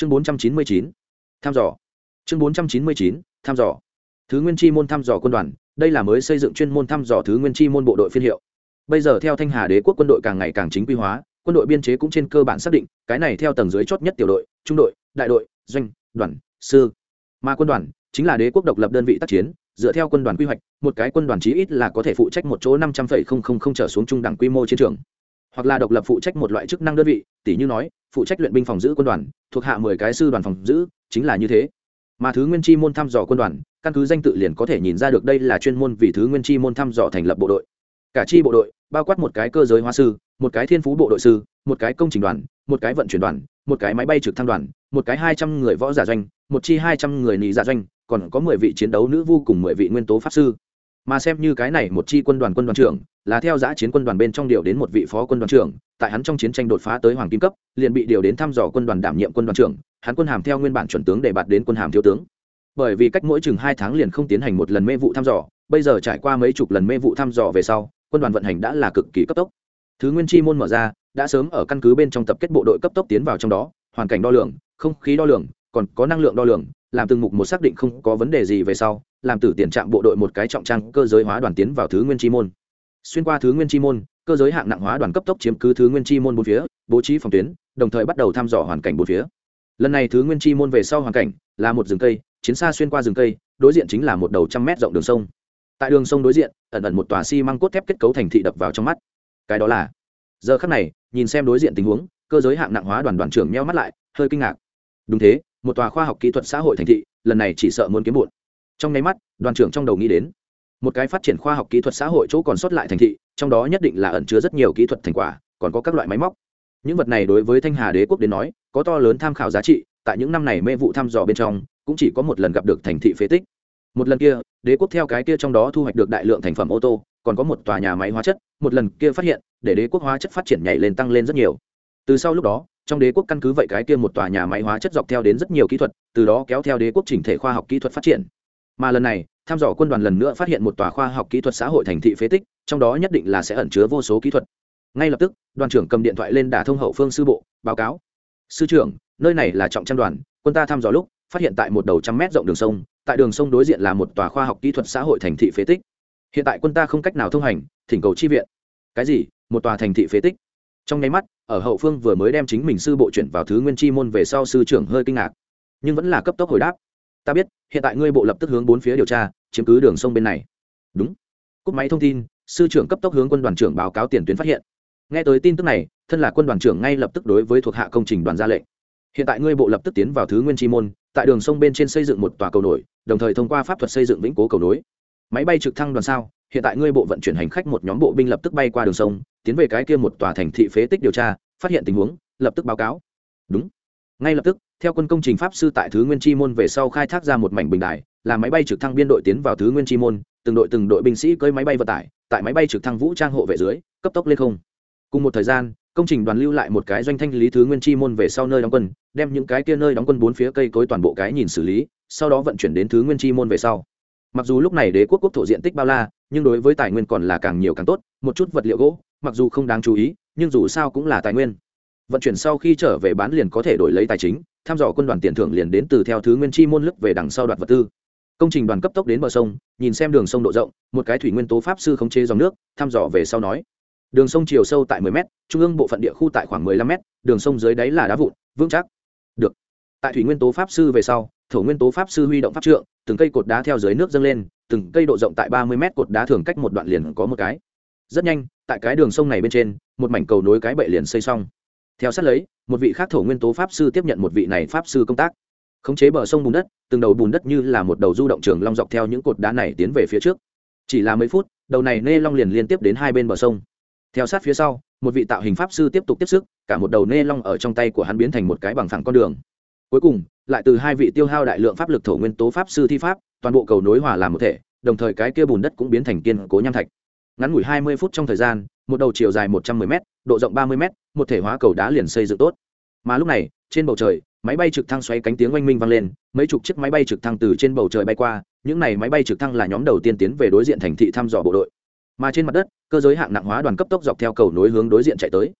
chương bốn trăm chín mươi chín, thăm dò. Chương bốn trăm chín mươi chín, thăm dò. Thứ nguyên chi môn thăm dò quân đoàn, đây là mới xây dựng chuyên môn thăm dò thứ nguyên chi môn bộ đội phiên hiệu. Bây giờ theo thanh hà đế quốc quân đội càng ngày càng chính quy hóa, quân đội biên chế cũng trên cơ bản xác định, cái này theo tầng dưới chót nhất tiểu đội, trung đội, đại đội, doanh, đoàn, sư. Mà quân đoàn chính là đế quốc độc lập đơn vị tác chiến, dựa theo quân đoàn quy hoạch, một cái quân đoàn chí ít là có thể phụ trách một chỗ năm trăm linh trở xuống trung đẳng quy mô chiến trường. Hoặc là độc lập phụ trách một loại chức năng đơn vị tỷ như nói phụ trách luyện binh phòng giữ quân đoàn, thuộc hạ mười cái sư đoàn phòng giữ, chính là như thế. Mà thứ nguyên chi môn thăm dò quân đoàn, căn cứ danh tự liền có thể nhìn ra được đây là chuyên môn vì thứ nguyên chi môn thăm dò thành lập bộ đội. Cả chi bộ đội, bao quát một cái cơ giới hóa sư, một cái thiên phú bộ đội sư, một cái công trình đoàn, một cái vận chuyển đoàn, một cái máy bay trực thăng đoàn, một cái hai trăm người võ giả doanh, một chi hai trăm người nị giả doanh, còn có mười vị chiến đấu nữ vu cùng mười vị nguyên tố pháp sư. Mà xem như cái này một chi quân đoàn quân đoàn trưởng, là theo giã chiến quân đoàn bên trong điều đến một vị phó quân đoàn trưởng tại hắn trong chiến tranh đột phá tới hoàng kim cấp, liền bị điều đến thăm dò quân đoàn đảm nhiệm quân đoàn trưởng, hắn quân hàm theo nguyên bản chuẩn tướng để bạt đến quân hàm thiếu tướng. Bởi vì cách mỗi chừng hai tháng liền không tiến hành một lần mê vụ thăm dò, bây giờ trải qua mấy chục lần mê vụ thăm dò về sau, quân đoàn vận hành đã là cực kỳ cấp tốc. Thứ nguyên chi môn mở ra, đã sớm ở căn cứ bên trong tập kết bộ đội cấp tốc tiến vào trong đó, hoàn cảnh đo lường, không khí đo lường, còn có năng lượng đo lường, làm từng mục một xác định không có vấn đề gì về sau, làm từ tiền trạm bộ đội một cái trọng trang cơ giới hóa đoàn tiến vào thứ nguyên chi môn. Xuyên qua thứ nguyên chi môn cơ giới hạng nặng hóa đoàn cấp tốc chiếm cứ thứ nguyên chi môn bốn phía, bố trí phòng tuyến, đồng thời bắt đầu thăm dò hoàn cảnh bốn phía. Lần này thứ nguyên chi môn về sau hoàn cảnh là một rừng cây, chiến xa xuyên qua rừng cây, đối diện chính là một đầu trăm mét rộng đường sông. Tại đường sông đối diện, ẩn ẩn một tòa xi măng cốt thép kết cấu thành thị đập vào trong mắt. Cái đó là, giờ khắc này, nhìn xem đối diện tình huống, cơ giới hạng nặng hóa đoàn đoàn trưởng meo mắt lại, hơi kinh ngạc. Đúng thế, một tòa khoa học kỹ thuật xã hội thành thị, lần này chỉ sợ muốn kiếm bụn. Trong nháy mắt, đoàn trưởng trong đầu nghĩ đến một cái phát triển khoa học kỹ thuật xã hội chỗ còn sót lại thành thị, trong đó nhất định là ẩn chứa rất nhiều kỹ thuật thành quả, còn có các loại máy móc. Những vật này đối với thanh hà đế quốc đến nói, có to lớn tham khảo giá trị, tại những năm này mê vụ thăm dò bên trong, cũng chỉ có một lần gặp được thành thị phế tích. Một lần kia, đế quốc theo cái kia trong đó thu hoạch được đại lượng thành phẩm ô tô, còn có một tòa nhà máy hóa chất, một lần kia phát hiện, để đế quốc hóa chất phát triển nhảy lên tăng lên rất nhiều. Từ sau lúc đó, trong đế quốc căn cứ vậy cái kia một tòa nhà máy hóa chất dọc theo đến rất nhiều kỹ thuật, từ đó kéo theo đế quốc chỉnh thể khoa học kỹ thuật phát triển. Mà lần này tham dò quân đoàn lần nữa phát hiện một tòa khoa học kỹ thuật xã hội thành thị phế tích, trong đó nhất định là sẽ ẩn chứa vô số kỹ thuật. Ngay lập tức, đoàn trưởng cầm điện thoại lên đả thông hậu phương sư bộ, báo cáo. Sư trưởng, nơi này là trọng trang đoàn, quân ta thăm dò lúc, phát hiện tại một đầu trăm mét rộng đường sông, tại đường sông đối diện là một tòa khoa học kỹ thuật xã hội thành thị phế tích. Hiện tại quân ta không cách nào thông hành, thỉnh cầu chi viện. Cái gì? Một tòa thành thị phế tích? Trong nháy mắt, ở hậu phương vừa mới đem chính mình sư bộ chuyển vào thứ nguyên chi môn về sau sư trưởng hơi kinh ngạc, nhưng vẫn là cấp tốc hồi đáp ta biết, hiện tại ngươi bộ lập tức hướng bốn phía điều tra, chiếm cứ đường sông bên này. Đúng. Cúp máy thông tin, sư trưởng cấp tốc hướng quân đoàn trưởng báo cáo tiền tuyến phát hiện. Nghe tới tin tức này, thân là quân đoàn trưởng ngay lập tức đối với thuộc hạ công trình đoàn ra lệnh. Hiện tại ngươi bộ lập tức tiến vào thứ nguyên chi môn, tại đường sông bên trên xây dựng một tòa cầu nổi, đồng thời thông qua pháp thuật xây dựng vĩnh cố cầu nối. Máy bay trực thăng đoàn sao? Hiện tại ngươi bộ vận chuyển hành khách một nhóm bộ binh lập tức bay qua đường sông, tiến về cái kia một tòa thành thị phế tích điều tra, phát hiện tình huống, lập tức báo cáo. Đúng. Ngay lập tức theo quân công trình pháp sư tại thứ nguyên chi môn về sau khai thác ra một mảnh bình đài, là máy bay trực thăng biên đội tiến vào thứ nguyên chi môn, từng đội từng đội binh sĩ cưỡi máy bay vận tải, tại máy bay trực thăng vũ trang hộ vệ dưới, cấp tốc lên không. Cùng một thời gian, công trình đoàn lưu lại một cái doanh thanh lý thứ nguyên chi môn về sau nơi đóng quân, đem những cái kia nơi đóng quân bốn phía cây cối toàn bộ cái nhìn xử lý, sau đó vận chuyển đến thứ nguyên chi môn về sau. Mặc dù lúc này đế quốc quốc thổ diện tích bao la, nhưng đối với tài nguyên còn là càng nhiều càng tốt, một chút vật liệu gỗ, mặc dù không đáng chú ý, nhưng dù sao cũng là tài nguyên vận chuyển sau khi trở về bán liền có thể đổi lấy tài chính, tham dò quân đoàn tiền thưởng liền đến từ theo thứ nguyên chi môn lức về đằng sau đoạt vật tư. Công trình đoàn cấp tốc đến bờ sông, nhìn xem đường sông độ rộng, một cái thủy nguyên tố pháp sư khống chế dòng nước thăm dò về sau nói. Đường sông chiều sâu tại 10 m trung ương bộ phận địa khu tại khoảng 15 m đường sông dưới đáy là đá vụn, vững chắc. Được. Tại thủy nguyên tố pháp sư về sau, thổ nguyên tố pháp sư huy động pháp trượng, từng cây cột đá theo dưới nước dâng lên, từng cây độ rộng tại 30 m cột đá thường cách một đoạn liền có một cái. Rất nhanh, tại cái đường sông này bên trên, một mảnh cầu nối cái bệ liền xây xong theo sát lấy, một vị khác thổ nguyên tố pháp sư tiếp nhận một vị này pháp sư công tác. Khống chế bờ sông bùn đất, từng đầu bùn đất như là một đầu du động trường long dọc theo những cột đá này tiến về phía trước. Chỉ là mấy phút, đầu này nê long liền liên tiếp đến hai bên bờ sông. Theo sát phía sau, một vị tạo hình pháp sư tiếp tục tiếp sức, cả một đầu nê long ở trong tay của hắn biến thành một cái bằng phẳng con đường. Cuối cùng, lại từ hai vị tiêu hao đại lượng pháp lực thổ nguyên tố pháp sư thi pháp, toàn bộ cầu nối hòa làm một thể, đồng thời cái kia bùn đất cũng biến thành kiên cố nham thạch. Ngắn ngủi hai mươi phút trong thời gian một đầu chiều dài một trăm 110 m độ rộng ba mươi m một thể hóa cầu đá liền xây dựng tốt. Mà lúc này, trên bầu trời, máy bay trực thăng xoay cánh tiếng oanh minh vang lên, mấy chục chiếc máy bay trực thăng từ trên bầu trời bay qua, những này máy bay trực thăng là nhóm đầu tiên tiến về đối diện thành thị thăm dò bộ đội. Mà trên mặt đất, cơ giới hạng nặng hóa đoàn cấp tốc dọc theo cầu nối hướng đối diện chạy tới.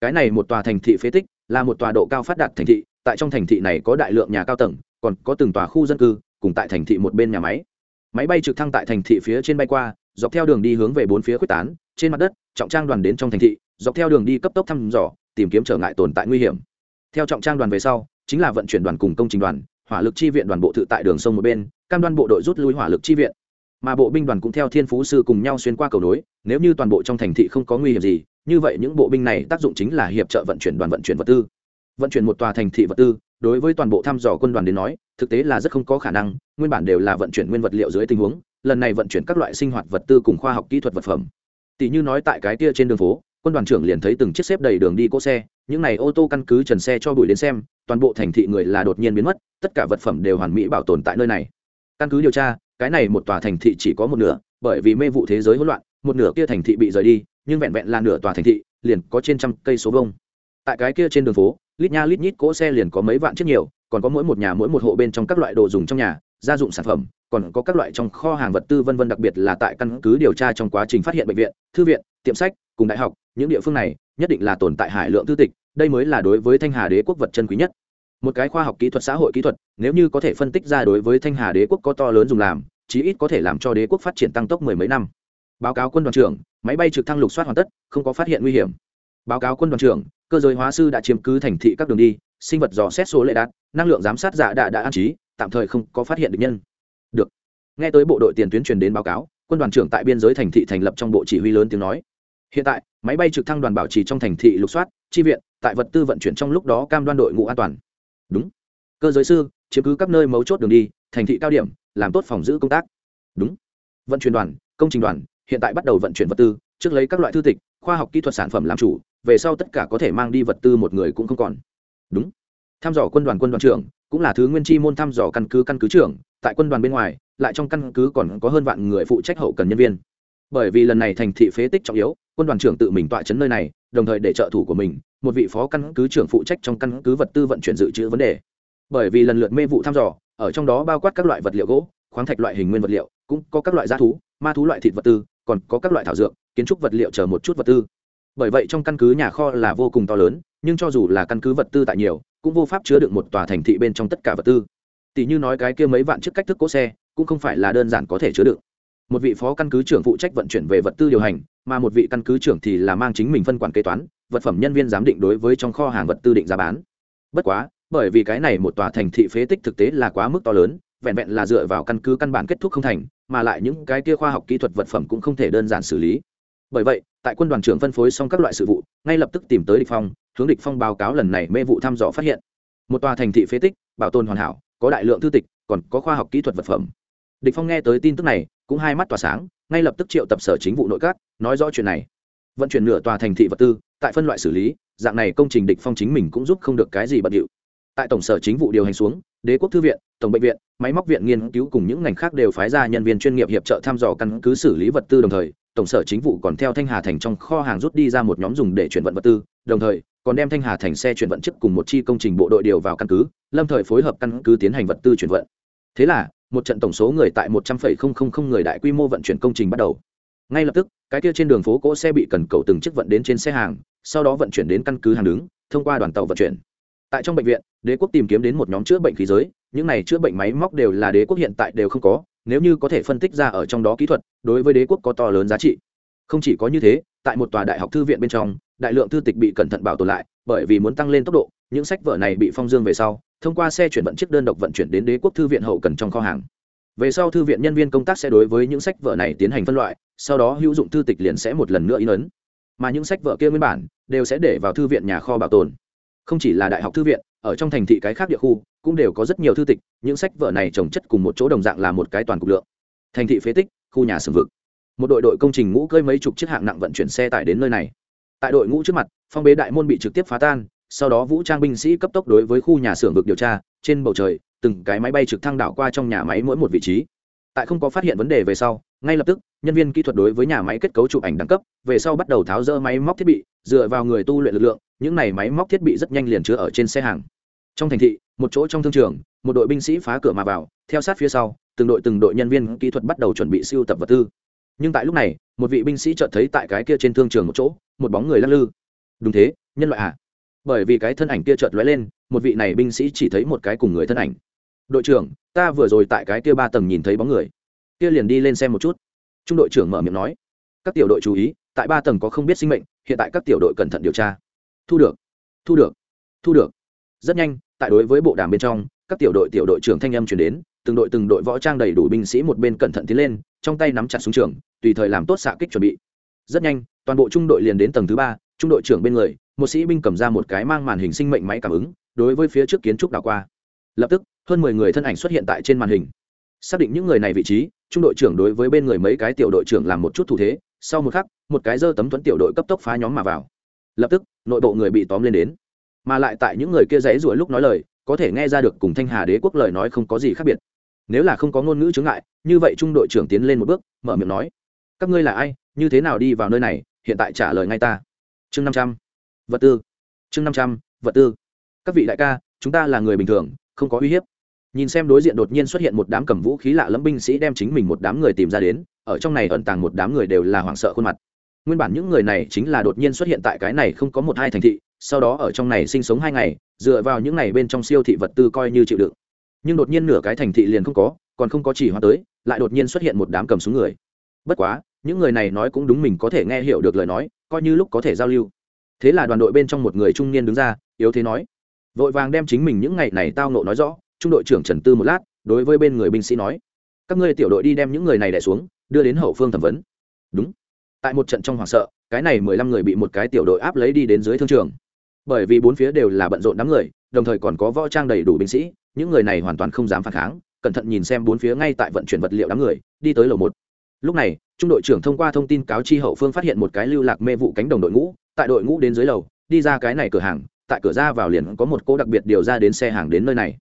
Cái này một tòa thành thị phế tích, là một tòa độ cao phát đạt thành thị, tại trong thành thị này có đại lượng nhà cao tầng, còn có từng tòa khu dân cư, cùng tại thành thị một bên nhà máy. Máy bay trực thăng tại thành thị phía trên bay qua, dọc theo đường đi hướng về bốn phía quyết tán trên mặt đất, trọng trang đoàn đến trong thành thị, dọc theo đường đi cấp tốc thăm dò, tìm kiếm trở ngại tồn tại nguy hiểm. Theo trọng trang đoàn về sau, chính là vận chuyển đoàn cùng công trình đoàn, hỏa lực chi viện đoàn bộ tự tại đường sông một bên, cam đoan bộ đội rút lui hỏa lực chi viện. Mà bộ binh đoàn cũng theo thiên phú sư cùng nhau xuyên qua cầu nối, nếu như toàn bộ trong thành thị không có nguy hiểm gì, như vậy những bộ binh này tác dụng chính là hiệp trợ vận chuyển đoàn vận chuyển vật tư. Vận chuyển một tòa thành thị vật tư, đối với toàn bộ thăm dò quân đoàn đến nói, thực tế là rất không có khả năng, nguyên bản đều là vận chuyển nguyên vật liệu dưới tình huống, lần này vận chuyển các loại sinh hoạt vật tư cùng khoa học kỹ thuật vật phẩm tỷ như nói tại cái kia trên đường phố, quân đoàn trưởng liền thấy từng chiếc xếp đầy đường đi cỗ xe, những này ô tô căn cứ trần xe cho bụi đến xem, toàn bộ thành thị người là đột nhiên biến mất, tất cả vật phẩm đều hoàn mỹ bảo tồn tại nơi này. Căn cứ điều tra, cái này một tòa thành thị chỉ có một nửa, bởi vì mê vụ thế giới hỗn loạn, một nửa kia thành thị bị rời đi, nhưng vẹn vẹn là nửa tòa thành thị, liền có trên trăm cây số vông tại cái kia trên đường phố, lít nha lít nhít cỗ xe liền có mấy vạn chiếc nhiều, còn có mỗi một nhà mỗi một hộ bên trong các loại đồ dùng trong nhà, gia dụng sản phẩm còn có các loại trong kho hàng vật tư vân vân đặc biệt là tại căn cứ điều tra trong quá trình phát hiện bệnh viện, thư viện, tiệm sách, cùng đại học, những địa phương này nhất định là tồn tại hải lượng thư tịch, đây mới là đối với thanh hà đế quốc vật chân quý nhất. Một cái khoa học kỹ thuật, xã hội kỹ thuật, nếu như có thể phân tích ra đối với thanh hà đế quốc có to lớn dùng làm, chí ít có thể làm cho đế quốc phát triển tăng tốc mười mấy năm. Báo cáo quân đoàn trưởng, máy bay trực thăng lục soát hoàn tất, không có phát hiện nguy hiểm. Báo cáo quân đoàn trưởng, cơ giới hóa sư đã chiếm cứ thành thị các đường đi, sinh vật dò xét số lệ đạt, năng lượng giám sát giả đã đã an trí, tạm thời không có phát hiện được nhân nghe tới bộ đội tiền tuyến truyền đến báo cáo, quân đoàn trưởng tại biên giới thành thị thành lập trong bộ chỉ huy lớn tiếng nói. Hiện tại, máy bay trực thăng đoàn bảo trì trong thành thị lục soát, chi viện, tại vật tư vận chuyển trong lúc đó cam đoan đội ngũ an toàn. Đúng. Cơ giới sư, chiếm cứ các nơi mấu chốt đường đi, thành thị cao điểm, làm tốt phòng giữ công tác. Đúng. Vận chuyển đoàn, công trình đoàn, hiện tại bắt đầu vận chuyển vật tư, trước lấy các loại thư tịch, khoa học kỹ thuật sản phẩm làm chủ, về sau tất cả có thể mang đi vật tư một người cũng không còn. Đúng. Thăm dò quân đoàn quân đoàn trưởng, cũng là thứ nguyên chi môn thăm dò căn cứ căn cứ trưởng, tại quân đoàn bên ngoài lại trong căn cứ còn có hơn vạn người phụ trách hậu cần nhân viên. Bởi vì lần này thành thị phế tích trọng yếu, quân đoàn trưởng tự mình tọa chấn nơi này, đồng thời để trợ thủ của mình, một vị phó căn cứ trưởng phụ trách trong căn cứ vật tư vận chuyển dự trữ vấn đề. Bởi vì lần lượt mê vụ thăm dò, ở trong đó bao quát các loại vật liệu gỗ, khoáng thạch loại hình nguyên vật liệu, cũng có các loại g thú, ma thú loại thịt vật tư, còn có các loại thảo dược, kiến trúc vật liệu chờ một chút vật tư. Bởi vậy trong căn cứ nhà kho là vô cùng to lớn, nhưng cho dù là căn cứ vật tư tại nhiều, cũng vô pháp chứa được một tòa thành thị bên trong tất cả vật tư. Tỷ như nói cái kia mấy vạn chiếc cách thức cỗ xe cũng không phải là đơn giản có thể chứa được một vị phó căn cứ trưởng phụ trách vận chuyển về vật tư điều hành, mà một vị căn cứ trưởng thì là mang chính mình phân quản kế toán, vật phẩm nhân viên giám định đối với trong kho hàng vật tư định giá bán. Bất quá, bởi vì cái này một tòa thành thị phế tích thực tế là quá mức to lớn, vẹn vẹn là dựa vào căn cứ căn bản kết thúc không thành, mà lại những cái kia khoa học kỹ thuật vật phẩm cũng không thể đơn giản xử lý. Bởi vậy, tại quân đoàn trưởng phân phối xong các loại sự vụ, ngay lập tức tìm tới địch phong, hướng địch phong báo cáo lần này mê vụ thăm dò phát hiện. Một tòa thành thị phế tích, bảo tồn hoàn hảo, có đại lượng thư tịch, còn có khoa học kỹ thuật vật phẩm địch phong nghe tới tin tức này, cũng hai mắt tỏa sáng, ngay lập tức triệu tập sở chính vụ nội các, nói rõ chuyện này. Vận chuyển nửa tòa thành thị vật tư, tại phân loại xử lý, dạng này công trình địch phong chính mình cũng giúp không được cái gì bận điệu. Tại tổng sở chính vụ điều hành xuống, đế quốc thư viện, tổng bệnh viện, máy móc viện nghiên cứu cùng những ngành khác đều phái ra nhân viên chuyên nghiệp hiệp trợ tham dò căn cứ xử lý vật tư đồng thời, tổng sở chính vụ còn theo thanh hà thành trong kho hàng rút đi ra một nhóm dùng để chuyển vận vật tư, đồng thời, còn đem thanh hà thành xe chuyển vận chức cùng một chi công trình bộ đội điều vào căn cứ, lâm thời phối hợp căn cứ tiến hành vật tư chuyển vận thế là, một trận tổng số người tại một trăm linh người đại quy mô vận chuyển công trình bắt đầu. Ngay lập tức, cái kia trên đường phố cỗ xe bị cần cầu từng chiếc vận đến trên xe hàng, sau đó vận chuyển đến căn cứ hàng đứng, thông qua đoàn tàu vận chuyển. Tại trong bệnh viện, đế quốc tìm kiếm đến một nhóm chữa bệnh khí giới, những này chữa bệnh máy móc đều là đế quốc hiện tại đều không có, nếu như có thể phân tích ra ở trong đó kỹ thuật, đối với đế quốc có to lớn giá trị. Không chỉ có như thế, tại một tòa đại học thư viện bên trong, đại lượng thư tịch bị cẩn thận bảo tồn lại, bởi vì muốn tăng lên tốc độ, những sách vở này bị phong dương về sau thông qua xe chuyển vận chiếc đơn độc vận chuyển đến đế quốc thư viện hậu cần trong kho hàng. Về sau thư viện nhân viên công tác sẽ đối với những sách vở này tiến hành phân loại, sau đó hữu dụng thư tịch liền sẽ một lần nữa in ấn. Mà những sách vở kia nguyên bản đều sẽ để vào thư viện nhà kho bảo tồn. Không chỉ là đại học thư viện, ở trong thành thị cái khác địa khu cũng đều có rất nhiều thư tịch, những sách vở này trồng chất cùng một chỗ đồng dạng là một cái toàn cục lượng. Thành thị phế tích, khu nhà sừng vực. Một đội đội công trình ngũ cơi mấy chục chiếc hạng nặng vận chuyển xe tải đến nơi này. Tại đội ngũ trước mặt, phong bế đại môn bị trực tiếp phá tan sau đó vũ trang binh sĩ cấp tốc đối với khu nhà xưởng vực điều tra, trên bầu trời, từng cái máy bay trực thăng đảo qua trong nhà máy mỗi một vị trí. Tại không có phát hiện vấn đề về sau, ngay lập tức, nhân viên kỹ thuật đối với nhà máy kết cấu chụp ảnh đẳng cấp, về sau bắt đầu tháo rỡ máy móc thiết bị, dựa vào người tu luyện lực lượng, những này máy móc thiết bị rất nhanh liền chứa ở trên xe hàng. Trong thành thị, một chỗ trong thương trường, một đội binh sĩ phá cửa mà vào, theo sát phía sau, từng đội từng đội nhân viên kỹ thuật bắt đầu chuẩn bị siêu tập vật tư. Nhưng tại lúc này, một vị binh sĩ chợt thấy tại cái kia trên thương trường một chỗ, một bóng người lắc lư. Đúng thế, nhân loại ạ à? Bởi vì cái thân ảnh kia chợt lóe lên, một vị này binh sĩ chỉ thấy một cái cùng người thân ảnh. Đội trưởng, ta vừa rồi tại cái kia ba tầng nhìn thấy bóng người. Kia liền đi lên xem một chút. Trung đội trưởng mở miệng nói. Các tiểu đội chú ý, tại ba tầng có không biết sinh mệnh, hiện tại các tiểu đội cẩn thận điều tra. Thu được thu được thu được. Rất nhanh, tại đối với bộ đàm bên trong, các tiểu đội tiểu đội trưởng thanh âm chuyển đến, từng đội từng đội võ trang đầy đủ binh sĩ một bên cẩn thận tiến lên, trong tay nắm chặt súng trường, tùy thời làm tốt xạ kích chuẩn bị. Rất nhanh, toàn bộ trung đội liền đến tầng thứ ba, trung đội trưởng bên người một sĩ binh cầm ra một cái mang màn hình sinh mệnh máy cảm ứng, đối với phía trước kiến trúc đảo qua. Lập tức, hơn mười người thân ảnh xuất hiện tại trên màn hình. Xác định những người này vị trí, trung đội trưởng đối với bên người mấy cái tiểu đội trưởng làm một chút thủ thế, sau một khắc, một cái dơ tấm thuẫn tiểu đội cấp tốc phá nhóm mà vào. Lập tức, nội bộ người bị tóm lên đến. Mà lại tại những người kia dãy ruổi lúc nói lời, có thể nghe ra được cùng thanh hà đế quốc lời nói không có gì khác biệt. Nếu là không có ngôn ngữ chướng ngại, như vậy trung đội trưởng tiến lên một bước, mở miệng nói, các ngươi là ai? Như thế nào đi vào nơi này? Hiện tại trả lời ngay ta. Chương năm trăm vật tư chương năm trăm, vật tư các vị đại ca chúng ta là người bình thường không có uy hiếp nhìn xem đối diện đột nhiên xuất hiện một đám cầm vũ khí lạ lẫm binh sĩ đem chính mình một đám người tìm ra đến ở trong này ẩn tàng một đám người đều là hoảng sợ khuôn mặt nguyên bản những người này chính là đột nhiên xuất hiện tại cái này không có một hai thành thị sau đó ở trong này sinh sống hai ngày dựa vào những ngày bên trong siêu thị vật tư coi như chịu đựng nhưng đột nhiên nửa cái thành thị liền không có còn không có chỉ hoa tới lại đột nhiên xuất hiện một đám cầm súng người bất quá những người này nói cũng đúng mình có thể nghe hiểu được lời nói coi như lúc có thể giao lưu thế là đoàn đội bên trong một người trung niên đứng ra, yếu thế nói, vội vàng đem chính mình những ngày này tao nộ nói rõ. Trung đội trưởng trần tư một lát, đối với bên người binh sĩ nói, các ngươi tiểu đội đi đem những người này đẻ xuống, đưa đến hậu phương thẩm vấn. Đúng. Tại một trận trong hoảng sợ, cái này mười lăm người bị một cái tiểu đội áp lấy đi đến dưới thương trường. Bởi vì bốn phía đều là bận rộn đám người, đồng thời còn có võ trang đầy đủ binh sĩ, những người này hoàn toàn không dám phản kháng, cẩn thận nhìn xem bốn phía ngay tại vận chuyển vật liệu đám người, đi tới lầu một. Lúc này, trung đội trưởng thông qua thông tin cáo chi hậu phương phát hiện một cái lưu lạc mê vụ cánh đồng đội ngũ tại đội ngũ đến dưới lầu đi ra cái này cửa hàng tại cửa ra vào liền có một cô đặc biệt điều ra đến xe hàng đến nơi này.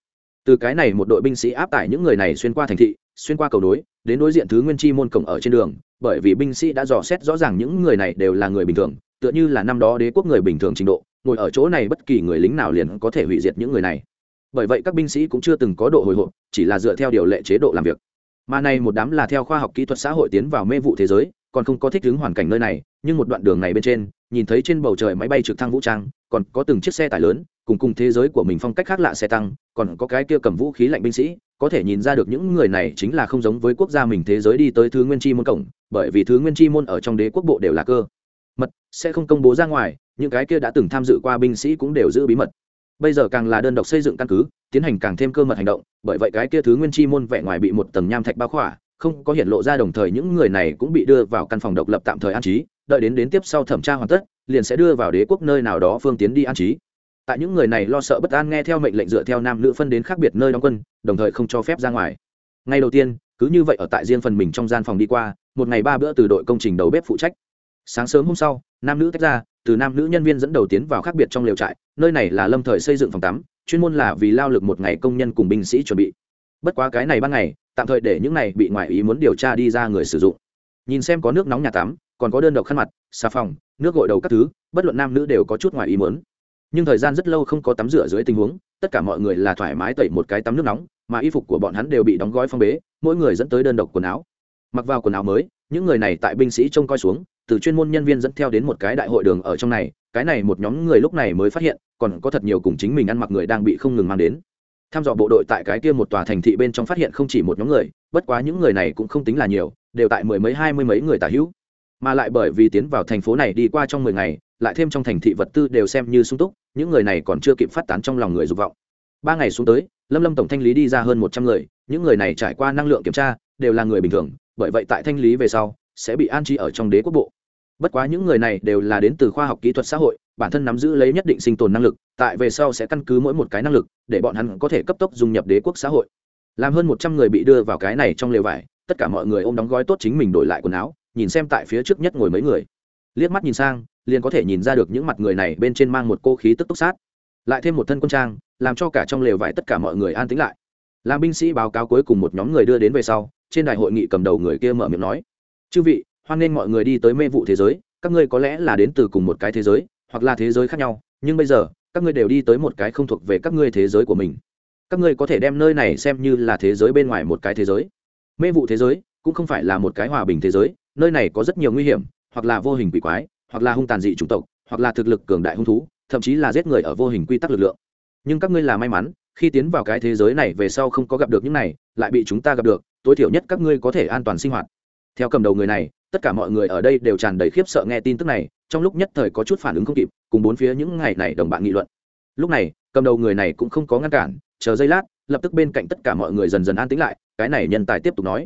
Từ cái này một đội binh sĩ áp tải những người này xuyên qua thành thị xuyên qua cầu đối, đến đối diện thứ nguyên chi môn cổng ở trên đường bởi vì binh sĩ đã dò xét rõ ràng những người này đều là người bình thường tựa như là năm đó đế quốc người bình thường trình độ ngồi ở chỗ này bất kỳ người lính nào liền có thể hủy diệt những người này. Bởi vậy các binh sĩ cũng chưa từng có độ hồi hộp chỉ là dựa theo điều lệ chế độ làm việc. Mà này một đám là theo khoa học kỹ thuật xã hội tiến vào mê vụ thế giới còn không có thích ứng hoàn cảnh nơi này nhưng một đoạn đường này bên trên nhìn thấy trên bầu trời máy bay trực thăng vũ trang, còn có từng chiếc xe tải lớn, cùng cùng thế giới của mình phong cách khác lạ xe tăng, còn có cái kia cầm vũ khí lạnh binh sĩ, có thể nhìn ra được những người này chính là không giống với quốc gia mình thế giới đi tới thứ nguyên chi môn cổng, bởi vì thứ nguyên chi môn ở trong đế quốc bộ đều là cơ. Mật, sẽ không công bố ra ngoài, những cái kia đã từng tham dự qua binh sĩ cũng đều giữ bí mật. Bây giờ càng là đơn độc xây dựng căn cứ, tiến hành càng thêm cơ mật hành động, bởi vậy cái kia thứ nguyên chi môn vẻ ngoài bị một tầng nham thạch bao khỏa, không có hiện lộ ra đồng thời những người này cũng bị đưa vào căn phòng độc lập tạm thời an trí đợi đến đến tiếp sau thẩm tra hoàn tất, liền sẽ đưa vào đế quốc nơi nào đó phương tiến đi an trí. Tại những người này lo sợ bất an nghe theo mệnh lệnh dựa theo nam nữ phân đến khác biệt nơi đóng quân, đồng thời không cho phép ra ngoài. Ngay đầu tiên, cứ như vậy ở tại riêng phần mình trong gian phòng đi qua, một ngày ba bữa từ đội công trình đầu bếp phụ trách. Sáng sớm hôm sau, nam nữ tách ra, từ nam nữ nhân viên dẫn đầu tiến vào khác biệt trong lều trại, nơi này là lâm thời xây dựng phòng tắm, chuyên môn là vì lao lực một ngày công nhân cùng binh sĩ chuẩn bị. Bất quá cái này ban ngày, tạm thời để những này bị ngoại ý muốn điều tra đi ra người sử dụng. Nhìn xem có nước nóng nhà tắm còn có đơn độc khăn mặt, xà phòng, nước gội đầu các thứ, bất luận nam nữ đều có chút ngoài ý muốn. Nhưng thời gian rất lâu không có tắm rửa dưới tình huống, tất cả mọi người là thoải mái tẩy một cái tắm nước nóng, mà y phục của bọn hắn đều bị đóng gói phong bế, mỗi người dẫn tới đơn độc quần áo. Mặc vào quần áo mới, những người này tại binh sĩ trông coi xuống, từ chuyên môn nhân viên dẫn theo đến một cái đại hội đường ở trong này, cái này một nhóm người lúc này mới phát hiện, còn có thật nhiều cùng chính mình ăn mặc người đang bị không ngừng mang đến. Tham dò bộ đội tại cái kia một tòa thành thị bên trong phát hiện không chỉ một nhóm người, bất quá những người này cũng không tính là nhiều, đều tại mười mấy, hai mươi mấy người tả hữu mà lại bởi vì tiến vào thành phố này đi qua trong mười ngày, lại thêm trong thành thị vật tư đều xem như sung túc, những người này còn chưa kịp phát tán trong lòng người dục vọng. Ba ngày xuống tới, lâm lâm tổng thanh lý đi ra hơn một trăm người, những người này trải qua năng lượng kiểm tra, đều là người bình thường, bởi vậy tại thanh lý về sau, sẽ bị an trí ở trong đế quốc bộ. Bất quá những người này đều là đến từ khoa học kỹ thuật xã hội, bản thân nắm giữ lấy nhất định sinh tồn năng lực, tại về sau sẽ căn cứ mỗi một cái năng lực, để bọn hắn có thể cấp tốc dung nhập đế quốc xã hội. Làm hơn một trăm người bị đưa vào cái này trong lều vải, tất cả mọi người ôm đóng gói tốt chính mình đổi lại quần áo nhìn xem tại phía trước nhất ngồi mấy người. Liếc mắt nhìn sang, liền có thể nhìn ra được những mặt người này bên trên mang một cô khí tức túc sát. Lại thêm một thân quân trang, làm cho cả trong lều vải tất cả mọi người an tĩnh lại. Làm binh sĩ báo cáo cuối cùng một nhóm người đưa đến về sau, trên đại hội nghị cầm đầu người kia mở miệng nói, chư vị, hoan nghênh mọi người đi tới mê vụ thế giới, các ngươi có lẽ là đến từ cùng một cái thế giới, hoặc là thế giới khác nhau, nhưng bây giờ, các ngươi đều đi tới một cái không thuộc về các ngươi thế giới của mình. Các ngươi có thể đem nơi này xem như là thế giới bên ngoài một cái thế giới. Mê vụ thế giới cũng không phải là một cái hòa bình thế giới nơi này có rất nhiều nguy hiểm, hoặc là vô hình quỷ quái, hoặc là hung tàn dị chủng tộc, hoặc là thực lực cường đại hung thú, thậm chí là giết người ở vô hình quy tắc lực lượng. Nhưng các ngươi là may mắn, khi tiến vào cái thế giới này về sau không có gặp được những này, lại bị chúng ta gặp được, tối thiểu nhất các ngươi có thể an toàn sinh hoạt. Theo cầm đầu người này, tất cả mọi người ở đây đều tràn đầy khiếp sợ nghe tin tức này, trong lúc nhất thời có chút phản ứng không kịp, cùng bốn phía những ngày này đồng bạn nghị luận. Lúc này, cầm đầu người này cũng không có ngăn cản, chờ giây lát, lập tức bên cạnh tất cả mọi người dần dần an tĩnh lại, cái này nhân tài tiếp tục nói.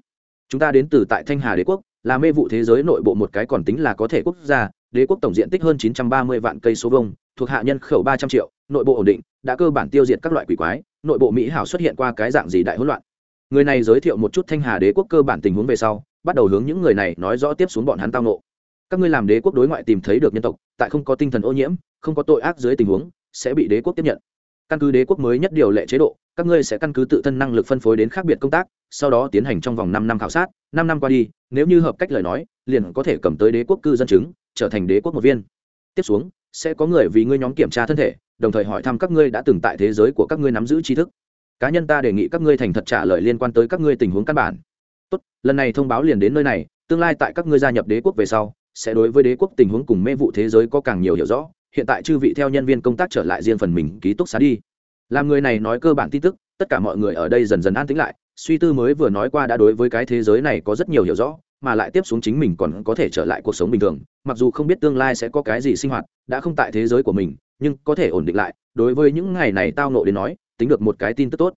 Chúng ta đến từ tại thanh hà đế quốc là mê vụ thế giới nội bộ một cái còn tính là có thể quốc gia, đế quốc tổng diện tích hơn 930 vạn cây số vông thuộc hạ nhân khẩu 300 triệu, nội bộ ổn định, đã cơ bản tiêu diệt các loại quỷ quái, nội bộ mỹ hảo xuất hiện qua cái dạng gì đại hỗn loạn. Người này giới thiệu một chút thanh hà đế quốc cơ bản tình huống về sau, bắt đầu hướng những người này nói rõ tiếp xuống bọn hắn tao nộ các ngươi làm đế quốc đối ngoại tìm thấy được nhân tộc, tại không có tinh thần ô nhiễm, không có tội ác dưới tình huống, sẽ bị đế quốc tiếp nhận căn cứ đế quốc mới nhất điều lệ chế độ, các ngươi sẽ căn cứ tự thân năng lực phân phối đến khác biệt công tác, sau đó tiến hành trong vòng năm năm khảo sát, năm năm qua đi, nếu như hợp cách lời nói, liền có thể cầm tới đế quốc cư dân chứng, trở thành đế quốc một viên. Tiếp xuống, sẽ có người vì ngươi nhóm kiểm tra thân thể, đồng thời hỏi thăm các ngươi đã từng tại thế giới của các ngươi nắm giữ tri thức. Cá nhân ta đề nghị các ngươi thành thật trả lời liên quan tới các ngươi tình huống căn bản. Tốt, lần này thông báo liền đến nơi này, tương lai tại các ngươi gia nhập đế quốc về sau, sẽ đối với đế quốc tình huống cùng mê vụ thế giới có càng nhiều hiểu rõ hiện tại chư vị theo nhân viên công tác trở lại riêng phần mình ký túc xá đi. Làm người này nói cơ bản tin tức, tất cả mọi người ở đây dần dần an tĩnh lại, suy tư mới vừa nói qua đã đối với cái thế giới này có rất nhiều hiểu rõ, mà lại tiếp xuống chính mình còn có thể trở lại cuộc sống bình thường, mặc dù không biết tương lai sẽ có cái gì sinh hoạt, đã không tại thế giới của mình, nhưng có thể ổn định lại, đối với những ngày này tao nộ đến nói, tính được một cái tin tức tốt.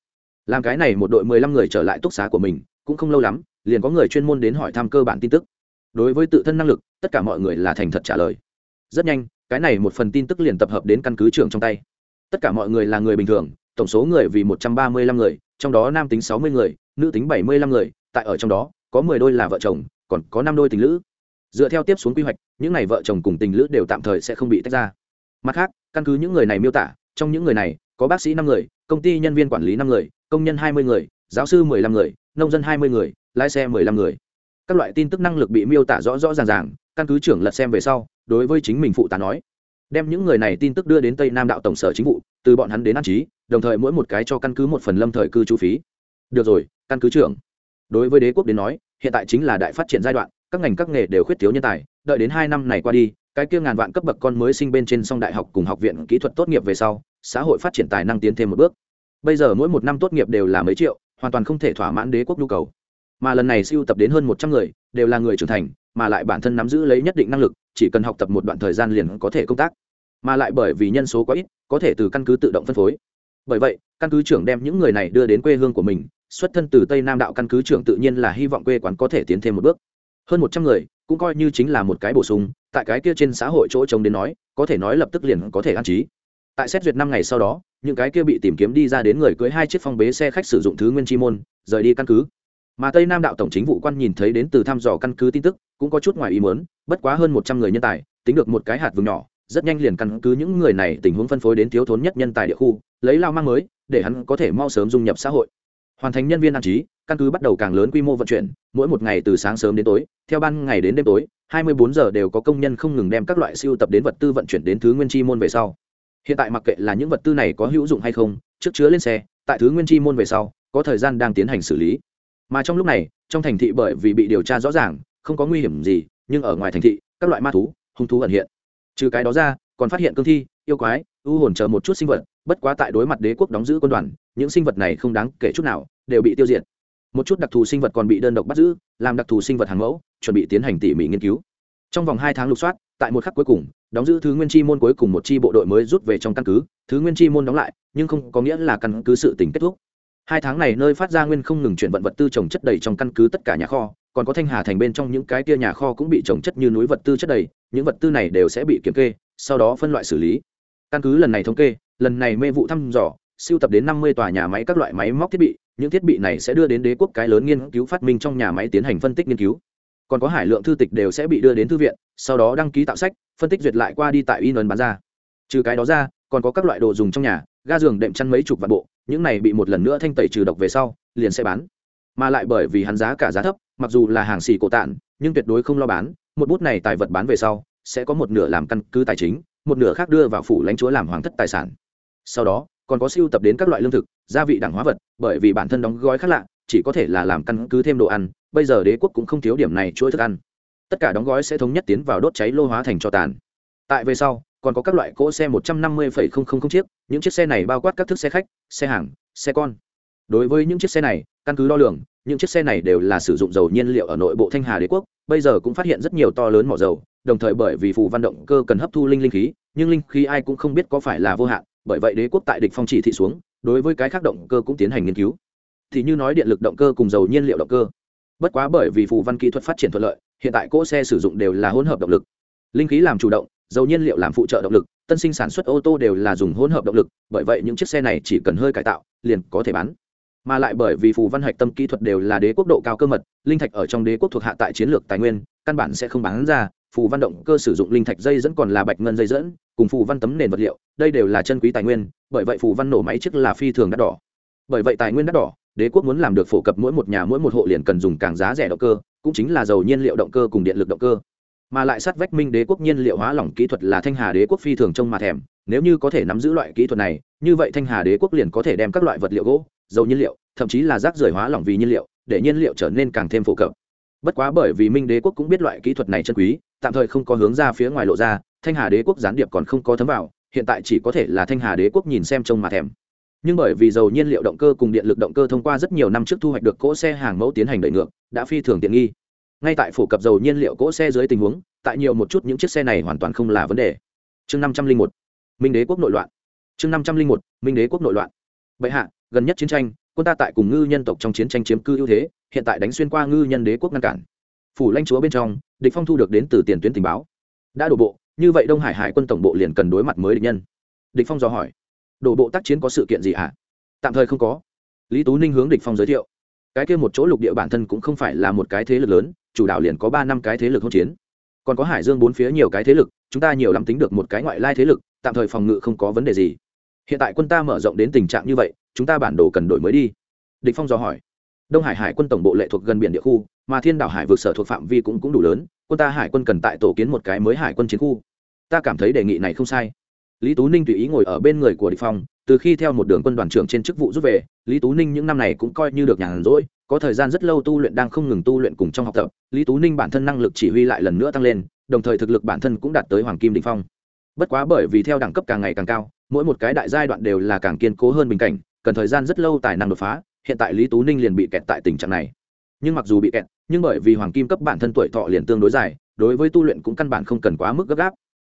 Làm cái này một đội mười lăm người trở lại túc xá của mình, cũng không lâu lắm, liền có người chuyên môn đến hỏi thăm cơ bản tin tức. Đối với tự thân năng lực, tất cả mọi người là thành thật trả lời. Rất nhanh cái này một phần tin tức liền tập hợp đến căn cứ trưởng trong tay. Tất cả mọi người là người bình thường, tổng số người vì một trăm ba mươi lăm người, trong đó nam tính sáu mươi người, nữ tính bảy mươi lăm người, tại ở trong đó, có mười đôi là vợ chồng, còn có năm đôi tình lữ. Dựa theo tiếp xuống quy hoạch, những n à y vợ chồng cùng tình lữ đều tạm thời sẽ không bị tách ra. Mặt khác, căn cứ những người này miêu tả, trong những người này, có bác sĩ năm người, công ty nhân viên quản lý năm người, công nhân hai mươi người, giáo sư mười lăm người, nông dân hai mươi người, lái xe mười lăm người. Các loại tin tức năng lực bị miêu tả rõ rõ ràng ràng, căn cứ trưởng lật xem về sau đối với chính mình phụ tá nói. Đem những người này tin tức đưa đến tây nam đạo tổng sở chính vụ, từ bọn hắn đến an trí, đồng thời mỗi một cái cho căn cứ một phần lâm thời cư trú phí. Được rồi, căn cứ trưởng. Đối với đế quốc đến nói, hiện tại chính là đại phát triển giai đoạn, các ngành các nghề đều khuyết thiếu nhân tài, đợi đến hai năm này qua đi, cái kia ngàn vạn cấp bậc con mới sinh bên trên song đại học cùng học viện kỹ thuật tốt nghiệp về sau, xã hội phát triển tài năng tiến thêm một bước. Bây giờ mỗi một năm tốt nghiệp đều là mấy triệu, hoàn toàn không thể thỏa mãn đế quốc nhu cầu. Mà lần này siêu tập đến hơn một trăm người, đều là người trưởng thành, mà lại bản thân nắm giữ lấy nhất định năng lực chỉ cần học tập một đoạn thời gian liền có thể công tác. Mà lại bởi vì nhân số quá ít, có thể từ căn cứ tự động phân phối. Bởi vậy, căn cứ trưởng đem những người này đưa đến quê hương của mình, xuất thân từ tây nam đạo căn cứ trưởng tự nhiên là hy vọng quê quán có thể tiến thêm một bước. Hơn một trăm người, cũng coi như chính là một cái bổ sung, tại cái kia trên xã hội chỗ trống đến nói, có thể nói lập tức liền có thể an trí. Tại xét duyệt năm ngày sau đó, những cái kia bị tìm kiếm đi ra đến người cưới hai chiếc phong bế xe khách sử dụng thứ nguyên chi môn, rời đi căn cứ mà tây nam đạo tổng chính vụ quan nhìn thấy đến từ thăm dò căn cứ tin tức, cũng có chút ngoài ý muốn, bất quá hơn một trăm người nhân tài, tính được một cái hạt vùng nhỏ, rất nhanh liền căn cứ những người này tình huống phân phối đến thiếu thốn nhất nhân tài địa khu, lấy lao mang mới, để hắn có thể mau sớm dung nhập xã hội. Hoàn thành nhân viên an trí, căn cứ bắt đầu càng lớn quy mô vận chuyển, mỗi một ngày từ sáng sớm đến tối, theo ban ngày đến đêm tối 24 giờ đều có công nhân không ngừng đem các loại siêu tập đến vật tư vận chuyển đến thứ nguyên chi môn về sau. Hiện tại mặc kệ là những vật tư này có hữu dụng hay không, trước chứa lên xe, tại thứ nguyên chi môn về sau, có thời gian đang tiến hành xử lý mà trong lúc này, trong thành thị bởi vì bị điều tra rõ ràng, không có nguy hiểm gì, nhưng ở ngoài thành thị, các loại ma thú, hung thú ẩn hiện. Trừ cái đó ra, còn phát hiện cương thi, yêu quái, ưu hồn chờ một chút sinh vật, bất quá tại đối mặt đế quốc đóng giữ quân đoàn, những sinh vật này không đáng kể chút nào, đều bị tiêu diệt. Một chút đặc thù sinh vật còn bị đơn độc bắt giữ, làm đặc thù sinh vật hàng mẫu, chuẩn bị tiến hành tỉ mỉ nghiên cứu. Trong vòng hai tháng lục soát, tại một khắc cuối cùng, đóng giữ thứ nguyên chi môn cuối cùng một chi bộ đội mới rút về trong căn cứ. Thứ nguyên chi môn đóng lại, nhưng không có nghĩa là căn cứ sự tỉnh kết thúc hai tháng này nơi phát ra nguyên không ngừng chuyển vận vật tư trồng chất đầy trong căn cứ tất cả nhà kho, còn có thanh hà thành bên trong những cái kia nhà kho cũng bị trồng chất như núi vật tư chất đầy, những vật tư này đều sẽ bị kiểm kê, sau đó phân loại xử lý. Căn cứ lần này thống kê, lần này mê vụ thăm dò siêu tập đến năm mươi tòa nhà máy các loại máy móc thiết bị, những thiết bị này sẽ đưa đến đế quốc cái lớn nghiên cứu phát minh trong nhà máy tiến hành phân tích nghiên cứu. Còn có hải lượng thư tịch đều sẽ bị đưa đến thư viện, sau đó đăng ký tạo sách, phân tích duyệt lại qua đi tại in ấn bán ra. Trừ cái đó ra, còn có các loại đồ dùng trong nhà ga giường đệm chăn mấy chục vạn bộ, những này bị một lần nữa thanh tẩy trừ độc về sau, liền sẽ bán. Mà lại bởi vì hắn giá cả giá thấp, mặc dù là hàng xì cổ tạn, nhưng tuyệt đối không lo bán, một bút này tài vật bán về sau, sẽ có một nửa làm căn cứ tài chính, một nửa khác đưa vào phủ lãnh chúa làm hoàng thất tài sản. Sau đó, còn có siêu tập đến các loại lương thực, gia vị đẳng hóa vật, bởi vì bản thân đóng gói khác lạ, chỉ có thể là làm căn cứ thêm đồ ăn, bây giờ đế quốc cũng không thiếu điểm này chuỗi thức ăn. Tất cả đóng gói sẽ thống nhất tiến vào đốt cháy lô hóa thành cho tàn. Tại về sau còn có các loại cỗ xe một trăm năm mươi chiếc, những chiếc xe này bao quát các thức xe khách, xe hàng, xe con. Đối với những chiếc xe này, căn cứ đo lường, những chiếc xe này đều là sử dụng dầu nhiên liệu ở nội bộ thanh hà đế quốc, bây giờ cũng phát hiện rất nhiều to lớn mỏ dầu, đồng thời bởi vì phù văn động cơ cần hấp thu linh linh khí, nhưng linh khí ai cũng không biết có phải là vô hạn, bởi vậy đế quốc tại địch phong chỉ thị xuống, đối với cái khác động cơ cũng tiến hành nghiên cứu. Thì như nói điện lực động cơ cùng dầu nhiên liệu động cơ. Bất quá bởi vì phù văn kỹ thuật phát triển thuận lợi, hiện tại cỗ xe sử dụng đều là hỗn hợp động lực. Linh khí làm chủ động dầu nhiên liệu làm phụ trợ động lực, tân sinh sản xuất ô tô đều là dùng hỗn hợp động lực, bởi vậy những chiếc xe này chỉ cần hơi cải tạo, liền có thể bán. Mà lại bởi vì phù văn hạch tâm kỹ thuật đều là đế quốc độ cao cơ mật, linh thạch ở trong đế quốc thuộc hạ tại chiến lược tài nguyên, căn bản sẽ không bán ra, phù văn động cơ sử dụng linh thạch dây dẫn còn là bạch ngân dây dẫn, cùng phù văn tấm nền vật liệu, đây đều là chân quý tài nguyên, bởi vậy phù văn nổ máy trước là phi thường đắt đỏ. Bởi vậy tài nguyên đắt đỏ, đế quốc muốn làm được phổ cập mỗi một nhà mỗi một hộ liền cần dùng càng giá rẻ động cơ, cũng chính là dầu nhiên liệu động cơ cùng điện lực động cơ mà lại sát vách minh đế quốc nhiên liệu hóa lỏng kỹ thuật là thanh hà đế quốc phi thường trông mà thèm. Nếu như có thể nắm giữ loại kỹ thuật này, như vậy thanh hà đế quốc liền có thể đem các loại vật liệu gỗ, dầu nhiên liệu, thậm chí là rác rưởi hóa lỏng vì nhiên liệu, để nhiên liệu trở nên càng thêm phổ cập. Bất quá bởi vì minh đế quốc cũng biết loại kỹ thuật này chân quý, tạm thời không có hướng ra phía ngoài lộ ra, thanh hà đế quốc gián điệp còn không có thấm vào, hiện tại chỉ có thể là thanh hà đế quốc nhìn xem trông mà thèm. Nhưng bởi vì dầu nhiên liệu động cơ cùng điện lực động cơ thông qua rất nhiều năm trước thu hoạch được cỗ xe hàng mẫu tiến hành đẩy ngược, đã phi thường tiện nghi ngay tại phổ cập dầu nhiên liệu cỗ xe dưới tình huống, tại nhiều một chút những chiếc xe này hoàn toàn không là vấn đề. Chương năm trăm linh một, minh đế quốc nội loạn. Chương năm trăm linh một, minh đế quốc nội loạn. Bệ hạ, gần nhất chiến tranh, quân ta tại cùng ngư nhân tộc trong chiến tranh chiếm cư ưu thế, hiện tại đánh xuyên qua ngư nhân đế quốc ngăn cản. Phủ lãnh chúa bên trong, địch phong thu được đến từ tiền tuyến tình báo. Đã đổ bộ, như vậy đông hải hải quân tổng bộ liền cần đối mặt mới địch nhân. Địch phong dò hỏi. Đổ bộ tác chiến có sự kiện gì ạ? À? tạm thời không có. Lý tú ninh hướng địch phong giới thiệu cái kia một chỗ lục địa bản thân cũng không phải là một cái thế lực lớn, chủ đạo liền có ba năm cái thế lực hỗn chiến. Còn có hải dương bốn phía nhiều cái thế lực, chúng ta nhiều lắm tính được một cái ngoại lai thế lực, tạm thời phòng ngự không có vấn đề gì. Hiện tại quân ta mở rộng đến tình trạng như vậy, chúng ta bản đồ cần đổi mới đi. Địch phong dò hỏi. Đông hải hải quân tổng bộ lệ thuộc gần biển địa khu, mà thiên đảo hải vực sở thuộc phạm vi cũng cũng đủ lớn, quân ta hải quân cần tại tổ kiến một cái mới hải quân chiến khu. Ta cảm thấy đề nghị này không sai. Lý tú ninh tùy ý ngồi ở bên người của địch phong từ khi theo một đường quân đoàn trưởng trên chức vụ rút về, lý tú ninh những năm này cũng coi như được nhàn rỗi, có thời gian rất lâu tu luyện đang không ngừng tu luyện cùng trong học tập, lý tú ninh bản thân năng lực chỉ huy lại lần nữa tăng lên, đồng thời thực lực bản thân cũng đạt tới hoàng kim đỉnh phong. Bất quá bởi vì theo đẳng cấp càng ngày càng cao, mỗi một cái đại giai đoạn đều là càng kiên cố hơn bình cảnh, cần thời gian rất lâu tài năng đột phá, hiện tại lý tú ninh liền bị kẹt tại tình trạng này. Nhưng mặc dù bị kẹt, nhưng bởi vì hoàng kim cấp bản thân tuổi thọ liền tương đối dài, đối với tu luyện cũng căn bản không cần quá mức gấp gáp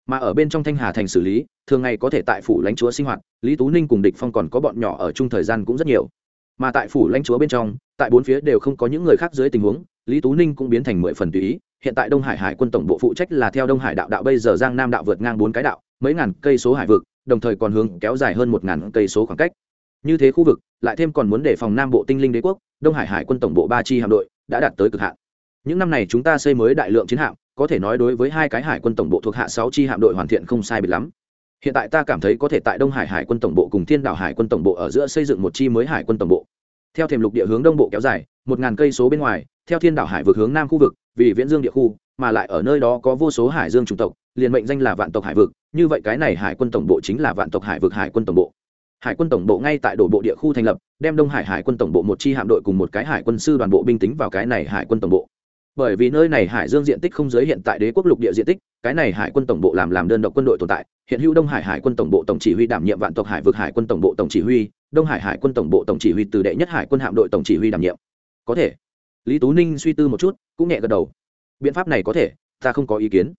mà ở bên trong thanh hà thành xử lý, thường ngày có thể tại phủ lãnh chúa sinh hoạt, lý tú ninh cùng địch phong còn có bọn nhỏ ở chung thời gian cũng rất nhiều. Mà tại phủ lãnh chúa bên trong, tại bốn phía đều không có những người khác dưới tình huống, lý tú ninh cũng biến thành mười phần tùy ý, hiện tại đông hải hải quân tổng bộ phụ trách là theo đông hải đạo đạo bây giờ giang nam đạo vượt ngang bốn cái đạo, mấy ngàn cây số hải vực, đồng thời còn hướng kéo dài hơn một ngàn cây số khoảng cách. Như thế khu vực, lại thêm còn muốn đề phòng nam bộ tinh linh đế quốc, đông hải hải quân tổng bộ ba chi hạm đội đã đạt tới cực hạn. Những năm này chúng ta xây mới đại lượng chiến hạm có thể nói đối với hai cái hải quân tổng bộ thuộc hạ sáu chi hạm đội hoàn thiện không sai biệt lắm. Hiện tại ta cảm thấy có thể tại đông hải hải quân tổng bộ cùng thiên đảo hải quân tổng bộ ở giữa xây dựng một chi mới hải quân tổng bộ. Theo thềm lục địa hướng đông bộ kéo dài, một ngàn cây số bên ngoài, theo thiên đảo hải vực hướng nam khu vực, vì viễn dương địa khu, mà lại ở nơi đó có vô số hải dương chủng tộc, liền mệnh danh là vạn tộc hải vực, như vậy cái này hải quân tổng bộ chính là vạn tộc hải vực hải quân tổng bộ. Hải quân tổng bộ ngay tại đổ bộ địa khu thành lập, đem đông hải hải quân tổng bộ một chi hạm đội cùng một cái hải quân sư đoàn bộ binh tính vào cái này hải quân tổng bộ bởi vì nơi này hải dương diện tích không giới hiện tại đế quốc lục địa diện tích, cái này hải quân tổng bộ làm làm đơn độc quân đội tồn tại, hiện hữu đông hải hải quân tổng bộ tổng chỉ huy đảm nhiệm vạn tộc hải vực hải quân tổng bộ tổng chỉ huy, đông hải hải quân tổng bộ tổng chỉ huy từ đệ nhất hải quân hạm đội tổng chỉ huy đảm nhiệm. Có thể. Lý tú ninh suy tư một chút, cũng nhẹ gật đầu. Biện pháp này có thể, ta không có ý kiến.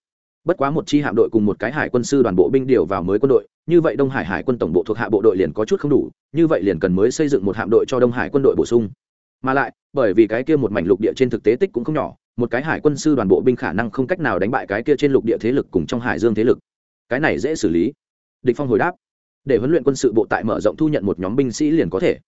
Bất quá một chi hạm đội cùng một cái hải quân sư đoàn bộ binh điều vào mới quân đội, như vậy đông hải hải quân tổng bộ thuộc hạ bộ đội liền có chút không đủ, như vậy liền cần mới xây dựng một hạm đội cho đông hải quân đội bổ sung. Mà lại, bởi vì cái kia một mảnh lục địa trên thực tế tích cũng không nhỏ một cái hải quân sư đoàn bộ binh khả năng không cách nào đánh bại cái kia trên lục địa thế lực cùng trong hải dương thế lực. Cái này dễ xử lý. Địch phong hồi đáp. Để huấn luyện quân sự bộ tại mở rộng thu nhận một nhóm binh sĩ liền có thể.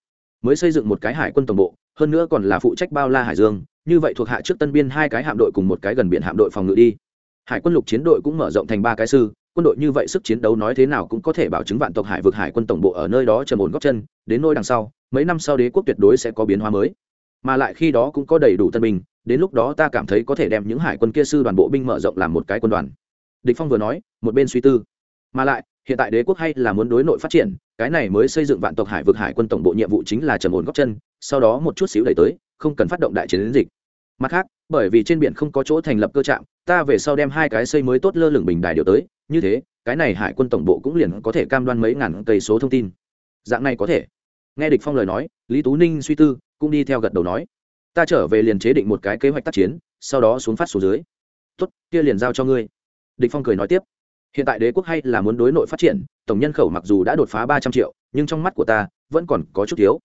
Mới xây dựng một cái hải quân tổng bộ, hơn nữa còn là phụ trách bao la hải dương, như vậy thuộc hạ trước tân biên hai cái hạm đội cùng một cái gần biển hạm đội phòng ngự đi. Hải quân lục chiến đội cũng mở rộng thành ba cái sư, quân đội như vậy sức chiến đấu nói thế nào cũng có thể bảo chứng vạn tộc hải vực hải quân tổng bộ ở nơi đó trầm ổn góc chân, đến nơi đằng sau, mấy năm sau đế quốc tuyệt đối sẽ có biến hóa mới. Mà lại khi đó cũng có đầy đủ tân binh đến lúc đó ta cảm thấy có thể đem những hải quân kia sư đoàn bộ binh mở rộng làm một cái quân đoàn. Địch phong vừa nói, một bên suy tư. Mà lại, hiện tại đế quốc hay là muốn đối nội phát triển, cái này mới xây dựng vạn tộc hải vực hải quân tổng bộ nhiệm vụ chính là trầm ổn góc chân, sau đó một chút xíu đẩy tới, không cần phát động đại chiến dịch. Mặt khác, bởi vì trên biển không có chỗ thành lập cơ trạm, ta về sau đem hai cái xây mới tốt lơ lửng bình đài điều tới, như thế, cái này hải quân tổng bộ cũng liền có thể cam đoan mấy ngàn cây số thông tin. Dạng này có thể. Nghe địch phong lời nói, lý tú ninh suy tư, cũng đi theo gật đầu nói ta trở về liền chế định một cái kế hoạch tác chiến, sau đó xuống phát xuống dưới. Tốt, kia liền giao cho ngươi. Địch phong cười nói tiếp. Hiện tại đế quốc hay là muốn đối nội phát triển, tổng nhân khẩu mặc dù đã đột phá ba trăm triệu, nhưng trong mắt của ta, vẫn còn có chút thiếu.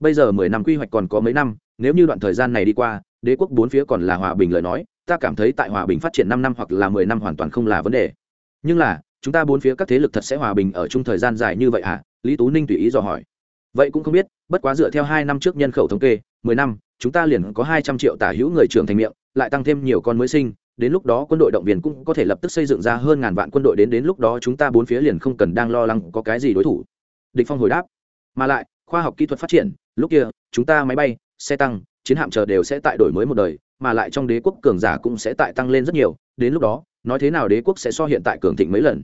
Bây giờ mười năm quy hoạch còn có mấy năm, nếu như đoạn thời gian này đi qua, đế quốc bốn phía còn là hòa bình lời nói, ta cảm thấy tại hòa bình phát triển năm năm hoặc là mười năm hoàn toàn không là vấn đề. Nhưng là, chúng ta bốn phía các thế lực thật sẽ hòa bình ở chung thời gian dài như vậy à lý tú ninh tùy ý dò hỏi vậy cũng không biết, bất quá dựa theo hai năm trước nhân khẩu thống kê, mười năm, chúng ta liền có hai trăm triệu tả hữu người trưởng thành miệng, lại tăng thêm nhiều con mới sinh, đến lúc đó quân đội động viên cũng có thể lập tức xây dựng ra hơn ngàn vạn quân đội đến đến lúc đó chúng ta bốn phía liền không cần đang lo lắng có cái gì đối thủ. Địch phong hồi đáp. Mà lại, khoa học kỹ thuật phát triển, lúc kia, chúng ta máy bay, xe tăng, chiến hạm chờ đều sẽ tại đổi mới một đời, mà lại trong đế quốc cường giả cũng sẽ tại tăng lên rất nhiều, đến lúc đó, nói thế nào đế quốc sẽ so hiện tại cường thịnh mấy lần?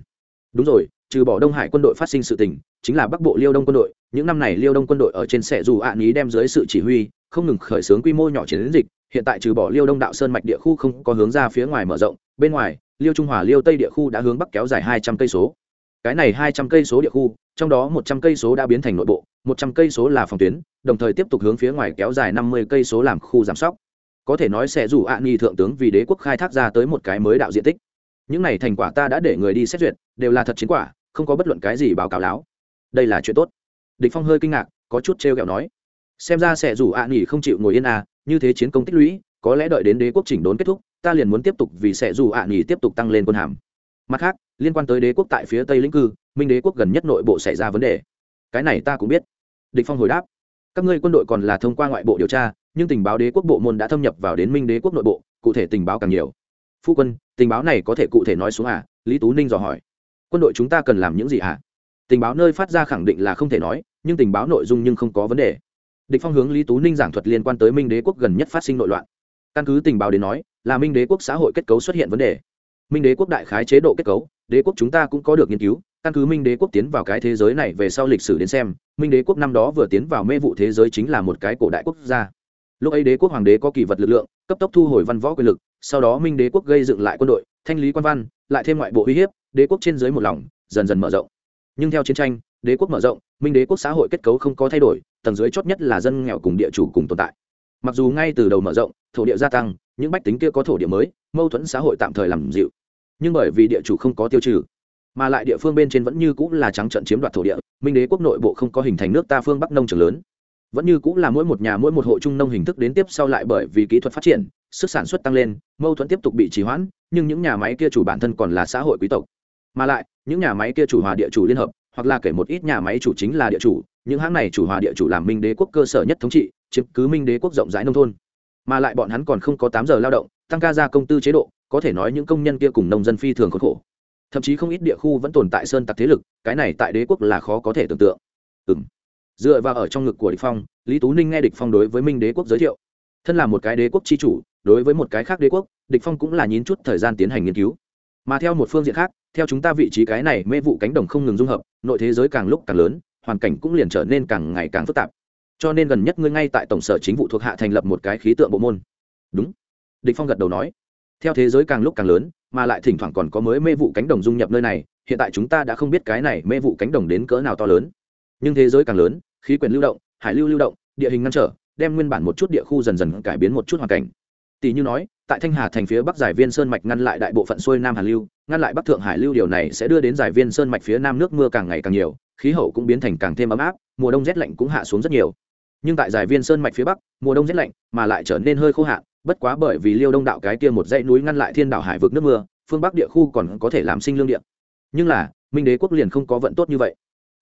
Đúng rồi trừ bỏ đông hải quân đội phát sinh sự tình, chính là bắc bộ liêu đông quân đội. Những năm này liêu đông quân đội ở trên xe dù ạ ní đem dưới sự chỉ huy, không ngừng khởi xướng quy mô nhỏ chiến dịch. Hiện tại trừ bỏ liêu đông đạo sơn mạch địa khu không có hướng ra phía ngoài mở rộng, bên ngoài, liêu trung hòa, liêu tây địa khu đã hướng bắc kéo dài hai trăm cây số. Cái này hai trăm cây số địa khu, trong đó một trăm cây số đã biến thành nội bộ, một trăm cây số là phòng tuyến, đồng thời tiếp tục hướng phía ngoài kéo dài năm mươi cây số làm khu giảm sóc. Có thể nói sẽ dù ạ nghi thượng tướng vì đế quốc khai thác ra tới một cái mới đạo diện tích. Những này thành quả ta đã để người đi xét duyệt, đều là thật chiến quả không có bất luận cái gì báo cáo láo. Đây là chuyện tốt. Địch phong hơi kinh ngạc, có chút treo kẹo nói. Xem ra sẽ rủ ạ nghỉ không chịu ngồi yên à như thế chiến công tích lũy, có lẽ đợi đến đế quốc chỉnh đốn kết thúc, ta liền muốn tiếp tục vì sẽ rủ ạ nghỉ tiếp tục tăng lên quân hàm. Mặt khác, liên quan tới đế quốc tại phía tây lĩnh cư, minh đế quốc gần nhất nội bộ xảy ra vấn đề. Cái này ta cũng biết. Địch phong hồi đáp. Các ngươi quân đội còn là thông qua ngoại bộ điều tra, nhưng tình báo đế quốc bộ môn đã thâm nhập vào đến minh đế quốc nội bộ, cụ thể tình báo càng nhiều. Phu quân, tình báo này có thể cụ thể nói xuống à? Lý tú ninh dò hỏi quân đội chúng ta cần làm những gì à tình báo nơi phát ra khẳng định là không thể nói, nhưng tình báo nội dung nhưng không có vấn đề. Địch phong hướng lý tú ninh giảng thuật liên quan tới minh đế quốc gần nhất phát sinh nội loạn. Căn cứ tình báo đến nói, là minh đế quốc xã hội kết cấu xuất hiện vấn đề. Minh đế quốc đại khái chế độ kết cấu, đế quốc chúng ta cũng có được nghiên cứu. Căn cứ minh đế quốc tiến vào cái thế giới này về sau lịch sử đến xem, minh đế quốc năm đó vừa tiến vào mê vụ thế giới chính là một cái cổ đại quốc gia. Lúc ấy đế quốc hoàng đế có kỳ vật lực lượng, cấp tốc thu hồi văn võ quyền lực, sau đó minh đế quốc gây dựng lại quân đội, thanh lý quan văn, lại thêm ngoại bộ uy hiếp đế quốc trên dưới một lòng, dần dần mở rộng. Nhưng theo chiến tranh, đế quốc mở rộng, minh đế quốc xã hội kết cấu không có thay đổi, tầng dưới chót nhất là dân nghèo cùng địa chủ cùng tồn tại. Mặc dù ngay từ đầu mở rộng, thổ địa gia tăng, những bách tính kia có thổ địa mới, mâu thuẫn xã hội tạm thời làm dịu. Nhưng bởi vì địa chủ không có tiêu trừ, mà lại địa phương bên trên vẫn như cũng là trắng trận chiếm đoạt thổ địa, minh đế quốc nội bộ không có hình thành nước ta phương bắc nông trường lớn. Vẫn như cũng là mỗi một nhà mỗi một hộ trung nông hình thức đến tiếp sau lại bởi vì kỹ thuật phát triển, sức sản xuất tăng lên, mâu thuẫn tiếp tục bị trì hoãn, nhưng những nhà máy kia chủ bản thân còn là xã hội quý tộc mà lại, những nhà máy kia chủ hòa địa chủ liên hợp, hoặc là kể một ít nhà máy chủ chính là địa chủ, những hãng này chủ hòa địa chủ làm minh đế quốc cơ sở nhất thống trị, chiếm cứ minh đế quốc rộng rãi nông thôn. Mà lại bọn hắn còn không có tám giờ lao động, tăng ca ra công tư chế độ, có thể nói những công nhân kia cùng nông dân phi thường khốn khổ. Thậm chí không ít địa khu vẫn tồn tại sơn tặc thế lực, cái này tại đế quốc là khó có thể tưởng tượng. Ừ m dựa vào ở trong ngực của địch phong, lý tú ninh nghe địch phong đối với minh đế quốc giới thiệu. Thân là một cái đế quốc chi chủ, đối với một cái khác đế quốc, địch phong cũng là nhín chút thời gian tiến hành nghiên cứu. Mà theo một phương diện khác theo chúng ta vị trí cái này, mê vụ cánh đồng không ngừng dung hợp, nội thế giới càng lúc càng lớn, hoàn cảnh cũng liền trở nên càng ngày càng phức tạp. Cho nên gần nhất ngươi ngay tại tổng sở chính vụ thuộc hạ thành lập một cái khí tượng bộ môn. Đúng. Địch phong gật đầu nói. Theo thế giới càng lúc càng lớn, mà lại thỉnh thoảng còn có mới mê vụ cánh đồng dung nhập nơi này, hiện tại chúng ta đã không biết cái này mê vụ cánh đồng đến cỡ nào to lớn. Nhưng thế giới càng lớn, khí quyển lưu động, hải lưu lưu động, địa hình ngăn trở, đem nguyên bản một chút địa khu dần dần cải biến một chút hoàn cảnh. Tỷ như nói tại thanh hà thành phía bắc giải viên sơn mạch ngăn lại đại bộ phận xuôi nam hàn lưu, ngăn lại bắc thượng hải lưu điều này sẽ đưa đến giải viên sơn mạch phía nam nước mưa càng ngày càng nhiều, khí hậu cũng biến thành càng thêm ấm áp, mùa đông rét lạnh cũng hạ xuống rất nhiều nhưng tại giải viên sơn mạch phía bắc, mùa đông rét lạnh mà lại trở nên hơi khô hạn, bất quá bởi vì liêu đông đạo cái kia một dãy núi ngăn lại thiên đảo hải vực nước mưa, phương bắc địa khu còn có thể làm sinh lương điện. nhưng là, minh đế quốc liền không có vận tốt như vậy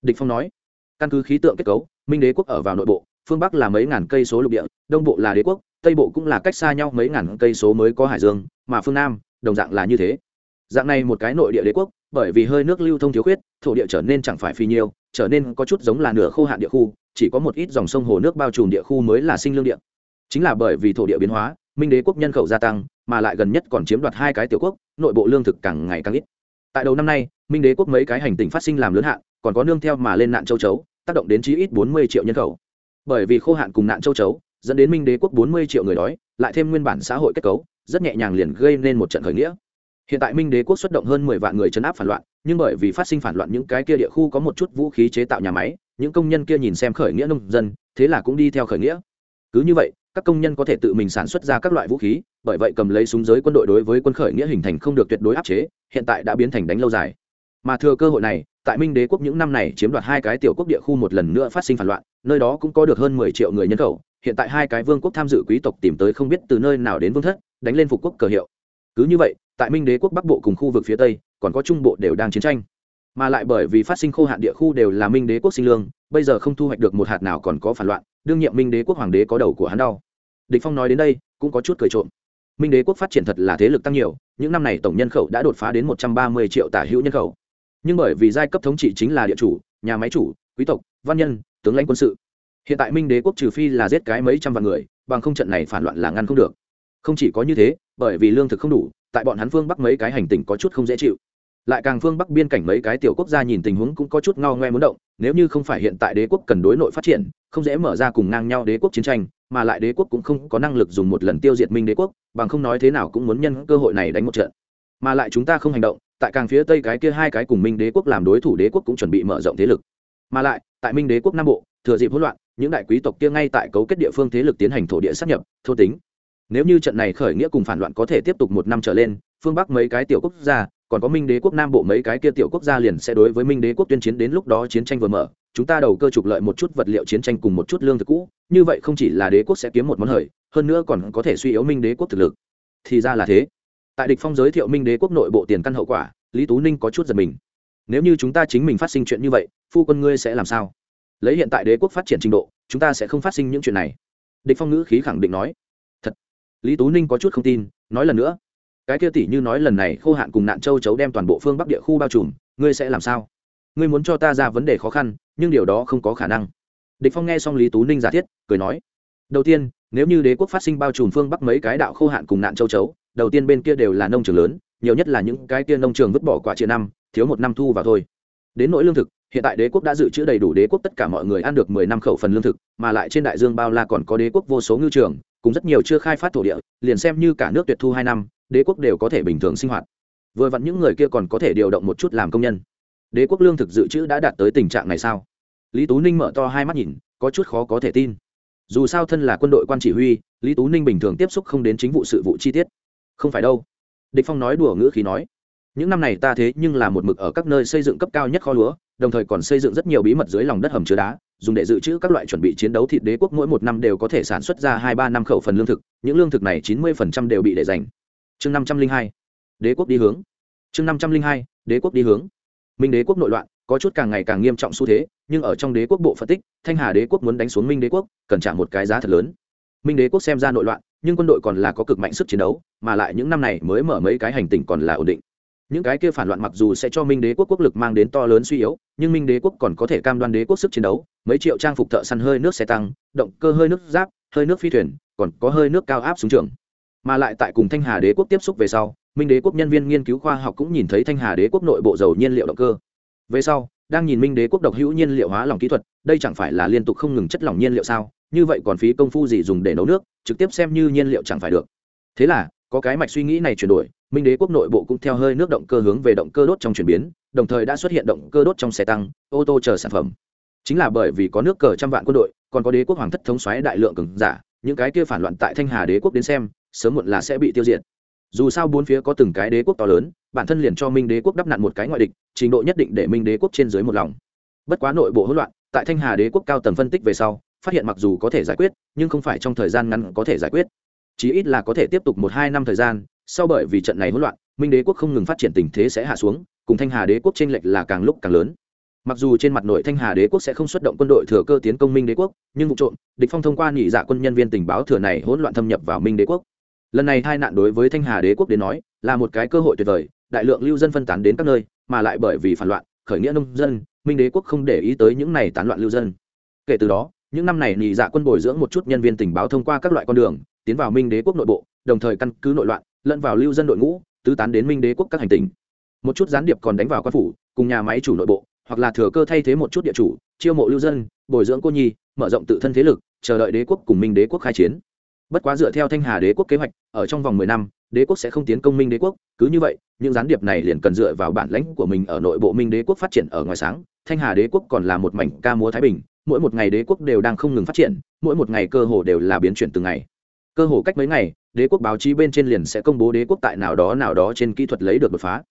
địch phong nói, căn cứ khí tượng kết cấu, minh đế quốc ở vào nội bộ, phương bắc là mấy ngàn cây số lục địa, đông bộ là đế quốc tây bộ cũng là cách xa nhau mấy ngàn cây số mới có hải dương, mà phương nam, đồng dạng là như thế. Dạng này một cái nội địa đế quốc, bởi vì hơi nước lưu thông thiếu khuyết, thổ địa trở nên chẳng phải phi nhiêu trở nên có chút giống là nửa khô hạn địa khu, chỉ có một ít dòng sông hồ nước bao trùm địa khu mới là sinh lương địa. Chính là bởi vì thổ địa biến hóa, minh đế quốc nhân khẩu gia tăng, mà lại gần nhất còn chiếm đoạt hai cái tiểu quốc, nội bộ lương thực càng ngày càng ít. Tại đầu năm nay, minh đế quốc mấy cái hành tinh phát sinh làm lớn hạn, còn có nương theo mà lên nạn châu chấu, tác động đến chí ít bốn mươi triệu nhân khẩu. Bởi vì khô hạn cùng nạn châu chấu dẫn đến minh đế quốc bốn mươi triệu người đói, lại thêm nguyên bản xã hội kết cấu, rất nhẹ nhàng liền gây nên một trận khởi nghĩa. Hiện tại minh đế quốc xuất động hơn mười vạn người chấn áp phản loạn, nhưng bởi vì phát sinh phản loạn những cái kia địa khu có một chút vũ khí chế tạo nhà máy, những công nhân kia nhìn xem khởi nghĩa nông dân, thế là cũng đi theo khởi nghĩa. Cứ như vậy, các công nhân có thể tự mình sản xuất ra các loại vũ khí, bởi vậy cầm lấy súng giới quân đội đối với quân khởi nghĩa hình thành không được tuyệt đối áp chế, hiện tại đã biến thành đánh lâu dài. Mà thừa cơ hội này, tại minh đế quốc những năm này chiếm đoạt hai cái tiểu quốc địa khu một lần nữa phát sinh phản loạn, nơi đó cũng có được hơn mười triệu người nhân khẩu hiện tại hai cái vương quốc tham dự quý tộc tìm tới không biết từ nơi nào đến vương thất, đánh lên phục quốc cờ hiệu. Cứ như vậy, tại minh đế quốc bắc bộ cùng khu vực phía tây, còn có trung bộ đều đang chiến tranh. Mà lại bởi vì phát sinh khô hạn địa khu đều là minh đế quốc sinh lương, bây giờ không thu hoạch được một hạt nào còn có phản loạn, đương nhiệm minh đế quốc hoàng đế có đầu của hắn đau. Địch phong nói đến đây, cũng có chút cười trộm. Minh đế quốc phát triển thật là thế lực tăng nhiều, những năm này tổng nhân khẩu đã đột phá đến một trăm ba mươi triệu tả hữu nhân khẩu. Nhưng bởi vì giai cấp thống trị chính là địa chủ, nhà máy chủ, quý tộc, văn nhân, tướng lãnh quân sự hiện tại minh đế quốc trừ phi là giết cái mấy trăm vạn người, bằng không trận này phản loạn là ngăn không được. Không chỉ có như thế, bởi vì lương thực không đủ, tại bọn hắn phương bắc mấy cái hành tinh có chút không dễ chịu. Lại càng phương bắc biên cảnh mấy cái tiểu quốc gia nhìn tình huống cũng có chút ngao ngoe muốn động, nếu như không phải hiện tại đế quốc cần đối nội phát triển, không dễ mở ra cùng ngang nhau đế quốc chiến tranh, mà lại đế quốc cũng không có năng lực dùng một lần tiêu diệt minh đế quốc, bằng không nói thế nào cũng muốn nhân cơ hội này đánh một trận. Mà lại chúng ta không hành động, tại càng phía tây cái kia hai cái cùng minh đế quốc làm đối thủ đế quốc cũng chuẩn bị mở rộng thế lực. Mà lại, tại minh đế quốc nam bộ, thừa dịp hỗn loạn những đại quý tộc kia ngay tại cấu kết địa phương thế lực tiến hành thổ địa sát nhập, thô tính. Nếu như trận này khởi nghĩa cùng phản loạn có thể tiếp tục một năm trở lên, phương bắc mấy cái tiểu quốc gia, còn có minh đế quốc nam bộ mấy cái kia tiểu quốc gia liền sẽ đối với minh đế quốc tuyên chiến đến lúc đó chiến tranh vừa mở. Chúng ta đầu cơ trục lợi một chút vật liệu chiến tranh cùng một chút lương thực cũ, như vậy không chỉ là đế quốc sẽ kiếm một món hời, hơn nữa còn có thể suy yếu minh đế quốc thực lực. Thì ra là thế. Tại địch phong giới thiệu minh đế quốc nội bộ tiền căn hậu quả, lý tú ninh có chút giật mình. Nếu như chúng ta chính mình phát sinh chuyện như vậy, phu quân ngươi sẽ làm sao? Lấy hiện tại đế quốc phát triển trình độ, chúng ta sẽ không phát sinh những chuyện này. Địch phong ngữ khí khẳng định nói. Thật. Lý tú ninh có chút không tin, nói lần nữa. Cái kia tỷ như nói lần này khô hạn cùng nạn châu chấu đem toàn bộ phương bắc địa khu bao trùm, ngươi sẽ làm sao? Ngươi muốn cho ta ra vấn đề khó khăn, nhưng điều đó không có khả năng. Địch phong nghe xong lý tú ninh giả thiết, cười nói. Đầu tiên, nếu như đế quốc phát sinh bao trùm phương bắc mấy cái đạo khô hạn cùng nạn châu chấu, đầu tiên bên kia đều là nông trường lớn, nhiều nhất là những cái kia nông trường vứt bỏ quả chia năm, thiếu một năm thu vào thôi đến nỗi lương thực, hiện tại đế quốc đã dự trữ đầy đủ đế quốc tất cả mọi người ăn được mười năm khẩu phần lương thực, mà lại trên đại dương bao la còn có đế quốc vô số ngư trường, cùng rất nhiều chưa khai phát thổ địa, liền xem như cả nước tuyệt thu hai năm, đế quốc đều có thể bình thường sinh hoạt. Vừa vặn những người kia còn có thể điều động một chút làm công nhân. Đế quốc lương thực dự trữ đã đạt tới tình trạng này sao? Lý tú ninh mở to hai mắt nhìn, có chút khó có thể tin. Dù sao thân là quân đội quan chỉ huy, lý tú ninh bình thường tiếp xúc không đến chính vụ sự vụ chi tiết. Không phải đâu. Địch phong nói đùa ngữ khí nói những năm này ta thế nhưng là một mực ở các nơi xây dựng cấp cao nhất kho lúa, đồng thời còn xây dựng rất nhiều bí mật dưới lòng đất hầm chứa đá, dùng để dự trữ các loại chuẩn bị chiến đấu thịt đế quốc mỗi một năm đều có thể sản xuất ra hai ba năm khẩu phần lương thực, những lương thực này chín mươi phần trăm đều bị để dành. Chương năm trăm linh hai, đế quốc đi hướng. Chương năm trăm linh hai, đế quốc đi hướng. Minh đế quốc nội loạn, có chút càng ngày càng nghiêm trọng xu thế, nhưng ở trong đế quốc bộ phân tích, thanh hà đế quốc muốn đánh xuống minh đế quốc, cần trả một cái giá thật lớn. Minh đế quốc xem ra nội loạn, nhưng quân đội còn là có cực mạnh sức chiến đấu, mà lại những năm này mới mở mấy cái hành tinh còn là ổn định những cái kia phản loạn mặc dù sẽ cho minh đế quốc quốc lực mang đến to lớn suy yếu, nhưng minh đế quốc còn có thể cam đoan đế quốc sức chiến đấu, mấy triệu trang phục thợ săn hơi nước xe tăng, động cơ hơi nước giáp, hơi nước phi thuyền, còn có hơi nước cao áp xuống trường. Mà lại tại cùng thanh hà đế quốc tiếp xúc về sau, minh đế quốc nhân viên nghiên cứu khoa học cũng nhìn thấy thanh hà đế quốc nội bộ dầu nhiên liệu động cơ. Về sau, đang nhìn minh đế quốc độc hữu nhiên liệu hóa lỏng kỹ thuật, đây chẳng phải là liên tục không ngừng chất lỏng nhiên liệu sao? Như vậy còn phí công phu gì dùng để nấu nước, trực tiếp xem như nhiên liệu chẳng phải được. Thế là, có cái mạch suy nghĩ này chuyển đổi minh đế quốc nội bộ cũng theo hơi nước động cơ hướng về động cơ đốt trong chuyển biến, đồng thời đã xuất hiện động cơ đốt trong xe tăng, ô tô chờ sản phẩm. Chính là bởi vì có nước cờ trăm vạn quân đội, còn có đế quốc hoàng thất thống xoáy đại lượng cường giả, những cái kia phản loạn tại thanh hà đế quốc đến xem, sớm muộn là sẽ bị tiêu diệt. Dù sao bốn phía có từng cái đế quốc to lớn, bản thân liền cho minh đế quốc đắp nặn một cái ngoại địch, trình độ nhất định để minh đế quốc trên dưới một lòng. Bất quá nội bộ hỗn loạn, tại thanh hà đế quốc cao tầng phân tích về sau, phát hiện mặc dù có thể giải quyết, nhưng không phải trong thời gian ngắn có thể giải quyết. Chí ít là có thể tiếp tục một hai năm thời gian sau bởi vì trận này hỗn loạn, minh đế quốc không ngừng phát triển tình thế sẽ hạ xuống, cùng thanh hà đế quốc tranh lệch là càng lúc càng lớn. Mặc dù trên mặt nội thanh hà đế quốc sẽ không xuất động quân đội thừa cơ tiến công minh đế quốc, nhưng vụ trộm, địch phong thông qua nhị dạ quân nhân viên tình báo thừa này hỗn loạn thâm nhập vào minh đế quốc. Lần này hai nạn đối với thanh hà đế quốc đến nói, là một cái cơ hội tuyệt vời, đại lượng lưu dân phân tán đến các nơi, mà lại bởi vì phản loạn, khởi nghĩa nông dân, minh đế quốc không để ý tới những này tán loạn lưu dân. Kể từ đó, những năm này nhị dạ quân bồi dưỡng một chút nhân viên tình báo thông qua các loại con đường tiến vào minh đế quốc nội bộ, đồng thời căn cứ nội loạn, lẫn vào lưu dân đội ngũ, tứ tán đến minh đế quốc các hành tinh. Một chút gián điệp còn đánh vào quan phủ, cùng nhà máy chủ nội bộ, hoặc là thừa cơ thay thế một chút địa chủ, chiêu mộ lưu dân, bồi dưỡng cô nhi, mở rộng tự thân thế lực, chờ đợi đế quốc cùng minh đế quốc khai chiến. Bất quá dựa theo thanh hà đế quốc kế hoạch, ở trong vòng mười năm, đế quốc sẽ không tiến công minh đế quốc, cứ như vậy, những gián điệp này liền cần dựa vào bản lãnh của mình ở nội bộ minh đế quốc phát triển ở ngoài sáng. Thanh hà đế quốc còn là một mảnh ca múa thái bình, mỗi một ngày đế quốc đều đang không ngừng phát triển, mỗi một ngày cơ hồ đều là biến chuyển từng ngày cơ hồ cách mấy ngày, đế quốc báo chí bên trên liền sẽ công bố đế quốc tại nào đó nào đó trên kỹ thuật lấy được đột phá.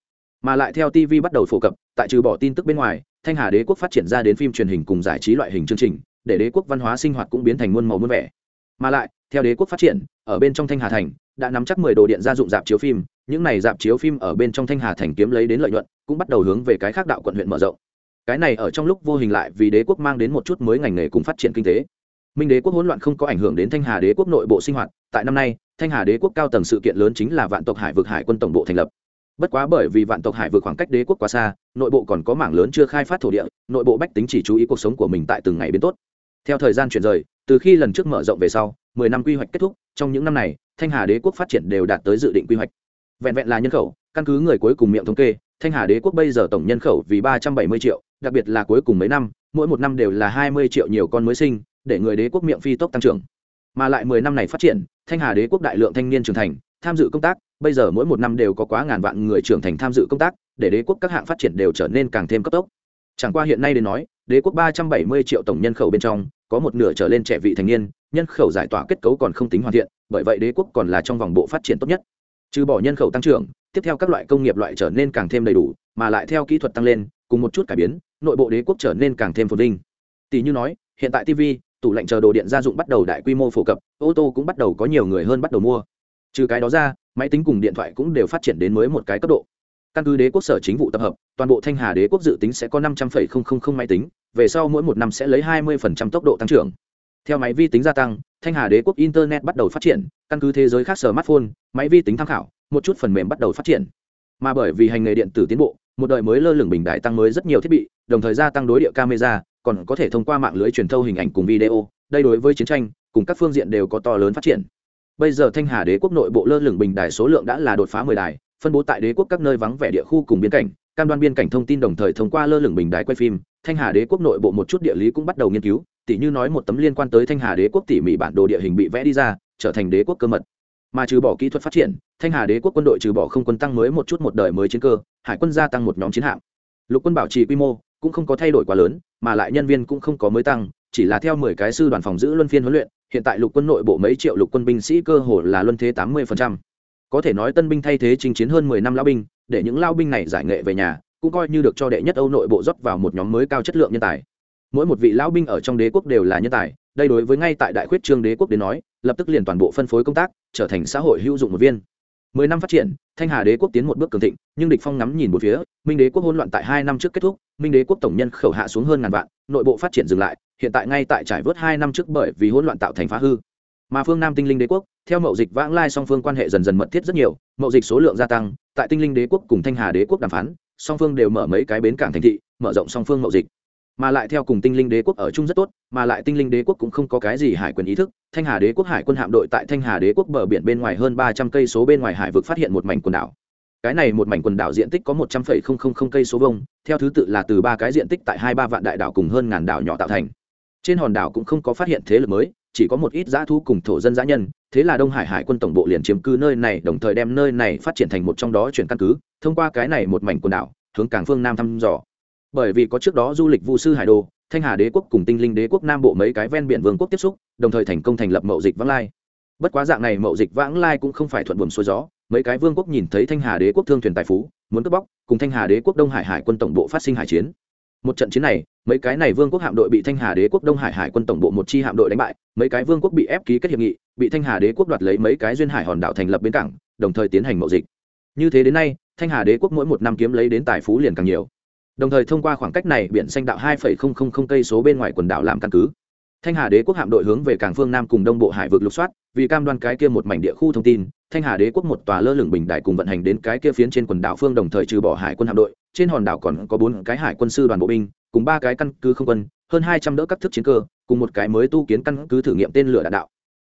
Mà lại theo tv bắt đầu phổ cập, tại trừ bỏ tin tức bên ngoài, thanh hà đế quốc phát triển ra đến phim truyền hình cùng giải trí loại hình chương trình, để đế quốc văn hóa sinh hoạt cũng biến thành muôn màu muôn vẻ. Mà lại, theo đế quốc phát triển, ở bên trong thanh hà thành, đã nắm chắc mười đồ điện gia dụng dạp chiếu phim, những này dạp chiếu phim ở bên trong thanh hà thành kiếm lấy đến lợi nhuận, cũng bắt đầu hướng về cái khác đạo quận huyện mở rộng. Cái này ở trong lúc vô hình lại vì đế quốc mang đến một chút mới ngành nghề cùng phát triển kinh tế minh đế quốc hỗn loạn không có ảnh hưởng đến thanh hà đế quốc nội bộ sinh hoạt. Tại năm nay, thanh hà đế quốc cao tầng sự kiện lớn chính là vạn tộc hải vực hải quân tổng bộ thành lập. Bất quá bởi vì vạn tộc hải vực khoảng cách đế quốc quá xa, nội bộ còn có mảng lớn chưa khai phát thổ địa, nội bộ bách tính chỉ chú ý cuộc sống của mình tại từng ngày biến tốt. Theo thời gian chuyển rời, từ khi lần trước mở rộng về sau, mười năm quy hoạch kết thúc, trong những năm này, thanh hà đế quốc phát triển đều đạt tới dự định quy hoạch. Vẹn vẹn là nhân khẩu, căn cứ người cuối cùng miệng thống kê, thanh hà đế quốc bây giờ tổng nhân khẩu vì ba trăm bảy mươi triệu, đặc biệt là cuối cùng mấy năm, mỗi một năm đều là hai mươi triệu nhiều con mới sinh để người đế quốc miệng phi tốc tăng trưởng. Mà lại mười năm này phát triển, thanh hà đế quốc đại lượng thanh niên trưởng thành, tham dự công tác, bây giờ mỗi một năm đều có quá ngàn vạn người trưởng thành tham dự công tác, để đế quốc các hạng phát triển đều trở nên càng thêm cấp tốc. Chẳng qua hiện nay đến nói, đế quốc ba trăm bảy mươi triệu tổng nhân khẩu bên trong, có một nửa trở lên trẻ vị thành niên, nhân khẩu giải tỏa kết cấu còn không tính hoàn thiện, bởi vậy đế quốc còn là trong vòng bộ phát triển tốt nhất. Trừ bỏ nhân khẩu tăng trưởng, tiếp theo các loại công nghiệp loại trở nên càng thêm đầy đủ, mà lại theo kỹ thuật tăng lên, cùng một chút cải biến, nội bộ đế quốc trở nên càng thêm phồn vinh. Tỷ như nói, hiện tại tv tủ lạnh chờ đồ điện gia dụng bắt đầu đại quy mô phổ cập, ô tô cũng bắt đầu có nhiều người hơn bắt đầu mua. Trừ cái đó ra, máy tính cùng điện thoại cũng đều phát triển đến mới một cái cấp độ. Căn cứ đế quốc sở chính vụ tập hợp, toàn bộ thanh hà đế quốc dự tính sẽ có năm trăm linh máy tính, về sau mỗi một năm sẽ lấy hai mươi tốc độ tăng trưởng. Theo máy vi tính gia tăng, thanh hà đế quốc internet bắt đầu phát triển, căn cứ thế giới khác sở smartphone, máy vi tính tham khảo, một chút phần mềm bắt đầu phát triển. Mà bởi vì hành nghề điện tử tiến bộ, một đời mới lơ lửng bình đại tăng mới rất nhiều thiết bị, đồng thời gia tăng đối địa camera còn có thể thông qua mạng lưới truyền thâu hình ảnh cùng video, đây đối với chiến tranh, cùng các phương diện đều có to lớn phát triển. Bây giờ thanh hà đế quốc nội bộ lơ lửng bình đài số lượng đã là đột phá mười đài, phân bố tại đế quốc các nơi vắng vẻ địa khu cùng biên cảnh, cam đoan biên cảnh thông tin đồng thời thông qua lơ lửng bình đài quay phim, thanh hà đế quốc nội bộ một chút địa lý cũng bắt đầu nghiên cứu, tỉ như nói một tấm liên quan tới thanh hà đế quốc tỉ mỉ bản đồ địa hình bị vẽ đi ra, trở thành đế quốc cơ mật. Mà trừ bỏ kỹ thuật phát triển, thanh hà đế quốc quân đội trừ bỏ không quân tăng mới một chút một đời mới chiến cơ, hải quân gia tăng một nhóm chiến hạm. Lục quân bảo trì quy mô cũng không có thay đổi quá lớn, mà lại nhân viên cũng không có mới tăng, chỉ là theo mười cái sư đoàn phòng giữ luân phiên huấn luyện, hiện tại lục quân nội bộ mấy triệu lục quân binh sĩ cơ hồ là luân thế tám mươi có thể nói tân binh thay thế chinh chiến hơn mười năm lao binh, để những lao binh này giải nghệ về nhà, cũng coi như được cho đệ nhất âu nội bộ rót vào một nhóm mới cao chất lượng nhân tài. Mỗi một vị lão binh ở trong đế quốc đều là nhân tài, đây đối với ngay tại đại khuyết trương đế quốc đến nói, lập tức liền toàn bộ phân phối công tác, trở thành xã hội hữu dụng một viên mười năm phát triển, thanh hà đế quốc tiến một bước cường thịnh, nhưng địch phong ngắm nhìn một phía, minh đế quốc hỗn loạn tại hai năm trước kết thúc, minh đế quốc tổng nhân khẩu hạ xuống hơn ngàn vạn, nội bộ phát triển dừng lại, hiện tại ngay tại trải vớt hai năm trước bởi vì hỗn loạn tạo thành phá hư. Mà phương nam tinh linh đế quốc, theo mậu dịch vãng lai song phương quan hệ dần dần mật thiết rất nhiều, mậu dịch số lượng gia tăng, tại tinh linh đế quốc cùng thanh hà đế quốc đàm phán, song phương đều mở mấy cái bến cảng thành thị, mở rộng song phương mậu dịch mà lại theo cùng tinh linh đế quốc ở chung rất tốt, mà lại tinh linh đế quốc cũng không có cái gì hải quyền ý thức. Thanh hà đế quốc hải quân hạm đội tại thanh hà đế quốc bờ biển bên ngoài hơn ba trăm cây số bên ngoài hải vực phát hiện một mảnh quần đảo. Cái này một mảnh quần đảo diện tích có một trăm phẩy không không không cây số vông theo thứ tự là từ ba cái diện tích tại hai ba vạn đại đảo cùng hơn ngàn đảo nhỏ tạo thành. Trên hòn đảo cũng không có phát hiện thế lực mới, chỉ có một ít dã thu cùng thổ dân dã nhân, thế là đông hải hải quân tổng bộ liền chiếm cư nơi này, đồng thời đem nơi này phát triển thành một trong đó chuyển căn cứ, thông qua cái này một mảnh quần đảo, hướng cảng phương nam thăm dò bởi vì có trước đó du lịch vu sư hải đồ, thanh hà đế quốc cùng tinh linh đế quốc nam bộ mấy cái ven biển vương quốc tiếp xúc đồng thời thành công thành lập mậu dịch vãng lai. Bất quá dạng này mậu dịch vãng lai cũng không phải thuận buồm xuôi gió mấy cái vương quốc nhìn thấy thanh hà đế quốc thương thuyền tài phú muốn cướp bóc cùng thanh hà đế quốc đông hải hải quân tổng bộ phát sinh hải chiến. Một trận chiến này mấy cái này vương quốc hạm đội bị thanh hà đế quốc đông hải hải quân tổng bộ một chi hạm đội đánh bại mấy cái vương quốc bị ép ký kết hiệp nghị bị thanh hà đế quốc đoạt lấy mấy cái duyên hải hòn đảo thành lập bến cảng đồng thời tiến hành mậu dịch. Như thế đến nay thanh hà đế quốc mỗi một năm kiếm lấy đến tài phú liền càng nhiều đồng thời thông qua khoảng cách này biển xanh đạo hai cây số bên ngoài quần đảo làm căn cứ. Thanh hà đế quốc hạm đội hướng về cảng phương nam cùng đông bộ hải vực lục soát, vì cam đoan cái kia một mảnh địa khu thông tin, thanh hà đế quốc một tòa lơ lửng bình đại cùng vận hành đến cái kia phiến trên quần đảo phương đồng thời trừ bỏ hải quân hạm đội, trên hòn đảo còn có bốn cái hải quân sư đoàn bộ binh, cùng ba cái căn cứ không quân, hơn hai trăm đỡ các thức chiến cơ, cùng một cái mới tu kiến căn cứ thử nghiệm tên lửa đạn đạo.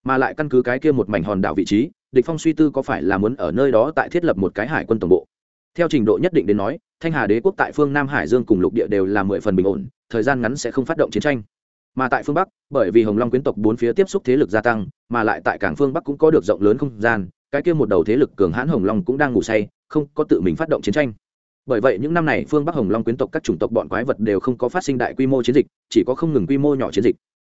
Mà lại căn cứ cái kia một mảnh hòn đảo vị trí, địch phong suy tư có phải là muốn ở nơi đó tại thiết lập một cái hải quân tổng bộ. Theo trình độ nhất định đến nói thanh hà đế quốc tại phương nam hải dương cùng lục địa đều là mười phần bình ổn, thời gian ngắn sẽ không phát động chiến tranh. Mà tại phương bắc, bởi vì hồng long quyến tộc bốn phía tiếp xúc thế lực gia tăng, mà lại tại cảng phương bắc cũng có được rộng lớn không gian, cái kia một đầu thế lực cường hãn hồng long cũng đang ngủ say, không có tự mình phát động chiến tranh. Bởi vậy những năm này phương bắc hồng long quyến tộc các chủng tộc bọn quái vật đều không có phát sinh đại quy mô chiến dịch, chỉ có không ngừng quy mô nhỏ chiến dịch.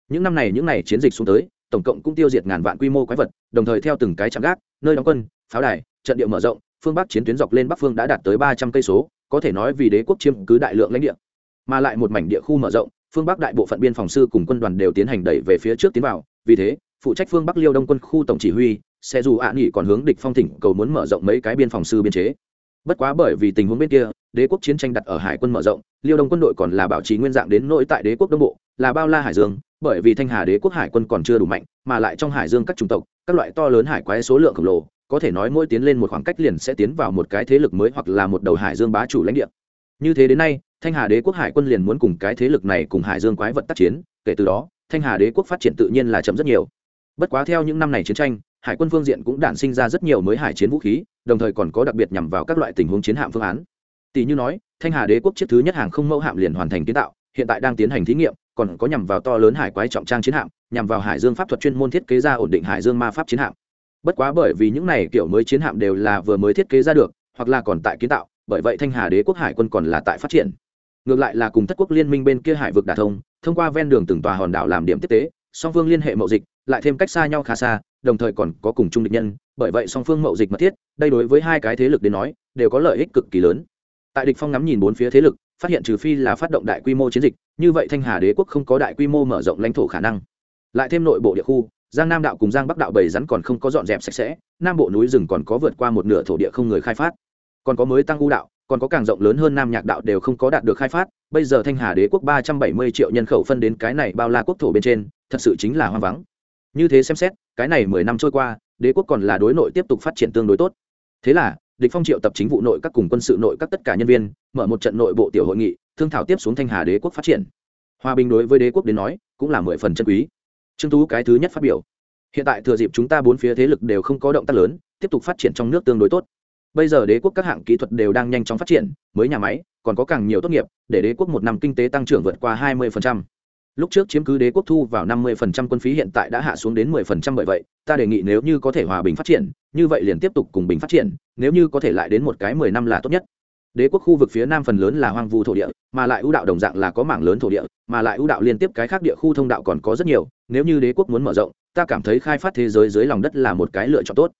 Những năm này những này chiến dịch xuống tới, tổng cộng cũng tiêu diệt ngàn vạn quy mô quái vật, đồng thời theo từng cái trạm gác, nơi đóng quân, pháo đài, trận địa mở rộng, phương bắc chiến tuyến dọc lên bắc phương đã đạt tới ba trăm cây số có thể nói vì đế quốc chiếm cứ đại lượng lãnh địa, mà lại một mảnh địa khu mở rộng, phương bắc đại bộ phận biên phòng sư cùng quân đoàn đều tiến hành đẩy về phía trước tiến vào. Vì thế, phụ trách phương bắc liêu đông quân khu tổng chỉ huy sẽ dù ạ nghỉ còn hướng địch phong thỉnh cầu muốn mở rộng mấy cái biên phòng sư biên chế. Bất quá bởi vì tình huống bên kia, đế quốc chiến tranh đặt ở hải quân mở rộng, liêu đông quân đội còn là bảo trì nguyên dạng đến nỗi tại đế quốc đông bộ, là bao la hải dương, bởi vì thanh hà đế quốc hải quân còn chưa đủ mạnh, mà lại trong hải dương các chủng tộc, các loại to lớn hải quái số lượng khổng lồ có thể nói mỗi tiến lên một khoảng cách liền sẽ tiến vào một cái thế lực mới hoặc là một đầu hải dương bá chủ lãnh địa. Như thế đến nay, thanh hà đế quốc hải quân liền muốn cùng cái thế lực này cùng hải dương quái vật tác chiến, kể từ đó, thanh hà đế quốc phát triển tự nhiên là chậm rất nhiều. Bất quá theo những năm này chiến tranh, hải quân phương diện cũng đản sinh ra rất nhiều mới hải chiến vũ khí, đồng thời còn có đặc biệt nhằm vào các loại tình huống chiến hạm phương án. Tỷ như nói, thanh hà đế quốc chiếc thứ nhất hàng không mẫu hạm liền hoàn thành kiến tạo, hiện tại đang tiến hành thí nghiệm, còn có nhằm vào to lớn hải quái trọng trang chiến hạm, nhằm vào hải dương pháp thuật chuyên môn thiết kế ra ổn định hải dương ma pháp chiến hạm bất quá bởi vì những này kiểu mới chiến hạm đều là vừa mới thiết kế ra được, hoặc là còn tại kiến tạo, bởi vậy thanh hà đế quốc hải quân còn là tại phát triển. Ngược lại là cùng thất quốc liên minh bên kia hải vực đà thông thông qua ven đường từng tòa hòn đảo làm điểm tiếp tế, song phương liên hệ mậu dịch, lại thêm cách xa nhau khá xa, đồng thời còn có cùng chung địch nhân, bởi vậy song phương mậu dịch mật thiết, đây đối với hai cái thế lực đến nói, đều có lợi ích cực kỳ lớn. Tại địch phong ngắm nhìn bốn phía thế lực, phát hiện trừ phi là phát động đại quy mô chiến dịch, như vậy thanh hà đế quốc không có đại quy mô mở rộng lãnh thổ khả năng. Lại thêm nội bộ địa khu giang nam đạo cùng giang bắc đạo bầy rắn còn không có dọn dẹp sạch sẽ, nam bộ núi rừng còn có vượt qua một nửa thổ địa không người khai phát. Còn có mới tăng u đạo, còn có càng rộng lớn hơn nam nhạc đạo đều không có đạt được khai phát, bây giờ thanh hà đế quốc ba trăm bảy mươi triệu nhân khẩu phân đến cái này bao la quốc thổ bên trên, thật sự chính là hoang vắng. Như thế xem xét, cái này mười năm trôi qua, đế quốc còn là đối nội tiếp tục phát triển tương đối tốt. Thế là, địch phong triệu tập chính vụ nội các cùng quân sự nội các tất cả nhân viên, mở một trận nội bộ tiểu hội nghị, thương thảo tiếp xuống thanh hà đế quốc phát triển. Hòa bình đối với đế quốc đến nói, cũng là mười phần chân quý trương tú cái thứ nhất phát biểu. Hiện tại thừa dịp chúng ta bốn phía thế lực đều không có động tác lớn, tiếp tục phát triển trong nước tương đối tốt. Bây giờ đế quốc các hạng kỹ thuật đều đang nhanh chóng phát triển, mới nhà máy, còn có càng nhiều tốt nghiệp, để đế quốc một năm kinh tế tăng trưởng vượt qua hai mươi lúc trước chiếm cứ đế quốc thu vào năm mươi quân phí hiện tại đã hạ xuống đến 10% bởi vậy, ta đề nghị nếu như có thể hòa bình phát triển, như vậy liền tiếp tục cùng bình phát triển, nếu như có thể lại đến một cái mười năm là tốt nhất đế quốc khu vực phía nam phần lớn là hoang vu thổ địa, mà lại ưu đạo đồng dạng là có mảng lớn thổ địa, mà lại ưu đạo liên tiếp cái khác địa khu thông đạo còn có rất nhiều, nếu như đế quốc muốn mở rộng, ta cảm thấy khai phát thế giới dưới lòng đất là một cái lựa chọn tốt.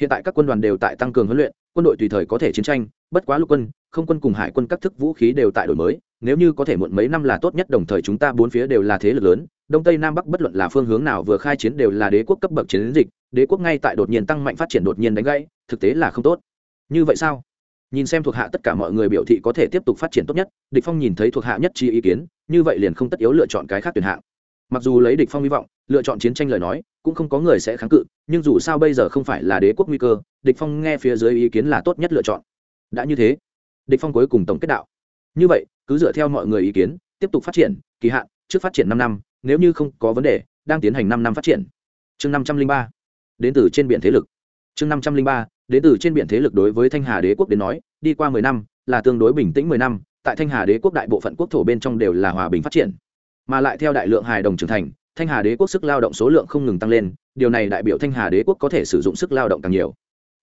Hiện tại các quân đoàn đều tại tăng cường huấn luyện, quân đội tùy thời có thể chiến tranh, bất quá lục quân, không quân cùng hải quân các thức vũ khí đều tại đổi mới, nếu như có thể muộn mấy năm là tốt nhất, đồng thời chúng ta bốn phía đều là thế lực lớn, đông tây nam bắc bất luận là phương hướng nào vừa khai chiến đều là đế quốc cấp bậc chiến dịch, đế quốc ngay tại đột nhiên tăng mạnh phát triển đột nhiên đánh gãy, thực tế là không tốt. Như vậy sao? Nhìn xem thuộc hạ tất cả mọi người biểu thị có thể tiếp tục phát triển tốt nhất, địch phong nhìn thấy thuộc hạ nhất trí ý kiến, như vậy liền không tất yếu lựa chọn cái khác tuyển hạng. Mặc dù lấy địch phong hy vọng, lựa chọn chiến tranh lời nói, cũng không có người sẽ kháng cự, nhưng dù sao bây giờ không phải là đế quốc nguy cơ, địch phong nghe phía dưới ý kiến là tốt nhất lựa chọn. Đã như thế, địch phong cuối cùng tổng kết đạo. Như vậy, cứ dựa theo mọi người ý kiến, tiếp tục phát triển, kỳ hạn, trước phát triển năm năm, nếu như không có vấn đề, đang tiến hành năm năm phát triển. Chương năm trăm linh ba, đến từ trên biển thế lực. Chương năm trăm linh ba đến từ trên biển thế lực đối với thanh hà đế quốc đến nói, đi qua mười năm, là tương đối bình tĩnh mười năm, tại thanh hà đế quốc đại bộ phận quốc thổ bên trong đều là hòa bình phát triển. Mà lại theo đại lượng hài đồng trưởng thành, thanh hà đế quốc sức lao động số lượng không ngừng tăng lên, điều này đại biểu thanh hà đế quốc có thể sử dụng sức lao động càng nhiều.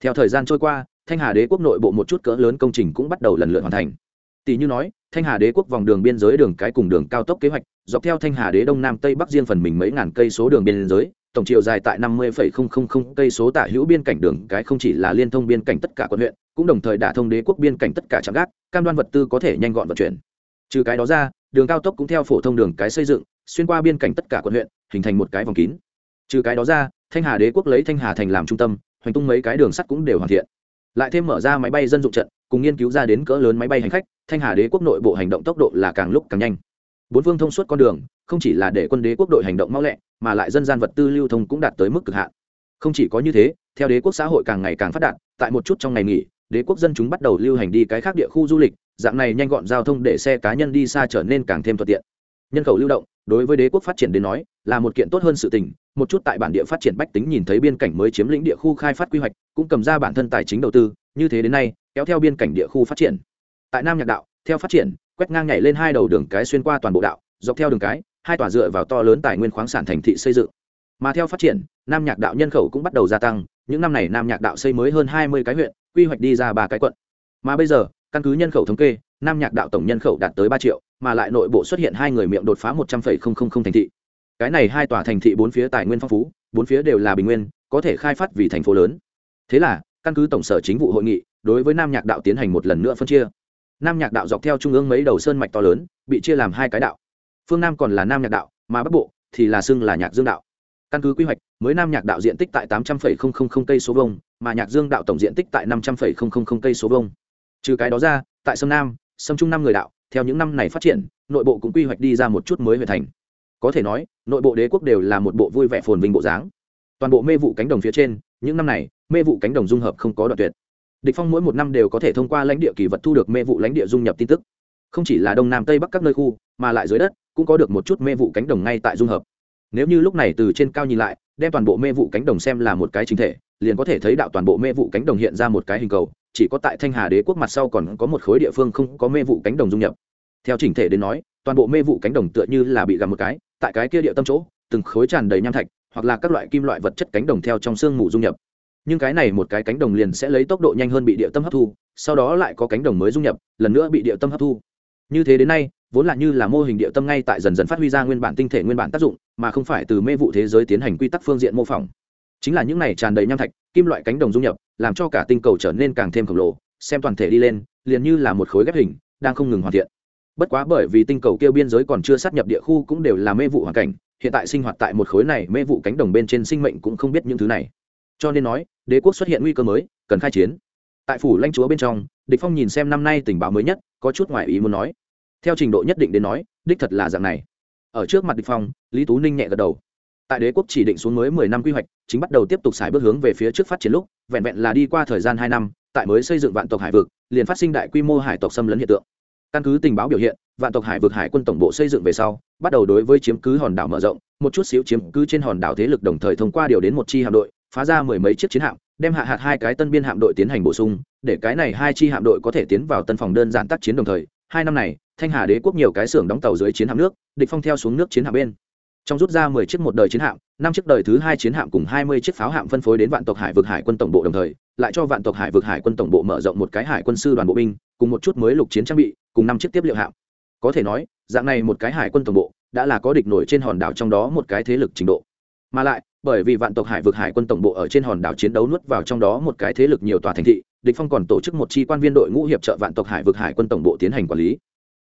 Theo thời gian trôi qua, thanh hà đế quốc nội bộ một chút cỡ lớn công trình cũng bắt đầu lần lượt hoàn thành. Tỷ như nói, thanh hà đế quốc vòng đường biên giới đường cái cùng đường cao tốc kế hoạch, dọc theo thanh hà đế đông nam tây bắc riêng phần mình mấy ngàn cây số đường biên giới tổng chiều dài tại 50,000 cây số tả hữu biên cảnh đường cái không chỉ là liên thông biên cảnh tất cả quận huyện cũng đồng thời đả thông đế quốc biên cảnh tất cả trạm gác cam đoan vật tư có thể nhanh gọn vận chuyển. Trừ cái đó ra đường cao tốc cũng theo phổ thông đường cái xây dựng xuyên qua biên cảnh tất cả quận huyện hình thành một cái vòng kín. Trừ cái đó ra thanh hà đế quốc lấy thanh hà thành làm trung tâm hoành tung mấy cái đường sắt cũng đều hoàn thiện. Lại thêm mở ra máy bay dân dụng trận cùng nghiên cứu ra đến cỡ lớn máy bay hành khách thanh hà đế quốc nội bộ hành động tốc độ là càng lúc càng nhanh bốn phương thông suốt con đường, không chỉ là để quân đế quốc đội hành động mau lẹ, mà lại dân gian vật tư lưu thông cũng đạt tới mức cực hạn. Không chỉ có như thế, theo đế quốc xã hội càng ngày càng phát đạt, tại một chút trong ngày nghỉ, đế quốc dân chúng bắt đầu lưu hành đi cái khác địa khu du lịch, dạng này nhanh gọn giao thông để xe cá nhân đi xa trở nên càng thêm thuận tiện. Nhân khẩu lưu động, đối với đế quốc phát triển đến nói, là một kiện tốt hơn sự tình, một chút tại bản địa phát triển bách tính nhìn thấy biên cảnh mới chiếm lĩnh địa khu khai phát quy hoạch, cũng cầm ra bản thân tài chính đầu tư, như thế đến nay, kéo theo biên cảnh địa khu phát triển. Tại nam nhạc đạo, theo phát triển quét ngang nhảy lên hai đầu đường cái xuyên qua toàn bộ đạo, dọc theo đường cái, hai tòa dựa vào to lớn tài nguyên khoáng sản thành thị xây dựng. Mà theo phát triển, nam nhạc đạo nhân khẩu cũng bắt đầu gia tăng, những năm này nam nhạc đạo xây mới hơn hai mươi cái huyện, quy hoạch đi ra ba cái quận. Mà bây giờ, căn cứ nhân khẩu thống kê, nam nhạc đạo tổng nhân khẩu đạt tới ba triệu, mà lại nội bộ xuất hiện hai người miệng đột phá một trăm linh thành thị. Cái này hai tòa thành thị bốn phía tài nguyên phong phú, bốn phía đều là bình nguyên, có thể khai phát vì thành phố lớn. Thế là, căn cứ tổng sở chính vụ hội nghị, đối với nam nhạc đạo tiến hành một lần nữa phân chia nam nhạc đạo dọc theo trung ương mấy đầu sơn mạch to lớn, bị chia làm hai cái đạo. Phương nam còn là nam nhạc đạo, mà bắc bộ thì là xưng là nhạc dương đạo. Căn cứ quy hoạch, mới nam nhạc đạo diện tích tại tám trăm linh cây số vông mà nhạc dương đạo tổng diện tích tại năm trăm linh cây số vông trừ cái đó ra, tại sông nam sông trung năm người đạo, theo những năm này phát triển, nội bộ cũng quy hoạch đi ra một chút mới về thành. Có thể nói, nội bộ đế quốc đều là một bộ vui vẻ phồn vinh bộ dáng. Toàn bộ mê vụ cánh đồng phía trên, những năm này, mê vụ cánh đồng dung hợp không có đoạn tuyệt địch phong mỗi một năm đều có thể thông qua lãnh địa kỳ vật thu được mê vụ lãnh địa dung nhập tin tức. Không chỉ là đông nam tây bắc các nơi khu, mà lại dưới đất, cũng có được một chút mê vụ cánh đồng ngay tại dung hợp. Nếu như lúc này từ trên cao nhìn lại, đem toàn bộ mê vụ cánh đồng xem là một cái chính thể, liền có thể thấy đạo toàn bộ mê vụ cánh đồng hiện ra một cái hình cầu, chỉ có tại thanh hà đế quốc mặt sau còn có một khối địa phương không có mê vụ cánh đồng dung nhập. Theo chỉnh thể đến nói, toàn bộ mê vụ cánh đồng tựa như là bị gặm một cái, tại cái kia địa tâm chỗ, từng khối tràn đầy nham thạch, hoặc là các loại kim loại vật chất cánh đồng theo trong xương mù dung nhập nhưng cái này một cái cánh đồng liền sẽ lấy tốc độ nhanh hơn bị địa tâm hấp thu, sau đó lại có cánh đồng mới dung nhập, lần nữa bị địa tâm hấp thu. Như thế đến nay, vốn là như là mô hình địa tâm ngay tại dần dần phát huy ra nguyên bản tinh thể nguyên bản tác dụng, mà không phải từ mê vụ thế giới tiến hành quy tắc phương diện mô phỏng. Chính là những này tràn đầy nham thạch, kim loại cánh đồng dung nhập, làm cho cả tinh cầu trở nên càng thêm khổng lồ, xem toàn thể đi lên, liền như là một khối ghép hình, đang không ngừng hoàn thiện. Bất quá bởi vì tinh cầu kêu biên giới còn chưa sát nhập địa khu cũng đều là mê vụ hoàn cảnh, hiện tại sinh hoạt tại một khối này, mê vụ cánh đồng bên trên sinh mệnh cũng không biết những thứ này cho nên nói, đế quốc xuất hiện nguy cơ mới, cần khai chiến. Tại phủ lãnh chúa bên trong, địch phong nhìn xem năm nay tình báo mới nhất, có chút ngoại ý muốn nói. Theo trình độ nhất định đến nói, đích thật là dạng này. Ở trước mặt địch phong, lý tú ninh nhẹ gật đầu. Tại đế quốc chỉ định xuống mới mười năm quy hoạch, chính bắt đầu tiếp tục xài bước hướng về phía trước phát triển lúc, vẹn vẹn là đi qua thời gian hai năm, tại mới xây dựng vạn tộc hải vực, liền phát sinh đại quy mô hải tộc xâm lấn hiện tượng. Căn cứ tình báo biểu hiện, vạn tộc hải vực hải quân tổng bộ xây dựng về sau, bắt đầu đối với chiếm cứ hòn đảo mở rộng, một chút xíu chiếm cứ trên hòn đảo thế lực đồng thời thông qua điều đến một chi hạm đội phá ra mười mấy chiếc chiến hạm, đem hạ hạt hai cái tân biên hạm đội tiến hành bổ sung, để cái này hai chi hạm đội có thể tiến vào tân phòng đơn giản tác chiến đồng thời, hai năm này, thanh hà đế quốc nhiều cái xưởng đóng tàu dưới chiến hạm nước, địch phong theo xuống nước chiến hạm bên. Trong rút ra mười chiếc một đời chiến hạm, năm chiếc đời thứ hai chiến hạm cùng hai mươi chiếc pháo hạm phân phối đến vạn tộc hải vực hải quân tổng bộ đồng thời, lại cho vạn tộc hải vực hải quân tổng bộ mở rộng một cái hải quân sư đoàn bộ binh, cùng một chút mới lục chiến trang bị, cùng năm chiếc tiếp liệu hạm. Có thể nói, dạng này một cái hải quân tổng bộ, đã là có địch nổi trên hòn đảo trong đó một cái thế lực trình độ. Mà lại bởi vì vạn tộc hải vực hải quân tổng bộ ở trên hòn đảo chiến đấu nuốt vào trong đó một cái thế lực nhiều tòa thành thị, địch phong còn tổ chức một chi quan viên đội ngũ hiệp trợ vạn tộc hải vực hải quân tổng bộ tiến hành quản lý.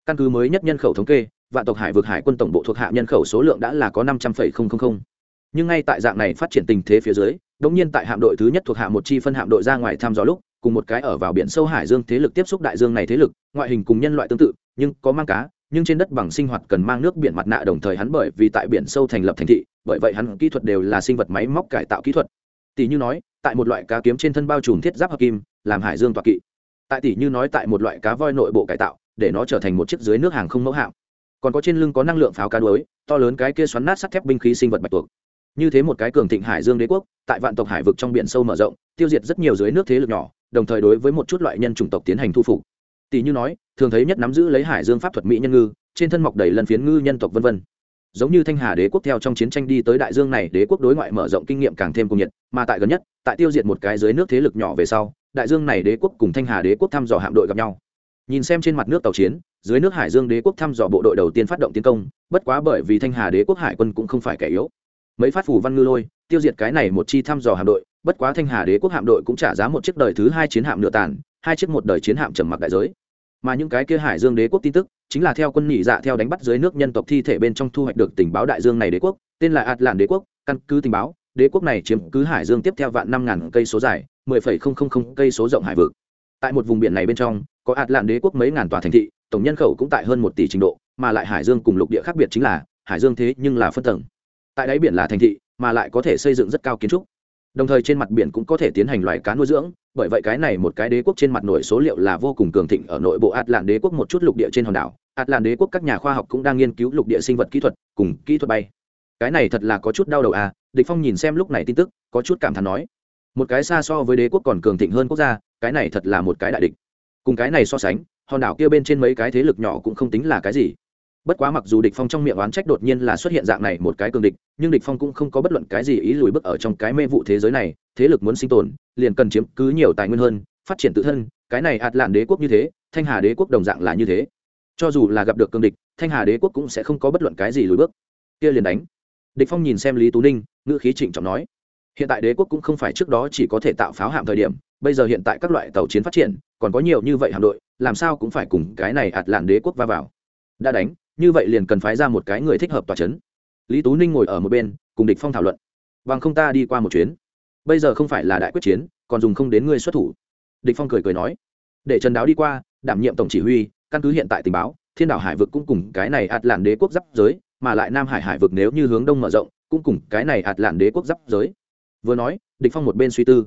Căn cứ mới nhất nhân khẩu thống kê, vạn tộc hải vực hải quân tổng bộ thuộc hạ nhân khẩu số lượng đã là có năm trăm linh nhưng ngay tại dạng này phát triển tình thế phía dưới, đống nhiên tại hạm đội thứ nhất thuộc hạ một chi phân hạm đội ra ngoài thăm dò lúc, cùng một cái ở vào biển sâu hải dương thế lực tiếp xúc đại dương này thế lực, ngoại hình cùng nhân loại tương tự, nhưng có mang cá nhưng trên đất bằng sinh hoạt cần mang nước biển mặt nạ đồng thời hắn bởi vì tại biển sâu thành lập thành thị, bởi vậy hắn kỹ thuật đều là sinh vật máy móc cải tạo kỹ thuật. Tỷ như nói, tại một loại cá kiếm trên thân bao trùm thiết giáp hợp kim, làm hải dương toạc kỵ. Tại tỷ như nói tại một loại cá voi nội bộ cải tạo, để nó trở thành một chiếc dưới nước hàng không mẫu hạm. Còn có trên lưng có năng lượng pháo cá đuối, to lớn cái kia xoắn nát sắt thép binh khí sinh vật bạch tuộc. Như thế một cái cường thịnh hải dương đế quốc, tại vạn tộc hải vực trong biển sâu mở rộng, tiêu diệt rất nhiều dưới nước thế lực nhỏ, đồng thời đối với một chút loại nhân chủng tộc tiến hành thu phục tỷ như nói, thường thấy nhất nắm giữ lấy hải dương pháp thuật mỹ nhân ngư, trên thân mọc đầy lần phiến ngư nhân tộc vân vân. Giống như thanh hà đế quốc theo trong chiến tranh đi tới đại dương này, đế quốc đối ngoại mở rộng kinh nghiệm càng thêm cung nhiệt, mà tại gần nhất, tại tiêu diệt một cái dưới nước thế lực nhỏ về sau, đại dương này đế quốc cùng thanh hà đế quốc thăm dò hạm đội gặp nhau. Nhìn xem trên mặt nước tàu chiến, dưới nước hải dương đế quốc thăm dò bộ đội đầu tiên phát động tiến công, bất quá bởi vì thanh hà đế quốc hải quân cũng không phải kẻ yếu. Mấy phát phủ văn ngư lôi, tiêu diệt cái này một chi thăm dò hạm đội, bất quá thanh hà đế quốc hạm đội cũng trả giá một chiếc đời thứ hai chiến hạm nửa tàn, hai chiếc một đời chiến hạm trầm mặc đại giới mà những cái kia hải dương đế quốc tin tức, chính là theo quân nhị dạ theo đánh bắt dưới nước nhân tộc thi thể bên trong thu hoạch được tình báo đại dương này đế quốc, tên là ạt làn đế quốc, căn cứ tình báo, đế quốc này chiếm cứ hải dương tiếp theo vạn năm ngàn cây số dài, mười phẩy không không không cây số rộng hải vực. Tại một vùng biển này bên trong, có ạt làn đế quốc mấy ngàn tòa thành thị, tổng nhân khẩu cũng tại hơn một tỷ trình độ, mà lại hải dương cùng lục địa khác biệt chính là, hải dương thế nhưng là phân tầng. Tại đáy biển là thành thị, mà lại có thể xây dựng rất cao kiến trúc đồng thời trên mặt biển cũng có thể tiến hành loài cá nuôi dưỡng, bởi vậy cái này một cái đế quốc trên mặt nổi số liệu là vô cùng cường thịnh ở nội bộ atlan đế quốc một chút lục địa trên hòn đảo. Atlan đế quốc các nhà khoa học cũng đang nghiên cứu lục địa sinh vật kỹ thuật cùng kỹ thuật bay. Cái này thật là có chút đau đầu à địch phong nhìn xem lúc này tin tức, có chút cảm thán nói. Một cái xa so với đế quốc còn cường thịnh hơn quốc gia, cái này thật là một cái đại địch. Cùng cái này so sánh, hòn đảo kia bên trên mấy cái thế lực nhỏ cũng không tính là cái gì bất quá mặc dù địch phong trong miệng oán trách đột nhiên là xuất hiện dạng này một cái cường địch, nhưng địch phong cũng không có bất luận cái gì ý lùi bước ở trong cái mê vụ thế giới này, thế lực muốn sinh tồn, liền cần chiếm cứ nhiều tài nguyên hơn, phát triển tự thân, cái này ạt lạn đế quốc như thế, thanh hà đế quốc đồng dạng là như thế. Cho dù là gặp được cường địch, thanh hà đế quốc cũng sẽ không có bất luận cái gì lùi bước. Kia liền đánh. Địch phong nhìn xem lý tú ninh, ngữ khí trịnh trọng nói, hiện tại đế quốc cũng không phải trước đó chỉ có thể tạo pháo hạm thời điểm, bây giờ hiện tại các loại tàu chiến phát triển, còn có nhiều như vậy hạm đội, làm sao cũng phải cùng cái này ạt lạn đế quốc va vào. Đã đánh như vậy liền cần phái ra một cái người thích hợp tòa chấn. Lý tú ninh ngồi ở một bên, cùng địch phong thảo luận. Bằng không ta đi qua một chuyến. Bây giờ không phải là đại quyết chiến, còn dùng không đến ngươi xuất thủ. Địch phong cười cười nói. Để trần đáo đi qua, đảm nhiệm tổng chỉ huy, căn cứ hiện tại tình báo, thiên đảo hải vực cũng cùng cái này ạt lạn đế quốc giáp giới, mà lại nam hải hải vực nếu như hướng đông mở rộng, cũng cùng cái này ạt lạn đế quốc giáp giới. Vừa nói, địch phong một bên suy tư.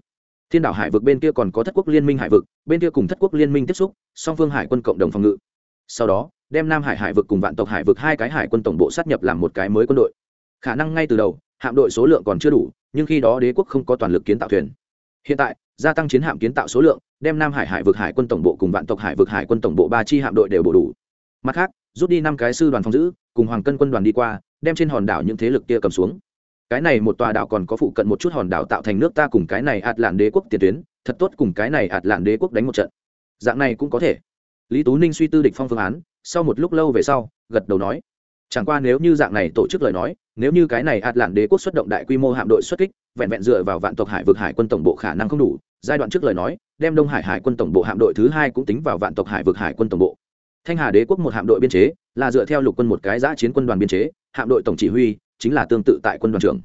Thiên đảo hải vực bên kia còn có thất quốc liên minh hải vực, bên kia cùng thất quốc liên minh tiếp xúc, song phương hải quân cộng đồng phòng ngự. Sau đó đem nam hải hải vực cùng vạn tộc hải vực hai cái hải quân tổng bộ sát nhập làm một cái mới quân đội. Khả năng ngay từ đầu, hạm đội số lượng còn chưa đủ, nhưng khi đó đế quốc không có toàn lực kiến tạo thuyền. Hiện tại, gia tăng chiến hạm kiến tạo số lượng, đem nam hải hải vực hải quân tổng bộ cùng vạn tộc hải vực hải quân tổng bộ ba chi hạm đội đều bổ đủ. Mặt khác, rút đi năm cái sư đoàn phòng giữ, cùng hoàng cân quân đoàn đi qua, đem trên hòn đảo những thế lực kia cầm xuống. Cái này một tòa đảo còn có phụ cận một chút hòn đảo tạo thành nước ta cùng cái này ạt lạn đế quốc tiền tuyến, thật tốt cùng cái này ạt lạn đế quốc đánh một trận. Dạng này cũng có thể. Lý tú ninh suy tư địch phong phương án sau một lúc lâu về sau, gật đầu nói, chẳng qua nếu như dạng này tổ chức lời nói, nếu như cái này ạt lạn đế quốc xuất động đại quy mô hạm đội xuất kích, vẹn vẹn dựa vào vạn tộc hải vực hải quân tổng bộ khả năng không đủ, giai đoạn trước lời nói, đem đông hải hải quân tổng bộ hạm đội thứ hai cũng tính vào vạn tộc hải vực hải quân tổng bộ. Thanh hà đế quốc một hạm đội biên chế, là dựa theo lục quân một cái giã chiến quân đoàn biên chế, hạm đội tổng chỉ huy chính là tương tự tại quân đoàn trưởng.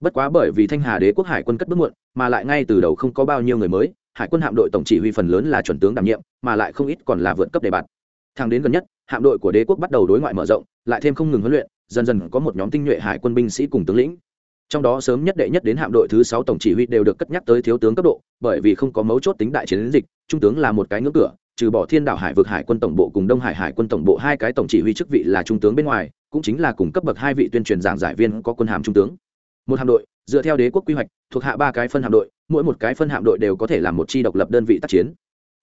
Bất quá bởi vì thanh hà đế quốc hải quân cất bước muộn, mà lại ngay từ đầu không có bao nhiêu người mới, hải quân hạm đội tổng chỉ huy phần lớn là chuẩn tướng đảm nhiệm, mà lại không ít còn là vượt cấp đề bạt. Thang đến gần nhất hạm đội của đế quốc bắt đầu đối ngoại mở rộng, lại thêm không ngừng huấn luyện, dần dần có một nhóm tinh nhuệ hải quân binh sĩ cùng tướng lĩnh. Trong đó sớm nhất đệ nhất đến hạm đội thứ sáu tổng chỉ huy đều được cất nhắc tới thiếu tướng cấp độ, bởi vì không có mấu chốt tính đại chiến dịch, trung tướng là một cái ngưỡng cửa, trừ bỏ thiên đảo hải vực hải quân tổng bộ cùng đông hải hải quân tổng bộ hai cái tổng chỉ huy chức vị là trung tướng bên ngoài, cũng chính là cùng cấp bậc hai vị tuyên truyền giảng giải viên có quân hàm trung tướng. Một hạm đội, dựa theo đế quốc quy hoạch, thuộc hạ ba cái phân hạm đội, mỗi một cái phân hạm đội đều có thể là một chi độc lập đơn vị tác chiến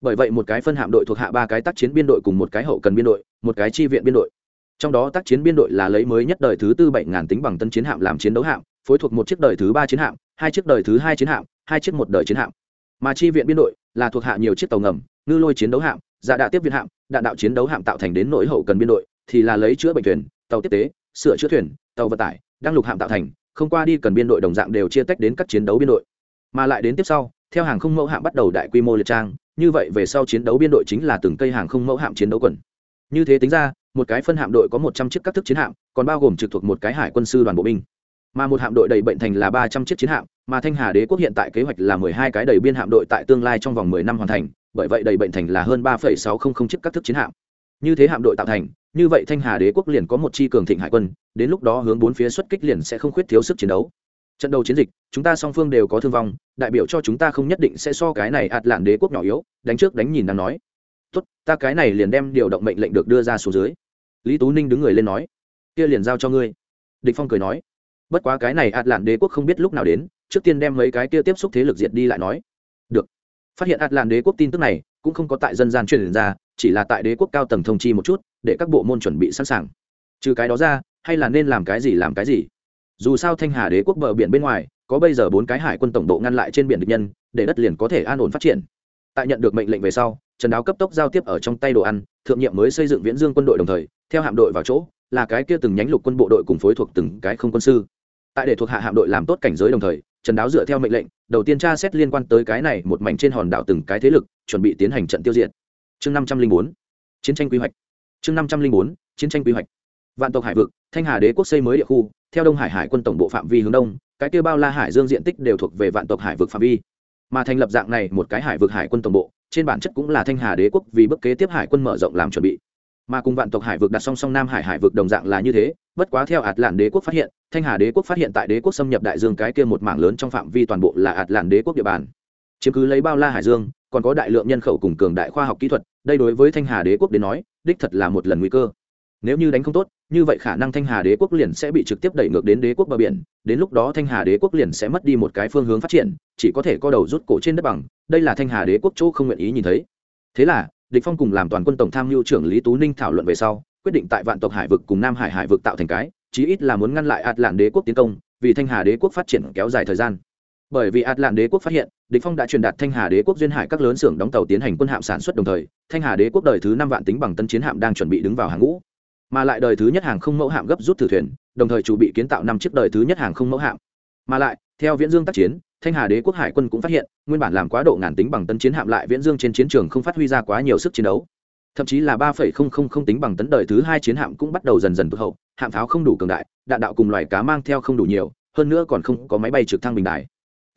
bởi vậy một cái phân hạm đội thuộc hạ ba cái tác chiến biên đội cùng một cái hậu cần biên đội, một cái chi viện biên đội. Trong đó tác chiến biên đội là lấy mới nhất đời thứ tư bảy ngàn tính bằng tân chiến hạm làm chiến đấu hạm, phối thuộc một chiếc đời thứ ba chiến hạm, hai chiếc đời thứ hai chiến hạm, hai chiếc một đời chiến hạm. Mà chi viện biên đội là thuộc hạ nhiều chiếc tàu ngầm, ngư lôi chiến đấu hạm dạ đạ tiếp viện hạm, đạn đạo chiến đấu hạm tạo thành đến nỗi hậu cần biên đội, thì là lấy chữa bệnh thuyền, tàu tiếp tế, sửa chữa thuyền, tàu vận tải, đăng lục hạm tạo thành, không qua đi cần biên đội đồng dạng đều chia tách đến các chiến đấu biên đội. Mà lại đến tiếp sau, theo hàng không mẫu hạm bắt đầu đại quy mô liệt trang như vậy về sau chiến đấu biên đội chính là từng cây hàng không mẫu hạm chiến đấu quần. Như thế tính ra, một cái phân hạm đội có một trăm chiếc các thức chiến hạm, còn bao gồm trực thuộc một cái hải quân sư đoàn bộ binh. Mà một hạm đội đầy bệnh thành là ba trăm chiếc chiến hạm, mà thanh hà đế quốc hiện tại kế hoạch là mười hai cái đầy biên hạm đội tại tương lai trong vòng mười năm hoàn thành, bởi vậy đầy bệnh thành là hơn ba phẩy sáu không không chiếc các thức chiến hạm. Như thế hạm đội tạo thành, như vậy thanh hà đế quốc liền có một chi cường thịnh hải quân, đến lúc đó hướng bốn phía xuất kích liền sẽ không khuyết thiếu sức chiến đấu trận đầu chiến dịch, chúng ta song phương đều có thương vong, đại biểu cho chúng ta không nhất định sẽ so cái này ạt lạn đế quốc nhỏ yếu, đánh trước đánh nhìn đang nói. Tốt, ta cái này liền đem điều động mệnh lệnh được đưa ra xuống dưới. Lý tú ninh đứng người lên nói, kia liền giao cho ngươi. Địch phong cười nói, bất quá cái này ạt lạn đế quốc không biết lúc nào đến, trước tiên đem mấy cái kia tiếp xúc thế lực diệt đi lại nói. Được. Phát hiện ạt lạn đế quốc tin tức này, cũng không có tại dân gian truyền ra, chỉ là tại đế quốc cao tầng thông chi một chút, để các bộ môn chuẩn bị sẵn sàng. Trừ cái đó ra, hay là nên làm cái gì làm cái gì? Dù sao thanh hà đế quốc bờ biển bên ngoài, có bây giờ bốn cái hải quân tổng bộ ngăn lại trên biển địch nhân, để đất liền có thể an ổn phát triển. Tại nhận được mệnh lệnh về sau, trần đáo cấp tốc giao tiếp ở trong tay đồ ăn, thượng nhiệm mới xây dựng viễn dương quân đội đồng thời, theo hạm đội vào chỗ, là cái kia từng nhánh lục quân bộ đội cùng phối thuộc từng cái không quân sư. Tại để thuộc hạ hạm đội làm tốt cảnh giới đồng thời, trần đáo dựa theo mệnh lệnh, đầu tiên tra xét liên quan tới cái này một mảnh trên hòn đảo từng cái thế lực, chuẩn bị tiến hành trận tiêu diệt. Chương năm trăm linh bốn, chiến tranh quy hoạch. Chương năm trăm linh bốn, chiến tranh quy hoạch. Vạn tộc hải vực, thanh hà đế quốc xây mới địa khu theo đông hải hải quân tổng bộ phạm vi hướng đông, cái kia bao la hải dương diện tích đều thuộc về vạn tộc hải vực phạm vi. Mà thành lập dạng này một cái hải vực hải quân tổng bộ, trên bản chất cũng là thanh hà đế quốc vì bức kế tiếp hải quân mở rộng làm chuẩn bị. Mà cùng vạn tộc hải vực đặt song song nam hải hải vực đồng dạng là như thế, bất quá theo ạt làn đế quốc phát hiện, thanh hà đế quốc phát hiện tại đế quốc xâm nhập đại dương cái kia một mảng lớn trong phạm vi toàn bộ là ạt làn đế quốc địa bàn. Chiếm cứ lấy bao la hải dương, còn có đại lượng nhân khẩu cùng cường đại khoa học kỹ thuật, đây đối với thanh hà đế quốc đến nói, đích thật là một lần nguy cơ nếu như đánh không tốt, như vậy khả năng thanh hà đế quốc liền sẽ bị trực tiếp đẩy ngược đến đế quốc bờ biển, đến lúc đó thanh hà đế quốc liền sẽ mất đi một cái phương hướng phát triển, chỉ có thể co đầu rút cổ trên đất bằng, đây là thanh hà đế quốc chỗ không nguyện ý nhìn thấy. Thế là, địch phong cùng làm toàn quân tổng tham mưu trưởng lý tú ninh thảo luận về sau, quyết định tại vạn tộc hải vực cùng nam hải hải vực tạo thành cái, chí ít là muốn ngăn lại ạt lạn đế quốc tiến công, vì thanh hà đế quốc phát triển kéo dài thời gian. Bởi vì ạt lạn đế quốc phát hiện, địch phong đã truyền đạt thanh hà đế quốc duyên hải các lớn xưởng đóng tàu tiến hành quân hạm sản xuất đồng thời, thanh hà đế quốc đời thứ năm vạn tính bằng tân chiến hạm đang chuẩn bị đứng vào hàng ngũ mà lại đời thứ nhất hàng không mẫu hạm gấp rút thử thuyền, đồng thời chủ bị kiến tạo năm chiếc đời thứ nhất hàng không mẫu hạm. Mà lại, theo viễn dương tác chiến, thanh hà đế quốc hải quân cũng phát hiện, nguyên bản làm quá độ ngàn tính bằng tấn chiến hạm lại viễn dương trên chiến trường không phát huy ra quá nhiều sức chiến đấu. Thậm chí là ba phẩy không không không tính bằng tấn đời thứ hai chiến hạm cũng bắt đầu dần dần tụt hậu, hạm pháo không đủ cường đại, đạn đạo cùng loài cá mang theo không đủ nhiều, hơn nữa còn không có máy bay trực thăng bình đại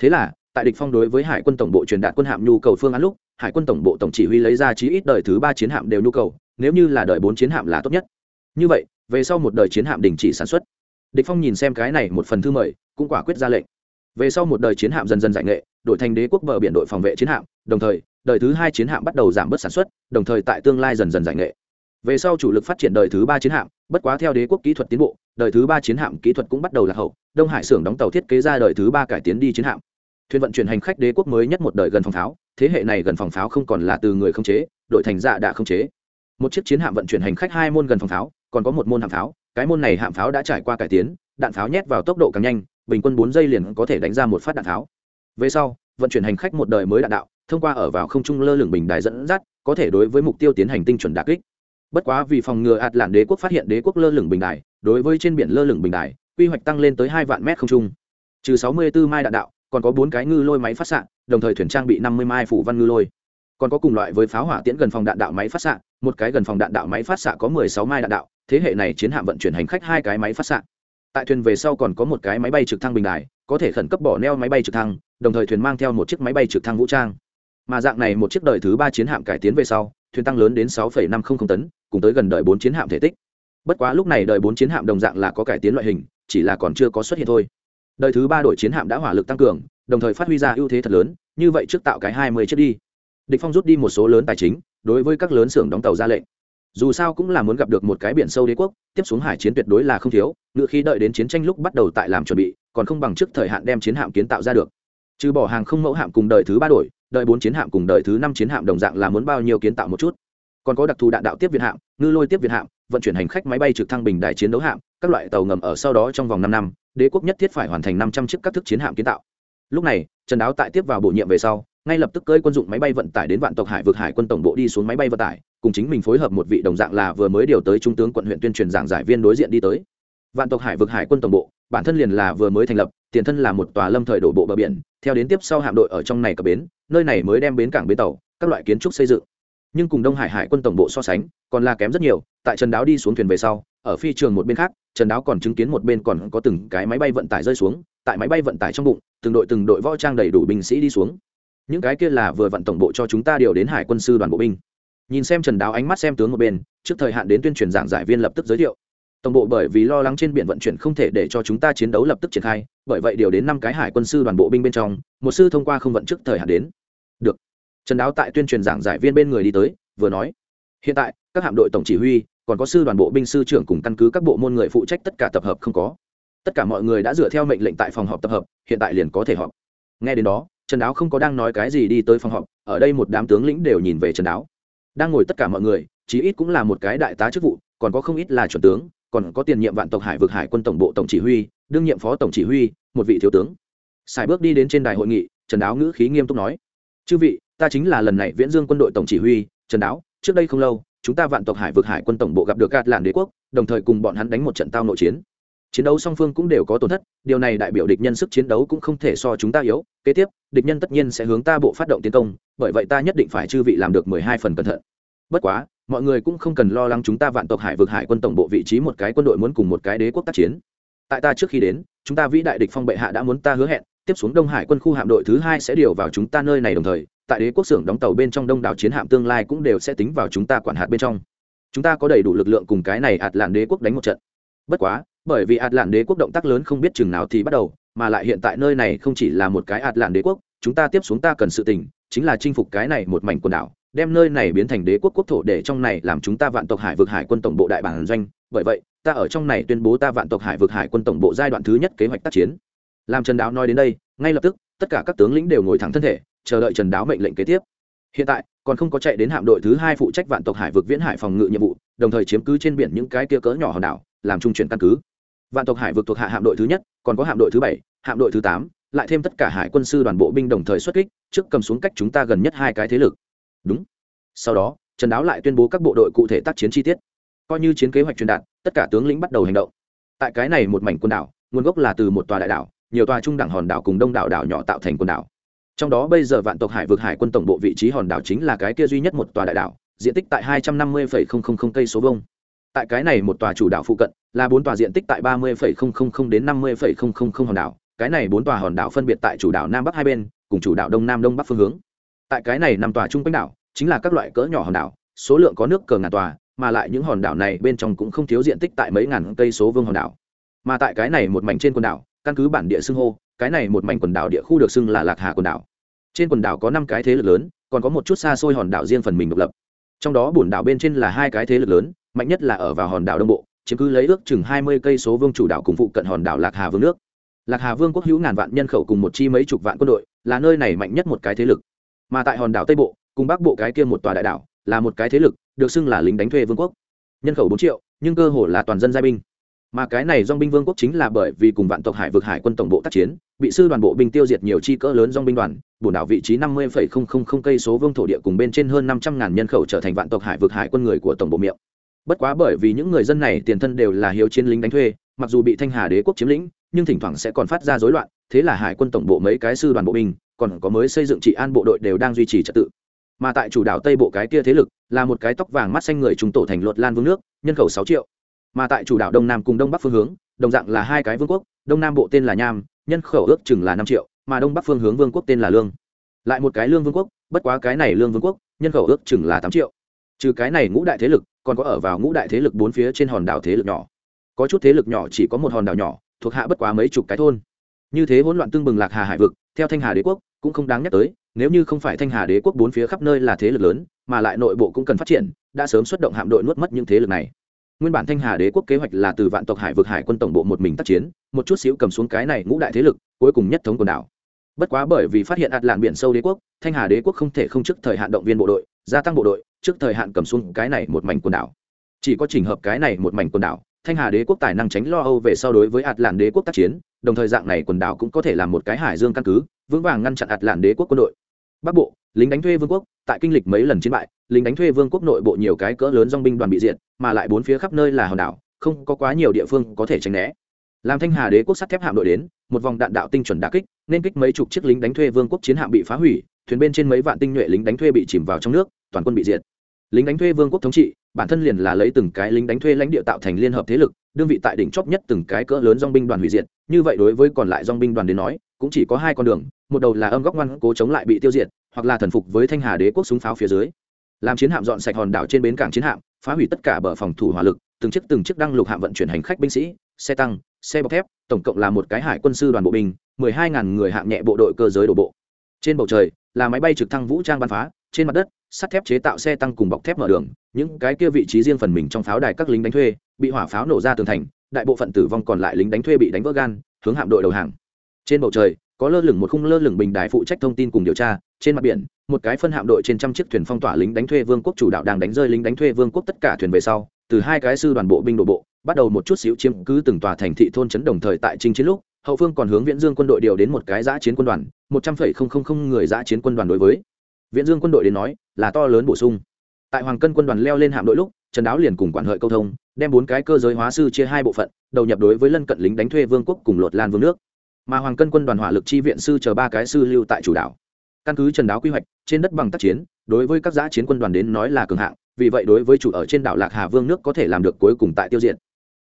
thế là, tại địch phong đối với hải quân tổng bộ truyền đạt quân hạm nhu cầu phương án lúc, hải quân tổng bộ tổng chỉ huy lấy ra chí ít đời thứ ba chiến hạm đều nhu cầu, nếu như là đời bốn chiến hạm là tốt nhất như vậy, về sau một đời chiến hạm đình chỉ sản xuất. Địch phong nhìn xem cái này một phần thư mời, cũng quả quyết ra lệnh. Về sau một đời chiến hạm dần dần giải nghệ, đổi thành đế quốc bờ biển đội phòng vệ chiến hạm, đồng thời, đời thứ hai chiến hạm bắt đầu giảm bớt sản xuất, đồng thời tại tương lai dần dần giải nghệ. Về sau chủ lực phát triển đời thứ ba chiến hạm, bất quá theo đế quốc kỹ thuật tiến bộ, đời thứ ba chiến hạm kỹ thuật cũng bắt đầu lạc hậu, đông hải xưởng đóng tàu thiết kế ra đời thứ ba cải tiến đi chiến hạm. Thuyền vận chuyển hành khách đế quốc mới nhất một đời gần phòng pháo, thế hệ này gần phòng pháo không còn là từ người không chế, đội thành dạ đã không chế. Một chiếc chiến hạm vận chuyển hành khách hai môn gần phòng pháo còn có một môn hạm pháo, cái môn này hạm pháo đã trải qua cải tiến, đạn pháo nhét vào tốc độ càng nhanh, bình quân bốn giây liền có thể đánh ra một phát đạn pháo. Về sau, vận chuyển hành khách một đời mới đạn đạo, thông qua ở vào không trung lơ lửng bình đài dẫn dắt, có thể đối với mục tiêu tiến hành tinh chuẩn đà kích. Bất quá vì phòng ngừa ạt lạn đế quốc phát hiện đế quốc lơ lửng bình đài, đối với trên biển lơ lửng bình đài, quy hoạch tăng lên tới hai vạn mét không trung. Trừ sáu mươi 64 mai đạn đạo, còn có bốn cái ngư lôi máy phát xạ, đồng thời thuyền trang bị năm mươi mai phủ văn ngư lôi còn có cùng loại với pháo hỏa tiễn gần phòng đạn đạo máy phát xạ, một cái gần phòng đạn đạo máy phát xạ có mười sáu mai đạn đạo, thế hệ này chiến hạm vận chuyển hành khách hai cái máy phát xạ. Tại thuyền về sau còn có một cái máy bay trực thăng bình đài, có thể khẩn cấp bỏ neo máy bay trực thăng, đồng thời thuyền mang theo một chiếc máy bay trực thăng vũ trang. Mà dạng này một chiếc đời thứ ba chiến hạm cải tiến về sau, thuyền tăng lớn đến sáu năm trăm linh tấn, cùng tới gần đời bốn chiến hạm thể tích. Bất quá lúc này đời bốn chiến hạm đồng dạng là có cải tiến loại hình, chỉ là còn chưa có xuất hiện thôi. Đời thứ ba đội chiến hạm đã hỏa lực tăng cường, đồng thời phát huy ra ưu thế thật lớn, như vậy trước tạo cái hai mươi chiếc đi địch phong rút đi một số lớn tài chính, đối với các lớn xưởng đóng tàu ra lệnh. Dù sao cũng là muốn gặp được một cái biển sâu đế quốc, tiếp xuống hải chiến tuyệt đối là không thiếu, ngựa khi đợi đến chiến tranh lúc bắt đầu tại làm chuẩn bị, còn không bằng trước thời hạn đem chiến hạm kiến tạo ra được. Trừ bỏ hàng không mẫu hạm cùng đời thứ ba đổi đợi bốn chiến hạm cùng đời thứ năm chiến hạm đồng dạng là muốn bao nhiêu kiến tạo một chút. Còn có đặc thù đạn đạo tiếp việt hạm, ngư lôi tiếp việt hạm, vận chuyển hành khách máy bay trực thăng bình đại chiến đấu hạm, các loại tàu ngầm ở sau đó trong vòng năm năm, đế quốc nhất thiết phải hoàn thành năm trăm chiếc các thức chiến hạm kiến tạo. Lúc này, trần đáo tại tiếp vào bổ nhiệm về sau ngay lập tức cơi quân dụng máy bay vận tải đến vạn tộc hải vực hải quân tổng bộ đi xuống máy bay vận tải, cùng chính mình phối hợp một vị đồng dạng là vừa mới điều tới trung tướng quận huyện tuyên truyền giảng giải viên đối diện đi tới. Vạn tộc hải vực hải quân tổng bộ, bản thân liền là vừa mới thành lập, tiền thân là một tòa lâm thời đổ bộ bờ biển, theo đến tiếp sau hạm đội ở trong này cập bến, nơi này mới đem bến cảng bến tàu, các loại kiến trúc xây dựng. Nhưng cùng đông hải hải quân tổng bộ so sánh, còn là kém rất nhiều, tại trần đáo đi xuống thuyền về sau, ở phi trường một bên khác, trần đáo còn chứng kiến một bên còn có từng cái máy bay vận tải rơi xuống, tại máy bay vận tải trong bụng, từng đội từng đội võ trang đầy đủ binh sĩ đi xuống những cái kia là vừa vận tổng bộ cho chúng ta điều đến hải quân sư đoàn bộ binh. Nhìn xem trần đáo ánh mắt xem tướng một bên, trước thời hạn đến tuyên truyền giảng giải viên lập tức giới thiệu. Tổng bộ bởi vì lo lắng trên biển vận chuyển không thể để cho chúng ta chiến đấu lập tức triển khai, bởi vậy điều đến năm cái hải quân sư đoàn bộ binh bên trong, một sư thông qua không vận trước thời hạn đến. Được. Trần đáo tại tuyên truyền giảng giải viên bên người đi tới, vừa nói. Hiện tại, các hạm đội tổng chỉ huy, còn có sư đoàn bộ binh sư trưởng cùng căn cứ các bộ môn người phụ trách tất cả tập hợp không có. Tất cả mọi người đã dựa theo mệnh lệnh tại phòng họp tập hợp, hiện tại liền có thể họp. Nghe đến đó trần đáo không có đang nói cái gì đi tới phòng họp, ở đây một đám tướng lĩnh đều nhìn về trần đáo. Đang ngồi tất cả mọi người, chí ít cũng là một cái đại tá chức vụ, còn có không ít là chuẩn tướng, còn có tiền nhiệm vạn tộc hải vực hải quân tổng bộ tổng chỉ huy, đương nhiệm phó tổng chỉ huy, một vị thiếu tướng. Sài bước đi đến trên đài hội nghị, trần đáo ngữ khí nghiêm túc nói, chư vị, ta chính là lần này viễn dương quân đội tổng chỉ huy, trần đáo, trước đây không lâu, chúng ta vạn tộc hải vực hải quân tổng bộ gặp được gạt làn đế quốc, đồng thời cùng bọn hắn đánh một trận tao nội chiến chiến đấu song phương cũng đều có tổn thất, điều này đại biểu địch nhân sức chiến đấu cũng không thể so chúng ta yếu. Kế tiếp, địch nhân tất nhiên sẽ hướng ta bộ phát động tiến công, bởi vậy ta nhất định phải chư vị làm được mười hai phần cẩn thận. Bất quá, mọi người cũng không cần lo lắng chúng ta vạn tộc hải vực hải quân tổng bộ vị trí một cái quân đội muốn cùng một cái đế quốc tác chiến. Tại ta trước khi đến, chúng ta vĩ đại địch phong bệ hạ đã muốn ta hứa hẹn, tiếp xuống đông hải quân khu hạm đội thứ hai sẽ điều vào chúng ta nơi này đồng thời, tại đế quốc xưởng đóng tàu bên trong đông đảo chiến hạm tương lai cũng đều sẽ tính vào chúng ta quản hạt bên trong. Chúng ta có đầy đủ lực lượng cùng cái này ạt lạn đế quốc đánh một trận. Bất quá bởi vì ạt lạn đế quốc động tác lớn không biết chừng nào thì bắt đầu, mà lại hiện tại nơi này không chỉ là một cái ạt lạn đế quốc, chúng ta tiếp xuống ta cần sự tình, chính là chinh phục cái này một mảnh quần đảo, đem nơi này biến thành đế quốc quốc thổ để trong này làm chúng ta vạn tộc hải vực hải quân tổng bộ đại bản doanh. Bởi vậy, ta ở trong này tuyên bố ta vạn tộc hải vực hải quân tổng bộ giai đoạn thứ nhất kế hoạch tác chiến. Làm trần đáo nói đến đây, ngay lập tức, tất cả các tướng lĩnh đều ngồi thẳng thân thể, chờ đợi trần đáo mệnh lệnh kế tiếp. Hiện tại, còn không có chạy đến hạm đội thứ hai phụ trách vạn tộc hải vực viễn hải phòng ngự nhiệm vụ, đồng thời chiếm cứ trên biển những cái kia cỡ nhỏ hòn đảo, làm trung chuyển căn cứ vạn tộc hải vực thuộc hạ hạm đội thứ nhất, còn có hạm đội thứ bảy, hạm đội thứ tám, lại thêm tất cả hải quân sư đoàn bộ binh đồng thời xuất kích, trước cầm xuống cách chúng ta gần nhất hai cái thế lực. Đúng. Sau đó, trần đáo lại tuyên bố các bộ đội cụ thể tác chiến chi tiết. Coi như chiến kế hoạch truyền đạt, tất cả tướng lĩnh bắt đầu hành động. Tại cái này một mảnh quần đảo, nguồn gốc là từ một tòa đại đảo, nhiều tòa trung đẳng hòn đảo cùng đông đảo đảo nhỏ tạo thành quần đảo. Trong đó bây giờ vạn tộc hải vực hải quân tổng bộ vị trí hòn đảo chính là cái kia duy nhất một tòa đại đảo, diện tích tại hai trăm năm mươi cây số vông tại cái này một tòa chủ đảo phụ cận, là bốn tòa diện tích tại ba mươi đến năm mươi hòn đảo. Cái này bốn tòa hòn đảo phân biệt tại chủ đảo nam bắc hai bên, cùng chủ đảo đông nam đông bắc phương hướng. Tại cái này năm tòa trung quanh đảo, chính là các loại cỡ nhỏ hòn đảo, số lượng có nước cờ ngàn tòa, mà lại những hòn đảo này bên trong cũng không thiếu diện tích tại mấy ngàn cây số vương hòn đảo. Mà tại cái này một mảnh trên quần đảo, căn cứ bản địa xưng hô, cái này một mảnh quần đảo địa khu được xưng là lạc hà quần đảo. Trên quần đảo có năm cái thế lực lớn, còn có một chút xa xôi hòn đảo riêng phần mình độc lập. Trong đó bùn đảo bên trên là hai cái thế lực lớn mạnh nhất là ở vào hòn đảo đông bộ, chiếm cứ lấy ước chừng hai mươi cây số vương chủ đảo cùng phụ cận hòn đảo lạc hà vương nước. Lạc hà vương quốc hữu ngàn vạn nhân khẩu cùng một chi mấy chục vạn quân đội, là nơi này mạnh nhất một cái thế lực. Mà tại hòn đảo tây bộ, cùng bắc bộ cái kia một tòa đại đảo, là một cái thế lực, được xưng là lính đánh thuê vương quốc. Nhân khẩu bốn triệu, nhưng cơ hồ là toàn dân giai binh. Mà cái này dong binh vương quốc chính là bởi vì cùng vạn tộc hải vực hải quân tổng bộ tác chiến, bị sư đoàn bộ binh tiêu diệt nhiều chi cỡ lớn dong binh đoàn, bổn đảo vị trí năm mươi cây số vương thổ địa cùng bên trên hơn năm trăm ngàn nhân khẩu trở thành vạn tộc hải vực hải quân người của tổng bộ miệng bất quá bởi vì những người dân này tiền thân đều là hiếu chiến lính đánh thuê, mặc dù bị thanh hà đế quốc chiếm lĩnh, nhưng thỉnh thoảng sẽ còn phát ra rối loạn, thế là hải quân tổng bộ mấy cái sư đoàn bộ binh, còn có mới xây dựng trị an bộ đội đều đang duy trì trật tự. Mà tại chủ đảo tây bộ cái kia thế lực, là một cái tóc vàng mắt xanh người chúng tổ thành luật lan vương nước, nhân khẩu sáu triệu. Mà tại chủ đảo đông nam cùng đông bắc phương hướng, đồng dạng là hai cái vương quốc, đông nam bộ tên là nham, nhân khẩu ước chừng là năm triệu, mà đông bắc phương hướng vương quốc tên là lương. Lại một cái lương vương quốc, bất quá cái này lương vương quốc, nhân khẩu ước chừng là tám triệu. Trừ cái này ngũ đại thế lực còn có ở vào ngũ đại thế lực bốn phía trên hòn đảo thế lực nhỏ. Có chút thế lực nhỏ chỉ có một hòn đảo nhỏ, thuộc hạ bất quá mấy chục cái thôn. Như thế hỗn loạn tương bừng lạc hà hải vực, theo thanh hà đế quốc, cũng không đáng nhắc tới, nếu như không phải thanh hà đế quốc bốn phía khắp nơi là thế lực lớn, mà lại nội bộ cũng cần phát triển, đã sớm xuất động hạm đội nuốt mất những thế lực này. Nguyên bản thanh hà đế quốc kế hoạch là từ vạn tộc hải vực hải quân tổng bộ một mình tác chiến, một chút xíu cầm xuống cái này ngũ đại thế lực, cuối cùng nhất thống quần đảo. Bất quá bởi vì phát hiện ạt lạn biển sâu đế quốc, thanh hà đế quốc không thể không trước thời hạn động viên bộ đội, gia tăng bộ đội trước thời hạn cầm xuống cái này một mảnh quần đảo. Chỉ có trình hợp cái này một mảnh quần đảo, thanh hà đế quốc tài năng tránh lo âu về sau đối với ạt lạn đế quốc tác chiến, đồng thời dạng này quần đảo cũng có thể là một cái hải dương căn cứ, vững vàng ngăn chặn ạt lạn đế quốc quân đội. Bắc bộ, lính đánh thuê vương quốc, tại kinh lịch mấy lần chiến bại, lính đánh thuê vương quốc nội bộ nhiều cái cỡ lớn dong binh đoàn bị diệt, mà lại bốn phía khắp nơi là hòn đảo, không có quá nhiều địa phương có thể tránh né. Làm thanh hà đế quốc sắt thép hạm đội đến, một vòng đạn đạo tinh chuẩn đà kích, nên kích mấy chục chiếc lính đánh thuê vương quốc chiến hạm bị phá hủy thuyền bên trên mấy vạn tinh nhuệ lính đánh thuê bị chìm vào trong nước, toàn quân bị diệt. Lính đánh thuê vương quốc thống trị, bản thân liền là lấy từng cái lính đánh thuê lãnh địa tạo thành liên hợp thế lực đương vị tại đỉnh chóp nhất từng cái cỡ lớn dong binh đoàn hủy diệt. Như vậy đối với còn lại dong binh đoàn đến nói, cũng chỉ có hai con đường, một đầu là âm góc ngoan cố chống lại bị tiêu diệt, hoặc là thần phục với thanh hà đế quốc súng pháo phía dưới. Làm chiến hạm dọn sạch hòn đảo trên bến cảng chiến hạm, phá hủy tất cả bờ phòng thủ hỏa lực, từng chiếc từng chiếc đăng lục hạm vận chuyển hành khách binh sĩ, xe tăng, xe bọc thép, tổng cộng là một cái hải quân sư đoàn bộ binh, mười hai ngàn người hạng nhẹ bộ đội cơ giới đổ bộ trên bầu trời, là máy bay trực thăng vũ trang bắn phá, trên mặt đất, sắt thép chế tạo xe tăng cùng bọc thép mở đường, những cái kia vị trí riêng phần mình trong pháo đài các lính đánh thuê, bị hỏa pháo nổ ra tường thành, đại bộ phận tử vong còn lại lính đánh thuê bị đánh vỡ gan, hướng hạm đội đầu hàng. Trên bầu trời, có lơ lửng một khung lơ lửng bình đài phụ trách thông tin cùng điều tra, trên mặt biển, một cái phân hạm đội trên trăm chiếc thuyền phong tỏa lính đánh thuê vương quốc chủ đạo đang đánh rơi lính đánh thuê vương quốc tất cả thuyền về sau, từ hai cái sư đoàn bộ binh đổ bộ, bắt đầu một chút xíu chiếm cứ từng tòa thành thị thôn trấn đồng thời tại trinh chiến lúc hậu phương còn hướng viễn dương quân đội điều đến một cái giã chiến quân đoàn, một trăm linh không không không người giã chiến quân đoàn đối với. Viễn dương quân đội đến nói, là to lớn bổ sung. Tại hoàng cân quân đoàn leo lên hạm đội lúc, trần đáo liền cùng quản hợi câu thông, đem bốn cái cơ giới hóa sư chia hai bộ phận, đầu nhập đối với lân cận lính đánh thuê vương quốc cùng lột lan vương nước. Mà hoàng cân quân đoàn hỏa lực chi viện sư chờ ba cái sư lưu tại chủ đảo. Căn cứ trần đáo quy hoạch, trên đất bằng tác chiến, đối với các giã chiến quân đoàn đến nói là cường hạng, vì vậy đối với chủ ở trên đảo lạc hà vương nước có thể làm được cuối cùng tại tiêu diệt.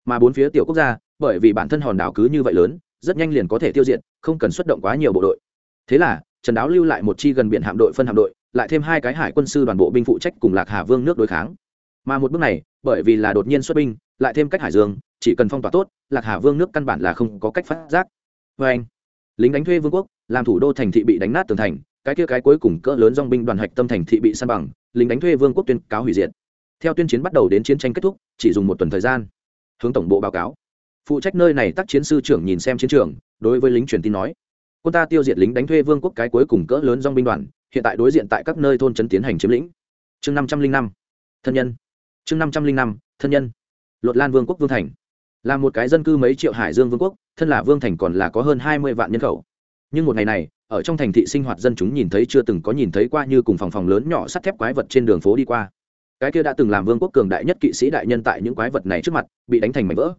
Mà bốn phía tiểu quốc gia, bởi vì bản thân hòn đảo cứ như vậy lớn rất nhanh liền có thể tiêu diệt, không cần xuất động quá nhiều bộ đội. Thế là, trần đáo lưu lại một chi gần biển hạm đội phân hạm đội, lại thêm hai cái hải quân sư đoàn bộ binh phụ trách cùng lạc hà vương nước đối kháng. Mà một bước này, bởi vì là đột nhiên xuất binh, lại thêm cách hải dương, chỉ cần phong tỏa tốt, lạc hà vương nước căn bản là không có cách phát giác. Vê anh, lính đánh thuê vương quốc, làm thủ đô thành thị bị đánh nát tường thành, cái kia cái cuối cùng cỡ lớn dong binh đoàn hạch tâm thành thị bị san bằng, lính đánh thuê vương quốc tuyên cáo hủy diệt. Theo tuyên chiến bắt đầu đến chiến tranh kết thúc, chỉ dùng một tuần thời gian. Hướng tổng bộ báo cáo phụ trách nơi này tác chiến sư trưởng nhìn xem chiến trường, đối với lính truyền tin nói, quân ta tiêu diệt lính đánh thuê vương quốc cái cuối cùng cỡ lớn dong binh đoàn, hiện tại đối diện tại các nơi thôn trấn tiến hành chiếm lĩnh. Chương năm trăm linh năm, thân nhân. Chương năm trăm linh năm, thân nhân. Lột lan vương quốc vương thành. Là một cái dân cư mấy triệu hải dương vương quốc, thân là vương thành còn là có hơn hai mươi vạn nhân khẩu. Nhưng một ngày này, ở trong thành thị sinh hoạt dân chúng nhìn thấy chưa từng có nhìn thấy qua như cùng phòng phòng lớn nhỏ sắt thép quái vật trên đường phố đi qua. Cái kia đã từng làm vương quốc cường đại nhất kỵ sĩ đại nhân tại những quái vật này trước mặt, bị đánh thành mảnh vỡ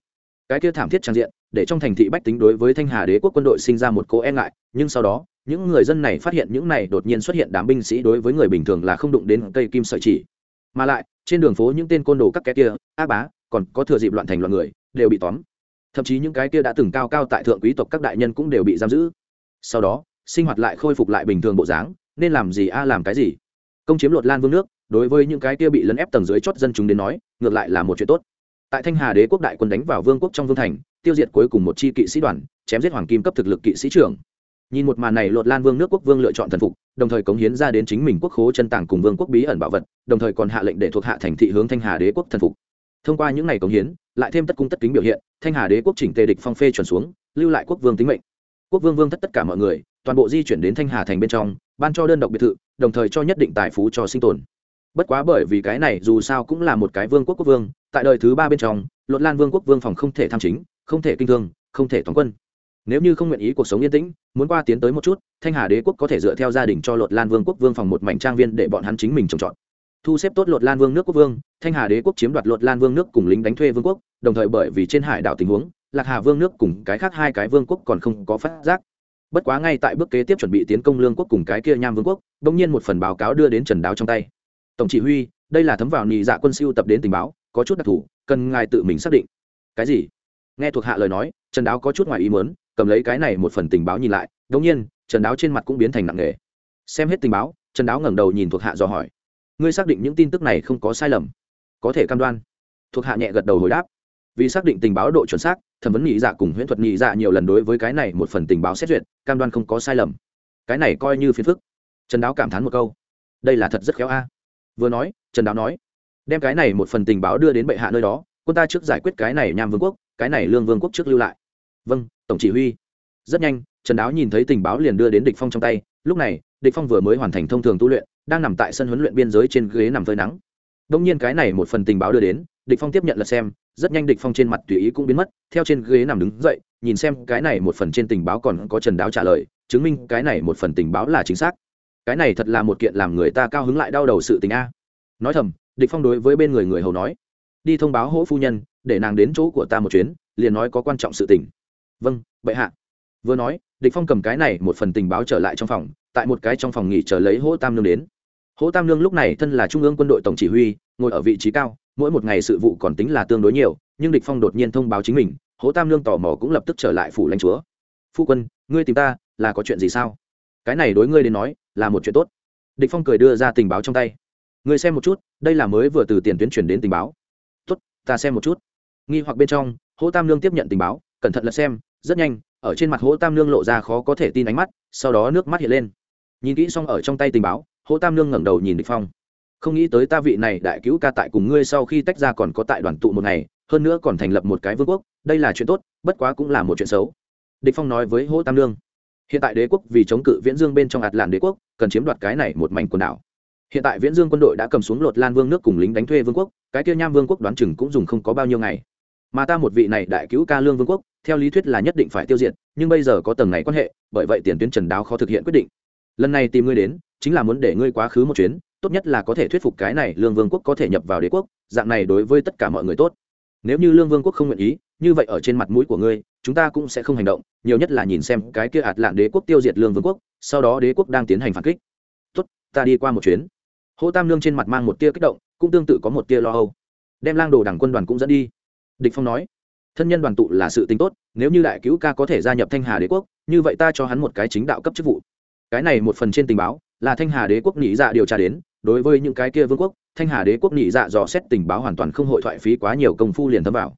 cái kia thảm thiết trang diện, để trong thành thị bách tính đối với thanh hà đế quốc quân đội sinh ra một cố e ngại, nhưng sau đó, những người dân này phát hiện những này đột nhiên xuất hiện đám binh sĩ đối với người bình thường là không đụng đến cây kim sợi chỉ. Mà lại, trên đường phố những tên côn đồ các cái kia, ác bá, còn có thừa dịp loạn thành loạn người, đều bị tóm. Thậm chí những cái kia đã từng cao cao tại thượng quý tộc các đại nhân cũng đều bị giam giữ. Sau đó, sinh hoạt lại khôi phục lại bình thường bộ dáng, nên làm gì a à, làm cái gì? Công chiếm lột lan vương nước, đối với những cái kia bị lấn ép tầng dưới chót dân chúng đến nói, ngược lại là một chuyện tốt tại thanh hà đế quốc đại quân đánh vào vương quốc trong vương thành, tiêu diệt cuối cùng một chi kỵ sĩ đoàn, chém giết hoàng kim cấp thực lực kỵ sĩ trưởng. Nhìn một màn này, lột lan vương nước quốc vương lựa chọn thần phục, đồng thời cống hiến ra đến chính mình quốc khố chân tàng cùng vương quốc bí ẩn bảo vật, đồng thời còn hạ lệnh để thuộc hạ thành thị hướng thanh hà đế quốc thần phục. Thông qua những ngày cống hiến, lại thêm tất cung tất kính biểu hiện, thanh hà đế quốc chỉnh tề địch phong phê chuẩn xuống, lưu lại quốc vương tính mệnh. Quốc vương vương tất tất cả mọi người, toàn bộ di chuyển đến thanh hà thành bên trong, ban cho đơn độc biệt thự, đồng thời cho nhất định tài phú cho sinh tồn bất quá bởi vì cái này, dù sao cũng là một cái vương quốc quốc vương, tại đời thứ ba bên trong, luật lan vương quốc vương phòng không thể tham chính, không thể kinh thương, không thể toàn quân. Nếu như không nguyện ý cuộc sống yên tĩnh, muốn qua tiến tới một chút, thanh hà đế quốc có thể dựa theo gia đình cho luật lan vương quốc vương phòng một mảnh trang viên để bọn hắn chính mình trồng trọt. Thu xếp tốt luật lan vương nước quốc vương, thanh hà đế quốc chiếm đoạt luật lan vương nước cùng lính đánh thuê vương quốc, đồng thời bởi vì trên hải đảo tình huống, lạc hà vương nước cùng cái khác hai cái vương quốc còn không có phát giác. Bất quá ngay tại bước kế tiếp chuẩn bị tiến công lương quốc cùng cái kia nham vương quốc đ ỗ n g nhiên một phần báo cáo đưa đến trần đáo trong tay tổng chỉ huy, đây là thấm vào nhị dạ quân siêu tập đến tình báo, có chút đặc thù, cần ngài tự mình xác định. Cái gì? Nghe thuộc hạ lời nói, trần đáo có chút ngoài ý mớn cầm lấy cái này một phần tình báo nhìn lại đ ỗ n g nhiên, trần đáo trên mặt cũng biến thành nặng nề. Xem hết tình báo, trần đáo ngẩng đầu nhìn thuộc hạ dò hỏi. Ngươi xác định những tin tức này không có sai lầm? Có thể cam đoan. Thuộc hạ nhẹ gật đầu hồi đáp. Vì xác định tình báo độ chuẩn xác, thẩm vấn nhị dạ cùng huyễn thuật nhị dạ nhiều lần đối với cái này một phần tình báo xét duyệt, cam đoan không có sai lầm. Cái này coi như phiền phức. Trần đáo cảm thán một câu. Đây là thật rất khéo a vừa nói, trần đáo nói, đem cái này một phần tình báo đưa đến bệ hạ nơi đó, quân ta trước giải quyết cái này nham vương quốc, cái này lương vương quốc trước lưu lại. Vâng tổng chỉ huy. Rất nhanh, trần đáo nhìn thấy tình báo liền đưa đến địch phong trong tay, lúc này, địch phong vừa mới hoàn thành thông thường tu luyện, đang nằm tại sân huấn luyện biên giới trên ghế nằm phơi nắng. Đông nhiên cái này một phần tình báo đưa đến, địch phong tiếp nhận là xem, rất nhanh địch phong trên mặt tùy ý cũng biến mất, theo trên ghế nằm đứng dậy, nhìn xem cái này một phần trên tình báo còn có trần đáo trả lời, chứng minh cái này một phần tình báo là chính xác cái này thật là một kiện làm người ta cao hứng lại đau đầu sự tình a. Nói thầm, địch phong đối với bên người người hầu nói, đi thông báo hỗ phu nhân, để nàng đến chỗ của ta một chuyến, liền nói có quan trọng sự tình. Vâng bệ hạ. Vừa nói, địch phong cầm cái này một phần tình báo trở lại trong phòng, tại một cái trong phòng nghỉ chờ lấy hỗ tam nương đến. Hỗ tam nương lúc này thân là trung ương quân đội tổng chỉ huy, ngồi ở vị trí cao, mỗi một ngày sự vụ còn tính là tương đối nhiều, nhưng địch phong đột nhiên thông báo chính mình, hỗ tam nương tò mò cũng lập tức trở lại phủ lãnh chúa. Phu quân, ngươi tìm ta, là có chuyện gì sao? Cái này đối ngươi đến nói là một chuyện tốt. Địch phong cười đưa ra tình báo trong tay. Ngươi xem một chút, đây là mới vừa từ tiền tuyến chuyển đến tình báo. Tốt, ta xem một chút. Nghi hoặc bên trong, hỗ tam lương tiếp nhận tình báo, cẩn thận lật xem, rất nhanh, ở trên mặt hỗ tam lương lộ ra khó có thể tin ánh mắt, sau đó nước mắt hiện lên. Nhìn kỹ xong ở trong tay tình báo, hỗ tam lương ngẩng đầu nhìn địch phong. Không nghĩ tới ta vị này đại cứu ca tại cùng ngươi sau khi tách ra còn có tại đoàn tụ một ngày, hơn nữa còn thành lập một cái vương quốc, đây là chuyện tốt, bất quá cũng là một chuyện xấu. Địch phong nói với hỗ tam lương hiện tại đế quốc vì chống cự viễn dương bên trong ạt làn đế quốc, cần chiếm đoạt cái này một mảnh quần đảo. Hiện tại viễn dương quân đội đã cầm xuống lột lan vương nước cùng lính đánh thuê vương quốc, cái kia nham vương quốc đoán chừng cũng dùng không có bao nhiêu ngày. Mà ta một vị này đại cứu ca lương vương quốc, theo lý thuyết là nhất định phải tiêu diệt, nhưng bây giờ có tầng này quan hệ, bởi vậy tiền tuyến trần đáo khó thực hiện quyết định. Lần này tìm ngươi đến, chính là muốn để ngươi quá khứ một chuyến, tốt nhất là có thể thuyết phục cái này lương vương quốc có thể nhập vào đế quốc, dạng này đối với tất cả mọi người tốt. Nếu như lương vương quốc không nguyện ý, như vậy ở trên mặt mũi của ngươi chúng ta cũng sẽ không hành động, nhiều nhất là nhìn xem cái kia ạt lạn đế quốc tiêu diệt lương vương quốc, sau đó đế quốc đang tiến hành phản kích. Tốt, ta đi qua một chuyến. Hô tam lương trên mặt mang một tia kích động, cũng tương tự có một tia lo âu. Đem lang đồ đảng quân đoàn cũng dẫn đi. Địch phong nói, thân nhân đoàn tụ là sự tính tốt, nếu như đại cứu ca có thể gia nhập thanh hà đế quốc, như vậy ta cho hắn một cái chính đạo cấp chức vụ. Cái này một phần trên tình báo, là thanh hà đế quốc nghĩ dạ điều tra đến, đối với những cái kia vương quốc, thanh hà đế quốc nhị dạ dò xét tình báo hoàn toàn không hội thoại phí quá nhiều công phu liền thấm vào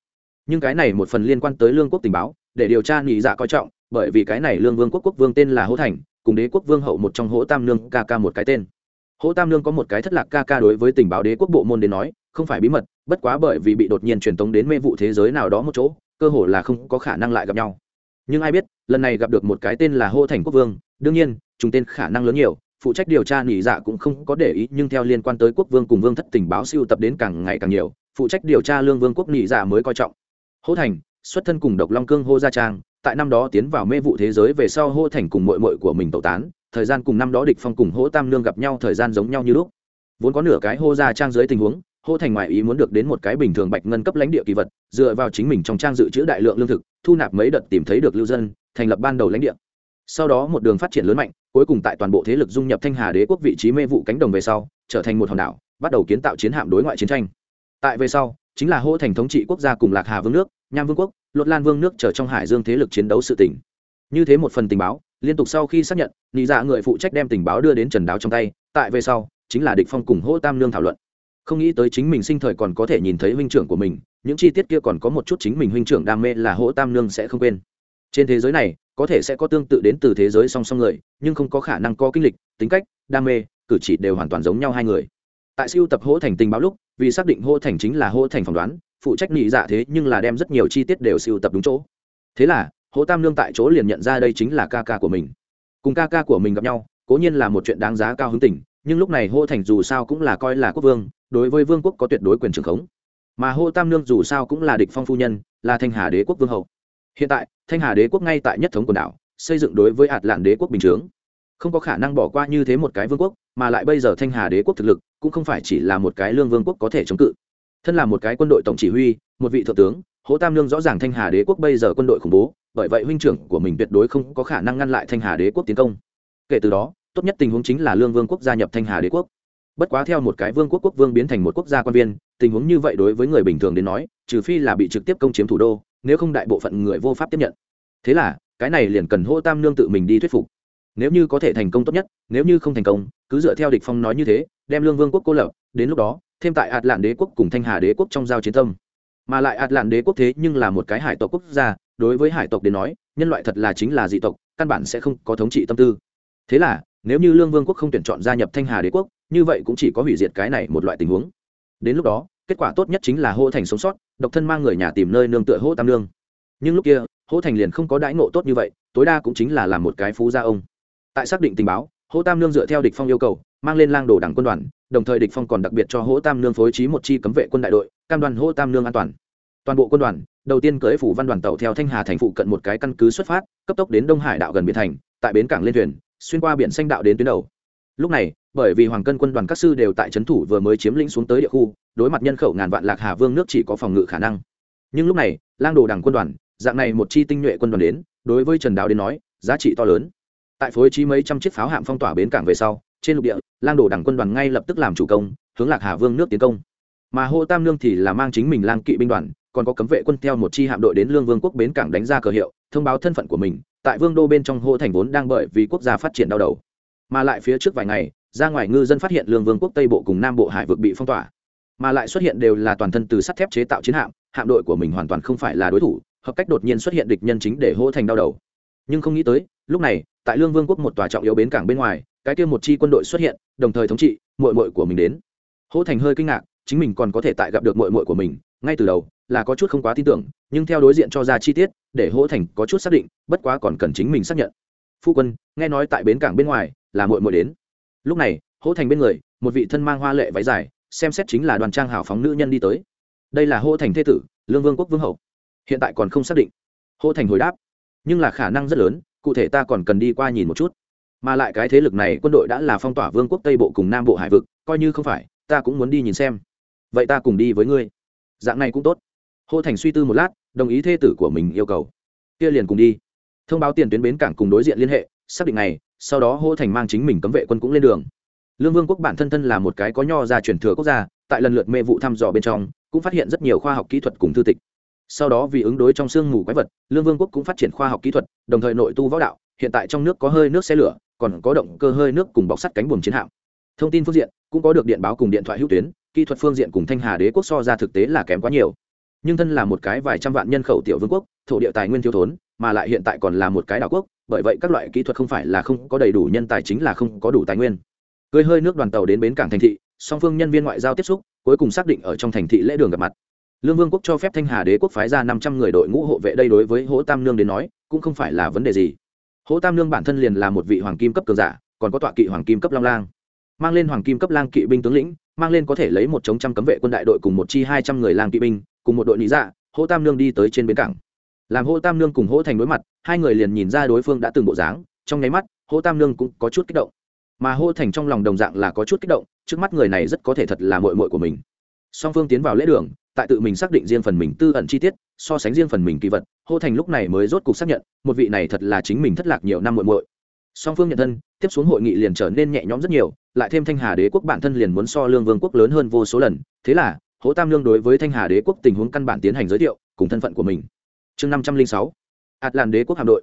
nhưng cái này một phần liên quan tới lương quốc tình báo, để điều tra nhị dạ coi trọng, bởi vì cái này lương vương quốc quốc vương tên là hỗ thành, cùng đế quốc vương hậu một trong hỗ tam nương ca ca một cái tên. Hỗ tam nương có một cái thất lạc ca ca đối với tình báo đế quốc bộ môn đến nói, không phải bí mật, bất quá bởi vì bị đột nhiên truyền tống đến mê vụ thế giới nào đó một chỗ, cơ hồ là không có khả năng lại gặp nhau. Nhưng ai biết, lần này gặp được một cái tên là hô thành quốc vương, đương nhiên, chúng tên khả năng lớn nhiều, phụ trách điều tra nỉ dạ cũng không có để ý, nhưng theo liên quan tới quốc vương cùng vương thất tình báo siêu tập đến càng ngày càng nhiều, phụ trách điều tra lương vương quốc nỉ dạ mới coi trọng hỗ thành, xuất thân cùng độc long cương hô gia trang, tại năm đó tiến vào mê vụ thế giới về sau hô thành cùng mội mội của mình tẩu tán, thời gian cùng năm đó địch phong cùng hỗ tam nương gặp nhau thời gian giống nhau như lúc. Vốn có nửa cái hô gia trang dưới tình huống, hô thành ngoại ý muốn được đến một cái bình thường bạch ngân cấp lãnh địa kỳ vật, dựa vào chính mình trong trang dự trữ đại lượng lương thực, thu nạp mấy đợt tìm thấy được lưu dân, thành lập ban đầu lãnh địa. Sau đó một đường phát triển lớn mạnh, cuối cùng tại toàn bộ thế lực dung nhập thanh hà đế quốc vị trí mê vụ cánh đồng về sau, trở thành một hòn đảo, bắt đầu kiến tạo chiến hạm đối ngoại chiến tranh. Tại về sau chính là hô thành thống trị quốc gia cùng lạc hà vương nước, nham vương quốc, lột lan vương nước trở trong hải dương thế lực chiến đấu sự tỉnh như thế một phần tình báo, liên tục sau khi xác nhận, nị dạ người phụ trách đem tình báo đưa đến trần đáo trong tay, tại về sau, chính là địch phong cùng hô tam nương thảo luận. Không nghĩ tới chính mình sinh thời còn có thể nhìn thấy huynh trưởng của mình, những chi tiết kia còn có một chút chính mình huynh trưởng đam mê là hỗ tam nương sẽ không quên. Trên thế giới này, có thể sẽ có tương tự đến từ thế giới song song người, nhưng không có khả năng có kinh lịch, tính cách, đam mê, cử chỉ đều hoàn toàn giống nhau hai người. Tại siêu tập hỗ thành tình báo lúc vì xác định hô thành chính là hô thành phỏng đoán, phụ trách nhị dạ thế nhưng là đem rất nhiều chi tiết đều siêu tập đúng chỗ. Thế là, hô tam nương tại chỗ liền nhận ra đây chính là ca ca của mình. Cùng ca ca của mình gặp nhau, cố nhiên là một chuyện đáng giá cao hứng tình, nhưng lúc này hô thành dù sao cũng là coi là quốc vương, đối với vương quốc có tuyệt đối quyền trưởng khống. Mà hô tam nương dù sao cũng là địch phong phu nhân, là thanh hà đế quốc vương hậu. Hiện tại, thanh hà đế quốc ngay tại nhất thống quần đảo, xây dựng đối với hạt lạn đế quốc bình chướng không có khả năng bỏ qua như thế một cái vương quốc, mà lại bây giờ thanh hà đế quốc thực lực cũng không phải chỉ là một cái lương vương quốc có thể chống cự. Thân là một cái quân đội tổng chỉ huy, một vị thượng tướng, hỗ tam nương rõ ràng thanh hà đế quốc bây giờ quân đội khủng bố, bởi vậy huynh trưởng của mình tuyệt đối không có khả năng ngăn lại thanh hà đế quốc tiến công. Kể từ đó, tốt nhất tình huống chính là lương vương quốc gia nhập thanh hà đế quốc. Bất quá theo một cái vương quốc quốc vương biến thành một quốc gia quan viên, tình huống như vậy đối với người bình thường đến nói, trừ phi là bị trực tiếp công chiếm thủ đô, nếu không đại bộ phận người vô pháp tiếp nhận. Thế là, cái này liền cần hô tam nương tự mình đi thuyết phục nếu như có thể thành công tốt nhất, nếu như không thành công, cứ dựa theo địch phong nói như thế, đem lương vương quốc cô lập, đến lúc đó, thêm tại ạt lạn đế quốc cùng thanh hà đế quốc trong giao chiến tâm. Mà lại ạt lạn đế quốc thế nhưng là một cái hải tộc quốc gia, đối với hải tộc đến nói, nhân loại thật là chính là dị tộc, căn bản sẽ không có thống trị tâm tư. Thế là, nếu như lương vương quốc không tuyển chọn gia nhập thanh hà đế quốc, như vậy cũng chỉ có hủy diệt cái này một loại tình huống. Đến lúc đó, kết quả tốt nhất chính là hô thành sống sót, độc thân mang người nhà tìm nơi nương tựa hô tam nương. Nhưng lúc kia, hô thành liền không có đãi ngộ tốt như vậy, tối đa cũng chính là làm một cái phú gia ông tại xác định tình báo, hỗ tam nương dựa theo địch phong yêu cầu, mang lên lang đồ đảng quân đoàn, đồng thời địch phong còn đặc biệt cho hỗ tam nương phối trí một chi cấm vệ quân đại đội, cam đoàn hỗ tam nương an toàn. Toàn bộ quân đoàn, đầu tiên cưỡi phủ văn đoàn tàu theo thanh hà thành phụ cận một cái căn cứ xuất phát, cấp tốc đến đông hải đạo gần biển thành, tại bến cảng lên thuyền, xuyên qua biển xanh đạo đến tuyến đầu. Lúc này, bởi vì hoàng cân quân đoàn các sư đều tại trấn thủ vừa mới chiếm lĩnh xuống tới địa khu, đối mặt nhân khẩu ngàn vạn lạc hà vương nước chỉ có phòng ngự khả năng. Nhưng lúc này, lang đồ đảng quân đoàn, dạng này một chi tinh nhuệ quân đoàn đến, đối với trần đào đến nói, giá trị to lớn tại phối trí mấy trăm chiếc pháo hạm phong tỏa bến cảng về sau, trên lục địa, lang đồ đảng quân đoàn ngay lập tức làm chủ công, hướng lạc hà vương nước tiến công. Mà hô tam lương thì là mang chính mình lang kỵ binh đoàn, còn có cấm vệ quân theo một chi hạm đội đến lương vương quốc bến cảng đánh ra cờ hiệu, thông báo thân phận của mình, tại vương đô bên trong hô thành vốn đang bởi vì quốc gia phát triển đau đầu. Mà lại phía trước vài ngày, ra ngoài ngư dân phát hiện lương vương quốc tây bộ cùng nam bộ hải vực bị phong tỏa. Mà lại xuất hiện đều là toàn thân từ sắt thép chế tạo chiến hạm hạm đội của mình hoàn toàn không phải là đối thủ, hợp cách đột nhiên xuất hiện địch nhân chính để hô thành đau đầu. Nhưng không nghĩ tới lúc này, tại lương vương quốc một tòa trọng yếu bến cảng bên ngoài, cái kia một chi quân đội xuất hiện, đồng thời thống trị mội mội của mình đến. Hỗ thành hơi kinh ngạc, chính mình còn có thể tại gặp được mội mội của mình, ngay từ đầu là có chút không quá tin tưởng, nhưng theo đối diện cho ra chi tiết, để hỗ thành có chút xác định, bất quá còn cần chính mình xác nhận. Phu quân, nghe nói tại bến cảng bên ngoài là mội mội đến. Lúc này, hỗ thành bên người, một vị thân mang hoa lệ váy dài, xem xét chính là đoàn trang hào phóng nữ nhân đi tới. Đây là hỗ thành thế tử, lương vương quốc vương hậu. Hiện tại còn không xác định. Hỗ thành hồi đáp, nhưng là khả năng rất lớn cụ thể ta còn cần đi qua nhìn một chút. Mà lại cái thế lực này quân đội đã là phong tỏa vương quốc tây bộ cùng nam bộ hải vực, coi như không phải, ta cũng muốn đi nhìn xem. Vậy ta cùng đi với ngươi. Dạng này cũng tốt. Hô thành suy tư một lát, đồng ý thê tử của mình yêu cầu. Kia liền cùng đi. Thông báo tiền tuyến bến cảng cùng đối diện liên hệ, xác định này sau đó hô thành mang chính mình cấm vệ quân cũng lên đường. Lương vương quốc bản thân thân là một cái có nho ra truyền thừa quốc gia, tại lần lượt mê vụ thăm dò bên trong, cũng phát hiện rất nhiều khoa học kỹ thuật cùng thư tịch sau đó vì ứng đối trong sương mù quái vật, lương vương quốc cũng phát triển khoa học kỹ thuật, đồng thời nội tu võ đạo, hiện tại trong nước có hơi nước xe lửa, còn có động cơ hơi nước cùng bọc sắt cánh buồm chiến hạm. Thông tin phương diện, cũng có được điện báo cùng điện thoại hữu tuyến, kỹ thuật phương diện cùng thanh hà đế quốc so ra thực tế là kém quá nhiều. Nhưng thân là một cái vài trăm vạn nhân khẩu tiểu vương quốc, thổ địa tài nguyên thiếu thốn, mà lại hiện tại còn là một cái đảo quốc, bởi vậy các loại kỹ thuật không phải là không có đầy đủ nhân tài chính là không có đủ tài nguyên. Cưới hơi nước đoàn tàu đến bến cảng thành thị, song phương nhân viên ngoại giao tiếp xúc, cuối cùng xác định ở trong thành thị lễ đường gặp mặt lương vương quốc cho phép thanh hà đế quốc phái ra năm trăm người đội ngũ hộ vệ đây đối với hỗ tam nương đến nói, cũng không phải là vấn đề gì. Hỗ tam nương bản thân liền là một vị hoàng kim cấp cường giả, còn có tọa kỵ hoàng kim cấp long lang. Mang lên hoàng kim cấp lang kỵ binh tướng lĩnh, mang lên có thể lấy một chống trăm cấm vệ quân đại đội cùng một chi hai trăm người lang kỵ binh, cùng một đội lý dạ hỗ tam nương đi tới trên bến cảng. Làm hỗ tam nương cùng hỗ thành đối mặt, hai người liền nhìn ra đối phương đã từng bộ dáng, trong nháy mắt, hỗ tam nương cũng có chút kích động. Mà hỗ thành trong lòng đồng dạng là có chút kích động, trước mắt người này rất có thể thật là mội mội của mình. Song phương tiến vào lễ đường tại tự mình xác định riêng phần mình tư ẩn chi tiết, so sánh riêng phần mình kỳ vật, hô thành lúc này mới rốt cuộc xác nhận, một vị này thật là chính mình thất lạc nhiều năm muội muội. Song phương nhận thân, tiếp xuống hội nghị liền trở nên nhẹ nhõm rất nhiều, lại thêm thanh hà đế quốc bản thân liền muốn so lương vương quốc lớn hơn vô số lần, thế là hỗ tam lương đối với thanh hà đế quốc tình huống căn bản tiến hành giới thiệu, cùng thân phận của mình. Chương năm trăm linh sáu ạt làn đế quốc hạm đội.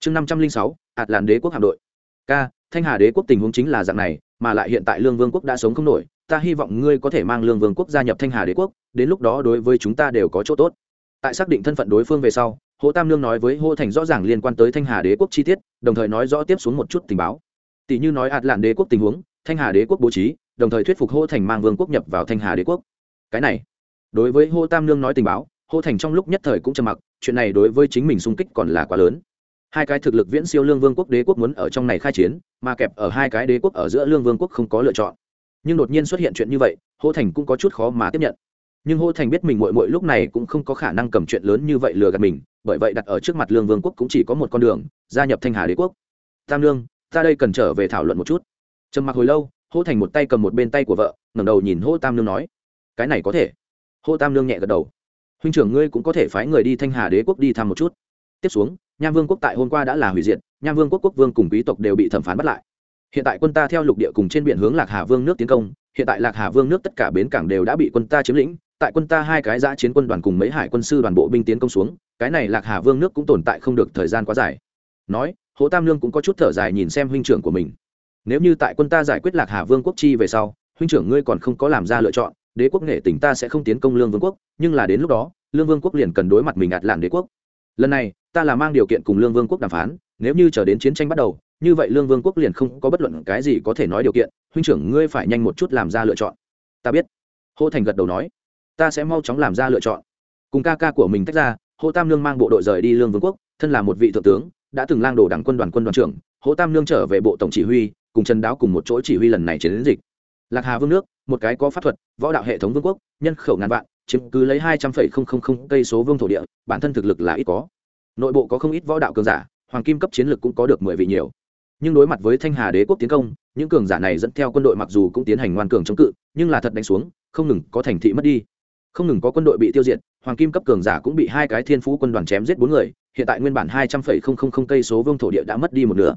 Chương năm trăm linh sáu ạt làn đế quốc hạm đội. K thanh hà đế quốc tình huống chính là dạng này mà lại hiện tại lương vương quốc đã sống không nổi, ta hy vọng ngươi có thể mang lương vương quốc gia nhập thanh hà đế quốc, đến lúc đó đối với chúng ta đều có chỗ tốt. Tại xác định thân phận đối phương về sau, hồ tam lương nói với hô thành rõ ràng liên quan tới thanh hà đế quốc chi tiết, đồng thời nói rõ tiếp xuống một chút tình báo. Tỷ như nói ạt lạn đế quốc tình huống, thanh hà đế quốc bố trí, đồng thời thuyết phục hô thành mang vương quốc nhập vào thanh hà đế quốc. Cái này, đối với hô tam lương nói tình báo hô thành trong lúc nhất thời cũng trầm mặc, chuyện này đối với chính mình sung kích còn là quá lớn hai cái thực lực viễn siêu lương vương quốc đế quốc muốn ở trong này khai chiến, mà kẹp ở hai cái đế quốc ở giữa lương vương quốc không có lựa chọn. Nhưng đột nhiên xuất hiện chuyện như vậy, hô thành cũng có chút khó mà tiếp nhận. Nhưng hô thành biết mình mội mội lúc này cũng không có khả năng cầm chuyện lớn như vậy lừa gạt mình, bởi vậy đặt ở trước mặt lương vương quốc cũng chỉ có một con đường, gia nhập thanh hà đế quốc. Tam lương ta đây cần trở về thảo luận một chút. Trầm mặc hồi lâu, hô thành một tay cầm một bên tay của vợ, ngẩng đầu nhìn hô tam lương nói, cái này có thể. Hô tam lương nhẹ gật đầu, huynh trưởng ngươi cũng có thể phái người đi thanh hà đế quốc đi thăm một chút tiếp xuống, nham vương quốc tại hôm qua đã là hủy diệt, nham vương quốc quốc vương cùng quý tộc đều bị thẩm phán bắt lại. Hiện tại quân ta theo lục địa cùng trên biển hướng lạc hà vương nước tiến công, hiện tại lạc hà vương nước tất cả bến cảng đều đã bị quân ta chiếm lĩnh, tại quân ta hai cái giã chiến quân đoàn cùng mấy hải quân sư đoàn bộ binh tiến công xuống, cái này lạc hà vương nước cũng tồn tại không được thời gian quá dài. Nói hỗ tam lương cũng có chút thở dài nhìn xem huynh trưởng của mình. Nếu như tại quân ta giải quyết lạc hà vương quốc chi về sau, huynh trưởng ngươi còn không có làm ra lựa chọn, đế quốc nghệ tỉnh ta sẽ không tiến công lương vương quốc, nhưng là đến lúc đó, lương vương quốc liền cần đối mặt mình ạt lạn đế quốc. Lần này ta là mang điều kiện cùng lương vương quốc đàm phán, nếu như chờ đến chiến tranh bắt đầu, như vậy lương vương quốc liền không có bất luận cái gì có thể nói điều kiện, huynh trưởng ngươi phải nhanh một chút làm ra lựa chọn. Ta biết. Hô thành gật đầu nói. Ta sẽ mau chóng làm ra lựa chọn. Cùng ca ca của mình tách ra, hô tam lương mang bộ đội rời đi lương vương quốc, thân là một vị thượng tướng, đã từng lang đồ đảng quân đoàn quân đoàn trưởng, hô tam lương trở về bộ tổng chỉ huy, cùng trần đáo cùng một chỗ chỉ huy lần này chiến dịch. Lạc hà vương nước, một cái có pháp thuật, võ đạo hệ thống vương quốc, nhân khẩu ngàn vạn, chiếm cứ lấy hai trăm phẩy không không không cây số vương thổ địa, bản thân thực lực là ít có nội bộ có không ít võ đạo cường giả, hoàng kim cấp chiến lực cũng có được mười vị nhiều. Nhưng đối mặt với thanh hà đế quốc tiến công, những cường giả này dẫn theo quân đội mặc dù cũng tiến hành ngoan cường chống cự, nhưng là thật đánh xuống, không ngừng có thành thị mất đi. Không ngừng có quân đội bị tiêu diệt, hoàng kim cấp cường giả cũng bị hai cái thiên phú quân đoàn chém giết bốn người, hiện tại nguyên bản hai trăm phẩy không không không cây số vương thổ địa đã mất đi một nửa.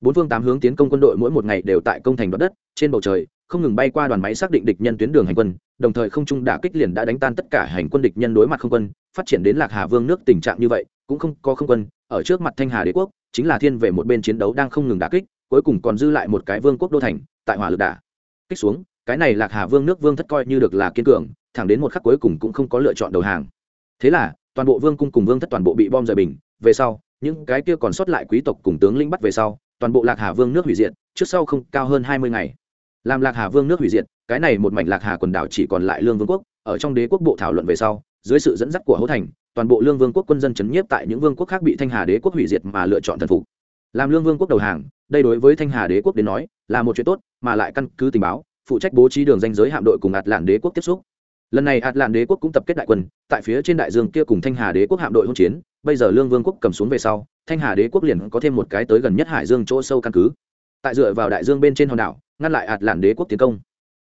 Bốn phương tám hướng tiến công quân đội mỗi một ngày đều tại công thành đoạt đất, trên bầu trời, không ngừng bay qua đoàn máy xác định địch nhân tuyến đường hành quân, đồng thời không trung đả kích liền đã đánh tan tất cả hành quân địch nhân đối mặt không quân, phát triển đến lạc hà vương nước tình trạng như vậy cũng không có không quân, ở trước mặt thanh hà đế quốc, chính là thiên về một bên chiến đấu đang không ngừng đả kích, cuối cùng còn dư lại một cái vương quốc đô thành, tại hỏa lực đả kích xuống, cái này lạc hà vương nước vương thất coi như được là kiên cường, thẳng đến một khắc cuối cùng cũng không có lựa chọn đầu hàng. Thế là, toàn bộ vương cung cùng vương thất toàn bộ bị bom rời bình, về sau, những cái kia còn sót lại quý tộc cùng tướng linh bắt về sau, toàn bộ lạc hà vương nước hủy diệt, trước sau không cao hơn hai mươi ngày. Làm lạc hà vương nước hủy diệt, cái này một mảnh lạc hà quần đảo chỉ còn lại lương vương quốc, ở trong đế quốc bộ thảo luận về sau, dưới sự dẫn dắt của hỗ thành toàn bộ lương vương quốc quân dân chấn nhiếp tại những vương quốc khác bị thanh hà đế quốc hủy diệt mà lựa chọn thần phục. Làm lương vương quốc đầu hàng, đây đối với thanh hà đế quốc đến nói, là một chuyện tốt, mà lại căn cứ tình báo, phụ trách bố trí đường danh giới hạm đội cùng ạt lạn đế quốc tiếp xúc. Lần này ạt lạn đế quốc cũng tập kết đại quân, tại phía trên đại dương kia cùng thanh hà đế quốc hạm đội hỗn chiến, bây giờ lương vương quốc cầm xuống về sau, thanh hà đế quốc liền có thêm một cái tới gần nhất hải dương chỗ sâu căn cứ. Tại dựa vào đại dương bên trên hòn đảo, ngăn lại ạt lạn đế quốc tiến công.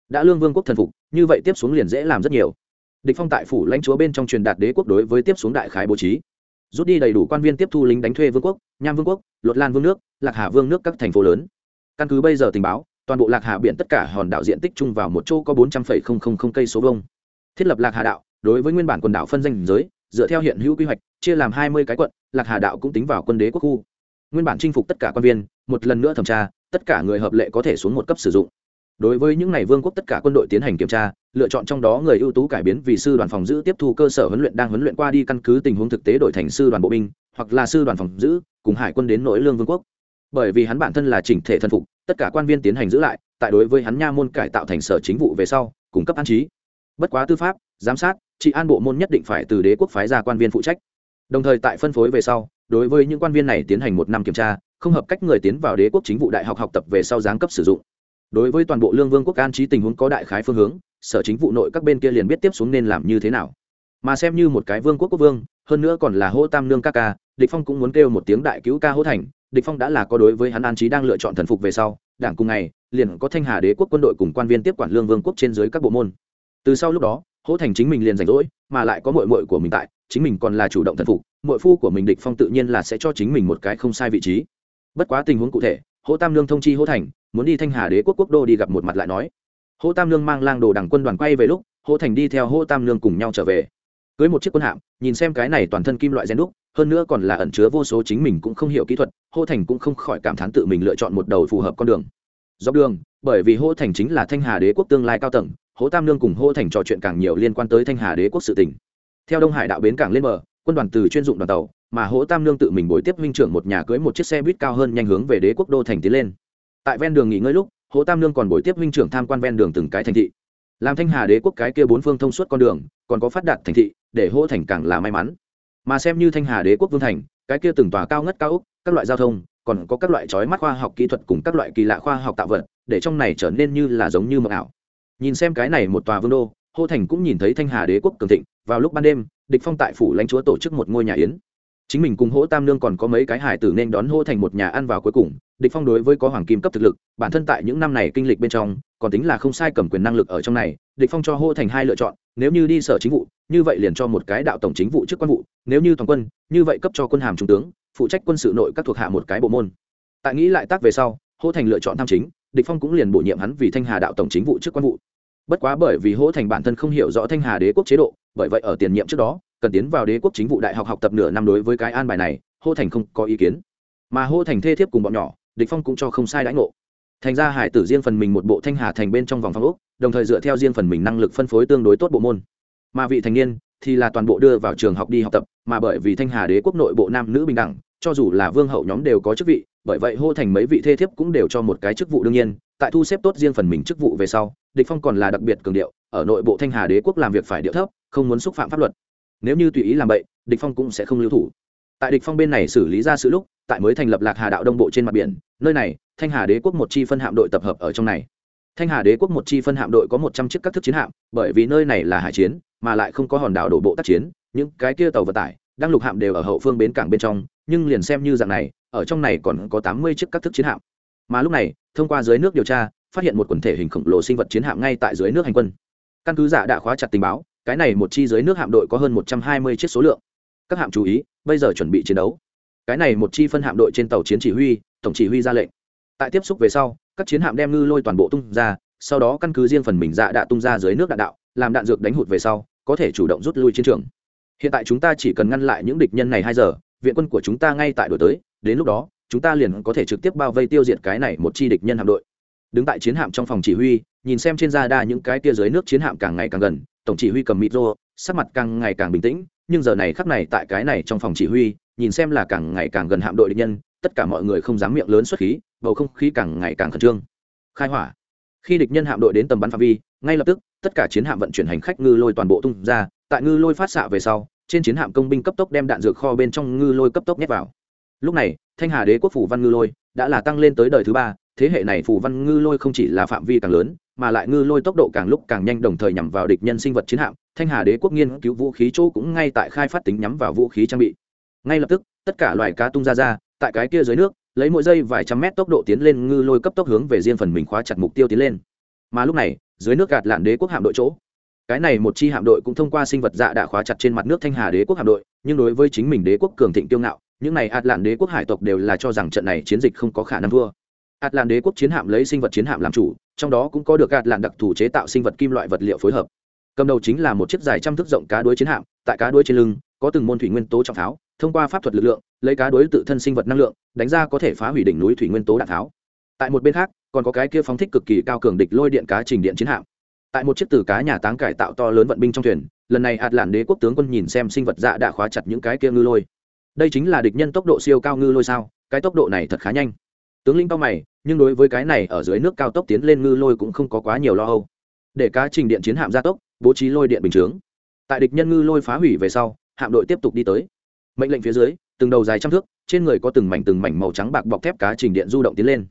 Đã lương vương quốc thần phục, như vậy tiếp xuống liền dễ làm rất nhiều địch phong tại phủ lãnh chúa bên trong truyền đạt đế quốc đối với tiếp xuống đại khái bố trí. Rút đi đầy đủ quan viên tiếp thu lính đánh thuê vương quốc, nham vương quốc lột lan vương nước, lạc hà vương nước các thành phố lớn. Căn cứ bây giờ tình báo, toàn bộ lạc hà biển tất cả hòn đảo diện tích chung vào một chỗ có bốn trăm linh cây số vông thiết lập lạc hà đạo, đối với nguyên bản quần đảo phân danh giới, dựa theo hiện hữu quy hoạch, chia làm hai mươi cái quận, lạc hà đạo cũng tính vào quân đế quốc khu. Nguyên bản chinh phục tất cả quan viên, một lần nữa thẩm tra, tất cả người hợp lệ có thể xuống một cấp sử dụng đối với những ngày vương quốc tất cả quân đội tiến hành kiểm tra, lựa chọn trong đó người ưu tú cải biến vì sư đoàn phòng giữ tiếp thu cơ sở huấn luyện đang huấn luyện qua đi căn cứ tình huống thực tế đổi thành sư đoàn bộ binh, hoặc là sư đoàn phòng giữ, cùng hải quân đến nỗi lương vương quốc. Bởi vì hắn bản thân là chỉnh thể thân phục, tất cả quan viên tiến hành giữ lại, tại đối với hắn nha môn cải tạo thành sở chính vụ về sau, cung cấp an trí. Bất quá tư pháp, giám sát, trị an bộ môn nhất định phải từ đế quốc phái ra quan viên phụ trách. Đồng thời tại phân phối về sau, đối với những quan viên này tiến hành một năm kiểm tra, không hợp cách người tiến vào đế quốc chính vụ đại học học tập về sau giáng cấp sử dụng đối với toàn bộ lương vương quốc an trí tình huống có đại khái phương hướng, sở chính vụ nội các bên kia liền biết tiếp xuống nên làm như thế nào. Mà xem như một cái vương quốc quốc vương, hơn nữa còn là hô tam nương ca ca, địch phong cũng muốn kêu một tiếng đại cứu ca hô thành, địch phong đã là có đối với hắn an trí đang lựa chọn thần phục về sau, đảng cùng ngày, liền có thanh hà đế quốc quân đội cùng quan viên tiếp quản lương vương quốc trên dưới các bộ môn. Từ sau lúc đó hỗ thành chính mình liền rảnh rỗi, mà lại có mội mội của mình tại, chính mình còn là chủ động thần phục mội phu của mình địch phong tự nhiên là sẽ cho chính mình một cái không sai vị trí. Bất quá tình huống cụ thể hỗ tam lương thông chi hỗ thành, muốn đi thanh hà đế quốc quốc đô đi gặp một mặt lại nói. Hỗ tam lương mang lang đồ đảng quân đoàn quay về lúc, hỗ thành đi theo hỗ tam lương cùng nhau trở về. Cưới một chiếc quân hạm, nhìn xem cái này toàn thân kim loại gen đúc, hơn nữa còn là ẩn chứa vô số chính mình cũng không hiểu kỹ thuật hô thành cũng không khỏi cảm thán tự mình lựa chọn một đầu phù hợp con đường. Dọc đường, bởi vì hô thành chính là thanh hà đế quốc tương lai cao tầng, hỗ tam lương cùng hô thành trò chuyện càng nhiều liên quan tới thanh hà đế quốc sự tỉnh theo đông hải đạo bến cảng lên bờ, quân đoàn từ chuyên dụng đoàn tàu mà hỗ tam Nương tự mình bồi tiếp huynh trưởng một nhà cưới một chiếc xe buýt cao hơn nhanh hướng về đế quốc đô thành tiến lên. Tại ven đường nghỉ ngơi lúc, hỗ tam Nương còn bồi tiếp huynh trưởng tham quan ven đường từng cái thành thị. Làm thanh hà đế quốc cái kia bốn phương thông suốt con đường, còn có phát đạt thành thị, để hỗ thành càng là may mắn. Mà xem như thanh hà đế quốc vương thành, cái kia từng tòa cao ngất cao úc các loại giao thông, còn có các loại trói mắt khoa học kỹ thuật cùng các loại kỳ lạ khoa học tạo vật, để trong này trở nên như là giống như mộng ảo. Nhìn xem cái này một tòa vương đô hô thành cũng nhìn thấy thanh hà đế quốc cường thịnh, vào lúc ban đêm, địch phong tại phủ lãnh chúa tổ chức một ngôi nhà yến chính mình cùng hỗ tam nương còn có mấy cái hải tử nên đón hô thành một nhà ăn vào cuối cùng, địch phong đối với có hoàng kim cấp thực lực, bản thân tại những năm này kinh lịch bên trong, còn tính là không sai cầm quyền năng lực ở trong này, địch phong cho hô thành hai lựa chọn, nếu như đi sở chính vụ, như vậy liền cho một cái đạo tổng chính vụ trước quan vụ, nếu như toàn quân, như vậy cấp cho quân hàm trung tướng, phụ trách quân sự nội các thuộc hạ một cái bộ môn. Tại nghĩ lại tác về sau hô thành lựa chọn tham chính, địch phong cũng liền bổ nhiệm hắn vì thanh hà đạo tổng chính vụ trước quan vụ. Bất quá bởi vì hỗ thành bản thân không hiểu rõ thanh hà đế quốc chế độ, bởi vậy ở tiền nhiệm trước đó cần tiến vào đế quốc chính vụ đại học học tập nửa năm đối với cái an bài này, hô thành không có ý kiến. Mà hô thành thê thiếp cùng bọn nhỏ, địch phong cũng cho không sai đãi ngộ. Thành ra hải tử riêng phần mình một bộ thanh hà thành bên trong vòng phong ốc, đồng thời dựa theo riêng phần mình năng lực phân phối tương đối tốt bộ môn. Mà vị thành niên thì là toàn bộ đưa vào trường học đi học tập, mà bởi vì thanh hà đế quốc nội bộ nam nữ bình đẳng, cho dù là vương hậu nhóm đều có chức vị, bởi vậy hô thành mấy vị thê thiếp cũng đều cho một cái chức vụ đương nhiên. Tại thu xếp tốt riêng phần mình chức vụ về sau, địch phong còn là đặc biệt cường điệu, ở nội bộ thanh hà đế quốc làm việc phải điệu thấp, không muốn xúc phạm pháp luật nếu như tùy ý làm vậy địch phong cũng sẽ không lưu thủ. Tại địch phong bên này xử lý ra sự lúc, tại mới thành lập lạc hà đạo đông bộ trên mặt biển, nơi này, thanh hà đế quốc một chi phân hạm đội tập hợp ở trong này. Thanh hà đế quốc một chi phân hạm đội có một trăm chiếc các thức chiến hạm, bởi vì nơi này là hải chiến, mà lại không có hòn đảo đổ bộ tác chiến, những cái kia tàu vận tải, đang lục hạm đều ở hậu phương bến cảng bên trong, nhưng liền xem như dạng này, ở trong này còn có tám mươi chiếc các thức chiến hạm. Mà lúc này, thông qua dưới nước điều tra, phát hiện một quần thể hình khổng lồ sinh vật chiến hạm ngay tại dưới nước hành quân. Căn cứ giả đã khóa chặt tình báo cái này một chi dưới nước hạm đội có hơn một trăm hai mươi chiếc số lượng. Các hạm chú ý, bây giờ chuẩn bị chiến đấu. Cái này một chi phân hạm đội trên tàu chiến chỉ huy, tổng chỉ huy ra lệnh. Tại tiếp xúc về sau, các chiến hạm đem ngư lôi toàn bộ tung ra, sau đó căn cứ riêng phần mình dạ đạ tung ra dưới nước đạn đạo, làm đạn dược đánh hụt về sau, có thể chủ động rút lui chiến trường. Hiện tại chúng ta chỉ cần ngăn lại những địch nhân này hai giờ, viện quân của chúng ta ngay tại đổi tới, đến lúc đó, chúng ta liền có thể trực tiếp bao vây tiêu diệt cái này một chi địch nhân hạm đội đứng tại chiến hạm trong phòng chỉ huy, nhìn xem trên da đa những cái tia dưới nước chiến hạm càng ngày càng gần, tổng chỉ huy cầm mịt rô, sắc mặt càng ngày càng bình tĩnh, nhưng giờ này khắc này tại cái này trong phòng chỉ huy, nhìn xem là càng ngày càng gần hạm đội địch nhân, tất cả mọi người không dám miệng lớn xuất khí, bầu không khí càng ngày càng khẩn trương. Khai hỏa. Khi địch nhân hạm đội đến tầm bắn phạm vi, ngay lập tức, tất cả chiến hạm vận chuyển hành khách ngư lôi toàn bộ tung ra, tại ngư lôi phát xạ về sau, trên chiến hạm công binh cấp tốc đem đạn dược kho bên trong ngư lôi cấp tốc nhét vào. Lúc này, thanh hà đế quốc phủ văn ngư lôi đã là tăng lên tới đời thứ ba thế hệ này phù văn ngư lôi không chỉ là phạm vi càng lớn, mà lại ngư lôi tốc độ càng lúc càng nhanh đồng thời nhắm vào địch nhân sinh vật chiến hạm, thanh hà đế quốc nghiên cứu vũ khí chỗ cũng ngay tại khai phát tính nhắm vào vũ khí trang bị. Ngay lập tức, tất cả loài cá tung ra ra, tại cái kia dưới nước, lấy mỗi giây vài trăm mét tốc độ tiến lên ngư lôi cấp tốc hướng về riêng phần mình khóa chặt mục tiêu tiến lên. Mà lúc này, dưới nước gạt lạn đế quốc hạm đội chỗ. Cái này một chi hạm đội cũng thông qua sinh vật dạ đã khóa chặt trên mặt nước thanh hà đế quốc hạm đội, nhưng đối với chính mình đế quốc cường thịnh tiêu ngạo, những này ạt lạn đế quốc hải tộc đều là cho rằng trận này chiến dịch không có khả năng thua ạt lạn đế quốc chiến hạm lấy sinh vật chiến hạm làm chủ, trong đó cũng có được ạt lạn đặc thù chế tạo sinh vật kim loại vật liệu phối hợp. Cầm đầu chính là một chiếc dài trăm thước rộng cá đuối chiến hạm, tại cá đuối trên lưng, có từng môn thủy nguyên tố trọng pháo thông qua pháp thuật lực lượng, lấy cá đuối tự thân sinh vật năng lượng, đánh ra có thể phá hủy đỉnh núi thủy nguyên tố đạn tháo. Tại một bên khác, còn có cái kia phóng thích cực kỳ cao cường địch lôi điện cá trình điện chiến hạm. Tại một chiếc từ cá nhà táng cải tạo to lớn vận binh trong thuyền, lần này ạt làn đế quốc tướng quân nhìn xem sinh vật dạ đã khóa chặt những cái kia ngư lôi. Đây chính là địch nhân tốc độ siêu cao ngư lôi sao, cái tốc độ này thật khá nhanh tướng linh cao mày, nhưng đối với cái này ở dưới nước cao tốc tiến lên ngư lôi cũng không có quá nhiều lo âu. Để cá trình điện chiến hạm gia tốc, bố trí lôi điện bình chướng. Tại địch nhân ngư lôi phá hủy về sau, hạm đội tiếp tục đi tới. Mệnh lệnh phía dưới, từng đầu dài trăm thước, trên người có từng mảnh từng mảnh màu trắng bạc bọc thép cá trình điện du động tiến lên.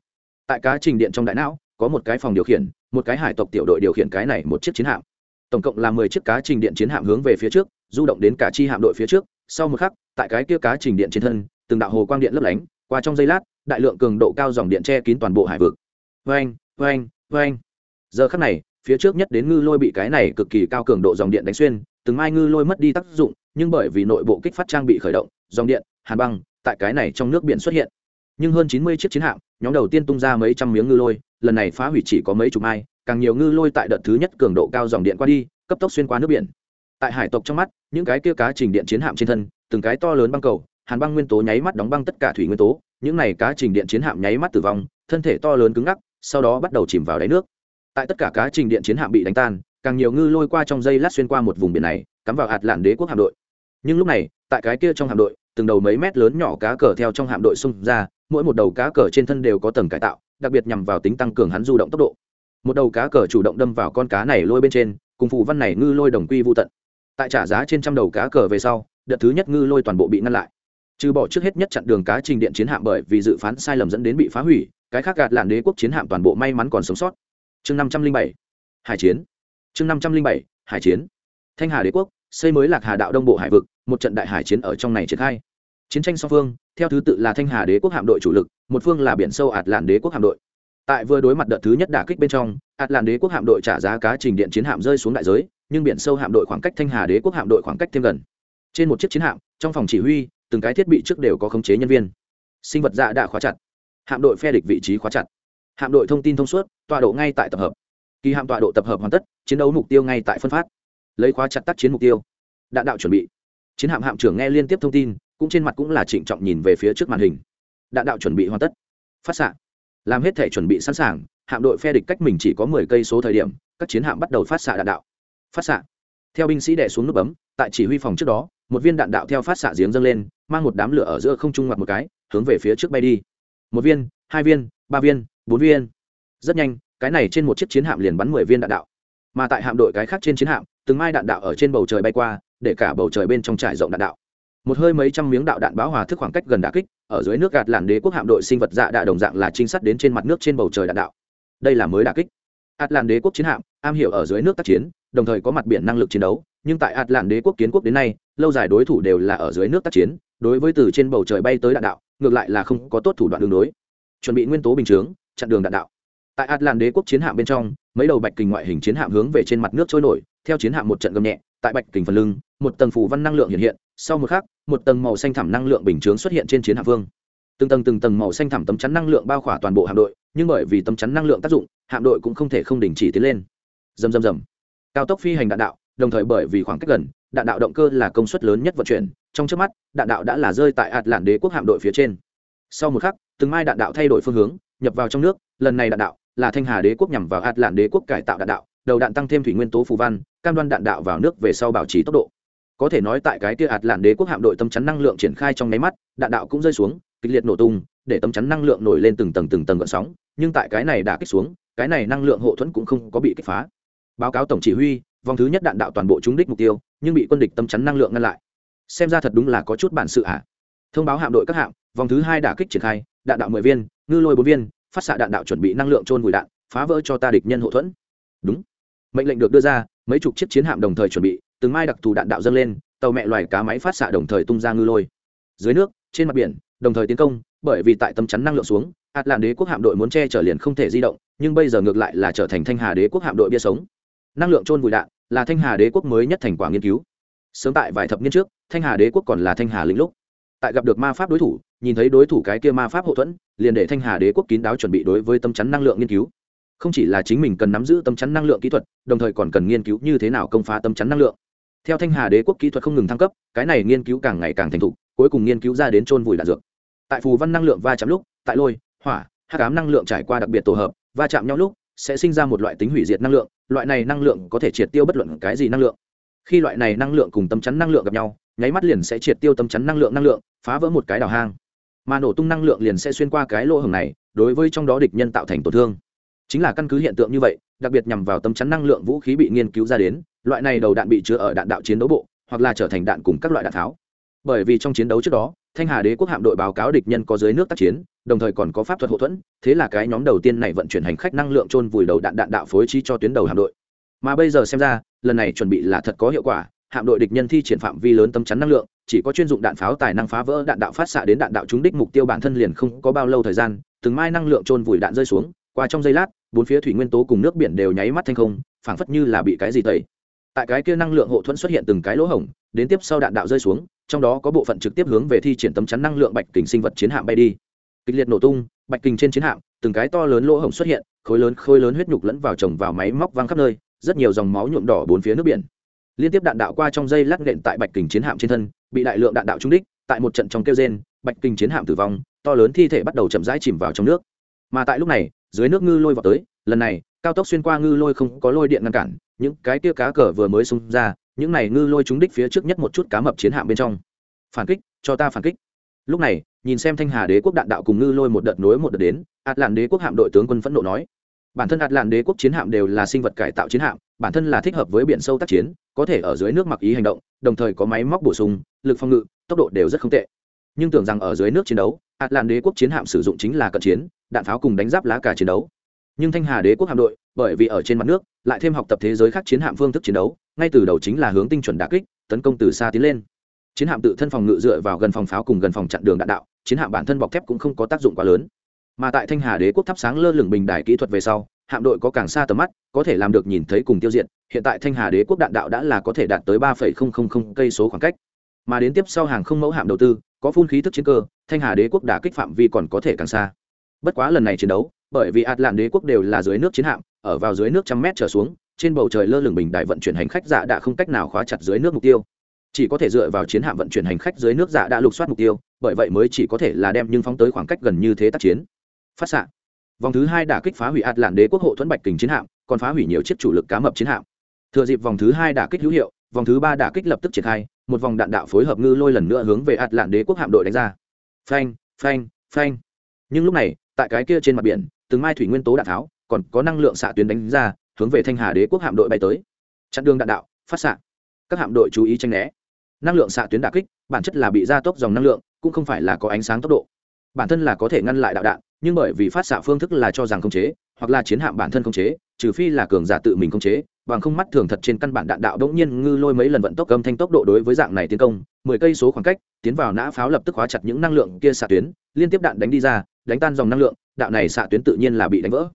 Tại cá trình điện trong đại não, có một cái phòng điều khiển, một cái hải tộc tiểu đội điều khiển cái này một chiếc chiến hạm. Tổng cộng là mười chiếc cá trình điện chiến hạm hướng về phía trước, du động đến cả chi hạm đội phía trước. Sau một khắc, tại cái kia cá trình điện trên thân, từng đạo hồ quang điện lấp lánh qua trong giây lát, đại lượng cường độ cao dòng điện che kín toàn bộ hải vực. Vang vang vang giờ khắc này, phía trước nhất đến ngư lôi bị cái này cực kỳ cao cường độ dòng điện đánh xuyên, từng mai ngư lôi mất đi tác dụng, nhưng bởi vì nội bộ kích phát trang bị khởi động, dòng điện, hàn băng, tại cái này trong nước biển xuất hiện. Nhưng hơn chín mươi chiếc chiến hạm, nhóm đầu tiên tung ra mấy trăm miếng ngư lôi, lần này phá hủy chỉ có mấy chục mai, càng nhiều ngư lôi tại đợt thứ nhất cường độ cao dòng điện qua đi, cấp tốc xuyên qua nước biển. Tại hải tộc trong mắt, những cái kia cá trình điện chiến hạm trên thân, từng cái to lớn băng cầu hàn băng nguyên tố nháy mắt đóng băng tất cả thủy nguyên tố, những này cá trình điện chiến hạm nháy mắt tử vong, thân thể to lớn cứng ngắc, sau đó bắt đầu chìm vào đáy nước. Tại tất cả cá trình điện chiến hạm bị đánh tan, càng nhiều ngư lôi qua trong dây lát xuyên qua một vùng biển này, cắm vào hạt lạn đế quốc hạm đội. Nhưng lúc này, tại cái kia trong hạm đội, từng đầu mấy mét lớn nhỏ cá cờ theo trong hạm đội xung ra, mỗi một đầu cá cờ trên thân đều có tầng cải tạo, đặc biệt nhằm vào tính tăng cường hắn du động tốc độ. Một đầu cá cờ chủ động đâm vào con cá này lôi bên trên, cùng phù văn này ngư lôi đồng quy vô tận. Tại trả giá trên trăm đầu cá cờ về sau, đợt thứ nhất ngư lôi toàn bộ bị ngăn lại trừ bỏ trước hết nhất chặn đường cá trình điện chiến hạm bởi vì dự phán sai lầm dẫn đến bị phá hủy, cái khác gạt làn đế quốc chiến hạm toàn bộ may mắn còn sống sót. Chương năm trăm linh bảy, hải chiến. Chương năm trăm linh bảy, hải chiến. Thanh hà đế quốc, xây mới lạc hà đạo đông bộ hải vực, một trận đại hải chiến ở trong này triển khai. Chiến tranh song phương, theo thứ tự là thanh hà đế quốc hạm đội chủ lực, một phương là biển sâu ạt làn đế quốc hạm đội. Tại vừa đối mặt đợt thứ nhất đả kích bên trong, ạt làn đế quốc hạm đội trả giá cá trình điện chiến hạm rơi xuống đại giới, nhưng biển sâu hạm đội khoảng cách thanh hà đế quốc hạm đội khoảng cách thêm gần. Trên một chiếc chiến hạm, trong phòng chỉ huy từng cái thiết bị trước đều có khống chế nhân viên. Sinh vật dạ đã khóa chặt. Hạm đội phe địch vị trí khóa chặt. Hạm đội thông tin thông suốt, tọa độ ngay tại tập hợp. Kỳ hạm tọa độ tập hợp hoàn tất, chiến đấu mục tiêu ngay tại phân phát. Lấy khóa chặt tác chiến mục tiêu. Đạn đạo chuẩn bị. Chiến hạm hạm trưởng nghe liên tiếp thông tin, cũng trên mặt cũng là trịnh trọng nhìn về phía trước màn hình. Đạn đạo chuẩn bị hoàn tất. Phát xạ. Làm hết thể chuẩn bị sẵn sàng, hạm đội phe địch cách mình chỉ có mười cây số thời điểm, các chiến hạm bắt đầu phát xạ đạn đạo. Phát xạ. Theo binh sĩ đẻ xuống nút bấm, tại chỉ huy phòng trước đó một viên đạn đạo theo phát xạ giếng dâng lên, mang một đám lửa ở giữa không trung ngoặt một cái, hướng về phía trước bay đi. Một viên, hai viên, ba viên, bốn viên. Rất nhanh, cái này trên một chiếc chiến hạm liền bắn mười viên đạn đạo. Mà tại hạm đội cái khác trên chiến hạm, từng mai đạn đạo ở trên bầu trời bay qua, để cả bầu trời bên trong trải rộng đạn đạo. Một hơi mấy trăm miếng đạo đạn báo hòa thức khoảng cách gần đà kích, ở dưới nước gạt làn đế quốc hạm đội sinh vật dạ đạ đồng dạng là trinh sát đến trên mặt nước trên bầu trời đạn đạo. Đây là mới đà kích. Atlan đế quốc chiến hạm, am hiểu ở dưới nước tác chiến, đồng thời có mặt biển năng lực chiến đấu, nhưng tại atlan đế quốc kiến quốc đến nay lâu dài đối thủ đều là ở dưới nước tác chiến, đối với từ trên bầu trời bay tới đạn đạo, ngược lại là không có tốt thủ đoạn đường đối. Chuẩn bị nguyên tố bình chướng, chặn đường đạn đạo. Tại atlan đế quốc chiến hạm bên trong, mấy đầu bạch kình ngoại hình chiến hạm hướng về trên mặt nước trôi nổi, theo chiến hạm một trận gầm nhẹ, tại bạch kình phần lưng, một tầng phủ văn năng lượng hiện hiện, sau một khắc, một tầng màu xanh thẳm năng lượng bình chướng xuất hiện trên chiến hạm vương. Từng tầng từng tầng màu xanh thẳm tấm chắn năng lượng bao khỏa toàn bộ hạm đội, nhưng bởi vì tấm chắn năng lượng tác dụng, hạm đội cũng không thể không đình chỉ tiến lên. Dầm dầm dầm cao tốc phi hành đạn đạo đồng thời bởi vì khoảng cách gần, đạn đạo động cơ là công suất lớn nhất vận chuyển, trong trước mắt, đạn đạo đã là rơi tại ạt lản đế quốc hạm đội phía trên. Sau một khắc, từng mai đạn đạo thay đổi phương hướng, nhập vào trong nước, lần này đạn đạo là thanh hà đế quốc nhằm vào ạt lản đế quốc cải tạo đạn đạo, đầu đạn tăng thêm thủy nguyên tố phù văn, cam đoan đạn đạo vào nước về sau bảo trì tốc độ. Có thể nói tại cái tia ạt lạn đế quốc hạm đội tâm chắn năng lượng triển khai trong nháy mắt, đạn đạo cũng rơi xuống, kịch liệt nổ tung, để tâm chắn năng lượng nổi lên từng tầng từng tầng gợn sóng, nhưng tại cái này đã kích xuống, cái này năng lượng hộ thuẫn cũng không có bị kích phá. Báo cáo tổng chỉ huy vòng thứ nhất đạn đạo toàn bộ trúng đích mục tiêu, nhưng bị quân địch tâm chắn năng lượng ngăn lại. Xem ra thật đúng là có chút bản sự ạ thông báo hạm đội các hạm vòng thứ hai đả kích triển khai, đạn đạo mười viên, ngư lôi bốn viên, phát xạ đạn đạo chuẩn bị năng lượng trôn vùi đạn, phá vỡ cho ta địch nhân hậu thuẫn. Đúng. Mệnh lệnh được đưa ra, mấy chục chiếc chiến hạm đồng thời chuẩn bị, từng mai đặc thù đạn đạo dâng lên, tàu mẹ loài cá máy phát xạ đồng thời tung ra ngư lôi. Dưới nước, trên mặt biển, đồng thời tiến công, bởi vì tại tâm chắn năng lượng xuống ạt làn đế quốc hạm đội muốn che chở liền không thể di động, nhưng bây giờ ngược lại là trở thành thanh hà đế quốc hạm đội bia sống năng lượng trôn vùi đạn là thanh hà đế quốc mới nhất thành quả nghiên cứu. Sớm tại vài thập niên trước, thanh hà đế quốc còn là thanh hà lĩnh lúc. Tại gặp được ma pháp đối thủ, nhìn thấy đối thủ cái kia ma pháp hậu thuẫn, liền để thanh hà đế quốc kín đáo chuẩn bị đối với tâm chắn năng lượng nghiên cứu. Không chỉ là chính mình cần nắm giữ tâm chắn năng lượng kỹ thuật, đồng thời còn cần nghiên cứu như thế nào công phá tâm chắn năng lượng. Theo thanh hà đế quốc kỹ thuật không ngừng thăng cấp, cái này nghiên cứu càng ngày càng thành thục, cuối cùng nghiên cứu ra đến trôn vùi đạn dược. Tại phù văn năng lượng va chạm lúc, tại lôi, hỏa hát cám năng lượng trải qua đặc biệt tổ hợp, va chạm nhau lúc sẽ sinh ra một loại tính hủy diệt năng lượng, loại này năng lượng có thể triệt tiêu bất luận cái gì năng lượng. Khi loại này năng lượng cùng tâm chắn năng lượng gặp nhau, nháy mắt liền sẽ triệt tiêu tâm chắn năng lượng năng lượng, phá vỡ một cái đào hang. Mà nổ tung năng lượng liền sẽ xuyên qua cái lỗ hồng này, đối với trong đó địch nhân tạo thành tổn thương. Chính là căn cứ hiện tượng như vậy, đặc biệt nhằm vào tâm chắn năng lượng vũ khí bị nghiên cứu ra đến, loại này đầu đạn bị chứa ở đạn đạo chiến đấu bộ, hoặc là trở thành đạn cùng các loại đạn tháo. Bởi vì trong chiến đấu trước đó thanh hà đế quốc hạm đội báo cáo địch nhân có dưới nước tác chiến, đồng thời còn có pháp thuật hậu thuẫn, thế là cái nhóm đầu tiên này vận chuyển hành khách năng lượng trôn vùi đầu đạn đạn đạo phối trí cho tuyến đầu hạm đội. Mà bây giờ xem ra, lần này chuẩn bị là thật có hiệu quả, hạm đội địch nhân thi triển phạm vi lớn tâm chắn năng lượng, chỉ có chuyên dụng đạn pháo tài năng phá vỡ đạn đạo phát xạ đến đạn đạo trúng đích mục tiêu bản thân liền không có bao lâu thời gian, từng mai năng lượng trôn vùi đạn rơi xuống, qua trong giây lát, bốn phía thủy nguyên tố cùng nước biển đều nháy mắt thanh không, phảng phất như là bị cái gì tẩy. Tại cái kia năng lượng hộ thuẫn xuất hiện từng cái lỗ hổng, đến tiếp sau đạn đạo rơi xuống trong đó có bộ phận trực tiếp hướng về thi triển tấm chắn năng lượng bạch kình sinh vật chiến hạm bay đi. Kịch liệt nổ tung, bạch kình trên chiến hạm, từng cái to lớn lỗ hổng xuất hiện, khối lớn khối lớn huyết nhục lẫn vào chồng vào máy móc văng khắp nơi, rất nhiều dòng máu nhuộm đỏ bốn phía nước biển. Liên tiếp đạn đạo qua trong dây lắc nện tại bạch kình chiến hạm trên thân, bị đại lượng đạn đạo trúng đích, tại một trận trong kêu gen bạch kình chiến hạm tử vong, to lớn thi thể bắt đầu chậm rãi chìm vào trong nước. Mà tại lúc này, dưới nước ngư lôi vào tới, lần này, cao tốc xuyên qua ngư lôi không có lôi điện ngăn cản, những cái kia cá cờ vừa mới xung ra những này ngư lôi chúng đích phía trước nhất một chút cá mập chiến hạm bên trong. Phản kích, cho ta phản kích. Lúc này, nhìn xem thanh hà đế quốc đạn đạo cùng ngư lôi một đợt nối một đợt đến ạt làn đế quốc hạm đội tướng quân phẫn nộ nói, bản thân ạt làn đế quốc chiến hạm đều là sinh vật cải tạo chiến hạm, bản thân là thích hợp với biển sâu tác chiến, có thể ở dưới nước mặc ý hành động, đồng thời có máy móc bổ sung, lực phòng ngự, tốc độ đều rất không tệ. Nhưng tưởng rằng ở dưới nước chiến đấu ạt làn đế quốc chiến hạm sử dụng chính là cận chiến, đạn pháo cùng đánh giáp lá cả chiến đấu nhưng thanh hà đế quốc hạm đội, bởi vì ở trên mặt nước, lại thêm học tập thế giới khác chiến hạm phương thức chiến đấu, ngay từ đầu chính là hướng tinh chuẩn đà kích, tấn công từ xa tiến lên. Chiến hạm tự thân phòng ngự dựa vào gần phòng pháo cùng gần phòng chặn đường đạn đạo, chiến hạm bản thân bọc thép cũng không có tác dụng quá lớn. Mà tại thanh hà đế quốc thắp sáng lơ lửng bình đài kỹ thuật về sau, hạm đội có càng xa tầm mắt, có thể làm được nhìn thấy cùng tiêu diệt, hiện tại thanh hà đế quốc đạn đạo đã là có thể đạt tới ba cây số khoảng cách. Mà đến tiếp sau hàng không mẫu hạm đầu tư, có phun khí thức chiến cơ, thanh hà đế quốc đã kích phạm vi còn có thể càng xa. Bất quá lần này chiến đấu bởi vì Atlant đế quốc đều là dưới nước chiến hạm, ở vào dưới nước trăm mét trở xuống, trên bầu trời lơ lửng bình đại vận chuyển hành khách giả đã không cách nào khóa chặt dưới nước mục tiêu. Chỉ có thể dựa vào chiến hạm vận chuyển hành khách dưới nước giả đã lục soát mục tiêu, bởi vậy mới chỉ có thể là đem nhưng phóng tới khoảng cách gần như thế tác chiến. Phát xạ. Vòng thứ hai đã kích phá hủy Atlant đế quốc hộ thuẫn bạch kình chiến hạm, còn phá hủy nhiều chiếc chủ lực cá mập chiến hạm. Thừa dịp vòng thứ hai đã kích hữu hiệu, vòng thứ ba đã kích lập tức triển khai, một vòng đạn đạo phối hợp ngư lôi lần nữa hướng về Atlant đế quốc hạm đội đánh ra. Phanh, phanh, phanh. Nhưng lúc này, tại cái kia trên mặt biển, từng mai thủy nguyên tố đạn tháo, còn có năng lượng xạ tuyến đánh ra, hướng về thanh hà đế quốc hạm đội bay tới. Chặn đường đạn đạo, phát xạ. Các hạm đội chú ý tranh né. Năng lượng xạ tuyến đà kích, bản chất là bị gia tốc dòng năng lượng, cũng không phải là có ánh sáng tốc độ. Bản thân là có thể ngăn lại đạo đạn, nhưng bởi vì phát xạ phương thức là cho rằng không chế, hoặc là chiến hạm bản thân không chế, trừ phi là cường giả tự mình không chế, bằng không mắt thường thật trên căn bản đạn đạo đống nhiên ngư lôi mấy lần vận tốc âm thanh tốc độ đối với dạng này tiến công, mười cây số khoảng cách, tiến vào nã pháo lập tức hóa chặt những năng lượng kia xạ tuyến, liên tiếp đạn đánh đi ra, đánh tan dòng năng lượng đạo này xạ tuyến tự nhiên là bị đánh vỡ.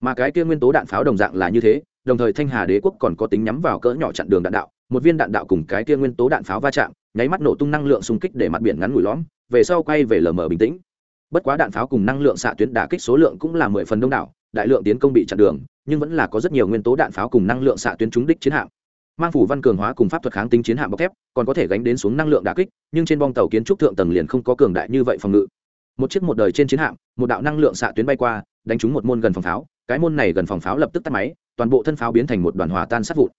Mà cái kia nguyên tố đạn pháo đồng dạng là như thế, đồng thời thanh hà đế quốc còn có tính nhắm vào cỡ nhỏ chặn đường đạn đạo, một viên đạn đạo cùng cái kia nguyên tố đạn pháo va chạm, nháy mắt nổ tung năng lượng xung kích để mặt biển ngắn ngủi lõm, về sau quay về lờ mờ bình tĩnh. Bất quá đạn pháo cùng năng lượng xạ tuyến đả kích số lượng cũng là mười phần đông đảo, đại lượng tiến công bị chặn đường, nhưng vẫn là có rất nhiều nguyên tố đạn pháo cùng năng lượng xạ tuyến trúng đích chiến hạm. Mang phủ văn cường hóa cùng pháp thuật kháng tính chiến hạm bọc thép, còn có thể gánh đến xuống năng lượng đả kích, nhưng trên bong tàu kiến trúc thượng tầng liền không có cường đại như vậy phòng ngự một chiếc một đời trên chiến hạm, một đạo năng lượng xạ tuyến bay qua, đánh trúng một môn gần phòng pháo. Cái môn này gần phòng pháo lập tức tắt máy, toàn bộ thân pháo biến thành một đoàn hòa tan sát vụn.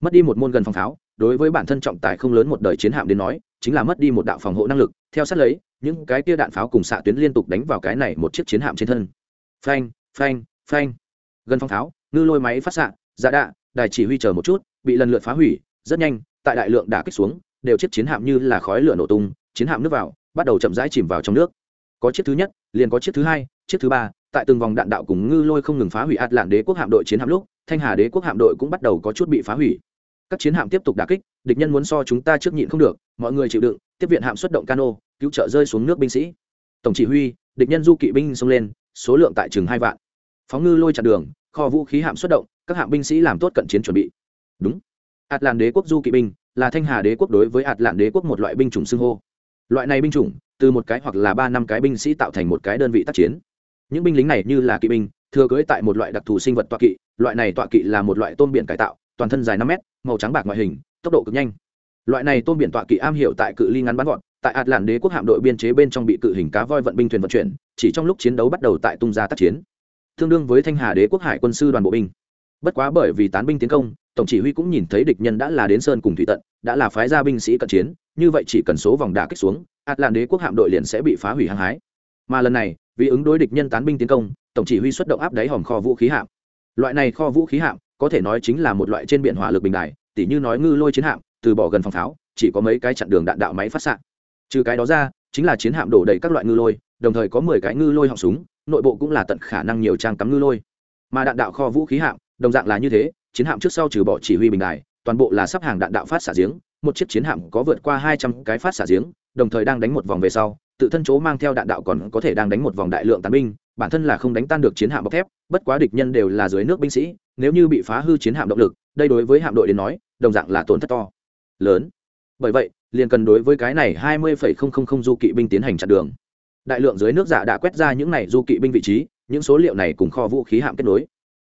Mất đi một môn gần phòng pháo, đối với bản thân trọng tài không lớn một đời chiến hạm đến nói, chính là mất đi một đạo phòng hộ năng lực. Theo sát lấy, những cái kia đạn pháo cùng xạ tuyến liên tục đánh vào cái này một chiếc chiến hạm trên thân. Phanh phanh phanh. Gần phòng pháo, ngư lôi máy phát xạ dạ đạ, đài chỉ huy chờ một chút, bị lần lượt phá hủy, rất nhanh, tại đại lượng đả kích xuống, đều chiếc chiến hạm như là khói lửa nổ tung, chiến hạm nước vào, bắt đầu chậm rãi chìm vào trong nước có chiếc thứ nhất, liền có chiếc thứ hai, chiếc thứ ba, tại từng vòng đạn đạo cùng ngư lôi không ngừng phá hủy ạt lạn đế quốc hạm đội chiến hạm lúc, thanh hà đế quốc hạm đội cũng bắt đầu có chút bị phá hủy. Các chiến hạm tiếp tục đà kích, địch nhân muốn so chúng ta trước nhịn không được, mọi người chịu đựng, tiếp viện hạm xuất động cano, cứu trợ rơi xuống nước binh sĩ. Tổng chỉ huy, địch nhân du kỵ binh xông lên, số lượng tại chừng hai vạn. Phóng ngư lôi chặn đường, kho vũ khí hạm xuất động, các hạm binh sĩ làm tốt cận chiến chuẩn bị. Đúng. Ạt lạn đế quốc du kỵ binh là thanh hà đế quốc đối với ạt lạn đế quốc một loại binh chủng xưng hô. Loại này binh chủng từ một cái hoặc là ba năm cái binh sĩ tạo thành một cái đơn vị tác chiến. Những binh lính này như là kỵ binh, thừa cưới tại một loại đặc thù sinh vật tọa kỵ, loại này tọa kỵ là một loại tôm biển cải tạo, toàn thân dài năm mét, màu trắng bạc ngoại hình, tốc độ cực nhanh. Loại này tôm biển tọa kỵ am hiểu tại cự ly ngắn bắn gọn, tại ạt làn đế quốc hạm đội biên chế bên trong bị cự hình cá voi vận binh thuyền vận chuyển, chỉ trong lúc chiến đấu bắt đầu tại tung ra tác chiến. Tương đương với thanh hà đế quốc hải quân sư đoàn bộ binh bất quá bởi vì tán binh tiến công, tổng chỉ huy cũng nhìn thấy địch nhân đã là đến sơn cùng thủy tận, đã là phái gia binh sĩ cận chiến, như vậy chỉ cần số vòng đả kích xuống ạt làn đế quốc hạm đội liền sẽ bị phá hủy hăng hái. Mà lần này, vì ứng đối địch nhân tán binh tiến công, tổng chỉ huy xuất động áp đáy hòm kho vũ khí hạm. Loại này kho vũ khí hạm, có thể nói chính là một loại trên biển hỏa lực bình đại tỉ như nói ngư lôi chiến hạm, từ bỏ gần phòng pháo, chỉ có mấy cái chặn đường đạn đạo máy phát s trừ cái đó ra, chính là chiến hạm đổ đầy các loại ngư lôi, đồng thời có mười cái ngư lôi họng súng, nội bộ cũng là tận khả năng nhiều trang cắm ngư lôi. Mà đạn đạo kho vũ khí hạm đồng dạng là như thế, chiến hạm trước sau trừ bỏ chỉ huy bình đài, toàn bộ là sắp hàng đạn đạo phát xả giếng, một chiếc chiến hạm có vượt qua hai trăm cái phát xả giếng, đồng thời đang đánh một vòng về sau, tự thân chỗ mang theo đạn đạo còn có thể đang đánh một vòng đại lượng tàn binh, bản thân là không đánh tan được chiến hạm bọc thép, bất quá địch nhân đều là dưới nước binh sĩ, nếu như bị phá hư chiến hạm động lực, đây đối với hạm đội đến nói, đồng dạng là tổn thất to, lớn. Bởi vậy, liền cần đối với cái này hai mươi du kỵ binh tiến hành chặn đường. Đại lượng dưới nước giả đã quét ra những này du kỵ binh vị trí, những số liệu này cùng kho vũ khí hạm kết nối.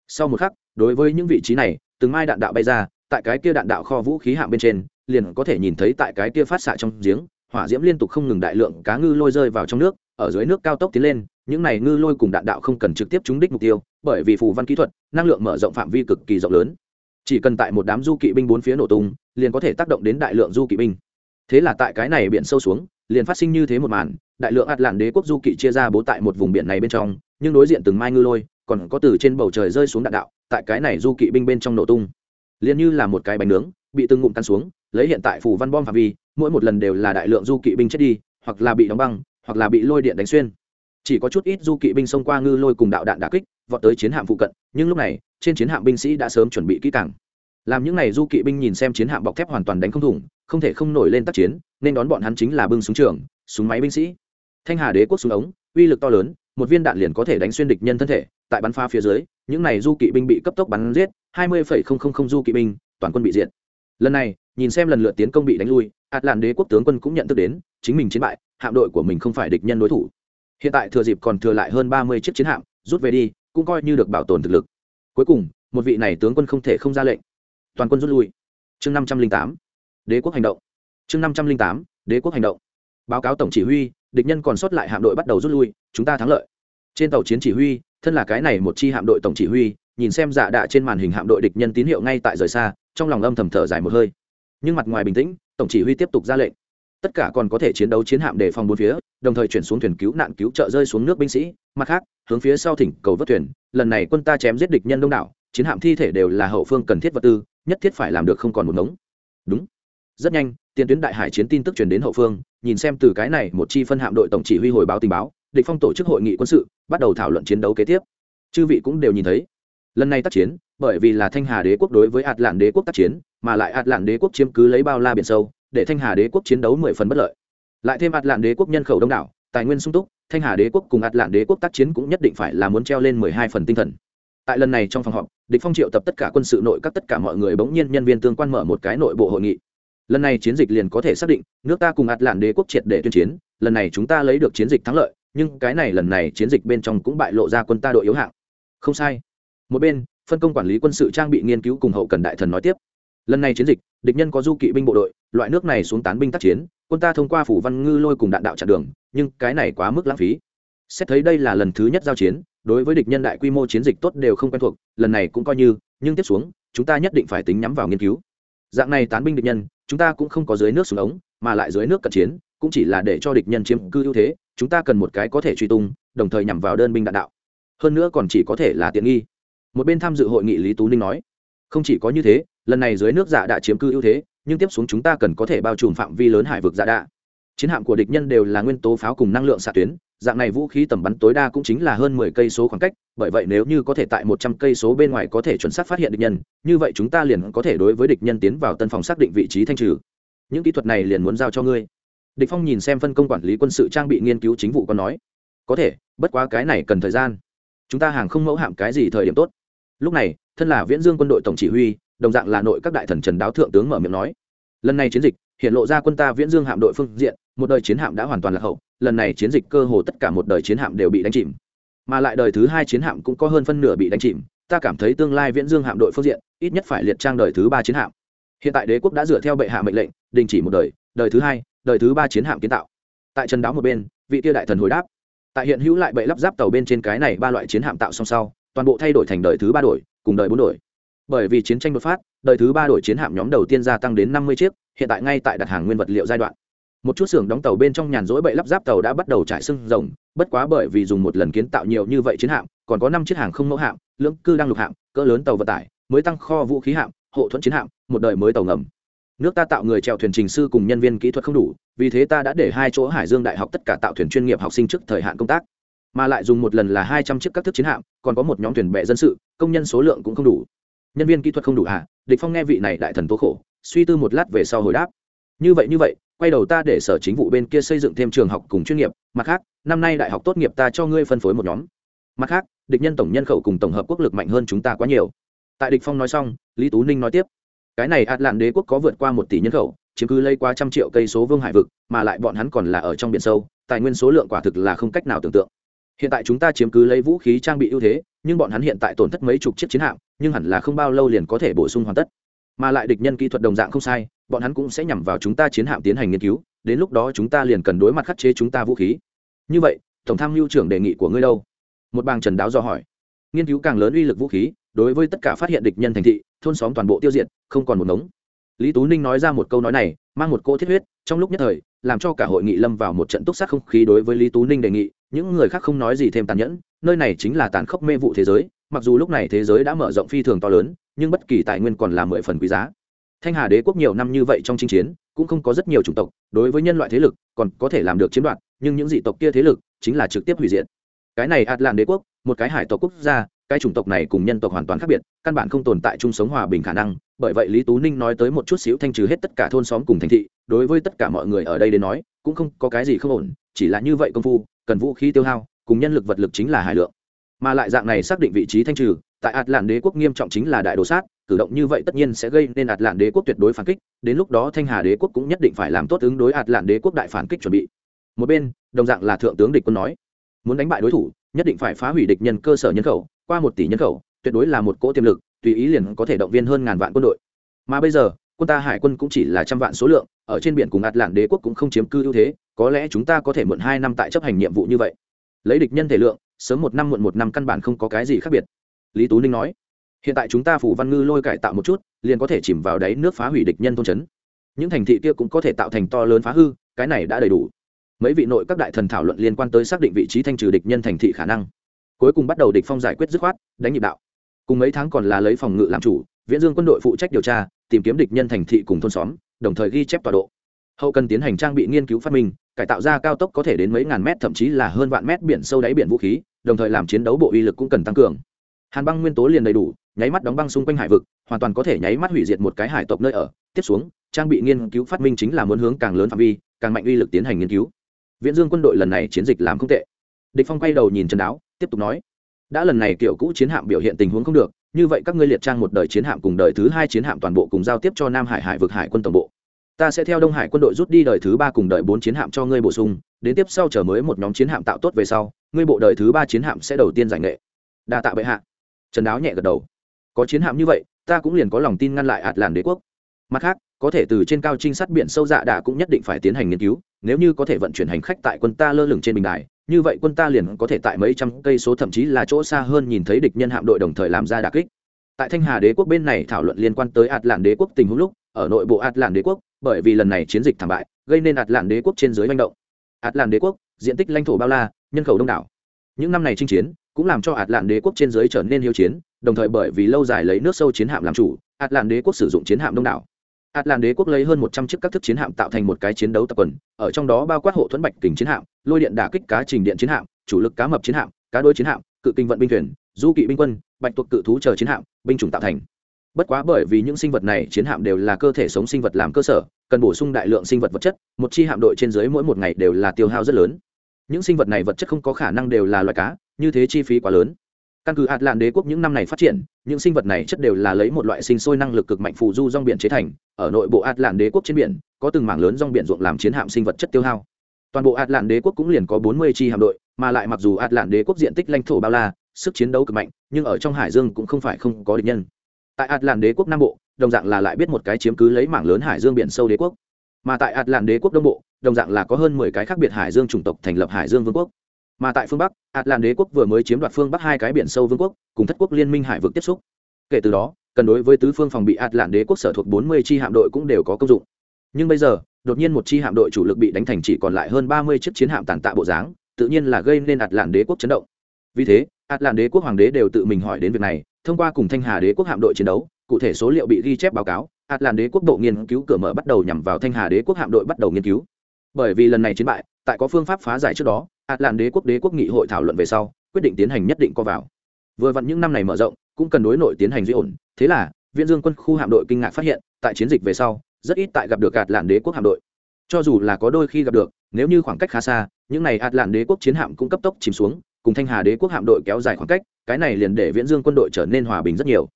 Sau một khắc đối với những vị trí này, từng mai đạn đạo bay ra, tại cái kia đạn đạo kho vũ khí hạng bên trên, liền có thể nhìn thấy tại cái kia phát xạ trong giếng, hỏa diễm liên tục không ngừng đại lượng cá ngư lôi rơi vào trong nước, ở dưới nước cao tốc tiến lên, những này ngư lôi cùng đạn đạo không cần trực tiếp trúng đích mục tiêu, bởi vì phù văn kỹ thuật, năng lượng mở rộng phạm vi cực kỳ rộng lớn. Chỉ cần tại một đám du kỵ binh bốn phía nổ tung, liền có thể tác động đến đại lượng du kỵ binh. Thế là tại cái này biển sâu xuống, liền phát sinh như thế một màn, đại lượng ạt lạn đế quốc du kỵ chia ra bố tại một vùng biển này bên trong, nhưng đối diện từng mai ngư lôi, còn có từ trên bầu trời rơi xuống đạn đạo tại cái này du kỵ binh bên trong nổ tung. Liền như là một cái bánh nướng, bị từng ngụm tan xuống, lấy hiện tại phủ văn bom phạm vi, mỗi một lần đều là đại lượng du kỵ binh chết đi, hoặc là bị đóng băng, hoặc là bị lôi điện đánh xuyên. Chỉ có chút ít du kỵ binh xông qua ngư lôi cùng đạo đạn đà kích, vọt tới chiến hạm phụ cận, nhưng lúc này, trên chiến hạm binh sĩ đã sớm chuẩn bị kỹ càng. Làm những n à y du kỵ binh nhìn xem chiến hạm bọc thép hoàn toàn đánh không thủng, không thể không nổi lên tác chiến, nên đón bọn hắn chính là bưng súng trường, súng máy binh sĩ. Thanh hà đế quốc súng ống, uy lực to lớn, một viên đạn liền có thể đánh xuyên địch nhân thân thể tại bắn pha phía dưới, những này du kỵ binh bị cấp tốc bắn giết, hai mươi du kỵ binh, toàn quân bị diệt. Lần này, nhìn xem lần lượt tiến công bị đánh lui ạt làn đế quốc tướng quân cũng nhận thức đến, chính mình chiến bại, hạm đội của mình không phải địch nhân đối thủ. Hiện tại thừa dịp còn thừa lại hơn ba mươi chiếc chiến hạm, rút về đi, cũng coi như được bảo tồn thực lực. Cuối cùng, một vị này tướng quân không thể không ra lệnh. Toàn quân rút lui. Chương năm trăm linh tám, đế quốc hành động. Chương năm trăm linh tám, đế quốc hành động. Báo cáo tổng chỉ huy, địch nhân còn sót lại hạm đội bắt đầu rút lui, chúng ta thắng lợi. Trên tàu chiến chỉ huy thân là cái này một chi hạm đội tổng chỉ huy, nhìn xem dạ đạ trên màn hình hạm đội địch nhân tín hiệu ngay tại rời xa, trong lòng âm thầm thở dài một hơi. Nhưng mặt ngoài bình tĩnh, tổng chỉ huy tiếp tục ra lệnh. Tất cả còn có thể chiến đấu chiến hạm để phòng bốn phía, đồng thời chuyển xuống thuyền cứu nạn cứu trợ rơi xuống nước binh sĩ. Mặt khác, hướng phía sau thỉnh cầu vớt thuyền, lần này quân ta chém giết địch nhân đông đảo, chiến hạm thi thể đều là hậu phương cần thiết vật tư, nhất thiết phải làm được không còn một ngống. Đúng. Rất nhanh, tiền tuyến đại hải chiến tin tức truyền đến hậu phương, nhìn xem từ cái này một chi phân hạm đội tổng chỉ huy hồi báo tình báo địch phong tổ chức hội nghị quân sự, bắt đầu thảo luận chiến đấu kế tiếp. Chư vị cũng đều nhìn thấy. Lần này tác chiến, bởi vì là thanh hà đế quốc đối với ạt lạn đế quốc tác chiến, mà lại ạt lạn đế quốc chiếm cứ lấy bao la biển sâu, để thanh hà đế quốc chiến đấu mười phần bất lợi. Lại thêm ạt lạn đế quốc nhân khẩu đông đảo, tài nguyên sung túc, thanh hà đế quốc cùng ạt lạn đế quốc tác chiến cũng nhất định phải là muốn treo lên mười hai phần tinh thần. Tại lần này trong phòng họp, địch phong triệu tập tất cả quân sự nội các tất cả mọi người bỗng nhiên nhân viên tương quan mở một cái nội bộ hội nghị. Lần này chiến dịch liền có thể xác định, nước ta cùng ạt lạn đế quốc triệt để tuyên chiến, lần này chúng ta lấy được chiến dịch thắng lợi nhưng cái này lần này chiến dịch bên trong cũng bại lộ ra quân ta đội yếu hạng. Không sai. Một bên, phân công quản lý quân sự trang bị nghiên cứu cùng hậu cần đại thần nói tiếp. Lần này chiến dịch, địch nhân có du kỵ binh bộ đội, loại nước này xuống tán binh tác chiến, quân ta thông qua phủ văn ngư lôi cùng đạn đạo chặn đường, nhưng cái này quá mức lãng phí. Xét thấy đây là lần thứ nhất giao chiến, đối với địch nhân đại quy mô chiến dịch tốt đều không quen thuộc, lần này cũng coi như, nhưng tiếp xuống, chúng ta nhất định phải tính nhắm vào nghiên cứu. Dạng này tán binh địch nhân, chúng ta cũng không có dưới nước xuống ống, mà lại dưới nước cận chiến cũng chỉ là để cho địch nhân chiếm cư ưu thế, chúng ta cần một cái có thể truy tung, đồng thời nhằm vào đơn binh đạn đạo. Hơn nữa còn chỉ có thể là tiện nghi. Một bên tham dự hội nghị lý tú ninh nói, không chỉ có như thế, lần này dưới nước giả đã chiếm cư ưu thế, nhưng tiếp xuống chúng ta cần có thể bao trùm phạm vi lớn hải vực giả đạ chiến hạm của địch nhân đều là nguyên tố pháo cùng năng lượng xạ tuyến, dạng này vũ khí tầm bắn tối đa cũng chính là hơn mười cây số khoảng cách, bởi vậy nếu như có thể tại một trăm cây số bên ngoài có thể chuẩn xác phát hiện địch nhân, như vậy chúng ta liền có thể đối với địch nhân tiến vào tân phòng xác định vị trí thanh trừ. Những kỹ thuật này liền muốn giao cho ngươi địch phong nhìn xem phân công quản lý quân sự trang bị nghiên cứu chính vụ còn nói, có thể, bất quá cái này cần thời gian. Chúng ta hàng không mẫu hạm cái gì thời điểm tốt? Lúc này, thân là viễn dương quân đội tổng chỉ huy, đồng dạng là nội các đại thần trần đáo thượng tướng mở miệng nói, lần này chiến dịch, hiện lộ ra quân ta viễn dương hạm đội phương diện, một đời chiến hạm đã hoàn toàn lạc hậu, lần này chiến dịch cơ hồ tất cả một đời chiến hạm đều bị đánh chìm. Mà lại đời thứ hai chiến hạm cũng có hơn phân nửa bị đánh chìm, ta cảm thấy tương lai viễn dương hạm đội phương diện, ít nhất phải liệt trang đời thứ ba chiến hạm. Hiện tại đế quốc đã dựa theo bệ hạ mệnh lệnh, đình chỉ một đời đời thứ hai đời thứ ba chiến hạm kiến tạo. Tại trần đáo một bên, vị tiêu đại thần hồi đáp. Tại hiện hữu lại bậy lắp ráp tàu bên trên cái này ba loại chiến hạm tạo song sau, toàn bộ thay đổi thành đời thứ ba đổi, cùng đời bốn đổi. Bởi vì chiến tranh đột phát, đời thứ ba đổi chiến hạm nhóm đầu tiên gia tăng đến năm mươi chiếc, hiện tại ngay tại đặt hàng nguyên vật liệu giai đoạn. Một chút xưởng đóng tàu bên trong nhàn rỗi bậy lắp ráp tàu đã bắt đầu trải sưng rồng, bất quá bởi vì dùng một lần kiến tạo nhiều như vậy chiến hạm, còn có năm chiếc hàng không mẫu hạm, lưỡng cư đang lục hạm, cỡ lớn tàu vận tải, mới tăng kho vũ khí hạm, hộ thuẫn chiến hạm, một đời mới tàu ngầm nước ta tạo người chèo thuyền trình sư cùng nhân viên kỹ thuật không đủ, vì thế ta đã để hai chỗ hải dương đại học tất cả tạo thuyền chuyên nghiệp học sinh trước thời hạn công tác. Mà lại dùng một lần là hai trăm chiếc các thức chiến hạm, còn có một nhóm thuyền bè dân sự, công nhân số lượng cũng không đủ. Nhân viên kỹ thuật không đủ à địch phong nghe vị này đại thần tố khổ, suy tư một lát về sau hồi đáp. Như vậy như vậy, quay đầu ta để sở chính vụ bên kia xây dựng thêm trường học cùng chuyên nghiệp. Mặt khác, năm nay đại học tốt nghiệp ta cho ngươi phân phối một nhóm. Mặt khác, địch nhân tổng nhân khẩu cùng tổng hợp quốc lực mạnh hơn chúng ta quá nhiều. Tại địch phong nói xong, lý tú ninh nói tiếp cái này ạt lạn đế quốc có vượt qua một tỷ nhân khẩu, chiếm cứ lây qua trăm triệu cây số vương hải vực, mà lại bọn hắn còn là ở trong biển sâu, tài nguyên số lượng quả thực là không cách nào tưởng tượng. Hiện tại chúng ta chiếm cứ lấy vũ khí trang bị ưu thế, nhưng bọn hắn hiện tại tổn thất mấy chục chiếc chiến hạm, nhưng hẳn là không bao lâu liền có thể bổ sung hoàn tất. Mà lại địch nhân kỹ thuật đồng dạng không sai, bọn hắn cũng sẽ nhằm vào chúng ta chiến hạm tiến hành nghiên cứu, đến lúc đó chúng ta liền cần đối mặt khắc chế chúng ta vũ khí. Như vậy, tổng tham mưu trưởng đề nghị của ngươi đâu? Một bang trần đáo do hỏi. Nghiên cứu càng lớn uy lực vũ khí đối với tất cả phát hiện địch nhân thành thị, thôn xóm toàn bộ tiêu diệt, không còn một ngống. Lý tú ninh nói ra một câu nói này, mang một cô thiết huyết, trong lúc nhất thời, làm cho cả hội nghị lâm vào một trận túc sát không khí đối với lý tú ninh đề nghị, những người khác không nói gì thêm tàn nhẫn, nơi này chính là tàn khốc mê vụ thế giới, mặc dù lúc này thế giới đã mở rộng phi thường to lớn, nhưng bất kỳ tài nguyên còn là mười phần quý giá. Thanh hà đế quốc nhiều năm như vậy trong chinh chiến, cũng không có rất nhiều chủng tộc, đối với nhân loại thế lực, còn có thể làm được chiếm đoạt, nhưng những dị tộc kia thế lực, chính là trực tiếp hủy diệt. Cái này ạt làn đế quốc, một cái hải tộc quốc gia cái chủng tộc này cùng nhân tộc hoàn toàn khác biệt, căn bản không tồn tại chung sống hòa bình khả năng, bởi vậy lý tú ninh nói tới một chút xíu thanh trừ hết tất cả thôn xóm cùng thành thị, đối với tất cả mọi người ở đây đến nói, cũng không có cái gì không ổn, chỉ là như vậy công phu, cần vũ khí tiêu hao, cùng nhân lực vật lực chính là hải lượng. Mà lại dạng này xác định vị trí thanh trừ, tại ạt lạn đế quốc nghiêm trọng chính là đại đồ sát, cử động như vậy tất nhiên sẽ gây nên ạt lạn đế quốc tuyệt đối phản kích, đến lúc đó thanh hà đế quốc cũng nhất định phải làm tốt ứng đối ạt lạn đế quốc đại phản kích chuẩn bị. Một bên, đồng dạng là thượng tướng địch quân nói, muốn đánh bại đối thủ, nhất định phải phá hủy địch nhân cơ sở nhân khẩu qua một tỷ nhân khẩu, tuyệt đối là một cỗ tiềm lực, tùy ý liền có thể động viên hơn ngàn vạn quân đội. Mà bây giờ, quân ta hải quân cũng chỉ là trăm vạn số lượng, ở trên biển cùng ạt lạn đế quốc cũng không chiếm cư ưu thế, có lẽ chúng ta có thể mượn hai năm tại chấp hành nhiệm vụ như vậy. Lấy địch nhân thể lượng, sớm một năm muộn một năm căn bản không có cái gì khác biệt. Lý tú ninh nói. Hiện tại chúng ta phủ văn ngư lôi cải tạo một chút, liền có thể chìm vào đáy nước phá hủy địch nhân thôn trấn. Những thành thị kia cũng có thể tạo thành to lớn phá hư, cái này đã đầy đủ. Mấy vị nội các đại thần thảo luận liên quan tới xác định vị trí thanh trừ địch nhân thành thị khả năng cuối cùng bắt đầu địch phong giải quyết dứt khoát, đánh nhịp đạo. Cùng mấy tháng còn là lấy phòng ngự làm chủ, viễn dương quân đội phụ trách điều tra, tìm kiếm địch nhân thành thị cùng thôn xóm, đồng thời ghi chép tọa độ. Hậu cần tiến hành trang bị nghiên cứu phát minh, cải tạo ra cao tốc có thể đến mấy ngàn mét, thậm chí là hơn vạn mét biển sâu đáy biển vũ khí, đồng thời làm chiến đấu bộ uy lực cũng cần tăng cường. Hàn băng nguyên tố liền đầy đủ, nháy mắt đóng băng xung quanh hải vực, hoàn toàn có thể nháy mắt hủy diệt một cái hải tộc nơi ở. Tiếp xuống, trang bị nghiên cứu phát minh chính là muốn hướng càng lớn phạm vi, càng mạnh uy lực tiến hành nghiên cứu. Viễn dương quân đội lần này chiến dịch làm không tệ. Địch phong quay đầu nhìn trần đáo tiếp tục nói, đã lần này kiểu cũ chiến hạm biểu hiện tình huống không được, như vậy các ngươi liệt trang một đời chiến hạm cùng đời thứ hai chiến hạm toàn bộ cùng giao tiếp cho nam hải hải vực hải quân tổng bộ. Ta sẽ theo đông hải quân đội rút đi đời thứ ba cùng đời bốn chiến hạm cho ngươi bổ sung, đến tiếp sau chờ mới một nhóm chiến hạm tạo tốt về sau, ngươi bộ đời thứ ba chiến hạm sẽ đầu tiên giải nghệ. Đa tạ bệ hạ. Trần đáo nhẹ gật đầu. Có chiến hạm như vậy, ta cũng liền có lòng tin ngăn lại ạt làn đế quốc. Mặt khác, có thể từ trên cao trinh sát biển sâu dạ đà cũng nhất định phải tiến hành nghiên cứu, nếu như có thể vận chuyển hành khách tại quân ta lơ lửng trên bình đài như vậy quân ta liền có thể tại mấy trăm cây số thậm chí là chỗ xa hơn nhìn thấy địch nhân hạm đội đồng thời làm ra đà kích. Tại thanh hà đế quốc bên này thảo luận liên quan tới ạt làn đế quốc tình huống lúc, ở nội bộ ạt làn đế quốc, bởi vì lần này chiến dịch thảm bại, gây nên ạt làn đế quốc trên dưới manh động. Ạt làn đế quốc, diện tích lãnh thổ bao la, nhân khẩu đông đảo. Những năm này chinh chiến, cũng làm cho ạt làn đế quốc trên dưới trở nên hiếu chiến, đồng thời bởi vì lâu dài lấy nước sâu chiến hạm làm chủ ạt làn đế quốc sử dụng chiến hạm đông đảo. Atlan đế quốc lấy hơn một trăm chiếc các thức chiến hạm tạo thành một cái chiến đấu tập quần, ở trong đó bao quát hộ thuẫn bạch kình chiến hạm, lôi điện đả kích cá trình điện chiến hạm, chủ lực cá mập chiến hạm, cá đôi chiến hạm, cự kinh vận binh thuyền, du kỵ binh quân, bạch tuộc cự thú chờ chiến hạm, binh chủng tạo thành. Bất quá bởi vì những sinh vật này chiến hạm đều là cơ thể sống sinh vật làm cơ sở, cần bổ sung đại lượng sinh vật vật chất, một chi hạm đội trên dưới mỗi một ngày đều là tiêu hao rất lớn. Những sinh vật này vật chất không có khả năng đều là loài cá, như thế chi phí quá lớn căn cứ hạt lạn đế quốc những năm này phát triển, những sinh vật này chất đều là lấy một loại sinh sôi năng lực cực mạnh phù du rong biển chế thành. Ở nội bộ hạt lạn đế quốc trên biển, có từng mảng lớn rong biển ruộng làm chiến hạm sinh vật chất tiêu hao. Toàn bộ hạt lạn đế quốc cũng liền có bốn mươi chi hạm đội, mà lại mặc dù hạt lạn đế quốc diện tích lãnh thổ bao la, sức chiến đấu cực mạnh, nhưng ở trong hải dương cũng không phải không có địch nhân. Tại hạt lạn đế quốc nam bộ, đồng dạng là lại biết một cái chiếm cứ lấy mảng lớn hải dương biển sâu đế quốc. Mà tại hạt lạn đế quốc đông bộ, đồng dạng là có hơn mười cái khác biệt hải dương chủng tộc thành lập hải dương vương quốc mà tại phương bắc ạt lan đế quốc vừa mới chiếm đoạt phương bắc hai cái biển sâu vương quốc, cùng thất quốc liên minh hải vực tiếp xúc. Kể từ đó, cần đối với tứ phương phòng bị ạt lan đế quốc sở thuộc bốn mươi chi hạm đội cũng đều có công dụng. Nhưng bây giờ, đột nhiên một chi hạm đội chủ lực bị đánh thành chỉ còn lại hơn ba mươi chiếc chiến hạm tàn tạ bộ dáng, tự nhiên là gây nên ạt lan đế quốc chấn động. Vì thế ạt lan đế quốc hoàng đế đều tự mình hỏi đến việc này, thông qua cùng thanh hà đế quốc hạm đội chiến đấu, cụ thể số liệu bị ghi chép báo cáo ạt lan đế quốc bộ nghiên cứu cửa mở bắt đầu nhằm vào thanh hà đế quốc hạm đội bắt đầu nghiên cứu. Bởi vì lần này chiến bại, tại có phương pháp phá giải trước đó ạt làn đế quốc đế quốc nghị hội thảo luận về sau, quyết định tiến hành nhất định co vào. Vừa vặn những năm này mở rộng, cũng cần đối nội tiến hành duy ổn. Thế là, viễn dương quân khu hạm đội kinh ngạc phát hiện, tại chiến dịch về sau, rất ít tại gặp được ạt làn đế quốc hạm đội. Cho dù là có đôi khi gặp được, nếu như khoảng cách khá xa, những này ạt làn đế quốc chiến hạm cũng cấp tốc chìm xuống, cùng thanh hà đế quốc hạm đội kéo dài khoảng cách, cái này liền để viễn dương quân đội trở nên hòa bình rất nhiều.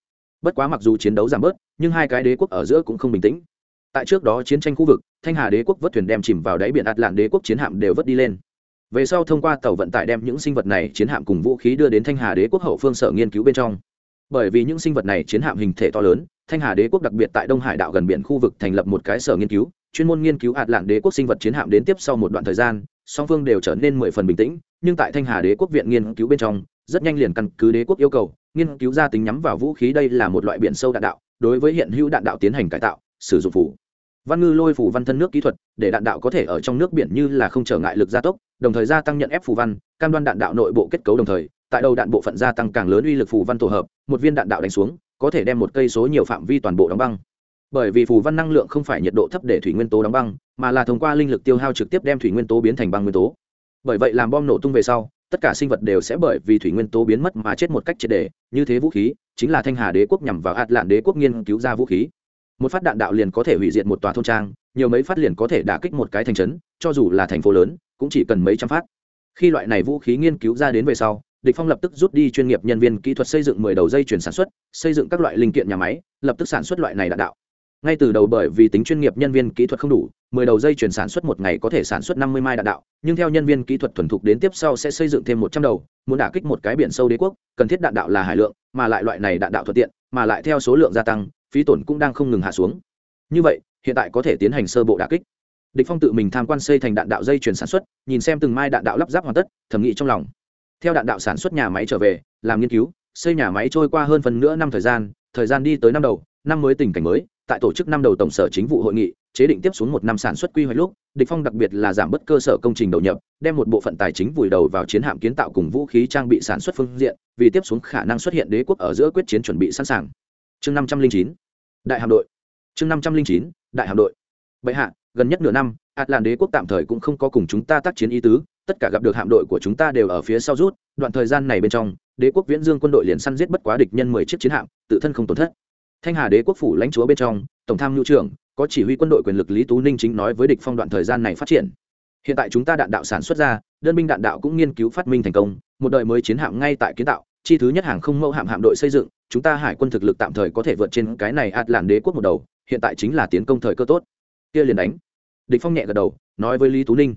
Bất quá mặc dù chiến đấu giảm bớt, nhưng hai cái đế quốc ở giữa cũng không bình tĩnh. Tại trước đó chiến tranh khu vực, thanh hà đế quốc vớt thuyền đem chìm vào đáy biển ạt lạn đế quốc chiến hạm đều vớt đi lên về sau thông qua tàu vận tải đem những sinh vật này chiến hạm cùng vũ khí đưa đến thanh hà đế quốc hậu phương sở nghiên cứu bên trong. Bởi vì những sinh vật này chiến hạm hình thể to lớn, thanh hà đế quốc đặc biệt tại đông hải đạo gần biển khu vực thành lập một cái sở nghiên cứu, chuyên môn nghiên cứu hạt lạng đế quốc sinh vật chiến hạm đến tiếp sau một đoạn thời gian, song phương đều trở nên mười phần bình tĩnh, nhưng tại thanh hà đế quốc viện nghiên cứu bên trong, rất nhanh liền căn cứ đế quốc yêu cầu, nghiên cứu ra tính nhắm vào vũ khí đây là một loại biển sâu đạn đạo, đối với hiện hữu đạn đạo tiến hành cải tạo, sử dụng phủ văn ngư lôi phủ văn thân nước kỹ thuật, để đạn đạo có thể ở trong nước biển như là không trở ngại lực gia tốc, đồng thời gia tăng nhận ép phù văn, cam đoan đạn đạo nội bộ kết cấu đồng thời, tại đầu đạn bộ phận gia tăng càng lớn uy lực phù văn tổ hợp, một viên đạn đạo đánh xuống, có thể đem một cây số nhiều phạm vi toàn bộ đóng băng. Bởi vì phù văn năng lượng không phải nhiệt độ thấp để thủy nguyên tố đóng băng, mà là thông qua linh lực tiêu hao trực tiếp đem thủy nguyên tố biến thành băng nguyên tố. Bởi vậy làm bom nổ tung về sau, tất cả sinh vật đều sẽ bởi vì thủy nguyên tố biến mất mà chết một cách triệt đề như thế vũ khí, chính là thanh hà đế quốc nhằm vào hạt lạn đế quốc nghiên cứu ra vũ khí một phát đạn đạo liền có thể hủy diệt một tòa thôn trang, nhiều mấy phát liền có thể đả kích một cái thành trấn, cho dù là thành phố lớn, cũng chỉ cần mấy trăm phát. Khi loại này vũ khí nghiên cứu ra đến về sau, địch phong lập tức rút đi chuyên nghiệp nhân viên kỹ thuật xây dựng mười đầu dây chuyển sản xuất, xây dựng các loại linh kiện nhà máy, lập tức sản xuất loại này đạn đạo. Ngay từ đầu bởi vì tính chuyên nghiệp nhân viên kỹ thuật không đủ, mười đầu dây chuyển sản xuất một ngày có thể sản xuất năm mươi mai đạn đạo, nhưng theo nhân viên kỹ thuật thuần thục đến tiếp sau sẽ xây dựng thêm một trăm đầu, muốn đả kích một cái biển sâu đế quốc, cần thiết đạn đạo là hải lượng, mà lại loại này đạn đạo thuận tiện, mà lại theo số lượng gia tăng phí tổn cũng đang không ngừng hạ xuống. Như vậy, hiện tại có thể tiến hành sơ bộ đả kích. Địch phong tự mình tham quan xây thành đạn đạo dây chuyển sản xuất, nhìn xem từng mai đạn đạo lắp ráp hoàn tất thẩm nghĩ trong lòng. Theo đạn đạo sản xuất nhà máy trở về, làm nghiên cứu, xây nhà máy trôi qua hơn phần nữa năm thời gian thời gian đi tới năm đầu, năm mới tình cảnh mới, tại tổ chức năm đầu tổng sở chính vụ hội nghị, chế định tiếp xuống một năm sản xuất quy hoạch lúc, địch phong đặc biệt là giảm bớt cơ sở công trình đầu nhập, đem một bộ phận tài chính vùi đầu vào chiến hạm kiến tạo cùng vũ khí trang bị sản xuất phương diện, vì tiếp xuống khả năng xuất hiện đế quốc ở giữa quyết chiến chuẩn bị sẵn sàng chương năm trăm linh chín, đại hạm đội. Chương năm trăm linh chín, đại hạm đội. Bệ hạ, gần nhất nửa năm Atlant đế quốc tạm thời cũng không có cùng chúng ta tác chiến ý tứ, tất cả gặp được hạm đội của chúng ta đều ở phía sau rút, đoạn thời gian này bên trong, đế quốc viễn dương quân đội liền săn giết bất quá địch nhân mười chiếc chiến hạm, tự thân không tổn thất. Thanh hà đế quốc phủ lãnh chúa bên trong, tổng tham nhu trưởng, có chỉ huy quân đội quyền lực lý tú ninh chính nói với địch phong đoạn thời gian này phát triển. Hiện tại chúng ta đạn đạo sản xuất ra, đơn binh đạn đạo cũng nghiên cứu phát minh thành công, một đời mới chiến hạm ngay tại kiến tạo, chi thứ nhất hàng không mẫu hạm hạm đội xây dựng chúng ta hải quân thực lực tạm thời có thể vượt trên cái này ạt làn đế quốc một đầu, hiện tại chính là tiến công thời cơ tốt. Kia liền đánh. Địch phong nhẹ gật đầu, nói với lý tú ninh,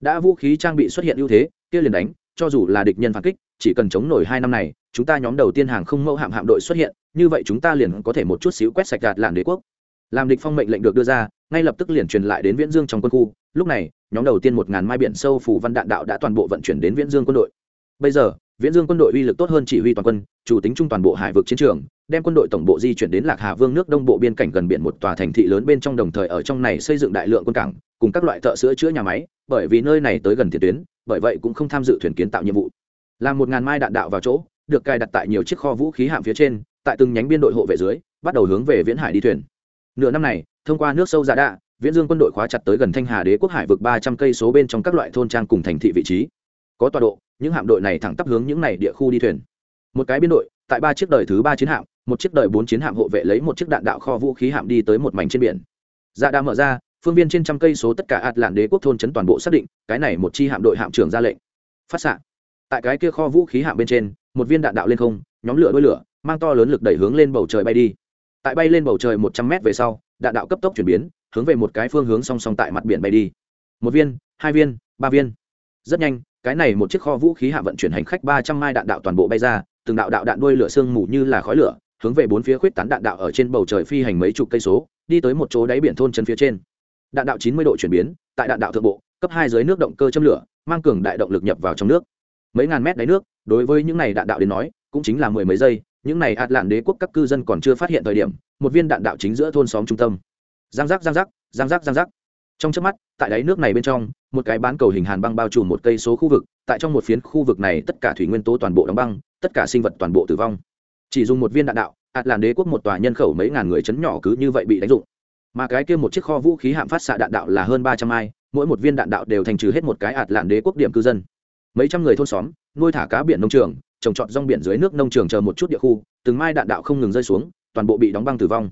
đã vũ khí trang bị xuất hiện ưu thế, kia liền đánh, cho dù là địch nhân phản kích, chỉ cần chống nổi hai năm này, chúng ta nhóm đầu tiên hàng không mẫu hạm hạm đội xuất hiện, như vậy chúng ta liền có thể một chút xíu quét sạch gạt làn đế quốc. Làm địch phong mệnh lệnh được đưa ra, ngay lập tức liền truyền lại đến viễn dương trong quân khu. Lúc này, nhóm đầu tiên một ngàn mai biển sâu phủ văn đạn đạo đã toàn bộ vận chuyển đến viễn dương quân đội. Bây giờ viễn dương quân đội uy lực tốt hơn chỉ huy toàn quân, chủ tính chung toàn bộ hải vực chiến trường, đem quân đội tổng bộ di chuyển đến lạc hà vương nước đông bộ biên cảnh gần biển một tòa thành thị lớn bên trong đồng thời ở trong này xây dựng đại lượng quân cảng, cùng các loại thợ sữa chữa nhà máy, bởi vì nơi này tới gần tiền tuyến, bởi vậy cũng không tham dự thuyền kiến tạo nhiệm vụ. Làm một ngàn mai đạn đạo vào chỗ, được cài đặt tại nhiều chiếc kho vũ khí hạm phía trên, tại từng nhánh biên đội hộ vệ dưới, bắt đầu hướng về viễn hải đi thuyền. Nửa năm này, thông qua nước sâu giả đạ, viễn dương quân đội khóa chặt tới gần thanh hà đế quốc hải vực ba trăm cây số bên trong các loại thôn trang cùng thành thị vị trí có tọa độ, những hạm đội này thẳng tắp hướng những này địa khu đi thuyền. Một cái biên đội, tại ba chiếc đời thứ ba chiến hạm, một chiếc đời bốn chiến hạm hộ vệ lấy một chiếc đạn đạo kho vũ khí hạm đi tới một mảnh trên biển. Dạ đã mở ra, phương viên trên trăm cây số tất cả ạt lạn đế quốc thôn trấn toàn bộ xác định, cái này một chi hạm đội hạm trưởng ra lệnh. Phát xạ. Tại cái kia kho vũ khí hạm bên trên, một viên đạn đạo lên không, nhóm lửa đôi lửa, mang to lớn lực đẩy hướng lên bầu trời bay đi. Tại bay lên bầu trời một trăm mét về sau, đạn đạo cấp tốc chuyển biến, hướng về một cái phương hướng song song tại mặt biển bay đi. Một viên, hai viên, ba viên. Rất nhanh cái này một chiếc kho vũ khí hạ vận chuyển hành khách ba trăm mai đạn đạo toàn bộ bay ra, từng đạo đạo đạn đuôi lửa sương mù như là khói lửa, hướng về bốn phía khuyết tán đạn đạo ở trên bầu trời phi hành mấy chục cây số, đi tới một chỗ đáy biển thôn chân phía trên. Đạn đạo chín mươi độ chuyển biến, tại đạn đạo thượng bộ, cấp hai dưới nước động cơ châm lửa, mang cường đại động lực nhập vào trong nước. Mấy ngàn mét đáy nước, đối với những này đạn đạo đến nói, cũng chính là mười mấy giây, những này ạt lạn đế quốc các cư dân còn chưa phát hiện thời điểm, một viên đạn đạo chính giữa thôn xóm trung tâm. Giang giác giang giác giang giác giang giác trong trước mắt, tại đáy nước này bên trong, một cái bán cầu hình hàn băng bao trùm một cây số khu vực, tại trong một phiến khu vực này tất cả thủy nguyên tố toàn bộ đóng băng, tất cả sinh vật toàn bộ tử vong. Chỉ dùng một viên đạn đạo ạt làn đế quốc một tòa nhân khẩu mấy ngàn người chấn nhỏ cứ như vậy bị đánh dụng. Mà cái kia một chiếc kho vũ khí hạm phát xạ đạn đạo là hơn ba trăm ai, mỗi một viên đạn đạo đều thành trừ hết một cái ạt làn đế quốc điểm cư dân. Mấy trăm người thôn xóm, nuôi thả cá biển nông trường, trồng trọt rong biển dưới nước nông trường chờ một chút địa khu, từng mai đạn đạo không ngừng rơi xuống, toàn bộ bị đóng băng tử vong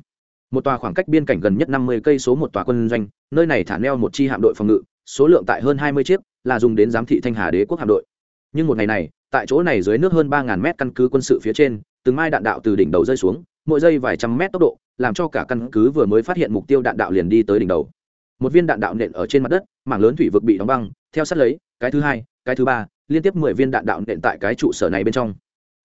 một tòa khoảng cách biên cảnh gần nhất năm mươi cây số một tòa quân doanh, nơi này thả neo một chi hạm đội phòng ngự, số lượng tại hơn hai mươi chiếc, là dùng đến giám thị thanh hà đế quốc hạm đội. Nhưng một ngày này, tại chỗ này dưới nước hơn ba ngàn mét căn cứ quân sự phía trên, từng mai đạn đạo từ đỉnh đầu rơi xuống, mỗi giây vài trăm mét tốc độ, làm cho cả căn cứ vừa mới phát hiện mục tiêu đạn đạo liền đi tới đỉnh đầu. Một viên đạn đạo nện ở trên mặt đất, mảng lớn thủy vực bị đóng băng, theo sát lấy, cái thứ hai, cái thứ ba, liên tiếp mười viên đạn đạo nện tại cái trụ sở này bên trong.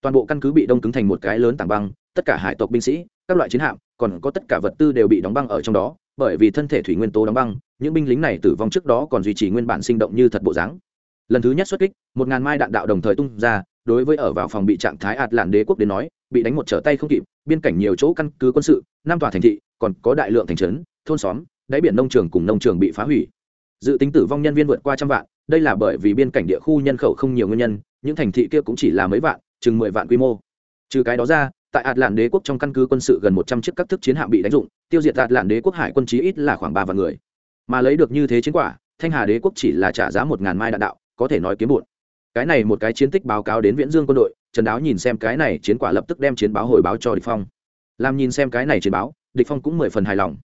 Toàn bộ căn cứ bị đông cứng thành một cái lớn tảng băng tất cả hải tộc binh sĩ, các loại chiến hạm, còn có tất cả vật tư đều bị đóng băng ở trong đó, bởi vì thân thể thủy nguyên tố đóng băng, những binh lính này tử vong trước đó còn duy trì nguyên bản sinh động như thật bộ dáng. Lần thứ nhất xuất kích, một ngàn mai đạn đạo đồng thời tung ra, đối với ở vào phòng bị trạng thái ạt lạn đế quốc đến nói, bị đánh một trở tay không kịp, biên cảnh nhiều chỗ căn cứ quân sự, năm tòa thành thị, còn có đại lượng thành trấn, thôn xóm, đáy biển nông trường cùng nông trường bị phá hủy. Dự tính tử vong nhân viên vượt qua trăm vạn, đây là bởi vì biên cảnh địa khu nhân khẩu không nhiều nguyên nhân, những thành thị kia cũng chỉ là mấy vạn, chừng mười vạn quy mô. Trừ cái đó ra tại ạt lạn đế quốc trong căn cứ quân sự gần một trăm chiếc các thức chiến hạm bị đánh dụng, tiêu diệt ạt lạn đế quốc hải quân chí ít là khoảng ba vạn người. Mà lấy được như thế chiến quả, thanh hà đế quốc chỉ là trả giá một ngàn mai đạn đạo, có thể nói kiếm bụn cái này một cái chiến tích báo cáo đến viễn dương quân đội, trần đáo nhìn xem cái này chiến quả lập tức đem chiến báo hồi báo cho địch phong. Làm nhìn xem cái này chiến báo, địch phong cũng mười phần hài lòng.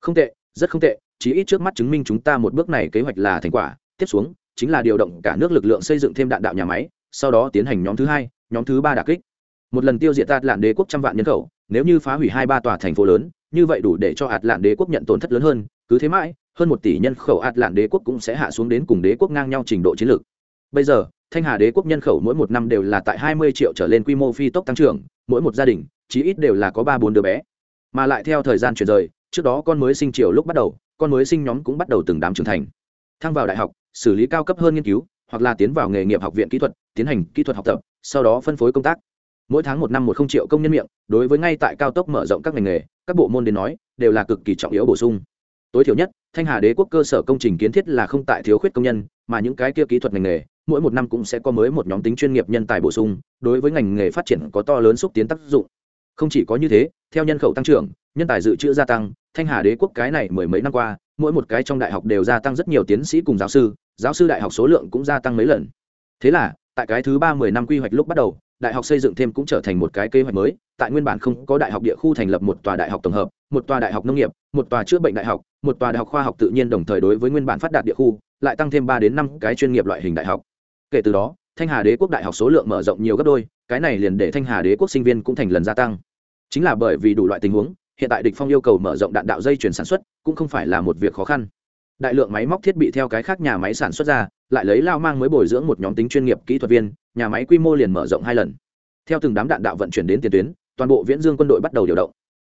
Không tệ, rất không tệ, chí ít trước mắt chứng minh chúng ta một bước này kế hoạch là thành quả, tiếp xuống, chính là điều động cả nước lực lượng xây dựng thêm đạn đạo nhà máy, sau đó tiến hành nhóm thứ hai, nhóm thứ ba đả kích một lần tiêu diệt ạt lạn đế quốc trăm vạn nhân khẩu, nếu như phá hủy hai ba tòa thành phố lớn, như vậy đủ để cho ạt lạn đế quốc nhận tổn thất lớn hơn, cứ thế mãi, hơn một tỷ nhân khẩu ạt lạn đế quốc cũng sẽ hạ xuống đến cùng đế quốc ngang nhau trình độ chiến lược. Bây giờ, thanh hà đế quốc nhân khẩu mỗi một năm đều là tại hai mươi triệu trở lên quy mô phi tốc tăng trưởng, mỗi một gia đình, chí ít đều là có ba bốn đứa bé. Mà lại theo thời gian chuyển rời, trước đó con mới sinh triều lúc bắt đầu, con mới sinh nhóm cũng bắt đầu từng đám trưởng thành. Thăng vào đại học, xử lý cao cấp hơn nghiên cứu, hoặc là tiến vào nghề nghiệp học viện kỹ thuật, tiến hành kỹ thuật học tập, sau đó phân phối công tác mỗi tháng một năm một không triệu công nhân miệng, đối với ngay tại cao tốc mở rộng các ngành nghề, các bộ môn đến nói, đều là cực kỳ trọng yếu bổ sung. Tối thiểu nhất, thanh hà đế quốc cơ sở công trình kiến thiết là không tại thiếu khuyết công nhân, mà những cái kia kỹ thuật ngành nghề, mỗi một năm cũng sẽ có mới một nhóm tính chuyên nghiệp nhân tài bổ sung, đối với ngành nghề phát triển có to lớn xúc tiến tác dụng. Không chỉ có như thế, theo nhân khẩu tăng trưởng, nhân tài dự trữ gia tăng, thanh hà đế quốc cái này mười mấy năm qua, mỗi một cái trong đại học đều gia tăng rất nhiều tiến sĩ cùng giáo sư giáo sư đại học số lượng cũng gia tăng mấy lần. Thế là, tại cái thứ ba mười năm quy hoạch lúc bắt đầu đại học xây dựng thêm cũng trở thành một cái kế hoạch mới, tại nguyên bản không có đại học địa khu thành lập một tòa đại học tổng hợp, một tòa đại học nông nghiệp, một tòa chữa bệnh đại học, một tòa đại học khoa học tự nhiên đồng thời đối với nguyên bản phát đạt địa khu, lại tăng thêm ba đến năm cái chuyên nghiệp loại hình đại học. Kể từ đó, thanh hà đế quốc đại học số lượng mở rộng nhiều gấp đôi, cái này liền để thanh hà đế quốc sinh viên cũng thành lần gia tăng. Chính là bởi vì đủ loại tình huống, hiện tại địch phong yêu cầu mở rộng đạn đạo dây chuyển sản xuất, cũng không phải là một việc khó khăn đại lượng máy móc thiết bị theo cái khác nhà máy sản xuất ra, lại lấy lao mang mới bồi dưỡng một nhóm tính chuyên nghiệp kỹ thuật viên, nhà máy quy mô liền mở rộng hai lần. Theo từng đám đạn đạo vận chuyển đến tiền tuyến, toàn bộ viễn dương quân đội bắt đầu điều động.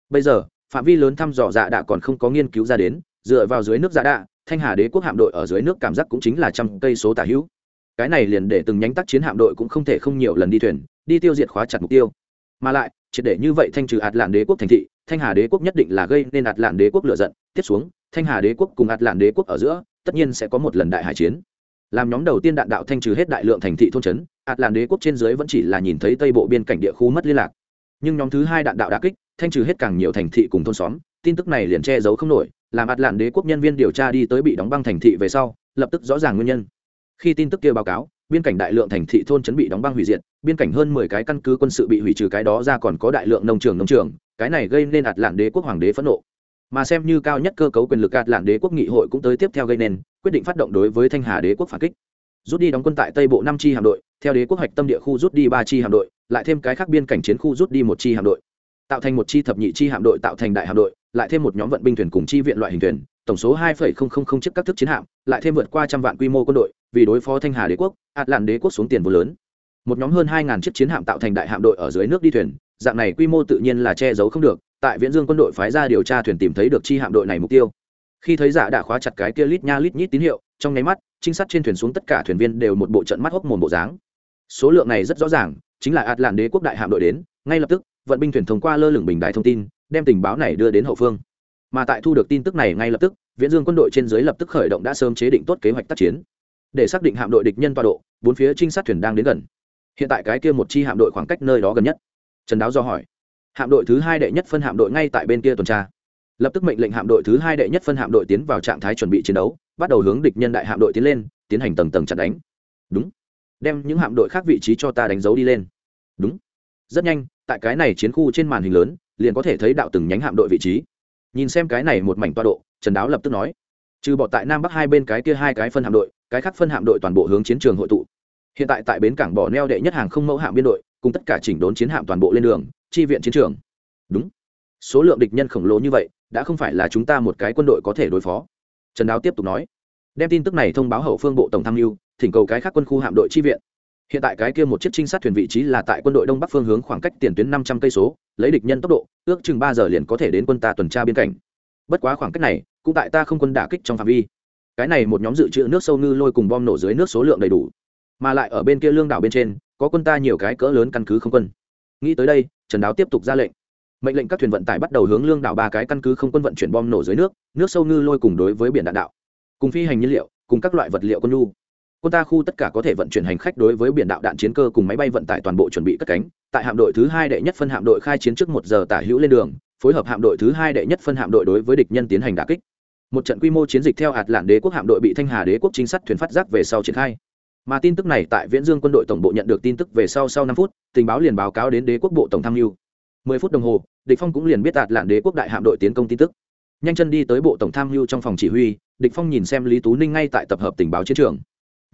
Bây giờ, phạm vi lớn thăm dò dạ đạ còn không có nghiên cứu ra đến, dựa vào dưới nước dạ đạ, thanh hà đế quốc hạm đội ở dưới nước cảm giác cũng chính là trăm cây số tả hữu. Cái này liền để từng nhánh tác chiến hạm đội cũng không thể không nhiều lần đi thuyền, đi tiêu diệt khóa chặt mục tiêu. Mà lại, triệt để như vậy thanh trừ ạt lạn đế quốc thành thị, thanh hà đế quốc nhất định là gây nên ạt lạn đế quốc lựa giận, tiếp xuống thanh hà đế quốc cùng ạt lạn đế quốc ở giữa, tất nhiên sẽ có một lần đại hải chiến. Làm nhóm đầu tiên đạn đạo thanh trừ hết đại lượng thành thị thôn trấn ạt lạn đế quốc trên dưới vẫn chỉ là nhìn thấy tây bộ biên cảnh địa khu mất liên lạc. Nhưng nhóm thứ hai đạn đạo đã kích, thanh trừ hết càng nhiều thành thị cùng thôn xóm, tin tức này liền che giấu không nổi, làm ạt lạn đế quốc nhân viên điều tra đi tới bị đóng băng thành thị về sau, lập tức rõ ràng nguyên nhân. Khi tin tức kia báo cáo, biên cảnh đại lượng thành thị thôn chấn bị đóng băng hủy diệt, biên cảnh hơn mười cái căn cứ quân sự bị hủy trừ cái đó ra còn có đại lượng nông trường nông trường, cái này gây nên ạt lạn đế quốc hoàng đế phẫn nộ mà xem như cao nhất cơ cấu quyền lực gạt lạn đế quốc nghị hội cũng tới tiếp theo gây nên, quyết định phát động đối với thanh hà đế quốc phản kích. Rút đi đóng quân tại tây bộ năm chi hạm đội, theo đế quốc hoạch tâm địa khu rút đi ba chi hạm đội, lại thêm cái khác biên cảnh chiến khu rút đi một chi hạm đội. Tạo thành một chi thập nhị chi hạm đội, tạo thành đại hạm đội, lại thêm một nhóm vận binh thuyền cùng chi viện loại hình thuyền, tổng số hai chiếc các thức chiến hạm, lại thêm vượt qua trăm vạn quy mô quân đội, vì đối phó thanh hà đế quốc, ạt lạn đế quốc xuống tiền vô lớn. Một nhóm hơn hai chiếc chiến hạm tạo thành đại hạm đội ở dưới nước đi thuyền dạng này quy mô tự nhiên là che giấu không được, tại viễn dương quân đội phái ra điều tra thuyền tìm thấy được chi hạm đội này mục tiêu. Khi thấy giả đã khóa chặt cái kia lít nha lít nhít tín hiệu, trong nháy mắt, trinh sát trên thuyền xuống tất cả thuyền viên đều một bộ trận mắt hốc mồm bộ dáng. Số lượng này rất rõ ràng, chính là ạt làn đế quốc đại hạm đội đến, ngay lập tức, vận binh thuyền thông qua lơ lửng bình đài thông tin, đem tình báo này đưa đến hậu phương. Mà tại thu được tin tức này ngay lập tức, viễn dương quân đội trên dưới lập tức khởi động đã sớm chế định tốt kế hoạch tác chiến. Để xác định hạm đội địch nhân tọa độ, bốn phía trinh sát thuyền đang đến gần. Hiện tại cái kia một chi hạm đội khoảng cách nơi đó gần nhất trần đáo do hỏi. Hạm đội thứ hai đệ nhất phân hạm đội ngay tại bên kia tuần tra. Lập tức mệnh lệnh hạm đội thứ hai đệ nhất phân hạm đội tiến vào trạng thái chuẩn bị chiến đấu, bắt đầu hướng địch nhân đại hạm đội tiến lên, tiến hành tầng tầng chặt đánh. Đúng. Đem những hạm đội khác vị trí cho ta đánh dấu đi lên. Đúng. Rất nhanh, tại cái này chiến khu trên màn hình lớn, liền có thể thấy đạo từng nhánh hạm đội vị trí. Nhìn xem cái này một mảnh toa độ, trần đáo lập tức nói. Trừ bỏ tại nam bắc hai bên cái kia hai cái phân hạm đội, cái khác phân hạm đội toàn bộ hướng chiến trường hội tụ. Hiện tại tại bến cảng bỏ neo đệ nhất hàng không mẫu hạm biên đội cùng tất cả chỉnh đốn chiến hạm toàn bộ lên đường, chi viện chiến trường. Đúng. Số lượng địch nhân khổng lồ như vậy, đã không phải là chúng ta một cái quân đội có thể đối phó. Trần đáo tiếp tục nói. Đem tin tức này thông báo hậu phương bộ tổng tham mưu, thỉnh cầu cái khác quân khu hạm đội chi viện. Hiện tại cái kia một chiếc trinh sát thuyền vị trí là tại quân đội đông bắc phương hướng khoảng cách tiền tuyến năm trăm cây số, lấy địch nhân tốc độ, ước chừng ba giờ liền có thể đến quân ta tuần tra biên cảnh. Bất quá khoảng cách này, cũng tại ta không quân đả kích trong phạm vi. Cái này một nhóm dự trữ nước sâu ngư lôi cùng bom nổ dưới nước số lượng đầy đủ. Mà lại ở bên kia lương đảo bên trên có quân ta nhiều cái cỡ lớn căn cứ không quân. Nghĩ tới đây, trần đáo tiếp tục ra lệnh. Mệnh lệnh các thuyền vận tải bắt đầu hướng lương đảo ba cái căn cứ không quân vận chuyển bom nổ dưới nước nước sâu ngư lôi cùng đối với biển đạn đạo, cùng phi hành nhiên liệu, cùng các loại vật liệu quân nhu. Quân ta khu tất cả có thể vận chuyển hành khách đối với biển đạo đạn chiến cơ cùng máy bay vận tải toàn bộ chuẩn bị cất cánh. Tại hạm đội thứ hai đệ nhất phân hạm đội khai chiến trước một giờ tả hữu lên đường, phối hợp hạm đội thứ hai đệ nhất phân hạm đội đối với địch nhân tiến hành đả kích. Một trận quy mô chiến dịch theo hạt lạn đế quốc hạm đội bị thanh hà đế quốc chính sát thuyền phát giác về sau triển khai mà tin tức này tại viễn dương quân đội tổng bộ nhận được tin tức về sau sau năm phút, tình báo liền báo cáo đến đế quốc bộ tổng tham mưu. Mười phút đồng hồ, địch phong cũng liền biết đạt lạn đế quốc đại hạm đội tiến công tin tức. Nhanh chân đi tới bộ tổng tham mưu trong phòng chỉ huy, địch phong nhìn xem lý tú ninh ngay tại tập hợp tình báo chiến trường.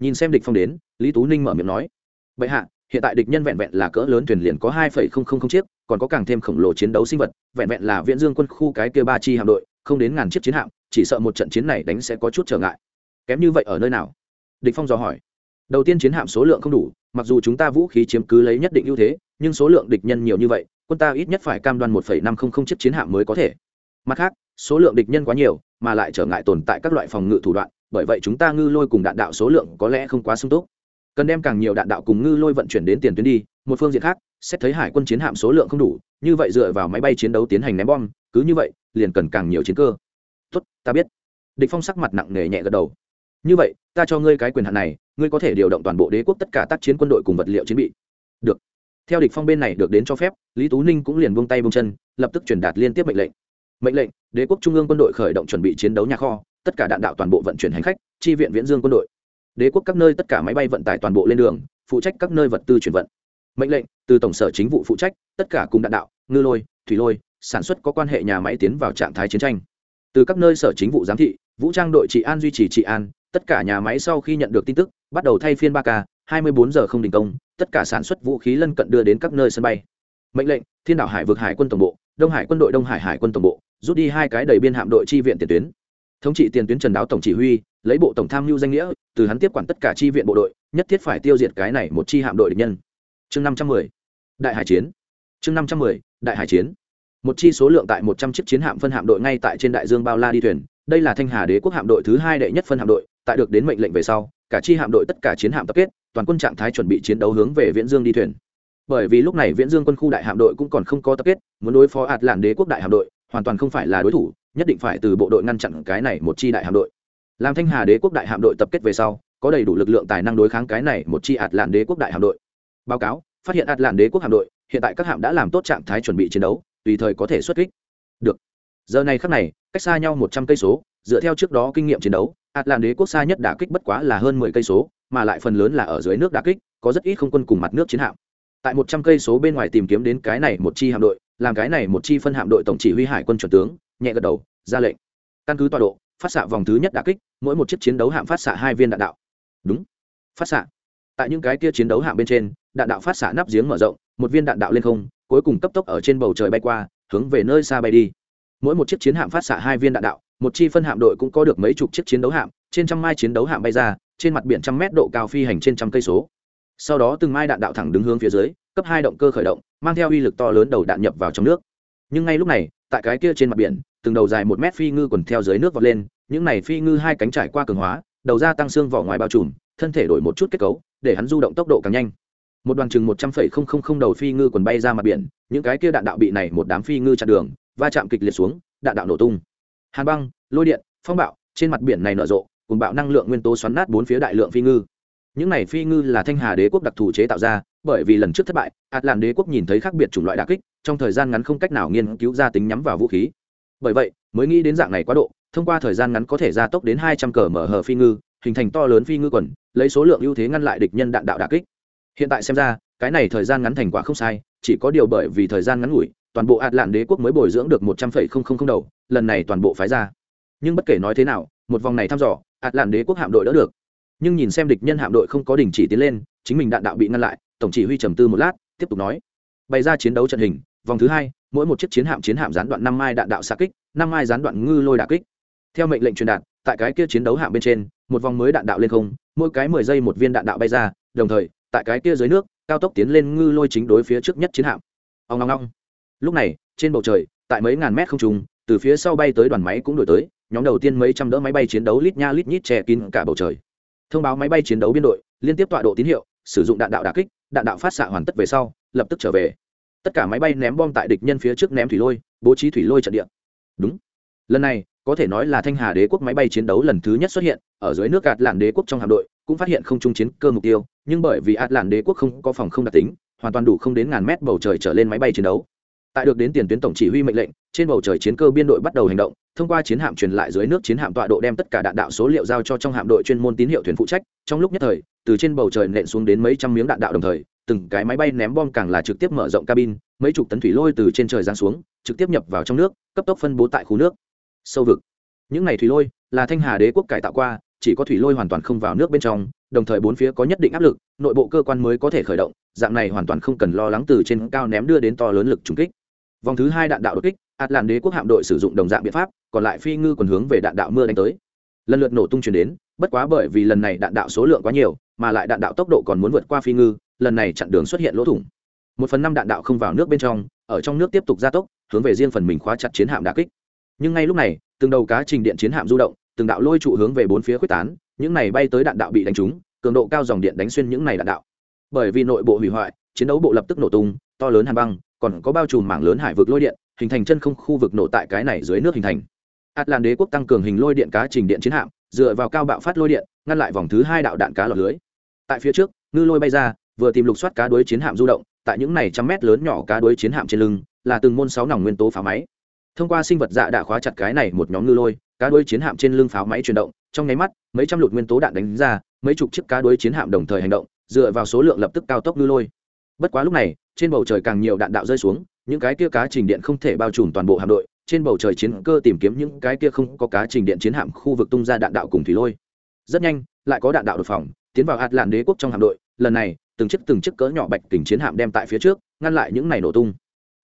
Nhìn xem địch phong đến, lý tú ninh mở miệng nói, bệ hạ, hiện tại địch nhân vẹn vẹn là cỡ lớn thuyền liền có hai phẩy không không không chiếc, còn có càng thêm khổng lồ chiến đấu sinh vật, vẹn vẹn là viễn dương quân khu cái kia ba chi hạm đội, không đến ngàn chiếc chiến hạm, chỉ sợ một trận chiến này đánh sẽ có chút trở ngại. Kém như vậy ở nơi nào? Địch phong dò hỏi đầu tiên chiến hạm số lượng không đủ, mặc dù chúng ta vũ khí chiếm cứ lấy nhất định ưu thế, nhưng số lượng địch nhân nhiều như vậy, quân ta ít nhất phải cam đoan một phẩy năm không không chiếc chiến hạm mới có thể. Mặt khác, số lượng địch nhân quá nhiều, mà lại trở ngại tồn tại các loại phòng ngự thủ đoạn, bởi vậy chúng ta ngư lôi cùng đạn đạo số lượng có lẽ không quá sung túc. Cần đem càng nhiều đạn đạo cùng ngư lôi vận chuyển đến tiền tuyến đi, một phương diện khác, xét thấy hải quân chiến hạm số lượng không đủ, như vậy dựa vào máy bay chiến đấu tiến hành ném bom, cứ như vậy, liền cần càng nhiều chiến cơ. Tốt, ta biết. Địch phong sắc mặt nặng nề nhẹ gật đầu như vậy, ta cho ngươi cái quyền hạn này, ngươi có thể điều động toàn bộ đế quốc tất cả tác chiến quân đội cùng vật liệu chiến bị. Được. Theo địch phong bên này được đến cho phép, lý tú ninh cũng liền buông tay buông chân, lập tức truyền đạt liên tiếp mệnh lệnh. Mệnh lệnh, đế quốc trung ương quân đội khởi động chuẩn bị chiến đấu nhà kho, tất cả đạn đạo toàn bộ vận chuyển hành khách, chi viện viễn dương quân đội. Đế quốc các nơi tất cả máy bay vận tải toàn bộ lên đường, phụ trách các nơi vật tư chuyển vận. Mệnh lệnh, từ tổng sở chính vụ phụ trách, tất cả cùng đạn đạo, ngư lôi, thủy lôi, sản xuất có quan hệ nhà máy tiến vào trạng thái chiến tranh. Từ các nơi sở chính vụ giám thị, vũ trang đội trị an duy trì trị an tất cả nhà máy sau khi nhận được tin tức, bắt đầu thay phiên ba k hai mươi bốn giờ không đình công, tất cả sản xuất vũ khí lân cận đưa đến các nơi sân bay. Mệnh lệnh, thiên đảo hải vực hải quân tổng bộ, đông hải quân đội đông hải hải quân tổng bộ, rút đi hai cái đầy biên hạm đội chi viện tiền tuyến. Thống trị tiền tuyến trần đáo tổng chỉ huy, lấy bộ tổng tham mưu danh nghĩa, từ hắn tiếp quản tất cả chi viện bộ đội, nhất thiết phải tiêu diệt cái này một chi hạm đội địch nhân. Chương năm trăm mười, đại hải chiến. Chương năm trăm mười, đại hải chiến. Một chi số lượng tại một trăm chiếc chiến hạm phân hạm đội ngay tại trên đại dương bao la đi thuyền, đây là thanh hà đế quốc hạm đội thứ hai đệ nhất phân hạm đội tại được đến mệnh lệnh về sau, cả chi hạm đội tất cả chiến hạm tập kết, toàn quân trạng thái chuẩn bị chiến đấu hướng về viễn dương đi thuyền. Bởi vì lúc này viễn dương quân khu đại hạm đội cũng còn không có tập kết, muốn đối phó ạt làn đế quốc đại hạm đội, hoàn toàn không phải là đối thủ, nhất định phải từ bộ đội ngăn chặn cái này một chi đại hạm đội. Làm thanh hà đế quốc đại hạm đội tập kết về sau, có đầy đủ lực lượng tài năng đối kháng cái này một chi ạt làn đế quốc đại hạm đội. Báo cáo, phát hiện ạt làn đế quốc hạm đội, hiện tại các hạm đã làm tốt trạng thái chuẩn bị chiến đấu, tùy thời có thể xuất kích. Được. Giờ này khắc này, cách xa nhau một trăm cây số, dựa theo trước đó kinh nghiệm chiến đấu hạt làm đế quốc xa nhất đả kích bất quá là hơn mười cây số, mà lại phần lớn là ở dưới nước đả kích, có rất ít không quân cùng mặt nước chiến hạm. Tại một trăm cây số bên ngoài tìm kiếm đến cái này một chi hạm đội, làm cái này một chi phân hạm đội tổng chỉ huy hải quân chuẩn tướng, nhẹ gật đầu, ra lệnh. Căn cứ tọa độ, phát xạ vòng thứ nhất đà kích, mỗi một chiếc chiến đấu hạm phát xạ hai viên đạn đạo. Đúng, phát xạ. Tại những cái kia chiến đấu hạm bên trên, đạn đạo phát xạ nắp giếng mở rộng, một viên đạn đạo lên không, cuối cùng cấp tốc ở trên bầu trời bay qua, hướng về nơi xa bay đi. Mỗi một chiếc chiến hạm phát xạ hai viên đạn đạo một chi phân hạm đội cũng có được mấy chục chiếc chiến đấu hạm, trên trăm mai chiến đấu hạm bay ra, trên mặt biển trăm mét độ cao phi hành trên trăm cây số. Sau đó từng mai đạn đạo thẳng đứng hướng phía dưới, cấp hai động cơ khởi động, mang theo uy lực to lớn đầu đạn nhập vào trong nước. Nhưng ngay lúc này, tại cái kia trên mặt biển, từng đầu dài một mét phi ngư quần theo dưới nước vọt lên, những này phi ngư hai cánh trải qua cường hóa, đầu ra tăng xương vỏ ngoài bao trùm, thân thể đổi một chút kết cấu, để hắn du động tốc độ càng nhanh. Một đoàn chừng một trăm phẩy không không không đầu phi ngư quần bay ra mặt biển, những cái kia đạn đạo bị này một đám phi ngư chặn đường, va chạm kịch liệt xuống, đạn đạo nổ tung hàn băng, lôi điện, phong bạo, trên mặt biển này nở rộ, cùng bạo năng lượng nguyên tố xoắn nát bốn phía đại lượng phi ngư. Những này phi ngư là thanh hà đế quốc đặc thù chế tạo ra, bởi vì lần trước thất bại ạt làn đế quốc nhìn thấy khác biệt chủng loại đà kích, trong thời gian ngắn không cách nào nghiên cứu ra tính nhắm vào vũ khí. Bởi vậy, mới nghĩ đến dạng này quá độ, thông qua thời gian ngắn có thể gia tốc đến hai trăm cờ mở hờ phi ngư, hình thành to lớn phi ngư quần, lấy số lượng ưu thế ngăn lại địch nhân đạn đạo đà kích. Hiện tại xem ra, cái này thời gian ngắn thành quả không sai, chỉ có điều bởi vì thời gian ngắn ngủi toàn bộ ạt lạn đế quốc mới bồi dưỡng được một trăm phẩy không không không đầu, lần này toàn bộ phái ra. Nhưng bất kể nói thế nào, một vòng này thăm dò ạt lạn đế quốc hạm đội đỡ được. Nhưng nhìn xem địch nhân hạm đội không có đình chỉ tiến lên, chính mình đạn đạo bị ngăn lại, tổng chỉ huy trầm tư một lát, tiếp tục nói. Bày ra chiến đấu trận hình, vòng thứ hai, mỗi một chiếc chiến hạm chiến hạm gián đoạn năm mai đạn đạo xa kích, năm mai gián đoạn ngư lôi đà kích. Theo mệnh lệnh truyền đạt, tại cái kia chiến đấu hạm bên trên, một vòng mới đạn đạo lên không, mỗi cái mười giây một viên đạn đạo bay ra, đồng thời, tại cái kia dưới nước, cao tốc tiến lên ngư lôi chính đối phía trước nhất chiến hạm. Ông long long lúc này, trên bầu trời, tại mấy ngàn mét không trung, từ phía sau bay tới đoàn máy cũng đổi tới, nhóm đầu tiên mấy trăm đỡ máy bay chiến đấu lít nha lít nhít che kín cả bầu trời. Thông báo máy bay chiến đấu biên đội, liên tiếp tọa độ tín hiệu, sử dụng đạn đạo đà kích, đạn đạo phát xạ hoàn tất về sau, lập tức trở về. Tất cả máy bay ném bom tại địch nhân phía trước ném thủy lôi, bố trí thủy lôi trận địa. Đúng. Lần này, có thể nói là thanh hà đế quốc máy bay chiến đấu lần thứ nhất xuất hiện, ở dưới nước gạt làn đế quốc trong hạm đội, cũng phát hiện không trung chiến cơ mục tiêu, nhưng bởi vì ạt làn đế quốc không có phòng không đặc tính, hoàn toàn đủ không đến ngàn mét bầu trời trở lên máy bay chiến đấu tại được đến tiền tuyến tổng chỉ huy mệnh lệnh, trên bầu trời chiến cơ biên đội bắt đầu hành động, thông qua chiến hạm truyền lại dưới nước chiến hạm tọa độ đem tất cả đạn đạo số liệu giao cho trong hạm đội chuyên môn tín hiệu thuyền phụ trách. Trong lúc nhất thời, từ trên bầu trời nện xuống đến mấy trăm miếng đạn đạo đồng thời, từng cái máy bay ném bom càng là trực tiếp mở rộng cabin, mấy chục tấn thủy lôi từ trên trời giáng xuống, trực tiếp nhập vào trong nước, cấp tốc phân bố tại khu nước. Sâu vực. Những này thủy lôi là thanh hà đế quốc cải tạo qua, chỉ có thủy lôi hoàn toàn không vào nước bên trong đồng thời bốn phía có nhất định áp lực, nội bộ cơ quan mới có thể khởi động, dạng này hoàn toàn không cần lo lắng từ trên cao ném đưa đến to lớn lực trùng kích. Vòng thứ hai đạn đạo đột kích ạt làn đế quốc hạm đội sử dụng đồng dạng biện pháp, còn lại phi ngư còn hướng về đạn đạo mưa đánh tới. Lần lượt nổ tung chuyển đến, bất quá bởi vì lần này đạn đạo số lượng quá nhiều, mà lại đạn đạo tốc độ còn muốn vượt qua phi ngư, lần này chặn đường xuất hiện lỗ thủng. Một phần năm đạn đạo không vào nước bên trong, ở trong nước tiếp tục gia tốc, hướng về riêng phần mình khóa chặt chiến hạm đà kích. Nhưng ngay lúc này, từng đầu cá trình điện chiến hạm du động, từng đạo lôi trụ hướng về bốn phía quyết tán những này bay tới đạn đạo bị đánh trúng, cường độ cao dòng điện đánh xuyên những này đạn đạo. Bởi vì nội bộ hủy hoại, chiến đấu bộ lập tức nổ tung, to lớn hàn băng, còn có bao trùm mảng lớn hải vực lôi điện, hình thành chân không khu vực nổ tại cái này dưới nước hình thành. Atlan đế quốc tăng cường hình lôi điện cá trình điện chiến hạm, dựa vào cao bạo phát lôi điện, ngăn lại vòng thứ hai đạo đạn cá lọt lưới. Tại phía trước, ngư lôi bay ra, vừa tìm lục soát cá đuối chiến hạm du động, tại những này trăm mét lớn nhỏ cá đuối chiến hạm trên lưng, là từng môn sáu nòng nguyên tố pháo máy. Thông qua sinh vật dạ đã khóa chặt cái này một nhóm ngư lôi cá đuôi chiến hạm trên lưng pháo máy chuyển động, trong nháy mắt, mấy trăm lụt nguyên tố đạn đánh ra, mấy chục chiếc cá đuôi chiến hạm đồng thời hành động, dựa vào số lượng lập tức cao tốc ngư lôi. Bất quá lúc này, trên bầu trời càng nhiều đạn đạo rơi xuống, những cái kia cá trình điện không thể bao trùm toàn bộ hạm đội, trên bầu trời chiến cơ tìm kiếm những cái kia không có cá trình điện chiến hạm khu vực tung ra đạn đạo cùng thủy lôi. Rất nhanh, lại có đạn đạo đột phòng tiến vào hạt lạn đế quốc trong hạm đội, lần này, từng chiếc từng chiếc cỡ nhỏ bạch kình chiến hạm đem tại phía trước, ngăn lại những này nổ tung.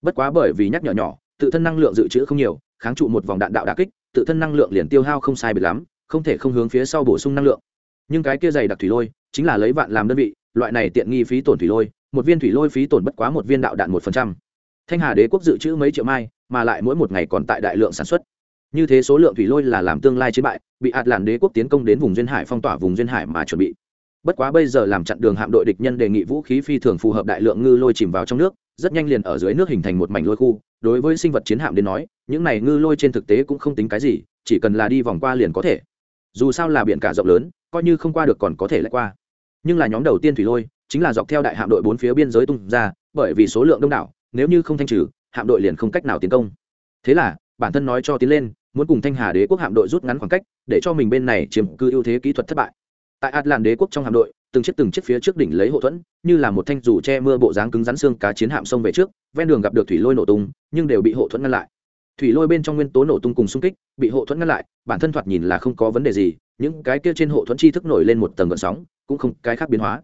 Bất quá bởi vì nhắc nhở nhỏ, tự thân năng lượng dự trữ không nhiều, kháng trụ một vòng đạn đạo đà kích tự thân năng lượng liền tiêu hao không sai biệt lắm, không thể không hướng phía sau bổ sung năng lượng. Nhưng cái kia dày đặc thủy lôi, chính là lấy vạn làm đơn vị, loại này tiện nghi phí tổn thủy lôi, một viên thủy lôi phí tổn bất quá một viên đạo đạn một phần trăm. Thanh hà đế quốc dự trữ mấy triệu mai, mà lại mỗi một ngày còn tại đại lượng sản xuất. Như thế số lượng thủy lôi là làm tương lai chiến bại, bị ạt làn đế quốc tiến công đến vùng duyên hải phong tỏa vùng duyên hải mà chuẩn bị. Bất quá bây giờ làm chặn đường hạm đội địch nhân đề nghị vũ khí phi thường phù hợp đại lượng ngư lôi chìm vào trong nước rất nhanh liền ở dưới nước hình thành một mảnh lôi khu. Đối với sinh vật chiến hạm đến nói, những này ngư lôi trên thực tế cũng không tính cái gì, chỉ cần là đi vòng qua liền có thể. Dù sao là biển cả rộng lớn, coi như không qua được còn có thể lại qua. Nhưng là nhóm đầu tiên thủy lôi, chính là dọc theo đại hạm đội bốn phía biên giới tung ra, bởi vì số lượng đông đảo, nếu như không thanh trừ, hạm đội liền không cách nào tiến công. Thế là, bản thân nói cho tiến lên, muốn cùng thanh hà đế quốc hạm đội rút ngắn khoảng cách, để cho mình bên này chiếm cư ưu thế kỹ thuật thất bại. Tại atlan đế quốc trong hạm đội từng chiếc từng chiếc phía trước đỉnh lấy Hộ thuẫn, như là một thanh dù che mưa bộ dáng cứng rắn xương cá chiến hạm sông về trước, ven đường gặp được thủy lôi nổ tung, nhưng đều bị hộ thuẫn ngăn lại. Thủy lôi bên trong nguyên tố nổ tung cùng xung kích, bị hộ thuẫn ngăn lại, bản thân thoạt nhìn là không có vấn đề gì, những cái kia trên hộ thuẫn chi thức nổi lên một tầng gợn sóng, cũng không cái khác biến hóa.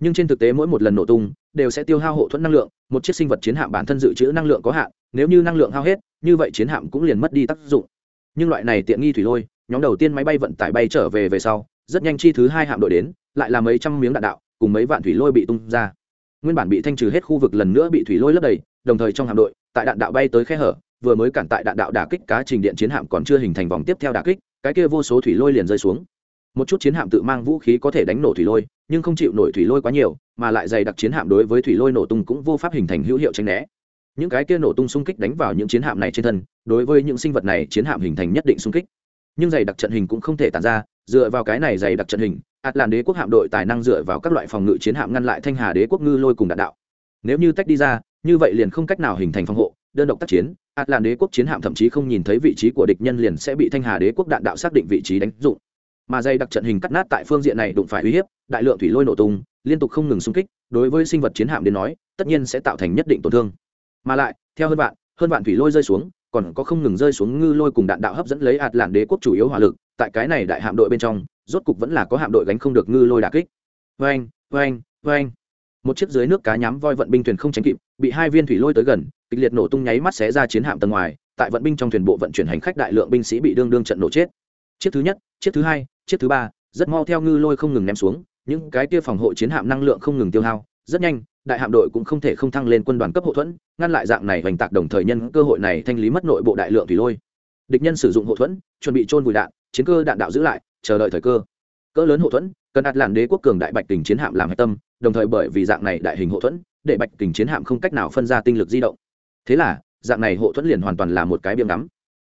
Nhưng trên thực tế mỗi một lần nổ tung, đều sẽ tiêu hao hộ thuẫn năng lượng, một chiếc sinh vật chiến hạm bản thân dự trữ năng lượng có hạn, nếu như năng lượng hao hết, như vậy chiến hạm cũng liền mất đi tác dụng. Nhưng loại này tiện nghi thủy lôi, nhóm đầu tiên máy bay vận tải bay trở về về sau, rất nhanh chi thứ hai hạm đội đến lại là mấy trăm miếng đạn đạo, cùng mấy vạn thủy lôi bị tung ra. Nguyên bản bị thanh trừ hết khu vực lần nữa bị thủy lôi lấp đầy, đồng thời trong hạm đội, tại đạn đạo bay tới khe hở, vừa mới cản tại đạn đạo đả kích cá trình điện chiến hạm còn chưa hình thành vòng tiếp theo đả kích, cái kia vô số thủy lôi liền rơi xuống. Một chút chiến hạm tự mang vũ khí có thể đánh nổ thủy lôi, nhưng không chịu nổi thủy lôi quá nhiều, mà lại dày đặc chiến hạm đối với thủy lôi nổ tung cũng vô pháp hình thành hữu hiệu tranh né. Những cái kia nổ tung xung kích đánh vào những chiến hạm này trên thân, đối với những sinh vật này chiến hạm hình thành nhất định xung kích. Nhưng dày đặc trận hình cũng không thể tàn ra, dựa vào cái này dày đặc trận hình ạt làn đế quốc hạm đội tài năng dựa vào các loại phòng ngự chiến hạm ngăn lại thanh hà đế quốc ngư lôi cùng đạn đạo. Nếu như tách đi ra, như vậy liền không cách nào hình thành phòng hộ, đơn độc tác chiến. Ạt làn đế quốc chiến hạm thậm chí không nhìn thấy vị trí của địch nhân liền sẽ bị thanh hà đế quốc đạn đạo xác định vị trí đánh dụng. Mà dây đặc trận hình cắt nát tại phương diện này đụng phải uy hiếp, đại lượng thủy lôi nổ tung, liên tục không ngừng xung kích, đối với sinh vật chiến hạm đến nói, tất nhiên sẽ tạo thành nhất định tổn thương. Mà lại, theo hơn vạn hơn vạn thủy lôi rơi xuống, còn có không ngừng rơi xuống ngư lôi cùng đạn đạo hấp dẫn lấy ạt làn đế quốc chủ yếu hỏa lực, tại cái này đại hạm đội bên trong rốt cục vẫn là có hạm đội gánh không được ngư lôi đà kích. Vâng vâng vâng một chiếc dưới nước cá nhắm voi vận binh thuyền không tránh kịp, bị hai viên thủy lôi tới gần, kịch liệt nổ tung nháy mắt xé ra chiến hạm tầng ngoài, tại vận binh trong thuyền bộ vận chuyển hành khách đại lượng binh sĩ bị đương đương trận nổ chết. Chiếc thứ nhất, chiếc thứ hai, chiếc thứ ba, rất mau theo ngư lôi không ngừng ném xuống, những cái kia phòng hộ chiến hạm năng lượng không ngừng tiêu hao, rất nhanh, đại hạm đội cũng không thể không thăng lên quân đoàn cấp hậu thuẫn, ngăn lại dạng này hoành tạc đồng thời nhân cơ hội này thanh lý mất nội bộ đại lượng thủy lôi. Địch nhân sử dụng hậu thuẫn, chuẩn bị trôn vùi đạn, chiến cơ đạn đạo giữ lại chờ đợi thời cơ. Cỡ lớn hậu thuẫn, cần ạt làn đế quốc cường đại bạch tình chiến hạm làm hạch tâm, đồng thời bởi vì dạng này đại hình hậu thuẫn, để bạch tình chiến hạm không cách nào phân ra tinh lực di động. Thế là, dạng này hậu thuẫn liền hoàn toàn là một cái biếm ngắm.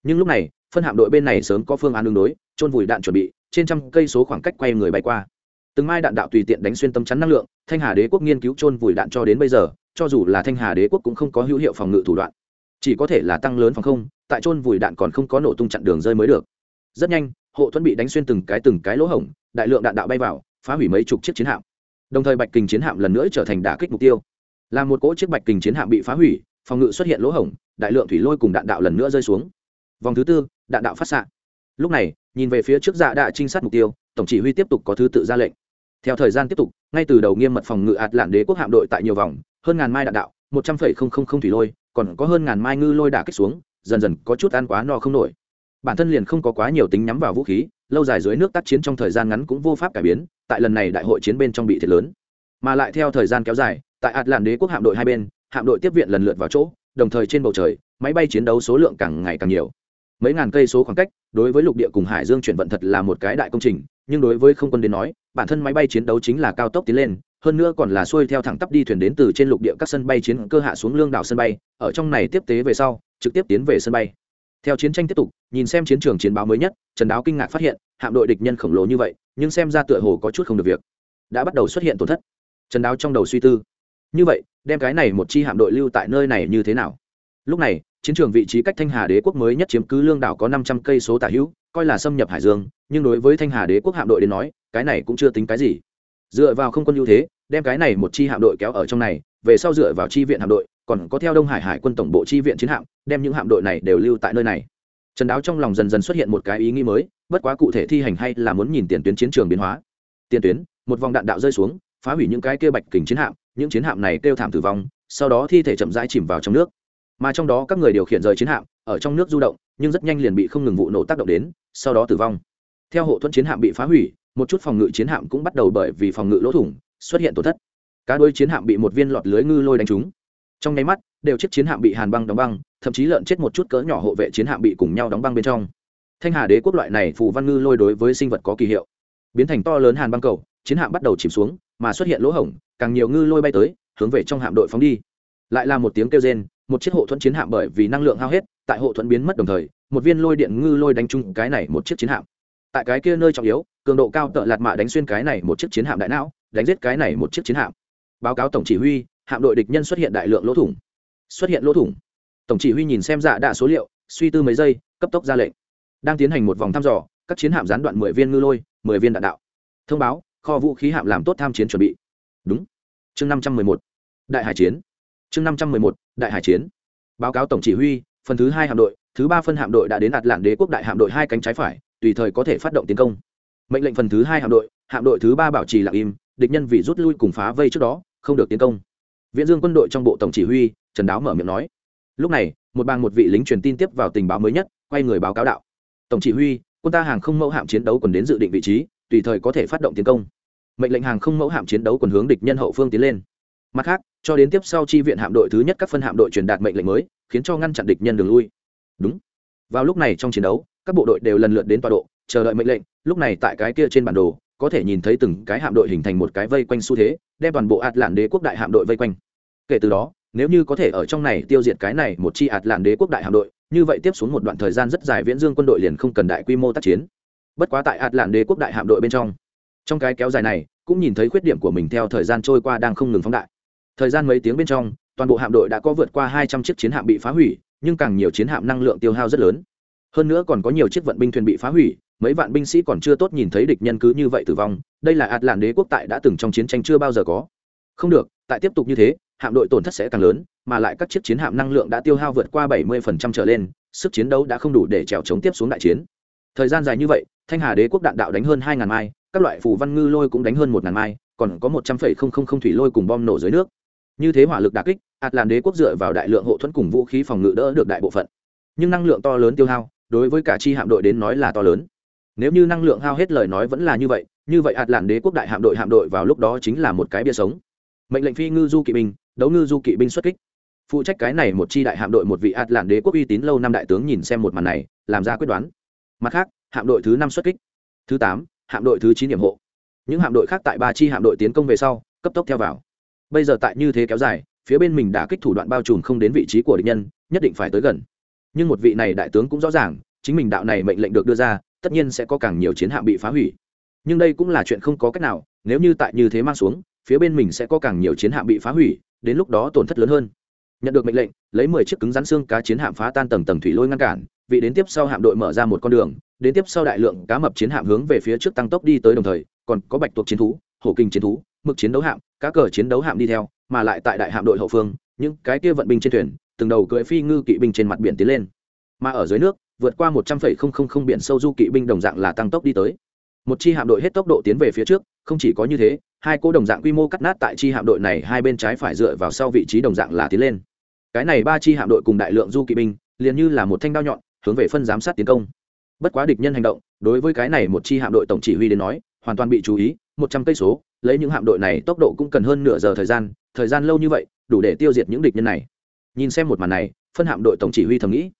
Nhưng lúc này, phân hạm đội bên này sớm có phương án đương đối trôn vùi đạn chuẩn bị, trên trăm cây số khoảng cách quay người bay qua. Từng mai đạn đạo tùy tiện đánh xuyên tâm chắn năng lượng, thanh hà đế quốc nghiên cứu trôn vùi đạn cho đến bây giờ, cho dù là thanh hà đế quốc cũng không có hữu hiệu phòng ngự thủ đoạn. Chỉ có thể là tăng lớn phòng không, tại trôn vùi đạn còn không có nổ tung chặn đường rơi mới được. Rất nhanh hộ thuẫn bị đánh xuyên từng cái từng cái lỗ hổng, đại lượng đạn đạo bay vào, phá hủy mấy chục chiếc chiến hạm. Đồng thời bạch kình chiến hạm lần nữa trở thành đả kích mục tiêu. Là một cỗ chiếc bạch kình chiến hạm bị phá hủy, phòng ngự xuất hiện lỗ hổng, đại lượng thủy lôi cùng đạn đạo lần nữa rơi xuống. Vòng thứ tư, đạn đạo phát xạ. Lúc này, nhìn về phía trước dạ đạ trinh sát mục tiêu, tổng chỉ huy tiếp tục có thứ tự ra lệnh. Theo thời gian tiếp tục, ngay từ đầu nghiêm mật phòng ngự ạt lạn đế quốc hạm đội tại nhiều vòng, hơn ngàn mai đạn đạo, một trăm phẩy không không không thủy lôi, còn có hơn ngàn mai ngư lôi đả kích xuống, dần dần có chút ăn quá no không nổi bản thân liền không có quá nhiều tính nhắm vào vũ khí, lâu dài dưới nước tác chiến trong thời gian ngắn cũng vô pháp cải biến, tại lần này đại hội chiến bên trong bị thiệt lớn. Mà lại theo thời gian kéo dài, tại ạt lạn đế quốc hạm đội hai bên, hạm đội tiếp viện lần lượt vào chỗ, đồng thời trên bầu trời, máy bay chiến đấu số lượng càng ngày càng nhiều. Mấy ngàn cây số khoảng cách, đối với lục địa cùng hải dương chuyển vận thật là một cái đại công trình, nhưng đối với không quân đến nói, bản thân máy bay chiến đấu chính là cao tốc tiến lên, hơn nữa còn là xuôi theo thẳng tắp đi thuyền đến từ trên lục địa các sân bay chiến cơ hạ xuống lương đảo sân bay, ở trong này tiếp tế về sau, trực tiếp tiến về sân bay theo chiến tranh tiếp tục, nhìn xem chiến trường chiến báo mới nhất, trần đáo kinh ngạc phát hiện, hạm đội địch nhân khổng lồ như vậy, nhưng xem ra tựa hồ có chút không được việc. Đã bắt đầu xuất hiện tổn thất. Trần đáo trong đầu suy tư. Như vậy, đem cái này một chi hạm đội lưu tại nơi này như thế nào? Lúc này, chiến trường vị trí cách thanh hà đế quốc mới nhất chiếm cứ lương đảo có năm trăm cây số tả hữu, coi là xâm nhập hải dương, nhưng đối với thanh hà đế quốc hạm đội đến nói, cái này cũng chưa tính cái gì. Dựa vào không quân ưu thế, đem cái này một chi hạm đội kéo ở trong này, về sau dựa vào chi viện hạm đội còn có theo đông hải hải quân tổng bộ chi viện chiến hạm, đem những hạm đội này đều lưu tại nơi này. Trần đáo trong lòng dần dần xuất hiện một cái ý nghĩ mới, bất quá cụ thể thi hành hay là muốn nhìn tiền tuyến chiến trường biến hóa. Tiền tuyến, một vòng đạn đạo rơi xuống, phá hủy những cái kia bạch kình chiến hạm, những chiến hạm này kêu thảm tử vong, sau đó thi thể chậm rãi chìm vào trong nước. Mà trong đó các người điều khiển rời chiến hạm, ở trong nước du động, nhưng rất nhanh liền bị không ngừng vụ nổ tác động đến, sau đó tử vong. Theo hộ thuẫn chiến hạm bị phá hủy, một chút phòng ngự chiến hạm cũng bắt đầu bởi vì phòng ngự lỗ thủng, xuất hiện tổn thất. Cá đôi chiến hạm bị một viên lọt lưới ngư lôi đánh trúng trong nháy mắt, đều chiếc chiến hạm bị hàn băng đóng băng, thậm chí lợn chết một chút cỡ nhỏ hộ vệ chiến hạm bị cùng nhau đóng băng bên trong. Thanh hà đế quốc loại này phù văn ngư lôi đối với sinh vật có kỳ hiệu. Biến thành to lớn hàn băng cầu, chiến hạm bắt đầu chìm xuống, mà xuất hiện lỗ hổng, càng nhiều ngư lôi bay tới, hướng về trong hạm đội phóng đi. Lại là một tiếng kêu rên, một chiếc hộ thuẫn chiến hạm bởi vì năng lượng hao hết, tại hộ thuẫn biến mất đồng thời, một viên lôi điện ngư lôi đánh chung cái này một chiếc chiến hạm. Tại cái kia nơi trọng yếu, cường độ cao tợ lạt mạ đánh xuyên cái này một chiếc chiến hạm đại não, đánh giết cái này một chiếc chiến hạm. Báo cáo tổng chỉ huy hạm đội địch nhân xuất hiện đại lượng lỗ thủng. Xuất hiện lỗ thủng. Tổng chỉ huy nhìn xem dạ đạ số liệu, suy tư mấy giây, cấp tốc ra lệnh. Đang tiến hành một vòng thăm dò, các chiến hạm gián đoạn mười viên ngư lôi, mười viên đạn đạo. Thông báo, kho vũ khí hạm làm tốt tham chiến chuẩn bị. Đúng. Chương năm trăm mười một. Đại hải chiến. Chương năm trăm mười một, đại hải chiến. Báo cáo tổng chỉ huy, phần thứ hai hạm đội, thứ ba phân hạm đội đã đến đạt lạn đế quốc đại hạm đội hai cánh trái phải, tùy thời có thể phát động tiến công. Mệnh lệnh phần thứ hai hạm đội hạm đội thứ ba bảo trì lặng im, địch nhân vì rút lui cùng phá vây trước đó, không được tiến công viễn dương quân đội trong bộ tổng chỉ huy, trần đáo mở miệng nói. Lúc này, một bang một vị lính truyền tin tiếp vào tình báo mới nhất, quay người báo cáo đạo. Tổng chỉ huy, quân ta hàng không mẫu hạm chiến đấu còn đến dự định vị trí, tùy thời có thể phát động tiến công. Mệnh lệnh hàng không mẫu hạm chiến đấu còn hướng địch nhân hậu phương tiến lên. Mặt khác, cho đến tiếp sau chi viện hạm đội thứ nhất các phân hạm đội truyền đạt mệnh lệnh mới, khiến cho ngăn chặn địch nhân đường lui. Đúng. Vào lúc này trong chiến đấu, các bộ đội đều lần lượt đến tọa độ, chờ đợi mệnh lệnh, lúc này tại cái kia trên bản đồ có thể nhìn thấy từng cái hạm đội hình thành một cái vây quanh xu thế, đem toàn bộ ạt lạn đế quốc đại hạm đội vây quanh. Kể từ đó, nếu như có thể ở trong này tiêu diệt cái này một chi ạt lạn đế quốc đại hạm đội, như vậy tiếp xuống một đoạn thời gian rất dài viễn dương quân đội liền không cần đại quy mô tác chiến. Bất quá tại ạt lạn đế quốc đại hạm đội bên trong trong cái kéo dài này, cũng nhìn thấy khuyết điểm của mình theo thời gian trôi qua đang không ngừng phóng đại. Thời gian mấy tiếng bên trong, toàn bộ hạm đội đã có vượt qua hai trăm chiếc chiến hạm bị phá hủy, nhưng càng nhiều chiến hạm năng lượng tiêu hao rất lớn. Hơn nữa còn có nhiều chiếc vận binh thuyền bị phá hủy mấy vạn binh sĩ còn chưa tốt nhìn thấy địch nhân cứ như vậy tử vong đây là ạt làn đế quốc tại đã từng trong chiến tranh chưa bao giờ có. Không được tại tiếp tục như thế hạm đội tổn thất sẽ càng lớn mà lại các chiếc chiến hạm năng lượng đã tiêu hao vượt qua 70% trở lên sức chiến đấu đã không đủ để trèo chống tiếp xuống đại chiến. Thời gian dài như vậy thanh hà đế quốc đạn đạo đánh hơn 2.000 mai các loại phù văn ngư lôi cũng đánh hơn 1.000 mai còn có 100,000 thủy lôi cùng bom nổ dưới nước. Như thế hỏa lực đà kích ạt làn đế quốc dựa vào đại lượng hộ thuẫn cùng vũ khí phòng ngự đỡ được đại bộ phận. Nhưng năng lượng to lớn tiêu hao đối với cả chi hạm đội đến nói là to lớn nếu như năng lượng hao hết lời nói vẫn là như vậy như vậy ạt lạn đế quốc đại hạm đội hạm đội vào lúc đó chính là một cái bia sống. Mệnh lệnh phi ngư du kỵ binh, đấu ngư du kỵ binh xuất kích. Phụ trách cái này một chi đại hạm đội một vị ạt lạn đế quốc uy tín lâu năm đại tướng nhìn xem một màn này, làm ra quyết đoán. Mặt khác, hạm đội thứ năm xuất kích. Thứ tám, hạm đội thứ chín điểm hộ. Những hạm đội khác tại ba chi hạm đội tiến công về sau, cấp tốc theo vào. Bây giờ tại như thế kéo dài, phía bên mình đã kích thủ đoạn bao trùm không đến vị trí của địch nhân, nhất định phải tới gần. Nhưng một vị này đại tướng cũng rõ ràng, chính mình đạo này mệnh lệnh được đưa ra tất nhiên sẽ có càng nhiều chiến hạm bị phá hủy. Nhưng đây cũng là chuyện không có cách nào, nếu như tại như thế mang xuống, phía bên mình sẽ có càng nhiều chiến hạm bị phá hủy, đến lúc đó tổn thất lớn hơn. Nhận được mệnh lệnh, lấy mười chiếc cứng rắn xương cá chiến hạm phá tan tầng tầng thủy lôi ngăn cản, vị đến tiếp sau hạm đội mở ra một con đường, đến tiếp sau đại lượng cá mập chiến hạm hướng về phía trước tăng tốc đi tới đồng thời, còn có bạch tuộc chiến thú, hổ kinh chiến thú, mực chiến đấu hạm, cá cờ chiến đấu hạm đi theo, mà lại tại đại hạm đội hậu phương, những cái kia vận binh trên thuyền, từng đầu cưỡi phi ngư kỵ binh trên mặt biển tiến lên. Mà ở dưới nước vượt qua một trăm phẩy không không không biển sâu du kỵ binh đồng dạng là tăng tốc đi tới. Một chi hạm đội hết tốc độ tiến về phía trước, không chỉ có như thế, hai cô đồng dạng quy mô cắt nát tại chi hạm đội này, hai bên trái phải dựa vào sau vị trí đồng dạng là tiến lên. Cái này ba chi hạm đội cùng đại lượng du kỵ binh, liền như là một thanh đao nhọn, hướng về phân giám sát tiến công. Bất quá địch nhân hành động, đối với cái này một chi hạm đội tổng chỉ huy đến nói, hoàn toàn bị chú ý, một trăm cây số, lấy những hạm đội này tốc độ cũng cần hơn nửa giờ thời gian thời gian lâu như vậy, đủ để tiêu diệt những địch nhân này. Nhìn xem một màn này, phân hạm đội tổng chỉ huy thầm nghĩ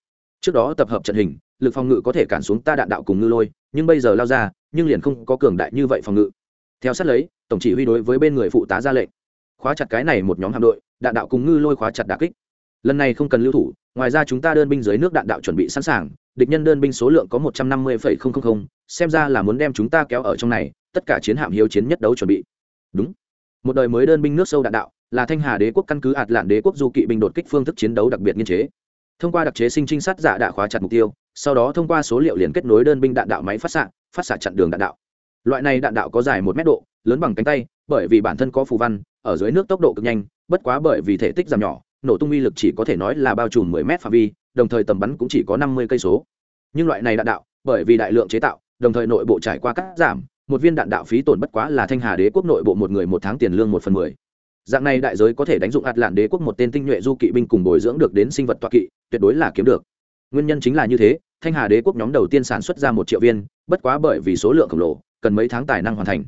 trước đó tập hợp trận hình, lực phòng ngự có thể cản xuống ta đạn đạo cùng ngư lôi, nhưng bây giờ lao ra, nhưng liền không có cường đại như vậy phòng ngự. Theo sát lấy, tổng chỉ huy đối với bên người phụ tá ra lệnh. Khóa chặt cái này một nhóm hạm đội, đạn đạo cùng ngư lôi khóa chặt đà kích. Lần này không cần lưu thủ, ngoài ra chúng ta đơn binh dưới nước đạn đạo chuẩn bị sẵn sàng, địch nhân đơn binh số lượng có một trăm năm mươi xem ra là muốn đem chúng ta kéo ở trong này, tất cả chiến hạm hiếu chiến nhất đấu chuẩn bị. Đúng. Một đời mới đơn binh nước sâu đạn đạo, là thanh hà đế quốc căn cứ ạt lạn đế quốc du kỵ binh đột kích phương thức chiến đấu đặc biệt nghiên chế thông qua đặc chế sinh trinh sát giả đã khóa chặt mục tiêu, sau đó thông qua số liệu liền kết nối đơn binh đạn đạo máy phát xạ phát xạ chặn đường đạn đạo. Loại này đạn đạo có dài một mét độ, lớn bằng cánh tay, bởi vì bản thân có phù văn, ở dưới nước tốc độ cực nhanh, bất quá bởi vì thể tích giảm nhỏ, nổ tung uy lực chỉ có thể nói là bao trùm 10 mét phạm vi, đồng thời tầm bắn cũng chỉ có 50 cây số. Nhưng loại này đạn đạo, bởi vì đại lượng chế tạo, đồng thời nội bộ trải qua cắt giảm, một viên đạn đạo phí tổn bất quá là thanh hà đế quốc nội bộ một người một tháng tiền lương một phần mười dạng này đại giới có thể đánh dụng ạt lạn đế quốc một tên tinh nhuệ du kỵ binh cùng bồi dưỡng được đến sinh vật toạ kỵ, tuyệt đối là kiếm được. Nguyên nhân chính là như thế, thanh hà đế quốc nhóm đầu tiên sản xuất ra một triệu viên, bất quá bởi vì số lượng khổng lồ, cần mấy tháng tài năng hoàn thành.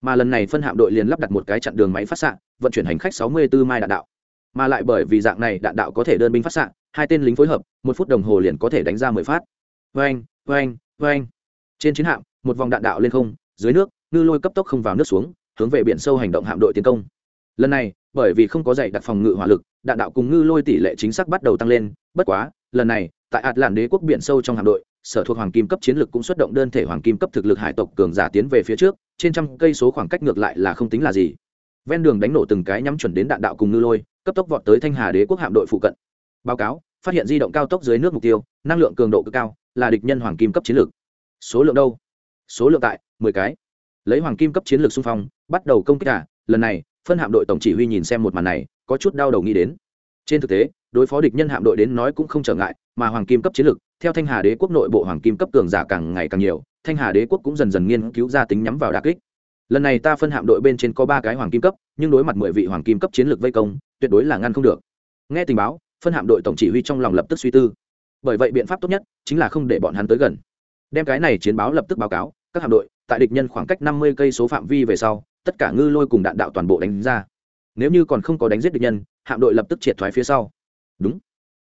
Mà lần này phân hạm đội liền lắp đặt một cái chặn đường máy phát xạ, vận chuyển hành khách sáu mươi 64 mai đạn đạo. Mà lại bởi vì dạng này đạn đạo có thể đơn binh phát xạ, hai tên lính phối hợp, một phút đồng hồ liền có thể đánh ra mười phát. Vang vang vang trên chiến hạm, một vòng đạn đạo lên không, dưới nước, ngư lôi cấp tốc không vào nước xuống, hướng về biển sâu hành động hạm đội tiến công lần này, bởi vì không có dạy đặt phòng ngự hỏa lực, đạn đạo cùng ngư lôi tỷ lệ chính xác bắt đầu tăng lên. Bất quá, lần này, tại ạt làn đế quốc biển sâu trong hạm đội, sở thuộc hoàng kim cấp chiến lực cũng xuất động đơn thể hoàng kim cấp thực lực hải tộc cường giả tiến về phía trước, trên trăm cây số khoảng cách ngược lại là không tính là gì. Ven đường đánh nổ từng cái nhắm chuẩn đến đạn đạo cùng ngư lôi, cấp tốc vọt tới thanh hà đế quốc hạm đội phụ cận. Báo cáo, phát hiện di động cao tốc dưới nước mục tiêu, năng lượng cường độ cực cao, là địch nhân hoàng kim cấp chiến lược số lượng đâu? Số lượng tại mười cái. Lấy hoàng kim cấp chiến lược xung phong, bắt đầu công kích cả lần này phân hạm đội tổng chỉ huy nhìn xem một màn này, có chút đau đầu nghĩ đến. Trên thực tế, đối phó địch nhân hạm đội đến nói cũng không trở ngại, mà hoàng kim cấp chiến lược theo thanh hà đế quốc nội bộ hoàng kim cấp cường giả càng ngày càng nhiều, thanh hà đế quốc cũng dần dần nghiên cứu ra tính nhắm vào đà kích. Lần này ta phân hạm đội bên trên có ba cái hoàng kim cấp, nhưng đối mặt mười vị hoàng kim cấp chiến lược vây công, tuyệt đối là ngăn không được. Nghe tình báo, phân hạm đội tổng chỉ huy trong lòng lập tức suy tư. Bởi vậy biện pháp tốt nhất chính là không để bọn hắn tới gần. Đem cái này chiến báo lập tức báo cáo, các hạm đội, tại địch nhân khoảng cách năm mươi cây số phạm vi về sau tất cả ngư lôi cùng đạn đạo toàn bộ đánh ra. Nếu như còn không có đánh giết địch nhân, hạm đội lập tức triệt thoái phía sau. Đúng.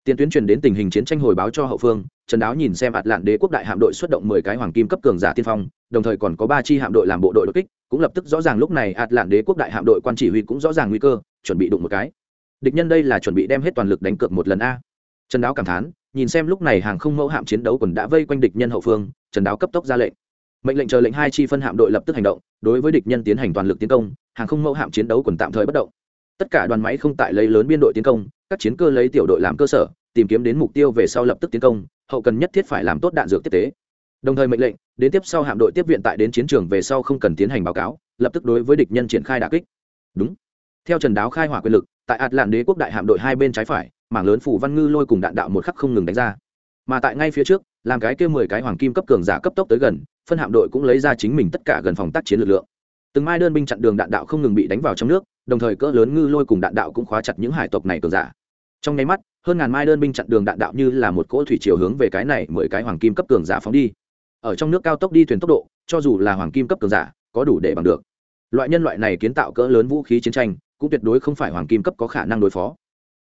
Tiền tuyến truyền đến tình hình chiến tranh hồi báo cho hậu phương, trần đáo nhìn xem ạt lạn đế quốc đại hạm đội xuất động mười cái hoàng kim cấp cường giả tiên phong, đồng thời còn có ba chi hạm đội làm bộ đội đột kích, cũng lập tức rõ ràng lúc này ạt lạn đế quốc đại hạm đội quan chỉ huy cũng rõ ràng nguy cơ, chuẩn bị đụng một cái. Địch nhân đây là chuẩn bị đem hết toàn lực đánh cược một lần a. Trần đáo cảm thán, nhìn xem lúc này hàng không mẫu hạm chiến đấu còn đã vây quanh địch nhân hậu phương, trần đáo cấp tốc ra lệnh mệnh lệnh chờ lệnh hai chi phân hạm đội lập tức hành động, đối với địch nhân tiến hành toàn lực tiến công, hàng không mẫu hạm chiến đấu quần tạm thời bất động. Tất cả đoàn máy không tại lấy lớn biên đội tiến công, các chiến cơ lấy tiểu đội làm cơ sở, tìm kiếm đến mục tiêu về sau lập tức tiến công, hậu cần nhất thiết phải làm tốt đạn dược tiếp tế. Đồng thời mệnh lệnh, đến tiếp sau hạm đội tiếp viện tại đến chiến trường về sau không cần tiến hành báo cáo, lập tức đối với địch nhân triển khai đà kích. Đúng. Theo trần đáo khai hỏa quyền lực, tại ạt lạn đế quốc đại hạm đội hai bên trái phải, mảng lớn phủ văn ngư lôi cùng đạn đạo một khắc không ngừng đánh ra. Mà tại ngay phía trước, làm cái kia mười cái hoàng kim cấp cường giả cấp tốc tới gần phân hạm đội cũng lấy ra chính mình tất cả gần phòng tác chiến lực lượng. Từng mai đơn binh chặn đường đạn đạo không ngừng bị đánh vào trong nước, đồng thời cỡ lớn ngư lôi cùng đạn đạo cũng khóa chặt những hải tộc này cường giả. Trong nháy mắt, hơn ngàn mai đơn binh chặn đường đạn đạo như là một cỗ thủy chiều hướng về cái này mười cái hoàng kim cấp cường giả phóng đi. Ở trong nước cao tốc đi thuyền tốc độ, cho dù là hoàng kim cấp cường giả, có đủ để bằng được. Loại nhân loại này kiến tạo cỡ lớn vũ khí chiến tranh, cũng tuyệt đối không phải hoàng kim cấp có khả năng đối phó.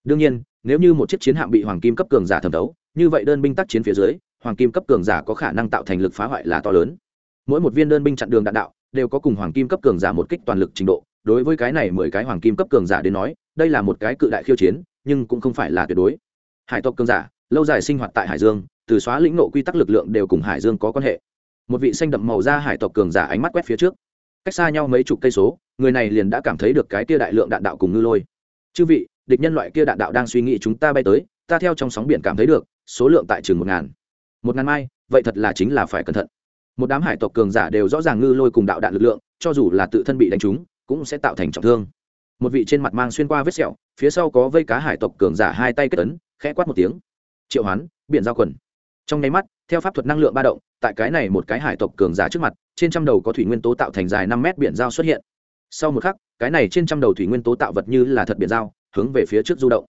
Đương nhiên, nếu như một chiếc chiến hạm bị hoàng kim cấp cường giả thẩm thấu, như vậy đơn binh tác chiến phía dưới hoàng kim cấp cường giả có khả năng tạo thành lực phá hoại là to lớn. Mỗi một viên đơn binh chặn đường đạn đạo đều có cùng hoàng kim cấp cường giả một kích toàn lực trình độ. Đối với cái này mười cái hoàng kim cấp cường giả đến nói, đây là một cái cự đại khiêu chiến, nhưng cũng không phải là tuyệt đối. Hải tộc cường giả, lâu dài sinh hoạt tại hải dương, từ xóa lĩnh nộ quy tắc lực lượng đều cùng hải dương có quan hệ. Một vị xanh đậm màu da hải tộc cường giả ánh mắt quét phía trước. Cách xa nhau mấy chục cây số, người này liền đã cảm thấy được cái tia đại lượng đạn đạo cùng ngư lôi. Chư vị, địch nhân loại kia đạn đạo đang suy nghĩ chúng ta bay tới, ta theo trong sóng biển cảm thấy được, số lượng tại trường một ngàn một ngàn mai, vậy thật là chính là phải cẩn thận. Một đám hải tộc cường giả đều rõ ràng ngư lôi cùng đạo đạn lực lượng, cho dù là tự thân bị đánh trúng, cũng sẽ tạo thành trọng thương. Một vị trên mặt mang xuyên qua vết sẹo, phía sau có vây cá hải tộc cường giả hai tay kết ấn, khẽ quát một tiếng. Triệu hoán, biển giao quần. Trong nháy mắt, theo pháp thuật năng lượng ba động, tại cái này một cái hải tộc cường giả trước mặt, trên trăm đầu có thủy nguyên tố tạo thành dài năm mét biển giao xuất hiện. Sau một khắc, cái này trên trăm đầu thủy nguyên tố tạo vật như là thật biển giao, hướng về phía trước du động.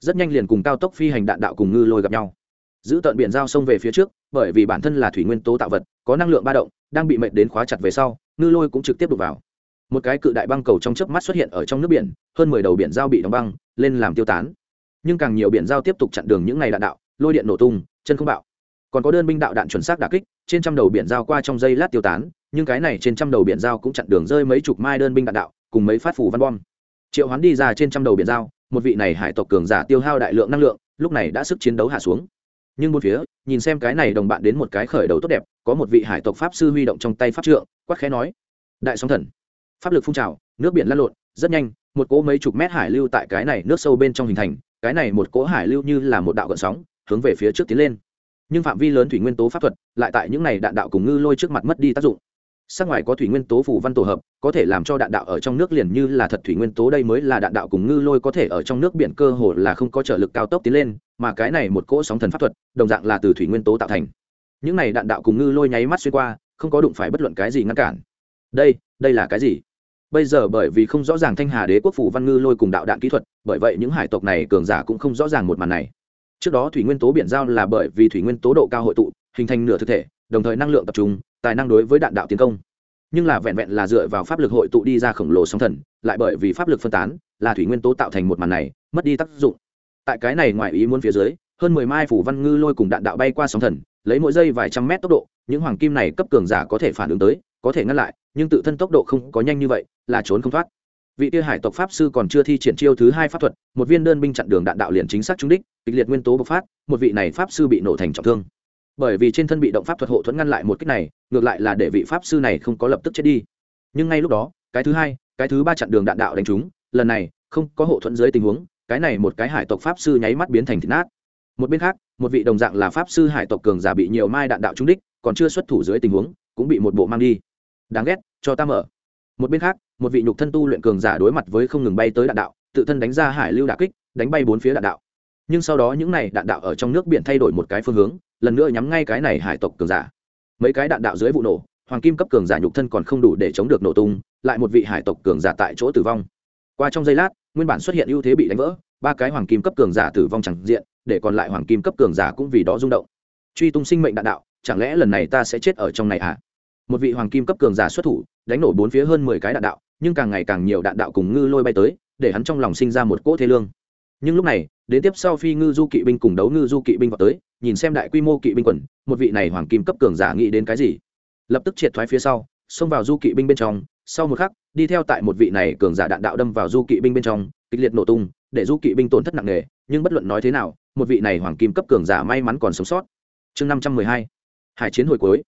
Rất nhanh liền cùng cao tốc phi hành đạn đạo cùng ngư lôi gặp nhau giữ tận biển giao sông về phía trước, bởi vì bản thân là thủy nguyên tố tạo vật, có năng lượng ba động, đang bị mệt đến khóa chặt về sau, ngư lôi cũng trực tiếp đục vào. Một cái cự đại băng cầu trong chớp mắt xuất hiện ở trong nước biển, hơn mười đầu biển giao bị đóng băng, lên làm tiêu tán. Nhưng càng nhiều biển giao tiếp tục chặn đường những ngày đạn đạo, lôi điện nổ tung, chân không bạo. Còn có đơn binh đạo đạn chuẩn xác đà kích, trên trăm đầu biển giao qua trong dây lát tiêu tán, nhưng cái này trên trăm đầu biển giao cũng chặn đường rơi mấy chục mai đơn binh đạn đạo, cùng mấy phát phủ văn bom. Triệu hoán đi ra trên trăm đầu biển giao, một vị này hải tộc cường giả tiêu hao đại lượng năng lượng, lúc này đã sức chiến đấu hạ xuống nhưng một phía, nhìn xem cái này đồng bạn đến một cái khởi đầu tốt đẹp, có một vị hải tộc pháp sư huy động trong tay pháp trượng, quát khẽ nói, đại sóng thần. Pháp lực phun trào, nước biển lăn lộn, rất nhanh, một cỗ mấy chục mét hải lưu tại cái này nước sâu bên trong hình thành, cái này một cỗ hải lưu như là một đạo gợn sóng, hướng về phía trước tiến lên. Nhưng phạm vi lớn thủy nguyên tố pháp thuật, lại tại những này đạn đạo cùng ngư lôi trước mặt mất đi tác dụng sắc ngoài có thủy nguyên tố phủ văn tổ hợp, có thể làm cho đạn đạo ở trong nước liền như là thật thủy nguyên tố đây mới là đạn đạo cùng ngư lôi có thể ở trong nước biển cơ hồ là không có trợ lực cao tốc tiến lên, mà cái này một cỗ sóng thần pháp thuật, đồng dạng là từ thủy nguyên tố tạo thành. Những này đạn đạo cùng ngư lôi nháy mắt xuyên qua, không có đụng phải bất luận cái gì ngăn cản. Đây đây là cái gì? Bây giờ bởi vì không rõ ràng thanh hà đế quốc phủ văn ngư lôi cùng đạo đạn kỹ thuật, bởi vậy những hải tộc này cường giả cũng không rõ ràng một màn này. Trước đó thủy nguyên tố biển giao là bởi vì thủy nguyên tố độ cao hội tụ, hình thành nửa thực thể, đồng thời năng lượng tập trung tài năng đối với đạn đạo tiến công. Nhưng là vẹn vẹn là dựa vào pháp lực hội tụ đi ra khổng lồ sóng thần, lại bởi vì pháp lực phân tán, là thủy nguyên tố tạo thành một màn này, mất đi tác dụng. Tại cái này ngoài ý muốn phía dưới, hơn mười mai phủ văn ngư lôi cùng đạn đạo bay qua sóng thần, lấy mỗi giây vài trăm mét tốc độ, những hoàng kim này cấp cường giả có thể phản ứng tới, có thể ngăn lại, nhưng tự thân tốc độ không có nhanh như vậy, là trốn không thoát. Vị tia hải tộc pháp sư còn chưa thi triển chiêu thứ hai pháp thuật, một viên đơn binh chặn đường đạn đạo liền chính xác trúng đích, kịch liệt nguyên tố bộc phát, một vị này pháp sư bị nổ thành trọng thương bởi vì trên thân bị động pháp thuật hộ thuẫn ngăn lại một cách này, ngược lại là để vị pháp sư này không có lập tức chết đi. Nhưng ngay lúc đó, cái thứ hai, cái thứ ba chặn đường đạn đạo đánh trúng, lần này không có hộ thuẫn dưới tình huống, cái này một cái hải tộc pháp sư nháy mắt biến thành thịt nát. Một bên khác, một vị đồng dạng là pháp sư hải tộc cường giả bị nhiều mai đạn đạo trúng đích, còn chưa xuất thủ dưới tình huống, cũng bị một bộ mang đi. Đáng ghét, cho ta mở. Một bên khác, một vị nhục thân tu luyện cường giả đối mặt với không ngừng bay tới đạn đạo, tự thân đánh ra hải lưu đà kích, đánh bay bốn phía đạn đạo. Nhưng sau đó những này đạn đạo ở trong nước biển thay đổi một cái phương hướng lần nữa nhắm ngay cái này hải tộc cường giả. Mấy cái đạn đạo dưới vụ nổ, hoàng kim cấp cường giả nhục thân còn không đủ để chống được nổ tung, lại một vị hải tộc cường giả tại chỗ tử vong. Qua trong giây lát, nguyên bản xuất hiện ưu thế bị đánh vỡ, ba cái hoàng kim cấp cường giả tử vong chẳng diện, để còn lại hoàng kim cấp cường giả cũng vì đó rung động. Truy tung sinh mệnh đạn đạo, chẳng lẽ lần này ta sẽ chết ở trong này à một vị hoàng kim cấp cường giả xuất thủ, đánh nổ bốn phía hơn mười cái đạn đạo, nhưng càng ngày càng nhiều đạn đạo cùng ngư lôi bay tới, để hắn trong lòng sinh ra một cỗ thế lương. Nhưng lúc này, đến tiếp sau phi ngư du kỵ binh cùng đấu ngư du kỵ binh vào tới nhìn xem đại quy mô kỵ binh quần, một vị này hoàng kim cấp cường giả nghĩ đến cái gì? Lập tức triệt thoái phía sau, xông vào du kỵ binh bên trong, sau một khắc, đi theo tại một vị này cường giả đạn đạo đâm vào du kỵ binh bên trong, kịch liệt nổ tung, để du kỵ binh tổn thất nặng nề, nhưng bất luận nói thế nào, một vị này hoàng kim cấp cường giả may mắn còn sống sót. Chương năm trăm mười hai, hải chiến hồi cuối.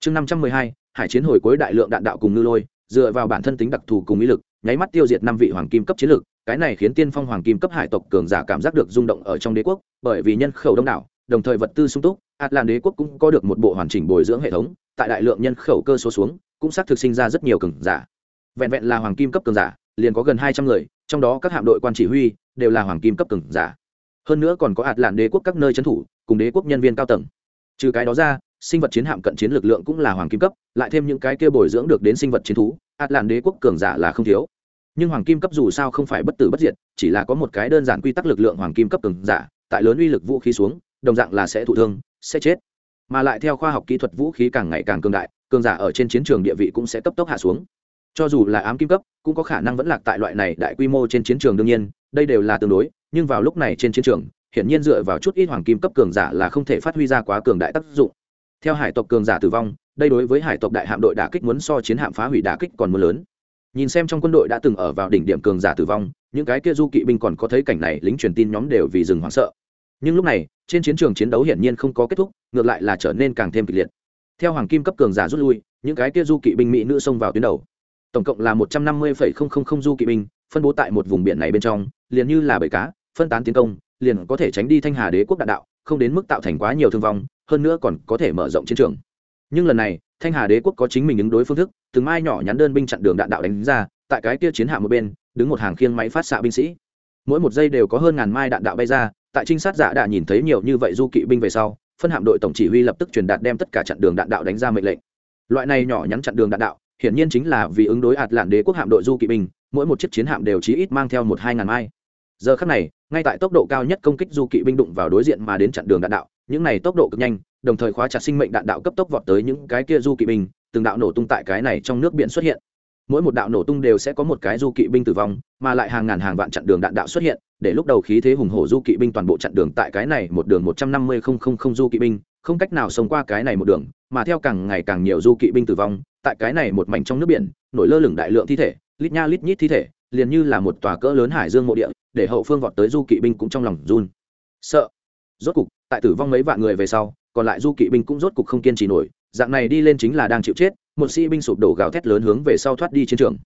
Chương năm trăm mười hai, hải chiến hồi cuối đại lượng đạn đạo cùng ngư lôi, dựa vào bản thân tính đặc thù cùng ý lực, nháy mắt tiêu diệt năm vị hoàng kim cấp chiến lược cái này khiến tiên phong hoàng kim cấp hải tộc cường giả cảm giác được rung động ở trong đế quốc, bởi vì nhân khẩu đông đảo đồng thời vật tư sung túc, atlan đế quốc cũng có được một bộ hoàn chỉnh bồi dưỡng hệ thống, tại đại lượng nhân khẩu cơ số xuống, cũng xác thực sinh ra rất nhiều cường giả. Vẹn vẹn là hoàng kim cấp cường giả, liền có gần hai trăm người, trong đó các hạm đội quan chỉ huy đều là hoàng kim cấp cường giả. Hơn nữa còn có hạt đế quốc các nơi trấn thủ, cùng đế quốc nhân viên cao tầng. Trừ cái đó ra, sinh vật chiến hạm cận chiến lực lượng cũng là hoàng kim cấp, lại thêm những cái kia bồi dưỡng được đến sinh vật chiến thú hạt đế quốc cường giả là không thiếu. Nhưng hoàng kim cấp dù sao không phải bất tử bất diệt, chỉ là có một cái đơn giản quy tắc lực lượng hoàng kim cấp cường giả, tại lớn uy lực vũ khí xuống đồng dạng là sẽ thụ thương, sẽ chết. Mà lại theo khoa học kỹ thuật vũ khí càng ngày càng cường đại, cường giả ở trên chiến trường địa vị cũng sẽ cấp tốc hạ xuống. Cho dù là ám kim cấp, cũng có khả năng vẫn lạc tại loại này đại quy mô trên chiến trường đương nhiên, đây đều là tương đối, nhưng vào lúc này trên chiến trường, hiển nhiên dựa vào chút ít hoàng kim cấp cường giả là không thể phát huy ra quá cường đại tác dụng. Theo hải tộc cường giả tử vong, đây đối với hải tộc đại hạm đội đả kích muốn so chiến hạm phá hủy đả kích còn mưa lớn. Nhìn xem trong quân đội đã từng ở vào đỉnh điểm cường giả tử vong, những cái kia du kỵ binh còn có thấy cảnh này, lính truyền tin nhóm đều vì rừng hoảng sợ. Nhưng lúc này trên chiến trường chiến đấu hiển nhiên không có kết thúc, ngược lại là trở nên càng thêm kịch liệt. Theo hoàng kim cấp cường giả rút lui, những cái kia du kỵ binh mỹ nữ xông vào tuyến đầu. Tổng cộng là một trăm năm mươi du kỵ binh, phân bố tại một vùng biển này bên trong, liền như là bầy cá, phân tán tiến công, liền có thể tránh đi thanh hà đế quốc đạn đạo, không đến mức tạo thành quá nhiều thương vong, hơn nữa còn có thể mở rộng chiến trường. Nhưng lần này, thanh hà đế quốc có chính mình ứng đối phương thức, từng mai nhỏ nhắn đơn binh chặn đường đạn đạo đánh ra, tại cái kia chiến hạm một bên, đứng một hàng khiêng máy phát xạ binh sĩ. Mỗi một giây đều có hơn ngàn mai đạn đạo bay ra tại trinh sát giả đã nhìn thấy nhiều như vậy du kỵ binh về sau, phân hạm đội tổng chỉ huy lập tức truyền đạt đem tất cả chặn đường đạn đạo đánh ra mệnh lệnh. Loại này nhỏ nhắn chặn đường đạn đạo, hiển nhiên chính là vì ứng đối ạt lạn đế quốc hạm đội du kỵ binh, mỗi một chiếc chiến hạm đều chí ít mang theo một hai ngàn mai. Giờ khắc này, ngay tại tốc độ cao nhất công kích du kỵ binh đụng vào đối diện mà đến chặn đường đạn đạo, những này tốc độ cực nhanh, đồng thời khóa chặt sinh mệnh đạn đạo cấp tốc vọt tới những cái kia du kỵ binh, từng đạo nổ tung tại cái này trong nước biển xuất hiện. Mỗi một đạo nổ tung đều sẽ có một cái du kỵ binh tử vong, mà lại hàng ngàn hàng vạn chặn đường đạn đạo xuất hiện để lúc đầu khí thế hùng hổ du kỵ binh toàn bộ chặn đường tại cái này một đường một trăm năm mươi không không không du kỵ binh, không cách nào sống qua cái này một đường, mà theo càng ngày càng nhiều du kỵ binh tử vong, tại cái này một mảnh trong nước biển, nổi lơ lửng đại lượng thi thể, lít nha lít nhít thi thể, liền như là một tòa cỡ lớn hải dương mộ địa, để hậu phương vọt tới du kỵ binh cũng trong lòng run. Sợ. Rốt cục, tại tử vong mấy vạn người về sau, còn lại du kỵ binh cũng rốt cục không kiên trì nổi, dạng này đi lên chính là đang chịu chết, một sĩ binh sụp đổ gào thét lớn hướng về sau thoát đi chiến trường.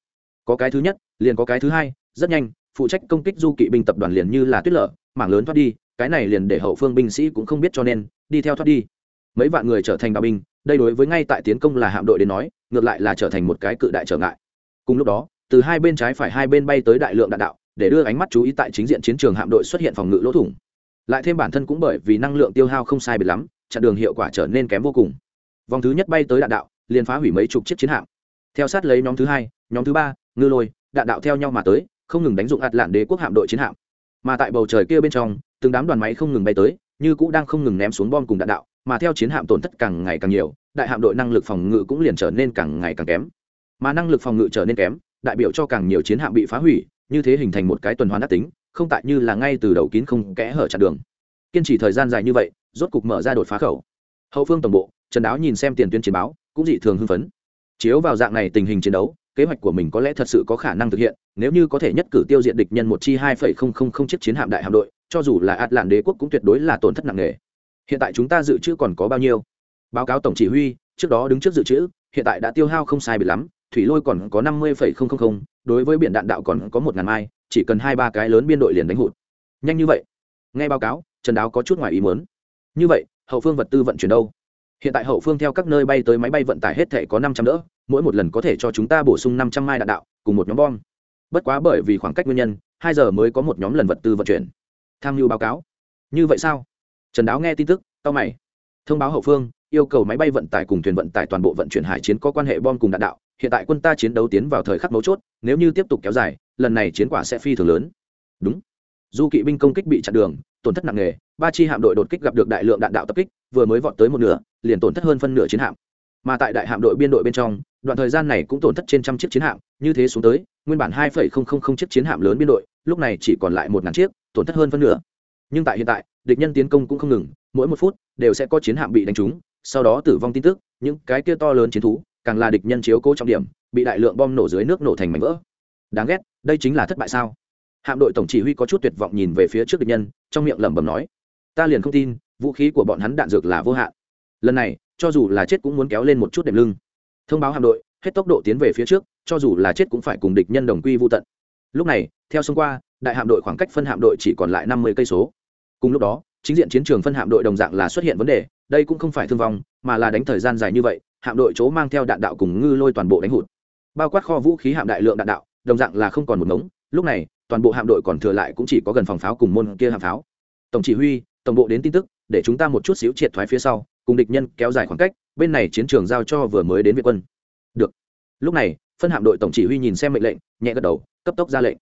Có cái thứ nhất, liền có cái thứ hai, rất nhanh phụ trách công kích du kỵ binh tập đoàn liền như là tuyết lở, mảng lớn thoát đi, cái này liền để hậu phương binh sĩ cũng không biết cho nên, đi theo thoát đi. Mấy vạn người trở thành đạo binh, đây đối với ngay tại tiến công là hạm đội đến nói, ngược lại là trở thành một cái cự đại trở ngại. Cùng lúc đó, từ hai bên trái phải hai bên bay tới đại lượng đạn đạo, để đưa ánh mắt chú ý tại chính diện chiến trường hạm đội xuất hiện phòng ngự lỗ thủng. Lại thêm bản thân cũng bởi vì năng lượng tiêu hao không sai biệt lắm, chặn đường hiệu quả trở nên kém vô cùng. Vòng thứ nhất bay tới đạn đạo, liền phá hủy mấy chục chiếc chiến hạm. Theo sát lấy nhóm thứ hai, nhóm thứ ba, ngư lôi, đạn đạo theo nhau mà tới không ngừng đánh dụng ạt lạn đế quốc hạm đội chiến hạm. Mà tại bầu trời kia bên trong, từng đám đoàn máy không ngừng bay tới, như cũ đang không ngừng ném xuống bom cùng đạn đạo, mà theo chiến hạm tổn thất càng ngày càng nhiều, đại hạm đội năng lực phòng ngự cũng liền trở nên càng ngày càng kém. Mà năng lực phòng ngự trở nên kém, đại biểu cho càng nhiều chiến hạm bị phá hủy, như thế hình thành một cái tuần hoàn đắc tính, không tại như là ngay từ đầu kín không kẽ hở chặn đường. Kiên trì thời gian dài như vậy, rốt cục mở ra đột phá khẩu. Hậu phương tổng bộ, trần đáo nhìn xem tiền tuyến chiến báo, cũng dị thường hưng phấn. Chiếu vào dạng này tình hình chiến đấu kế hoạch của mình có lẽ thật sự có khả năng thực hiện, nếu như có thể nhất cử tiêu diệt địch nhân một chi hai phẩy không không không chiếc chiến hạm đại hạm đội, cho dù là ạt lạn đế quốc cũng tuyệt đối là tổn thất nặng nề. Hiện tại chúng ta dự trữ còn có bao nhiêu? Báo cáo tổng chỉ huy, trước đó đứng trước dự trữ, hiện tại đã tiêu hao không sai bị lắm, thủy lôi còn có năm mươi phẩy không không không, đối với biển đạn đạo còn có một ngàn mai, chỉ cần hai ba cái lớn biên đội liền đánh hụt. Nhanh như vậy. Nghe báo cáo, trần đáo có chút ngoài ý muốn. Như vậy, hậu phương vật tư vận chuyển đâu? Hiện tại hậu phương theo các nơi bay tới máy bay vận tải hết thể có năm trăm đỡ mỗi một lần có thể cho chúng ta bổ sung năm trăm mai đạn đạo, cùng một nhóm bom. Bất quá bởi vì khoảng cách nguyên nhân, hai giờ mới có một nhóm lần vật tư vận chuyển. Tham mưu báo cáo. Như vậy sao? Trần đáo nghe tin tức tao mày. Thông báo hậu phương, yêu cầu máy bay vận tải cùng thuyền vận tải toàn bộ vận chuyển hải chiến có quan hệ bom cùng đạn đạo. Hiện tại quân ta chiến đấu tiến vào thời khắc mấu chốt, nếu như tiếp tục kéo dài, lần này chiến quả sẽ phi thường lớn. Đúng. Du kỵ binh công kích bị chặn đường, tổn thất nặng nề, ba chi hạm đội đột kích gặp được đại lượng đạn đạo tập kích, vừa mới vọt tới một nửa, liền tổn thất hơn phân nửa chiến hạm. Mà tại đại hạm đội biên đội bên trong đoạn thời gian này cũng tổn thất trên trăm chiếc chiến hạm, như thế xuống tới, nguyên bản hai chiếc chiến hạm lớn biên đội, lúc này chỉ còn lại một ngàn chiếc, tổn thất hơn phân nửa. Nhưng tại hiện tại, địch nhân tiến công cũng không ngừng, mỗi một phút đều sẽ có chiến hạm bị đánh trúng, sau đó tử vong tin tức, những cái kia to lớn chiến thú, càng là địch nhân chiếu cố trọng điểm, bị đại lượng bom nổ dưới nước nổ thành mảnh vỡ. Đáng ghét, đây chính là thất bại sao? Hạm đội tổng chỉ huy có chút tuyệt vọng nhìn về phía trước địch nhân, trong miệng lẩm bẩm nói, ta liền không tin, vũ khí của bọn hắn đạn dược là vô hạn. Lần này, cho dù là chết cũng muốn kéo lên một chút đệm lưng thông báo hạm đội, hết tốc độ tiến về phía trước, cho dù là chết cũng phải cùng địch nhân đồng quy vô tận. Lúc này, theo sông qua, đại hạm đội khoảng cách phân hạm đội chỉ còn lại năm mươi cây số. Cùng lúc đó, chính diện chiến trường phân hạm đội đồng dạng là xuất hiện vấn đề, đây cũng không phải thương vong, mà là đánh thời gian dài như vậy, hạm đội chỗ mang theo đạn đạo cùng ngư lôi toàn bộ đánh hụt. Bao quát kho vũ khí hạm đại lượng đạn đạo, đồng dạng là không còn một ngống. Lúc này, toàn bộ hạm đội còn thừa lại cũng chỉ có gần phòng pháo cùng môn kia hạm pháo. Tổng chỉ huy, tổng bộ đến tin tức, để chúng ta một chút xíu triệt thoái phía sau, cùng địch nhân kéo dài khoảng cách bên này chiến trường giao cho vừa mới đến việt quân. Được. Lúc này, phân hạm đội tổng chỉ huy nhìn xem mệnh lệnh, nhẹ gật đầu, cấp tốc ra lệnh.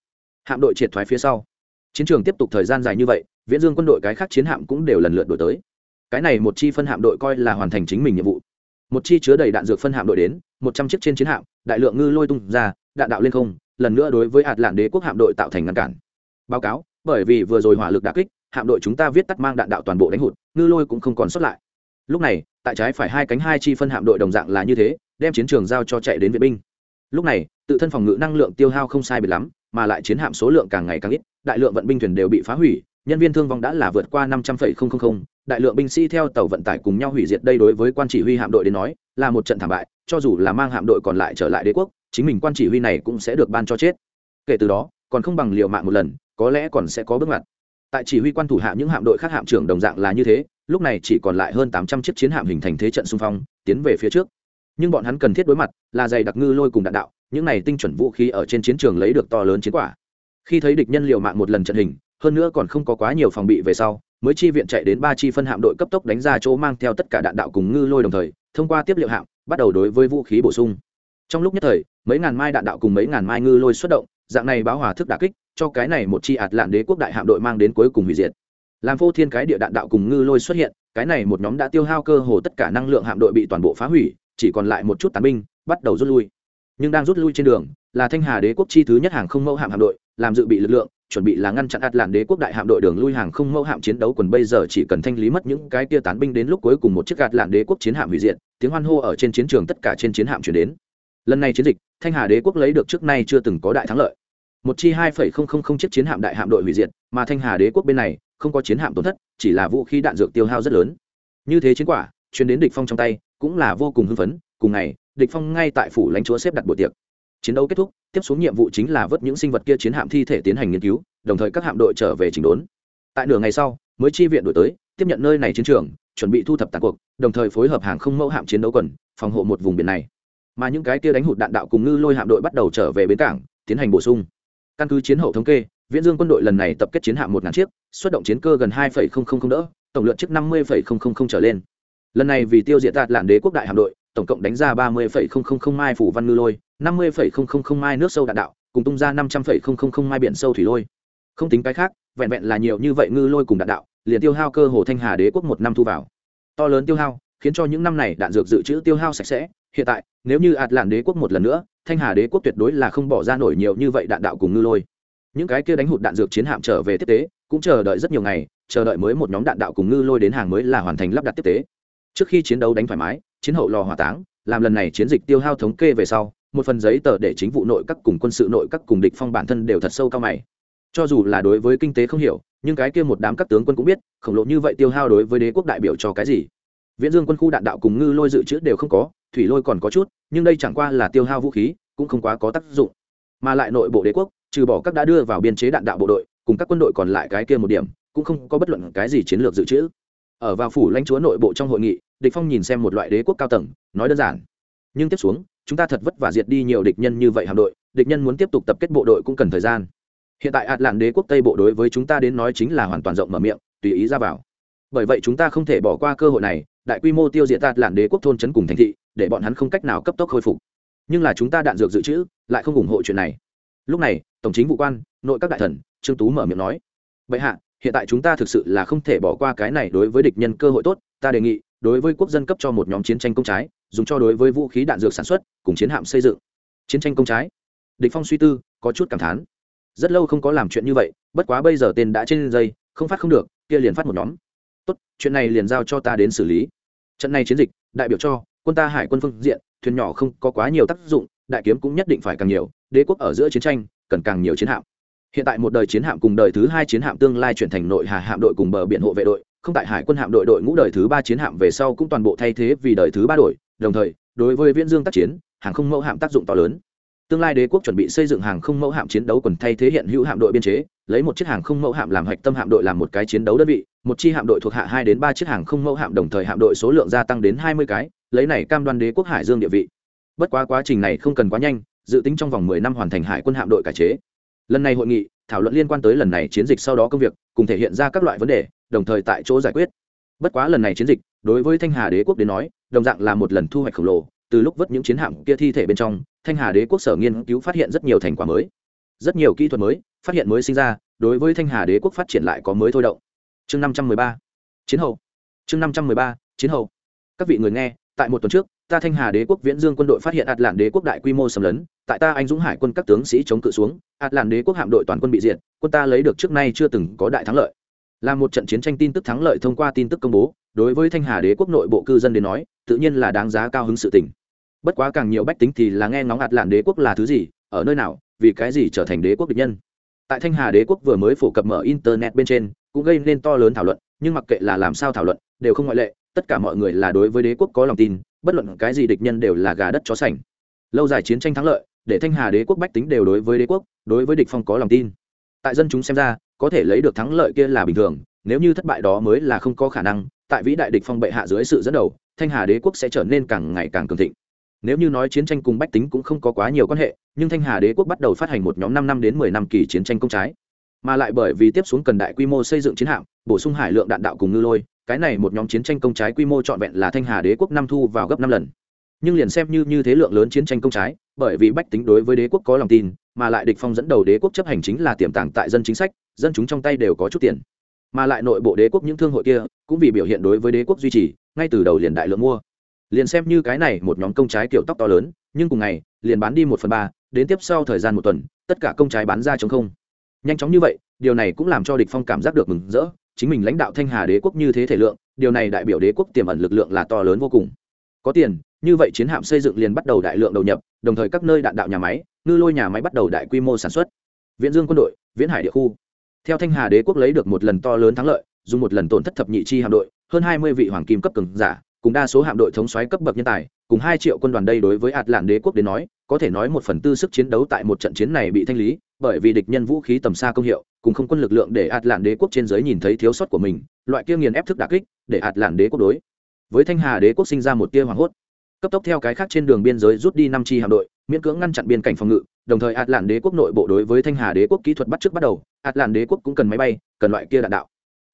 Hạm đội triệt thoái phía sau. Chiến trường tiếp tục thời gian dài như vậy, viễn dương quân đội cái khác chiến hạm cũng đều lần lượt đổi tới. Cái này một chi phân hạm đội coi là hoàn thành chính mình nhiệm vụ. Một chi chứa đầy đạn dược phân hạm đội đến, một trăm chiếc trên chiến hạm, đại lượng ngư lôi tung ra, đạn đạo lên không, lần nữa đối với hạt lạn đế quốc hạm đội tạo thành ngăn cản. Báo cáo, bởi vì vừa rồi hỏa lực đã kích, hạm đội chúng ta viết tắt mang đạn đạo toàn bộ đánh hụt, ngư lôi cũng không còn xuất lại lúc này, tại trái phải hai cánh hai chi phân hạm đội đồng dạng là như thế, đem chiến trường giao cho chạy đến viện binh. Lúc này, tự thân phòng ngự năng lượng tiêu hao không sai biệt lắm, mà lại chiến hạm số lượng càng ngày càng ít, đại lượng vận binh thuyền đều bị phá hủy, nhân viên thương vong đã là vượt qua năm trăm linh đại lượng binh sĩ theo tàu vận tải cùng nhau hủy diệt đây đối với quan chỉ huy hạm đội đến nói, là một trận thảm bại, cho dù là mang hạm đội còn lại trở lại đế quốc, chính mình quan chỉ huy này cũng sẽ được ban cho chết. Kể từ đó, còn không bằng liều mạng một lần, có lẽ còn sẽ có bước ngoặt. Tại chỉ huy quan thủ hạ những hạm đội khác hạm trưởng đồng dạng là như thế lúc này chỉ còn lại hơn tám trăm chiếc chiến hạm hình thành thế trận xung phong, tiến về phía trước. Nhưng bọn hắn cần thiết đối mặt, là dày đặc ngư lôi cùng đạn đạo, những này tinh chuẩn vũ khí ở trên chiến trường lấy được to lớn chiến quả. Khi thấy địch nhân liều mạng một lần trận hình, hơn nữa còn không có quá nhiều phòng bị về sau, mới chi viện chạy đến ba chi phân hạm đội cấp tốc đánh ra chỗ mang theo tất cả đạn đạo cùng ngư lôi đồng thời, thông qua tiếp liệu hạm, bắt đầu đối với vũ khí bổ sung. Trong lúc nhất thời, mấy ngàn mai đạn đạo cùng mấy ngàn mai ngư lôi xuất động, dạng này báo hòa thức đà kích, cho cái này một chi ạt lạn đế quốc đại hạm đội mang đến cuối cùng hủy diệt làm phô thiên cái địa đạn đạo cùng ngư lôi xuất hiện, cái này một nhóm đã tiêu hao cơ hồ tất cả năng lượng hạm đội bị toàn bộ phá hủy, chỉ còn lại một chút tàn binh, bắt đầu rút lui. Nhưng đang rút lui trên đường, là thanh hà đế quốc chi thứ nhất hàng không mẫu hạm hạm đội, làm dự bị lực lượng, chuẩn bị là ngăn chặn ạt làn đế quốc đại hạm đội đường lui hàng không mẫu hạm chiến đấu quần bây giờ chỉ cần thanh lý mất những cái tia tán binh đến lúc cuối cùng một chiếc ạt làn đế quốc chiến hạm hủy diệt, tiếng hoan hô ở trên chiến trường tất cả trên chiến hạm chuyển đến. Lần này chiến dịch, thanh hà đế quốc lấy được trước nay chưa từng có đại thắng lợi. Một chi hai phẩy không không không chiếc chiến hạm đại hạm đội hủy diệt, mà thanh hà đế quốc bên này không có chiến hạm tổn thất, chỉ là vũ khí đạn dược tiêu hao rất lớn. Như thế chiến quả, chuyến đến địch phong trong tay, cũng là vô cùng hưng phấn, cùng ngày, địch phong ngay tại phủ lãnh chúa xếp đặt buổi tiệc. Chiến đấu kết thúc, tiếp xuống nhiệm vụ chính là vớt những sinh vật kia chiến hạm thi thể tiến hành nghiên cứu, đồng thời các hạm đội trở về chỉnh đốn. Tại nửa ngày sau, mới chi viện đổi tới, tiếp nhận nơi này chiến trường, chuẩn bị thu thập tàn cuộc, đồng thời phối hợp hàng không mẫu hạm chiến đấu quần, phòng hộ một vùng biển này. Mà những cái kia đánh hụt đạn đạo cùng ngư lôi hạm đội bắt đầu trở về bến cảng, tiến hành bổ sung. Căn cứ chiến hậu thống kê viễn dương quân đội lần này tập kết chiến hạm một ngàn chiếc xuất động chiến cơ gần hai đỡ tổng lượng chiếc năm mươi trở lên lần này vì tiêu diệt tạt lạn đế quốc đại hạm đội tổng cộng đánh ra ba mươi mai phủ văn ngư lôi năm mươi mai nước sâu đạn đạo cùng tung ra năm trăm linh mai biển sâu thủy lôi không tính cái khác vẹn vẹn là nhiều như vậy ngư lôi cùng đạn đạo liền tiêu hao cơ hồ thanh hà đế quốc một năm thu vào to lớn tiêu hao khiến cho những năm này đạn dược dự trữ tiêu hao sạch sẽ hiện tại nếu như ạt lạn đế quốc một lần nữa thanh hà đế quốc tuyệt đối là không bỏ ra nổi nhiều như vậy đạn đạo cùng ngư lôi những cái kia đánh hụt đạn dược chiến hạm trở về tiếp tế, cũng chờ đợi rất nhiều ngày, chờ đợi mới một nhóm đạn đạo cùng ngư lôi đến hàng mới là hoàn thành lắp đặt tiếp tế. Trước khi chiến đấu đánh thoải mái, chiến hậu lò hỏa táng, làm lần này chiến dịch tiêu hao thống kê về sau, một phần giấy tờ để chính vụ nội các cùng quân sự nội các cùng địch phong bản thân đều thật sâu cao mày. Cho dù là đối với kinh tế không hiểu, nhưng cái kia một đám các tướng quân cũng biết, khổng lồ như vậy tiêu hao đối với đế quốc đại biểu cho cái gì. Viễn dương quân khu đạn đạo cùng ngư lôi dự trữ đều không có, thủy lôi còn có chút, nhưng đây chẳng qua là tiêu hao vũ khí, cũng không quá có tác dụng. Mà lại nội bộ đế quốc trừ bỏ các đã đưa vào biên chế đạn đạo bộ đội, cùng các quân đội còn lại cái kia một điểm, cũng không có bất luận cái gì chiến lược dự trữ. Ở vào phủ lãnh chúa nội bộ trong hội nghị, địch phong nhìn xem một loại đế quốc cao tầng, nói đơn giản. Nhưng tiếp xuống, chúng ta thật vất vả diệt đi nhiều địch nhân như vậy hạm đội, địch nhân muốn tiếp tục tập kết bộ đội cũng cần thời gian. Hiện tại ạt lạn đế quốc tây bộ đối với chúng ta đến nói chính là hoàn toàn rộng mở miệng, tùy ý ra vào. Bởi vậy chúng ta không thể bỏ qua cơ hội này, đại quy mô tiêu diệt ạt lạn đế quốc thôn trấn cùng thành thị, để bọn hắn không cách nào cấp tốc khôi phục. Nhưng là chúng ta đạn dược dự trữ, lại không ủng hộ chuyện này lúc này, tổng chính vụ quan, nội các đại thần, trương tú mở miệng nói, bệ hạ, hiện tại chúng ta thực sự là không thể bỏ qua cái này đối với địch nhân cơ hội tốt, ta đề nghị, đối với quốc dân cấp cho một nhóm chiến tranh công trái, dùng cho đối với vũ khí đạn dược sản xuất, cùng chiến hạm xây dựng. Chiến tranh công trái? Địch phong suy tư, có chút cảm thán. Rất lâu không có làm chuyện như vậy, bất quá bây giờ tên đã trên dây, không phát không được, kia liền phát một nhóm. Tốt, chuyện này liền giao cho ta đến xử lý. Trận này chiến dịch, đại biểu cho quân ta hải quân phương diện, thuyền nhỏ không có quá nhiều tác dụng, đại kiếm cũng nhất định phải càng nhiều đế quốc ở giữa chiến tranh, cần càng nhiều chiến hạm. Hiện tại một đời chiến hạm cùng đời thứ hai chiến hạm tương lai chuyển thành nội hà hạm đội cùng bờ biển hộ vệ đội, không tại hải quân hạm đội đội ngũ đời thứ ba chiến hạm về sau cũng toàn bộ thay thế vì đời thứ ba đội. Đồng thời, đối với viễn dương tác chiến, hàng không mẫu hạm tác dụng to lớn. Tương lai đế quốc chuẩn bị xây dựng hàng không mẫu hạm chiến đấu quần thay thế hiện hữu hạm đội biên chế, lấy một chiếc hàng không mẫu hạm làm hạch tâm hạm đội làm một cái chiến đấu đơn vị, một chi hạm đội thuộc hạ hai đến ba chiếc hàng không mẫu hạm đồng thời hạm đội số lượng gia tăng đến hai mươi cái, lấy này cam đoan đế quốc hải dương địa vị. Bất quá quá trình này không cần quá nhanh dự tính trong vòng mười năm hoàn thành hải quân hạm đội cải chế. Lần này hội nghị, thảo luận liên quan tới lần này chiến dịch sau đó công việc, cùng thể hiện ra các loại vấn đề, đồng thời tại chỗ giải quyết. Bất quá lần này chiến dịch, đối với thanh hà đế quốc đến nói, đồng dạng là một lần thu hoạch khổng lồ, từ lúc vớt những chiến hạm kia thi thể bên trong, thanh hà đế quốc sở nghiên cứu phát hiện rất nhiều thành quả mới. Rất nhiều kỹ thuật mới, phát hiện mới sinh ra, đối với thanh hà đế quốc phát triển lại có mới thôi động. Chương năm trăm mười ba. Chiến hậu. Chương năm trăm mười ba, chiến hậu. Các vị người nghe, tại một tuần trước ta thanh hà đế quốc viễn dương quân đội phát hiện ạt lạn đế quốc đại quy mô xâm lấn, tại ta anh dũng hải quân các tướng sĩ chống cự xuống ạt lạn đế quốc hạm đội toàn quân bị diệt, quân ta lấy được trước nay chưa từng có đại thắng lợi. Là một trận chiến tranh tin tức thắng lợi thông qua tin tức công bố, đối với thanh hà đế quốc nội bộ cư dân đến nói, tự nhiên là đáng giá cao hứng sự tình. Bất quá càng nhiều bách tính thì là nghe ngóng ạt lạn đế quốc là thứ gì, ở nơi nào, vì cái gì trở thành đế quốc địch nhân. Tại thanh hà đế quốc vừa mới phổ cập mở internet bên trên, cũng gây nên to lớn thảo luận, nhưng mặc kệ là làm sao thảo luận, đều không ngoại lệ tất cả mọi người là đối với đế quốc có lòng tin, bất luận cái gì địch nhân đều là gà đất chó sành. Lâu dài chiến tranh thắng lợi, để thanh hà đế quốc bách tính đều đối với đế quốc, đối với địch phong có lòng tin. Tại dân chúng xem ra, có thể lấy được thắng lợi kia là bình thường, nếu như thất bại đó mới là không có khả năng, tại vĩ đại địch phong bệ hạ dưới sự dẫn đầu, thanh hà đế quốc sẽ trở nên càng ngày càng cường thịnh. Nếu như nói chiến tranh cùng bách tính cũng không có quá nhiều quan hệ, nhưng thanh hà đế quốc bắt đầu phát hành một nhóm năm năm đến mười năm kỳ chiến tranh công trái. Mà lại bởi vì tiếp xuống cần đại quy mô xây dựng chiến hạm, bổ sung hải lượng đạn đạo cùng ngư lôi cái này một nhóm chiến tranh công trái quy mô trọn vẹn là thanh hà đế quốc năm thu vào gấp năm lần. Nhưng liền xem như như thế lượng lớn chiến tranh công trái, bởi vì bách tính đối với đế quốc có lòng tin, mà lại địch phong dẫn đầu đế quốc chấp hành chính là tiềm tàng tại dân chính sách, dân chúng trong tay đều có chút tiền. Mà lại nội bộ đế quốc những thương hội kia, cũng vì biểu hiện đối với đế quốc duy trì, ngay từ đầu liền đại lượng mua. Liền xem như cái này một nhóm công trái kiểu tóc to lớn, nhưng cùng ngày, liền bán đi một phần ba, đến tiếp sau thời gian một tuần, tất cả công trái bán ra chống không. Nhanh chóng như vậy, điều này cũng làm cho địch phong cảm giác được mừng rỡ chính mình lãnh đạo thanh hà đế quốc như thế thể lượng, điều này đại biểu đế quốc tiềm ẩn lực lượng là to lớn vô cùng. Có tiền, như vậy chiến hạm xây dựng liền bắt đầu đại lượng đầu nhập, đồng thời các nơi đạn đạo nhà máy, ngư lôi nhà máy bắt đầu đại quy mô sản xuất. Viễn dương quân đội, viễn hải địa khu. Theo thanh hà đế quốc lấy được một lần to lớn thắng lợi, dùng một lần tổn thất thập nhị chi hạm đội, hơn hai mươi vị hoàng kim cấp cường giả, cùng đa số hạm đội thống soái cấp bậc nhân tài, cùng hai triệu quân đoàn đây đối với ạt lạn đế quốc đến nói, có thể nói một phần tư sức chiến đấu tại một trận chiến này bị thanh lý, bởi vì địch nhân vũ khí tầm xa công hiệu cùng không quân lực lượng để ạt lạn đế quốc trên giới nhìn thấy thiếu sót của mình, loại kia nghiền ép thức đà kích để ạt lạn đế quốc đối. Với thanh hà đế quốc sinh ra một tia hoảng hốt. Cấp tốc theo cái khác trên đường biên giới rút đi năm chi hạm đội, miễn cưỡng ngăn chặn biên cảnh phòng ngự, đồng thời ạt lạn đế quốc nội bộ đối với thanh hà đế quốc kỹ thuật bắt trước bắt đầu, ạt lạn đế quốc cũng cần máy bay, cần loại kia đạn đạo.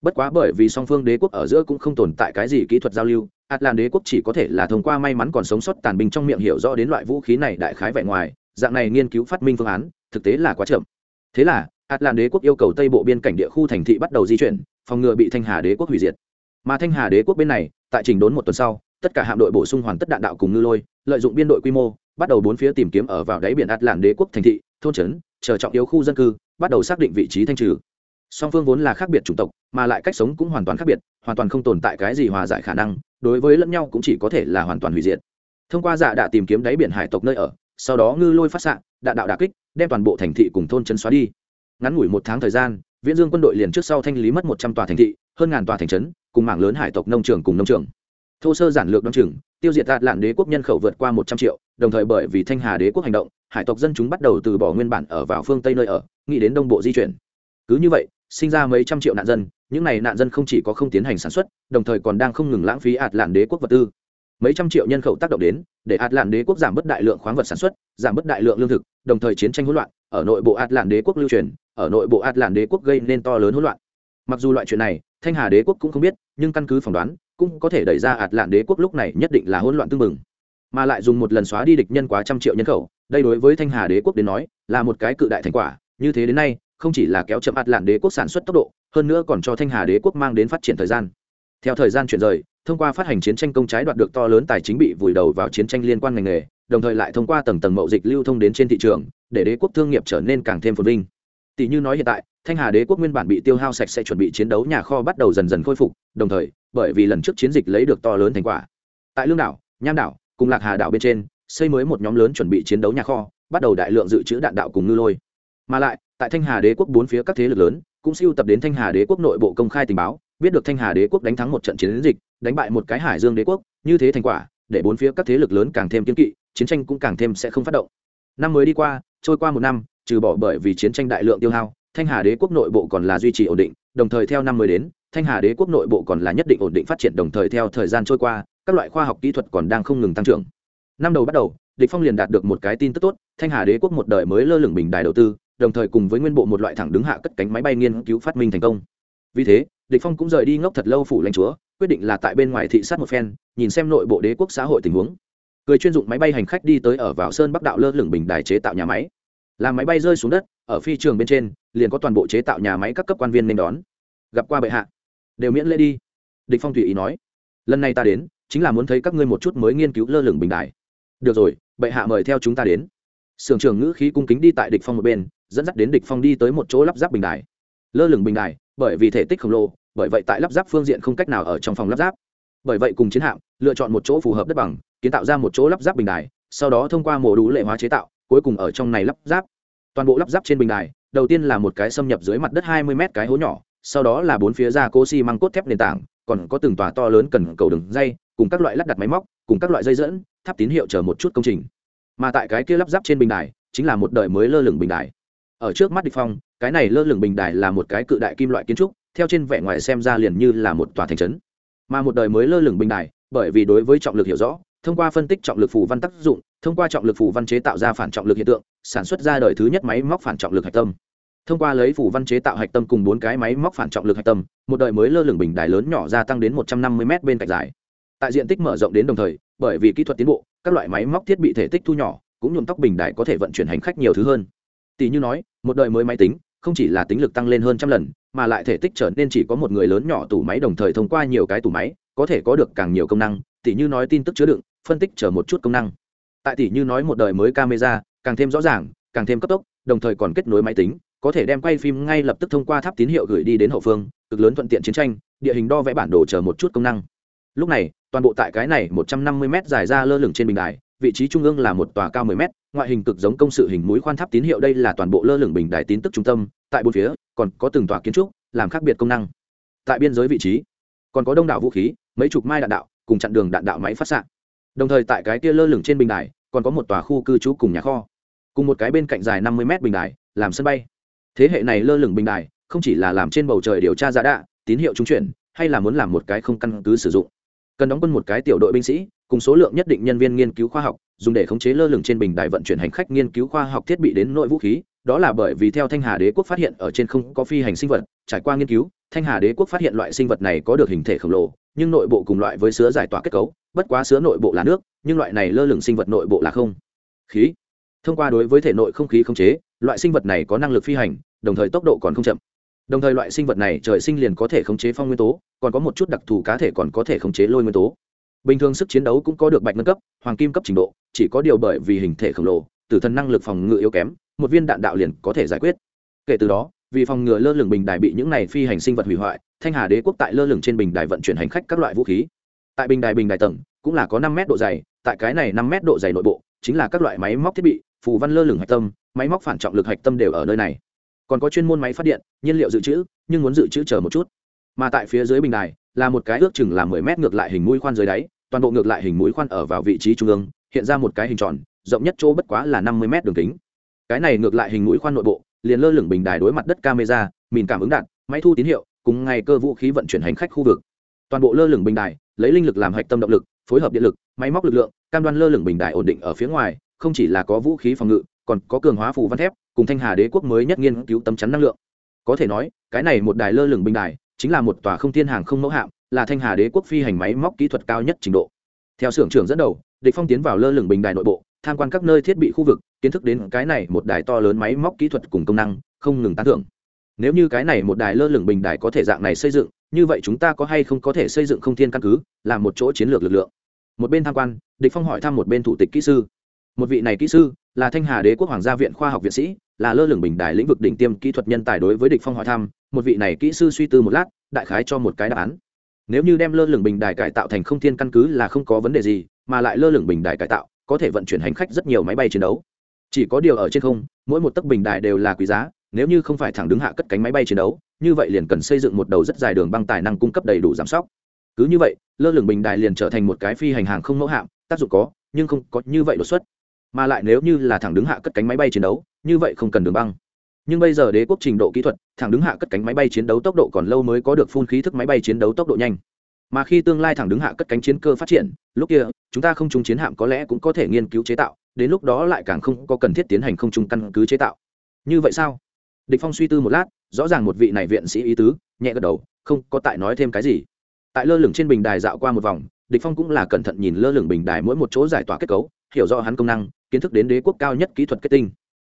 Bất quá bởi vì song phương đế quốc ở giữa cũng không tồn tại cái gì kỹ thuật giao lưu atlan đế quốc chỉ có thể là thông qua may mắn còn sống sót tàn binh trong miệng hiểu rõ đến loại vũ khí này đại khái vẻ ngoài, dạng này nghiên cứu phát minh phương án, thực tế là quá chậm. Thế là atlan đế quốc yêu cầu tây bộ biên cảnh địa khu thành thị bắt đầu di chuyển, phòng ngừa bị thanh hà đế quốc hủy diệt. Mà thanh hà đế quốc bên này, tại trình đốn một tuần sau, tất cả hạm đội bổ sung hoàn tất đạn đạo cùng ngư lôi, lợi dụng biên đội quy mô, bắt đầu bốn phía tìm kiếm ở vào đáy biển atlan đế quốc thành thị, thôn trấn, chờ trọng yếu khu dân cư, bắt đầu xác định vị trí thanh trừ. Song phương vốn là khác biệt chủng tộc, mà lại cách sống cũng hoàn toàn khác biệt, hoàn toàn không tồn tại cái gì hòa giải khả năng, đối với lẫn nhau cũng chỉ có thể là hoàn toàn hủy diệt. Thông qua dạ đạ tìm kiếm đáy biển hải tộc nơi ở, sau đó ngư lôi phát xạ, đạn đạo đà kích, đem toàn bộ thành thị cùng thôn chân xóa đi ngắn ngủi một tháng thời gian, viễn dương quân đội liền trước sau thanh lý mất một trăm tòa thành thị, hơn ngàn tòa thành trấn, cùng mảng lớn hải tộc nông trường cùng nông trường. Thô sơ giản lược đông trường tiêu diệt đạt lạn đế quốc nhân khẩu vượt qua một trăm triệu, đồng thời bởi vì thanh hà đế quốc hành động, hải tộc dân chúng bắt đầu từ bỏ nguyên bản ở vào phương tây nơi ở, nghĩ đến đông bộ di chuyển. Cứ như vậy, sinh ra mấy trăm triệu nạn dân, những n à y nạn dân không chỉ có không tiến hành sản xuất, đồng thời còn đang không ngừng lãng phí ạt lạn đế quốc vật tư. Mấy trăm triệu nhân khẩu tác động đến, để ạt lạn đế quốc giảm bớt đại lượng khoáng vật sản xuất, giảm bớt đại lượng lương thực, đồng thời chiến tranh hỗn loạn ở nội bộ Atlant lạn đế quốc lưu truyền, ở nội bộ Atlant lạn đế quốc gây nên to lớn hỗn loạn. Mặc dù loại chuyện này, thanh hà đế quốc cũng không biết, nhưng căn cứ phỏng đoán, cũng có thể đẩy ra Atlant lạn đế quốc lúc này nhất định là hỗn loạn tương mừng. Mà lại dùng một lần xóa đi địch nhân quá trăm triệu nhân khẩu, đây đối với thanh hà đế quốc đến nói, là một cái cự đại thành quả. Như thế đến nay, không chỉ là kéo chậm Atlant lạn đế quốc sản xuất tốc độ, hơn nữa còn cho thanh hà đế quốc mang đến phát triển thời gian. Theo thời gian chuyển rời, thông qua phát hành chiến tranh công trái đoạt được to lớn tài chính bị vùi đầu vào chiến tranh liên quan ngành nghề đồng thời lại thông qua tầng tầng mậu dịch lưu thông đến trên thị trường, để đế quốc thương nghiệp trở nên càng thêm phồn vinh. Tỷ như nói hiện tại, thanh hà đế quốc nguyên bản bị tiêu hao sạch sẽ chuẩn bị chiến đấu nhà kho bắt đầu dần dần khôi phục, đồng thời, bởi vì lần trước chiến dịch lấy được to lớn thành quả. Tại lương đảo, nham đảo, cùng lạc hà đảo bên trên, xây mới một nhóm lớn chuẩn bị chiến đấu nhà kho, bắt đầu đại lượng dự trữ đạn đạo cùng ngư lôi. Mà lại, tại thanh hà đế quốc bốn phía các thế lực lớn, cũng siêu tập đến thanh hà đế quốc nội bộ công khai tình báo, biết được thanh hà đế quốc đánh thắng một trận chiến dịch, đánh bại một cái hải dương đế quốc, như thế thành quả, để bốn phía các thế lực lớn càng thêm kiên kỵ chiến tranh cũng càng thêm sẽ không phát động. Năm mới đi qua, trôi qua một năm, trừ bỏ bởi vì chiến tranh đại lượng tiêu hao, thanh hà đế quốc nội bộ còn là duy trì ổn định, đồng thời theo năm mới đến, thanh hà đế quốc nội bộ còn là nhất định ổn định phát triển đồng thời theo thời gian trôi qua, các loại khoa học kỹ thuật còn đang không ngừng tăng trưởng. Năm đầu bắt đầu, địch phong liền đạt được một cái tin tức tốt, thanh hà đế quốc một đời mới lơ lửng bình đài đầu tư, đồng thời cùng với nguyên bộ một loại thẳng đứng hạ cất cánh máy bay nghiên cứu phát minh thành công. Vì thế, địch phong cũng rời đi ngốc thật lâu phủ lãnh chúa, quyết định là tại bên ngoài thị sát một phen, nhìn xem nội bộ đế quốc xã hội tình huống cười chuyên dụng máy bay hành khách đi tới ở vào sơn bắc đạo lơ lửng bình đài chế tạo nhà máy. Làm máy bay rơi xuống đất, ở phi trường bên trên, liền có toàn bộ chế tạo nhà máy các cấp quan viên nên đón. Gặp qua bệ hạ. Đều miễn lễ đi. Địch phong tùy ý nói. Lần này ta đến, chính là muốn thấy các ngươi một chút mới nghiên cứu lơ lửng bình đài. Được rồi, bệ hạ mời theo chúng ta đến. Sưởng trưởng ngữ khí cung kính đi tại địch phong một bên, dẫn dắt đến địch phong đi tới một chỗ lắp ráp bình đài. Lơ lửng bình đài, bởi vì thể tích khổng lồ, bởi vậy tại lắp ráp phương diện không cách nào ở trong phòng lắp ráp. Bởi vậy cùng chiến hạm, lựa chọn một chỗ phù hợp đất bằng kiến tạo ra một chỗ lắp ráp bình đài, sau đó thông qua mổ đủ lệ hóa chế tạo, cuối cùng ở trong này lắp ráp. Toàn bộ lắp ráp trên bình đài, đầu tiên là một cái xâm nhập dưới mặt đất 20 mét cái hố nhỏ, sau đó là bốn phía ra cố xi măng cốt thép nền tảng, còn có từng tòa to lớn cần cầu đường dây, cùng các loại lắp đặt máy móc, cùng các loại dây dẫn, tháp tín hiệu chờ một chút công trình. Mà tại cái kia lắp ráp trên bình đài, chính là một đời mới lơ lửng bình đài. Ở trước mắt địch phong, cái này lơ lửng bình đài là một cái cự đại kim loại kiến trúc, theo trên vẻ ngoài xem ra liền như là một tòa thành trấn. Mà một đời mới lơ lửng bình đài, bởi vì đối với trọng lực hiểu rõ thông qua phân tích trọng lực phủ văn tác dụng, thông qua trọng lực phủ văn chế tạo ra phản trọng lực hiện tượng, sản xuất ra đời thứ nhất máy móc phản trọng lực hạch tâm. Thông qua lấy phủ văn chế tạo hạch tâm cùng bốn cái máy móc phản trọng lực hạch tâm, một đời mới lơ lửng bình đài lớn nhỏ gia tăng đến một trăm năm mươi m bên cạnh dài. Tại diện tích mở rộng đến đồng thời, bởi vì kỹ thuật tiến bộ, các loại máy móc thiết bị thể tích thu nhỏ, cũng nhuộm tóc bình đài có thể vận chuyển hành khách nhiều thứ hơn. Tỷ như nói, một đời mới máy tính, không chỉ là tính lực tăng lên hơn trăm lần, mà lại thể tích trở nên chỉ có một người lớn nhỏ tủ máy đồng thời thông qua nhiều cái tủ máy, có thể có được càng nhiều công năng. Tỷ như nói tin tức chứa đựng phân tích chờ một chút công năng. Tại tỷ như nói một đời mới camera, càng thêm rõ ràng, càng thêm cấp tốc, đồng thời còn kết nối máy tính, có thể đem quay phim ngay lập tức thông qua tháp tín hiệu gửi đi đến hậu phương, cực lớn thuận tiện chiến tranh, địa hình đo vẽ bản đồ chờ một chút công năng. Lúc này, toàn bộ tại cái này một trăm năm mươi m dài ra lơ lửng trên bình đài, vị trí trung ương là một tòa cao 10 m ngoại hình cực giống công sự hình mũi khoan tháp tín hiệu đây là toàn bộ lơ lửng bình đài tín tức trung tâm, tại bốn phía, còn có từng tòa kiến trúc, làm khác biệt công năng. Tại biên giới vị trí, còn có đông đảo vũ khí, mấy chục mai đạn đạo, cùng chặn đường đạn đạo máy phát xạ đồng thời tại cái kia lơ lửng trên bình đài, còn có một tòa khu cư trú cùng nhà kho. Cùng một cái bên cạnh dài 50 m bình đài, làm sân bay. Thế hệ này lơ lửng bình đài, không chỉ là làm trên bầu trời điều tra giả đạ, tín hiệu trung chuyển, hay là muốn làm một cái không căn cứ sử dụng. Cần đóng quân một cái tiểu đội binh sĩ, cùng số lượng nhất định nhân viên nghiên cứu khoa học, dùng để khống chế lơ lửng trên bình đài vận chuyển hành khách nghiên cứu khoa học thiết bị đến nội vũ khí, đó là bởi vì theo thanh hà đế quốc phát hiện ở trên không có phi hành sinh vật, trải qua nghiên cứu thanh hà đế quốc phát hiện loại sinh vật này có được hình thể khổng lồ, nhưng nội bộ cùng loại với sứa giải tỏa kết cấu, bất quá sứa nội bộ là nước, nhưng loại này lơ lửng sinh vật nội bộ là không. Khí. Thông qua đối với thể nội không khí không chế, loại sinh vật này có năng lực phi hành, đồng thời tốc độ còn không chậm. Đồng thời loại sinh vật này trời sinh liền có thể khống chế phong nguyên tố, còn có một chút đặc thù cá thể còn có thể khống chế lôi nguyên tố. Bình thường sức chiến đấu cũng có được bạch ngân cấp, hoàng kim cấp trình độ, chỉ có điều bởi vì hình thể khổng lồ, tử thần năng lực phòng ngự yếu kém, một viên đạn đạo liền có thể giải quyết. Kể từ đó vì phòng ngừa lơ lửng bình đài bị những này phi hành sinh vật hủy hoại, thanh hà đế quốc tại lơ lửng trên bình đài vận chuyển hành khách các loại vũ khí. Tại bình đài bình đài tầng, cũng là có năm mét độ dày, tại cái này năm mét độ dày nội bộ, chính là các loại máy móc thiết bị, phù văn lơ lửng hạch tâm, máy móc phản trọng lực hạch tâm đều ở nơi này. Còn có chuyên môn máy phát điện, nhiên liệu dự trữ, nhưng muốn dự trữ chờ một chút. Mà tại phía dưới bình đài, là một cái ước chừng là mười mét ngược lại hình mũi khoan dưới đáy, toàn bộ ngược lại hình mũi khoan ở vào vị trí trung ương, hiện ra một cái hình tròn, rộng nhất chỗ bất quá là năm mươi mét đường kính. Cái này ngược lại hình mũi khoan nội bộ liền lơ lửng bình đài đối mặt đất camera, mìn cảm ứng đạn, máy thu tín hiệu, cùng ngày cơ vũ khí vận chuyển hành khách khu vực. Toàn bộ lơ lửng bình đài, lấy linh lực làm hạch tâm động lực, phối hợp điện lực, máy móc lực lượng, cam đoan lơ lửng bình đài ổn định ở phía ngoài, không chỉ là có vũ khí phòng ngự, còn có cường hóa phù văn thép, cùng thanh hà đế quốc mới nhất nghiên cứu tấm chắn năng lượng. Có thể nói, cái này một đài lơ lửng bình đài, chính là một tòa không thiên hàng không mẫu hạm, là thanh hà đế quốc phi hành máy móc kỹ thuật cao nhất trình độ. Theo xưởng trưởng dẫn đầu, địch phong tiến vào lơ lửng bình đài nội bộ tham quan các nơi thiết bị khu vực, kiến thức đến cái này một đài to lớn máy móc kỹ thuật cùng công năng, không ngừng tán thưởng. Nếu như cái này một đài lơ lửng bình đài có thể dạng này xây dựng, như vậy chúng ta có hay không có thể xây dựng không thiên căn cứ, là một chỗ chiến lược lực lượng. Một bên tham quan, địch phong hỏi thăm một bên thủ tịch kỹ sư. Một vị này kỹ sư, là thanh hà đế quốc hoàng gia viện khoa học viện sĩ, là lơ lửng bình đài lĩnh vực đỉnh tiêm kỹ thuật nhân tài đối với địch phong hỏi thăm. Một vị này kỹ sư suy tư một lát, đại khái cho một cái đáp án. Nếu như đem lơ lửng bình đài cải tạo thành không thiên căn cứ là không có vấn đề gì, mà lại lơ lửng bình đài cải tạo có thể vận chuyển hành khách rất nhiều máy bay chiến đấu. Chỉ có điều ở trên không, mỗi một tấc bình đài đều là quý giá, nếu như không phải thẳng đứng hạ cất cánh máy bay chiến đấu, như vậy liền cần xây dựng một đầu rất dài đường băng tài năng cung cấp đầy đủ giám sóc cứ như vậy, lơ lửng bình đài liền trở thành một cái phi hành hàng không mẫu hạm, tác dụng có, nhưng không có như vậy đột xuất. Mà lại nếu như là thẳng đứng hạ cất cánh máy bay chiến đấu, như vậy không cần đường băng. Nhưng bây giờ đế quốc trình độ kỹ thuật, thẳng đứng hạ cất cánh máy bay chiến đấu tốc độ còn lâu mới có được phun khí thức máy bay chiến đấu tốc độ nhanh mà khi tương lai thẳng đứng hạ cất cánh chiến cơ phát triển, lúc kia, chúng ta không trung chiến hạm có lẽ cũng có thể nghiên cứu chế tạo, đến lúc đó lại càng không có cần thiết tiến hành không trung căn cứ chế tạo. Như vậy sao? Địch phong suy tư một lát, rõ ràng một vị này viện sĩ ý tứ, nhẹ gật đầu, không, có tại nói thêm cái gì. Tại lơ lửng trên bình đài dạo qua một vòng, địch phong cũng là cẩn thận nhìn lơ lửng bình đài mỗi một chỗ giải tỏa kết cấu, hiểu rõ hắn công năng, kiến thức đến đế quốc cao nhất kỹ thuật kết tinh.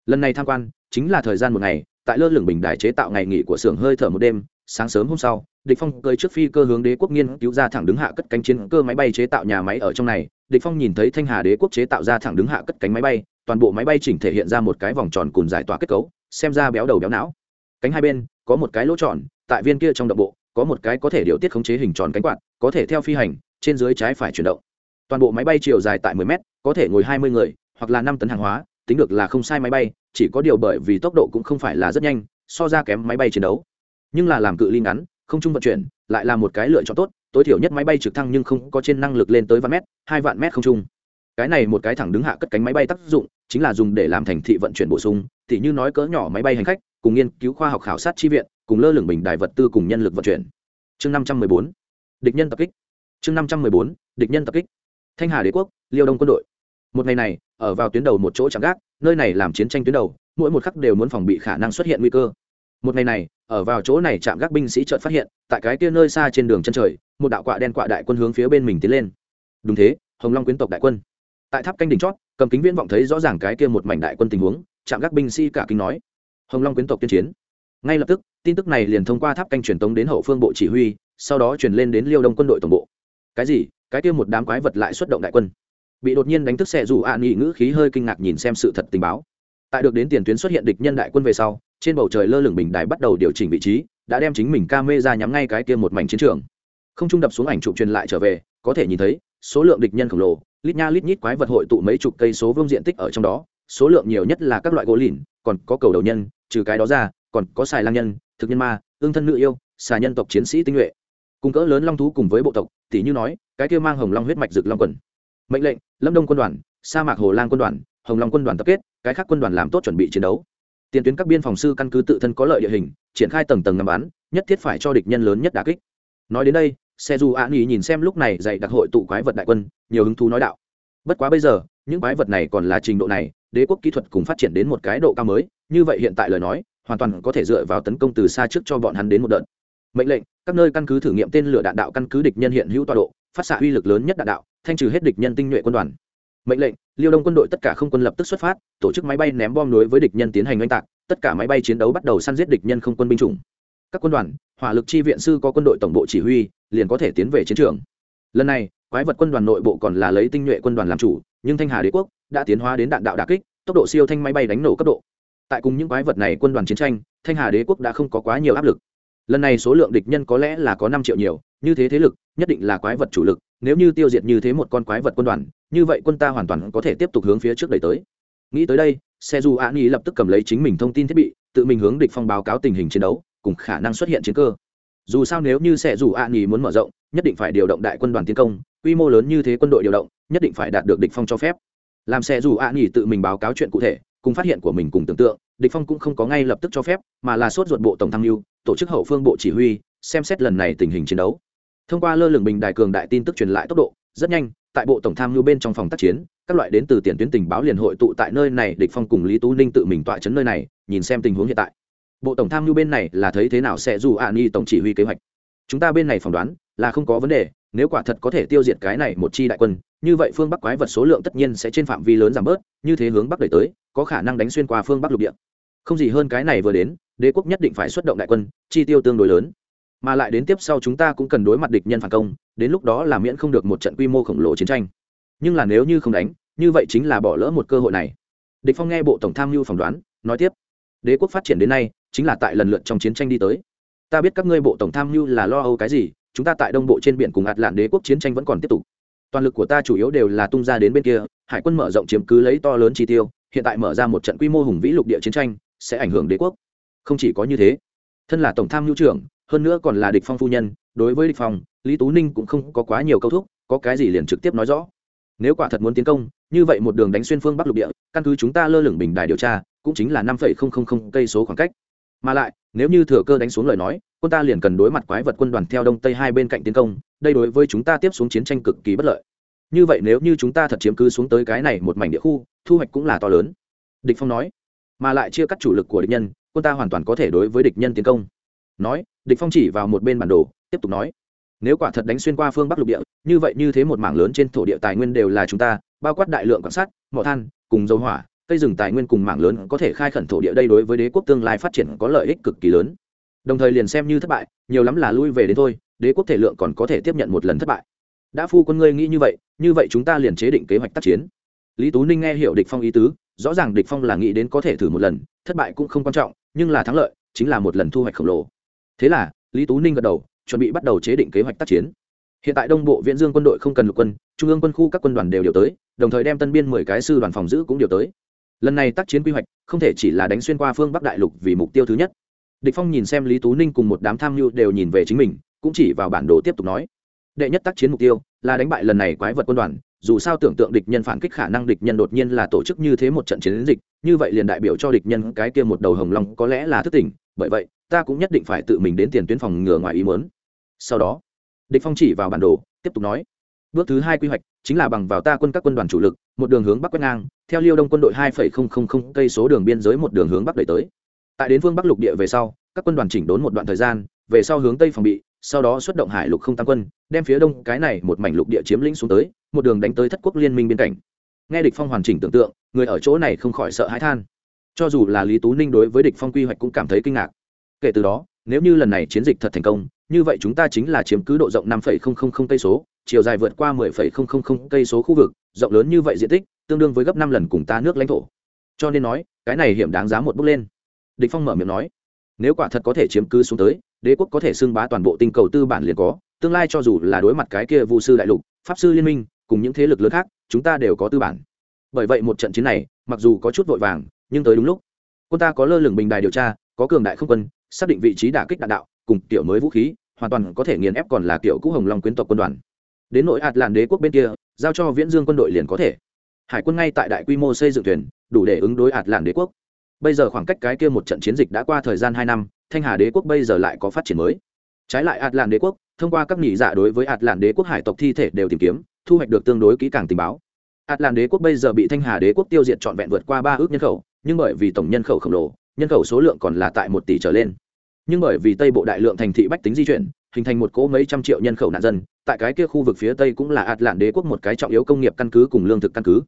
Lần này tham quan, chính là thời gian một ngày, tại lơ lửng bình đài chế tạo ngày nghỉ của xưởng hơi thở một đêm sáng sớm hôm sau, địch phong cưỡi trước phi cơ hướng đế quốc nghiên cứu ra thẳng đứng hạ cất cánh chiến cơ máy bay chế tạo nhà máy ở trong này. Địch phong nhìn thấy thanh hà đế quốc chế tạo ra thẳng đứng hạ cất cánh máy bay, toàn bộ máy bay chỉnh thể hiện ra một cái vòng tròn cùn giải tỏa kết cấu, xem ra béo đầu béo não. Cánh hai bên, có một cái lỗ tròn, tại viên kia trong động bộ, có một cái có thể điều tiết khống chế hình tròn cánh quạt, có thể theo phi hành, trên dưới trái phải chuyển động. Toàn bộ máy bay chiều dài tại 10 mét, có thể ngồi 20 người, hoặc là 5 tấn hàng hóa, tính được là không sai máy bay, chỉ có điều bởi vì tốc độ cũng không phải là rất nhanh, so ra kém máy bay chiến đấu nhưng là làm cự ly ngắn, không trung vận chuyển, lại là một cái lựa chọn tốt, tối thiểu nhất máy bay trực thăng nhưng không có trên năng lực lên tới vạn mét, hai vạn mét không trung cái này một cái thẳng đứng hạ cất cánh máy bay tác dụng, chính là dùng để làm thành thị vận chuyển bổ sung thì như nói cỡ nhỏ máy bay hành khách, cùng nghiên cứu khoa học khảo sát tri viện, cùng lơ lửng bình đài vật tư cùng nhân lực vận chuyển. Chương năm trăm mười bốn, địch nhân tập kích. Chương năm trăm mười bốn, địch nhân tập kích. Thanh hà đế quốc, liêu đông quân đội. Một ngày này, ở vào tuyến đầu một chỗ chẳng gác, nơi này làm chiến tranh tuyến đầu, mỗi một khắc đều muốn phòng bị khả năng xuất hiện nguy cơ một ngày này, ở vào chỗ này chạm gác binh sĩ chợt phát hiện, tại cái kia nơi xa trên đường chân trời, một đạo quạ đen quạ đại quân hướng phía bên mình tiến lên. Đúng thế, hồng long quyến tộc đại quân. Tại tháp canh đỉnh chót, cầm kính viễn vọng thấy rõ ràng cái kia một mảnh đại quân tình huống chạm gác binh sĩ cả kinh nói. Hồng long quyến tộc tuyên chiến. Ngay lập tức, tin tức này liền thông qua tháp canh truyền tống đến hậu phương bộ chỉ huy, sau đó truyền lên đến liêu đông quân đội tổng bộ. Cái gì? Cái kia một đám quái vật lại xuất động đại quân. Bị đột nhiên đánh thức xe dù ạ nghị ngữ khí hơi kinh ngạc nhìn xem sự thật tình báo tại được đến tiền tuyến xuất hiện địch nhân đại quân về sau, trên bầu trời lơ lửng bình đài bắt đầu điều chỉnh vị trí, đã đem chính mình ca mê ra nhắm ngay cái kia một mảnh chiến trường. Không trung đập xuống ảnh chụp truyền lại trở về, có thể nhìn thấy, số lượng địch nhân khổng lồ, lít nha lít nhít quái vật hội tụ mấy chục cây số vương diện tích ở trong đó, số lượng nhiều nhất là các loại gỗ lìn, còn có cầu đầu nhân, trừ cái đó ra, còn có xài lang nhân, thực nhân ma ương thân nữ yêu xà nhân tộc chiến sĩ tinh nhuệ. Cung cỡ lớn long thú cùng với bộ tộc tỷ như nói, cái kia mang hồng long huyết mạch rực long quần. Mệnh lệnh, lâm đông quân đoàn, sa mạc hồ lang quân đoàn hồng long quân đoàn tập kết, cái khác quân đoàn làm tốt chuẩn bị chiến đấu. Tiền tuyến các biên phòng sư căn cứ tự thân có lợi địa hình, triển khai tầng tầng ngầm bắn, nhất thiết phải cho địch nhân lớn nhất đà kích. Nói đến đây xe dù ạ nghỉ nhìn xem lúc này dạy đặc hội tụ quái vật đại quân, nhiều hứng thú nói đạo. Bất quá bây giờ, những quái vật này còn là trình độ này, đế quốc kỹ thuật cùng phát triển đến một cái độ cao mới, như vậy hiện tại lời nói, hoàn toàn có thể dựa vào tấn công từ xa trước cho bọn hắn đến một đợt. Mệnh lệnh, các nơi căn cứ thử nghiệm tên lửa đạn đạo căn cứ địch nhân hiện hữu tọa độ, phát xạ uy lực lớn nhất đạn đạo, thanh trừ hết địch nhân tinh nhuệ quân đoàn mệnh lệnh, liêu đông quân đội tất cả không quân lập tức xuất phát, tổ chức máy bay ném bom đối với địch nhân tiến hành oanh tạc, tất cả máy bay chiến đấu bắt đầu săn giết địch nhân không quân binh chủng. Các quân đoàn, hỏa lực chi viện sư có quân đội tổng bộ chỉ huy, liền có thể tiến về chiến trường. Lần này, quái vật quân đoàn nội bộ còn là lấy tinh nhuệ quân đoàn làm chủ, nhưng thanh hà đế quốc đã tiến hóa đến đạn đạo đà kích, tốc độ siêu thanh máy bay đánh nổ cấp độ. Tại cùng những quái vật này quân đoàn chiến tranh, thanh hà đế quốc đã không có quá nhiều áp lực. Lần này số lượng địch nhân có lẽ là có năm triệu nhiều, như thế thế lực, nhất định là quái vật chủ lực nếu như tiêu diệt như thế một con quái vật quân đoàn, như vậy quân ta hoàn toàn có thể tiếp tục hướng phía trước đẩy tới. Nghĩ tới đây xe dù an ý lập tức cầm lấy chính mình thông tin thiết bị, tự mình hướng địch phong báo cáo tình hình chiến đấu, cùng khả năng xuất hiện chiến cơ. Dù sao nếu như xe dù an ý muốn mở rộng, nhất định phải điều động đại quân đoàn tiến công, quy mô lớn như thế quân đội điều động, nhất định phải đạt được địch phong cho phép. Làm xe dù an ý tự mình báo cáo chuyện cụ thể, cùng phát hiện của mình cùng tưởng tượng, địch phong cũng không có ngay lập tức cho phép, mà là sốt ruột bộ tổng tham mưu, tổ chức hậu phương bộ chỉ huy, xem xét lần này tình hình chiến đấu thông qua lơ lửng bình đài cường đại tin tức truyền lại tốc độ, rất nhanh, tại bộ tổng tham mưu bên trong phòng tác chiến, các loại đến từ tiền tuyến tình báo liền hội tụ tại nơi này, địch phong cùng lý tú ninh tự mình tọa chấn nơi này, nhìn xem tình huống hiện tại. Bộ tổng tham mưu bên này là thấy thế nào sẽ dù ạ nghi tổng chỉ huy kế hoạch. Chúng ta bên này phỏng đoán là không có vấn đề, nếu quả thật có thể tiêu diệt cái này một chi đại quân, như vậy phương bắc quái vật số lượng tất nhiên sẽ trên phạm vi lớn giảm bớt, như thế hướng bắc đẩy tới, có khả năng đánh xuyên qua phương bắc lục địa. Không gì hơn cái này vừa đến, đế quốc nhất định phải xuất động đại quân, chi tiêu tương đối lớn mà lại đến tiếp sau chúng ta cũng cần đối mặt địch nhân phản công, đến lúc đó là miễn không được một trận quy mô khổng lồ chiến tranh. Nhưng là nếu như không đánh, như vậy chính là bỏ lỡ một cơ hội này. Địch phong nghe bộ tổng tham mưu phỏng đoán, nói tiếp. Đế quốc phát triển đến nay, chính là tại lần lượt trong chiến tranh đi tới. Ta biết các ngươi bộ tổng tham mưu là lo âu cái gì, chúng ta tại đông bộ trên biển cùng ạt lạn đế quốc chiến tranh vẫn còn tiếp tục. Toàn lực của ta chủ yếu đều là tung ra đến bên kia, hải quân mở rộng chiếm cứ lấy to lớn chi tiêu, hiện tại mở ra một trận quy mô hùng vĩ lục địa chiến tranh, sẽ ảnh hưởng đế quốc. Không chỉ có như thế, thân là tổng tham mưu trưởng hơn nữa còn là địch phong phu nhân, đối với địch phong, lý tú ninh cũng không có quá nhiều câu thúc, có cái gì liền trực tiếp nói rõ. Nếu quả thật muốn tiến công, như vậy một đường đánh xuyên phương bắc lục địa, căn cứ chúng ta lơ lửng bình đài điều tra, cũng chính là năm cây số khoảng cách. Mà lại, nếu như thừa cơ đánh xuống lời nói, quân ta liền cần đối mặt quái vật quân đoàn theo đông tây hai bên cạnh tiến công, đây đối với chúng ta tiếp xuống chiến tranh cực kỳ bất lợi. Như vậy nếu như chúng ta thật chiếm cứ xuống tới cái này một mảnh địa khu, thu hoạch cũng là to lớn. Địch phong nói. Mà lại chia cắt chủ lực của địch nhân, quân ta hoàn toàn có thể đối với địch nhân tiến công. Nói địch phong chỉ vào một bên bản đồ, tiếp tục nói, nếu quả thật đánh xuyên qua phương bắc lục địa, như vậy như thế một mảng lớn trên thổ địa tài nguyên đều là chúng ta, bao quát đại lượng quan sát mỏ than, cùng dầu hỏa, cây rừng tài nguyên cùng mảng lớn có thể khai khẩn thổ địa đây đối với đế quốc tương lai phát triển có lợi ích cực kỳ lớn. Đồng thời liền xem như thất bại, nhiều lắm là lui về đến thôi, đế quốc thể lượng còn có thể tiếp nhận một lần thất bại. Đã phu quân ngươi nghĩ như vậy như vậy chúng ta liền chế định kế hoạch tác chiến. Lý tú ninh nghe hiểu địch phong ý tứ, rõ ràng địch phong là nghĩ đến có thể thử một lần, thất bại cũng không quan trọng, nhưng là thắng lợi, chính là một lần thu hoạch khổng lồ thế là, lý tú ninh gật đầu, chuẩn bị bắt đầu chế định kế hoạch tác chiến. Hiện tại đông bộ viễn dương quân đội không cần lục quân, trung ương quân khu các quân đoàn đều điều tới, đồng thời đem tân biên mười cái sư đoàn phòng giữ cũng điều tới. Lần này tác chiến quy hoạch, không thể chỉ là đánh xuyên qua phương bắc đại lục vì mục tiêu thứ nhất. Địch phong nhìn xem lý tú ninh cùng một đám tham mưu đều nhìn về chính mình, cũng chỉ vào bản đồ tiếp tục nói. Đệ nhất tác chiến mục tiêu là đánh bại lần này quái vật quân đoàn, dù sao tưởng tượng địch nhân phản kích khả năng địch nhân đột nhiên là tổ chức như thế một trận chiến dịch, như vậy liền đại biểu cho địch nhân cái kia một đầu hồng long có lẽ là thức tỉnh bởi vậy, ta cũng nhất định phải tự mình đến tiền tuyến phòng ngừa ngoài ý muốn. Sau đó, địch phong chỉ vào bản đồ, tiếp tục nói, bước thứ hai quy hoạch chính là bằng vào ta quân các quân đoàn chủ lực, một đường hướng bắc quét ngang, theo liêu đông quân đội hai cây số đường biên giới một đường hướng bắc đẩy tới. Tại đến phương bắc lục địa về sau, các quân đoàn chỉnh đốn một đoạn thời gian, về sau hướng tây phòng bị, sau đó xuất động hải lục không tăng quân, đem phía đông cái này một mảnh lục địa chiếm lĩnh xuống tới, một đường đánh tới thất quốc liên minh biên cảnh nghe địch phong hoàn chỉnh tưởng tượng, người ở chỗ này không khỏi sợ hãi than cho dù là lý tú ninh đối với địch phong quy hoạch cũng cảm thấy kinh ngạc. Kể từ đó, nếu như lần này chiến dịch thật thành công, như vậy chúng ta chính là chiếm cứ độ rộng năm cây số, chiều dài vượt qua 10 cây số khu vực, rộng lớn như vậy diện tích, tương đương với gấp năm lần cùng ta nước lãnh thổ. Cho nên nói, cái này hiểm đáng giá một bước lên. Địch phong mở miệng nói, nếu quả thật có thể chiếm cứ xuống tới, đế quốc có thể xưng bá toàn bộ tinh cầu tư bản liền có, tương lai cho dù là đối mặt cái kia vu sư đại lục, pháp sư liên minh, cùng những thế lực lớn khác, chúng ta đều có tư bản. Bởi vậy một trận chiến này, mặc dù có chút vội vàng nhưng tới đúng lúc. Quân ta có lơ lửng bình đài điều tra, có cường đại không quân, xác định vị trí đả kích đạn đạo, cùng kiểu mới vũ khí, hoàn toàn có thể nghiền ép còn là kiểu cũ hồng long quyến tộc quân đoàn. Đến nội ạt làn đế quốc bên kia, giao cho viễn dương quân đội liền có thể. Hải quân ngay tại đại quy mô xây dựng thuyền, đủ để ứng đối ạt làn đế quốc. Bây giờ khoảng cách cái kia một trận chiến dịch đã qua thời gian hai năm, thanh hà đế quốc bây giờ lại có phát triển mới. Trái lại ạt làn đế quốc, thông qua các nghỉ dạ đối với ạt làn đế quốc hải tộc thi thể đều tìm kiếm, thu hoạch được tương đối kỹ càng tình báo. Ạt làn đế quốc bây giờ bị thanh hà đế quốc tiêu diệt trọn vẹn vượt qua ba ước nhân khẩu nhưng bởi vì tổng nhân khẩu khổng lồ, nhân khẩu số lượng còn là tại một tỷ trở lên. Nhưng bởi vì tây bộ đại lượng thành thị bách tính di chuyển, hình thành một cỗ mấy trăm triệu nhân khẩu nạn dân, tại cái kia khu vực phía tây cũng là ạt lạn đế quốc một cái trọng yếu công nghiệp căn cứ cùng lương thực căn cứ.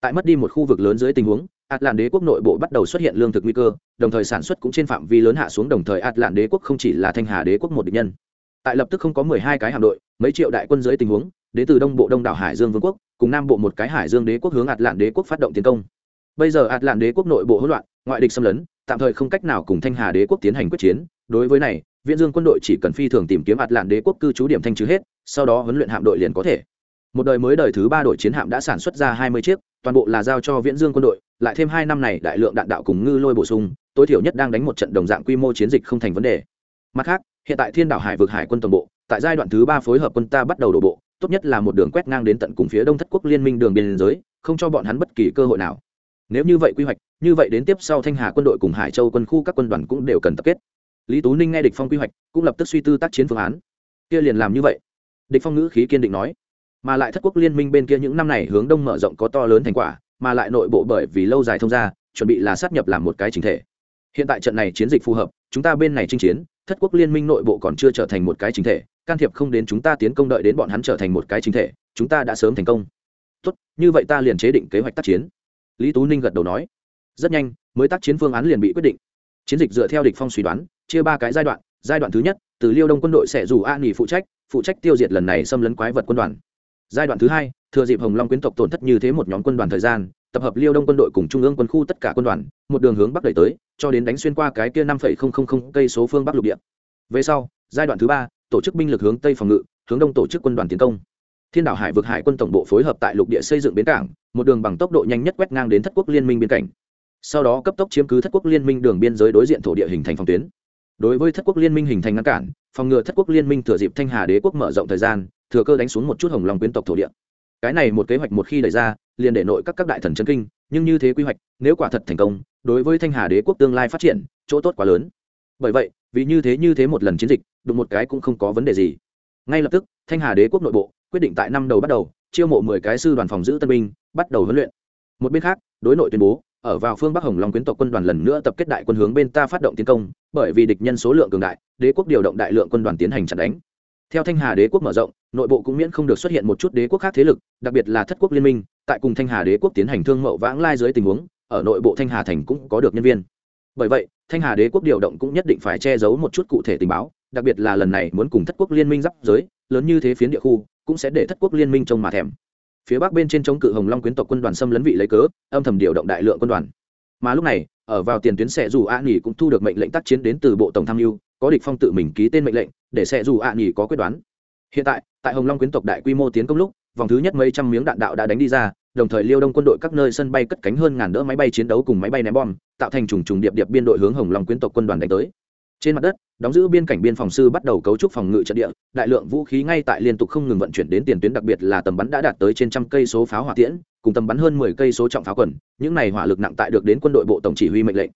Tại mất đi một khu vực lớn dưới tình huống ạt lạn đế quốc nội bộ bắt đầu xuất hiện lương thực nguy cơ, đồng thời sản xuất cũng trên phạm vi lớn hạ xuống, đồng thời ạt lạn đế quốc không chỉ là thanh hà đế quốc một địch nhân. Tại lập tức không có mười hai cái hạm đội, mấy triệu đại quân dưới tình huống, đến từ đông bộ đông đảo hải dương vương quốc, cùng nam bộ một cái hải dương đế quốc hướng ạt lạn đế quốc phát động tiến công bây giờ ạt lạn đế quốc nội bộ hỗn loạn, ngoại địch xâm lấn, tạm thời không cách nào cùng thanh hà đế quốc tiến hành quyết chiến. Đối với này, viễn dương quân đội chỉ cần phi thường tìm kiếm ạt lạn đế quốc cư trú điểm thanh trừ hết, sau đó huấn luyện hạm đội liền có thể. Một đời mới đời thứ ba đội chiến hạm đã sản xuất ra hai mươi chiếc, toàn bộ là giao cho viễn dương quân đội, lại thêm hai năm này đại lượng đạn đạo cùng ngư lôi bổ sung, tối thiểu nhất đang đánh một trận đồng dạng quy mô chiến dịch không thành vấn đề. Mặt khác, hiện tại thiên đảo hải vực hải quân toàn bộ, tại giai đoạn thứ ba phối hợp quân ta bắt đầu đổ bộ, tốt nhất là một đường quét ngang đến tận cùng phía đông thất quốc liên minh đường biên giới, không cho bọn hắn bất kỳ cơ hội nào nếu như vậy quy hoạch, như vậy đến tiếp sau thanh hà quân đội cùng hải châu quân khu các quân đoàn cũng đều cần tập kết. Lý tú ninh nghe địch phong quy hoạch, cũng lập tức suy tư tác chiến phương án. Kia liền làm như vậy. Địch phong ngữ khí kiên định nói. Mà lại thất quốc liên minh bên kia những năm này hướng đông mở rộng có to lớn thành quả, mà lại nội bộ bởi vì lâu dài thông ra chuẩn bị là sát nhập làm một cái chính thể. Hiện tại trận này chiến dịch phù hợp, chúng ta bên này chinh chiến, thất quốc liên minh nội bộ còn chưa trở thành một cái chính thể, can thiệp không đến chúng ta tiến công đợi đến bọn hắn trở thành một cái chính thể, chúng ta đã sớm thành công. Tốt, như vậy ta liền chế định kế hoạch tác chiến lý tú ninh gật đầu nói, rất nhanh, mới tác chiến phương án liền bị quyết định. Chiến dịch dựa theo địch phong suy đoán, chia ba cái giai đoạn giai đoạn thứ nhất, từ liêu đông quân đội sẽ dù an nghỉ phụ trách phụ trách tiêu diệt lần này xâm lấn quái vật quân đoàn. Giai đoạn thứ hai, thừa dịp hồng long quyến tộc tổn thất như thế một nhóm quân đoàn thời gian, tập hợp liêu đông quân đội cùng trung ương quân khu tất cả quân đoàn, một đường hướng bắc đẩy tới, cho đến đánh xuyên qua cái kia năm cây số phương bắc lục địa. Về sau, giai đoạn thứ ba, tổ chức binh lực hướng tây phòng ngự, hướng đông tổ chức quân đoàn tiến công thiên đảo hải vực hải quân tổng bộ phối hợp tại lục địa xây dựng bến cảng, một đường bằng tốc độ nhanh nhất quét ngang đến thất quốc liên minh biên cảnh sau đó cấp tốc chiếm cứ thất quốc liên minh đường biên giới đối diện thổ địa hình thành phòng tuyến. Đối với thất quốc liên minh hình thành ngăn cản, phòng ngừa thất quốc liên minh thừa dịp thanh hà đế quốc mở rộng thời gian, thừa cơ đánh xuống một chút hồng lòng quyến tộc thổ địa. Cái này một kế hoạch một khi đẩy ra, liền để nội các các đại thần chân kinh, nhưng như thế quy hoạch, nếu quả thật thành công, đối với thanh hà đế quốc tương lai phát triển, chỗ tốt quá lớn. Bởi vậy, vì như thế như thế một lần chiến dịch, đụng một cái cũng không có vấn đề gì. Ngay lập tức, thanh hà đế quốc nội bộ quyết định tại năm đầu bắt đầu, chiêu mộ mười cái sư đoàn phòng giữ tân binh, bắt đầu huấn luyện. Một bên khác, đối nội tuyên bố, ở vào phương bắc hồng long quyến tộc quân đoàn lần nữa tập kết đại quân hướng bên ta phát động tiến công, bởi vì địch nhân số lượng cường đại, đế quốc điều động đại lượng quân đoàn tiến hành chặn đánh. Theo thanh hà đế quốc mở rộng, nội bộ cũng miễn không được xuất hiện một chút đế quốc khác thế lực, đặc biệt là thất quốc liên minh, tại cùng thanh hà đế quốc tiến hành thương mậu vãng lai dưới tình huống, ở nội bộ thanh hà thành cũng có được nhân viên. Bởi vậy, thanh hà đế quốc điều động cũng nhất định phải che giấu một chút cụ thể tình báo, đặc biệt là lần này muốn cùng thất quốc liên minh giáp giới, lớn như thế phiến địa khu cũng sẽ để thất quốc liên minh trông mà thèm. Phía bắc bên trên chống cự hồng long quyến tộc quân đoàn xâm lấn vị lấy cớ, âm thầm điều động đại lượng quân đoàn. Mà lúc này, ở vào tiền tuyến sẽ dù a nghỉ cũng thu được mệnh lệnh tác chiến đến từ bộ tổng tham mưu, có địch phong tự mình ký tên mệnh lệnh, để sẽ dù a nghỉ có quyết đoán. Hiện tại tại hồng long quyến tộc đại quy mô tiến công lúc, vòng thứ nhất mấy trăm miếng đạn đạo đã đánh đi ra, đồng thời liêu đông quân đội các nơi sân bay cất cánh hơn ngàn đỡ máy bay chiến đấu cùng máy bay ném bom, tạo thành trùng trùng điệp điệp biên đội hướng hồng long quyến tộc quân đoàn đánh tới trên mặt đất, đóng giữ biên cảnh biên phòng sư bắt đầu cấu trúc phòng ngự trận địa, đại lượng vũ khí ngay tại liên tục không ngừng vận chuyển đến tiền tuyến đặc biệt là tầm bắn đã đạt tới trên trăm cây số pháo hỏa tiễn, cùng tầm bắn hơn mười cây số trọng pháo quần, những này hỏa lực nặng tại được đến quân đội bộ tổng chỉ huy mệnh lệnh.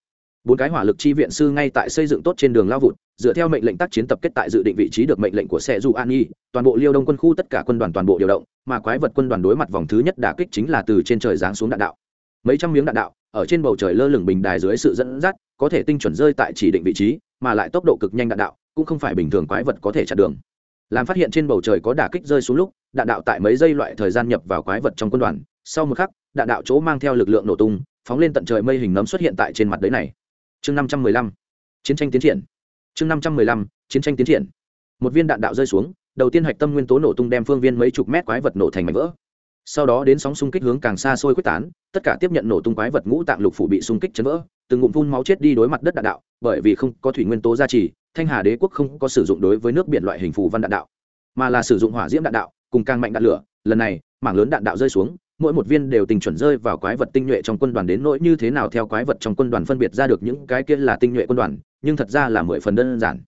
Bốn cái hỏa lực chi viện sư ngay tại xây dựng tốt trên đường lao vụt, dựa theo mệnh lệnh tác chiến tập kết tại dự định vị trí được mệnh lệnh của xe du an nhi toàn bộ liêu đông quân khu tất cả quân đoàn toàn bộ điều động, mà quái vật quân đoàn đối mặt vòng thứ nhất đả kích chính là từ trên trời giáng xuống đạn đạo. Mấy trăm miếng đạn đạo, ở trên bầu trời lơ lửng bình đài dưới sự dẫn dắt, có thể tinh chuẩn rơi tại chỉ định vị trí mà lại tốc độ cực nhanh đạn đạo, cũng không phải bình thường quái vật có thể chặn đường. Làm phát hiện trên bầu trời có đả kích rơi xuống lúc, đạn đạo tại mấy giây loại thời gian nhập vào quái vật trong quân đoàn, sau một khắc, đạn đạo chỗ mang theo lực lượng nổ tung, phóng lên tận trời mây hình nấm xuất hiện tại trên mặt đấy này. Chương năm trăm mười lăm, chiến tranh tiến triển. Chương năm trăm mười lăm, chiến tranh tiến triển. Một viên đạn đạo rơi xuống, đầu tiên hạch tâm nguyên tố nổ tung đem phương viên mấy chục mét quái vật nổ thành mảnh vỡ sau đó đến sóng xung kích hướng càng xa xôi quyết tán, tất cả tiếp nhận nổ tung quái vật ngũ tạng lục phủ bị xung kích chấn vỡ, từng ngụm phun máu chết đi đối mặt đất đạn đạo, bởi vì không có thủy nguyên tố gia trì, thanh hà đế quốc không có sử dụng đối với nước biển loại hình phù văn đạn đạo, mà là sử dụng hỏa diễm đạn đạo, cùng càng mạnh đạn lửa. Lần này, mảng lớn đạn đạo rơi xuống, mỗi một viên đều tình chuẩn rơi vào quái vật tinh nhuệ trong quân đoàn đến nỗi như thế nào theo quái vật trong quân đoàn phân biệt ra được những cái kia là tinh nhuệ quân đoàn, nhưng thật ra là mười phần đơn giản.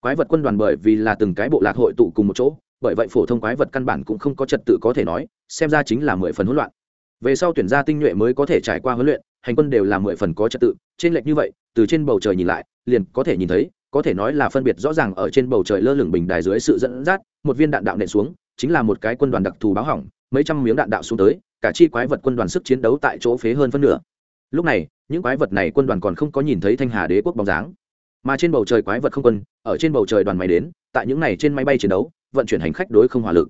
Quái vật quân đoàn bởi vì là từng cái bộ lạc hội tụ cùng một chỗ bởi vậy phổ thông quái vật căn bản cũng không có trật tự có thể nói, xem ra chính là mười phần hỗn loạn. Về sau tuyển gia tinh nhuệ mới có thể trải qua huấn luyện, hành quân đều là mười phần có trật tự, trên lệch như vậy, từ trên bầu trời nhìn lại, liền có thể nhìn thấy, có thể nói là phân biệt rõ ràng ở trên bầu trời lơ lửng bình đài dưới sự dẫn dắt, một viên đạn đạo nện xuống, chính là một cái quân đoàn đặc thù báo hỏng, mấy trăm miếng đạn đạo xuống tới, cả chi quái vật quân đoàn sức chiến đấu tại chỗ phế hơn phân nửa. Lúc này, những quái vật này quân đoàn còn không có nhìn thấy thanh hà đế quốc bóng dáng. Mà trên bầu trời quái vật không quân, ở trên bầu trời đoàn máy đến, tại những này trên máy bay chiến đấu vận chuyển hành khách đối không hỏa lực.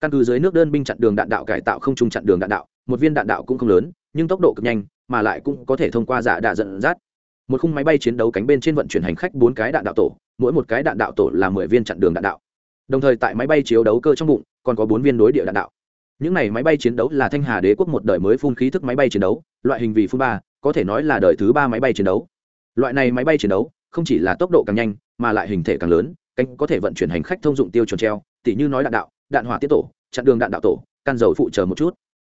Căn cứ dưới nước đơn binh chặn đường đạn đạo cải tạo không trung chặn đường đạn đạo, một viên đạn đạo cũng không lớn, nhưng tốc độ cực nhanh, mà lại cũng có thể thông qua giả đạ dẫn dắt. Một khung máy bay chiến đấu cánh bên trên vận chuyển hành khách bốn cái đạn đạo tổ, mỗi một cái đạn đạo tổ là mười viên chặn đường đạn đạo. Đồng thời tại máy bay chiến đấu cơ trong bụng, còn có bốn viên đối địa đạn đạo. Những này máy bay chiến đấu là thanh hà đế quốc một đời mới phun khí thức máy bay chiến đấu, loại hình vì phun ba, có thể nói là đời thứ ba máy bay chiến đấu. Loại này máy bay chiến đấu, không chỉ là tốc độ càng nhanh, mà lại hình thể càng lớn cánh có thể vận chuyển hành khách thông dụng tiêu chuẩn treo, tỉ như nói đạn đạo, đạn hỏa tiết tổ, chặn đường đạn đạo tổ căn dầu phụ trợ một chút.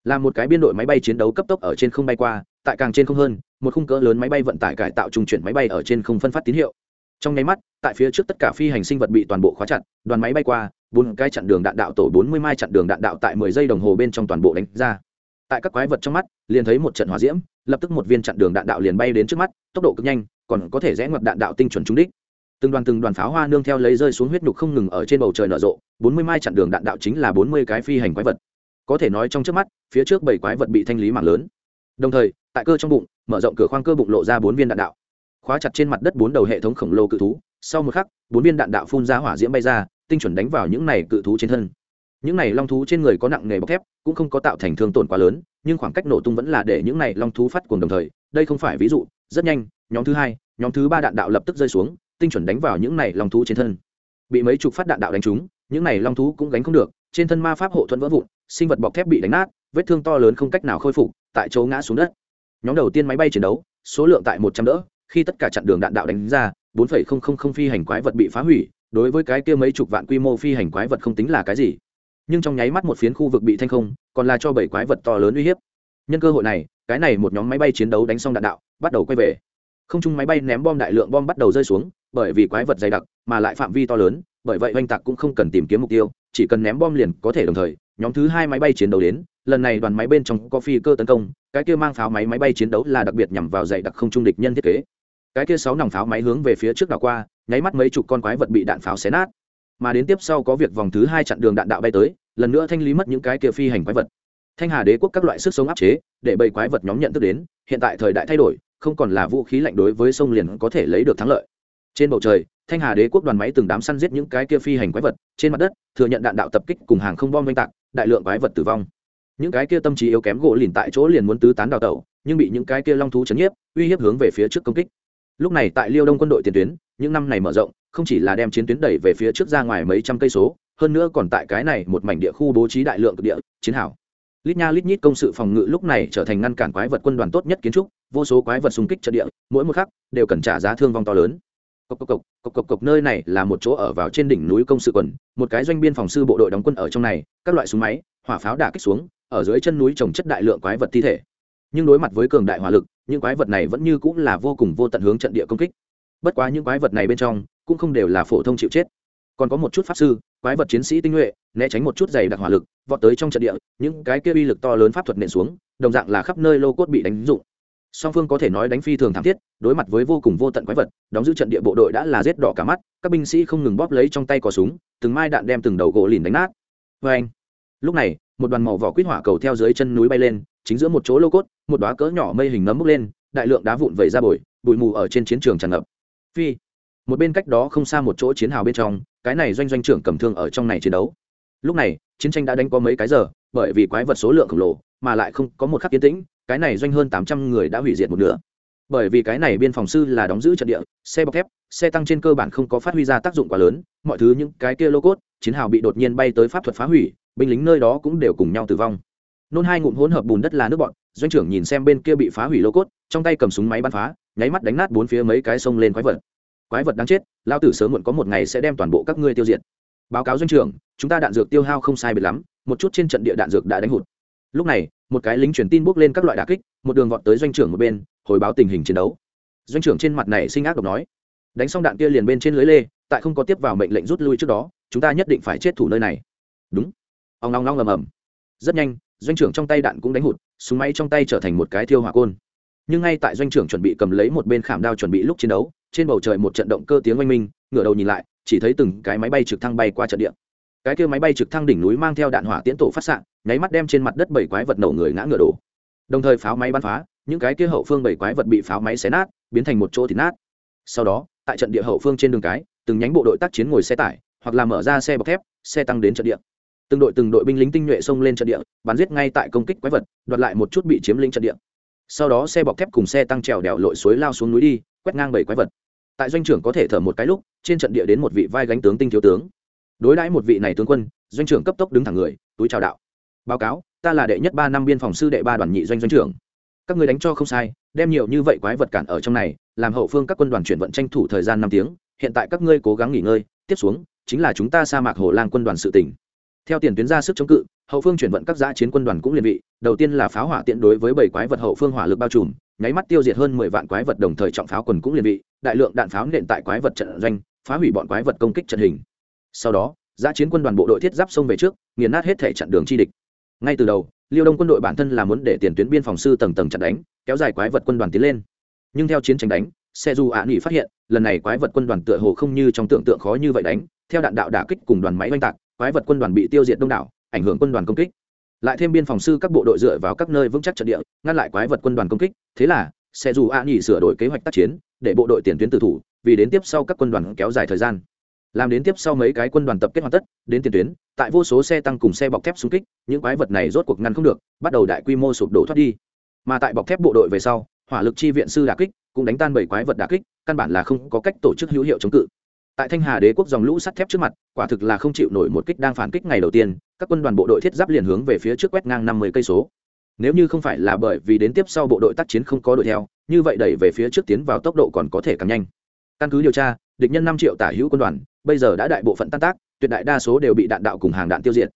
Là một cái biên đội máy bay chiến đấu cấp tốc ở trên không bay qua, tại càng trên không hơn, một khung cỡ lớn máy bay vận tải cải tạo trung chuyển máy bay ở trên không phân phát tín hiệu. Trong nháy mắt, tại phía trước tất cả phi hành sinh vật bị toàn bộ khóa chặt, đoàn máy bay qua, bốn cái chặn đường đạn đạo tổ bốn mươi mai chặn đường đạn đạo tại mười giây đồng hồ bên trong toàn bộ đánh ra. Tại các quái vật trong mắt, liền thấy một trận hỏa diễm, lập tức một viên chặn đường đạn đạo liền bay đến trước mắt, tốc độ cực nhanh, còn có thể rẽ ngoặt đạn đạo tinh chuẩn trúng đích từng đoàn từng đoàn pháo hoa nương theo lấy rơi xuống huyết nhục không ngừng ở trên bầu trời nở rộ, bốn mươi mai chặn đường đạn đạo chính là bốn mươi cái phi hành quái vật. Có thể nói trong trước mắt, phía trước bảy quái vật bị thanh lý mạng lớn. Đồng thời, tại cơ trong bụng, mở rộng cửa khoang cơ bụng lộ ra bốn viên đạn đạo. Khóa chặt trên mặt đất bốn đầu hệ thống khổng lồ cự thú, sau một khắc, bốn viên đạn đạo phun ra hỏa diễm bay ra, tinh chuẩn đánh vào những này cự thú trên thân. Những này long thú trên người có nặng nghề bọc thép, cũng không có tạo thành thương tổn quá lớn, nhưng khoảng cách nổ tung vẫn là để những này long thú phát cuồng đồng thời. Đây không phải ví dụ, rất nhanh, nhóm thứ hai, nhóm thứ ba đạn đạo lập tức rơi xuống tinh chuẩn đánh vào những này long thú trên thân. Bị mấy chục phát đạn đạo đánh trúng, những này long thú cũng gánh không được, trên thân ma pháp hộ thuẫn vỡ vụn, sinh vật bọc thép bị đánh nát, vết thương to lớn không cách nào khôi phục, tại chỗ ngã xuống đất. Nhóm đầu tiên máy bay chiến đấu, số lượng tại một trăm đỡ, khi tất cả chặn đường đạn đạo đánh ra, bốn phẩy không không không phi hành quái vật bị phá hủy, đối với cái kia mấy chục vạn quy mô phi hành quái vật không tính là cái gì. Nhưng trong nháy mắt một phiến khu vực bị thanh không, còn là cho bảy quái vật to lớn uy hiếp. Nhân cơ hội này, cái này một nhóm máy bay chiến đấu đánh xong đạn đạo, bắt đầu quay về không trung máy bay ném bom đại lượng bom bắt đầu rơi xuống, bởi vì quái vật dày đặc, mà lại phạm vi to lớn, bởi vậy oanh tạc cũng không cần tìm kiếm mục tiêu, chỉ cần ném bom liền có thể đồng thời, nhóm thứ hai máy bay chiến đấu đến, lần này đoàn máy bên trong có phi cơ tấn công, cái kia mang pháo máy máy bay chiến đấu là đặc biệt nhằm vào dày đặc không trung địch nhân thiết kế. Cái kia sáu nòng pháo máy hướng về phía trước đảo qua, nháy mắt mấy chục con quái vật bị đạn pháo xé nát. Mà đến tiếp sau có việc vòng thứ hai chặn đường đạn đạo bay tới, lần nữa thanh lý mất những cái kia phi hành quái vật. Thanh hà đế quốc các loại sức sống áp chế, để bầy quái vật nhóm nhận thức đến, hiện tại thời đại thay đổi không còn là vũ khí lạnh đối với sông liền có thể lấy được thắng lợi. Trên bầu trời, thanh hà đế quốc đoàn máy từng đám săn giết những cái kia phi hành quái vật, trên mặt đất, thừa nhận đạn đạo tập kích cùng hàng không bom oanh tạc, đại lượng quái vật tử vong. Những cái kia tâm trí yếu kém gỗ lìn tại chỗ liền muốn tứ tán đào tẩu, nhưng bị những cái kia long thú chấn nhiếp, uy hiếp hướng về phía trước công kích. Lúc này tại liêu đông quân đội tiền tuyến, những năm này mở rộng, không chỉ là đem chiến tuyến đẩy về phía trước ra ngoài mấy trăm cây số, hơn nữa còn tại cái này một mảnh địa khu bố trí đại lượng cực địa, chiến hảo lít nha lít nhít công sự phòng ngự lúc này trở thành ngăn cản quái vật quân đoàn tốt nhất kiến trúc vô số quái vật xung kích trận địa, mỗi một khắc đều cần trả giá thương vong to lớn. Cộc cộc cộc cộc cộc cộc, nơi này là một chỗ ở vào trên đỉnh núi công sự quần, một cái doanh biên phòng sư bộ đội đóng quân ở trong này, các loại súng máy, hỏa pháo đả kích xuống, ở dưới chân núi trồng chất đại lượng quái vật thi thể. Nhưng đối mặt với cường đại hỏa lực, những quái vật này vẫn như cũng là vô cùng vô tận hướng trận địa công kích. Bất quá những quái vật này bên trong cũng không đều là phổ thông chịu chết. Còn có một chút pháp sư, quái vật chiến sĩ tinh nhuệ, né tránh một chút dày đặc hỏa lực, vọt tới trong trận địa, những cái kia uy lực to lớn pháp thuật nện xuống, đồng dạng là khắp nơi lô cốt bị đánh dụng song phương có thể nói đánh phi thường thảm thiết, đối mặt với vô cùng vô tận quái vật, đóng giữ trận địa bộ đội đã là rết đỏ cả mắt, các binh sĩ không ngừng bóp lấy trong tay cò súng, từng mai đạn đem từng đầu gỗ lìn đánh nát. Vê anh, lúc này, một đoàn màu vỏ quýt hỏa cầu theo dưới chân núi bay lên, chính giữa một chỗ lô cốt, một đoá cỡ nhỏ mây hình nấm bốc lên, đại lượng đá vụn vẩy ra bồi bụi mù ở trên chiến trường tràn ngập. Phi, một bên cách đó không xa một chỗ chiến hào bên trong, cái này doanh doanh trưởng cầm thương ở trong này chiến đấu. Lúc này, chiến tranh đã đánh có mấy cái giờ, bởi vì quái vật số lượng khổng lồ, mà lại không có một khắc yên tĩnh cái này doanh hơn tám trăm người đã hủy diệt một nửa. Bởi vì cái này biên phòng sư là đóng giữ trận địa, xe bọc thép, xe tăng trên cơ bản không có phát huy ra tác dụng quá lớn, mọi thứ những cái kia lô cốt, chiến hào bị đột nhiên bay tới pháp thuật phá hủy, binh lính nơi đó cũng đều cùng nhau tử vong. Nôn hai ngụm hỗn hợp bùn đất là nước bọn, doanh trưởng nhìn xem bên kia bị phá hủy lô cốt, trong tay cầm súng máy bắn phá, nháy mắt đánh nát bốn phía mấy cái sông lên quái vật. Quái vật đáng chết, lao tử sớm muộn có một ngày sẽ đem toàn bộ các ngươi tiêu diệt. Báo cáo doanh trưởng, chúng ta đạn dược tiêu hao không sai biệt lắm, một chút trên trận địa đạn dược đã đánh hụt lúc này, một cái lính truyền tin bước lên các loại đà kích, một đường vọt tới doanh trưởng một bên, hồi báo tình hình chiến đấu. Doanh trưởng trên mặt này sinh ác độc nói, đánh xong đạn kia liền bên trên lưới lê, tại không có tiếp vào mệnh lệnh rút lui trước đó, chúng ta nhất định phải chết thủ nơi này. Đúng. Ông long long ầm ầm. Rất nhanh, doanh trưởng trong tay đạn cũng đánh hụt, súng máy trong tay trở thành một cái thiêu hỏa côn. Nhưng ngay tại doanh trưởng chuẩn bị cầm lấy một bên khảm đao chuẩn bị lúc chiến đấu, trên bầu trời một trận động cơ tiếng oanh minh, ngửa đầu nhìn lại, chỉ thấy từng cái máy bay trực thăng bay qua trận địa. Cái kia máy bay trực thăng đỉnh núi mang theo đạn hỏa tiễn tổ phát sạn nháy mắt đem trên mặt đất bảy quái vật nổ người ngã ngựa đổ. Đồng thời pháo máy bắn phá, những cái kia hậu phương bảy quái vật bị pháo máy xé nát, biến thành một chỗ thịt nát. Sau đó, tại trận địa hậu phương trên đường cái, từng nhánh bộ đội tác chiến ngồi xe tải, hoặc là mở ra xe bọc thép, xe tăng đến trận địa. Từng đội từng đội binh lính tinh nhuệ xông lên trận địa, bắn giết ngay tại công kích quái vật, đoạt lại một chút bị chiếm lĩnh trận địa. Sau đó xe bọc thép cùng xe tăng trèo đèo lội suối lao xuống núi đi, quét ngang bảy quái vật. Tại doanh trưởng có thể thở một cái lúc, trên trận địa đến một vị vai gánh tướng tinh thiếu tướng. Đối đãi một vị này tướng quân, doanh trưởng cấp tốc đứng thẳng người, túi chào đạo báo cáo, ta là đệ nhất ba năm biên phòng sư đệ ba đoàn nhị doanh doanh trưởng. Các người đánh cho không sai, đem nhiều như vậy quái vật cản ở trong này, làm hậu phương các quân đoàn chuyển vận tranh thủ thời gian năm tiếng, hiện tại các ngươi cố gắng nghỉ ngơi, tiếp xuống, chính là chúng ta sa mạc hồ lang quân đoàn sự tỉnh theo tiền tuyến ra sức chống cự, hậu phương chuyển vận các giã chiến quân đoàn cũng liên vị đầu tiên là pháo hỏa tiện đối với bảy quái vật hậu phương hỏa lực bao trùm, nháy mắt tiêu diệt hơn mười vạn quái vật đồng thời trọng pháo quần cũng liên vị đại lượng đạn pháo nện tại quái vật trận doanh, phá hủy bọn quái vật công kích trận hình. Sau đó, giã chiến quân đoàn bộ đội thiết giáp xông về trước, nghiền nát hết thể chặn đường chi địch ngay từ đầu, liêu đông quân đội bản thân là muốn để tiền tuyến biên phòng sư tầng tầng chặn đánh, kéo dài quái vật quân đoàn tiến lên. Nhưng theo chiến tranh đánh, xe dù ạ nghỉ phát hiện, lần này quái vật quân đoàn tựa hồ không như trong tưởng tượng khó như vậy đánh. Theo đạn đạo đả kích cùng đoàn máy oanh tạc, quái vật quân đoàn bị tiêu diệt đông đảo, ảnh hưởng quân đoàn công kích. Lại thêm biên phòng sư các bộ đội dựa vào các nơi vững chắc trận địa, ngăn lại quái vật quân đoàn công kích. Thế là, xe dù ạ nghỉ sửa đổi kế hoạch tác chiến, để bộ đội tiền tuyến tử thủ, vì đến tiếp sau các quân đoàn kéo dài thời gian làm đến tiếp sau mấy cái quân đoàn tập kết hoàn tất, đến tiền tuyến, tại vô số xe tăng cùng xe bọc thép xung kích, những quái vật này rốt cuộc ngăn không được, bắt đầu đại quy mô sụp đổ thoát đi. Mà tại bọc thép bộ đội về sau, hỏa lực chi viện sư đà kích, cũng đánh tan bảy quái vật đà kích, căn bản là không có cách tổ chức hữu hiệu chống cự. Tại thanh hà đế quốc dòng lũ sắt thép trước mặt, quả thực là không chịu nổi một kích đang phản kích ngày đầu tiên, các quân đoàn bộ đội thiết giáp liền hướng về phía trước quét ngang năm mươi cây số. Nếu như không phải là bởi vì đến tiếp sau bộ đội tác chiến không có đội theo, như vậy đẩy về phía trước tiến vào tốc độ còn có thể càng nhanh. Căn cứ điều tra, địch nhân năm triệu tả hữu quân đoàn bây giờ đã đại bộ phận tan tác, tuyệt đại đa số đều bị đạn đạo cùng hàng đạn tiêu diệt.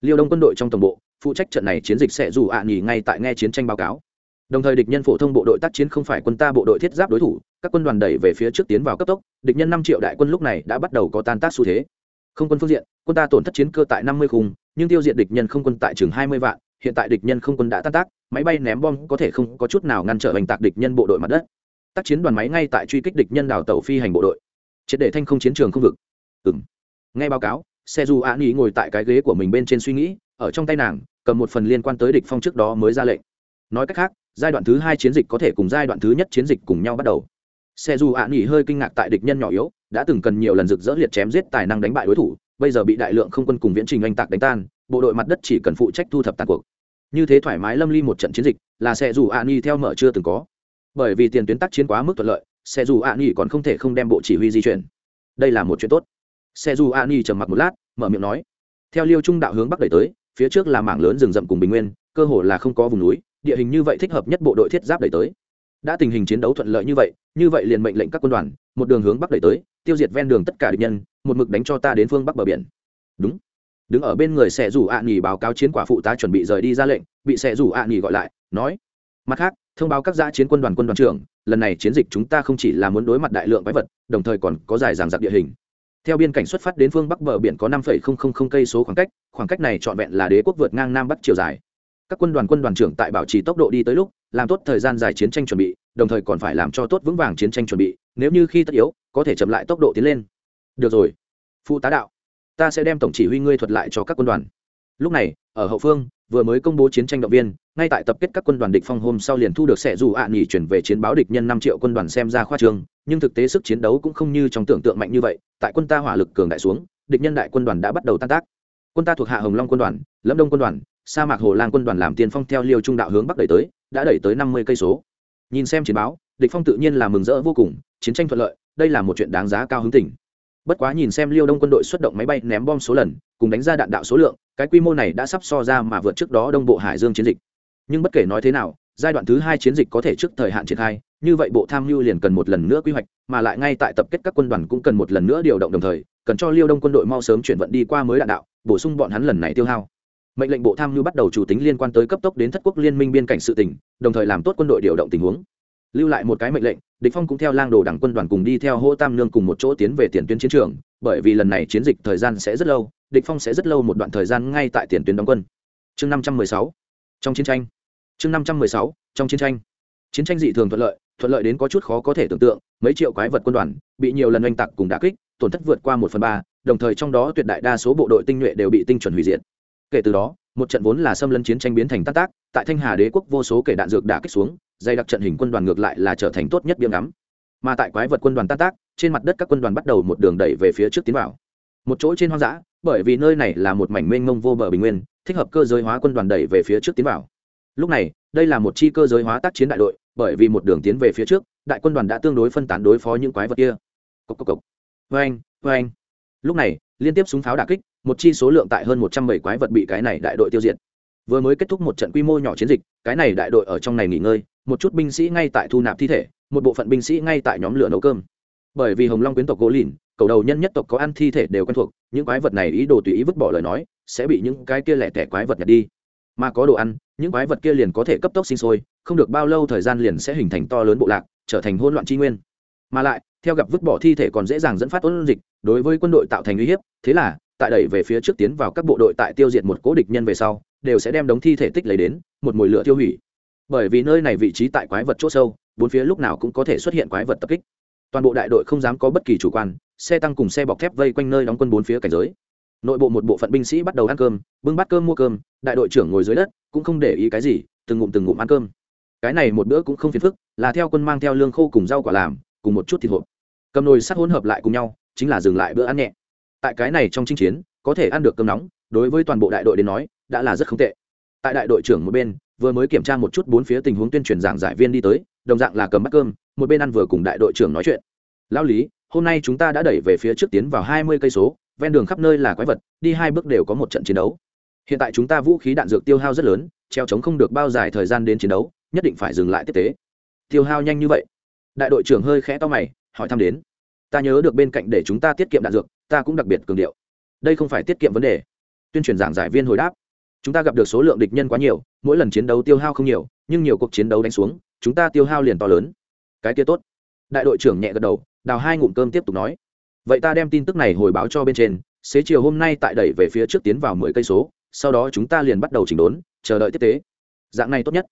Liêu đông quân đội trong tổng bộ, phụ trách trận này chiến dịch sẽ dù ạ à nghỉ ngay tại nghe chiến tranh báo cáo. Đồng thời địch nhân phổ thông bộ đội tác chiến không phải quân ta bộ đội thiết giáp đối thủ, các quân đoàn đẩy về phía trước tiến vào cấp tốc, địch nhân năm triệu đại quân lúc này đã bắt đầu có tan tác xu thế. Không quân phương diện, quân ta tổn thất chiến cơ tại năm mươi khung, nhưng tiêu diệt địch nhân không quân tại chừng hai mươi vạn, hiện tại địch nhân không quân đã tan tác, máy bay ném bom có thể không có chút nào ngăn trở hành tạc địch nhân bộ đội mặt đất. Tác chiến đoàn máy ngay tại truy kích địch nhân đào tàu phi hành bộ đội. Triệt để thanh không chiến trường không vực ừng nghe báo cáo xe dù an ý ngồi tại cái ghế của mình bên trên suy nghĩ, ở trong tay nàng, cầm một phần liên quan tới địch phong trước đó mới ra lệnh. Nói cách khác, giai đoạn thứ hai chiến dịch có thể cùng giai đoạn thứ nhất chiến dịch cùng nhau bắt đầu. Xe dù an ý hơi kinh ngạc tại địch nhân nhỏ yếu, đã từng cần nhiều lần rực rỡ liệt chém giết tài năng đánh bại đối thủ, bây giờ bị đại lượng không quân cùng viễn trình oanh tạc đánh tan, bộ đội mặt đất chỉ cần phụ trách thu thập tàn cuộc. Như thế thoải mái lâm ly một trận chiến dịch, là xe dù an y theo mở chưa từng có. Bởi vì tiền tuyến tác chiến quá mức thuận lợi xe dù an y còn không thể không đem bộ chỉ huy di chuyển. Đây là một chuyện tốt xe dù an y trầm mặc một lát, mở miệng nói, theo liêu trung đạo hướng bắc đẩy tới, phía trước là mảng lớn rừng rậm cùng bình nguyên, cơ hồ là không có vùng núi, địa hình như vậy thích hợp nhất bộ đội thiết giáp đẩy tới. Đã tình hình chiến đấu thuận lợi như vậy như vậy liền mệnh lệnh các quân đoàn, một đường hướng bắc đẩy tới, tiêu diệt ven đường tất cả địch nhân, một mực đánh cho ta đến phương bắc bờ biển. Đúng. Đứng ở bên người xe rủ ạ à nghỉ báo cáo chiến quả phụ tá chuẩn bị rời đi ra lệnh, bị xe rủ ạ à nghỉ gọi lại, nói, mặt khác, thông báo các giã chiến quân đoàn quân đoàn trưởng, lần này chiến dịch chúng ta không chỉ là muốn đối mặt đại lượng quái vật, đồng thời còn có dài dàng giặc địa hình theo biên cảnh xuất phát đến phương bắc bờ biển có năm cây số khoảng cách khoảng cách này trọn vẹn là đế quốc vượt ngang nam bắc chiều dài. Các quân đoàn quân đoàn trưởng tại bảo trì tốc độ đi tới lúc, làm tốt thời gian dài chiến tranh chuẩn bị, đồng thời còn phải làm cho tốt vững vàng chiến tranh chuẩn bị, nếu như khi tất yếu, có thể chậm lại tốc độ tiến lên. Được rồi. Phụ tá đạo, ta sẽ đem tổng chỉ huy ngươi thuật lại cho các quân đoàn. Lúc này, ở hậu phương, vừa mới công bố chiến tranh động viên, ngay tại tập kết các quân đoàn địch phong hôm sau liền thu được sẽ dù ạ nghỉ chuyển về chiến báo địch nhân năm triệu quân đoàn xem ra khoa trương nhưng thực tế sức chiến đấu cũng không như trong tưởng tượng mạnh như vậy, tại quân ta hỏa lực cường đại xuống, địch nhân đại quân đoàn đã bắt đầu tan tác. Quân ta thuộc hạ hồng long quân đoàn, lâm đông quân đoàn, sa mạc hồ lang quân đoàn làm tiên phong theo liêu trung đạo hướng bắc đẩy tới, đã đẩy tới năm mươi cây số. Nhìn xem chiến báo, địch phong tự nhiên là mừng rỡ vô cùng, chiến tranh thuận lợi, đây là một chuyện đáng giá cao hứng tỉnh bất quá nhìn xem liêu đông quân đội xuất động máy bay ném bom số lần, cùng đánh ra đạn đạo số lượng, cái quy mô này đã sắp so ra mà vượt trước đó đông bộ hải dương chiến dịch. Nhưng bất kể nói thế nào, giai đoạn thứ hai chiến dịch có thể trước thời hạn triển khai như vậy bộ tham mưu liền cần một lần nữa quy hoạch, mà lại ngay tại tập kết các quân đoàn cũng cần một lần nữa điều động đồng thời, cần cho liêu đông quân đội mau sớm chuyển vận đi qua mới đạn đạo, bổ sung bọn hắn lần này tiêu hao. Mệnh lệnh bộ tham mưu bắt đầu chủ tính liên quan tới cấp tốc đến thất quốc liên minh biên cảnh sự tỉnh, đồng thời làm tốt quân đội điều động tình huống. Lưu lại một cái mệnh lệnh, địch phong cũng theo lang đồ đảng quân đoàn cùng đi theo hô tam nương cùng một chỗ tiến về tiền tuyến chiến trường, bởi vì lần này chiến dịch thời gian sẽ rất lâu, địch phong sẽ rất lâu một đoạn thời gian ngay tại tiền tuyến đóng quân. Chương 516 trong chiến tranh. Chương 516 trong chiến tranh. Chiến tranh dị thường thuận lợi thuận lợi đến có chút khó có thể tưởng tượng, mấy triệu quái vật quân đoàn bị nhiều lần oanh tạc cùng đả kích, tổn thất vượt qua một phần ba, đồng thời trong đó tuyệt đại đa số bộ đội tinh nhuệ đều bị tinh chuẩn hủy diệt. Kể từ đó, một trận vốn là xâm lấn chiến tranh biến thành tác tác, tại thanh hà đế quốc vô số kể đạn dược đả kích xuống, dày đặc trận hình quân đoàn ngược lại là trở thành tốt nhất biếm ngắm. Mà tại quái vật quân đoàn tan tác, trên mặt đất các quân đoàn bắt đầu một đường đẩy về phía trước tiến vào. Một chỗ trên hoang dã, bởi vì nơi này là một mảnh mênh mông vô bờ bình nguyên, thích hợp cơ giới hóa quân đoàn đẩy về phía trước tiến vào. Lúc này, đây là một chi cơ giới hóa tác chiến đại đội bởi vì một đường tiến về phía trước đại quân đoàn đã tương đối phân tán đối phó những quái vật kia cốc cốc cốc. Vâng, vâng. lúc này liên tiếp súng pháo đả kích một chi số lượng tại hơn một trăm bảy quái vật bị cái này đại đội tiêu diệt vừa mới kết thúc một trận quy mô nhỏ chiến dịch cái này đại đội ở trong này nghỉ ngơi một chút binh sĩ ngay tại thu nạp thi thể một bộ phận binh sĩ ngay tại nhóm lửa nấu cơm bởi vì hồng long quyến tộc gỗ lìn cầu đầu nhân nhất tộc có ăn thi thể đều quen thuộc những quái vật này ý đồ tùy ý vứt bỏ lời nói sẽ bị những cái kia lẻ tẻ quái vật nhặt đi mà có đồ ăn những quái vật kia liền có thể cấp tốc sinh sôi, không được bao lâu thời gian liền sẽ hình thành to lớn bộ lạc, trở thành hỗn loạn tri nguyên. Mà lại, theo gặp vứt bỏ thi thể còn dễ dàng dẫn phát ôn dịch, đối với quân đội tạo thành uy hiếp, thế là, tại đẩy về phía trước tiến vào các bộ đội tại tiêu diệt một cố địch nhân về sau, đều sẽ đem đống thi thể tích lấy đến, một mùi lửa tiêu hủy. Bởi vì nơi này vị trí tại quái vật c h ỗ sâu, bốn phía lúc nào cũng có thể xuất hiện quái vật tập kích. Toàn bộ đại đội không dám có bất kỳ chủ quan, xe tăng cùng xe bọc thép vây quanh nơi đóng quân bốn phía cảnh giới nội bộ một bộ phận binh sĩ bắt đầu ăn cơm, bưng bát cơm mua cơm, đại đội trưởng ngồi dưới đất, cũng không để ý cái gì, từng ngụm từng ngụm ăn cơm. Cái này một bữa cũng không phiền phức, là theo quân mang theo lương khô cùng rau quả làm, cùng một chút thịt hộp. Cầm nồi sắt hỗn hợp lại cùng nhau, chính là dừng lại bữa ăn nhẹ. Tại cái này trong chinh chiến, có thể ăn được cơm nóng, đối với toàn bộ đại đội đến nói, đã là rất không tệ. Tại đại đội trưởng một bên, vừa mới kiểm tra một chút bốn phía tình huống tuyên truyền giảng giải viên đi tới, đồng dạng là cầm bát cơm, một bên ăn vừa cùng đại đội trưởng nói chuyện. Lao lý, hôm nay chúng ta đã đẩy về phía trước tiến vào hai mươi cây số ven đường khắp nơi là quái vật, đi hai bước đều có một trận chiến đấu. Hiện tại chúng ta vũ khí đạn dược tiêu hao rất lớn, treo chống không được bao dài thời gian đến chiến đấu, nhất định phải dừng lại tiếp tế. Tiêu hao nhanh như vậy. Đại đội trưởng hơi khẽ to mày, hỏi thăm đến. Ta nhớ được bên cạnh để chúng ta tiết kiệm đạn dược, ta cũng đặc biệt cường điệu. Đây không phải tiết kiệm vấn đề. Tuyên truyền giảng giải viên hồi đáp. Chúng ta gặp được số lượng địch nhân quá nhiều, mỗi lần chiến đấu tiêu hao không nhiều, nhưng nhiều cuộc chiến đấu đánh xuống, chúng ta tiêu hao liền to lớn. Cái kia tốt. Đại đội trưởng nhẹ gật đầu, đào hai ngụm cơm tiếp tục nói vậy ta đem tin tức này hồi báo cho bên trên, xế chiều hôm nay tại đẩy về phía trước tiến vào mười cây số, sau đó chúng ta liền bắt đầu chỉnh đốn, chờ đợi tiếp tế. Dạng này tốt nhất.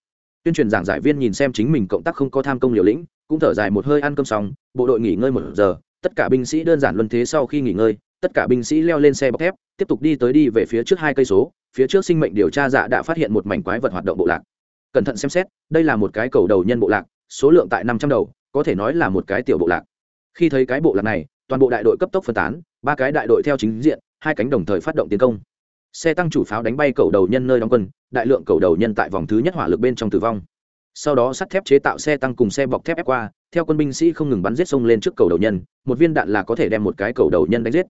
Tuyên truyền giảng giải viên nhìn xem chính mình cộng tác không có tham công liều lĩnh, cũng thở dài một hơi ăn cơm xong, bộ đội nghỉ ngơi một giờ, tất cả binh sĩ đơn giản luân thế sau khi nghỉ ngơi, tất cả binh sĩ leo lên xe bọc thép, tiếp tục đi tới đi về phía trước hai cây số, phía trước sinh mệnh điều tra dạ đã phát hiện một mảnh quái vật hoạt động bộ lạc. Cẩn thận xem xét, đây là một cái cầu đầu nhân bộ lạc, số lượng tại năm trăm đầu, có thể nói là một cái tiểu bộ lạc. Khi thấy cái bộ lạc này toàn bộ đại đội cấp tốc phân tán, ba cái đại đội theo chính diện, hai cánh đồng thời phát động tiến công. Xe tăng chủ pháo đánh bay cầu đầu nhân nơi đóng quân, đại lượng cầu đầu nhân tại vòng thứ nhất hỏa lực bên trong tử vong. Sau đó sắt thép chế tạo xe tăng cùng xe bọc thép ép qua, theo quân binh sĩ không ngừng bắn giết sông lên trước cầu đầu nhân, một viên đạn là có thể đem một cái cầu đầu nhân đánh giết.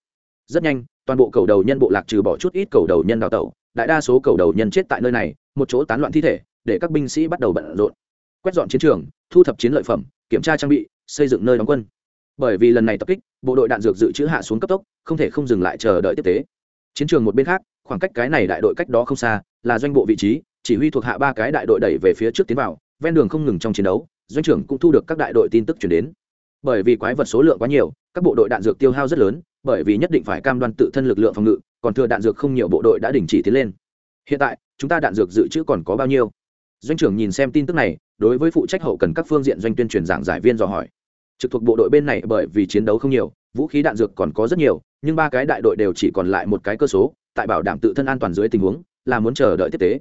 Rất nhanh, toàn bộ cầu đầu nhân bộ lạc trừ bỏ chút ít cầu đầu nhân đào tẩu, đại đa số cầu đầu nhân chết tại nơi này, một chỗ tán loạn thi thể, để các binh sĩ bắt đầu bận rộn. Quét dọn chiến trường, thu thập chiến lợi phẩm, kiểm tra trang bị, xây dựng nơi đóng quân bởi vì lần này tập kích, bộ đội đạn dược dự trữ hạ xuống cấp tốc, không thể không dừng lại chờ đợi tiếp tế. Chiến trường một bên khác, khoảng cách cái này đại đội cách đó không xa, là doanh bộ vị trí, chỉ huy thuộc hạ ba cái đại đội đẩy về phía trước tiến vào, ven đường không ngừng trong chiến đấu, doanh trưởng cũng thu được các đại đội tin tức chuyển đến. Bởi vì quái vật số lượng quá nhiều, các bộ đội đạn dược tiêu hao rất lớn, bởi vì nhất định phải cam đoan tự thân lực lượng phòng ngự, còn thừa đạn dược không nhiều bộ đội đã đình chỉ tiến lên. Hiện tại, chúng ta đạn dược dự trữ còn có bao nhiêu? Doanh trưởng nhìn xem tin tức này, đối với phụ trách hậu cần các phương diện doanh tuyên truyền giảng giải viên dò hỏi trực thuộc bộ đội bên này bởi vì chiến đấu không nhiều, vũ khí đạn dược còn có rất nhiều, nhưng ba cái đại đội đều chỉ còn lại một cái cơ số, tại bảo đảm tự thân an toàn dưới tình huống, là muốn chờ đợi tiếp tế.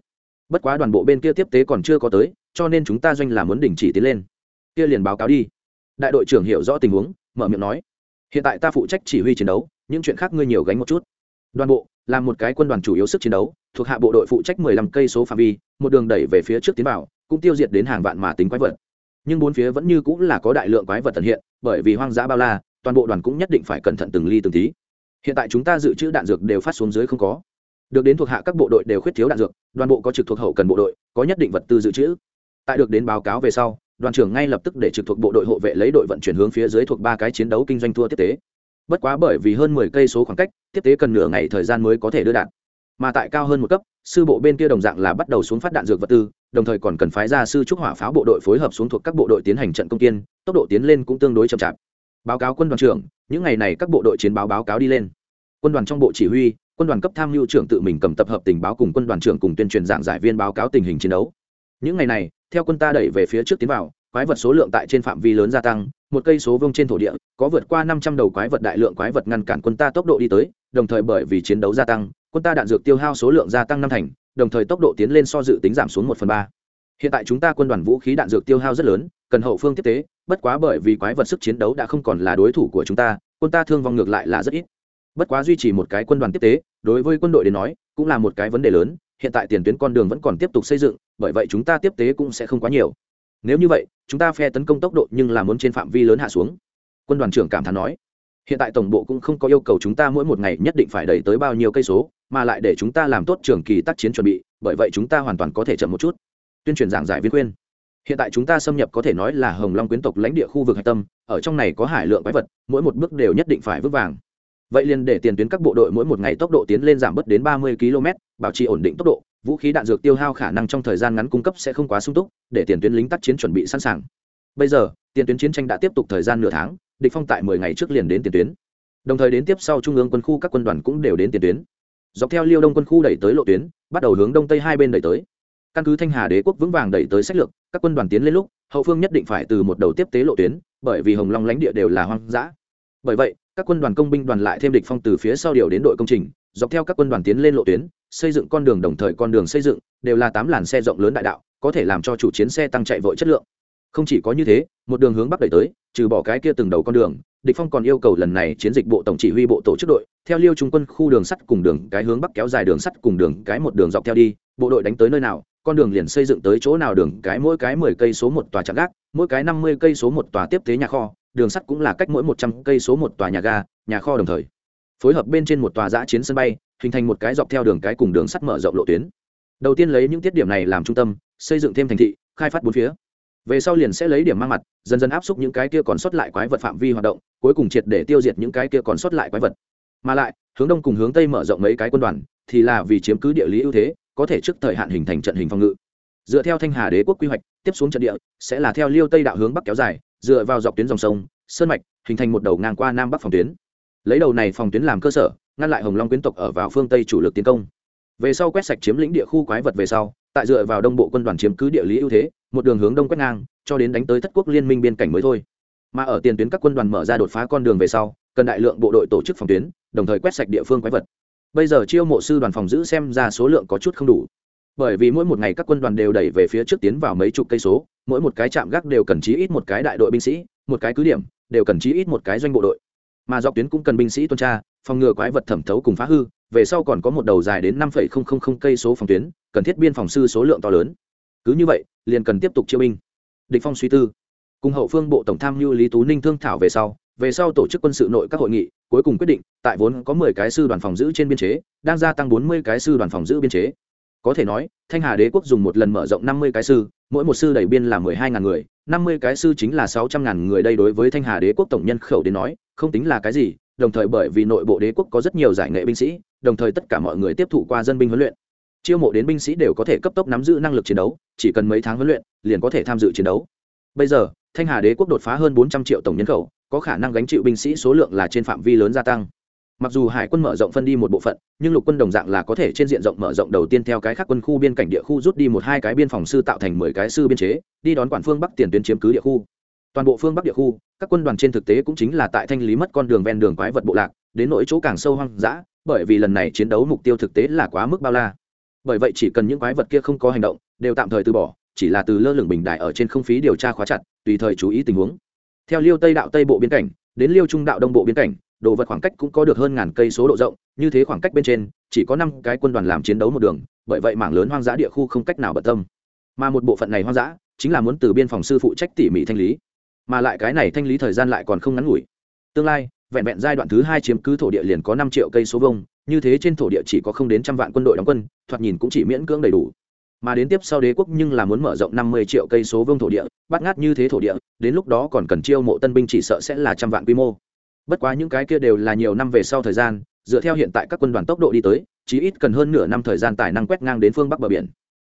Bất quá đoàn bộ bên kia tiếp tế còn chưa có tới, cho nên chúng ta doanh là muốn đình chỉ tiến lên. Kia liền báo cáo đi. Đại đội trưởng hiểu rõ tình huống, mở miệng nói, hiện tại ta phụ trách chỉ huy chiến đấu, những chuyện khác ngươi nhiều gánh một chút. Đoàn bộ là một cái quân đoàn chủ yếu sức chiến đấu, thuộc hạ bộ đội phụ trách mười lăm cây số phạm vi, một đường đẩy về phía trước tiến vào, cũng tiêu diệt đến hàng vạn mà tính quái vật nhưng bốn phía vẫn như cũng là có đại lượng quái vật tận hiện, bởi vì hoang dã bao la, toàn bộ đoàn cũng nhất định phải cẩn thận từng ly từng tí. Hiện tại chúng ta dự trữ đạn dược đều phát xuống dưới không có. Được đến thuộc hạ các bộ đội đều khuyết thiếu đạn dược, đoàn bộ có trực thuộc hậu cần bộ đội, có nhất định vật tư dự trữ. Tại được đến báo cáo về sau, đoàn trưởng ngay lập tức để trực thuộc bộ đội hộ vệ lấy đội vận chuyển hướng phía dưới thuộc ba cái chiến đấu kinh doanh thua tiếp tế. Bất quá bởi vì hơn mười cây số khoảng cách, tiếp tế cần nửa ngày thời gian mới có thể đưa đạn. Mà tại cao hơn một cấp, sư bộ bên kia đồng dạng là bắt đầu xuống phát đạn dược vật tư đồng thời còn cần phái ra sư trúc hỏa pháo bộ đội phối hợp xuống thuộc các bộ đội tiến hành trận công tiên tốc độ tiến lên cũng tương đối chậm chạp. Báo cáo quân đoàn trưởng, những ngày này các bộ đội chiến báo báo cáo đi lên. Quân đoàn trong bộ chỉ huy, quân đoàn cấp tham mưu trưởng tự mình cầm tập hợp tình báo cùng quân đoàn trưởng cùng tuyên truyền dạng giải viên báo cáo tình hình chiến đấu. Những ngày này, theo quân ta đẩy về phía trước tiến vào, quái vật số lượng tại trên phạm vi lớn gia tăng, một cây số vông trên thổ địa, có vượt qua năm trăm đầu quái vật đại lượng quái vật ngăn cản quân ta tốc độ đi tới, đồng thời bởi vì chiến đấu gia tăng, quân ta đạn dược tiêu hao số lượng gia tăng năm thành đồng thời tốc độ tiến lên so dự tính giảm xuống một phần ba. Hiện tại chúng ta quân đoàn vũ khí đạn dược tiêu hao rất lớn, cần hậu phương tiếp tế, bất quá bởi vì quái vật sức chiến đấu đã không còn là đối thủ của chúng ta, quân ta thương vong ngược lại là rất ít. Bất quá duy trì một cái quân đoàn tiếp tế, đối với quân đội đến nói, cũng là một cái vấn đề lớn, hiện tại tiền tuyến con đường vẫn còn tiếp tục xây dựng, bởi vậy chúng ta tiếp tế cũng sẽ không quá nhiều. Nếu như vậy, chúng ta phe tấn công tốc độ nhưng là muốn trên phạm vi lớn hạ xuống. Quân đoàn trưởng cảm thán nói, hiện tại tổng bộ cũng không có yêu cầu chúng ta mỗi một ngày nhất định phải đẩy tới bao nhiêu cây số mà lại để chúng ta làm tốt trường kỳ tác chiến chuẩn bị, bởi vậy chúng ta hoàn toàn có thể chậm một chút. Tuyên truyền giảng giải viên khuyên. Hiện tại chúng ta xâm nhập có thể nói là hồng long quyến tộc lãnh địa khu vực hạch tâm, ở trong này có hải lượng quái vật, mỗi một bước đều nhất định phải vững vàng. Vậy liền để tiền tuyến các bộ đội mỗi một ngày tốc độ tiến lên giảm bớt đến ba mươi km bảo trì ổn định tốc độ, vũ khí đạn dược tiêu hao khả năng trong thời gian ngắn cung cấp sẽ không quá sung túc, để tiền tuyến lính tác chiến chuẩn bị sẵn sàng. Bây giờ, tiền tuyến chiến tranh đã tiếp tục thời gian nửa tháng, địch phong tại mười ngày trước liền đến tiền tuyến. Đồng thời đến tiếp sau trung ương quân khu các quân đoàn cũng đều đến tiền tuyến dọc theo liêu đông quân khu đẩy tới lộ tuyến, bắt đầu hướng đông tây hai bên đẩy tới. Căn cứ thanh hà đế quốc vững vàng đẩy tới sách lược, các quân đoàn tiến lên lúc, hậu phương nhất định phải từ một đầu tiếp tế lộ tuyến, bởi vì hồng long lãnh địa đều là hoang dã. Bởi vậy, các quân đoàn công binh đoàn lại thêm địch phong từ phía sau điều đến đội công trình, dọc theo các quân đoàn tiến lên lộ tuyến, xây dựng con đường đồng thời con đường xây dựng, đều là tám làn xe rộng lớn đại đạo, có thể làm cho chủ chiến xe tăng chạy vội chất lượng. Không chỉ có như thế, một đường hướng bắc đẩy tới, trừ bỏ cái kia từng đầu con đường địch phong còn yêu cầu lần này chiến dịch bộ tổng chỉ huy bộ tổ chức đội, theo liêu trung quân khu đường sắt cùng đường, cái hướng bắc kéo dài đường sắt cùng đường, cái một đường dọc theo đi, bộ đội đánh tới nơi nào, con đường liền xây dựng tới chỗ nào đường, cái mỗi cái mười cây số một tòa trạm gác, mỗi cái năm mươi cây số một tòa tiếp tế nhà kho, đường sắt cũng là cách mỗi một trăm cây số một tòa nhà ga, nhà kho đồng thời. Phối hợp bên trên một tòa giã chiến sân bay, hình thành một cái dọc theo đường cái cùng đường sắt mở rộng lộ tuyến. Đầu tiên lấy những tiết điểm này làm trung tâm, xây dựng thêm thành thị, khai phát bốn phía về sau liền sẽ lấy điểm mang mặt, dần dần áp xúc những cái kia còn sót lại quái vật phạm vi hoạt động, cuối cùng triệt để tiêu diệt những cái kia còn sót lại quái vật. Mà lại, hướng đông cùng hướng tây mở rộng mấy cái quân đoàn, thì là vì chiếm cứ địa lý ưu thế, có thể trước thời hạn hình thành trận hình phòng ngự. Dựa theo thanh hà đế quốc quy hoạch, tiếp xuống trận địa sẽ là theo liêu tây đạo hướng bắc kéo dài, dựa vào dọc tuyến dòng sông, sơn mạch, hình thành một đầu ngang qua nam bắc phòng tuyến. Lấy đầu này phòng tuyến làm cơ sở, ngăn lại hồng long quyến tộc ở vào phương tây chủ lực tiến công. Về sau quét sạch chiếm lĩnh địa khu quái vật về sau tại dựa vào đông bộ quân đoàn chiếm cứ địa lý ưu thế, một đường hướng đông quét ngang, cho đến đánh tới thất quốc liên minh biên cảnh mới thôi. Mà ở tiền tuyến các quân đoàn mở ra đột phá con đường về sau, cần đại lượng bộ đội tổ chức phòng tuyến, đồng thời quét sạch địa phương quái vật. Bây giờ chiêu mộ sư đoàn phòng giữ xem ra số lượng có chút không đủ. Bởi vì mỗi một ngày các quân đoàn đều đẩy về phía trước tiến vào mấy chục cây số, mỗi một cái trạm gác đều cần chí ít một cái đại đội binh sĩ, một cái cứ điểm, đều cần chí ít một cái doanh bộ đội. Mà dọc tuyến cũng cần binh sĩ tuần tra, phòng ngừa quái vật thẩm thấu cùng phá hư về sau còn có một đầu dài đến năm cây số phòng tuyến, cần thiết biên phòng sư số lượng to lớn. Cứ như vậy, liền cần tiếp tục chiêu binh. Địch phong suy tư. Cùng hậu phương bộ tổng tham mưu lý tú ninh thương thảo về sau về sau tổ chức quân sự nội các hội nghị, cuối cùng quyết định, tại vốn có 10 cái sư đoàn phòng giữ trên biên chế, đang gia tăng 40 cái sư đoàn phòng giữ biên chế. Có thể nói, thanh hà đế quốc dùng một lần mở rộng 50 cái sư, mỗi một sư đẩy biên là 12.000 người 50 cái sư chính là 600.000 người đây đối với thanh hà đế quốc tổng nhân khẩu đến nói, không tính là cái gì, đồng thời bởi vì nội bộ đế quốc có rất nhiều giải nghệ binh sĩ đồng thời tất cả mọi người tiếp thụ qua dân binh huấn luyện. Chiêu mộ đến binh sĩ đều có thể cấp tốc nắm giữ năng lực chiến đấu, chỉ cần mấy tháng huấn luyện, liền có thể tham dự chiến đấu. Bây giờ, thanh hà đế quốc đột phá hơn 400 triệu tổng nhân khẩu, có khả năng gánh chịu binh sĩ số lượng là trên phạm vi lớn gia tăng. Mặc dù hải quân mở rộng phân đi một bộ phận, nhưng lục quân đồng dạng là có thể trên diện rộng mở rộng đầu tiên theo cái khác quân khu biên cảnh địa khu rút đi một hai cái biên phòng sư tạo thành mười cái sư biên chế, đi đón quản phương bắc tiền tuyến chiếm cứ địa khu. Toàn bộ phương bắc địa khu, các quân đoàn trên thực tế cũng chính là tại thanh lý mất con đường ven đường quái vật bộ lạc đến nỗi chỗ càng sâu hoang dã, bởi vì lần này chiến đấu mục tiêu thực tế là quá mức bao la. Bởi vậy chỉ cần những quái vật kia không có hành động, đều tạm thời từ bỏ, chỉ là từ lơ lửng bình đại ở trên không phí điều tra khóa chặt, tùy thời chú ý tình huống. Theo liêu tây đạo tây bộ biên cảnh, đến liêu trung đạo đông bộ biên cảnh, đồ vật khoảng cách cũng có được hơn ngàn cây số độ rộng, như thế khoảng cách bên trên, chỉ có năm cái quân đoàn làm chiến đấu một đường, bởi vậy mảng lớn hoang dã địa khu không cách nào bận tâm. Mà một bộ phận này hoang dã, chính là muốn từ biên phòng sư phụ trách tỉ mỉ thanh lý. Mà lại cái này thanh lý thời gian lại còn không ngắn ngủi. Tương lai vẹn vẹn giai đoạn thứ hai chiếm cứ thổ địa liền có năm triệu cây số vông như thế trên thổ địa chỉ có không đến trăm vạn quân đội đóng quân, thoạt nhìn cũng chỉ miễn cưỡng đầy đủ. Mà đến tiếp sau đế quốc nhưng là muốn mở rộng năm mươi triệu cây số vông thổ địa, bắt ngát như thế thổ địa, đến lúc đó còn cần chiêu mộ tân binh chỉ sợ sẽ là trăm vạn quy mô. Bất quá những cái kia đều là nhiều năm về sau thời gian, dựa theo hiện tại các quân đoàn tốc độ đi tới, chí ít cần hơn nửa năm thời gian tài năng quét ngang đến phương bắc bờ biển.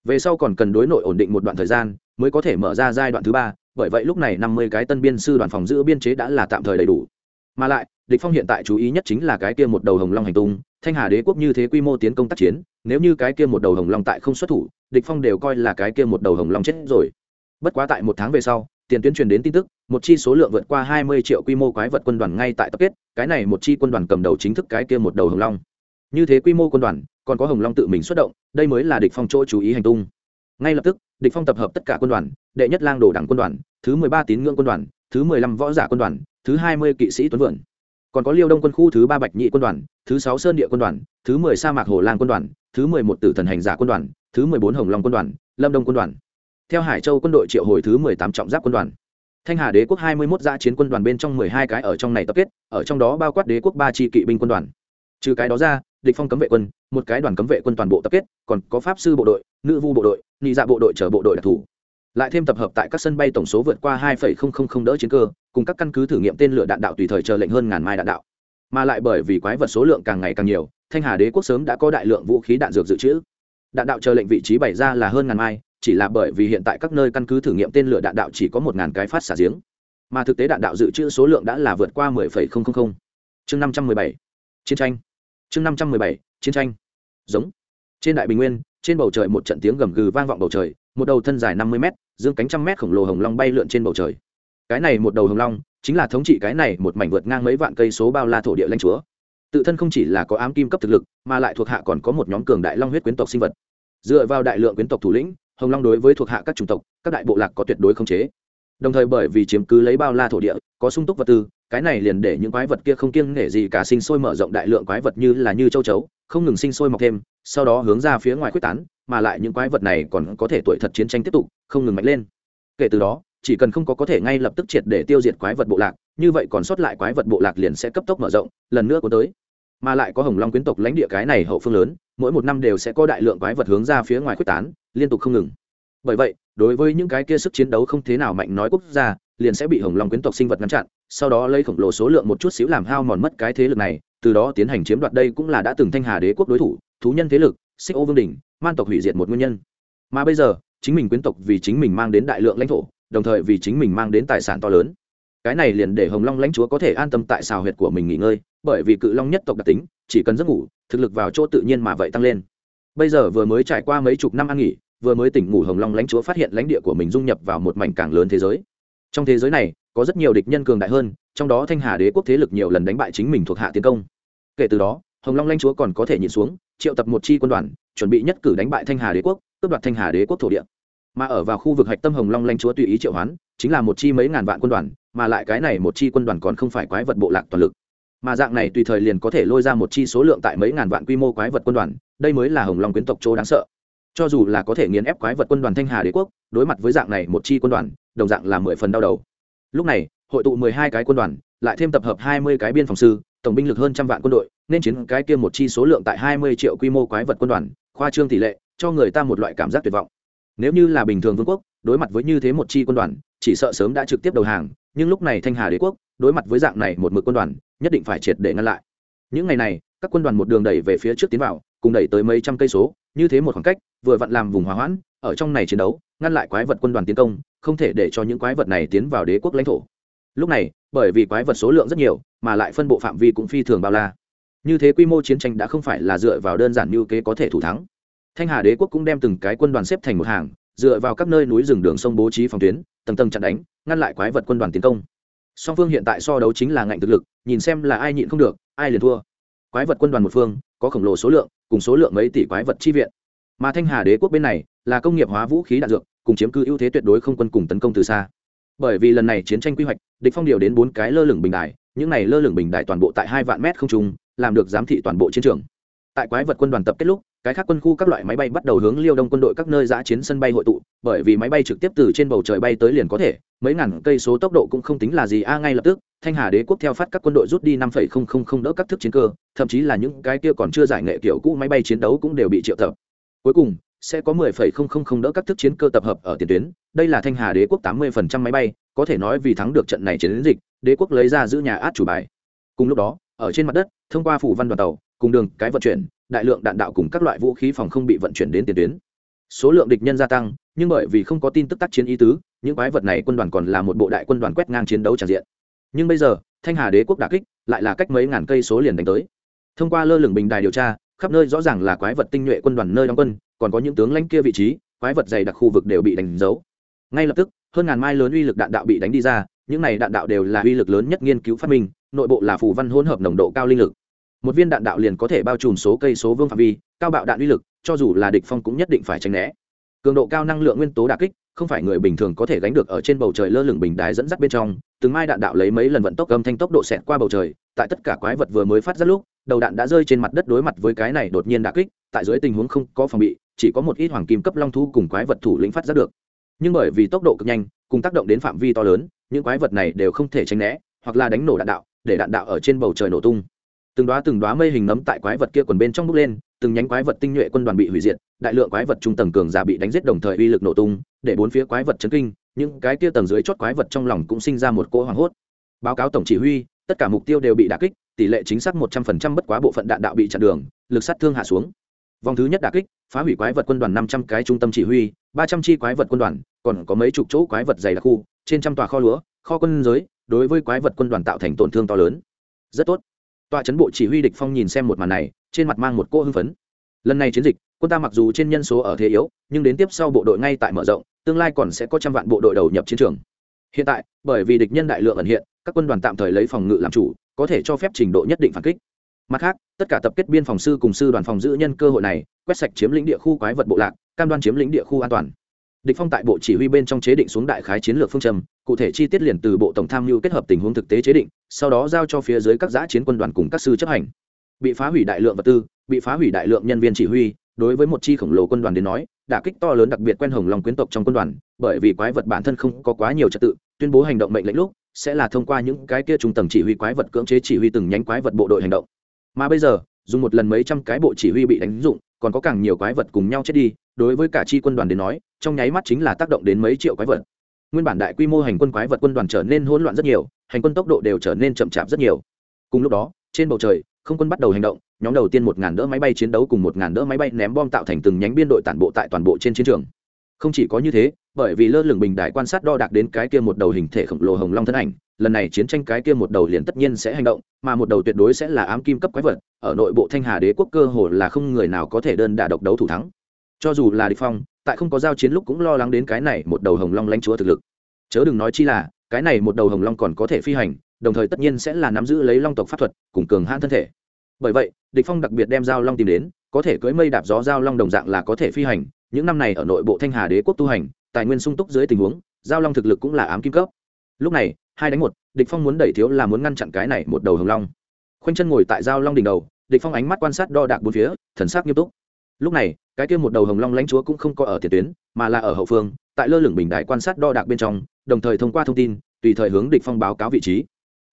Về sau còn cần đối nội ổn định một đoạn thời gian, mới có thể mở ra giai đoạn thứ ba, bởi vậy lúc này năm mươi cái tân biên sư đoàn phòng giữ biên chế đã là tạm thời đầy đủ mà lại, địch phong hiện tại chú ý nhất chính là cái kia một đầu hồng long hành tung, thanh hà đế quốc như thế quy mô tiến công tác chiến, nếu như cái kia một đầu hồng long tại không xuất thủ, địch phong đều coi là cái kia một đầu hồng long chết rồi. Bất quá tại một tháng về sau, tiền tuyến truyền đến tin tức, một chi số lượng vượt qua hai mươi triệu quy mô quái vật quân đoàn ngay tại tập kết, cái này một chi quân đoàn cầm đầu chính thức cái kia một đầu hồng long. Như thế quy mô quân đoàn, còn có hồng long tự mình xuất động, đây mới là địch phong chỗ chú ý hành tung. Ngay lập tức, địch phong tập hợp tất cả quân đoàn, đệ nhất lang đồ đảng quân đoàn, thứ mười ba tín ngưỡng quân đoàn, thứ mười lăm võ giả quân đoàn thứ hai mươi kỵ sĩ tuấn vượn còn có liêu đông quân khu thứ ba bạch nhị quân đoàn, thứ sáu sơn địa quân đoàn, thứ mười sa mạc hồ lang quân đoàn, thứ mười một tử thần hành giả quân đoàn, thứ mười bốn hồng long quân đoàn, lâm đông quân đoàn. Theo hải châu quân đội triệu hồi thứ mười tám trọng giáp quân đoàn. Thanh hà đế quốc hai mươi mốt giã chiến quân đoàn bên trong mười hai cái ở trong này tập kết, ở trong đó bao quát đế quốc ba tri kỵ binh quân đoàn. Trừ cái đó ra, địch phong cấm vệ quân, một cái đoàn cấm vệ quân toàn bộ tập kết, còn có pháp sư bộ đội, nữ vu bộ đội nhị dạ bộ đội chở bộ đội đặc thù lại thêm tập hợp tại các sân bay tổng số vượt qua hai đỡ chiến cơ, cùng các căn cứ thử nghiệm tên lửa đạn đạo tùy thời chờ lệnh hơn ngàn mai đạn đạo. Mà lại bởi vì quái vật số lượng càng ngày càng nhiều, thanh hà đế quốc sớm đã có đại lượng vũ khí đạn dược dự trữ. Đạn đạo chờ lệnh vị trí bày ra là hơn ngàn mai, chỉ là bởi vì hiện tại các nơi căn cứ thử nghiệm tên lửa đạn đạo chỉ có một ngàn cái phát xả giếng. Mà thực tế đạn đạo dự trữ số lượng đã là vượt qua mười phẩy không không không. Chương năm trăm mười bảy, chiến tranh. Chương năm trăm mười bảy, chiến tranh. Giống. Trên đại bình nguyên, trên bầu trời một trận tiếng gầm gừ vang vọng bầu trời một đầu thân dài năm mươi m dương cánh trăm mét khổng lồ hồng long bay lượn trên bầu trời. Cái này một đầu hồng long chính là thống trị cái này một mảnh vượt ngang mấy vạn cây số bao la thổ địa lãnh chúa. Tự thân không chỉ là có ám kim cấp thực lực, mà lại thuộc hạ còn có một nhóm cường đại long huyết quyến tộc sinh vật. Dựa vào đại lượng quyến tộc thủ lĩnh, hồng long đối với thuộc hạ các chủng tộc, các đại bộ lạc có tuyệt đối không chế. Đồng thời bởi vì chiếm cứ lấy bao la thổ địa, có sung túc vật tư, cái này liền để những quái vật kia không kiêng nể gì cả sinh sôi mở rộng đại lượng quái vật như là như châu chấu, không ngừng sinh sôi mọc thêm, sau đó hướng ra phía ngoài quyết tán mà lại những quái vật này còn có thể tuổi thật chiến tranh tiếp tục, không ngừng mạnh lên. Kể từ đó, chỉ cần không có có thể ngay lập tức triệt để tiêu diệt quái vật bộ lạc, như vậy còn sót lại quái vật bộ lạc liền sẽ cấp tốc mở rộng, lần nữa có tới. Mà lại có hồng long quyến tộc lãnh địa cái này hậu phương lớn, mỗi một năm đều sẽ có đại lượng quái vật hướng ra phía ngoài quyết tán, liên tục không ngừng. Bởi vậy, đối với những cái kia sức chiến đấu không thế nào mạnh nói quốc gia, liền sẽ bị hồng long quyến tộc sinh vật ngăn chặn, sau đó lấy khổng lồ số lượng một chút xíu làm hao mòn mất cái thế lực này, từ đó tiến hành chiếm đoạt đây cũng là đã từng thanh hà đế quốc đối thủ, thú nhân thế lực, xích ô vương đình man tộc hủy diệt một nguyên nhân. Mà bây giờ, chính mình quyến tộc vì chính mình mang đến đại lượng lãnh thổ, đồng thời vì chính mình mang đến tài sản to lớn. Cái này liền để hồng long lãnh chúa có thể an tâm tại xào huyệt của mình nghỉ ngơi, bởi vì cự long nhất tộc đặc tính, chỉ cần giấc ngủ, thực lực vào chỗ tự nhiên mà vậy tăng lên. Bây giờ vừa mới trải qua mấy chục năm ăn nghỉ, vừa mới tỉnh ngủ hồng long lãnh chúa phát hiện lãnh địa của mình dung nhập vào một mảnh càng lớn thế giới. Trong thế giới này, có rất nhiều địch nhân cường đại hơn, trong đó thanh hà đế quốc thế lực nhiều lần đánh bại chính mình thuộc hạ tiến công. Kể từ đó, hồng long lãnh chúa còn có thể nhìn xuống, triệu tập một chi quân đoàn chuẩn bị nhất cử đánh bại thanh hà đế quốc, cướp đoạt thanh hà đế quốc thổ địa. Mà ở vào khu vực hạch tâm hồng long lanh chúa tùy ý triệu hoán, chính là một chi mấy ngàn vạn quân đoàn, mà lại cái này một chi quân đoàn còn không phải quái vật bộ lạc toàn lực. Mà dạng này tùy thời liền có thể lôi ra một chi số lượng tại mấy ngàn vạn quy mô quái vật quân đoàn, đây mới là hồng long quyến tộc chỗ đáng sợ. Cho dù là có thể nghiền ép quái vật quân đoàn thanh hà đế quốc, đối mặt với dạng này một chi quân đoàn, đồng dạng là mười phần đau đầu. Lúc này, hội tụ mười hai cái quân đoàn, lại thêm tập hợp hai mươi cái biên phòng sư, tổng binh lực hơn trăm vạn quân đội, nên chiến cái kia một chi số lượng tại hai mươi triệu quy mô quái vật quân đoàn khoa trương tỷ lệ, cho người ta một loại cảm giác tuyệt vọng. Nếu như là bình thường vương quốc, đối mặt với như thế một chi quân đoàn, chỉ sợ sớm đã trực tiếp đầu hàng, nhưng lúc này thanh hà đế quốc, đối mặt với dạng này một mực quân đoàn, nhất định phải triệt để ngăn lại. Những ngày này, các quân đoàn một đường đẩy về phía trước tiến vào, cùng đẩy tới mấy trăm cây số, như thế một khoảng cách, vừa vặn làm vùng hòa hoãn, ở trong này chiến đấu, ngăn lại quái vật quân đoàn tiến công, không thể để cho những quái vật này tiến vào đế quốc lãnh thổ. Lúc này, bởi vì quái vật số lượng rất nhiều, mà lại phân bộ phạm vi cũng phi thường bao la như thế quy mô chiến tranh đã không phải là dựa vào đơn giản như kế có thể thủ thắng. Thanh hà đế quốc cũng đem từng cái quân đoàn xếp thành một hàng, dựa vào các nơi núi rừng đường sông bố trí phòng tuyến, tầng tầng chặn đánh, ngăn lại quái vật quân đoàn tiến công. Song phương hiện tại so đấu chính là ngạnh thực lực, nhìn xem là ai nhịn không được, ai liền thua. Quái vật quân đoàn một phương, có khổng lồ số lượng, cùng số lượng mấy tỷ quái vật chi viện. Mà thanh hà đế quốc bên này, là công nghiệp hóa vũ khí đạn dược, cùng chiếm cứ ưu thế tuyệt đối không quân cùng tấn công từ xa. Bởi vì lần này chiến tranh quy hoạch, địch phong điều đến bốn cái lơ lửng bình đài những này lơ lửng bình đại toàn bộ tại hai vạn mét không trung, làm được giám thị toàn bộ chiến trường. Tại quái vật quân đoàn tập kết lúc, cái khác quân khu các loại máy bay bắt đầu hướng liêu đông quân đội các nơi giã chiến sân bay hội tụ, bởi vì máy bay trực tiếp từ trên bầu trời bay tới liền có thể, mấy ngàn cây số tốc độ cũng không tính là gì. A, ngay lập tức, thanh hà đế quốc theo phát các quân đội rút đi năm phẩy không không không đỡ các thức chiến cơ, thậm chí là những cái kia còn chưa giải nghệ kiểu cũ máy bay chiến đấu cũng đều bị triệu tập. Cuối cùng, sẽ có mười phẩy không không không đỡ các thức chiến cơ tập hợp ở tiền tuyến. Đây là thanh hà đế quốc tám mươi phần trăm máy bay có thể nói vì thắng được trận này chiến dịch, đế quốc lấy ra giữ nhà át chủ bài. Cùng lúc đó, ở trên mặt đất, thông qua phủ văn đoàn tàu, cùng đường, cái vận chuyển, đại lượng đạn đạo cùng các loại vũ khí phòng không bị vận chuyển đến tiền tuyến. Số lượng địch nhân gia tăng, nhưng bởi vì không có tin tức tác chiến ý tứ, những quái vật này quân đoàn còn là một bộ đại quân đoàn quét ngang chiến đấu tràn diện. Nhưng bây giờ, thanh hà đế quốc đà kích, lại là cách mấy ngàn cây số liền đánh tới. Thông qua lơ lửng bình đài điều tra, khắp nơi rõ ràng là quái vật tinh nhuệ quân đoàn nơi đóng quân, còn có những tướng lãnh kia vị trí, quái vật dày đặc khu vực đều bị đánh dấu. Ngay lập tức hơn ngàn mai lớn uy lực đạn đạo bị đánh đi ra, những này đạn đạo đều là uy lực lớn nhất nghiên cứu phát minh, nội bộ là phù văn hỗn hợp nồng độ cao linh lực. Một viên đạn đạo liền có thể bao trùm số cây số vương phạm vi, cao bạo đạn uy lực, cho dù là địch phong cũng nhất định phải tránh né. Cường độ cao năng lượng nguyên tố đả kích, không phải người bình thường có thể gánh được ở trên bầu trời lơ lửng bình đài dẫn dắt bên trong, từng mai đạn đạo lấy mấy lần vận tốc âm thanh tốc độ xẹt qua bầu trời, tại tất cả quái vật vừa mới phát ra lúc, đầu đạn đã rơi trên mặt đất đối mặt với cái này đột nhiên đả kích, tại dưới tình huống không có phòng bị, chỉ có một ít hoàng kim cấp long thú cùng quái vật thủ lĩnh phát ra được nhưng bởi vì tốc độ cực nhanh, cùng tác động đến phạm vi to lớn, những quái vật này đều không thể tránh né, hoặc là đánh nổ đạn đạo, để đạn đạo ở trên bầu trời nổ tung. Từng đoá từng đoá mây hình nấm tại quái vật kia quần bên trong bốc lên, từng nhánh quái vật tinh nhuệ quân đoàn bị hủy diệt, đại lượng quái vật trung tầng cường giả bị đánh giết đồng thời uy lực nổ tung, để bốn phía quái vật chấn kinh, những cái kia tầng dưới chót quái vật trong lòng cũng sinh ra một cỗ hoảng hốt. Báo cáo tổng chỉ huy, tất cả mục tiêu đều bị đả kích, tỷ lệ chính xác một trăm phần trăm bất quá bộ phận đạn đạo bị chặn đường, lực sát thương hạ xuống. Vòng thứ nhất đả kích, phá hủy quái vật quân đoàn năm trăm cái trung tâm chỉ huy, ba trăm chi quái vật quân đoàn còn có mấy chục chỗ quái vật dày đặc khu, trên trăm tòa kho lúa, kho quân giới, đối với quái vật quân đoàn tạo thành tổn thương to lớn. Rất tốt. Tòa chấn bộ chỉ huy địch phong nhìn xem một màn này, trên mặt mang một cô hưng phấn. Lần này chiến dịch, quân ta mặc dù trên nhân số ở thế yếu, nhưng đến tiếp sau bộ đội ngay tại mở rộng, tương lai còn sẽ có trăm vạn bộ đội đầu nhập chiến trường. Hiện tại, bởi vì địch nhân đại lượng ẩn hiện, các quân đoàn tạm thời lấy phòng ngự làm chủ, có thể cho phép trình độ nhất định phản kích. Mặt khác, tất cả tập kết biên phòng sư cùng sư đoàn phòng giữ nhân cơ hội này, quét sạch chiếm lĩnh địa khu quái vật bộ lạc, cam đoan chiếm lĩnh địa khu an toàn địch phong tại bộ chỉ huy bên trong chế định xuống đại khái chiến lược phương châm, cụ thể chi tiết liền từ bộ tổng tham mưu kết hợp tình huống thực tế chế định, sau đó giao cho phía dưới các giã chiến quân đoàn cùng các sư chấp hành. Bị phá hủy đại lượng vật tư, bị phá hủy đại lượng nhân viên chỉ huy, đối với một chi khổng lồ quân đoàn đến nói, đả kích to lớn đặc biệt quen hồng lòng quyến tộc trong quân đoàn, bởi vì quái vật bản thân không có quá nhiều trật tự, tuyên bố hành động mệnh lệnh lúc, sẽ là thông qua những cái kia trung tầng chỉ huy quái vật cưỡng chế chỉ huy từng nhánh quái vật bộ đội hành động. Mà bây giờ dùng một lần mấy trăm cái bộ chỉ huy bị đánh dụng, còn có càng nhiều quái vật cùng nhau chết đi, đối với cả chi quân đoàn đến nói, trong nháy mắt chính là tác động đến mấy triệu quái vật. Nguyên bản đại quy mô hành quân quái vật quân đoàn trở nên hỗn loạn rất nhiều, hành quân tốc độ đều trở nên chậm chạp rất nhiều. Cùng lúc đó, trên bầu trời, không quân bắt đầu hành động, nhóm đầu tiên một ngàn đỡ máy bay chiến đấu cùng một ngàn đỡ máy bay ném bom tạo thành từng nhánh biên đội tản bộ tại toàn bộ trên chiến trường. Không chỉ có như thế bởi vì lơ lửng bình đại quan sát đo đạc đến cái kia một đầu hình thể khổng lồ hồng long thân ảnh, lần này chiến tranh cái kia một đầu liền tất nhiên sẽ hành động, mà một đầu tuyệt đối sẽ là ám kim cấp quái vật, ở nội bộ thanh hà đế quốc cơ hồ là không người nào có thể đơn đả độc đấu thủ thắng. Cho dù là địch phong, tại không có giao chiến lúc cũng lo lắng đến cái này một đầu hồng long lãnh chúa thực lực. Chớ đừng nói chi là, cái này một đầu hồng long còn có thể phi hành, đồng thời tất nhiên sẽ là nắm giữ lấy long tộc pháp thuật, cùng cường hãn thân thể. Bởi vậy, địch phong đặc biệt đem giao long tìm đến, có thể cưỡi mây đạp gió giao long đồng dạng là có thể phi hành, những năm này ở nội bộ thanh hà đế quốc tu hành tài nguyên sung túc dưới tình huống, giao long thực lực cũng là ám kim cấp. Lúc này, hai đánh một, địch phong muốn đẩy thiếu là muốn ngăn chặn cái này một đầu hồng long. Khoanh chân ngồi tại giao long đỉnh đầu, địch phong ánh mắt quan sát đo đạc bốn phía, thần sắc nghiêm túc. Lúc này, cái kia một đầu hồng long lãnh chúa cũng không có ở tiền tuyến, mà là ở hậu phương, tại lơ lửng bình đại quan sát đo đạc bên trong, đồng thời thông qua thông tin, tùy thời hướng địch phong báo cáo vị trí.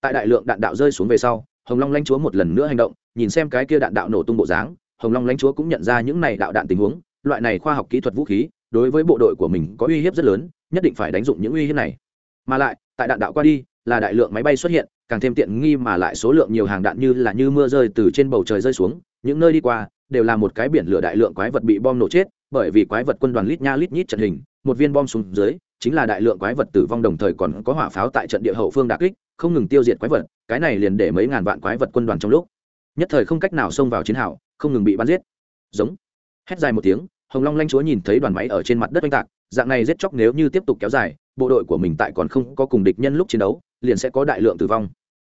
Tại đại lượng đạn đạo rơi xuống về sau, hồng long lãnh chúa một lần nữa hành động, nhìn xem cái kia đạn đạo nổ tung bộ dáng, hồng long lãnh chúa cũng nhận ra những này đạo đạn tình huống, loại này khoa học kỹ thuật vũ khí đối với bộ đội của mình có uy hiếp rất lớn, nhất định phải đánh dụng những uy hiếp này. Mà lại, tại đạn đạo qua đi, là đại lượng máy bay xuất hiện, càng thêm tiện nghi mà lại số lượng nhiều hàng đạn như là như mưa rơi từ trên bầu trời rơi xuống, những nơi đi qua đều là một cái biển lửa đại lượng quái vật bị bom nổ chết, bởi vì quái vật quân đoàn lít nha lít nhít trận hình, một viên bom xuống dưới, chính là đại lượng quái vật tử vong đồng thời còn có hỏa pháo tại trận địa hậu phương đà kích, không ngừng tiêu diệt quái vật, cái này liền để mấy ngàn vạn quái vật quân đoàn trong lúc, nhất thời không cách nào xông vào chiến hào, không ngừng bị bắn giết. Giống. Hét dài một tiếng hồng long lanh chúa nhìn thấy đoàn máy ở trên mặt đất oanh tạc, dạng này giết chóc nếu như tiếp tục kéo dài, bộ đội của mình tại còn không có cùng địch nhân lúc chiến đấu, liền sẽ có đại lượng tử vong.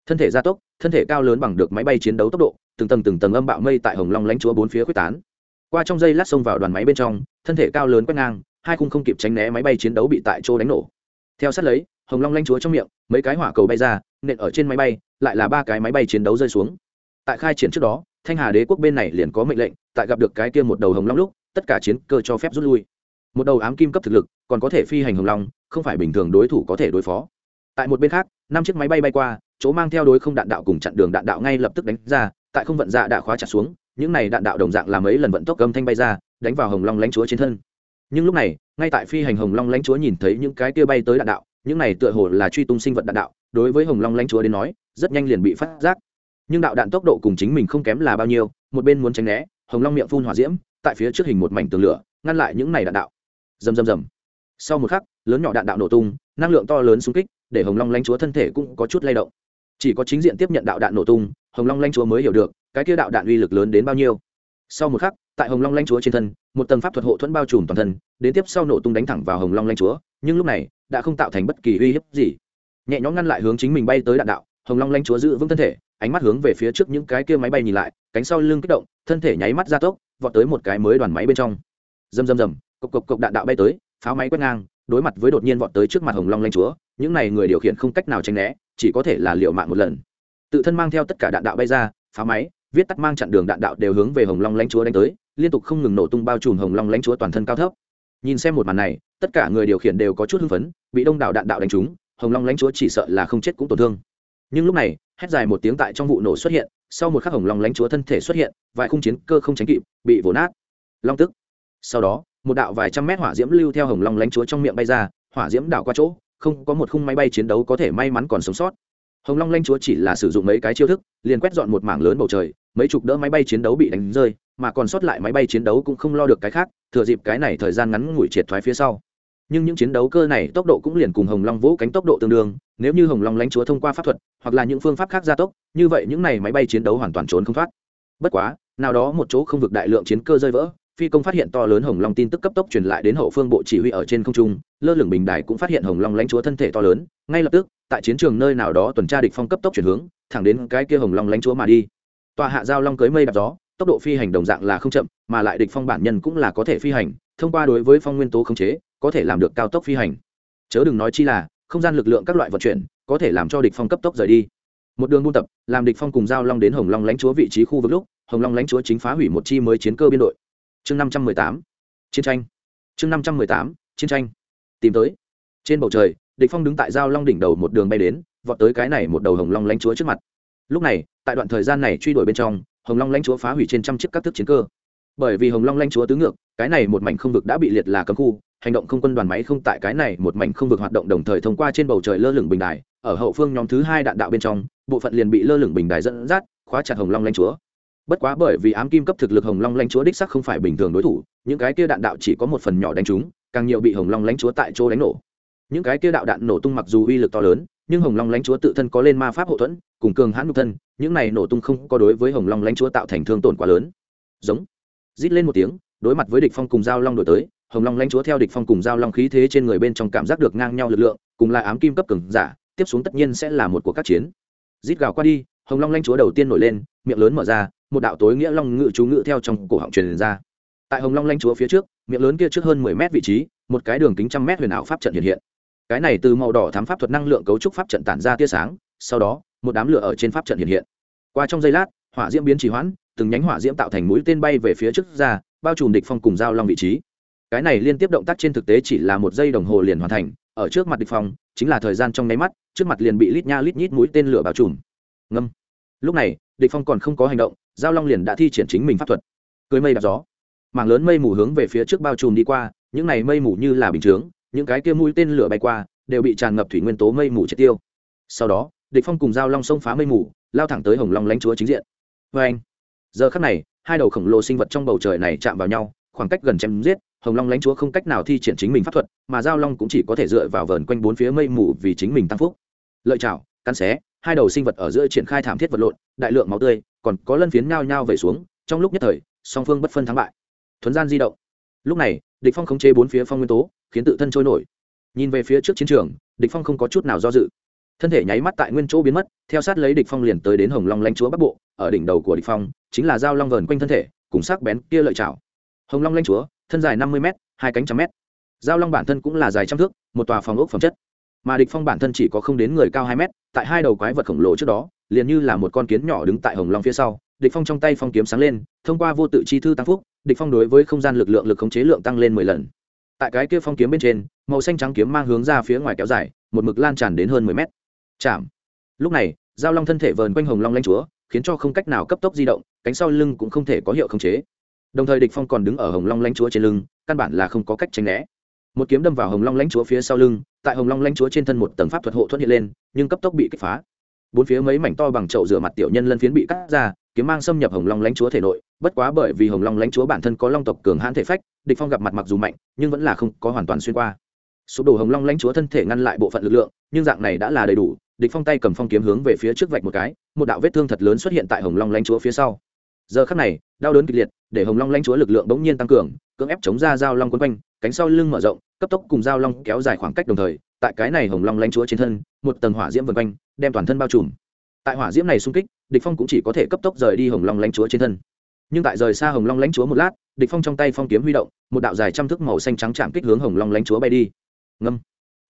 Thân thể gia tốc, thân thể cao lớn bằng được máy bay chiến đấu tốc độ, từng tầng từng tầng âm bạo mây tại hồng long lánh chúa bốn phía quyết tán. Qua trong dây lát xông vào đoàn máy bên trong, thân thể cao lớn quét ngang, hai khung không kịp tránh né máy bay chiến đấu bị tại chỗ đánh nổ. Theo sát lấy, hồng long lanh chúa trong miệng, mấy cái hỏa cầu bay ra, nện ở trên máy bay, lại là ba cái máy bay chiến đấu rơi xuống. Tại khai chiến trước đó, thanh hà đế quốc bên này liền có mệnh lệnh, tại gặp được cái kia một đầu hồng long lúc tất cả chiến cơ cho phép rút lui. Một đầu ám kim cấp thực lực, còn có thể phi hành hồng long, không phải bình thường đối thủ có thể đối phó. Tại một bên khác, năm chiếc máy bay bay qua, chỗ mang theo đối không đạn đạo cùng chặn đường đạn đạo ngay lập tức đánh ra, tại không vận dạ đã khóa chặt xuống, những này đạn đạo đồng dạng làm ấy lần vận tốc âm thanh bay ra, đánh vào hồng long lãnh chúa trên thân. Nhưng lúc này, ngay tại phi hành hồng long lãnh chúa nhìn thấy những cái kia bay tới đạn đạo, những này tựa hồ là truy tung sinh vật đạn đạo, đối với hồng long lãnh chúa đến nói, rất nhanh liền bị phát giác. Nhưng đạo đạn tốc độ cùng chính mình không kém là bao nhiêu, một bên muốn tránh né, hồng long miệng phun hỏa diễm tại phía trước hình một mảnh tường lửa, ngăn lại những này đạn đạo. Rầm rầm rầm. Sau một khắc, lớn nhỏ đạn đạo nổ tung, năng lượng to lớn xung kích, để hồng long lãnh chúa thân thể cũng có chút lay động. Chỉ có chính diện tiếp nhận đạo đạn nổ tung, hồng long lãnh chúa mới hiểu được, cái kia đạo đạn uy lực lớn đến bao nhiêu. Sau một khắc, tại hồng long lãnh chúa trên thân, một tầng pháp thuật hộ thuẫn bao trùm toàn thân, đến tiếp sau nổ tung đánh thẳng vào hồng long lãnh chúa, nhưng lúc này, đã không tạo thành bất kỳ uy hiếp gì. Nhẹ nhõm ngăn lại hướng chính mình bay tới đạn đạo, hồng long lãnh chúa giữ vững thân thể, ánh mắt hướng về phía trước những cái kia máy bay nhìn lại, cánh sau lưng kích động, thân thể nháy mắt ra tốc vọt tới một cái mới đoàn máy bên trong. Rầm rầm rầm, cộc cộc cộc đạn đạo bay tới, pháo máy quét ngang, đối mặt với đột nhiên vọt tới trước mặt hồng long lãnh chúa, những này người điều khiển không cách nào tránh né, chỉ có thể là liệu mạng một lần. Tự thân mang theo tất cả đạn đạo bay ra phá máy, viết tắt mang chặn đường đạn đạo đều hướng về hồng long lãnh chúa đánh tới, liên tục không ngừng nổ tung bao trùm hồng long lãnh chúa toàn thân cao thấp. Nhìn xem một màn này, tất cả người điều khiển đều có chút hưng phấn, bị đông đảo đạn đạo đánh trúng, hồng long lãnh chúa chỉ sợ là không chết cũng tổn thương nhưng lúc này, hét dài một tiếng tại trong vụ nổ xuất hiện, sau một khắc hồng long lãnh chúa thân thể xuất hiện, vài khung chiến cơ không tránh kịp, bị vồ nát. Long tức. Sau đó, một đạo vài trăm mét hỏa diễm lưu theo hồng long lãnh chúa trong miệng bay ra, hỏa diễm đảo qua chỗ, không có một khung máy bay chiến đấu có thể may mắn còn sống sót. Hồng long lanh chúa chỉ là sử dụng mấy cái chiêu thức, liền quét dọn một mảng lớn bầu trời, mấy chục đỡ máy bay chiến đấu bị đánh rơi, mà còn sót lại máy bay chiến đấu cũng không lo được cái khác, thừa dịp cái này thời gian ngắn ngủi triệt thoái phía sau nhưng những chiến đấu cơ này tốc độ cũng liền cùng hồng long vỗ cánh tốc độ tương đương, nếu như hồng long lãnh chúa thông qua pháp thuật, hoặc là những phương pháp khác gia tốc, như vậy những này máy bay chiến đấu hoàn toàn trốn không thoát. Bất quá, nào đó một chỗ không vực đại lượng chiến cơ rơi vỡ, phi công phát hiện to lớn hồng long tin tức cấp tốc truyền lại đến hậu phương bộ chỉ huy ở trên không trung, lơ lửng bình đài cũng phát hiện hồng long lãnh chúa thân thể to lớn, ngay lập tức, tại chiến trường nơi nào đó tuần tra địch phong cấp tốc chuyển hướng, thẳng đến cái kia hồng long lãnh chúa mà đi. Tòa hạ giao long cưới mây đạp gió, tốc độ phi hành đồng dạng là không chậm, mà lại địch phong bản nhân cũng là có thể phi hành, thông qua đối với phong nguyên tố khống chế có thể làm được cao tốc phi hành. Chớ đừng nói chi là, không gian lực lượng các loại vận chuyển, có thể làm cho địch phong cấp tốc rời đi. Một đường buôn tập, làm địch phong cùng giao long đến hồng long lãnh chúa vị trí khu vực lúc, hồng long lãnh chúa chính phá hủy một chi mới chiến cơ biên đội. Chương năm trăm mười tám, chiến tranh. Chương năm trăm mười tám, chiến tranh. Tìm tới. Trên bầu trời, địch phong đứng tại giao long đỉnh đầu một đường bay đến, vọt tới cái này một đầu hồng long lãnh chúa trước mặt. Lúc này, tại đoạn thời gian này truy đuổi bên trong, hồng long lãnh chúa phá hủy trên trăm chiếc các thức chiến cơ bởi vì hồng long lanh chúa tứ ngược, cái này một mảnh không vực đã bị liệt là cấm khu, hành động không quân đoàn máy không tại cái này một mảnh không vực hoạt động đồng thời thông qua trên bầu trời lơ lửng bình đài, ở hậu phương nhóm thứ hai đạn đạo bên trong, bộ phận liền bị lơ lửng bình đài dẫn dắt, khóa chặt hồng long lanh chúa. Bất quá bởi vì ám kim cấp thực lực hồng long lanh chúa đích sắc không phải bình thường đối thủ, những cái kia đạn đạo chỉ có một phần nhỏ đánh trúng, càng nhiều bị hồng long lanh chúa tại chỗ đánh nổ. Những cái kia đạo đạn nổ tung mặc dù uy lực to lớn, nhưng hồng long lãnh chúa tự thân có lên ma pháp hậu thuẫn, cùng cường hãn nhục thân, những này nổ tung không có đối với hồng long lãnh chúa tạo thành thương tổn quá lớn. Giống rít lên một tiếng, đối mặt với địch phong cùng giao long đổi tới, hồng long lãnh chúa theo địch phong cùng giao long khí thế trên người bên trong cảm giác được ngang nhau lực lượng, cùng là ám kim cấp cường giả, tiếp xuống tất nhiên sẽ là một cuộc các chiến. Rít gào qua đi, hồng long lãnh chúa đầu tiên nổi lên, miệng lớn mở ra, một đạo tối nghĩa long ngự chú ngự theo trong cổ họng truyền ra. Tại hồng long lãnh chúa phía trước, miệng lớn kia trước hơn mười mét vị trí, một cái đường kính trăm mét huyền ảo pháp trận hiện hiện. Cái này từ màu đỏ thám pháp thuật năng lượng cấu trúc pháp trận tản ra tia sáng, sau đó, một đám lửa ở trên pháp trận hiện hiện. Qua trong giây lát, hỏa diễm biến trì hoãn từng nhánh hỏa diễm tạo thành mũi tên bay về phía trước ra, bao trùm địch phong cùng giao long vị trí. Cái này liên tiếp động tác trên thực tế chỉ là một giây đồng hồ liền hoàn thành, ở trước mặt địch phong, chính là thời gian trong nháy mắt, trước mặt liền bị lít nha lít nhít mũi tên lửa bao trùm. Ngâm. Lúc này, địch phong còn không có hành động, giao long liền đã thi triển chính mình pháp thuật. Cưới mây đạp gió. Mảng lớn mây mù hướng về phía trước bao trùm đi qua, những này mây mù như là bình chướng, những cái kia mũi tên lửa bay qua, đều bị tràn ngập thủy nguyên tố mây mù triệt tiêu. Sau đó, địch phong cùng giao long xông phá mây mù, lao thẳng tới hồng long lãnh chúa chính diện. Với anh giờ khắc này, hai đầu khổng lồ sinh vật trong bầu trời này chạm vào nhau, khoảng cách gần chém giết, hồng long lãnh chúa không cách nào thi triển chính mình pháp thuật, mà giao long cũng chỉ có thể dựa vào vờn quanh bốn phía mây mù vì chính mình tăng phúc. Lợi chảo, cắn xé, hai đầu sinh vật ở giữa triển khai thảm thiết vật lộn, đại lượng máu tươi, còn có lân phiến nhao nhao về xuống, trong lúc nhất thời, song phương bất phân thắng bại. Thuấn gian di động. Lúc này, địch phong khống chế bốn phía phong nguyên tố, khiến tự thân trôi nổi. Nhìn về phía trước chiến trường, địch phong không có chút nào do dự thân thể nháy mắt tại nguyên chỗ biến mất, theo sát lấy địch phong liền tới đến hồng long lãnh chúa bắc bộ, ở đỉnh đầu của địch phong, chính là dao long vờn quanh thân thể, cùng sắc bén kia lợi chảo. Hồng long lãnh chúa, thân dài năm mươi m hai cánh trăm m dao long bản thân cũng là dài trăm thước, một tòa phòng ốc phẩm chất. Mà địch phong bản thân chỉ có không đến người cao hai mét, tại hai đầu quái vật khổng lồ trước đó, liền như là một con kiến nhỏ đứng tại hồng long phía sau, địch phong trong tay phong kiếm sáng lên, thông qua vô tự chi thư tăng phúc, địch phong đối với không gian lực lượng lực khống chế lượng tăng lên mười lần. Tại cái kia phong kiếm bên trên, màu xanh trắng kiếm mang hướng ra phía ngoài kéo dài, một mực lan tràn đến hơn mười mét chạm. Lúc này, giao long thân thể vờn quanh hồng long lanh chúa, khiến cho không cách nào cấp tốc di động, cánh sau lưng cũng không thể có hiệu khống chế. Đồng thời địch phong còn đứng ở hồng long lanh chúa trên lưng, căn bản là không có cách tránh né. Một kiếm đâm vào hồng long lãnh chúa phía sau lưng, tại hồng long lãnh chúa trên thân một tầng pháp thuật hộ thuận hiện lên, nhưng cấp tốc bị kích phá. Bốn phía mấy mảnh to bằng chậu rửa mặt tiểu nhân lân phiến bị cắt ra, kiếm mang xâm nhập hồng long lãnh chúa thể nội, bất quá bởi vì hồng long lãnh chúa bản thân có long tộc cường hãn thể phách, địch phong gặp mặt mặc dù mạnh, nhưng vẫn là không có hoàn toàn xuyên qua. Sụp đổ hồng long lãnh chúa thân thể ngăn lại bộ phận lực lượng, nhưng dạng này đã là đầy đủ địch phong tay cầm phong kiếm hướng về phía trước vạch một cái, một đạo vết thương thật lớn xuất hiện tại hồng long lãnh chúa phía sau. Giờ khắc này, đau đớn kịch liệt, để hồng long lãnh chúa lực lượng bỗng nhiên tăng cường, cưỡng ép chống ra dao long quấn quanh, cánh sau lưng mở rộng, cấp tốc cùng dao long kéo dài khoảng cách đồng thời, tại cái này hồng long lãnh chúa trên thân, một tầng hỏa diễm vần quanh, đem toàn thân bao trùm. Tại hỏa diễm này xung kích, địch phong cũng chỉ có thể cấp tốc rời đi hồng long lãnh chúa trên thân. Nhưng tại rời xa hồng long lãnh chúa một lát, địch phong trong tay phong kiếm huy động, một đạo dài trăm thước màu xanh trắng chạm kích hướng hồng long lãnh chúa bay đi. Ngâm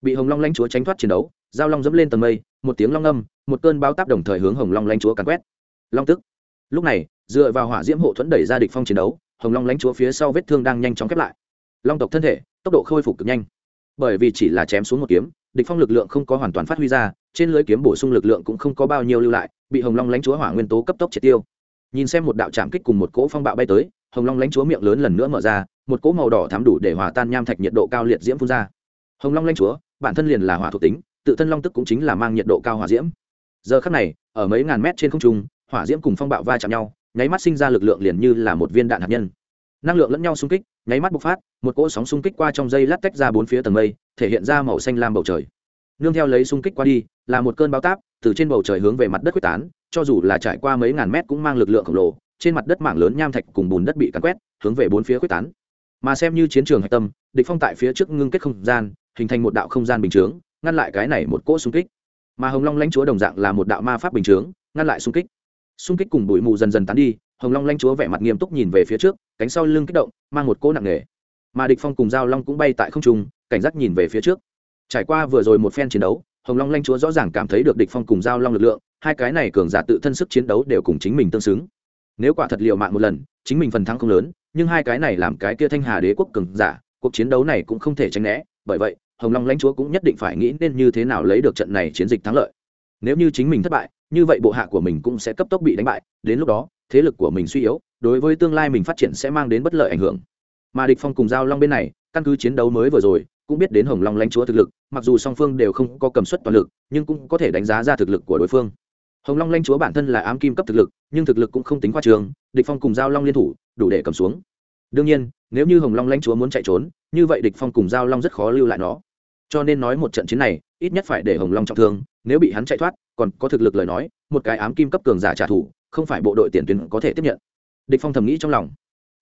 bị hồng long lãnh chúa tránh thoát chiến đấu, giao long dẫm lên tầng mây, một tiếng long ngâm một cơn bao táp đồng thời hướng hồng long lãnh chúa càn quét. Long tức. Lúc này, dựa vào hỏa diễm hộ thuẫn đẩy ra địch phong chiến đấu, hồng long lãnh chúa phía sau vết thương đang nhanh chóng khép lại. Long tộc thân thể, tốc độ khôi phục cực nhanh. Bởi vì chỉ là chém xuống một kiếm, địch phong lực lượng không có hoàn toàn phát huy ra, trên lưới kiếm bổ sung lực lượng cũng không có bao nhiêu lưu lại, bị hồng long lãnh chúa hỏa nguyên tố cấp tốc triệt tiêu. Nhìn xem một đạo chạm kích cùng một cỗ phong bạo bay tới, hồng long lãnh chúa miệng lớn lần nữa mở ra, một cỗ màu đỏ thắm đủ để hòa tan nham thạch nhiệt độ cao liệt diễm phun ra. Hồng long lãnh chúa bản thân liền là hỏa thuộc tính, tự thân long tức cũng chính là mang nhiệt độ cao hỏa diễm. Giờ khắc này, ở mấy ngàn mét trên không trung, hỏa diễm cùng phong bạo va chạm nhau, nháy mắt sinh ra lực lượng liền như là một viên đạn hạt nhân. Năng lượng lẫn nhau xung kích, nháy mắt bộc phát, một cỗ sóng xung kích qua trong dây lát tách ra bốn phía tầng mây, thể hiện ra màu xanh lam bầu trời. Nương theo lấy xung kích qua đi, là một cơn bao táp, từ trên bầu trời hướng về mặt đất quyết tán, cho dù là trải qua mấy ngàn mét cũng mang lực lượng khổng lồ, trên mặt đất mảng lớn nham thạch cùng bùn đất bị cắn quét, hướng về bốn phía quyết tán. Mà xem như chiến trường hạch tâm, địch phong tại phía trước ngưng kết không gian hình thành một đạo không gian bình chướng, ngăn lại cái này một cỗ xung kích. Mà hồng long lãnh chúa đồng dạng là một đạo ma pháp bình chướng, ngăn lại xung kích. Xung kích cùng bụi mù dần dần tán đi, hồng long lãnh chúa vẻ mặt nghiêm túc nhìn về phía trước, cánh sau lưng kích động, mang một cỗ nặng nề. Mà địch phong cùng giao long cũng bay tại không trung, cảnh giác nhìn về phía trước. Trải qua vừa rồi một phen chiến đấu, hồng long lãnh chúa rõ ràng cảm thấy được địch phong cùng giao long lực lượng, hai cái này cường giả tự thân sức chiến đấu đều cùng chính mình tương xứng. Nếu quả thật liều mạng một lần, chính mình phần thắng không lớn, nhưng hai cái này làm cái kia thanh hà đế quốc cường giả, cuộc chiến đấu này cũng không thể tránh né, bởi vậy hồng long lãnh chúa cũng nhất định phải nghĩ nên như thế nào lấy được trận này chiến dịch thắng lợi. Nếu như chính mình thất bại, như vậy bộ hạ của mình cũng sẽ cấp tốc bị đánh bại, đến lúc đó, thế lực của mình suy yếu, đối với tương lai mình phát triển sẽ mang đến bất lợi ảnh hưởng. Mà địch phong cùng giao long bên này, căn cứ chiến đấu mới vừa rồi, cũng biết đến hồng long lãnh chúa thực lực, mặc dù song phương đều không có cầm suất toàn lực, nhưng cũng có thể đánh giá ra thực lực của đối phương. Hồng long lãnh chúa bản thân là ám kim cấp thực lực, nhưng thực lực cũng không tính qua trường địch phong cùng giao long liên thủ, đủ để cầm xuống. Đương nhiên, nếu như hồng long lãnh chúa muốn chạy trốn như vậy địch phong cùng giao long rất khó lưu lại nó. Cho nên nói một trận chiến này, ít nhất phải để hồng long trọng thương, nếu bị hắn chạy thoát, còn có thực lực lời nói, một cái ám kim cấp cường giả trả thù, không phải bộ đội tiền tuyến có thể tiếp nhận. Địch phong thầm nghĩ trong lòng.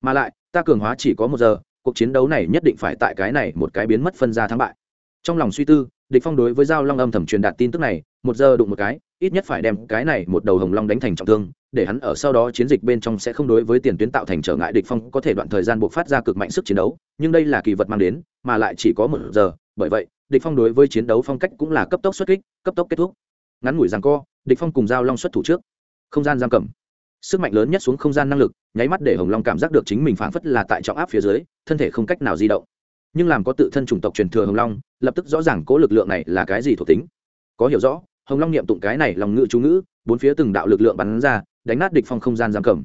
Mà lại, ta cường hóa chỉ có một giờ, cuộc chiến đấu này nhất định phải tại cái này một cái biến mất phân ra thắng bại. Trong lòng suy tư, địch phong đối với giao long âm thầm truyền đạt tin tức này, một giờ đụng một cái ít nhất phải đem cái này một đầu hồng long đánh thành trọng thương, để hắn ở sau đó chiến dịch bên trong sẽ không đối với tiền tuyến tạo thành trở ngại địch phong có thể đoạn thời gian buộc phát ra cực mạnh sức chiến đấu, nhưng đây là kỳ vật mang đến, mà lại chỉ có một giờ, bởi vậy, địch phong đối với chiến đấu phong cách cũng là cấp tốc xuất kích, cấp tốc kết thúc. Ngắn ngủi giằng co, địch phong cùng giao long xuất thủ trước. Không gian giam cầm. Sức mạnh lớn nhất xuống không gian năng lực, nháy mắt để hồng long cảm giác được chính mình phảng phất là tại trọng áp phía dưới, thân thể không cách nào di động. Nhưng làm có tự thân chủng tộc truyền thừa hồng long, lập tức rõ ràng cố lực lượng này là cái gì thuộc tính. Có hiểu rõ hồng long niệm tụng cái này lòng ngự chú ngữ, bốn phía từng đạo lực lượng bắn ra, đánh nát địch phong không gian giam cầm.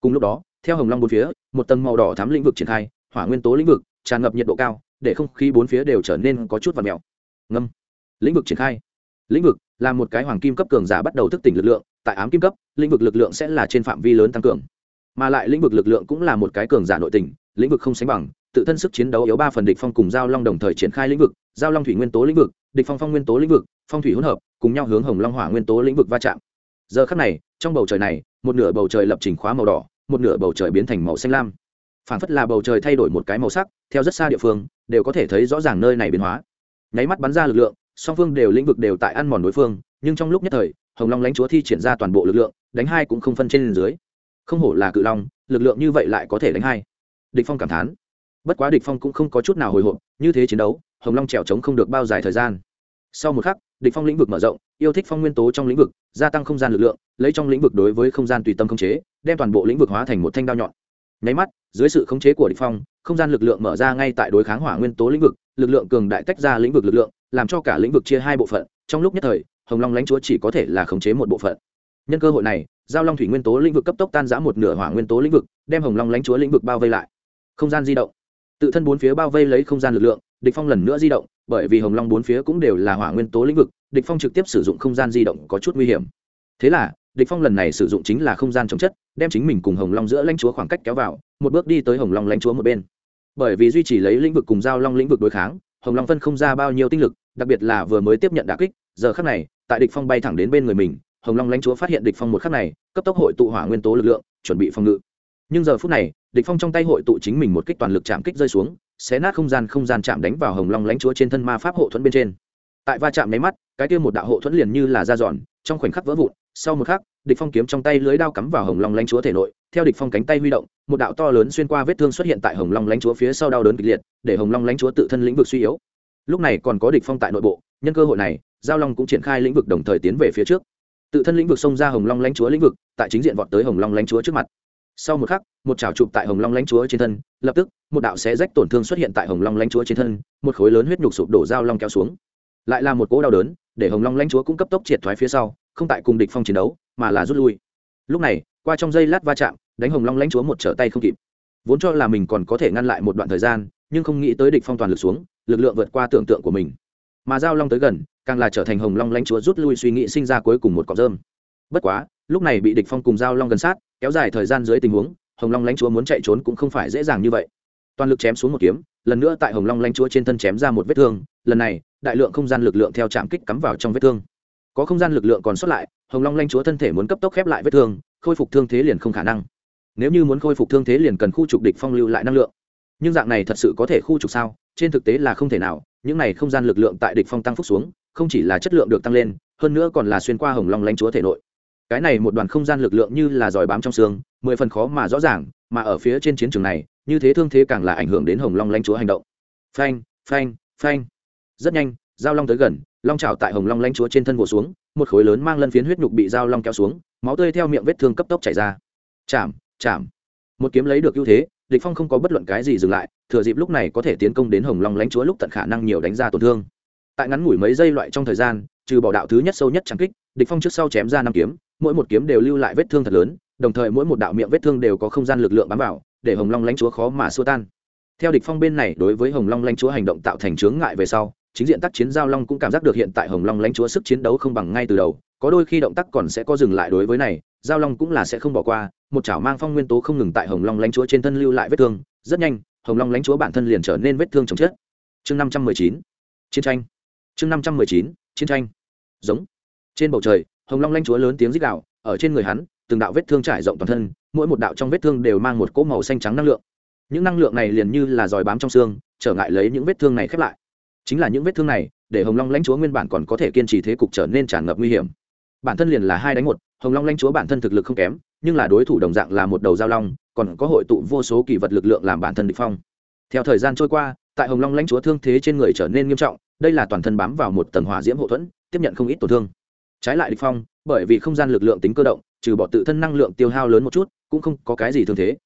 Cùng lúc đó, theo hồng long bốn phía, một tầng màu đỏ thắm lĩnh vực triển khai, hỏa nguyên tố lĩnh vực tràn ngập nhiệt độ cao, để không khí bốn phía đều trở nên có chút vặn mèo. Ngâm. Lĩnh vực triển khai. Lĩnh vực là một cái hoàng kim cấp cường giả bắt đầu thức tỉnh lực lượng, tại ám kim cấp, lĩnh vực lực lượng sẽ là trên phạm vi lớn tăng cường. Mà lại lĩnh vực lực lượng cũng là một cái cường giả nội tình lĩnh vực không sánh bằng, tự thân sức chiến đấu yếu ba phần địch phong cùng giao long đồng thời triển khai lĩnh vực, giao long thủy nguyên tố lĩnh vực địch phong phong nguyên tố lĩnh vực, phong thủy hỗn hợp, cùng nhau hướng hồng long hỏa nguyên tố lĩnh vực va chạm. Giờ khắc này, trong bầu trời này, một nửa bầu trời lập trình khóa màu đỏ, một nửa bầu trời biến thành màu xanh lam. Phản phất là bầu trời thay đổi một cái màu sắc, theo rất xa địa phương, đều có thể thấy rõ ràng nơi này biến hóa. Nháy mắt bắn ra lực lượng, song phương đều lĩnh vực đều tại ăn mòn đối phương, nhưng trong lúc nhất thời, hồng long lãnh chúa thi triển ra toàn bộ lực lượng, đánh hai cũng không phân trên dưới. Không hổ là cự long, lực lượng như vậy lại có thể đánh hai. Địch phong cảm thán. Bất quá địch phong cũng không có chút nào hồi hộp, như thế chiến đấu hồng long trèo trống không được bao dài thời gian. Sau một khắc, địch phong lĩnh vực mở rộng, yêu thích phong nguyên tố trong lĩnh vực, gia tăng không gian lực lượng, lấy trong lĩnh vực đối với không gian tùy tâm khống chế, đem toàn bộ lĩnh vực hóa thành một thanh đao nhọn. Nháy mắt, dưới sự khống chế của địch phong, không gian lực lượng mở ra ngay tại đối kháng hỏa nguyên tố lĩnh vực, lực lượng cường đại tách ra lĩnh vực lực lượng, làm cho cả lĩnh vực chia hai bộ phận, trong lúc nhất thời, hồng long lãnh chúa chỉ có thể là khống chế một bộ phận. Nhân cơ hội này, giao long thủy nguyên tố lĩnh vực cấp tốc tan rã một nửa hỏa nguyên tố lĩnh vực, đem hồng long lãnh chúa lĩnh vực bao vây lại. Không gian di động. Tự thân bốn phía bao vây lấy không gian lực lượng địch phong lần nữa di động, bởi vì hồng long bốn phía cũng đều là hỏa nguyên tố lĩnh vực, địch phong trực tiếp sử dụng không gian di động có chút nguy hiểm. Thế là, địch phong lần này sử dụng chính là không gian chống chất, đem chính mình cùng hồng long giữa lãnh chúa khoảng cách kéo vào, một bước đi tới hồng long lãnh chúa một bên. Bởi vì duy trì lấy lĩnh vực cùng giao long lĩnh vực đối kháng, hồng long phân không ra bao nhiêu tinh lực, đặc biệt là vừa mới tiếp nhận đả kích, giờ khắc này, tại địch phong bay thẳng đến bên người mình, hồng long lãnh chúa phát hiện địch phong một khắc này, cấp tốc hội tụ hỏa nguyên tố lực lượng, chuẩn bị phòng ngự. Nhưng giờ phút này, địch phong trong tay hội tụ chính mình một kích toàn lực chạm kích rơi xuống xé nát không gian không gian chạm đánh vào hồng long lãnh chúa trên thân ma pháp hộ thuẫn bên trên. Tại va chạm nháy mắt, cái kia một đạo hộ thuẫn liền như là da giòn, trong khoảnh khắc vỡ vụn, sau một khắc, địch phong kiếm trong tay lưới đao cắm vào hồng long lãnh chúa thể nội, theo địch phong cánh tay huy động, một đạo to lớn xuyên qua vết thương xuất hiện tại hồng long lãnh chúa phía sau đau đớn kịch liệt, để hồng long lãnh chúa tự thân lĩnh vực suy yếu. Lúc này còn có địch phong tại nội bộ, nhân cơ hội này, giao long cũng triển khai lĩnh vực đồng thời tiến về phía trước. Tự thân lĩnh vực xông ra hồng long lãnh chúa lĩnh vực, tại chính diện vọt tới hồng long lãnh chúa trước mặt sau một khắc, một chảo chụp tại hồng long lãnh chúa trên thân, lập tức, một đạo xé rách tổn thương xuất hiện tại hồng long lãnh chúa trên thân, một khối lớn huyết nhục sụp đổ dao long kéo xuống. Lại là một cỗ đau đớn, để hồng long lãnh chúa cũng cấp tốc triệt thoái phía sau, không tại cùng địch phong chiến đấu, mà là rút lui. Lúc này, qua trong giây lát va chạm, đánh hồng long lãnh chúa một trở tay không kịp. Vốn cho là mình còn có thể ngăn lại một đoạn thời gian, nhưng không nghĩ tới địch phong toàn lực xuống, lực lượng vượt qua tưởng tượng của mình. Mà giao long tới gần, càng là trở thành hồng long lãnh chúa rút lui suy nghĩ sinh ra cuối cùng một cọng rơm. Bất quá, lúc này bị địch phong cùng giao long gần sát kéo dài thời gian dưới tình huống, hồng long lãnh chúa muốn chạy trốn cũng không phải dễ dàng như vậy. Toàn lực chém xuống một kiếm, lần nữa tại hồng long lãnh chúa trên thân chém ra một vết thương, lần này, đại lượng không gian lực lượng theo chạm kích cắm vào trong vết thương. Có không gian lực lượng còn sót lại, hồng long lãnh chúa thân thể muốn cấp tốc khép lại vết thương, khôi phục thương thế liền không khả năng. Nếu như muốn khôi phục thương thế liền cần khu trục địch phong lưu lại năng lượng. Nhưng dạng này thật sự có thể khu trục sao? Trên thực tế là không thể nào, những này không gian lực lượng tại địch phong tăng phúc xuống, không chỉ là chất lượng được tăng lên, hơn nữa còn là xuyên qua hồng long lãnh chúa thể nội cái này một đoàn không gian lực lượng như là giỏi bám trong xương, mười phần khó mà rõ ràng, mà ở phía trên chiến trường này, như thế thương thế càng là ảnh hưởng đến hồng long lanh chúa hành động. Phanh phanh phanh. Rất nhanh, giao long tới gần, long trào tại hồng long lanh chúa trên thân vồ xuống, một khối lớn mang lân phiến huyết nhục bị giao long kéo xuống, máu tươi theo miệng vết thương cấp tốc chảy ra. Chạm chạm một kiếm lấy được ưu thế, địch phong không có bất luận cái gì dừng lại, thừa dịp lúc này có thể tiến công đến hồng long lãnh chúa lúc tận khả năng nhiều đánh ra tổn thương. Tại ngắn ngủi mấy giây loại trong thời gian, trừ bỏ đạo thứ nhất sâu nhất chẳng kích, địch phong trước sau chém ra năm kiếm mỗi một kiếm đều lưu lại vết thương thật lớn, đồng thời mỗi một đạo miệng vết thương đều có không gian lực lượng bám vào, để hồng long lãnh chúa khó mà xua tan. Theo địch phong bên này, đối với hồng long lãnh chúa hành động tạo thành chướng ngại về sau, chính diện tác chiến giao long cũng cảm giác được hiện tại hồng long lãnh chúa sức chiến đấu không bằng ngay từ đầu, có đôi khi động tác còn sẽ có dừng lại đối với này, giao long cũng là sẽ không bỏ qua, một chảo mang phong nguyên tố không ngừng tại hồng long lãnh chúa trên thân lưu lại vết thương, rất nhanh, hồng long lãnh chúa bản thân liền trở nên vết thương chồng chết chương năm trăm mười chín, chiến tranh. Chương năm trăm mười chín, chiến tranh. Giống. Trên bầu trời hồng long lãnh chúa lớn tiếng rít đạo ở trên người hắn, từng đạo vết thương trải rộng toàn thân, mỗi một đạo trong vết thương đều mang một cỗ màu xanh trắng năng lượng. Những năng lượng này liền như là dòi bám trong xương, trở ngại lấy những vết thương này khép lại. Chính là những vết thương này, để hồng long lãnh chúa nguyên bản còn có thể kiên trì thế cục trở nên tràn ngập nguy hiểm. Bản thân liền là hai đánh một, hồng long lãnh chúa bản thân thực lực không kém, nhưng là đối thủ đồng dạng là một đầu giao long, còn có hội tụ vô số kỳ vật lực lượng làm bản thân địch phong. Theo thời gian trôi qua, tại hồng long lãnh chúa thương thế trên người trở nên nghiêm trọng, đây là toàn thân bám vào một tầng hỏa diễm hậu thuẫn, tiếp nhận không ít tổn thương trái lại địch phong bởi vì không gian lực lượng tính cơ động trừ bỏ tự thân năng lượng tiêu hao lớn một chút cũng không có cái gì thương thế.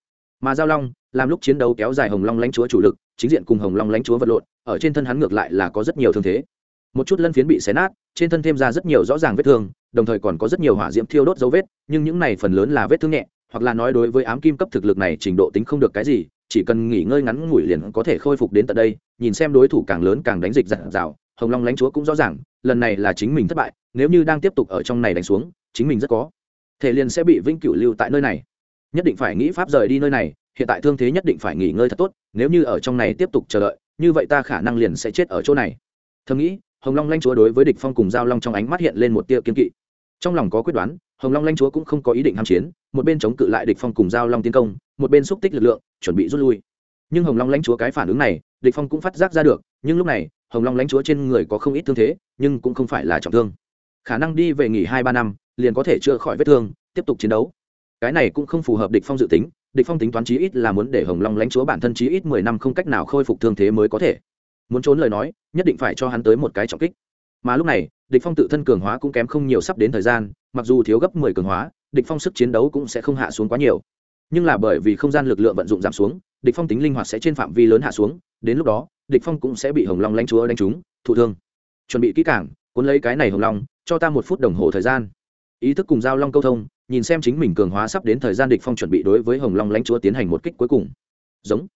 Mà giao long làm lúc chiến đấu kéo dài hồng long lãnh chúa chủ lực chính diện cùng hồng long lãnh chúa vật lộn ở trên thân hắn ngược lại là có rất nhiều thương thế. Một chút lân phiến bị xé nát trên thân thêm ra rất nhiều rõ ràng vết thương đồng thời còn có rất nhiều hỏa diễm thiêu đốt dấu vết nhưng những này phần lớn là vết thương nhẹ hoặc là nói đối với ám kim cấp thực lực này trình độ tính không được cái gì chỉ cần nghỉ ngơi ngắn ngủi liền có thể khôi phục đến tận đây nhìn xem đối thủ càng lớn càng đánh dịch giặt dào, hồng long lãnh chúa cũng rõ ràng lần này là chính mình thất bại nếu như đang tiếp tục ở trong này đánh xuống, chính mình rất có. Thể liền sẽ bị vĩnh cửu lưu tại nơi này. Nhất định phải nghĩ pháp rời đi nơi này, hiện tại thương thế nhất định phải nghỉ ngơi thật tốt, nếu như ở trong này tiếp tục chờ đợi, như vậy ta khả năng liền sẽ chết ở chỗ này. Thầm nghĩ, hồng long lanh chúa đối với địch phong cùng giao long trong ánh mắt hiện lên một tia kiên kỵ. Trong lòng có quyết đoán, hồng long lanh chúa cũng không có ý định ham chiến, một bên chống cự lại địch phong cùng giao long tiến công, một bên xúc tích lực lượng, chuẩn bị rút lui. Nhưng hồng long lãnh chúa cái phản ứng này, địch phong cũng phát giác ra được, nhưng lúc này, hồng long lãnh chúa trên người có không ít thương thế, nhưng cũng không phải là trọng thương khả năng đi về nghỉ hai ba năm, liền có thể chữa khỏi vết thương, tiếp tục chiến đấu. Cái này cũng không phù hợp địch phong dự tính, địch phong tính toán chí ít là muốn để hồng long lãnh chúa bản thân chí ít mười năm không cách nào khôi phục thương thế mới có thể. Muốn trốn lời nói, nhất định phải cho hắn tới một cái trọng kích. Mà lúc này, địch phong tự thân cường hóa cũng kém không nhiều sắp đến thời gian, mặc dù thiếu gấp mười cường hóa, địch phong sức chiến đấu cũng sẽ không hạ xuống quá nhiều. Nhưng là bởi vì không gian lực lượng vận dụng giảm xuống, địch phong tính linh hoạt sẽ trên phạm vi lớn hạ xuống, đến lúc đó, địch phong cũng sẽ bị hồng long lãnh chúa đánh trúng, thụ thương. Chuẩn bị kỹ càng cuốn lấy cái này hồng long, cho ta một phút đồng hồ thời gian. Ý thức cùng giao long câu thông, nhìn xem chính mình cường hóa sắp đến thời gian địch phong chuẩn bị đối với hồng long lãnh chúa tiến hành một kích cuối cùng. Giống.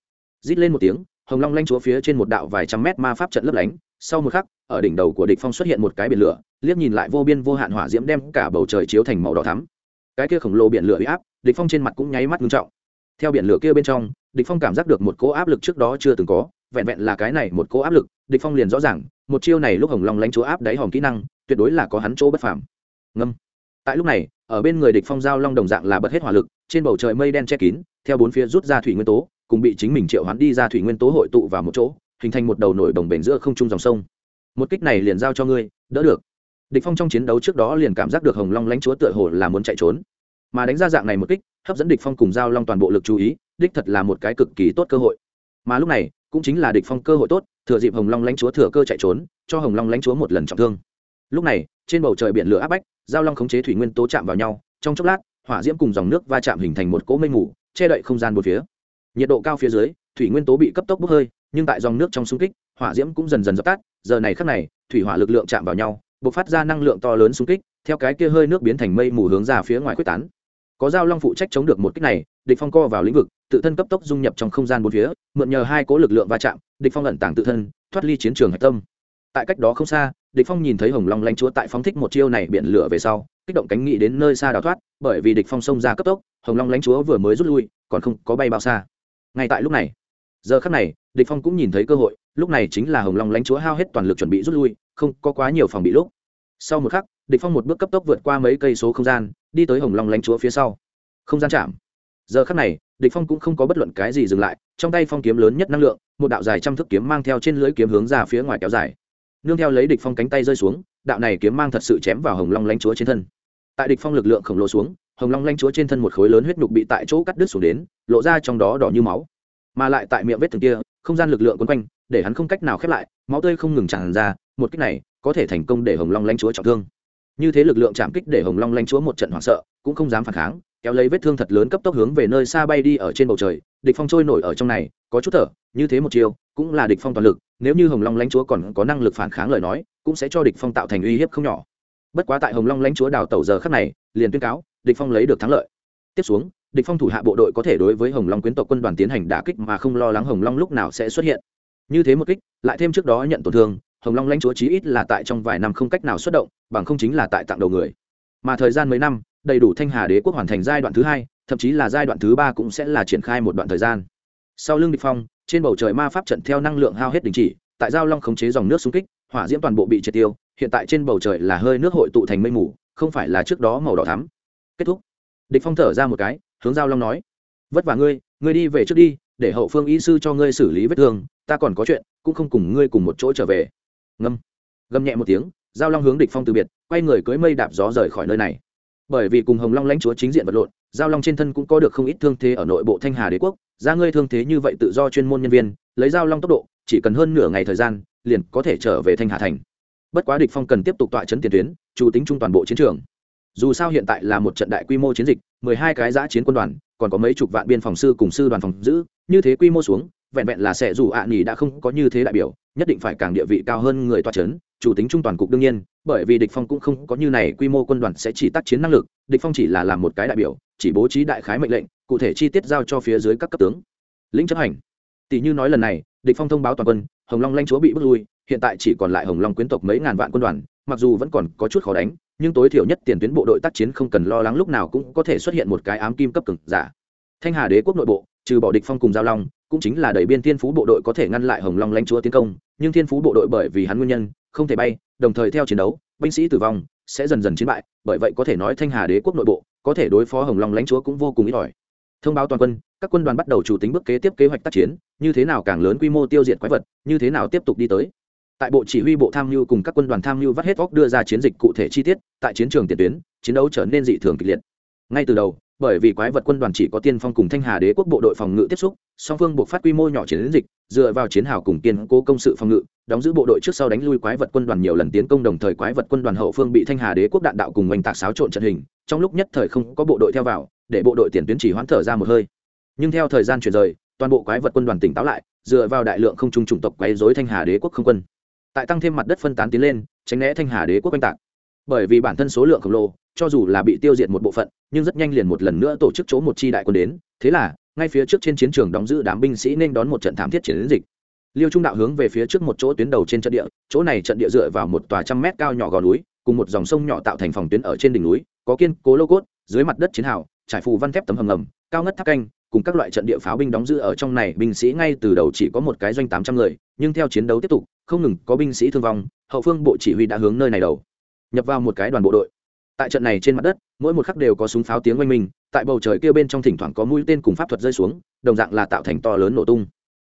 Rít lên một tiếng, hồng long lãnh chúa phía trên một đạo vài trăm mét ma pháp trận lấp lánh, sau một khắc, ở đỉnh đầu của địch phong xuất hiện một cái biển lửa, liếc nhìn lại vô biên vô hạn hỏa diễm đem cả bầu trời chiếu thành màu đỏ thắm. Cái kia khổng lồ biển lửa uy áp, địch phong trên mặt cũng nháy mắt ngưng trọng. Theo biển lửa kia bên trong, địch phong cảm giác được một cỗ áp lực trước đó chưa từng có, vẹn vẹn là cái này một cỗ áp lực, địch phong liền rõ ràng một chiêu này lúc hồng long Lánh chúa áp đáy hòm kỹ năng, tuyệt đối là có hắn chỗ bất phàm. Ngâm. Tại lúc này, ở bên người địch phong giao long đồng dạng là bật hết hỏa lực, trên bầu trời mây đen che kín, theo bốn phía rút ra thủy nguyên tố, cùng bị chính mình triệu hoán đi ra thủy nguyên tố hội tụ vào một chỗ, hình thành một đầu nổi đồng bền giữa không trung dòng sông. Một kích này liền giao cho ngươi, đỡ được. Địch phong trong chiến đấu trước đó liền cảm giác được hồng long lãnh chúa tựa hồ là muốn chạy trốn. Mà đánh ra dạng này một kích, hấp dẫn địch phong cùng giao long toàn bộ lực chú ý, đích thật là một cái cực kỳ tốt cơ hội. Mà lúc này, cũng chính là địch phong cơ hội tốt thừa dịp hồng long lãnh chúa thừa cơ chạy trốn, cho hồng long lãnh chúa một lần trọng thương. Lúc này, trên bầu trời biển lửa áp bách, giao long khống chế thủy nguyên tố chạm vào nhau, trong chốc lát, hỏa diễm cùng dòng nước va chạm hình thành một cỗ mây mù, che đậy không gian một phía. Nhiệt độ cao phía dưới, thủy nguyên tố bị cấp tốc bốc hơi, nhưng tại dòng nước trong xung kích, hỏa diễm cũng dần dần dập tắt, giờ này khắc này, thủy hỏa lực lượng chạm vào nhau b ộ c phát ra năng lượng to lớn xung kích, theo cái kia hơi nước biến thành mây mù hướng ra phía ngoài quyết tán có giao long phụ trách chống được một kích này, địch phong co vào lĩnh vực, tự thân cấp tốc dung nhập trong không gian bốn phía, mượn nhờ hai cố lực lượng va chạm, địch phong ẩn tàng tự thân, thoát ly chiến trường hạch tâm. Tại cách đó không xa, địch phong nhìn thấy hồng long lãnh chúa tại phóng thích một chiêu này biển lửa về sau, kích động cánh nghị đến nơi xa đào thoát, bởi vì địch phong xông ra cấp tốc, hồng long lãnh chúa vừa mới rút lui, còn không có bay bao xa. Ngay tại lúc này, giờ khắc này, địch phong cũng nhìn thấy cơ hội, lúc này chính là hồng long lãnh chúa hao hết toàn lực chuẩn bị rút lui, không có quá nhiều phòng bị lúc. Sau một khắc địch phong một bước cấp tốc vượt qua mấy cây số không gian, đi tới hồng long Lánh chúa phía sau. Không gian chạm. Giờ khắc này, địch phong cũng không có bất luận cái gì dừng lại, trong tay phong kiếm lớn nhất năng lượng, một đạo dài trăm thước kiếm mang theo trên lưỡi kiếm hướng ra phía ngoài kéo dài. Nương theo lấy địch phong cánh tay rơi xuống, đạo này kiếm mang thật sự chém vào hồng long Lánh chúa trên thân. Tại địch phong lực lượng khổng lồ xuống, hồng long Lánh chúa trên thân một khối lớn huyết nhục bị tại chỗ cắt đứt xuống đến, lộ ra trong đó đỏ như máu. Mà lại tại miệng vết thương kia, không gian lực lượng quấn quanh, để hắn không cách nào khép lại, máu tươi không ngừng tràn ra, một cách này có thể thành công để hồng long Lánh chúa trọng thương như thế lực lượng chạm kích để hồng long lanh chúa một trận hoảng sợ, cũng không dám phản kháng, kéo lấy vết thương thật lớn cấp tốc hướng về nơi xa bay đi ở trên bầu trời. Địch phong trôi nổi ở trong này, có chút thở, như thế một chiều cũng là địch phong toàn lực, nếu như hồng long lãnh chúa còn có năng lực phản kháng lời nói, cũng sẽ cho địch phong tạo thành uy hiếp không nhỏ. Bất quá tại hồng long lãnh chúa đào tẩu giờ khắc này, liền tuyên cáo, địch phong lấy được thắng lợi. Tiếp xuống, địch phong thủ hạ bộ đội có thể đối với hồng long quyến tộc quân đoàn tiến hành đả kích mà không lo lắng hồng long lúc nào sẽ xuất hiện. Như thế một kích, lại thêm trước đó nhận tổn thương hồng long lãnh chúa chí ít là tại trong vài năm không cách nào xuất động, bằng không chính là tại tặng đầu người. Mà thời gian mấy năm, đầy đủ thanh hà đế quốc hoàn thành giai đoạn thứ hai, thậm chí là giai đoạn thứ ba cũng sẽ là triển khai một đoạn thời gian. Sau lưng địch phong, trên bầu trời ma pháp trận theo năng lượng hao hết đình chỉ, tại giao long khống chế dòng nước xung kích, hỏa diễm toàn bộ bị triệt tiêu, hiện tại trên bầu trời là hơi nước hội tụ thành mây mù, không phải là trước đó màu đỏ thắm. Kết thúc. Địch phong thở ra một cái, hướng giao long nói, vất vả ngươi ngươi đi về trước đi, để hậu phương y sư cho ngươi xử lý vết thương, ta còn có chuyện, cũng không cùng ngươi cùng một chỗ trở về ngâm. Gầm nhẹ một tiếng, giao long hướng địch phong từ biệt, quay người cưỡi mây đạp gió rời khỏi nơi này. Bởi vì cùng hồng long lãnh chúa chính diện vật lộn, giao long trên thân cũng có được không ít thương thế ở nội bộ thanh hà đế quốc, ra ngươi thương thế như vậy tự do chuyên môn nhân viên, lấy giao long tốc độ, chỉ cần hơn nửa ngày thời gian, liền có thể trở về thanh hà thành. Bất quá địch phong cần tiếp tục tọa chấn tiền tuyến, chủ tính trung toàn bộ chiến trường. Dù sao hiện tại là một trận đại quy mô chiến dịch, mười hai cái giã chiến quân đoàn, còn có mấy chục vạn biên phòng sư cùng sư đoàn phòng giữ, như thế quy mô xuống, vẹn vẹn là sẽ dù ạ à đã không có như thế đại biểu nhất định phải càng địa vị cao hơn người toa c h ấ n chủ tính trung toàn cục đương nhiên, bởi vì địch phong cũng không có như này, quy mô quân đoàn sẽ chỉ tác chiến năng lực, địch phong chỉ là làm một cái đại biểu, chỉ bố trí đại khái mệnh lệnh, cụ thể chi tiết giao cho phía dưới các cấp tướng. Lĩnh chấp hành. Tỷ như nói lần này, địch phong thông báo toàn quân, hồng long lanh chúa bị bước lui, hiện tại chỉ còn lại hồng long quyến tộc mấy ngàn vạn quân đoàn, mặc dù vẫn còn có chút khó đánh, nhưng tối thiểu nhất tiền tuyến bộ đội tác chiến không cần lo lắng lúc nào cũng có thể xuất hiện một cái ám kim cấp cực giả. Thanh hà đế quốc nội bộ, trừ bỏ địch phong cùng giao long cũng chính là đẩy biên thiên phú bộ đội có thể ngăn lại hồng long lãnh chúa tiến công, nhưng thiên phú bộ đội bởi vì hắn nguyên nhân, không thể bay, đồng thời theo chiến đấu, binh sĩ tử vong, sẽ dần dần chiến bại, bởi vậy có thể nói thanh hà đế quốc nội bộ, có thể đối phó hồng long lãnh chúa cũng vô cùng ít ỏi. Thông báo toàn quân, các quân đoàn bắt đầu chủ tính bước kế tiếp kế hoạch tác chiến, như thế nào càng lớn quy mô tiêu diệt quái vật, như thế nào tiếp tục đi tới. Tại bộ chỉ huy bộ tham mưu cùng các quân đoàn tham mưu vắt hết óc đưa ra chiến dịch cụ thể chi tiết, tại chiến trường tiền tuyến, chiến đấu trở nên dị thường kịch liệt. Ngay từ đầu bởi vì quái vật quân đoàn chỉ có tiên phong cùng thanh hà đế quốc bộ đội phòng ngự tiếp xúc, song phương buộc phát quy mô nhỏ chiến dịch, dựa vào chiến hào cùng kiên cố công sự phòng ngự, đóng giữ bộ đội trước sau đánh lui quái vật quân đoàn nhiều lần tiến công đồng thời quái vật quân đoàn hậu phương bị thanh hà đế quốc đạn đạo cùng oanh tạc xáo trộn trận hình, trong lúc nhất thời không có bộ đội theo vào, để bộ đội tiền tuyến chỉ hoãn thở ra một hơi. Nhưng theo thời gian chuyển rời, toàn bộ quái vật quân đoàn tỉnh táo lại, dựa vào đại lượng không trung chủng tộc quấy dối thanh hà đế quốc không quân. Tại tăng thêm mặt đất phân tán tiến lên, tránh né thanh hà đế quốc oanh tạc bởi vì bản thân số lượng khổng lồ, cho dù là bị tiêu diệt một bộ phận, nhưng rất nhanh liền một lần nữa tổ chức chỗ một chi đại quân đến. Thế là, ngay phía trước trên chiến trường đóng giữ đám binh sĩ nên đón một trận thảm thiết chiến dịch. Liêu trung đạo hướng về phía trước một chỗ tuyến đầu trên trận địa, chỗ này trận địa dựa vào một tòa trăm mét cao nhỏ gò núi, cùng một dòng sông nhỏ tạo thành phòng tuyến ở trên đỉnh núi, có kiên cố lô cốt, dưới mặt đất chiến hào, trải phù văn thép tấm hầm ngầm, cao ngất tháp canh, cùng các loại trận địa pháo binh đóng giữ ở trong này. Binh sĩ ngay từ đầu chỉ có một cái doanh tám trăm người, nhưng theo chiến đấu tiếp tục, không ngừng có binh sĩ thương vong, hậu phương bộ chỉ huy đã hướng nơi này đầu nhập vào một cái đoàn bộ đội. Tại trận này trên mặt đất mỗi một khắc đều có súng pháo tiếng oanh minh tại bầu trời kia bên trong thỉnh thoảng có mũi tên cùng pháp thuật rơi xuống đồng dạng là tạo thành to lớn nổ tung.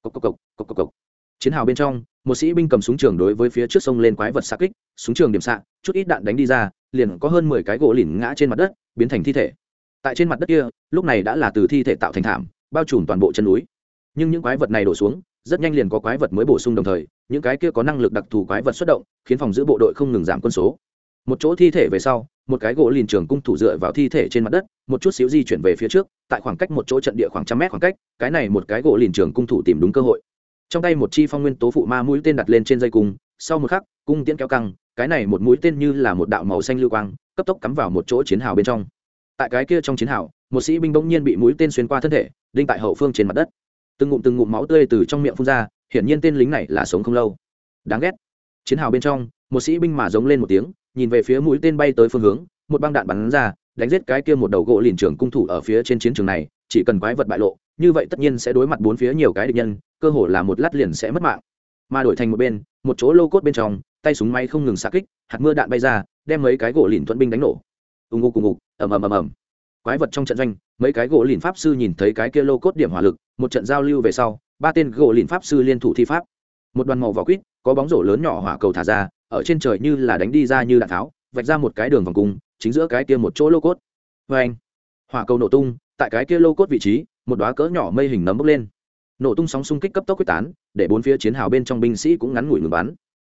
Cốc cốc cốc, cốc cốc cốc. chiến hào bên trong một sĩ binh cầm súng trường đối với phía trước sông lên quái vật xa kích súng trường điểm xạ chút ít đạn đánh đi ra liền có hơn mười cái gỗ lìn ngã trên mặt đất biến thành thi thể. Tại trên mặt đất kia lúc này đã là từ thi thể tạo thành thảm bao trùm toàn bộ chân núi. Nhưng những quái vật này đổ xuống rất nhanh liền có quái vật mới bổ sung đồng thời những cái kia có năng lực đặc thù quái vật xuất động khiến phòng giữ bộ đội không ngừng giảm quân số một chỗ thi thể về sau, một cái gỗ lìn trường cung thủ dựa vào thi thể trên mặt đất, một chút xíu di chuyển về phía trước, tại khoảng cách một chỗ trận địa khoảng trăm mét khoảng cách, cái này một cái gỗ lìn trường cung thủ tìm đúng cơ hội. Trong tay một chi phong nguyên tố phụ ma mũi tên đặt lên trên dây cung, sau một khắc, cung tiễn kéo căng, cái này một mũi tên như là một đạo màu xanh lưu quang, cấp tốc cắm vào một chỗ chiến hào bên trong. Tại cái kia trong chiến hào, một sĩ binh bỗng nhiên bị mũi tên xuyên qua thân thể, đinh tại hậu phương trên mặt đất. Từng ngụm từng ngụm máu tươi từ trong miệng phun ra, hiển nhiên tên lính này là sống không lâu. Đáng ghét. Chiến hào bên trong, một sĩ binh mà giống lên một tiếng nhìn về phía mũi tên bay tới phương hướng, một băng đạn bắn ra, đánh giết cái kia một đầu gỗ liền trưởng cung thủ ở phía trên chiến trường này, chỉ cần quái vật bại lộ, như vậy tất nhiên sẽ đối mặt bốn phía nhiều cái địch nhân, cơ hồ là một lát liền sẽ mất mạng. Mà đổi thành một bên, một chỗ lô cốt bên trong, tay súng máy không ngừng xạ kích, hạt mưa đạn bay ra, đem mấy cái gỗ lìn thuận binh đánh nổ. Ùng ục ùng ục, ầm ầm ầm ầm. Quái vật trong trận doanh, mấy cái gỗ lìn pháp sư nhìn thấy cái kia lô cốt điểm hỏa lực, một trận giao lưu về sau, ba tên gỗ lìn pháp sư liên thủ thi pháp. Một đoàn màu vỏ quýt, có bóng rổ lớn nhỏ hỏa cầu thả ra ở trên trời như là đánh đi ra như đạn tháo, vạch ra một cái đường vòng cung, chính giữa cái kia một chỗ lô cốt. Vê anh, hỏa cầu nổ tung, tại cái kia lô cốt vị trí, một đoá cỡ nhỏ mây hình nấm bốc lên. Nổ tung sóng xung kích cấp tốc quyết tán, để bốn phía chiến hào bên trong binh sĩ cũng ngắn ngủi ngừng bắn.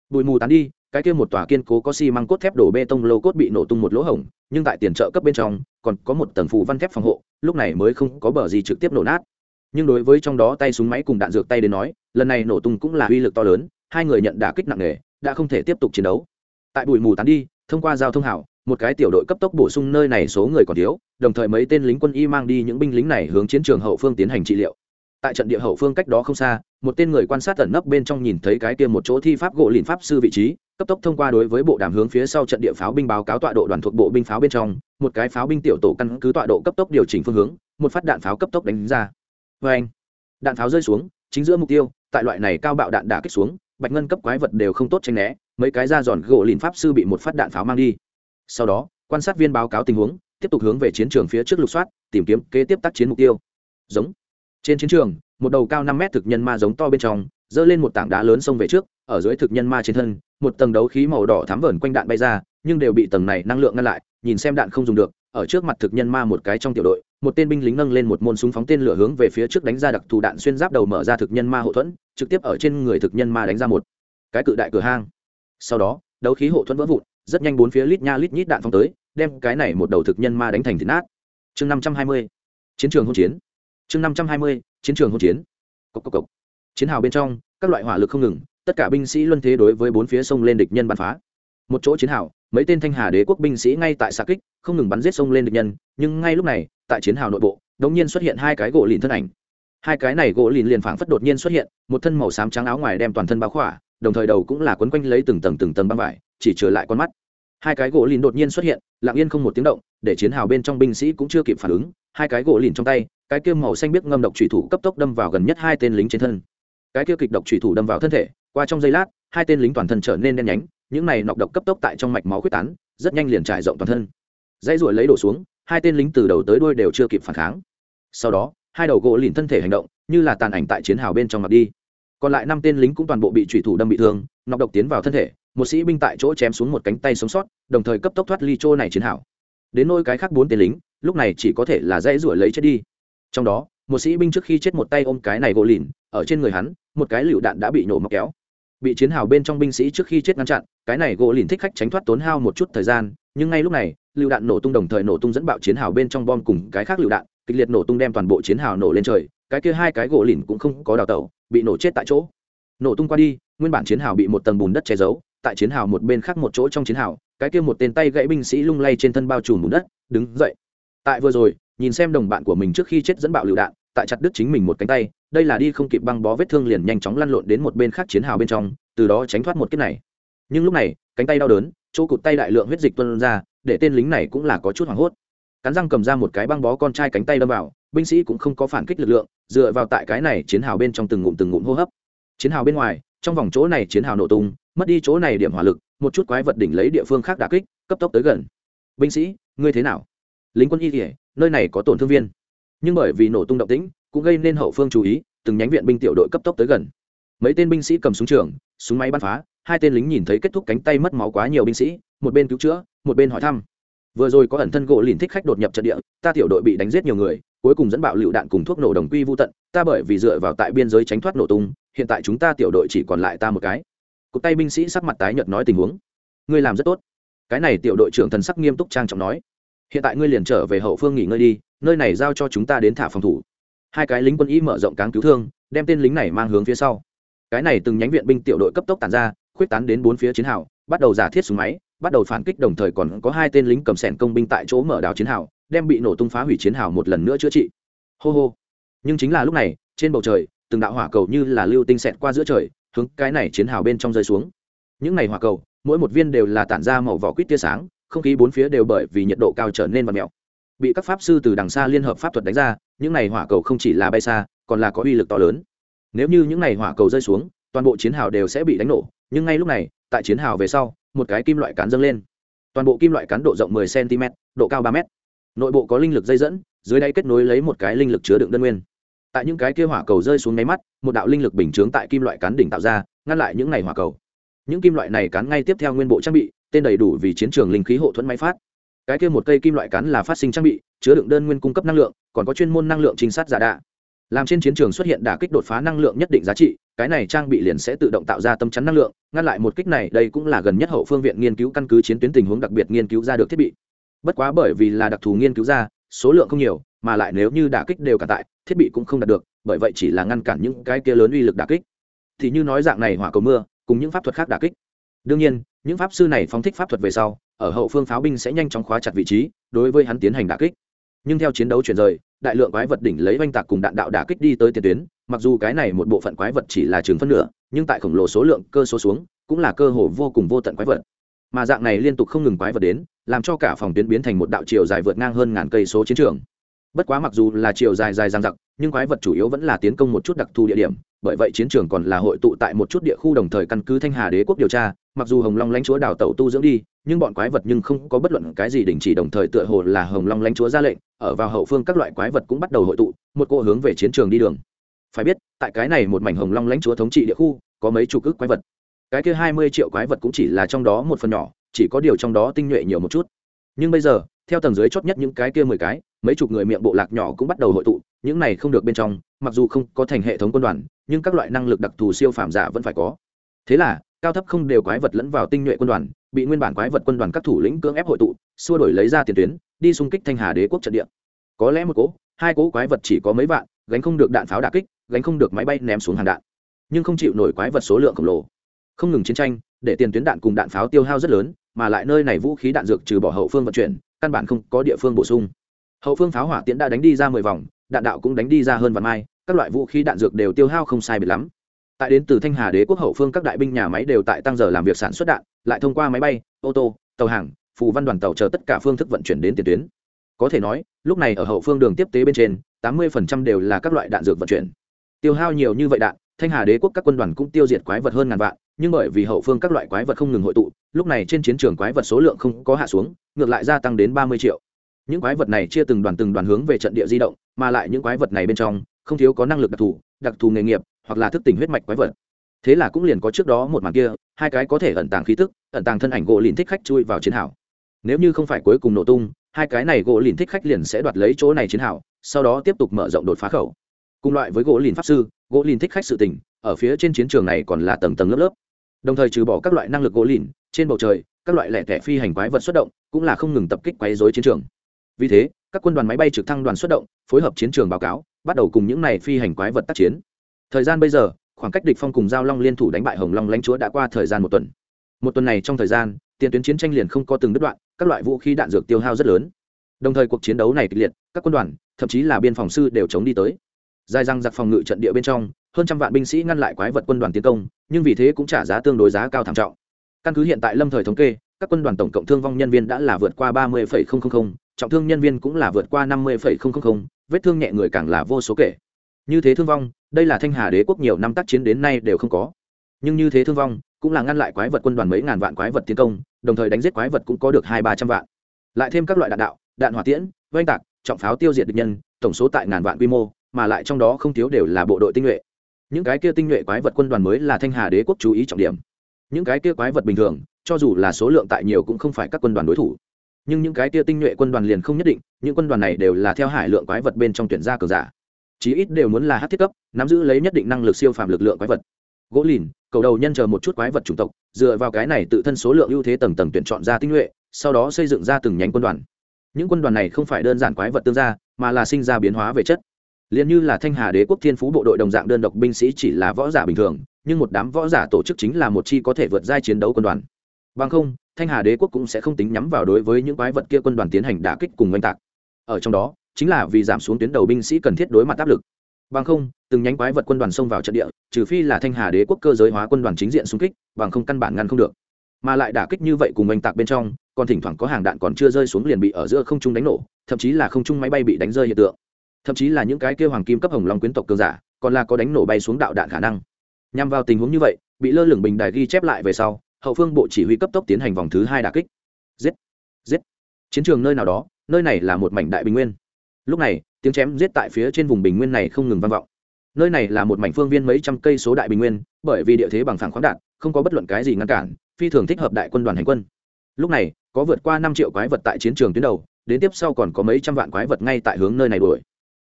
Bụi mù tán đi, cái kia một tòa kiên cố có xi măng cốt thép đổ bê tông lô cốt bị nổ tung một lỗ hổng, nhưng tại tiền trợ cấp bên trong, còn có một tầng phù văn thép phòng hộ, lúc này mới không có bờ gì trực tiếp nổ nát. Nhưng đối với trong đó tay súng máy cùng đạn dược tay đến nói, lần này nổ tung cũng là uy lực to lớn, hai người nhận đả kích nặng nề đã không thể tiếp tục chiến đấu. Tại bụi mù tán đi, thông qua giao thông hảo, một cái tiểu đội cấp tốc bổ sung nơi này số người còn thiếu, đồng thời mấy tên lính quân y mang đi những binh lính này hướng chiến trường hậu phương tiến hành trị liệu. Tại trận địa hậu phương cách đó không xa, một tên người quan sát tẩn nấp bên trong nhìn thấy cái kia một chỗ thi pháp gỗ lìn pháp sư vị trí, cấp tốc thông qua đối với bộ đàm hướng phía sau trận địa pháo binh báo cáo tọa độ đoàn thuộc bộ binh pháo bên trong, một cái pháo binh tiểu tổ căn cứ tọa độ cấp tốc điều chỉnh phương hướng, một phát đạn pháo cấp tốc đánh ra. Vê anh đạn pháo rơi xuống, chính giữa mục tiêu, tại loại này cao bạo đạn đả kích xuống bạch ngân cấp quái vật đều không tốt tranh né, mấy cái da giòn gỗ lìn pháp sư bị một phát đạn pháo mang đi. Sau đó, quan sát viên báo cáo tình huống, tiếp tục hướng về chiến trường phía trước lục soát, tìm kiếm kế tiếp tác chiến mục tiêu. Giống. Trên chiến trường, một đầu cao năm mét thực nhân ma giống to bên trong dơ lên một tảng đá lớn xông về trước, ở dưới thực nhân ma trên thân, một tầng đấu khí màu đỏ thắm vờn quanh đạn bay ra, nhưng đều bị tầng này năng lượng ngăn lại, nhìn xem đạn không dùng được ở trước mặt thực nhân ma một cái trong tiểu đội, một tên binh lính nâng lên một môn súng phóng tên lửa hướng về phía trước đánh ra đặc thù đạn xuyên giáp đầu mở ra thực nhân ma hậu thuẫn, trực tiếp ở trên người thực nhân ma đánh ra một cái cự đại cửa hang. Sau đó, đấu khí hậu thuẫn vỡ vụn, rất nhanh bốn phía lít nha lít nhít đạn phóng tới, đem cái này một đầu thực nhân ma đánh thành thịt nát. Chương năm trăm hai mươi, chiến trường hỗn chiến. Chương năm trăm hai mươi, chiến trường hỗn chiến. Cốc cốc cốc. chiến hào bên trong, các loại hỏa lực không ngừng, tất cả binh sĩ luân thế đối với bốn phía sông lên địch nhân bắn phá một chỗ chiến hào, mấy tên thanh hà đế quốc binh sĩ ngay tại xạ kích, không ngừng bắn giết sông lên địch nhân, nhưng ngay lúc này, tại chiến hào nội bộ đống nhiên xuất hiện hai cái gỗ lìn thân ảnh. Hai cái này gỗ lìn liền phảng phất đột nhiên xuất hiện, một thân màu xám trắng áo ngoài đem toàn thân bao khỏa, đồng thời đầu cũng là quấn quanh lấy từng tầng từng tầng băng vải, chỉ trở lại con mắt. Hai cái gỗ lìn đột nhiên xuất hiện, lặng yên không một tiếng động, để chiến hào bên trong binh sĩ cũng chưa kịp phản ứng, hai cái gỗ lìn trong tay, cái kia màu xanh biết ngâm độc thủy thủ cấp tốc đâm vào gần nhất hai tên lính trên thân. Cái kia kịch độc thủy thủ đâm vào thân thể, qua trong giây lát, hai tên lính toàn thân trở nên đen nhánh những này nọc độc cấp tốc tại trong mạch máu quyết tán, rất nhanh liền trải rộng toàn thân. Dãy ruổi lấy đổ xuống, hai tên lính từ đầu tới đuôi đều chưa kịp phản kháng. Sau đó, hai đầu gỗ lìn thân thể hành động, như là tàn ảnh tại chiến hào bên trong mặt đi. Còn lại năm tên lính cũng toàn bộ bị thủy thủ đâm bị thương, nọc độc tiến vào thân thể, một sĩ binh tại chỗ chém xuống một cánh tay sống sót, đồng thời cấp tốc thoát ly chỗ này chiến hào. Đến nôi cái khác bốn tên lính, lúc này chỉ có thể là dãy ruổi lấy chết đi. Trong đó, một sĩ binh trước khi chết một tay ôm cái này gỗ lìn, ở trên người hắn, một cái lựu đạn đã bị nổ móc kéo bị chiến hào bên trong binh sĩ trước khi chết ngăn chặn, cái này gỗ lìn thích khách tránh thoát tốn hao một chút thời gian, nhưng ngay lúc này, lựu đạn nổ tung đồng thời nổ tung dẫn bạo chiến hào bên trong bom cùng cái khác lựu đạn, kịch liệt nổ tung đem toàn bộ chiến hào nổ lên trời, cái kia hai cái gỗ lìn cũng không có đào tẩu, bị nổ chết tại chỗ. Nổ tung qua đi, nguyên bản chiến hào bị một tầng bùn đất che giấu, tại chiến hào một bên khác một chỗ trong chiến hào, cái kia một tên tay gãy binh sĩ lung lay trên thân bao trùm bùn đất, đứng dậy. Tại vừa rồi, nhìn xem đồng bạn của mình trước khi chết dẫn bạo lựu đạn, tại chặt đứt chính mình một cánh tay đây là đi không kịp băng bó vết thương liền nhanh chóng lăn lộn đến một bên khác chiến hào bên trong, từ đó tránh thoát một kiếp này. Nhưng lúc này, cánh tay đau đớn, chỗ cụt tay đại lượng huyết dịch tuân ra, để tên lính này cũng là có chút hoảng hốt. Cắn răng cầm ra một cái băng bó con trai cánh tay đâm vào, binh sĩ cũng không có phản kích lực lượng, dựa vào tại cái này chiến hào bên trong từng ngụm từng ngụm hô hấp. Chiến hào bên ngoài, trong vòng chỗ này chiến hào nổ tung, mất đi chỗ này điểm hỏa lực, một chút quái vật đỉnh lấy địa phương khác đà kích, cấp tốc tới gần. Binh sĩ, ngươi thế nào? Lính quân y kỉa nơi này có tổn thương viên. Nhưng bởi vì nổ tung động tĩnh cũng gây nên hậu phương chú ý, từng nhánh viện binh tiểu đội cấp tốc tới gần. Mấy tên binh sĩ cầm súng trường, súng máy bắn phá, hai tên lính nhìn thấy kết thúc cánh tay mất máu quá nhiều binh sĩ, một bên cứu chữa, một bên hỏi thăm. Vừa rồi có ẩn thân gỗ lìn thích khách đột nhập trận địa, ta tiểu đội bị đánh giết nhiều người, cuối cùng dẫn bạo lựu đạn cùng thuốc nổ đồng quy vô tận, ta bởi vì dựa vào tại biên giới tránh thoát nổ tung, hiện tại chúng ta tiểu đội chỉ còn lại ta một cái. Cục tay binh sĩ sắc mặt tái nhợt nói tình huống. Ngươi làm rất tốt. Cái này tiểu đội trưởng thần sắc nghiêm túc trang trọng nói. Hiện tại ngươi liền trở về hậu phương nghỉ ngơi đi, nơi này giao cho chúng ta đến thả phòng thủ hai cái lính quân y mở rộng cáng cứu thương, đem tên lính này mang hướng phía sau. Cái này từng nhánh viện binh tiểu đội cấp tốc tàn ra, khuyết tán đến bốn phía chiến hào, bắt đầu giả thiết súng máy, bắt đầu phản kích đồng thời còn có hai tên lính cầm sẻn công binh tại chỗ mở đào chiến hào, đem bị nổ tung phá hủy chiến hào một lần nữa chữa trị. Hô hô. Nhưng chính là lúc này, trên bầu trời, từng đạo hỏa cầu như là lưu tinh xẹt qua giữa trời, hướng cái này chiến hào bên trong rơi xuống. Những này hỏa cầu, mỗi một viên đều là tản ra màu vỏ quýt tia sáng, không khí bốn phía đều bởi vì nhiệt độ cao trở nên vật mèo bị các pháp sư từ đằng xa liên hợp pháp thuật đánh ra, những này hỏa cầu không chỉ là bay xa, còn là có uy lực to lớn. Nếu như những này hỏa cầu rơi xuống, toàn bộ chiến hào đều sẽ bị đánh nổ, nhưng ngay lúc này, tại chiến hào về sau, một cái kim loại cán dâng lên. Toàn bộ kim loại cán độ rộng 10 cm độ cao 3 m nội bộ có linh lực dây dẫn, dưới đáy kết nối lấy một cái linh lực chứa đựng đơn nguyên. Tại những cái kia hỏa cầu rơi xuống nháy mắt, một đạo linh lực bình chướng tại kim loại cán đỉnh tạo ra, ngăn lại những này hỏa cầu. Những kim loại này cán ngay tiếp theo nguyên bộ trang bị, tên đầy đủ vì chiến trường linh khí hộ thuẫn máy phát cái kia một cây kim loại cán là phát sinh trang bị, chứa đựng đơn nguyên cung cấp năng lượng, còn có chuyên môn năng lượng trinh sát giả đạ. Làm trên chiến trường xuất hiện đả kích đột phá năng lượng nhất định giá trị, cái này trang bị liền sẽ tự động tạo ra tâm chắn năng lượng, ngăn lại một kích này, đây cũng là gần nhất hậu phương viện nghiên cứu căn cứ chiến tuyến tình huống đặc biệt nghiên cứu ra được thiết bị. Bất quá bởi vì là đặc thù nghiên cứu ra, số lượng không nhiều, mà lại nếu như đả kích đều cả tại, thiết bị cũng không đạt được, bởi vậy chỉ là ngăn cản những cái kia lớn uy lực đả kích. Thì như nói dạng này hỏa cầu mưa, cùng những pháp thuật khác đả kích. Đương nhiên, những pháp sư này phóng thích pháp thuật về sau ở hậu phương pháo binh sẽ nhanh chóng khóa chặt vị trí, đối với hắn tiến hành đả kích. Nhưng theo chiến đấu chuyển rời, đại lượng quái vật đỉnh lấy oanh tạc cùng đạn đạo đả kích đi tới tiền tuyến, mặc dù cái này một bộ phận quái vật chỉ là chừng phân nửa, nhưng tại khổng lồ số lượng, cơ số xuống, cũng là cơ hồ vô cùng vô tận quái vật. Mà dạng này liên tục không ngừng quái vật đến, làm cho cả phòng tuyến biến thành một đạo chiều dài vượt ngang hơn ngàn cây số chiến trường bất quá mặc dù là chiều dài dài dang dặc, nhưng quái vật chủ yếu vẫn là tiến công một chút đặc thù địa điểm, bởi vậy chiến trường còn là hội tụ tại một chút địa khu đồng thời căn cứ thanh hà đế quốc điều tra, mặc dù hồng long lãnh chúa đào tẩu tu dưỡng đi, nhưng bọn quái vật nhưng không có bất luận cái gì đình chỉ, đồng thời tựa hồ là hồng long lãnh chúa ra lệnh, ở vào hậu phương các loại quái vật cũng bắt đầu hội tụ, một cô hướng về chiến trường đi đường. Phải biết, tại cái này một mảnh hồng long lãnh chúa thống trị địa khu, có mấy chục ức quái vật. Cái kia hai mươi triệu quái vật cũng chỉ là trong đó một phần nhỏ, chỉ có điều trong đó tinh nhuệ nhiều một chút. Nhưng bây giờ theo tầng dưới chót nhất những cái kia mười cái, mấy chục người miệng bộ lạc nhỏ cũng bắt đầu hội tụ, những này không được bên trong, mặc dù không có thành hệ thống quân đoàn, nhưng các loại năng lực đặc thù siêu phàm giả vẫn phải có. Thế là, cao thấp không đều quái vật lẫn vào tinh nhuệ quân đoàn, bị nguyên bản quái vật quân đoàn các thủ lĩnh cưỡng ép hội tụ, xua đổi lấy ra tiền tuyến, đi xung kích thanh hà đế quốc trận địa. Có lẽ một cỗ hai cỗ quái vật chỉ có mấy vạn, gánh không được đạn pháo đà kích, gánh không được máy bay ném xuống hàng đạn. Nhưng không chịu nổi quái vật số lượng khổng lồ. Không ngừng chiến tranh, để tiền tuyến đạn cùng đạn pháo tiêu hao rất lớn, mà lại nơi này vũ khí đạn dược trừ bỏ hậu phương vận chuyển căn bản không có địa phương bổ sung. Hậu phương pháo hỏa tiễn đã đánh đi ra mười vòng, đạn đạo cũng đánh đi ra hơn vạn mai, các loại vũ khí đạn dược đều tiêu hao không sai biệt lắm. Tại đến từ thanh hà đế quốc hậu phương các đại binh nhà máy đều tại tăng giờ làm việc sản xuất đạn, lại thông qua máy bay, ô tô, tàu hàng, phù văn đoàn tàu chờ tất cả phương thức vận chuyển đến tiền tuyến. Có thể nói, lúc này ở hậu phương đường tiếp tế bên trên, tám mươi đều là các loại đạn dược vận chuyển. Tiêu hao nhiều như vậy đạn, thanh hà đế quốc các quân đoàn cũng tiêu diệt quái vật hơn ngàn vạn, nhưng bởi vì hậu phương các loại quái vật không ngừng hội tụ lúc này trên chiến trường quái vật số lượng không có hạ xuống, ngược lại gia tăng đến ba mươi triệu. Những quái vật này chia từng đoàn từng đoàn hướng về trận địa di động, mà lại những quái vật này bên trong, không thiếu có năng lực đặc thù đặc thù nghề nghiệp, hoặc là thức tỉnh huyết mạch quái vật. Thế là cũng liền có trước đó một màn kia, hai cái có thể ẩn tàng khí tức, ẩn tàng thân ảnh gỗ lìn thích khách chui vào chiến hào. Nếu như không phải cuối cùng nổ tung, hai cái này gỗ lìn thích khách liền sẽ đoạt lấy chỗ này chiến hào, sau đó tiếp tục mở rộng đột phá khẩu. Cùng loại với gỗ lìn pháp sư, gỗ lìn thích khách sự tình, ở phía trên chiến trường này còn là tầng tầng lớp lớp đồng thời trừ bỏ các loại năng lực gỗ lìn, trên bầu trời, các loại lẻ tẻ phi hành quái vật xuất động, cũng là không ngừng tập kích quấy dối chiến trường. Vì thế, các quân đoàn máy bay trực thăng đoàn xuất động, phối hợp chiến trường báo cáo, bắt đầu cùng những này phi hành quái vật tác chiến. Thời gian bây giờ, khoảng cách địch phong cùng giao long liên thủ đánh bại hồng long lãnh chúa đã qua thời gian một tuần. Một tuần này trong thời gian, tiền tuyến chiến tranh liền không có từng đứt đoạn, các loại vũ khí đạn dược tiêu hao rất lớn. Đồng thời cuộc chiến đấu này kịch liệt, các quân đoàn, thậm chí là biên phòng sư đều chống đi tới. Dài răng giặc phòng ngự trận địa bên trong hơn trăm vạn binh sĩ ngăn lại quái vật quân đoàn tiến công, nhưng vì thế cũng trả giá tương đối giá cao thảm trọng. Căn cứ hiện tại lâm thời thống kê, các quân đoàn tổng cộng thương vong nhân viên đã là vượt qua ba mươi trọng thương nhân viên cũng là vượt qua năm mươi vết thương nhẹ người càng là vô số kể. Như thế thương vong, đây là thanh hà đế quốc nhiều năm tác chiến đến nay đều không có. Nhưng như thế thương vong, cũng là ngăn lại quái vật quân đoàn mấy ngàn vạn quái vật tiến công, đồng thời đánh giết quái vật cũng có được hai ba trăm vạn. Lại thêm các loại đạn đạo, đạn hỏa tiễn, oanh tạc, trọng pháo tiêu diệt địch nhân, tổng số tại ngàn vạn quy mô, mà lại trong đó không thiếu đều là bộ đội tinh nhuệ những cái kia tinh nhuệ quái vật quân đoàn mới là thanh hà đế quốc chú ý trọng điểm. Những cái kia quái vật bình thường, cho dù là số lượng tại nhiều cũng không phải các quân đoàn đối thủ. Nhưng những cái kia tinh nhuệ quân đoàn liền không nhất định, những quân đoàn này đều là theo hải lượng quái vật bên trong tuyển gia cờ giả. Chí ít đều muốn là hát thiết cấp, nắm giữ lấy nhất định năng lực siêu phàm lực lượng quái vật. Gỗ lìn, cầu đầu nhân chờ một chút quái vật chủng tộc, dựa vào cái này tự thân số lượng ưu thế tầng tầng tuyển chọn ra tinh nhuệ, sau đó xây dựng ra từng nhánh quân đoàn. Những quân đoàn này không phải đơn giản quái vật tương gia, mà là sinh ra biến hóa về chất liền như là thanh hà đế quốc thiên phú bộ đội đồng dạng đơn độc binh sĩ chỉ là võ giả bình thường, nhưng một đám võ giả tổ chức chính là một chi có thể vượt giai chiến đấu quân đoàn. Bằng không, thanh hà đế quốc cũng sẽ không tính nhắm vào đối với những quái vật kia quân đoàn tiến hành đả kích cùng oanh tạc. Ở trong đó, chính là vì giảm xuống tuyến đầu binh sĩ cần thiết đối mặt áp lực. Bằng không, từng nhánh quái vật quân đoàn xông vào trận địa, trừ phi là thanh hà đế quốc cơ giới hóa quân đoàn chính diện xung kích, bằng không căn bản ngăn không được. Mà lại đả kích như vậy cùng oanh tạc bên trong, còn thỉnh thoảng có hàng đạn còn chưa rơi xuống liền bị ở giữa không trung đánh nổ, thậm chí là không trung máy bay bị đánh rơi hiện tượng thậm chí là những cái kêu hoàng kim cấp hồng long quyến tộc cường giả, còn là có đánh nổ bay xuống đạo đạn khả năng. Nhằm vào tình huống như vậy, bị lơ lửng bình đài ghi chép lại về sau, hậu phương bộ chỉ huy cấp tốc tiến hành vòng thứ hai đà kích. Giết! Giết! Chiến trường nơi nào đó, nơi này là một mảnh đại bình nguyên. Lúc này, tiếng chém giết tại phía trên vùng bình nguyên này không ngừng vang vọng. Nơi này là một mảnh phương viên mấy trăm cây số đại bình nguyên, bởi vì địa thế bằng phẳng khoáng đạn không có bất luận cái gì ngăn cản, phi thường thích hợp đại quân đoàn hành quân. Lúc này, có vượt qua năm triệu quái vật tại chiến trường tuyến đầu, đến tiếp sau còn có mấy trăm vạn quái vật ngay tại hướng nơi này đuổi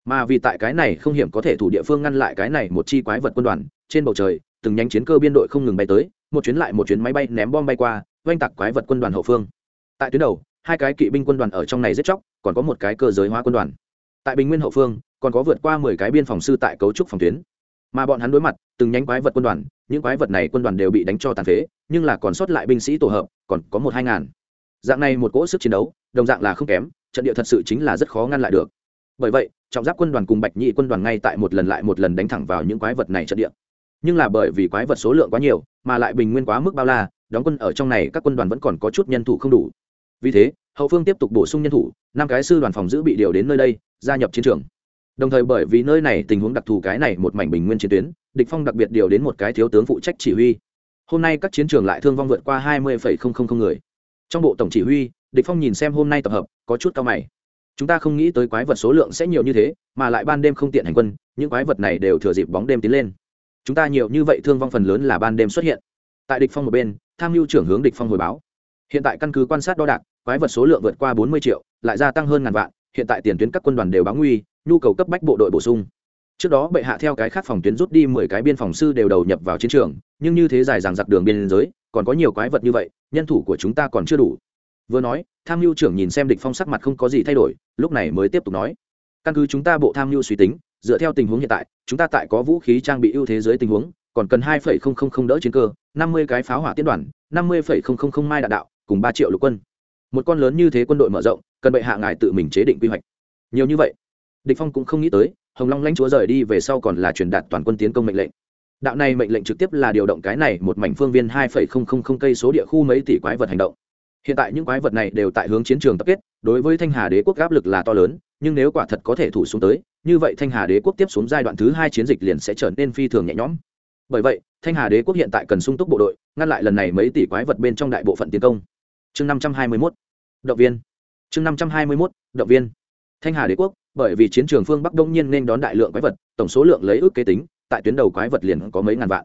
mà vì tại cái này không hiểm có thể thủ địa phương ngăn lại cái này một chi quái vật quân đoàn, trên bầu trời, từng nhánh chiến cơ biên đội không ngừng bay tới, một chuyến lại một chuyến máy bay ném bom bay qua, oanh tạc quái vật quân đoàn hậu phương. Tại tuyến đầu, hai cái kỵ binh quân đoàn ở trong này giết chóc, còn có một cái cơ giới hóa quân đoàn. Tại bình nguyên hậu phương, còn có vượt qua mười cái biên phòng sư tại cấu trúc phòng tuyến. Mà bọn hắn đối mặt, từng nhánh quái vật quân đoàn, những quái vật này quân đoàn đều bị đánh cho tàn phế, nhưng là còn sót lại binh sĩ tổ hợp, còn có một hai ngàn. Dạng này một cỗ sức chiến đấu, đồng dạng là không kém, trận địa thật sự chính là rất khó ngăn lại được bởi vậy, trọng giáp quân đoàn cùng bạch nhị quân đoàn ngay tại một lần lại một lần đánh thẳng vào những quái vật này trận địa. Nhưng là bởi vì quái vật số lượng quá nhiều, mà lại bình nguyên quá mức bao la, đóng quân ở trong này các quân đoàn vẫn còn có chút nhân thủ không đủ. Vì thế, hậu phương tiếp tục bổ sung nhân thủ, năm cái sư đoàn phòng giữ bị điều đến nơi đây, gia nhập chiến trường. Đồng thời bởi vì nơi này tình huống đặc thù cái này một mảnh bình nguyên chiến tuyến, địch phong đặc biệt điều đến một cái thiếu tướng phụ trách chỉ huy. Hôm nay các chiến trường lại thương vong vượt qua hai mươi người. Trong bộ tổng chỉ huy, địch phong nhìn xem hôm nay tập hợp, có chút cao mày chúng ta không nghĩ tới quái vật số lượng sẽ nhiều như thế, mà lại ban đêm không tiện hành quân, những quái vật này đều thừa dịp bóng đêm tiến lên. Chúng ta nhiều như vậy thương vong phần lớn là ban đêm xuất hiện. Tại địch phong một bên, tham mưu trưởng hướng địch phong hồi báo. Hiện tại căn cứ quan sát đo đạc, quái vật số lượng vượt qua bốn mươi triệu, lại gia tăng hơn ngàn vạn, hiện tại tiền tuyến các quân đoàn đều báo nguy, nhu cầu cấp bách bộ đội bổ sung. Trước đó bệ hạ theo cái khác phòng tuyến rút đi mười cái biên phòng sư đều đầu nhập vào chiến trường, nhưng như thế dài dằng dặc đường biên giới, còn có nhiều quái vật như vậy, nhân thủ của chúng ta còn chưa đủ vừa nói, tham mưu trưởng nhìn xem địch phong sắc mặt không có gì thay đổi, lúc này mới tiếp tục nói. Căn cứ chúng ta bộ tham mưu suy tính, dựa theo tình huống hiện tại, chúng ta tại có vũ khí trang bị ưu thế dưới tình huống, còn cần hai đỡ chiến cơ, năm mươi cái pháo hỏa tiến đoàn, năm mươi mai đạn đạo, cùng ba triệu lục quân. Một con lớn như thế quân đội mở rộng, cần bệ hạ ngài tự mình chế định quy hoạch. Nhiều như vậy, địch phong cũng không nghĩ tới, hồng long lãnh chúa rời đi về sau còn là truyền đạt toàn quân tiến công mệnh lệnh. Đạo này mệnh lệnh trực tiếp là điều động cái này một mảnh phương viên hai cây số địa khu mấy tỷ quái vật hành động hiện tại những quái vật này đều tại hướng chiến trường tập kết, đối với thanh hà đế quốc áp lực là to lớn, nhưng nếu quả thật có thể thủ xuống tới, như vậy thanh hà đế quốc tiếp xuống giai đoạn thứ hai chiến dịch liền sẽ trở nên phi thường nhẹ nhõm. Bởi vậy, thanh hà đế quốc hiện tại cần sung túc bộ đội, ngăn lại lần này mấy tỷ quái vật bên trong đại bộ phận tiến công. Chương năm trăm hai mươi mốt, động viên. Chương năm trăm hai mươi mốt, động viên. Thanh hà đế quốc, bởi vì chiến trường phương bắc đông nhiên nên đón đại lượng quái vật, tổng số lượng lấy ước kế tính, tại tuyến đầu quái vật liền có mấy ngàn vạn.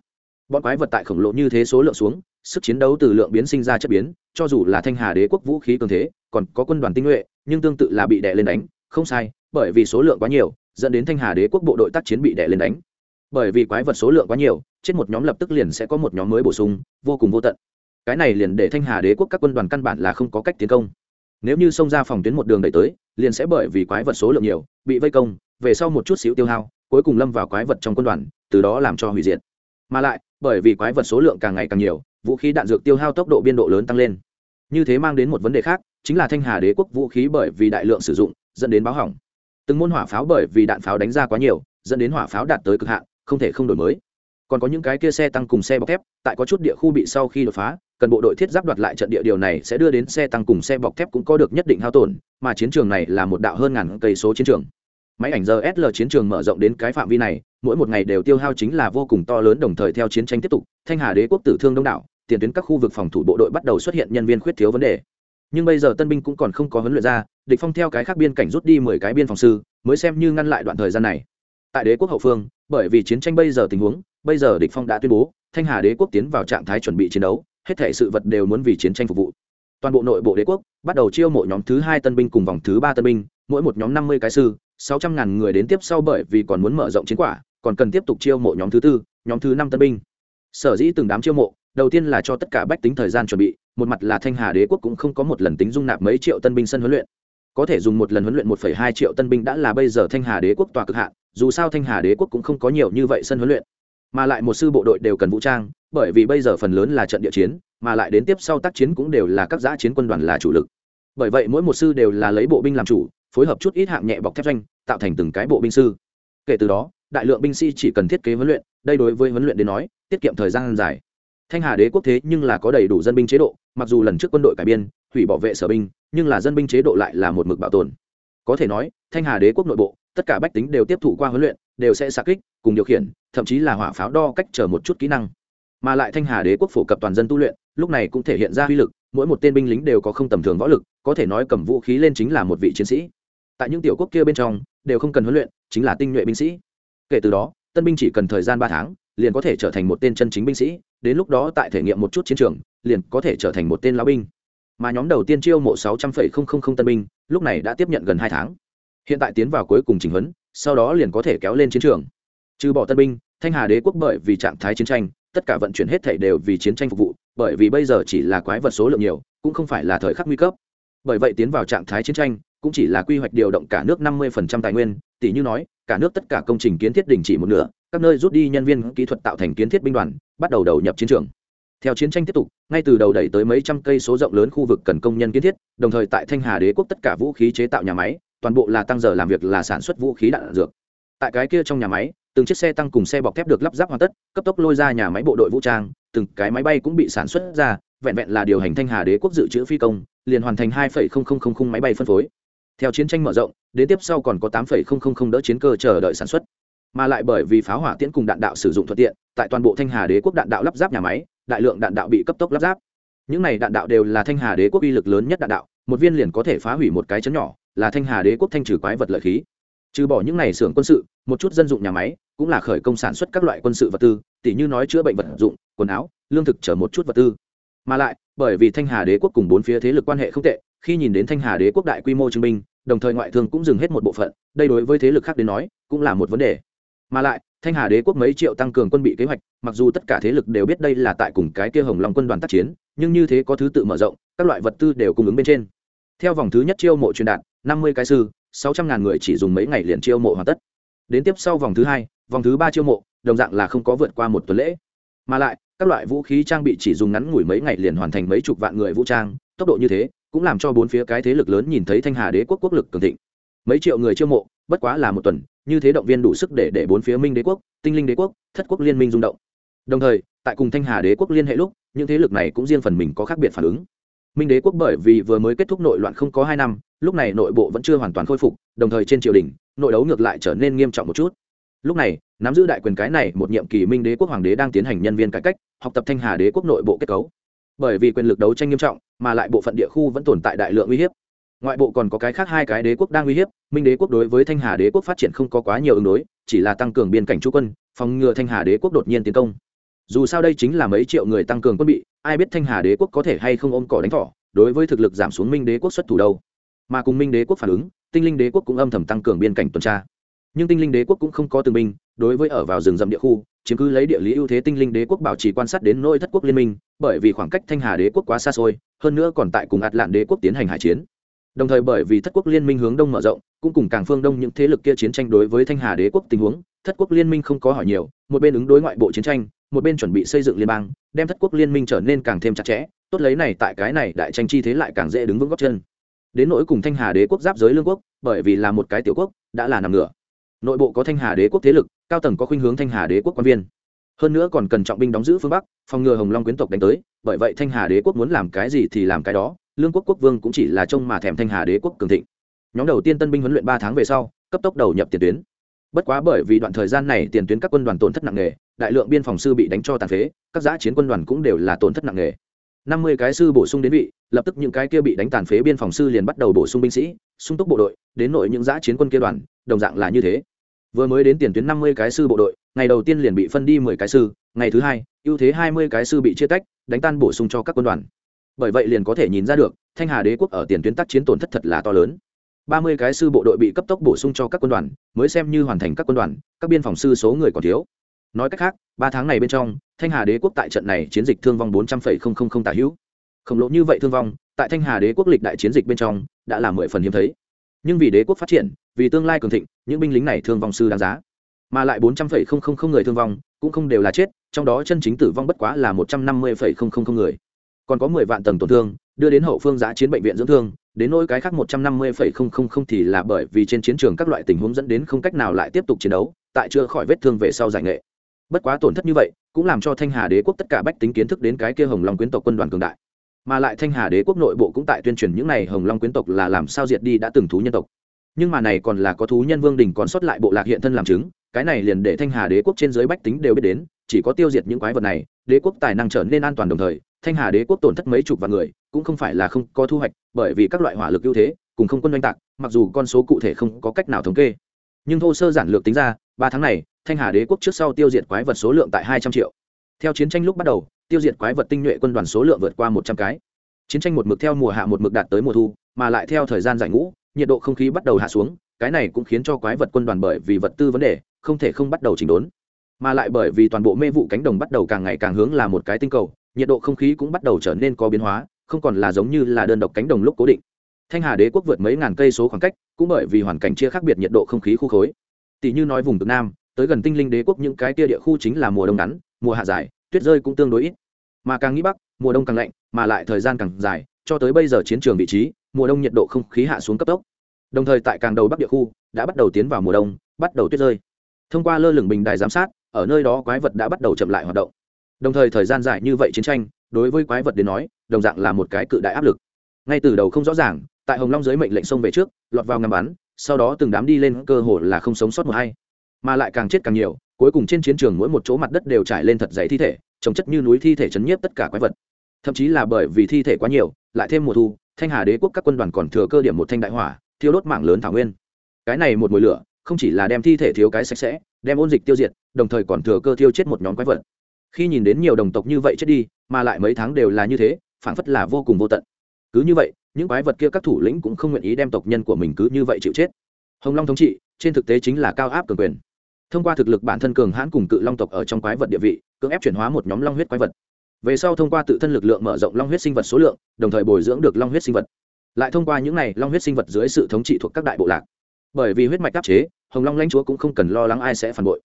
Bọn quái vật tại khổng lồ như thế số lượng xuống sức chiến đấu từ lượng biến sinh ra chất biến, cho dù là thanh hà đế quốc vũ khí cường thế, còn có quân đoàn tinh nhuệ, nhưng tương tự là bị đè lên đánh, không sai, bởi vì số lượng quá nhiều, dẫn đến thanh hà đế quốc bộ đội tác chiến bị đè lên đánh. Bởi vì quái vật số lượng quá nhiều, chết một nhóm lập tức liền sẽ có một nhóm mới bổ sung, vô cùng vô tận. Cái này liền để thanh hà đế quốc các quân đoàn căn bản là không có cách tiến công. Nếu như xông ra phòng tuyến một đường đẩy tới, liền sẽ bởi vì quái vật số lượng nhiều, bị vây công, về sau một chút xíu tiêu hao, cuối cùng lâm vào quái vật trong quân đoàn, từ đó làm cho hủy diệt. Mà lại, bởi vì quái vật số lượng càng ngày càng nhiều vũ khí đạn dược tiêu hao tốc độ biên độ lớn tăng lên. Như thế mang đến một vấn đề khác, chính là thanh hà đế quốc vũ khí bởi vì đại lượng sử dụng, dẫn đến báo hỏng. Từng môn hỏa pháo bởi vì đạn pháo đánh ra quá nhiều, dẫn đến hỏa pháo đạt tới cực hạn, không thể không đổi mới. Còn có những cái kia xe tăng cùng xe bọc thép, tại có chút địa khu bị sau khi đột phá, cần bộ đội thiết giáp đoạt lại trận địa điều này sẽ đưa đến xe tăng cùng xe bọc thép cũng có được nhất định hao tổn, mà chiến trường này là một đạo hơn ngàn cây số chiến trường. Máy ảnh giờ sl chiến trường mở rộng đến cái phạm vi này, mỗi một ngày đều tiêu hao chính là vô cùng to lớn, đồng thời theo chiến tranh tiếp tục, thanh hà đế quốc tử thương đông đảo tiền tuyến các khu vực phòng thủ bộ đội bắt đầu xuất hiện nhân viên khuyết thiếu vấn đề. Nhưng bây giờ tân binh cũng còn không có huấn luyện ra, địch phong theo cái khác biên cảnh rút đi mười cái biên phòng sư, mới xem như ngăn lại đoạn thời gian này. Tại đế quốc hậu phương, bởi vì chiến tranh bây giờ tình huống, bây giờ địch phong đã tuyên bố, thanh hà đế quốc tiến vào trạng thái chuẩn bị chiến đấu, hết thể sự vật đều muốn vì chiến tranh phục vụ. Toàn bộ nội bộ đế quốc bắt đầu chiêu mộ nhóm thứ hai tân binh cùng vòng thứ ba tân binh, mỗi một nhóm năm mươi cái sư, sáu trăm ngàn người đến tiếp sau bởi vì còn muốn mở rộng chiến quả, còn cần tiếp tục chiêu mộ nhóm thứ tư, nhóm thứ năm tân binh. Sở dĩ từng đám chiêu mộ đầu tiên là cho tất cả bách tính thời gian chuẩn bị, một mặt là thanh hà đế quốc cũng không có một lần tính dung nạp mấy triệu tân binh sân huấn luyện. Có thể dùng một lần huấn luyện một hai triệu tân binh đã là bây giờ thanh hà đế quốc tòa cực hạn, dù sao thanh hà đế quốc cũng không có nhiều như vậy sân huấn luyện. Mà lại một sư bộ đội đều cần vũ trang, bởi vì bây giờ phần lớn là trận địa chiến, mà lại đến tiếp sau tác chiến cũng đều là các giã chiến quân đoàn là chủ lực. Bởi vậy mỗi một sư đều là lấy bộ binh làm chủ, phối hợp chút ít hạng nhẹ bọc thép doanh, tạo thành từng cái bộ binh sư. Kể từ đó, đại lượng binh sĩ chỉ cần thiết kế huấn luyện, đây đối với huấn luyện đến nói, tiết kiệm thời gian dài thanh hà đế quốc thế nhưng là có đầy đủ dân binh chế độ, mặc dù lần trước quân đội cải biên, hủy bảo vệ sở binh, nhưng là dân binh chế độ lại là một mực bảo tồn. Có thể nói, thanh hà đế quốc nội bộ, tất cả bách tính đều tiếp thụ qua huấn luyện, đều sẽ xa kích, cùng điều khiển, thậm chí là hỏa pháo đo cách chờ một chút kỹ năng. Mà lại thanh hà đế quốc phổ cập toàn dân tu luyện, lúc này cũng thể hiện ra uy lực, mỗi một tên binh lính đều có không tầm thường võ lực, có thể nói cầm vũ khí lên chính là một vị chiến sĩ. Tại những tiểu quốc kia bên trong, đều không cần huấn luyện, chính là tinh nhuệ binh sĩ. Kể từ đó, tân binh chỉ cần thời gian ba tháng, liền có thể trở thành một tên chân chính binh sĩ đến lúc đó tại thể nghiệm một chút chiến trường, liền có thể trở thành một tên lão binh. Mà nhóm đầu tiên chiêu mộ sáu trăm linh tân binh, lúc này đã tiếp nhận gần hai tháng. Hiện tại tiến vào cuối cùng trình huấn, sau đó liền có thể kéo lên chiến trường. Trừ bỏ tân binh, thanh hà đế quốc bởi vì trạng thái chiến tranh, tất cả vận chuyển hết thảy đều vì chiến tranh phục vụ, bởi vì bây giờ chỉ là quái vật số lượng nhiều, cũng không phải là thời khắc nguy cấp. Bởi vậy tiến vào trạng thái chiến tranh, cũng chỉ là quy hoạch điều động cả nước 50% tài nguyên tỷ như nói, cả nước tất cả công trình kiến thiết đình chỉ một nửa các nơi rút đi nhân viên kỹ thuật tạo thành kiến thiết binh đoàn, bắt đầu đầu nhập chiến trường. Theo chiến tranh tiếp tục, ngay từ đầu đẩy tới mấy trăm cây số rộng lớn khu vực cần công nhân kiến thiết, đồng thời tại thanh hà đế quốc tất cả vũ khí chế tạo nhà máy, toàn bộ là tăng giờ làm việc là sản xuất vũ khí đạn dược. Tại cái kia trong nhà máy, từng chiếc xe tăng cùng xe bọc thép được lắp ráp hoàn tất, cấp tốc lôi ra nhà máy bộ đội vũ trang, từng cái máy bay cũng bị sản xuất ra, vẹn vẹn là điều hành thanh hà đế quốc dự trữ phi công, liền hoàn thành hai máy bay phân phối. Theo chiến tranh mở rộng, đến tiếp sau còn có tám đỡ chiến cơ chờ đợi sản xuất mà lại bởi vì pháo hỏa tiễn cùng đạn đạo sử dụng thuận tiện, tại toàn bộ thanh hà đế quốc đạn đạo lắp ráp nhà máy, đại lượng đạn đạo bị cấp tốc lắp ráp. Những này đạn đạo đều là thanh hà đế quốc uy lực lớn nhất đạn đạo, một viên liền có thể phá hủy một cái chấn nhỏ, là thanh hà đế quốc thanh trừ quái vật lợi khí. Trừ bỏ những này xưởng quân sự, một chút dân dụng nhà máy, cũng là khởi công sản xuất các loại quân sự vật tư, tỉ như nói chữa bệnh vật dụng, quần áo, lương thực chở một chút vật tư. Mà lại, bởi vì thanh hà đế quốc cùng bốn phía thế lực quan hệ không tệ, khi nhìn đến thanh hà đế quốc đại quy mô chứng minh, đồng thời ngoại thương cũng dừng hết một bộ phận, đây đối với thế lực khác đến nói, cũng là một vấn đề mà lại, thanh hà đế quốc mấy triệu tăng cường quân bị kế hoạch, mặc dù tất cả thế lực đều biết đây là tại cùng cái kia hồng long quân đoàn tác chiến, nhưng như thế có thứ tự mở rộng, các loại vật tư đều cung ứng bên trên. Theo vòng thứ nhất chiêu mộ truyền đạt, năm mươi cái sư, sáu trăm ngàn người chỉ dùng mấy ngày liền chiêu mộ hoàn tất. Đến tiếp sau vòng thứ hai, vòng thứ ba chiêu mộ, đồng dạng là không có vượt qua một tuần lễ. Mà lại, các loại vũ khí trang bị chỉ dùng ngắn ngủi mấy ngày liền hoàn thành mấy chục vạn người vũ trang, tốc độ như thế, cũng làm cho bốn phía cái thế lực lớn nhìn thấy thanh hà đế quốc quốc lực cường thịnh mấy triệu người chiêu mộ, bất quá là một tuần, như thế động viên đủ sức để để bốn phía minh đế quốc, tinh linh đế quốc, thất quốc liên minh rung động. Đồng thời, tại cùng thanh hà đế quốc liên hệ lúc, những thế lực này cũng riêng phần mình có khác biệt phản ứng. Minh đế quốc bởi vì vừa mới kết thúc nội loạn không có hai năm, lúc này nội bộ vẫn chưa hoàn toàn khôi phục, đồng thời trên triều đình, nội đấu ngược lại trở nên nghiêm trọng một chút. Lúc này, nắm giữ đại quyền cái này một nhiệm kỳ minh đế quốc hoàng đế đang tiến hành nhân viên cải cách, học tập thanh hà đế quốc nội bộ kết cấu. Bởi vì quyền lực đấu tranh nghiêm trọng, mà lại bộ phận địa khu vẫn tồn tại đại lượng uy hiếp ngoại bộ còn có cái khác hai cái đế quốc đang uy hiếp minh đế quốc đối với thanh hà đế quốc phát triển không có quá nhiều ứng đối chỉ là tăng cường biên cảnh chú quân phòng ngừa thanh hà đế quốc đột nhiên tiến công dù sao đây chính là mấy triệu người tăng cường quân bị ai biết thanh hà đế quốc có thể hay không ôm cỏ đánh thỏ đối với thực lực giảm xuống minh đế quốc xuất thủ đâu mà cùng minh đế quốc phản ứng tinh linh đế quốc cũng âm thầm tăng cường biên cảnh tuần tra nhưng tinh linh đế quốc cũng không có từng binh đối với ở vào rừng rậm địa khu chiếm cứ lấy địa lý ưu thế tinh linh đế quốc bảo trì quan sát đến nỗi thất quốc liên minh bởi vì khoảng cách thanh hà đế quốc quá xa xôi hơn nữa còn tại cùng ạt lạn đế quốc tiến hành hải chiến đồng thời bởi vì thất quốc liên minh hướng đông mở rộng, cũng cùng càng phương đông những thế lực kia chiến tranh đối với thanh hà đế quốc tình huống, thất quốc liên minh không có hỏi nhiều, một bên ứng đối ngoại bộ chiến tranh, một bên chuẩn bị xây dựng liên bang, đem thất quốc liên minh trở nên càng thêm chặt chẽ, tốt lấy này tại cái này đại tranh chi thế lại càng dễ đứng vững góc chân. Đến nỗi cùng thanh hà đế quốc giáp giới lương quốc, bởi vì là một cái tiểu quốc, đã là nằm ngửa. Nội bộ có thanh hà đế quốc thế lực, cao tầng có khuynh hướng thanh hà đế quốc quan viên. Hơn nữa còn cần trọng binh đóng giữ phương bắc, phòng ngừa hồng long quyến tộc đánh tới, bởi vậy thanh hà đế quốc muốn làm cái gì thì làm cái đó lương quốc quốc vương cũng chỉ là trông mà thèm thanh hà đế quốc cường thịnh. Nhóm đầu tiên tân binh huấn luyện ba tháng về sau, cấp tốc đầu nhập tiền tuyến. Bất quá bởi vì đoạn thời gian này tiền tuyến các quân đoàn tổn thất nặng nề, đại lượng biên phòng sư bị đánh cho tàn phế, các giã chiến quân đoàn cũng đều là tổn thất nặng nề. Năm mươi cái sư bổ sung đến vị, lập tức những cái kia bị đánh tàn phế biên phòng sư liền bắt đầu bổ sung binh sĩ, sung túc bộ đội, đến nội những giã chiến quân kia đoàn, đồng dạng là như thế. Vừa mới đến tiền tuyến năm mươi cái sư bộ đội, ngày đầu tiên liền bị phân đi mười cái sư, ngày thứ hai, ưu thế hai mươi cái sư bị chia tách, đánh tan bổ sung cho các quân đoàn bởi vậy liền có thể nhìn ra được, thanh hà đế quốc ở tiền tuyến tác chiến tổn thất thật là to lớn. Ba mươi cái sư bộ đội bị cấp tốc bổ sung cho các quân đoàn, mới xem như hoàn thành các quân đoàn, các biên phòng sư số người còn thiếu. Nói cách khác, ba tháng này bên trong, thanh hà đế quốc tại trận này chiến dịch thương vong bốn trăm linh tả hữu. Khổng lồ như vậy thương vong, tại thanh hà đế quốc lịch đại chiến dịch bên trong, đã là mười phần hiếm thấy. Nhưng vì đế quốc phát triển, vì tương lai cường thịnh, những binh lính này thương vong sư đáng giá. Mà lại bốn trăm linh người thương vong, cũng không đều là chết, trong đó chân chính tử vong bất quá là một trăm năm mươi người còn có mười vạn tầng tổn thương, đưa đến hậu phương giã chiến bệnh viện dưỡng thương, đến nỗi cái khác một trăm năm mươi thì là bởi vì trên chiến trường các loại tình huống dẫn đến không cách nào lại tiếp tục chiến đấu, tại chưa khỏi vết thương về sau giải nghệ. Bất quá tổn thất như vậy, cũng làm cho thanh hà đế quốc tất cả bách tính kiến thức đến cái kia hồng long quyến tộc quân đoàn cường đại. Mà lại thanh hà đế quốc nội bộ cũng tại tuyên truyền những này hồng long quyến tộc là làm sao diệt đi đã từng thú nhân tộc. Nhưng mà này còn là có thú nhân vương đình còn sót lại bộ lạc hiện thân làm chứng, cái này liền để thanh hà đế quốc trên giới bách tính đều biết đến, chỉ có tiêu diệt những quái vật này, đế quốc tài năng trở nên an toàn đồng thời thanh hà đế quốc tổn thất mấy chục vạn người, cũng không phải là không có thu hoạch, bởi vì các loại hỏa lực ưu thế, cùng không quân oanh tạc, mặc dù con số cụ thể không có cách nào thống kê. Nhưng thô sơ giản lược tính ra, ba tháng này, thanh hà đế quốc trước sau tiêu diệt quái vật số lượng tại hai trăm triệu. Theo chiến tranh lúc bắt đầu, tiêu diệt quái vật tinh nhuệ quân đoàn số lượng vượt qua một trăm cái. Chiến tranh một mực theo mùa hạ một mực đạt tới mùa thu, mà lại theo thời gian giải ngũ, nhiệt độ không khí bắt đầu hạ xuống, cái này cũng khiến cho quái vật quân đoàn bởi vì vật tư vấn đề, không thể không bắt đầu chỉnh đốn. Mà lại bởi vì toàn bộ mê vụ cánh đồng bắt đầu càng ngày càng hướng là một cái tinh cầu nhiệt độ không khí cũng bắt đầu trở nên có biến hóa, không còn là giống như là đơn độc cánh đồng lúc cố định. Thanh hà đế quốc vượt mấy ngàn cây số khoảng cách, cũng bởi vì hoàn cảnh chia khác biệt nhiệt độ không khí khu khối. Tỷ như nói vùng cực nam, tới gần tinh linh đế quốc những cái tia địa khu chính là mùa đông ngắn, mùa hạ dài, tuyết rơi cũng tương đối ít. Mà càng nghĩ bắc, mùa đông càng lạnh, mà lại thời gian càng dài, cho tới bây giờ chiến trường vị trí, mùa đông nhiệt độ không khí hạ xuống cấp tốc. Đồng thời tại càng đầu bắc địa khu, đã bắt đầu tiến vào mùa đông, bắt đầu tuyết rơi. Thông qua lơ lửng bình đài giám sát, ở nơi đó quái vật đã bắt đầu chậm lại hoạt động đồng thời thời gian dài như vậy chiến tranh, đối với quái vật đến nói, đồng dạng là một cái cự đại áp lực. Ngay từ đầu không rõ ràng, tại hồng long dưới mệnh lệnh xông về trước, lọt vào ngắm bắn, sau đó từng đám đi lên cơ hồ là không sống sót một hay mà lại càng chết càng nhiều, cuối cùng trên chiến trường mỗi một chỗ mặt đất đều trải lên thật dày thi thể, trồng chất như núi thi thể chấn nhiếp tất cả quái vật. Thậm chí là bởi vì thi thể quá nhiều, lại thêm mùa thu, thanh hà đế quốc các quân đoàn còn thừa cơ điểm một thanh đại hỏa, thiêu đốt mạng lớn thảo nguyên. Cái này một mùi lửa, không chỉ là đem thi thể thiếu cái sạch sẽ, đem ôn dịch tiêu diệt, đồng thời còn thừa cơ thiêu chết một nhóm quái vật khi nhìn đến nhiều đồng tộc như vậy chết đi, mà lại mấy tháng đều là như thế, phảng phất là vô cùng vô tận. Cứ như vậy, những quái vật kia các thủ lĩnh cũng không nguyện ý đem tộc nhân của mình cứ như vậy chịu chết. Hồng long thống trị, trên thực tế chính là cao áp cường quyền. Thông qua thực lực bản thân cường hãn cùng cự long tộc ở trong quái vật địa vị, cưỡng ép chuyển hóa một nhóm long huyết quái vật. Về sau thông qua tự thân lực lượng mở rộng long huyết sinh vật số lượng, đồng thời bồi dưỡng được long huyết sinh vật. Lại thông qua những này long huyết sinh vật dưới sự thống trị thuộc các đại bộ lạc. Bởi vì huyết mạch đáp chế, hồng long lãnh chúa cũng không cần lo lắng ai sẽ phản bội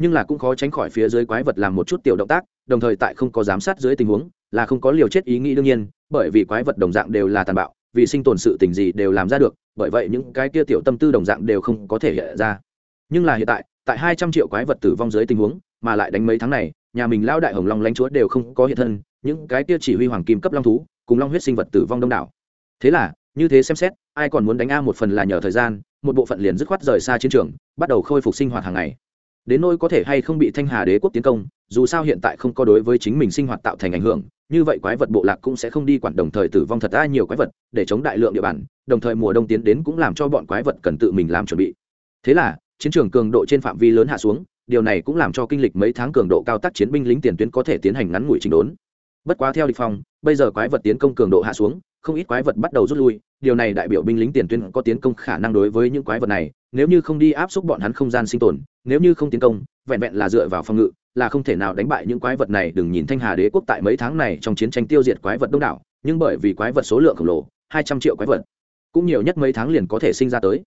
nhưng là cũng khó tránh khỏi phía dưới quái vật làm một chút tiểu động tác, đồng thời tại không có giám sát dưới tình huống, là không có liều chết ý nghĩ đương nhiên, bởi vì quái vật đồng dạng đều là tàn bạo, vì sinh tồn sự tình gì đều làm ra được, bởi vậy những cái kia tiểu tâm tư đồng dạng đều không có thể hiện ra. Nhưng là hiện tại tại hai trăm triệu quái vật tử vong dưới tình huống, mà lại đánh mấy tháng này, nhà mình lao đại hồng long lãnh chúa đều không có hiện thân, những cái kia chỉ huy hoàng kim cấp long thú, cùng long huyết sinh vật tử vong đông đảo. Thế là, như thế xem xét, ai còn muốn đánh a một phần là nhờ thời gian, một bộ phận liền dứt khoát rời xa chiến trường, bắt đầu khôi phục sinh hoạt hàng ngày đến nỗi có thể hay không bị thanh hà đế quốc tiến công, dù sao hiện tại không có đối với chính mình sinh hoạt tạo thành ảnh hưởng, như vậy quái vật bộ lạc cũng sẽ không đi quản đồng thời tử vong thật ra nhiều quái vật, để chống đại lượng địa bàn, đồng thời mùa đông tiến đến cũng làm cho bọn quái vật cần tự mình làm chuẩn bị. Thế là, chiến trường cường độ trên phạm vi lớn hạ xuống, điều này cũng làm cho kinh lịch mấy tháng cường độ cao tác chiến binh lính tiền tuyến có thể tiến hành ngắn ngủi trình đốn. Bất quá theo địch phong, bây giờ quái vật tiến công cường độ hạ xuống, không ít quái vật bắt đầu rút lui, điều này đại biểu binh lính tiền tuyến có tiến công khả năng đối với những quái vật này nếu như không đi áp xúc bọn hắn không gian sinh tồn, nếu như không tiến công, vẹn vẹn là dựa vào phòng ngự, là không thể nào đánh bại những quái vật này. Đừng nhìn thanh hà đế quốc tại mấy tháng này trong chiến tranh tiêu diệt quái vật đông đảo, nhưng bởi vì quái vật số lượng khổng lồ, hai trăm triệu quái vật, cũng nhiều nhất mấy tháng liền có thể sinh ra tới.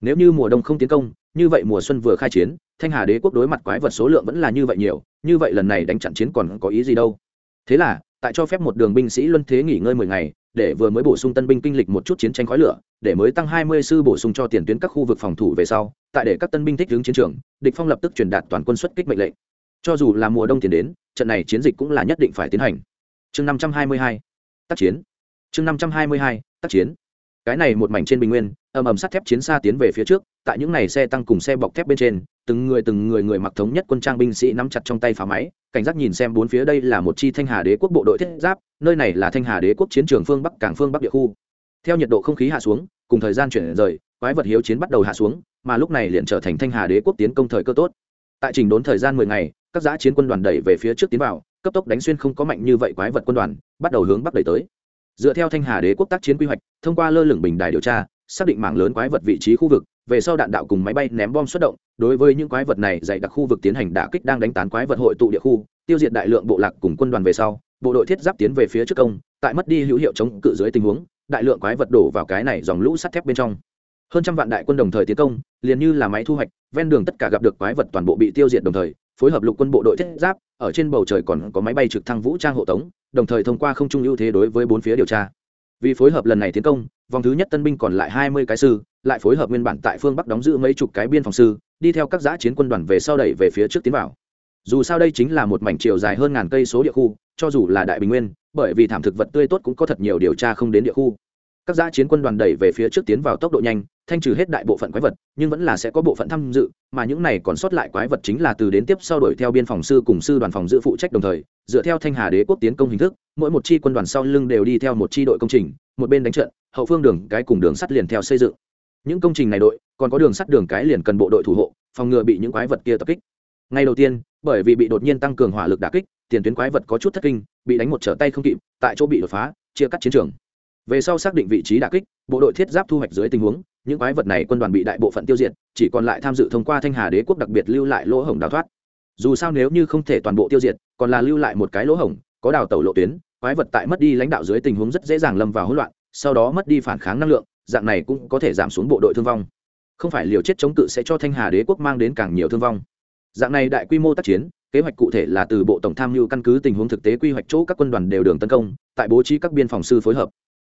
Nếu như mùa đông không tiến công, như vậy mùa xuân vừa khai chiến, thanh hà đế quốc đối mặt quái vật số lượng vẫn là như vậy nhiều, như vậy lần này đánh chặn chiến còn có ý gì đâu? Thế là, tại cho phép một đường binh sĩ luân thế nghỉ ngơi mười ngày để vừa mới bổ sung tân binh kinh lịch một chút chiến tranh khói lửa, để mới tăng hai mươi sư bổ sung cho tiền tuyến các khu vực phòng thủ về sau, tại để các tân binh thích ứng chiến trường, địch phong lập tức truyền đạt toàn quân xuất kích mệnh lệnh. Cho dù là mùa đông tiền đến, trận này chiến dịch cũng là nhất định phải tiến hành. Chương năm trăm hai mươi hai, tác chiến. Chương năm trăm hai mươi hai, tác chiến. Cái này một mảnh trên bình nguyên ầm ầm sắt thép chiến xa tiến về phía trước, tại những này xe tăng cùng xe bọc thép bên trên, từng người từng người người mặc thống nhất quân trang binh sĩ nắm chặt trong tay phá máy, cảnh giác nhìn xem bốn phía đây là một chi thanh hà đế quốc bộ đội thiết giáp, nơi này là thanh hà đế quốc chiến trường phương bắc cảng phương bắc địa khu. Theo nhiệt độ không khí hạ xuống, cùng thời gian chuyển rời, quái vật hiếu chiến bắt đầu hạ xuống, mà lúc này liền trở thành thanh hà đế quốc tiến công thời cơ tốt. Tại trình đốn thời gian mười ngày, các giã chiến quân đoàn đẩy về phía trước tiến vào, cấp tốc đánh xuyên không có mạnh như vậy quái vật quân đoàn, bắt đầu hướng bắc đẩy tới. Dựa theo thanh hà đế quốc tác chiến quy hoạch, thông qua lơ lửng bình đài điều tra xác định mảng lớn quái vật vị trí khu vực, về sau đạn đạo cùng máy bay ném bom xuất động, đối với những quái vật này dạy đặc khu vực tiến hành đả kích đang đánh tán quái vật hội tụ địa khu, tiêu diệt đại lượng bộ lạc cùng quân đoàn về sau, bộ đội thiết giáp tiến về phía trước công, tại mất đi hữu hiệu chống cự dưới tình huống, đại lượng quái vật đổ vào cái này dòng lũ sắt thép bên trong. Hơn trăm vạn đại quân đồng thời tiến công, liền như là máy thu hoạch, ven đường tất cả gặp được quái vật toàn bộ bị tiêu diệt đồng thời, phối hợp lục quân bộ đội thiết giáp, ở trên bầu trời còn có máy bay trực thăng vũ trang hộ tống, đồng thời thông qua không trung ưu thế đối với bốn phía điều tra vì phối hợp lần này tiến công, vòng thứ nhất tân binh còn lại hai mươi cái sư, lại phối hợp nguyên bản tại phương bắc đóng giữ mấy chục cái biên phòng sư, đi theo các giã chiến quân đoàn về sau đẩy về phía trước tiến vào. Dù sao đây chính là một mảnh chiều dài hơn ngàn cây số địa khu, cho dù là đại bình nguyên, bởi vì thảm thực vật tươi tốt cũng có thật nhiều điều tra không đến địa khu. Các giã chiến quân đoàn đẩy về phía trước tiến vào tốc độ nhanh thanh trừ hết đại bộ phận quái vật, nhưng vẫn là sẽ có bộ phận tham dự, mà những này còn sót lại quái vật chính là từ đến tiếp sau đổi theo biên phòng sư cùng sư đoàn phòng dự phụ trách đồng thời, dựa theo thanh hà đế quốc tiến công hình thức, mỗi một chi quân đoàn sau lưng đều đi theo một chi đội công trình, một bên đánh trận, hậu phương đường, cái cùng đường sắt liền theo xây dựng. Những công trình này đội, còn có đường sắt đường cái liền cần bộ đội thủ hộ, phòng ngừa bị những quái vật kia tập kích. Ngay đầu tiên, bởi vì bị đột nhiên tăng cường hỏa lực đà kích, tiền tuyến quái vật có chút thất kinh, bị đánh một trở tay không kịp, tại chỗ bị đột phá, chia cắt chiến trường về sau xác định vị trí đả kích, bộ đội thiết giáp thu hoạch dưới tình huống, những quái vật này quân đoàn bị đại bộ phận tiêu diệt, chỉ còn lại tham dự thông qua thanh hà đế quốc đặc biệt lưu lại lỗ hổng đào thoát. Dù sao nếu như không thể toàn bộ tiêu diệt, còn là lưu lại một cái lỗ hổng, có đào tẩu lộ tuyến, quái vật tại mất đi lãnh đạo dưới tình huống rất dễ dàng lâm vào hỗn loạn, sau đó mất đi phản kháng năng lượng, dạng này cũng có thể giảm xuống bộ đội thương vong. Không phải liều chết chống cự sẽ cho thanh hà đế quốc mang đến càng nhiều thương vong. Dạng này đại quy mô tác chiến, kế hoạch cụ thể là từ bộ tổng tham mưu căn cứ tình huống thực tế quy hoạch chỗ các quân đoàn đều đường tấn công, tại bố trí các biên phòng sư phối hợp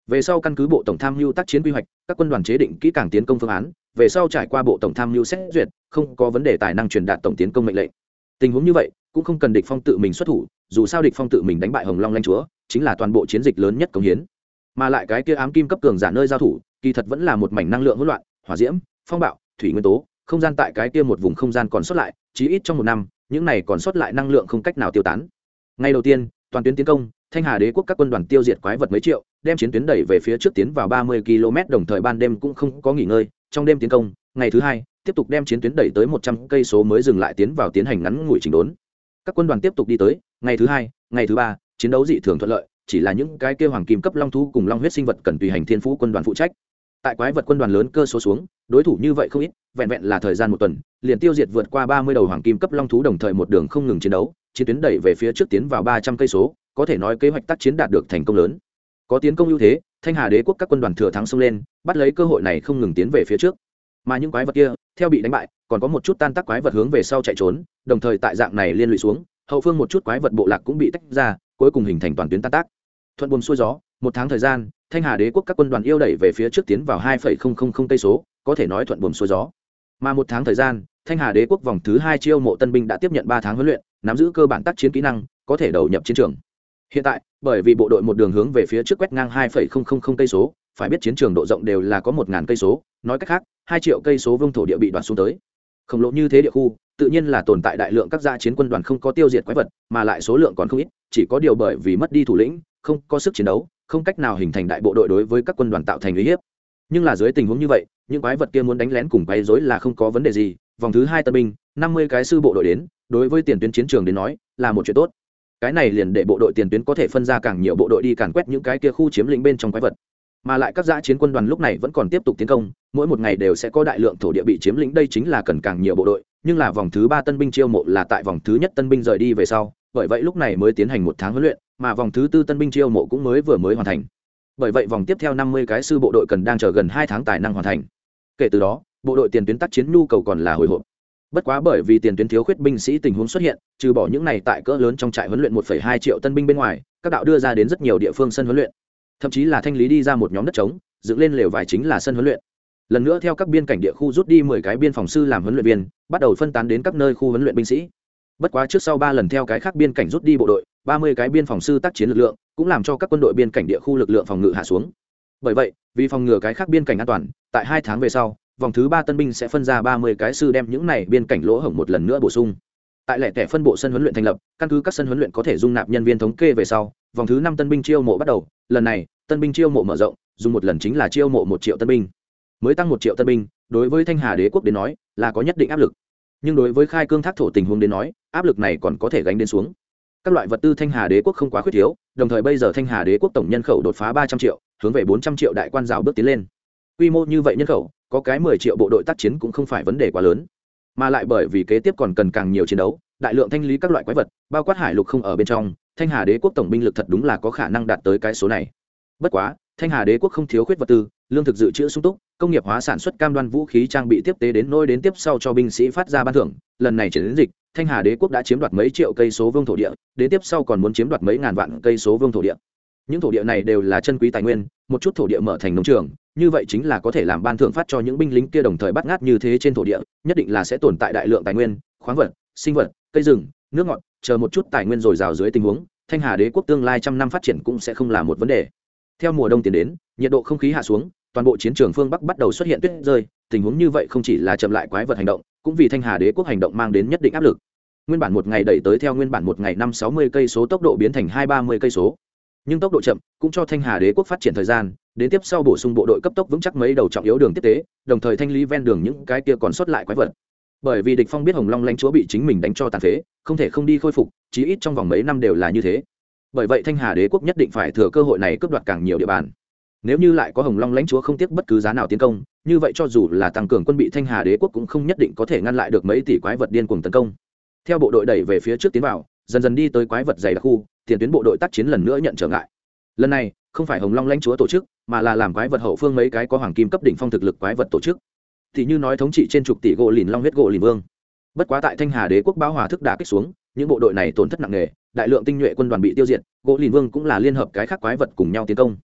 về sau căn cứ bộ tổng tham mưu tác chiến quy hoạch, các quân đoàn chế định kỹ càng tiến công phương án, về sau trải qua bộ tổng tham mưu xét duyệt, không có vấn đề tài năng truyền đạt tổng tiến công mệnh lệnh. Tình huống như vậy, cũng không cần địch phong tự mình xuất thủ, dù sao địch phong tự mình đánh bại hồng long lanh chúa, chính là toàn bộ chiến dịch lớn nhất công hiến. Mà lại cái kia ám kim cấp cường giả nơi giao thủ, kỳ thật vẫn là một mảnh năng lượng hỗn loạn, hỏa diễm, phong bạo, thủy nguyên tố, không gian tại cái kia một vùng không gian còn sót lại, chí ít trong một năm, những này còn sót lại năng lượng không cách nào tiêu tán. Ngay đầu tiên, toàn tuyến tiến công, thanh hà đế quốc các quân đoàn tiêu diệt quái vật mấy triệu đem chiến tuyến đẩy về phía trước tiến vào ba mươi km đồng thời ban đêm cũng không có nghỉ ngơi, trong đêm tiến công, ngày thứ hai, tiếp tục đem chiến tuyến đẩy tới một trăm cây số mới dừng lại tiến vào tiến hành ngắn ngủi chỉnh đốn. Các quân đoàn tiếp tục đi tới, ngày thứ hai, ngày thứ ba, chiến đấu dị thường thuận lợi, chỉ là những cái kêu hoàng kim cấp long thú cùng long huyết sinh vật cần tùy hành thiên phú quân đoàn phụ trách. Tại quái vật quân đoàn lớn cơ số xuống, đối thủ như vậy không ít, vẹn vẹn là thời gian một tuần, liền tiêu diệt vượt qua ba mươi đầu hoàng kim cấp long thú đồng thời một đường không ngừng chiến đấu, chiến tuyến đẩy về phía trước tiến vào ba trăm cây số, có thể nói kế hoạch tác chiến đạt được thành công lớn có tiến công ưu thế, thanh hà đế quốc các quân đoàn thừa thắng xông lên, bắt lấy cơ hội này không ngừng tiến về phía trước. Mà những quái vật kia, theo bị đánh bại, còn có một chút tan tác quái vật hướng về sau chạy trốn, đồng thời tại dạng này liên lụy xuống, hậu phương một chút quái vật bộ lạc cũng bị tách ra, cuối cùng hình thành toàn tuyến tan tác. Thuận buồm xuôi gió, một tháng thời gian, thanh hà đế quốc các quân đoàn yêu đẩy về phía trước tiến vào hai cây số, có thể nói thuận buồm xuôi gió. Mà một tháng thời gian, thanh hà đế quốc vòng thứ hai chiêu mộ tân binh đã tiếp nhận ba tháng huấn luyện, nắm giữ cơ bản tác chiến kỹ năng, có thể đầu nhập chiến trường hiện tại, bởi vì bộ đội một đường hướng về phía trước quét ngang hai cây số, phải biết chiến trường độ rộng đều là có một ngàn cây số, nói cách khác, hai triệu cây số vương thổ địa bị đoạt xuống tới. Khổng lồ như thế địa khu, tự nhiên là tồn tại đại lượng các gia chiến quân đoàn không có tiêu diệt quái vật, mà lại số lượng còn không ít, chỉ có điều bởi vì mất đi thủ lĩnh, không có sức chiến đấu, không cách nào hình thành đại bộ đội đối với các quân đoàn tạo thành uy hiếp. Nhưng là dưới tình huống như vậy, những quái vật kia muốn đánh lén cùng quấy rối là không có vấn đề gì, vòng thứ hai tân binh, năm mươi cái sư bộ đội đến, đối với tiền tuyến chiến trường đến nói, là một chuyện tốt cái này liền để bộ đội tiền tuyến có thể phân ra càng nhiều bộ đội đi càn quét những cái kia khu chiếm lĩnh bên trong quái vật. Mà lại các giã chiến quân đoàn lúc này vẫn còn tiếp tục tiến công, mỗi một ngày đều sẽ có đại lượng thổ địa bị chiếm lĩnh, đây chính là cần càng nhiều bộ đội, nhưng là vòng thứ ba tân binh chiêu mộ là tại vòng thứ nhất tân binh rời đi về sau, bởi vậy lúc này mới tiến hành một tháng huấn luyện, mà vòng thứ tư tân binh chiêu mộ cũng mới vừa mới hoàn thành. Bởi vậy vòng tiếp theo năm mươi cái sư bộ đội cần đang chờ gần hai tháng tài năng hoàn thành. Kể từ đó, bộ đội tiền tuyến tác chiến nhu cầu còn là hồi hộp bất quá bởi vì tiền tuyến thiếu khuyết binh sĩ tình huống xuất hiện, trừ bỏ những này tại cỡ lớn trong trại huấn luyện một hai triệu tân binh bên ngoài, các đạo đưa ra đến rất nhiều địa phương sân huấn luyện. Thậm chí là thanh lý đi ra một nhóm đất trống, dựng lên lều vải chính là sân huấn luyện. Lần nữa theo các biên cảnh địa khu rút đi mười cái biên phòng sư làm huấn luyện viên, bắt đầu phân tán đến các nơi khu huấn luyện binh sĩ. Bất quá trước sau ba lần theo cái khác biên cảnh rút đi bộ đội, ba mươi cái biên phòng sư tác chiến lực lượng, cũng làm cho các quân đội biên cảnh địa khu lực lượng phòng ngự hạ xuống. Bởi vậy, vì phòng ngừa cái khác biên cảnh an toàn, tại hai tháng về sau vòng thứ ba tân binh sẽ phân ra ba mươi cái sư đem những này biên cảnh lỗ hổng một lần nữa bổ sung. Tại lẻ tẻ phân bộ sân huấn luyện thành lập, căn cứ các sân huấn luyện có thể dung nạp nhân viên thống kê về sau, vòng thứ năm tân binh chiêu mộ bắt đầu. Lần này, tân binh chiêu mộ mở rộng, dùng một lần chính là chiêu mộ một triệu tân binh. Mới tăng một triệu tân binh, đối với thanh hà đế quốc đến nói, là có nhất định áp lực. Nhưng đối với khai cương thác thổ tình huống đến nói, áp lực này còn có thể gánh đến xuống. Các loại vật tư thanh hà đế quốc không quá khuyết thiếu, đồng thời bây giờ thanh hà đế quốc tổng nhân khẩu đột phá ba trăm triệu, hướng về bốn trăm triệu đại quan rào bước tiến lên. Quy mô như vậy nhân khẩu có cái mười triệu bộ đội tác chiến cũng không phải vấn đề quá lớn. Mà lại bởi vì kế tiếp còn cần càng nhiều chiến đấu, đại lượng thanh lý các loại quái vật, bao quát hải lục không ở bên trong, thanh hà đế quốc tổng binh lực thật đúng là có khả năng đạt tới cái số này. Bất quá, thanh hà đế quốc không thiếu khuyết vật tư, lương thực dự trữ sung túc, công nghiệp hóa sản xuất cam đoan vũ khí trang bị tiếp tế đến nôi đến tiếp sau cho binh sĩ phát ra ban thưởng. Lần này chiến đến dịch, thanh hà đế quốc đã chiếm đoạt mấy triệu cây số vương thổ địa, đến tiếp sau còn muốn chiếm đoạt mấy ngàn vạn cây số vương thổ địa. Những thổ địa này đều là chân quý tài nguyên, một chút thổ địa mở thành nông trường như vậy chính là có thể làm ban thưởng phát cho những binh lính kia đồng thời bắt ngát như thế trên thổ địa, nhất định là sẽ tồn tại đại lượng tài nguyên, khoáng vật, sinh vật, cây rừng, nước ngọt, chờ một chút tài nguyên dồi dào dưới tình huống, thanh hà đế quốc tương lai trăm năm phát triển cũng sẽ không là một vấn đề. Theo mùa đông tiến đến, nhiệt độ không khí hạ xuống, toàn bộ chiến trường phương bắc bắt đầu xuất hiện tuyết rơi, tình huống như vậy không chỉ là chậm lại quái vật hành động, cũng vì thanh hà đế quốc hành động mang đến nhất định áp lực. Nguyên bản một ngày đẩy tới theo nguyên bản một ngày năm sáu mươi cây số tốc độ biến thành hai ba mươi cây số. Nhưng tốc độ chậm cũng cho thanh hà đế quốc phát triển thời gian đến tiếp sau bổ sung bộ đội cấp tốc vững chắc mấy đầu trọng yếu đường tiếp tế, đồng thời thanh lý ven đường những cái kia còn sót lại quái vật. Bởi vì địch phong biết hồng long lãnh chúa bị chính mình đánh cho tàn phế, không thể không đi khôi phục, chí ít trong vòng mấy năm đều là như thế. Bởi vậy thanh hà đế quốc nhất định phải thừa cơ hội này cướp đoạt càng nhiều địa bàn. Nếu như lại có hồng long lãnh chúa không tiếc bất cứ giá nào tiến công, như vậy cho dù là tăng cường quân bị thanh hà đế quốc cũng không nhất định có thể ngăn lại được mấy tỷ quái vật điên cuồng tấn công. Theo bộ đội đẩy về phía trước tiến vào, dần dần đi tới quái vật dày đặc khu, tiền tuyến bộ đội tác chiến lần nữa nhận trở ngại. Lần này không phải hồng long lãnh chúa tổ chức, mà là làm quái vật hậu phương mấy cái có hoàng kim cấp đỉnh phong thực lực quái vật tổ chức. Thì như nói thống trị trên chục tỷ gỗ lìn long huyết gỗ lìn vương. Bất quá tại thanh hà đế quốc báo hòa thức đà kích xuống, những bộ đội này tổn thất nặng nề, đại lượng tinh nhuệ quân đoàn bị tiêu diệt, gỗ lìn vương cũng là liên hợp cái khác quái vật cùng nhau tiến công.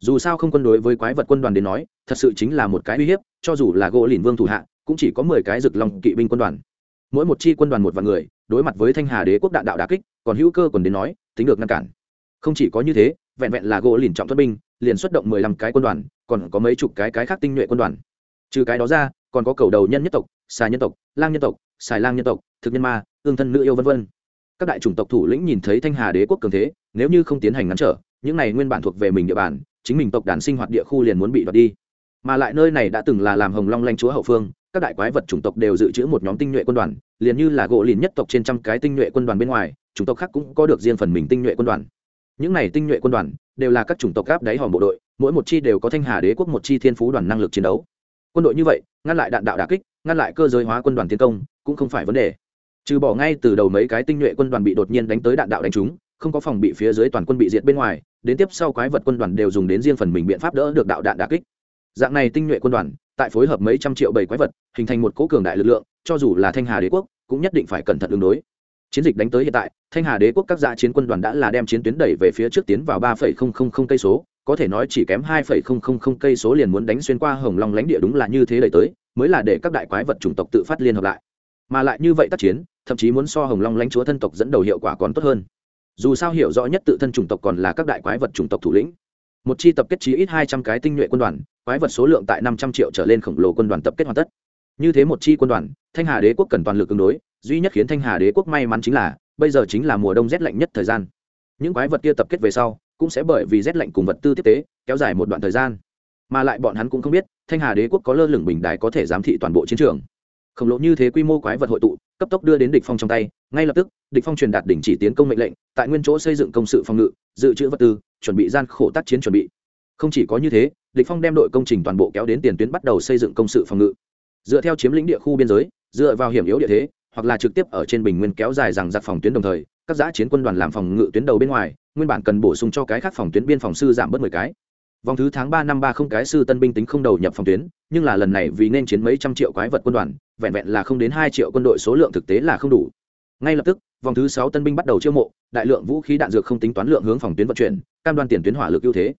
Dù sao không quân đối với quái vật quân đoàn đến nói, thật sự chính là một cái uy hiếp, cho dù là gỗ lìn vương thủ hạ, cũng chỉ có mười cái rực lòng kỵ binh quân đoàn. Mỗi một chi quân đoàn một vạn người, đối mặt với thanh hà đế quốc đạn đạo đà kích, còn hữu cơ còn đến nói, tính được ngăn cản. Không chỉ có như thế vẹn vẹn là gỗ lìn trọng thuất binh, liền xuất động mười lăm cái quân đoàn, còn có mấy chục cái cái khác tinh nhuệ quân đoàn. Trừ cái đó ra, còn có cầu đầu nhân nhất tộc, xà nhân tộc, lang nhân tộc, xài lang nhân tộc, thực nhân ma ương thân nữ yêu v v các đại chủng tộc thủ lĩnh nhìn thấy thanh hà đế quốc cường thế, nếu như không tiến hành ngăn trở, những này nguyên bản thuộc về mình địa bàn, chính mình tộc đàn sinh hoạt địa khu liền muốn bị đoạt đi. Mà lại nơi này đã từng là làm hồng long lanh chúa hậu phương, các đại quái vật chủng tộc đều dự trữ một nhóm tinh nhuệ quân đoàn, liền như là gỗ lìn nhất tộc trên trăm cái tinh nhuệ quân đoàn bên ngoài, chủng tộc khác cũng có được riêng phần mình tinh nhuệ quân đoàn những này tinh nhuệ quân đoàn đều là các chủng tộc gáp đáy hòm bộ đội, mỗi một chi đều có thanh hà đế quốc một chi thiên phú đoàn năng lực chiến đấu. Quân đội như vậy, ngăn lại đạn đạo đà kích, ngăn lại cơ giới hóa quân đoàn tiến công, cũng không phải vấn đề. Trừ bỏ ngay từ đầu mấy cái tinh nhuệ quân đoàn bị đột nhiên đánh tới đạn đạo đánh trúng, không có phòng bị phía dưới toàn quân bị diệt bên ngoài, đến tiếp sau quái vật quân đoàn đều dùng đến riêng phần mình biện pháp đỡ được đạo đạn đà kích. Dạng này tinh nhuệ quân đoàn, tại phối hợp mấy trăm triệu bảy quái vật, hình thành một cố cường đại lực lượng, cho dù là thanh hà đế quốc, cũng nhất định phải cẩn thận ứng đối chiến dịch đánh tới hiện tại, thanh hà đế quốc các dạ chiến quân đoàn đã là đem chiến tuyến đẩy về phía trước tiến vào ba cây số, có thể nói chỉ kém hai cây số liền muốn đánh xuyên qua hồng long lãnh địa đúng là như thế đẩy tới, mới là để các đại quái vật chủng tộc tự phát liên hợp lại. Mà lại như vậy tác chiến, thậm chí muốn so hồng long lãnh chúa thân tộc dẫn đầu hiệu quả còn tốt hơn. Dù sao hiểu rõ nhất tự thân chủng tộc còn là các đại quái vật chủng tộc thủ lĩnh. Một chi tập kết chí ít hai trăm cái tinh nhuệ quân đoàn, quái vật số lượng tại năm trăm triệu trở lên khổng lồ quân đoàn tập kết hoàn tất. Như thế một chi quân đoàn, thanh hà đế quốc cần toàn lực ứng đối duy nhất khiến thanh hà đế quốc may mắn chính là, bây giờ chính là mùa đông rét lạnh nhất thời gian. Những quái vật kia tập kết về sau, cũng sẽ bởi vì rét lạnh cùng vật tư tiếp tế, kéo dài một đoạn thời gian. Mà lại bọn hắn cũng không biết, thanh hà đế quốc có lơ lửng bình đài có thể giám thị toàn bộ chiến trường. Khổng lồ như thế quy mô quái vật hội tụ, cấp tốc đưa đến địch phong trong tay, ngay lập tức, địch phong truyền đạt đỉnh chỉ tiến công mệnh lệnh, tại nguyên chỗ xây dựng công sự phòng ngự, dự trữ vật tư, chuẩn bị gian khổ tác chiến chuẩn bị. Không chỉ có như thế, địch phong đem đội công trình toàn bộ kéo đến tiền tuyến bắt đầu xây dựng công sự phòng ngự. Dựa theo chiếm lĩnh địa khu biên giới, dựa vào hiểm yếu địa thế hoặc là trực tiếp ở trên bình nguyên kéo dài rằng giặc phòng tuyến đồng thời, các giã chiến quân đoàn làm phòng ngự tuyến đầu bên ngoài, nguyên bản cần bổ sung cho cái khác phòng tuyến biên phòng sư giảm bớt mười cái. Vòng thứ tháng ba năm ba không cái sư tân binh tính không đầu nhập phòng tuyến, nhưng là lần này vì nên chiến mấy trăm triệu quái vật quân đoàn, vẹn vẹn là không đến hai triệu quân đội số lượng thực tế là không đủ. Ngay lập tức, vòng thứ sáu tân binh bắt đầu chiêu mộ, đại lượng vũ khí đạn dược không tính toán lượng hướng phòng tuyến vận chuyển, cam đoan tiền tuyến hỏa lực ưu thế.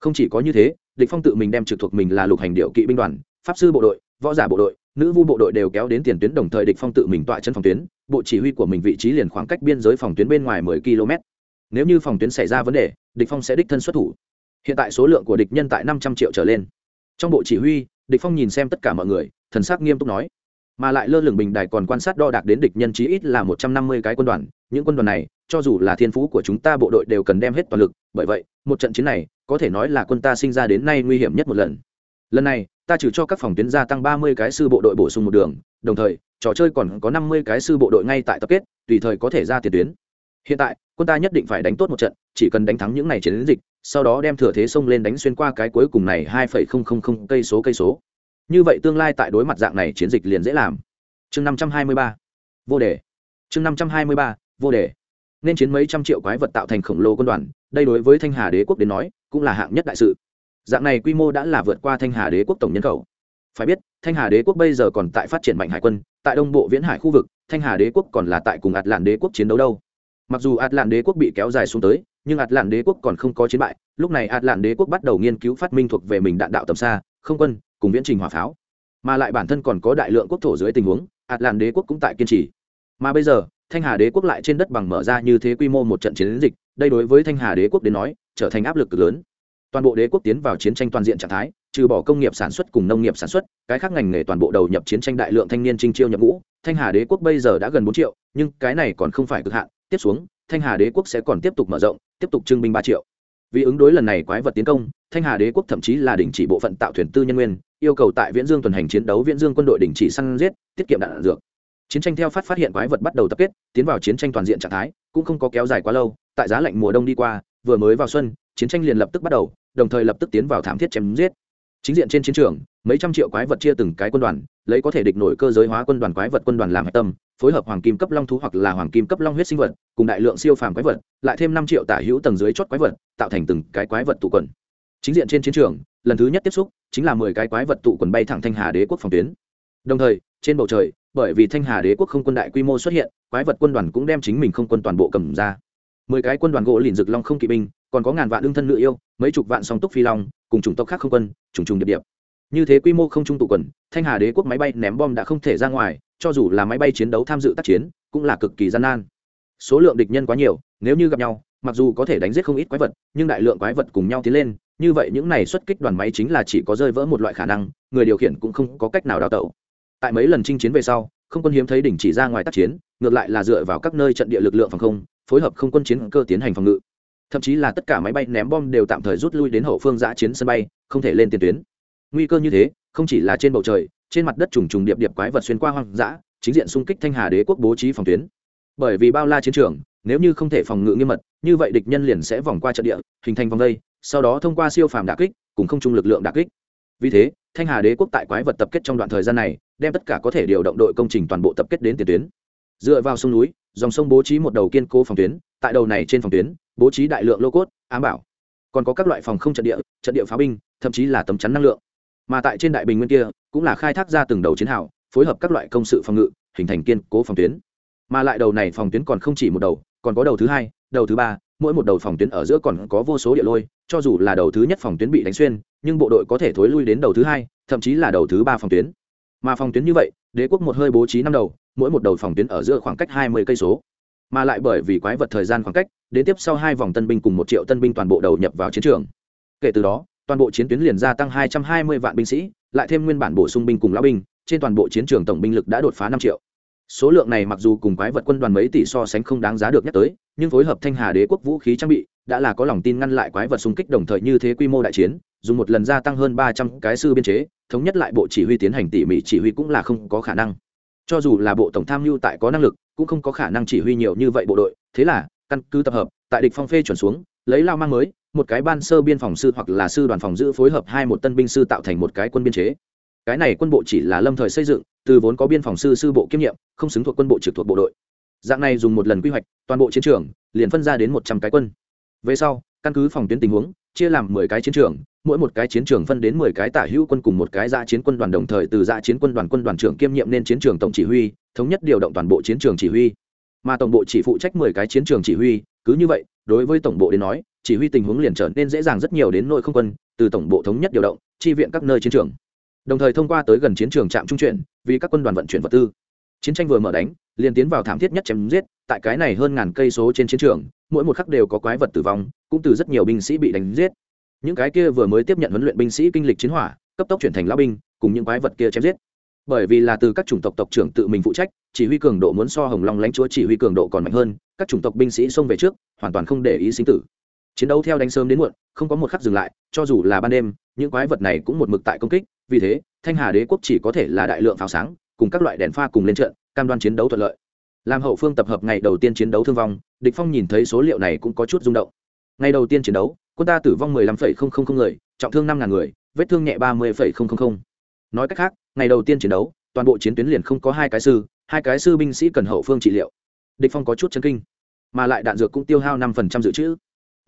Không chỉ có như thế, địch phong tự mình đem trực thuộc mình là lục hành điệu kỵ binh đoàn, pháp sư bộ đội, võ giả bộ đội nữ vu bộ đội đều kéo đến tiền tuyến đồng thời địch phong tự mình tọa chân phòng tuyến, bộ chỉ huy của mình vị trí liền khoảng cách biên giới phòng tuyến bên ngoài 10 km. Nếu như phòng tuyến xảy ra vấn đề, địch phong sẽ đích thân xuất thủ. Hiện tại số lượng của địch nhân tại 500 triệu trở lên. Trong bộ chỉ huy, địch phong nhìn xem tất cả mọi người, thần sắc nghiêm túc nói. Mà lại lơ lửng bình đài còn quan sát đo đạc đến địch nhân chí ít là 150 cái quân đoàn. Những quân đoàn này, cho dù là thiên phú của chúng ta bộ đội đều cần đem hết toàn lực. Bởi vậy, một trận chiến này, có thể nói là quân ta sinh ra đến nay nguy hiểm nhất một lần. Lần này ta trừ cho các phòng tuyến gia tăng ba mươi cái sư bộ đội bổ sung một đường, đồng thời, trò chơi còn có năm mươi cái sư bộ đội ngay tại tập kết, tùy thời có thể ra tiền tuyến. Hiện tại, quân ta nhất định phải đánh tốt một trận, chỉ cần đánh thắng những này chiến dịch, sau đó đem thừa thế xông lên đánh xuyên qua cái cuối cùng này hai phẩy không không không cây số cây số. Như vậy tương lai tại đối mặt dạng này chiến dịch liền dễ làm. Chương năm trăm hai mươi ba. Vô đề. Chương năm trăm hai mươi ba. Vô đề. Nên chiến mấy trăm triệu quái vật tạo thành khổng lồ quân đoàn, đây đối với thanh hà đế quốc đến nói, cũng là hạng nhất đại sự dạng này quy mô đã là vượt qua thanh hà đế quốc tổng nhân khẩu phải biết thanh hà đế quốc bây giờ còn tại phát triển mạnh hải quân tại đông bộ viễn hải khu vực thanh hà đế quốc còn là tại cùng ạt Lạn đế quốc chiến đấu đâu mặc dù ạt Lạn đế quốc bị kéo dài xuống tới nhưng ạt Lạn đế quốc còn không có chiến bại lúc này ạt Lạn đế quốc bắt đầu nghiên cứu phát minh thuộc về mình đạn đạo tầm xa không quân cùng viễn trình hỏa pháo mà lại bản thân còn có đại lượng quốc thổ dưới tình huống ạt Lạn đế quốc cũng tại kiên trì mà bây giờ thanh hà đế quốc lại trên đất bằng mở ra như thế quy mô một trận chiến dịch đây đối với thanh hà đế quốc đến nói trở thành áp lực cực lớn toàn bộ đế quốc tiến vào chiến tranh toàn diện trạng thái, trừ bỏ công nghiệp sản xuất cùng nông nghiệp sản xuất, cái khác ngành nghề toàn bộ đầu nhập chiến tranh đại lượng thanh niên trinh chiêu nhập ngũ. Thanh hà đế quốc bây giờ đã gần bốn triệu, nhưng cái này còn không phải cực hạn. Tiếp xuống, thanh hà đế quốc sẽ còn tiếp tục mở rộng, tiếp tục trưng binh ba triệu. Vì ứng đối lần này quái vật tiến công, thanh hà đế quốc thậm chí là đình chỉ bộ phận tạo thuyền tư nhân nguyên, yêu cầu tại viễn dương tuần hành chiến đấu viễn dương quân đội đình chỉ săn giết, tiết kiệm đạn dược. Chiến tranh theo phát phát hiện quái vật bắt đầu tập kết, tiến vào chiến tranh toàn diện trạng thái, cũng không có kéo dài quá lâu, tại giá lạnh mùa đông đi qua, vừa mới vào xuân, chiến tranh liền lập tức bắt đầu đồng thời lập tức tiến vào thảm thiết chém giết. Chính diện trên chiến trường, mấy trăm triệu quái vật chia từng cái quân đoàn, lấy có thể địch nổi cơ giới hóa quân đoàn quái vật quân đoàn làm hạch tâm, phối hợp hoàng kim cấp long thú hoặc là hoàng kim cấp long huyết sinh vật, cùng đại lượng siêu phàm quái vật, lại thêm năm triệu tả hữu tầng dưới chót quái vật, tạo thành từng cái quái vật tụ quần. Chính diện trên chiến trường, lần thứ nhất tiếp xúc, chính là mười cái quái vật tụ quần bay thẳng thanh hà đế quốc phòng tuyến. Đồng thời, trên bầu trời, bởi vì thanh hà đế quốc không quân đại quy mô xuất hiện, quái vật quân đoàn cũng đem chính mình không quân toàn bộ cầm ra. Mười cái quân đoàn gỗ liền rực long không kỵ binh, còn có ngàn vạn đương thân nữ yêu mấy chục vạn song túc phi long, cùng chủng tộc khác không quân, trùng trùng điệp điệp. Như thế quy mô không trung tụ quần, thanh hà đế quốc máy bay ném bom đã không thể ra ngoài, cho dù là máy bay chiến đấu tham dự tác chiến, cũng là cực kỳ gian nan. Số lượng địch nhân quá nhiều, nếu như gặp nhau, mặc dù có thể đánh giết không ít quái vật, nhưng đại lượng quái vật cùng nhau tiến lên, như vậy những này xuất kích đoàn máy chính là chỉ có rơi vỡ một loại khả năng, người điều khiển cũng không có cách nào đào tẩu. Tại mấy lần chinh chiến về sau, không quân hiếm thấy đỉnh chỉ ra ngoài tác chiến, ngược lại là dựa vào các nơi trận địa lực lượng phòng không, phối hợp không quân chiến cơ tiến hành phòng ngự thậm chí là tất cả máy bay ném bom đều tạm thời rút lui đến hậu phương giã chiến sân bay, không thể lên tiền tuyến. Nguy cơ như thế, không chỉ là trên bầu trời, trên mặt đất trùng trùng điệp điệp quái vật xuyên qua hoang dã, chính diện xung kích thanh hà đế quốc bố trí phòng tuyến. Bởi vì bao la chiến trường, nếu như không thể phòng ngự nghiêm mật, như vậy địch nhân liền sẽ vòng qua trận địa, hình thành vòng dây. sau đó thông qua siêu phàm đà kích, cùng không trung lực lượng đà kích. Vì thế, thanh hà đế quốc tại quái vật tập kết trong đoạn thời gian này, đem tất cả có thể điều động đội công trình toàn bộ tập kết đến tiền tuyến dựa vào sông núi, dòng sông bố trí một đầu kiên cố phòng tuyến, tại đầu này trên phòng tuyến, bố trí đại lượng lô cốt, ám bảo. Còn có các loại phòng không trận địa trận địa pháo binh, thậm chí là tấm chắn năng lượng. Mà tại trên đại bình nguyên kia, cũng là khai thác ra từng đầu chiến hào, phối hợp các loại công sự phòng ngự, hình thành kiên cố phòng tuyến. Mà lại đầu này phòng tuyến còn không chỉ một đầu, còn có đầu thứ hai, đầu thứ ba, mỗi một đầu phòng tuyến ở giữa còn có vô số địa lôi, cho dù là đầu thứ nhất phòng tuyến bị đánh xuyên, nhưng bộ đội có thể thối lui đến đầu thứ hai, thậm chí là đầu thứ ba phòng tuyến. Mà phòng tuyến như vậy, đế quốc một hơi bố trí năm đầu mỗi một đầu phòng tuyến ở giữa khoảng cách hai mươi cây số. Mà lại bởi vì quái vật thời gian khoảng cách, đến tiếp sau hai vòng tân binh cùng một triệu tân binh toàn bộ đầu nhập vào chiến trường. Kể từ đó, toàn bộ chiến tuyến liền gia tăng hai trăm hai mươi vạn binh sĩ, lại thêm nguyên bản bổ sung binh cùng lão binh, trên toàn bộ chiến trường tổng binh lực đã đột phá năm triệu. Số lượng này mặc dù cùng quái vật quân đoàn mấy tỷ so sánh không đáng giá được nhắc tới, nhưng phối hợp thanh hà đế quốc vũ khí trang bị, đã là có lòng tin ngăn lại quái vật xung kích đồng thời như thế quy mô đại chiến, dùng một lần gia tăng hơn ba trăm cái sư biên chế, thống nhất lại bộ chỉ huy tiến hành tỉ mỉ chỉ huy cũng là không có khả năng cho dù là bộ tổng tham mưu tại có năng lực, cũng không có khả năng chỉ huy nhiều như vậy bộ đội. Thế là, căn cứ tập hợp, tại địch phong phê chuẩn xuống, lấy lao mang mới, một cái ban sơ biên phòng sư hoặc là sư đoàn phòng giữ phối hợp hai một tân binh sư tạo thành một cái quân biên chế. Cái này quân bộ chỉ là lâm thời xây dựng, từ vốn có biên phòng sư sư bộ kiêm nhiệm, không xứng thuộc quân bộ trực thuộc bộ đội. Dạng này dùng một lần quy hoạch, toàn bộ chiến trường liền phân ra đến một trăm cái quân. Về sau, căn cứ phòng tuyến tình huống, chia làm mười cái chiến trường mỗi một cái chiến trường phân đến mười cái tả hữu quân cùng một cái dạ chiến quân đoàn đồng thời từ dạ chiến quân đoàn quân đoàn trưởng kiêm nhiệm nên chiến trường tổng chỉ huy, thống nhất điều động toàn bộ chiến trường chỉ huy. Mà tổng bộ chỉ phụ trách mười cái chiến trường chỉ huy, cứ như vậy, đối với tổng bộ đến nói, chỉ huy tình huống liền trở nên dễ dàng rất nhiều đến nội không quân, từ tổng bộ thống nhất điều động, chi viện các nơi chiến trường. Đồng thời thông qua tới gần chiến trường trạm trung chuyển, vì các quân đoàn vận chuyển vật tư. Chiến tranh vừa mở đánh, liền tiến vào thảm thiết nhất chém giết, tại cái này hơn ngàn cây số trên chiến trường, mỗi một khắc đều có quái vật tử vong, cũng từ rất nhiều binh sĩ bị đánh giết những cái kia vừa mới tiếp nhận huấn luyện binh sĩ kinh lịch chiến hỏa, cấp tốc chuyển thành lao binh, cùng những quái vật kia chém giết. Bởi vì là từ các chủng tộc tộc trưởng tự mình phụ trách, chỉ huy cường độ muốn so hồng long lãnh chúa chỉ huy cường độ còn mạnh hơn, các chủng tộc binh sĩ xông về trước, hoàn toàn không để ý sinh tử. Chiến đấu theo đánh sớm đến muộn, không có một khắc dừng lại, cho dù là ban đêm, những quái vật này cũng một mực tại công kích, vì thế, thanh hà đế quốc chỉ có thể là đại lượng pháo sáng, cùng các loại đèn pha cùng lên trận, cam đoan chiến đấu thuận lợi. Làm hậu phương tập hợp ngày đầu tiên chiến đấu thương vong, địch phong nhìn thấy số liệu này cũng có chút rung động. Ngày đầu tiên chiến đấu quân ta tử vong 15,000 người trọng thương 5.000 người vết thương nhẹ 30,000. nói cách khác ngày đầu tiên chiến đấu toàn bộ chiến tuyến liền không có hai cái sư hai cái sư binh sĩ cần hậu phương trị liệu. Địch phong có chút chấn kinh mà lại đạn dược cũng tiêu hao 5% dự trữ.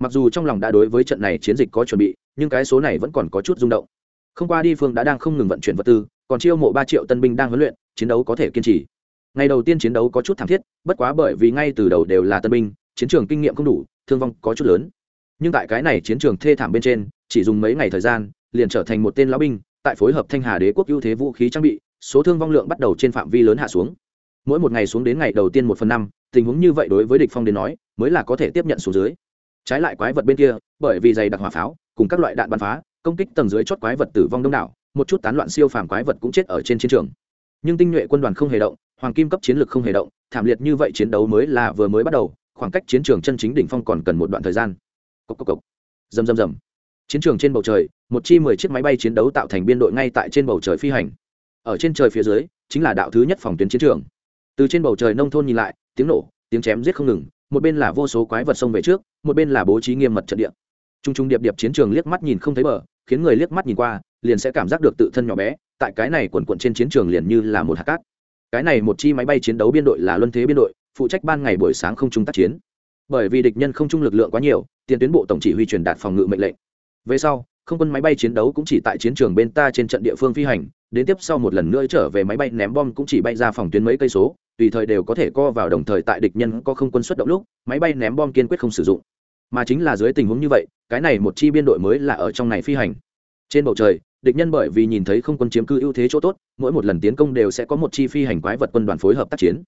Mặc dù trong lòng đã đối với trận này chiến dịch có chuẩn bị nhưng cái số này vẫn còn có chút rung động. Không qua đi phương đã đang không ngừng vận chuyển vật tư còn chiêu mộ ba triệu tân binh đang huấn luyện chiến đấu có thể kiên trì. Ngày đầu tiên chiến đấu có chút thảm thiết bất quá bởi vì ngay từ đầu đều là tân binh chiến trường kinh nghiệm không đủ thương vong có chút lớn nhưng tại cái này chiến trường thê thảm bên trên, chỉ dùng mấy ngày thời gian, liền trở thành một tên lão binh, tại phối hợp thanh hà đế quốc ưu thế vũ khí trang bị, số thương vong lượng bắt đầu trên phạm vi lớn hạ xuống. Mỗi một ngày xuống đến ngày đầu tiên một phần năm, tình huống như vậy đối với địch phong đến nói, mới là có thể tiếp nhận xuống dưới. Trái lại quái vật bên kia, bởi vì dày đặc hỏa pháo, cùng các loại đạn bắn phá, công kích tầng dưới chót quái vật tử vong đông đảo, một chút tán loạn siêu phàm quái vật cũng chết ở trên chiến trường. Nhưng tinh nhuệ quân đoàn không hề động, hoàng kim cấp chiến lược không hề động, thảm liệt như vậy chiến đấu mới là vừa mới bắt đầu, khoảng cách chiến trường chân chính đỉnh phong còn cần một đoạn thời gian cốc cốc cốc. Rầm rầm rầm. chiến trường trên bầu trời một chi mười chiếc máy bay chiến đấu tạo thành biên đội ngay tại trên bầu trời phi hành ở trên trời phía dưới chính là đạo thứ nhất phòng tuyến chiến trường từ trên bầu trời nông thôn nhìn lại tiếng nổ tiếng chém giết không ngừng một bên là vô số quái vật xông về trước một bên là bố trí nghiêm mật trận địa Trung trung điệp điệp chiến trường liếc mắt nhìn không thấy bờ, khiến người liếc mắt nhìn qua, liền sẽ cảm giác được tự thân nhỏ bé, tại cái này quần quần trên chiến trường liền như là một hạt cát. Cái này một chi máy bay chiến đấu biên đội là luân thế biên đội, phụ trách ban ngày buổi sáng không trung tác chiến. Bởi vì địch nhân không trung lực lượng quá nhiều, tiền tuyến bộ tổng chỉ huy truyền đạt phòng ngự mệnh lệnh. Về sau, không quân máy bay chiến đấu cũng chỉ tại chiến trường bên ta trên trận địa phương phi hành, đến tiếp sau một lần nữa trở về máy bay ném bom cũng chỉ bay ra phòng tuyến mấy cây số, tùy thời đều có thể co vào đồng thời tại địch nhân có không quân xuất động lúc, máy bay ném bom kiên quyết không sử dụng. Mà chính là dưới tình huống như vậy cái này một chi biên đội mới là ở trong này phi hành. Trên bầu trời địch nhân bởi vì nhìn thấy không quân chiếm cư ưu thế chỗ tốt mỗi một lần tiến công đều sẽ có một chi phi hành quái vật quân đoàn phối hợp tác chiến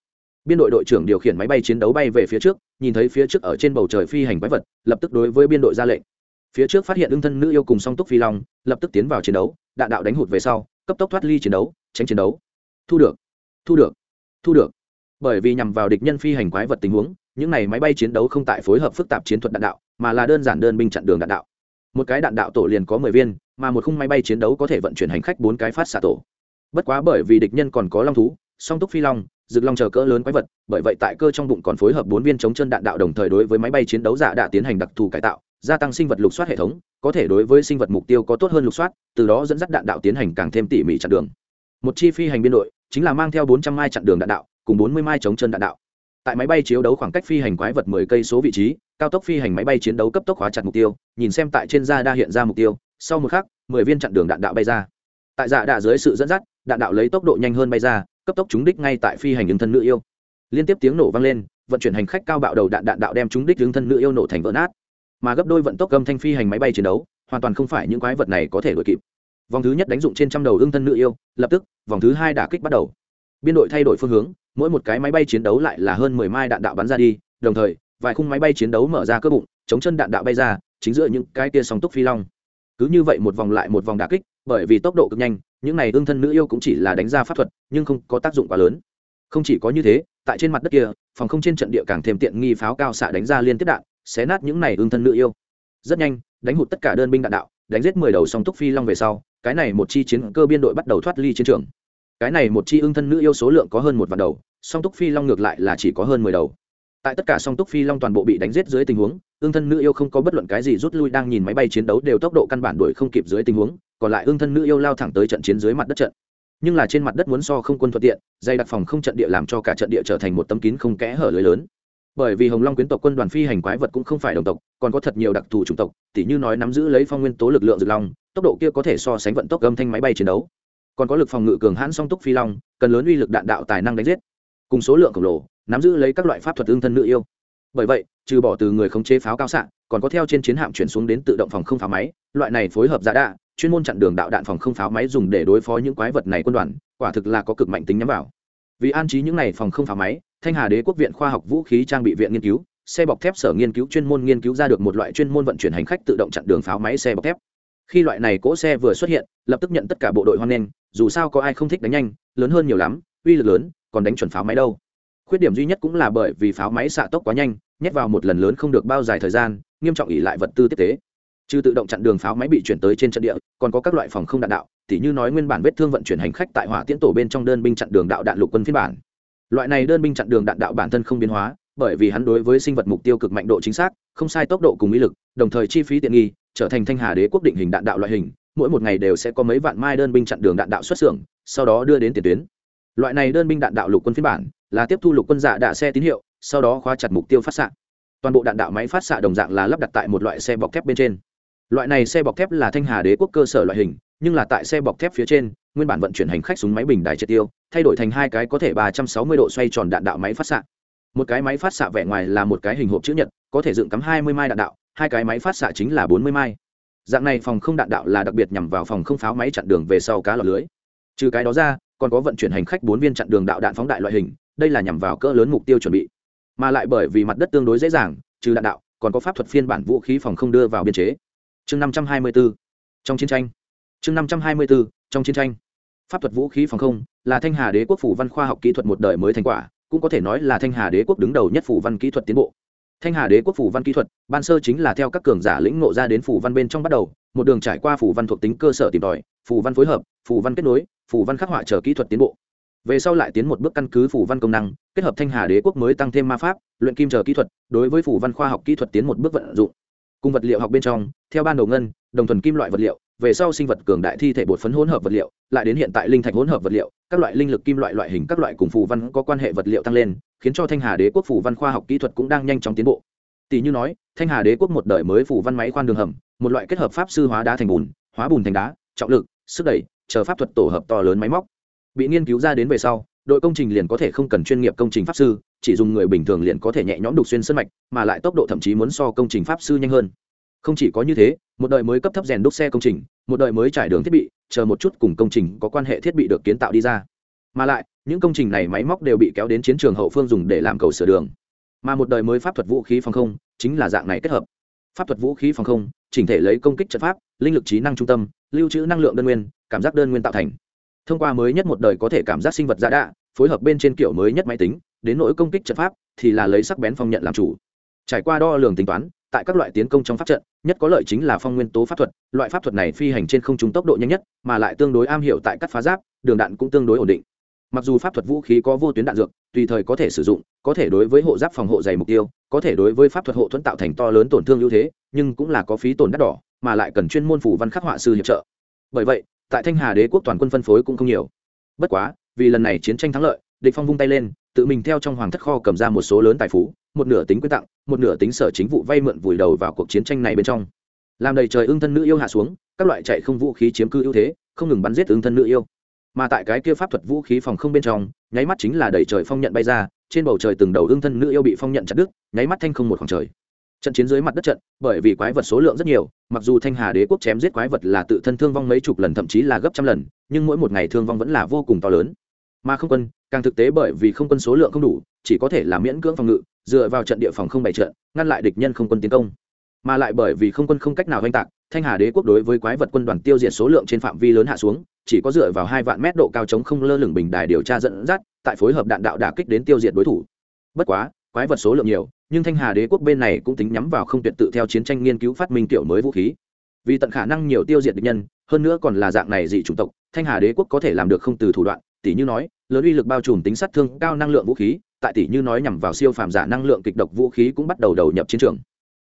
biên đội đội trưởng điều khiển máy bay chiến đấu bay về phía trước, nhìn thấy phía trước ở trên bầu trời phi hành quái vật, lập tức đối với biên đội ra lệnh. Phía trước phát hiện ưng thân nữ yêu cùng song túc phi long, lập tức tiến vào chiến đấu, đạn đạo đánh hụt về sau, cấp tốc thoát ly chiến đấu, tránh chiến đấu. Thu được thu được thu được. Bởi vì nhằm vào địch nhân phi hành quái vật tình huống, những này máy bay chiến đấu không tại phối hợp phức tạp chiến thuật đạn đạo, mà là đơn giản đơn binh chặn đường đạn đạo. Một cái đạn đạo tổ liền có mười viên, mà một khung máy bay chiến đấu có thể vận chuyển hành khách bốn cái phát xạ tổ. Bất quá bởi vì địch nhân còn có long thú song túc phi long rực long chờ cỡ lớn quái vật, bởi vậy tại cơ trong bụng còn phối hợp bốn viên chống chân đạn đạo đồng thời đối với máy bay chiến đấu giả đã tiến hành đặc thù cải tạo, gia tăng sinh vật lục soát hệ thống, có thể đối với sinh vật mục tiêu có tốt hơn lục soát, từ đó dẫn dắt đạn đạo tiến hành càng thêm tỉ mỉ chặn đường. Một chi phi hành biên đội, chính là mang theo bốn trăm mai chặn đường đạn đạo, cùng bốn mươi mai chống chân đạn đạo. Tại máy bay chiếu đấu khoảng cách phi hành quái vật mười cây số vị trí, cao tốc phi hành máy bay chiến đấu cấp tốc hóa chặt mục tiêu, nhìn xem tại trên da đa hiện ra mục tiêu, sau một khắc, mười viên chặn đường đạn đạo bay ra. Tại dạ đạ dưới sự dẫn dắt đạn đạo lấy tốc độ nhanh hơn bay ra, cấp tốc trúng đích ngay tại phi hành ứng thân nữ yêu. Liên tiếp tiếng nổ vang lên, vận chuyển hành khách cao bạo đầu đạn đạn đạo đem trúng đích ứng thân nữ yêu nổ thành vỡ nát. Mà gấp đôi vận tốc âm thanh phi hành máy bay chiến đấu, hoàn toàn không phải những quái vật này có thể đuổi kịp. Vòng thứ nhất đánh dụng trên trăm đầu ưng thân nữ yêu, lập tức, vòng thứ hai đả kích bắt đầu. Biên đội thay đổi phương hướng, mỗi một cái máy bay chiến đấu lại là hơn mười mai đạn đạo bắn ra đi, đồng thời, vài khung máy bay chiến đấu mở ra cơ bụng, chống chân đạn đạo bay ra, chính giữa những cái tia song túc phi long. Cứ như vậy một vòng lại một vòng đả kích bởi vì tốc độ cực nhanh, những này ương thân nữ yêu cũng chỉ là đánh ra pháp thuật, nhưng không có tác dụng quá lớn. Không chỉ có như thế, tại trên mặt đất kia, phòng không trên trận địa càng thêm tiện nghi pháo cao xạ đánh ra liên tiếp đạn, xé nát những này ương thân nữ yêu. Rất nhanh, đánh hụt tất cả đơn binh đạn đạo, đánh giết mười đầu song túc phi long về sau, cái này một chi chiến cơ biên đội bắt đầu thoát ly chiến trường. Cái này một chi ương thân nữ yêu số lượng có hơn một vạn đầu, song túc phi long ngược lại là chỉ có hơn mười đầu. Tại tất cả song túc phi long toàn bộ bị đánh giết dưới tình huống ương thân nữ yêu không có bất luận cái gì rút lui đang nhìn máy bay chiến đấu đều tốc độ căn bản đuổi không kịp dưới tình huống, còn lại ương thân nữ yêu lao thẳng tới trận chiến dưới mặt đất trận. Nhưng là trên mặt đất muốn so không quân thuận tiện, dây đặc phòng không trận địa làm cho cả trận địa trở thành một tấm kín không kẽ hở lưới lớn. Bởi vì hồng long quyến tộc quân đoàn phi hành quái vật cũng không phải đồng tộc, còn có thật nhiều đặc thù chủng tộc, tỉ như nói nắm giữ lấy phong nguyên tố lực lượng rực long, tốc độ kia có thể so sánh vận tốc âm thanh máy bay chiến đấu. Còn có lực phòng ngự cường hãn song túc phi long, cần lớn uy lực đạn đạo tài năng đánh giết. Cùng số lượng khổng lồ, nắm giữ lấy các loại pháp thuật ương thân nữ yêu bởi vậy, trừ bỏ từ người khống chế pháo cao xạ, còn có theo trên chiến hạm chuyển xuống đến tự động phòng không pháo máy, loại này phối hợp giả đạ, chuyên môn chặn đường đạo đạn phòng không pháo máy dùng để đối phó những quái vật này quân đoàn, quả thực là có cực mạnh tính nhắm vào. Vì an trí những này phòng không pháo máy, thanh hà đế quốc viện khoa học vũ khí trang bị viện nghiên cứu, xe bọc thép sở nghiên cứu chuyên môn nghiên cứu ra được một loại chuyên môn vận chuyển hành khách tự động chặn đường pháo máy xe bọc thép. Khi loại này cỗ xe vừa xuất hiện, lập tức nhận tất cả bộ đội hoan nghênh, dù sao có ai không thích đánh nhanh, lớn hơn nhiều lắm, uy lực lớn, còn đánh chuẩn pháo máy đâu. Khuyết điểm duy nhất cũng là bởi vì pháo máy xạ tốc quá nhanh nhét vào một lần lớn không được bao dài thời gian, nghiêm trọng ỉ lại vật tư tiếp tế. Trừ tự động chặn đường pháo máy bị chuyển tới trên trận địa, còn có các loại phòng không đạn đạo, tỉ như nói nguyên bản vết thương vận chuyển hành khách tại hỏa tiễn tổ bên trong đơn binh chặn đường đạo đạn lục quân phiên bản. Loại này đơn binh chặn đường đạn đạo bản thân không biến hóa, bởi vì hắn đối với sinh vật mục tiêu cực mạnh độ chính xác, không sai tốc độ cùng ý lực, đồng thời chi phí tiện nghi, trở thành thanh hà đế quốc định hình đạn đạo loại hình, mỗi một ngày đều sẽ có mấy vạn mai đơn binh chặn đường đạn đạo xuất xưởng, sau đó đưa đến tiền tuyến. Loại này đơn binh đạn đạo lục quân phiên bản là tiếp thu lục quân dạ đạ xe tín hiệu sau đó khóa chặt mục tiêu phát xạ. Toàn bộ đạn đạo máy phát xạ đồng dạng là lắp đặt tại một loại xe bọc thép bên trên. Loại này xe bọc thép là thanh hà đế quốc cơ sở loại hình, nhưng là tại xe bọc thép phía trên, nguyên bản vận chuyển hành khách súng máy bình đài triệt tiêu, thay đổi thành hai cái có thể ba trăm sáu mươi độ xoay tròn đạn đạo máy phát xạ. Một cái máy phát xạ vẻ ngoài là một cái hình hộp chữ nhật, có thể dựng cắm hai mươi mai đạn đạo, hai cái máy phát xạ chính là bốn mươi mai. Dạng này phòng không đạn đạo là đặc biệt nhằm vào phòng không pháo máy chặn đường về sau cá lọt lưới. Trừ cái đó ra, còn có vận chuyển hành khách bốn viên chặn đường đạo đạn phóng đại loại hình, đây là nhằm vào cỡ lớn mục tiêu chuẩn bị mà lại bởi vì mặt đất tương đối dễ dàng, trừ đạn đạo, còn có pháp thuật phiên bản vũ khí phòng không đưa vào biên chế. Chương năm trăm hai mươi bốn trong chiến tranh. Chương năm trăm hai mươi bốn trong chiến tranh. Pháp thuật vũ khí phòng không là thanh hà đế quốc phủ văn khoa học kỹ thuật một đời mới thành quả, cũng có thể nói là thanh hà đế quốc đứng đầu nhất phủ văn kỹ thuật tiến bộ. Thanh hà đế quốc phủ văn kỹ thuật, ban sơ chính là theo các cường giả lĩnh ngộ ra đến phủ văn bên trong bắt đầu, một đường trải qua phủ văn thuộc tính cơ sở tìm tòi, phủ văn phối hợp, phủ văn kết nối, phủ văn khắc họa chờ kỹ thuật tiến bộ về sau lại tiến một bước căn cứ phủ văn công năng, kết hợp thanh hà đế quốc mới tăng thêm ma pháp, luyện kim chờ kỹ thuật, đối với phủ văn khoa học kỹ thuật tiến một bước vận dụng. Cùng vật liệu học bên trong, theo ban đầu ngân, đồng thuần kim loại vật liệu, về sau sinh vật cường đại thi thể bột phấn hỗn hợp vật liệu, lại đến hiện tại linh thạch hỗn hợp vật liệu, các loại linh lực kim loại loại hình, các loại cùng phù văn có quan hệ vật liệu tăng lên, khiến cho thanh hà đế quốc phù văn khoa học kỹ thuật cũng đang nhanh chóng tiến bộ. Tỷ như nói, thanh hà đế quốc một đời mới phù văn máy khoan đường hầm, một loại kết hợp pháp sư hóa đá thành bùn, hóa bùn thành đá, trọng lực, sức đẩy, chờ pháp thuật tổ hợp to lớn máy móc bị nghiên cứu ra đến về sau, đội công trình liền có thể không cần chuyên nghiệp công trình pháp sư, chỉ dùng người bình thường liền có thể nhẹ nhõm đục xuyên sân mạch, mà lại tốc độ thậm chí muốn so công trình pháp sư nhanh hơn. Không chỉ có như thế, một đời mới cấp thấp rèn đúc xe công trình, một đời mới trải đường thiết bị, chờ một chút cùng công trình có quan hệ thiết bị được kiến tạo đi ra. Mà lại, những công trình này máy móc đều bị kéo đến chiến trường hậu phương dùng để làm cầu sửa đường. Mà một đời mới pháp thuật vũ khí phòng không, chính là dạng này kết hợp. Pháp thuật vũ khí phòng không, chỉnh thể lấy công kích trận pháp, linh lực trí năng trung tâm, lưu trữ năng lượng đơn nguyên, cảm giác đơn nguyên tạo thành thông qua mới nhất một đời có thể cảm giác sinh vật giả đạ, phối hợp bên trên kiểu mới nhất máy tính, đến nỗi công kích trận pháp, thì là lấy sắc bén phong nhận làm chủ. Trải qua đo lường tính toán, tại các loại tiến công trong pháp trận, nhất có lợi chính là phong nguyên tố pháp thuật, loại pháp thuật này phi hành trên không trung tốc độ nhanh nhất, mà lại tương đối am hiểu tại các phá giáp, đường đạn cũng tương đối ổn định. Mặc dù pháp thuật vũ khí có vô tuyến đạn dược, tùy thời có thể sử dụng, có thể đối với hộ giáp phòng hộ dày mục tiêu, có thể đối với pháp thuật hộ thuẫn tạo thành to lớn tổn thương ưu thế, nhưng cũng là có phí tổn đắt đỏ, mà lại cần chuyên môn phủ văn khắc họa sư hiệp trợ. Bởi vậy tại thanh hà đế quốc toàn quân phân phối cũng không nhiều. Bất quá, vì lần này chiến tranh thắng lợi, địch phong vung tay lên, tự mình theo trong hoàng thất kho cầm ra một số lớn tài phú, một nửa tính quyên tặng, một nửa tính sở chính vụ vay mượn vùi đầu vào cuộc chiến tranh này bên trong. Làm đầy trời ương thân nữ yêu hạ xuống, các loại chạy không vũ khí chiếm cư ưu thế, không ngừng bắn giết ương thân nữ yêu. Mà tại cái kia pháp thuật vũ khí phòng không bên trong, nháy mắt chính là đầy trời phong nhận bay ra, trên bầu trời từng đầu ương thân nữ yêu bị phong nhận chặt đứt, nháy mắt thanh không một khoảng trời trận chiến dưới mặt đất trận, bởi vì quái vật số lượng rất nhiều, mặc dù thanh hà đế quốc chém giết quái vật là tự thân thương vong mấy chục lần, thậm chí là gấp trăm lần, nhưng mỗi một ngày thương vong vẫn là vô cùng to lớn. Mà không quân, càng thực tế bởi vì không quân số lượng không đủ, chỉ có thể là miễn cưỡng phòng ngự, dựa vào trận địa phòng không bày trận, ngăn lại địch nhân không quân tiến công. Mà lại bởi vì không quân không cách nào oanh tạc, thanh hà đế quốc đối với quái vật quân đoàn tiêu diệt số lượng trên phạm vi lớn hạ xuống, chỉ có dựa vào hai vạn mét độ cao chống không lơ lửng bình đài điều tra dẫn dắt, tại phối hợp đạn đạo đả kích đến tiêu diệt đối thủ. Bất quá, quái vật số lượng nhiều nhưng thanh hà đế quốc bên này cũng tính nhắm vào không tuyệt tự theo chiến tranh nghiên cứu phát minh kiểu mới vũ khí. Vì tận khả năng nhiều tiêu diệt địch nhân, hơn nữa còn là dạng này dị chủng tộc, thanh hà đế quốc có thể làm được không từ thủ đoạn. Tỷ như nói, lớn uy lực bao trùm tính sát thương, cao năng lượng vũ khí, tại tỷ như nói nhằm vào siêu phàm giả năng lượng kịch độc vũ khí cũng bắt đầu đầu nhập chiến trường.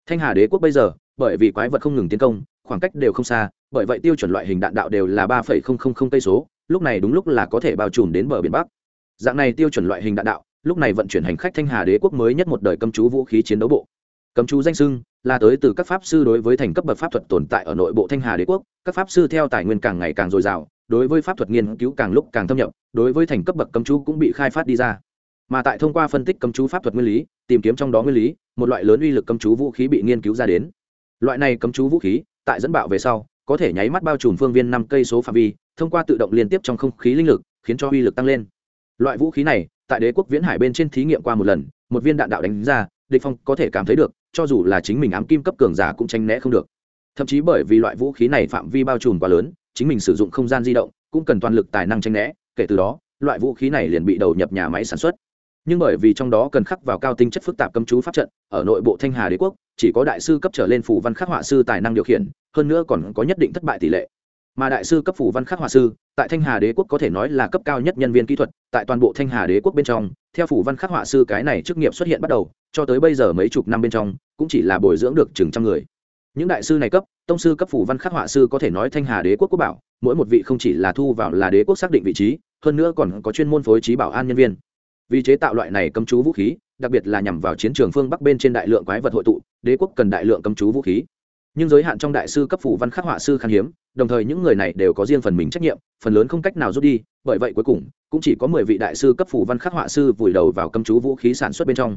Thanh hà đế quốc bây giờ, bởi vì quái vật không ngừng tiến công, khoảng cách đều không xa, bởi vậy tiêu chuẩn loại hình đạn đạo đều là ba phẩy không không không cây số, lúc này đúng lúc là có thể bao trùm đến bờ biển bắc. Dạng này tiêu chuẩn loại hình đạn đạo lúc này vận chuyển hành khách thanh hà đế quốc mới nhất một đời cấm chú vũ khí chiến đấu bộ. Cấm chú danh sưng là tới từ các pháp sư đối với thành cấp bậc pháp thuật tồn tại ở nội bộ thanh hà đế quốc. Các pháp sư theo tài nguyên càng ngày càng dồi dào, đối với pháp thuật nghiên cứu càng lúc càng thâm nhập, đối với thành cấp bậc cấm chú cũng bị khai phát đi ra. Mà tại thông qua phân tích cấm chú pháp thuật nguyên lý, tìm kiếm trong đó nguyên lý, một loại lớn uy lực cấm chú vũ khí bị nghiên cứu ra đến. Loại này cấm chú vũ khí, tại dẫn bạo về sau, có thể nháy mắt bao trùm phương viên năm cây số phạm vi, thông qua tự động liên tiếp trong không khí linh lực, khiến cho uy lực tăng lên. Loại vũ khí này tại đế quốc viễn hải bên trên thí nghiệm qua một lần, một viên đạn đạo đánh ra, địch phong có thể cảm thấy được, cho dù là chính mình ám kim cấp cường giả cũng tranh né không được. Thậm chí bởi vì loại vũ khí này phạm vi bao trùm quá lớn, chính mình sử dụng không gian di động, cũng cần toàn lực tài năng tranh né, kể từ đó, loại vũ khí này liền bị đầu nhập nhà máy sản xuất. Nhưng bởi vì trong đó cần khắc vào cao tinh chất phức tạp cấm chú pháp trận, ở nội bộ thanh hà đế quốc, chỉ có đại sư cấp trở lên phủ văn khắc họa sư tài năng điều khiển, hơn nữa còn có nhất định thất bại tỷ lệ mà đại sư cấp phủ văn khắc họa sư, tại thanh hà đế quốc có thể nói là cấp cao nhất nhân viên kỹ thuật, tại toàn bộ thanh hà đế quốc bên trong, theo phủ văn khắc họa sư cái này chức nghiệp xuất hiện bắt đầu, cho tới bây giờ mấy chục năm bên trong, cũng chỉ là bồi dưỡng được chừng trăm người. Những đại sư này cấp, tông sư cấp phủ văn khắc họa sư có thể nói thanh hà đế quốc quốc bảo, mỗi một vị không chỉ là thu vào là đế quốc xác định vị trí, hơn nữa còn có chuyên môn phối trí bảo an nhân viên. Vì chế tạo loại này cấm chú vũ khí, đặc biệt là nhằm vào chiến trường phương bắc bên trên đại lượng quái vật hội tụ, đế quốc cần đại lượng cấm chú vũ khí nhưng giới hạn trong đại sư cấp phủ văn khắc họa sư khan hiếm, đồng thời những người này đều có riêng phần mình trách nhiệm, phần lớn không cách nào rút đi, bởi vậy cuối cùng, cũng chỉ có mười vị đại sư cấp phủ văn khắc họa sư vùi đầu vào cấm chú vũ khí sản xuất bên trong.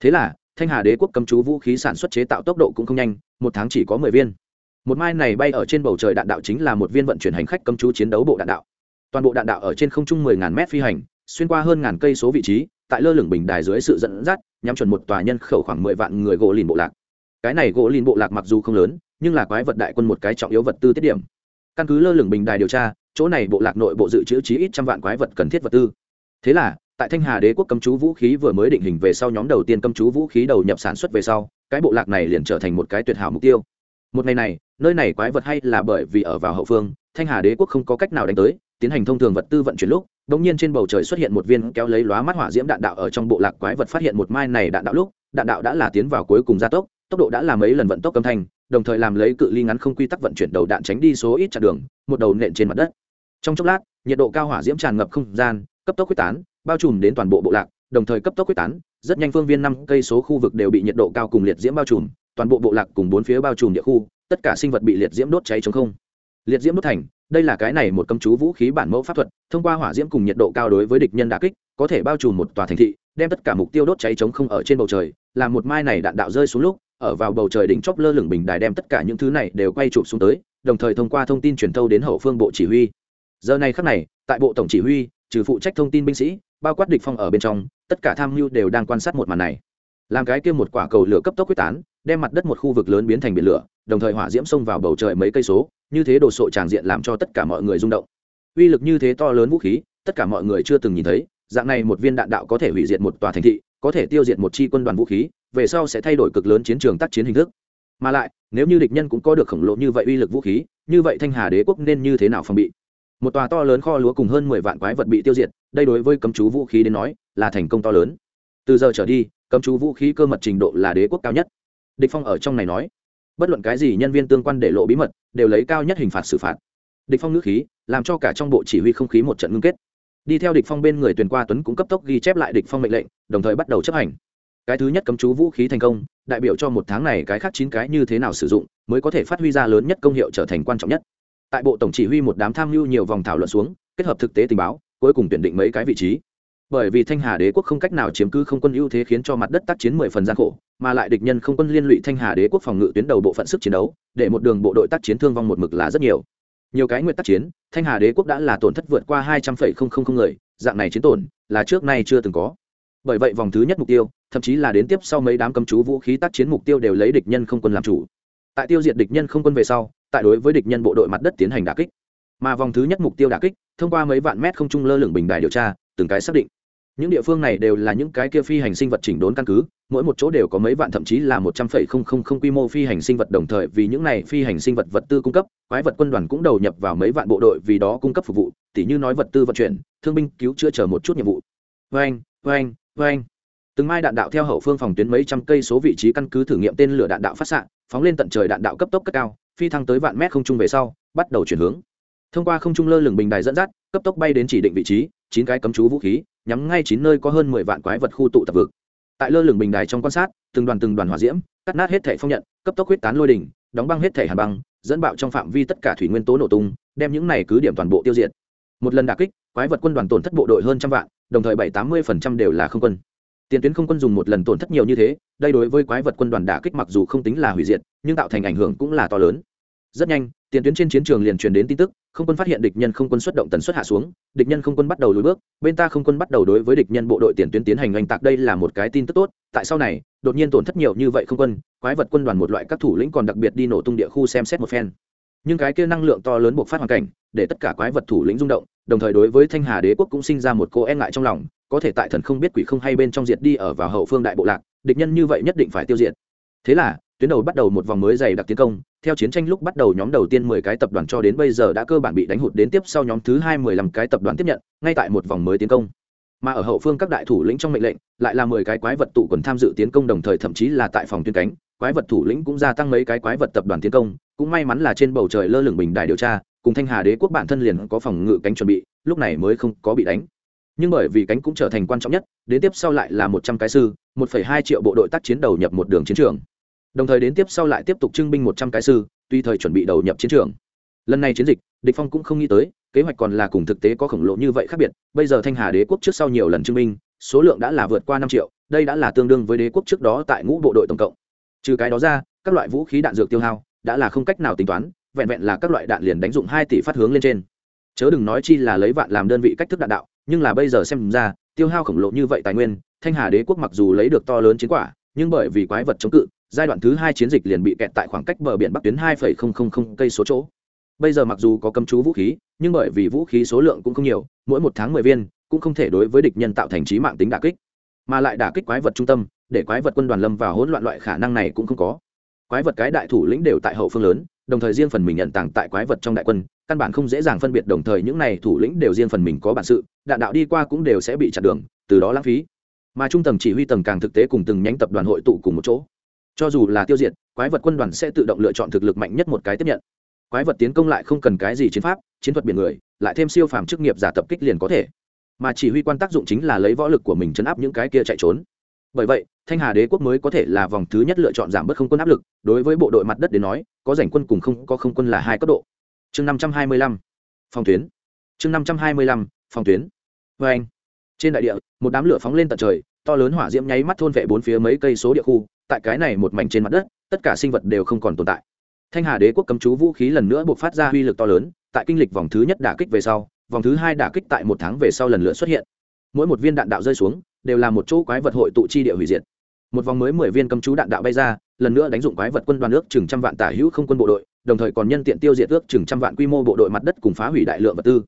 Thế là, thanh hà đế quốc cấm chú vũ khí sản xuất chế tạo tốc độ cũng không nhanh, một tháng chỉ có mười viên. Một mai này bay ở trên bầu trời đạn đạo chính là một viên vận chuyển hành khách cấm chú chiến đấu bộ đạn đạo. Toàn bộ đạn đạo ở trên không trung mười ngàn mét phi hành, xuyên qua hơn ngàn cây số vị trí, tại lơ lửng bình đài dưới sự dẫn dắt, nhắm chuẩn một tòa nhân khẩu khoảng mười vạn người gỗ lìn bộ lạc cái này gỗ lìn bộ lạc mặc dù không lớn, nhưng là quái vật đại quân một cái trọng yếu vật tư tiết điểm. Căn cứ lơ lửng bình đài điều tra, chỗ này bộ lạc nội bộ dự trữ chí ít trăm vạn quái vật cần thiết vật tư. Thế là, tại thanh hà đế quốc cấm chú vũ khí vừa mới định hình về sau nhóm đầu tiên cấm chú vũ khí đầu nhập sản xuất về sau, cái bộ lạc này liền trở thành một cái tuyệt hảo mục tiêu. Một ngày này, nơi này quái vật hay là bởi vì ở vào hậu phương, thanh hà đế quốc không có cách nào đánh tới, tiến hành thông thường vật tư vận chuyển lúc đ ỗ n g nhiên trên bầu trời xuất hiện một viên kéo lấy lóa mắt hỏa diễm đạn đạo ở trong bộ lạc quái vật phát hiện một mai này đạn đạo lúc, đạn đạo đã là tiến vào cuối cùng gia tốc tốc độ đã là mấy lần vận tốc âm thanh, đồng thời làm lấy cự ly ngắn không quy tắc vận chuyển đầu đạn tránh đi số ít chặn đường, một đầu nện trên mặt đất. Trong chốc lát, nhiệt độ cao hỏa diễm tràn ngập không gian, cấp tốc quyết tán, bao trùm đến toàn bộ bộ lạc, đồng thời cấp tốc quyết tán, rất nhanh phương viên năm cây số khu vực đều bị nhiệt độ cao cùng liệt diễm bao trùm, toàn bộ bộ lạc cùng bốn phía bao trùm địa khu, tất cả sinh vật bị liệt diễm đốt cháy chống không. Liệt diễm đốt thành, đây là cái này một cấm chú vũ khí bản mẫu pháp thuật, thông qua hỏa diễm cùng nhiệt độ cao đối với địch nhân đà kích, có thể bao trùm một tòa thành thị, đem tất cả mục tiêu đốt cháy chống không ở trên bầu trời, làm một mai này đạn đạo rơi xuống lúc ở vào bầu trời đỉnh chóp lơ lửng bình đài đem tất cả những thứ này đều quay chụp xuống tới, đồng thời thông qua thông tin truyền thâu đến hậu phương bộ chỉ huy. Giờ này khắc này, tại bộ tổng chỉ huy, trừ phụ trách thông tin binh sĩ, bao quát địch phong ở bên trong, tất cả tham mưu đều đang quan sát một màn này. Làm cái kia một quả cầu lửa cấp tốc quyết tán, đem mặt đất một khu vực lớn biến thành biển lửa, đồng thời hỏa diễm xông vào bầu trời mấy cây số, như thế đồ sộ tràng diện làm cho tất cả mọi người rung động. Uy lực như thế to lớn vũ khí, tất cả mọi người chưa từng nhìn thấy, dạng này một viên đạn đạo có thể hủy diệt một tòa thành thị có thể tiêu diệt một chi quân đoàn vũ khí, về sau sẽ thay đổi cực lớn chiến trường tác chiến hình thức. Mà lại, nếu như địch nhân cũng có được khổng lồ như vậy uy lực vũ khí, như vậy thanh hà đế quốc nên như thế nào phòng bị? Một tòa to lớn kho lúa cùng hơn mười vạn quái vật bị tiêu diệt, đây đối với cấm chú vũ khí đến nói, là thành công to lớn. Từ giờ trở đi, cấm chú vũ khí cơ mật trình độ là đế quốc cao nhất. Địch phong ở trong này nói, bất luận cái gì nhân viên tương quan để lộ bí mật, đều lấy cao nhất hình phạt xử phạt. Địch phong ngữ khí, làm cho cả trong bộ chỉ huy không khí một trận ngưng kết đi theo địch phong bên người tuyển qua tuấn cũng cấp tốc ghi chép lại địch phong mệnh lệnh, đồng thời bắt đầu chấp hành. Cái thứ nhất cấm chú vũ khí thành công, đại biểu cho một tháng này cái khác chín cái như thế nào sử dụng, mới có thể phát huy ra lớn nhất công hiệu trở thành quan trọng nhất. Tại bộ tổng chỉ huy một đám tham mưu nhiều vòng thảo luận xuống, kết hợp thực tế tình báo, cuối cùng tuyển định mấy cái vị trí. Bởi vì thanh hà đế quốc không cách nào chiếm cứ không quân ưu thế khiến cho mặt đất tác chiến mười phần gian khổ, mà lại địch nhân không quân liên lụy thanh hà đế quốc phòng ngự tuyến đầu bộ phận sức chiến đấu, để một đường bộ đội tác chiến thương vong một mực là rất nhiều nhiều cái nguyện tác chiến, thanh hà đế quốc đã là tổn thất vượt qua hai trăm phẩy không không không người, dạng này chiến tổn là trước nay chưa từng có. Bởi vậy vòng thứ nhất mục tiêu, thậm chí là đến tiếp sau mấy đám cầm chú vũ khí tác chiến mục tiêu đều lấy địch nhân không quân làm chủ. Tại tiêu diệt địch nhân không quân về sau, tại đối với địch nhân bộ đội mặt đất tiến hành đà kích. Mà vòng thứ nhất mục tiêu đà kích, thông qua mấy vạn mét không trung lơ lửng bình đài điều tra, từng cái xác định. Những địa phương này đều là những cái kia phi hành sinh vật chỉnh đốn căn cứ mỗi một chỗ đều có mấy vạn, thậm chí là một trăm phẩy không không không quy mô phi hành sinh vật đồng thời, vì những này phi hành sinh vật vật tư cung cấp, quái vật quân đoàn cũng đầu nhập vào mấy vạn bộ đội vì đó cung cấp phục vụ, tỉ như nói vật tư vận chuyển, thương binh cứu chữa chờ một chút nhiệm vụ. Vê anh vê từng mai đạn đạo theo hậu phương phòng tuyến mấy trăm cây số vị trí căn cứ thử nghiệm tên lửa đạn đạo phát xạ, phóng lên tận trời đạn đạo cấp tốc cất cao, phi thăng tới vạn mét không trung về sau, bắt đầu chuyển hướng. Thông qua không trung lơ lửng bình đài dẫn dắt, cấp tốc bay đến chỉ định vị trí, chín cái cấm chú vũ khí, nhắm ngay chín nơi có hơn mười vạn quái vật khu tụ tập vực tại lơ lửng bình đài trong quan sát, từng đoàn từng đoàn hỏa diễm, cắt nát hết thể phong nhận, cấp tốc huyết tán lôi đỉnh, đóng băng hết thể hàn băng, dẫn bạo trong phạm vi tất cả thủy nguyên tố nổ tung, đem những này cứ điểm toàn bộ tiêu diệt. Một lần đà kích, quái vật quân đoàn tổn thất bộ đội hơn trăm vạn, đồng thời bảy tám mươi đều là không quân. Tiền tuyến không quân dùng một lần tổn thất nhiều như thế, đây đối với quái vật quân đoàn đả kích mặc dù không tính là hủy diệt, nhưng tạo thành ảnh hưởng cũng là to lớn. Rất nhanh tiền tuyến trên chiến trường liền truyền đến tin tức, không quân phát hiện địch nhân không quân xuất động tần suất hạ xuống, địch nhân không quân bắt đầu lùi bước, bên ta không quân bắt đầu đối với địch nhân bộ đội tiền tuyến tiến hành oanh tạc, đây là một cái tin tức tốt, tại sau này, đột nhiên tổn thất nhiều như vậy không quân, quái vật quân đoàn một loại các thủ lĩnh còn đặc biệt đi nổ tung địa khu xem xét một phen. Nhưng cái kia năng lượng to lớn buộc phát hoàn cảnh, để tất cả quái vật thủ lĩnh rung động, đồng thời đối với thanh hà đế quốc cũng sinh ra một cô e ngại trong lòng, có thể tại thần không biết quỷ không hay bên trong diệt đi ở vào hậu phương đại bộ lạc, địch nhân như vậy nhất định phải tiêu diệt. Thế là tuyến đầu bắt đầu một vòng mới dày đặc tiến công, theo chiến tranh lúc bắt đầu nhóm đầu tiên mười cái tập đoàn cho đến bây giờ đã cơ bản bị đánh hụt đến tiếp sau nhóm thứ hai mười lăm cái tập đoàn tiếp nhận, ngay tại một vòng mới tiến công. Mà ở hậu phương các đại thủ lĩnh trong mệnh lệnh, lại là mười cái quái vật tụ quần tham dự tiến công đồng thời thậm chí là tại phòng tuyến cánh, quái vật thủ lĩnh cũng gia tăng mấy cái quái vật tập đoàn tiến công, cũng may mắn là trên bầu trời lơ lửng bình đài điều tra, cùng thanh hà đế quốc bản thân liền có phòng ngự cánh chuẩn bị, lúc này mới không có bị đánh. Nhưng bởi vì cánh cũng trở thành quan trọng nhất, đến tiếp sau lại là một trăm cái sư, một phẩy hai triệu bộ đội tác chiến đầu nhập một đường chiến trường đồng thời đến tiếp sau lại tiếp tục trưng binh một trăm cái sư, tuy thời chuẩn bị đầu nhập chiến trường. Lần này chiến dịch, địch phong cũng không nghĩ tới, kế hoạch còn là cùng thực tế có khổng lồ như vậy khác biệt. Bây giờ thanh hà đế quốc trước sau nhiều lần trưng binh, số lượng đã là vượt qua năm triệu, đây đã là tương đương với đế quốc trước đó tại ngũ bộ đội tổng cộng. Trừ cái đó ra, các loại vũ khí đạn dược tiêu hao, đã là không cách nào tính toán, vẹn vẹn là các loại đạn liền đánh dụng hai tỷ phát hướng lên trên. Chớ đừng nói chi là lấy vạn làm đơn vị cách thức đạn đạo, nhưng là bây giờ xem ra, tiêu hao khổng lồ như vậy tài nguyên, thanh hà đế quốc mặc dù lấy được to lớn chiến quả, nhưng bởi vì quái vật chống cự giai đoạn thứ hai chiến dịch liền bị kẹt tại khoảng cách bờ biển bắc tuyến hai cây số chỗ. Bây giờ mặc dù có cấm chú vũ khí, nhưng bởi vì vũ khí số lượng cũng không nhiều, mỗi một tháng mười viên cũng không thể đối với địch nhân tạo thành trí mạng tính đả kích. Mà lại đả kích quái vật trung tâm, để quái vật quân đoàn lâm vào hỗn loạn loại khả năng này cũng không có. Quái vật cái đại thủ lĩnh đều tại hậu phương lớn, đồng thời riêng phần mình nhận tàng tại quái vật trong đại quân, căn bản không dễ dàng phân biệt đồng thời những này thủ lĩnh đều riêng phần mình có bản sự, đạn đạo đi qua cũng đều sẽ bị chặn đường, từ đó lãng phí. Mà trung tầng chỉ huy tầng càng thực tế cùng từng nhánh tập đoàn hội tụ cùng một chỗ cho dù là tiêu diệt, quái vật quân đoàn sẽ tự động lựa chọn thực lực mạnh nhất một cái tiếp nhận. Quái vật tiến công lại không cần cái gì chiến pháp, chiến thuật biển người, lại thêm siêu phàm chức nghiệp giả tập kích liền có thể. Mà chỉ huy quan tác dụng chính là lấy võ lực của mình chấn áp những cái kia chạy trốn. Bởi vậy, thanh hà đế quốc mới có thể là vòng thứ nhất lựa chọn giảm bớt không quân áp lực, đối với bộ đội mặt đất đến nói, có giành quân cùng không, có không quân là hai cấp độ. Chương năm trăm hai mươi lăm, phòng tuyến. Chương năm trăm hai mươi lăm, phòng tuyến. Vê anh, trên đại địa, một đám lửa phóng lên tận trời, to lớn hỏa diễm nháy mắt thôn vệ bốn phía mấy cây số địa khu tại cái này một mảnh trên mặt đất, tất cả sinh vật đều không còn tồn tại. Thanh hà đế quốc cấm chú vũ khí lần nữa buộc phát ra uy lực to lớn, tại kinh lịch vòng thứ nhất đả kích về sau, vòng thứ hai đả kích tại một tháng về sau lần lượt xuất hiện. Mỗi một viên đạn đạo rơi xuống, đều là một chỗ quái vật hội tụ chi địa hủy diệt. Một vòng mới mười viên cấm chú đạn đạo bay ra, lần nữa đánh dụng quái vật quân đoàn ước chừng trăm vạn tả hữu không quân bộ đội, đồng thời còn nhân tiện tiêu diệt ước chừng trăm vạn quy mô bộ đội mặt đất cùng phá hủy đại lượng vật tư.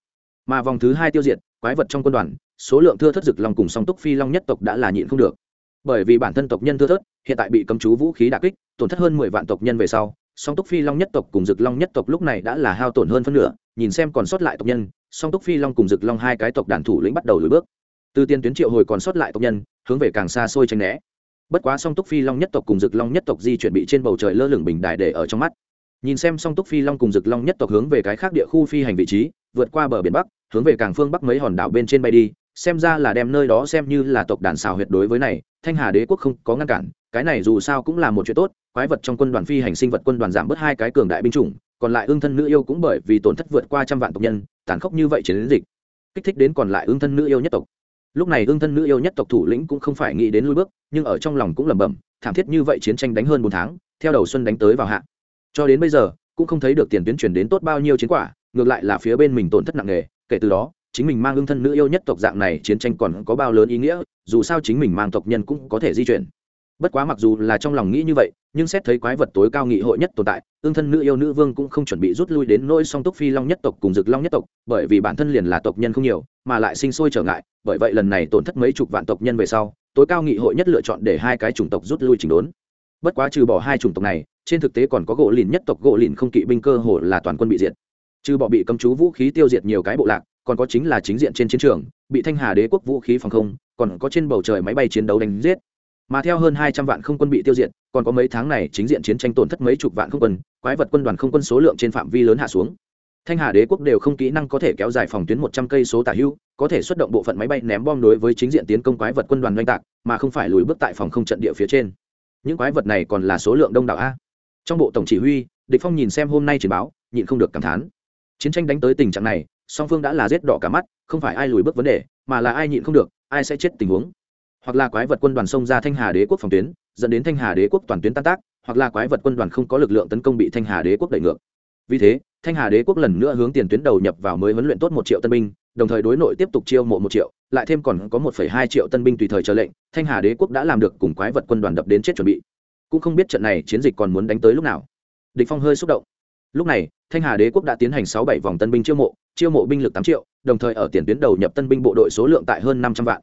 Mà vòng thứ hai tiêu diệt, quái vật trong quân đoàn, số lượng thưa thất dực long cùng song túc phi long nhất tộc đã là nhịn không được bởi vì bản thân tộc nhân thưa thớt, hiện tại bị cấm chú vũ khí đà kích, tổn thất hơn mười vạn tộc nhân về sau, song túc phi long nhất tộc cùng dực long nhất tộc lúc này đã là hao tổn hơn phân nửa, nhìn xem còn sót lại tộc nhân, song túc phi long cùng dực long hai cái tộc đàn thủ lĩnh bắt đầu lùi bước. Từ tiên tuyến triệu hồi còn sót lại tộc nhân, hướng về càng xa xôi tranh né. Bất quá song túc phi long nhất tộc cùng dực long nhất tộc di chuyển bị trên bầu trời lơ lửng bình đài để ở trong mắt. Nhìn xem song túc phi long cùng dực long nhất tộc hướng về cái khác địa khu phi hành vị trí, vượt qua bờ biển bắc, hướng về càng phương bắc mấy hòn đảo bên trên bay đi xem ra là đem nơi đó xem như là tộc đàn xào huyệt đối với này, thanh hà đế quốc không có ngăn cản, cái này dù sao cũng là một chuyện tốt, quái vật trong quân đoàn phi hành sinh vật quân đoàn giảm bớt hai cái cường đại binh chủng, còn lại ương thân nữ yêu cũng bởi vì tổn thất vượt qua trăm vạn tộc nhân, tàn khốc như vậy chiến dịch, kích thích đến còn lại ương thân nữ yêu nhất tộc. Lúc này ương thân nữ yêu nhất tộc thủ lĩnh cũng không phải nghĩ đến lui bước, nhưng ở trong lòng cũng lẩm bẩm, thảm thiết như vậy chiến tranh đánh hơn bốn tháng, theo đầu xuân đánh tới vào hạ. Cho đến bây giờ, cũng không thấy được tiền tuyến chuyển đến tốt bao nhiêu chiến quả, ngược lại là phía bên mình tổn thất nặng nề, kể từ đó chính mình mang ương thân nữ yêu nhất tộc dạng này chiến tranh còn có bao lớn ý nghĩa, dù sao chính mình mang tộc nhân cũng có thể di chuyển. Bất quá mặc dù là trong lòng nghĩ như vậy, nhưng xét thấy quái vật tối cao nghị hội nhất tồn tại ương thân nữ yêu nữ vương cũng không chuẩn bị rút lui đến nỗi song túc phi long nhất tộc cùng dực long nhất tộc, bởi vì bản thân liền là tộc nhân không nhiều, mà lại sinh sôi trở ngại, bởi vậy lần này tổn thất mấy chục vạn tộc nhân về sau, tối cao nghị hội nhất lựa chọn để hai cái chủng tộc rút lui chỉnh đốn. Bất quá trừ bỏ hai chủng tộc này, trên thực tế còn có gỗ lìn nhất tộc gỗ lìn không kỵ binh cơ hồ là toàn quân bị diệt. Trừ bỏ bị cấm chú vũ khí tiêu diệt nhiều cái bộ lạc còn có chính là chính diện trên chiến trường, bị thanh hà đế quốc vũ khí phòng không, còn có trên bầu trời máy bay chiến đấu đánh giết. Mà theo hơn hai trăm vạn không quân bị tiêu diệt, còn có mấy tháng này chính diện chiến tranh tổn thất mấy chục vạn không quân, quái vật quân đoàn không quân số lượng trên phạm vi lớn hạ xuống. Thanh hà đế quốc đều không kỹ năng có thể kéo dài phòng tuyến một trăm cây số tả hưu, có thể xuất động bộ phận máy bay ném bom đối với chính diện tiến công quái vật quân đoàn oanh tạc, mà không phải lùi bước tại phòng không trận địa phía trên. Những quái vật này còn là số lượng đông đảo a. Trong bộ tổng chỉ huy, địch phong nhìn xem hôm nay chiến báo, nhịn không được cảm thán. Chiến tranh đánh tới tình trạng này song phương đã là rết đỏ cả mắt, không phải ai lùi bước vấn đề, mà là ai nhịn không được, ai sẽ chết tình huống. Hoặc là quái vật quân đoàn xông ra thanh hà đế quốc phòng tuyến, dẫn đến thanh hà đế quốc toàn tuyến tan tác, hoặc là quái vật quân đoàn không có lực lượng tấn công bị thanh hà đế quốc đẩy ngược. Vì thế, thanh hà đế quốc lần nữa hướng tiền tuyến đầu nhập vào mới huấn luyện tốt một triệu tân binh, đồng thời đối nội tiếp tục chiêu mộ một triệu, lại thêm còn có một hai triệu tân binh tùy thời chờ lệnh, thanh hà đế quốc đã làm được cùng quái vật quân đoàn đập đến chết chuẩn bị. Cũng không biết trận này chiến dịch còn muốn đánh tới lúc nào. Địch phong hơi xúc động lúc này, thanh hà đế quốc đã tiến hành sáu bảy vòng tân binh chiêu mộ chiêu mộ binh lực tám triệu, đồng thời ở tiền tuyến đầu nhập tân binh bộ đội số lượng tại hơn năm trăm vạn.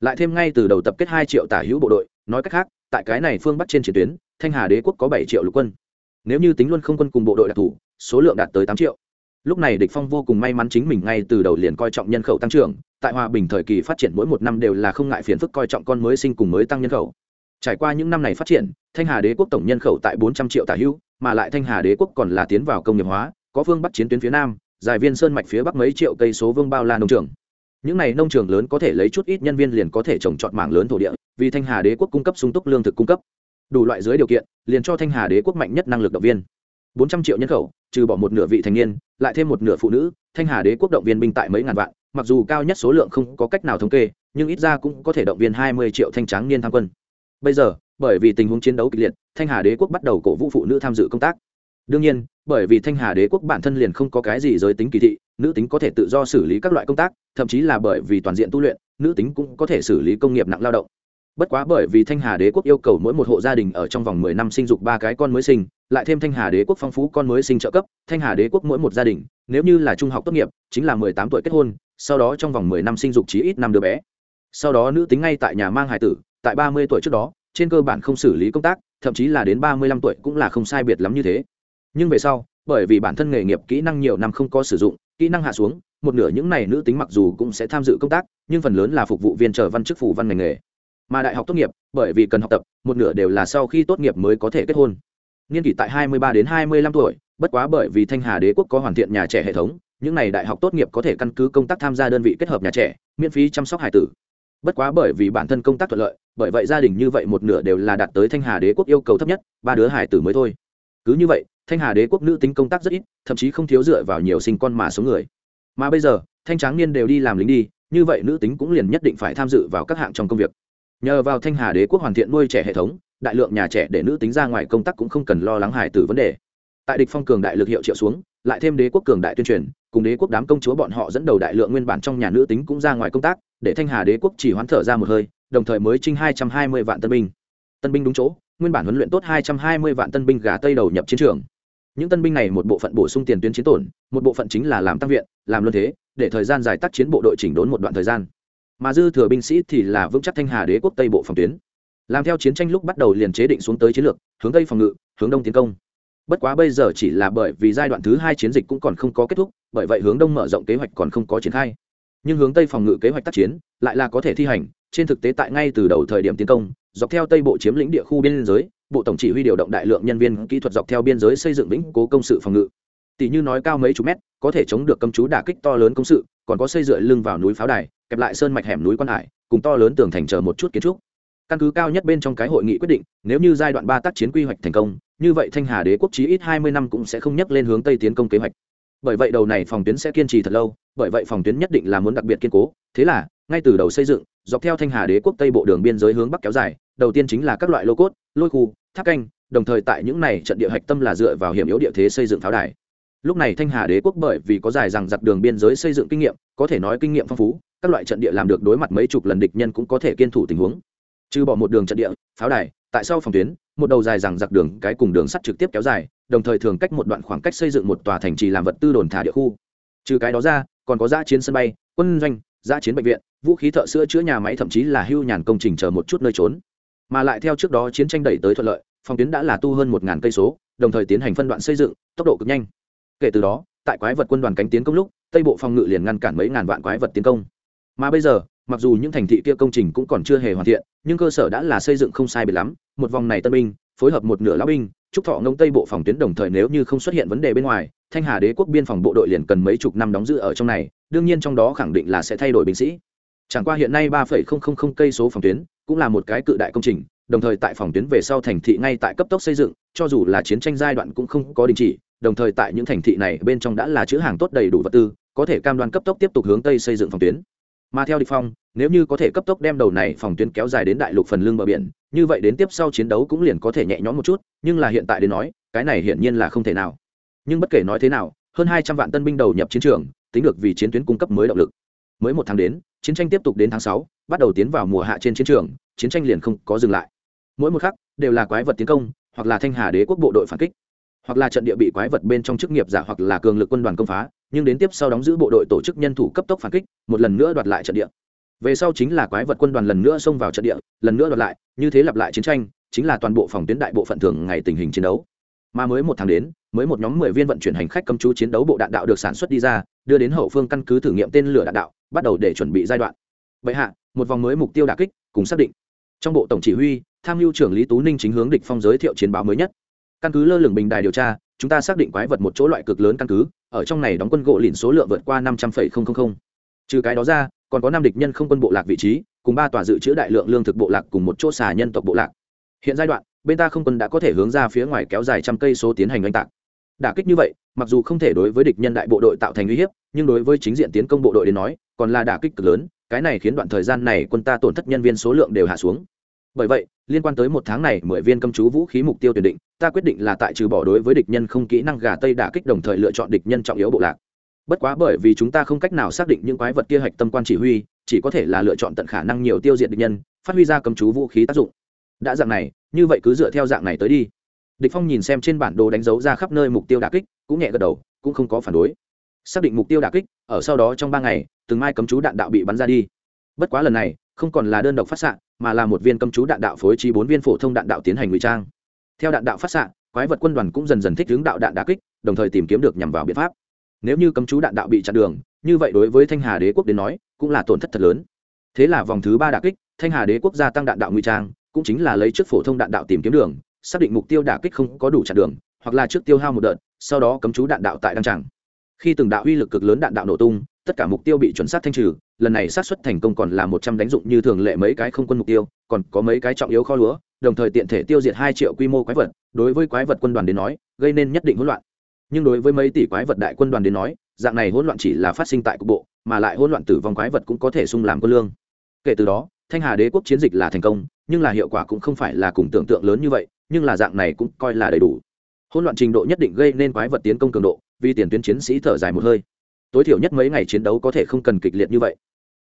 Lại thêm ngay từ đầu tập kết hai triệu tả hữu bộ đội, nói cách khác, tại cái này phương bắc trên chiến tuyến, thanh hà đế quốc có bảy triệu lục quân. Nếu như tính luôn không quân cùng bộ đội đặc thù số lượng đạt tới tám triệu. Lúc này địch phong vô cùng may mắn chính mình ngay từ đầu liền coi trọng nhân khẩu tăng trưởng, tại hòa bình thời kỳ phát triển mỗi một năm đều là không ngại phiền phức coi trọng con mới sinh cùng mới tăng nhân khẩu trải qua những năm này phát triển, thanh hà đế quốc tổng nhân khẩu tại bốn trăm triệu tả hữu mà lại thanh hà đế quốc còn là tiến vào công nghiệp hóa, có phương bắc chiến tuyến phía nam, dài viên sơn mạch phía bắc mấy triệu cây số vương bao la nông trường. Những này nông trường lớn có thể lấy chút ít nhân viên liền có thể trồng trọt mảng lớn thổ địa, vì thanh hà đế quốc cung cấp sung túc lương thực cung cấp. Đủ loại dưới điều kiện, liền cho thanh hà đế quốc mạnh nhất năng lực động viên. Bốn trăm triệu nhân khẩu, trừ bỏ một nửa vị thành niên, lại thêm một nửa phụ nữ, thanh hà đế quốc động viên binh tại mấy ngàn vạn, mặc dù cao nhất số lượng không có cách nào thống kê, nhưng ít ra cũng có thể động viên hai mươi triệu thanh tráng niên tham quân bây giờ, bởi vì tình huống chiến đấu kịch liệt, thanh hà đế quốc bắt đầu cổ vũ phụ nữ tham dự công tác. Đương nhiên, bởi vì thanh hà đế quốc bản thân liền không có cái gì giới tính kỳ thị, nữ tính có thể tự do xử lý các loại công tác, thậm chí là bởi vì toàn diện tu luyện, nữ tính cũng có thể xử lý công nghiệp nặng lao động. Bất quá bởi vì thanh hà đế quốc yêu cầu mỗi một hộ gia đình ở trong vòng mười năm sinh dục ba cái con mới sinh, lại thêm thanh hà đế quốc phong phú con mới sinh trợ cấp, thanh hà đế quốc mỗi một gia đình, nếu như là trung học tốt nghiệp, chính là mười tám tuổi kết hôn, sau đó trong vòng mười năm sinh dục chí ít năm đứa bé. Sau đó nữ tính ngay tại nhà mang hài tử tại ba mươi tuổi trước đó, trên cơ bản không xử lý công tác, thậm chí là đến ba mươi lăm tuổi cũng là không sai biệt lắm như thế. Nhưng về sau, bởi vì bản thân nghề nghiệp kỹ năng nhiều năm không có sử dụng, kỹ năng hạ xuống, một nửa những này nữ tính mặc dù cũng sẽ tham dự công tác, nhưng phần lớn là phục vụ viên trở văn chức phủ văn ngành nghề. Mà đại học tốt nghiệp, bởi vì cần học tập, một nửa đều là sau khi tốt nghiệp mới có thể kết hôn. Niên kỷ tại 23 đến 25 tuổi, bất quá bởi vì thanh hà đế quốc có hoàn thiện nhà trẻ hệ thống, những này đại học tốt nghiệp có thể căn cứ công tác tham gia đơn vị kết hợp nhà trẻ, miễn phí chăm sóc hải tử bất quá bởi vì bản thân công tác thuận lợi, bởi vậy gia đình như vậy một nửa đều là đạt tới thanh hà đế quốc yêu cầu thấp nhất, ba đứa hải tử mới thôi. Cứ như vậy, thanh hà đế quốc nữ tính công tác rất ít, thậm chí không thiếu dựa vào nhiều sinh con mà số người. Mà bây giờ, thanh tráng niên đều đi làm lính đi, như vậy nữ tính cũng liền nhất định phải tham dự vào các hạng trong công việc. Nhờ vào thanh hà đế quốc hoàn thiện nuôi trẻ hệ thống, đại lượng nhà trẻ để nữ tính ra ngoài công tác cũng không cần lo lắng hải tử vấn đề. Tại địch phong cường đại lực hiệu triệu xuống lại thêm đế quốc cường đại tuyên truyền, cùng đế quốc đám công chúa bọn họ dẫn đầu đại lượng nguyên bản trong nhà nữ tính cũng ra ngoài công tác, để thanh hà đế quốc chỉ hoán thở ra một hơi, đồng thời mới trinh hai trăm hai mươi vạn tân binh. Tân binh đúng chỗ, nguyên bản huấn luyện tốt hai trăm hai mươi vạn tân binh gà tây đầu nhập chiến trường. Những tân binh này một bộ phận bổ sung tiền tuyến chiến tổn, một bộ phận chính là làm tăng viện, làm luân thế, để thời gian dài tác chiến bộ đội chỉnh đốn một đoạn thời gian. Mà dư thừa binh sĩ thì là vững chắc thanh hà đế quốc tây bộ phòng tuyến. Làm theo chiến tranh lúc bắt đầu liền chế định xuống tới chiến lược, hướng tây phòng ngự, hướng đông tiến công bất quá bây giờ chỉ là bởi vì giai đoạn thứ hai chiến dịch cũng còn không có kết thúc, bởi vậy hướng đông mở rộng kế hoạch còn không có triển khai. Nhưng hướng tây phòng ngự kế hoạch tác chiến lại là có thể thi hành, trên thực tế tại ngay từ đầu thời điểm tiến công, dọc theo tây bộ chiếm lĩnh địa khu biên giới, bộ tổng chỉ huy điều động đại lượng nhân viên kỹ thuật dọc theo biên giới xây dựng vĩnh cố công sự phòng ngự. Tỷ như nói cao mấy chục mét, có thể chống được cấm chú đả kích to lớn công sự, còn có xây dựa lưng vào núi pháo đài, kẹp lại sơn mạch hẻm núi quan hải, cùng to lớn tường thành chờ một chút kiến trúc. Căn cứ cao nhất bên trong cái hội nghị quyết định, nếu như giai đoạn ba tác chiến quy hoạch thành công như vậy thanh hà đế quốc chí ít hai mươi năm cũng sẽ không nhắc lên hướng tây tiến công kế hoạch. Bởi vậy đầu này phòng tuyến sẽ kiên trì thật lâu, bởi vậy phòng tuyến nhất định là muốn đặc biệt kiên cố. Thế là, ngay từ đầu xây dựng, dọc theo thanh hà đế quốc tây bộ đường biên giới hướng bắc kéo dài, đầu tiên chính là các loại lô cốt, lôi khu, tháp canh, đồng thời tại những này trận địa hạch tâm là dựa vào hiểm yếu địa thế xây dựng pháo đài. Lúc này thanh hà đế quốc bởi vì có dài rằng giặc đường biên giới xây dựng kinh nghiệm, có thể nói kinh nghiệm phong phú, các loại trận địa làm được đối mặt mấy chục lần địch nhân cũng có thể kiên thủ tình huống. Trừ bỏ một đường trận địa, pháo đài tại sao phòng tuyến, một đầu dài rằng giặc đường, cái cùng đường sắt trực tiếp kéo dài, đồng thời thường cách một đoạn khoảng cách xây dựng một tòa thành trì làm vật tư đồn thả địa khu. Trừ cái đó ra, còn có giã chiến sân bay, quân doanh, giã chiến bệnh viện, vũ khí thợ sữa chữa nhà máy, thậm chí là hưu nhàn công trình chờ một chút nơi trốn. Mà lại theo trước đó chiến tranh đẩy tới thuận lợi, phòng tuyến đã là tu hơn một ngàn cây số, đồng thời tiến hành phân đoạn xây dựng, tốc độ cực nhanh. Kể từ đó, tại quái vật quân đoàn cánh tiến công lúc, tây bộ phòng ngự liền ngăn cản mấy ngàn vạn quái vật tiến công. Mà bây giờ, mặc dù những thành thị kia công trình cũng còn chưa hề hoàn thiện, nhưng cơ sở đã là xây dựng không sai biệt lắm một vòng này tân binh, phối hợp một nửa lão binh trúc thọ ngông tây bộ phòng tuyến đồng thời nếu như không xuất hiện vấn đề bên ngoài, thanh hà đế quốc biên phòng bộ đội liền cần mấy chục năm đóng giữ ở trong này, đương nhiên trong đó khẳng định là sẽ thay đổi binh sĩ. Chẳng qua hiện nay ba phẩy không không không cây số phòng tuyến cũng là một cái cự đại công trình, đồng thời tại phòng tuyến về sau thành thị ngay tại cấp tốc xây dựng, cho dù là chiến tranh giai đoạn cũng không có đình chỉ, đồng thời tại những thành thị này bên trong đã là chữ hàng tốt đầy đủ vật tư, có thể cam đoan cấp tốc tiếp tục hướng tây xây dựng phòng tuyến mà theo địch phong, nếu như có thể cấp tốc đem đầu này phòng tuyến kéo dài đến đại lục phần lưng bờ biển, như vậy đến tiếp sau chiến đấu cũng liền có thể nhẹ nhõm một chút, nhưng là hiện tại đến nói, cái này hiển nhiên là không thể nào. Nhưng bất kể nói thế nào, hơn hai trăm vạn tân binh đầu nhập chiến trường, tính được vì chiến tuyến cung cấp mới động lực. Mới một tháng đến, chiến tranh tiếp tục đến tháng sáu, bắt đầu tiến vào mùa hạ trên chiến trường, chiến tranh liền không có dừng lại. Mỗi một khắc đều là quái vật tiến công, hoặc là thanh hà đế quốc bộ đội phản kích hoặc là trận địa bị quái vật bên trong chức nghiệp giả hoặc là cường lực quân đoàn công phá, nhưng đến tiếp sau đóng giữ bộ đội tổ chức nhân thủ cấp tốc phản kích, một lần nữa đoạt lại trận địa. Về sau chính là quái vật quân đoàn lần nữa xông vào trận địa, lần nữa đoạt lại, như thế lặp lại chiến tranh, chính là toàn bộ phòng tuyến đại bộ phận thường ngày tình hình chiến đấu. Mà mới một tháng đến, mới một nhóm mười viên vận chuyển hành khách cầm chú chiến đấu bộ đạn đạo được sản xuất đi ra, đưa đến hậu phương căn cứ thử nghiệm tên lửa đạn đạo, bắt đầu để chuẩn bị giai đoạn. Vậy hạ, một vòng mới mục tiêu đà kích, cùng xác định. Trong bộ tổng chỉ huy, tham mưu trưởng lý tú ninh chính hướng địch phong giới thiệu chiến báo mới nhất căn cứ lơ lửng bình đài điều tra, chúng ta xác định quái vật một chỗ loại cực lớn căn cứ, ở trong này đóng quân gỗ lìn số lượng vượt qua năm trăm linh trừ cái đó ra, còn có năm địch nhân không quân bộ lạc vị trí, cùng ba tòa dự trữ đại lượng lương thực bộ lạc cùng một chỗ xà nhân tộc bộ lạc. Hiện giai đoạn, bên ta không quân đã có thể hướng ra phía ngoài kéo dài trăm cây số tiến hành oanh tạc. Đả kích như vậy, mặc dù không thể đối với địch nhân đại bộ đội tạo thành uy hiếp, nhưng đối với chính diện tiến công bộ đội đến nói, còn là đả kích cực lớn, cái này khiến đoạn thời gian này quân ta tổn thất nhân viên số lượng đều hạ xuống bởi vậy, liên quan tới một tháng này mười viên cầm chú vũ khí mục tiêu tuyển định, ta quyết định là tại trừ bỏ đối với địch nhân không kỹ năng gà tây đả kích đồng thời lựa chọn địch nhân trọng yếu bộ lạc. Bất quá bởi vì chúng ta không cách nào xác định những quái vật kia hạch tâm quan chỉ huy, chỉ có thể là lựa chọn tận khả năng nhiều tiêu diệt địch nhân, phát huy ra cầm chú vũ khí tác dụng. Đã dạng này, như vậy cứ dựa theo dạng này tới đi. Địch phong nhìn xem trên bản đồ đánh dấu ra khắp nơi mục tiêu đả kích, cũng nhẹ gật đầu, cũng không có phản đối. Xác định mục tiêu đả kích, ở sau đó trong ba ngày, từng mai cấm chú đạn đạo bị bắn ra đi. Bất quá lần này không còn là đơn độc phát xạ, mà là một viên cấm chú đạn đạo phối trí bốn viên phổ thông đạn đạo tiến hành ngụy trang. Theo đạn đạo phát xạ, quái vật quân đoàn cũng dần dần thích hướng đạo đạn đả kích, đồng thời tìm kiếm được nhằm vào biện pháp. Nếu như cấm chú đạn đạo bị chặn đường, như vậy đối với thanh hà đế quốc đến nói, cũng là tổn thất thật lớn. Thế là vòng thứ ba đả kích, thanh hà đế quốc gia tăng đạn đạo ngụy trang, cũng chính là lấy trước phổ thông đạn đạo tìm kiếm đường, xác định mục tiêu đả kích không có đủ chặn đường, hoặc là trước tiêu hao một đợt, sau đó cấm chú đạn đạo tại đăng tràng. Khi từng đạo uy lực cực lớn đạn đạo nổ tung, tất cả mục tiêu bị chuẩn xác thanh trừ lần này sát xuất thành công còn là một trăm đánh dụng như thường lệ mấy cái không quân mục tiêu, còn có mấy cái trọng yếu kho lúa, đồng thời tiện thể tiêu diệt hai triệu quy mô quái vật, đối với quái vật quân đoàn đến nói, gây nên nhất định hỗn loạn. Nhưng đối với mấy tỷ quái vật đại quân đoàn đến nói, dạng này hỗn loạn chỉ là phát sinh tại cục bộ, mà lại hỗn loạn tử vong quái vật cũng có thể sung làm quân lương. Kể từ đó, thanh hà đế quốc chiến dịch là thành công, nhưng là hiệu quả cũng không phải là cùng tưởng tượng lớn như vậy, nhưng là dạng này cũng coi là đầy đủ. Hỗn loạn trình độ nhất định gây nên quái vật tiến công cường độ, vì tiền tuyến chiến sĩ thở dài một hơi. Tối thiểu nhất mấy ngày chiến đấu có thể không cần kịch liệt như vậy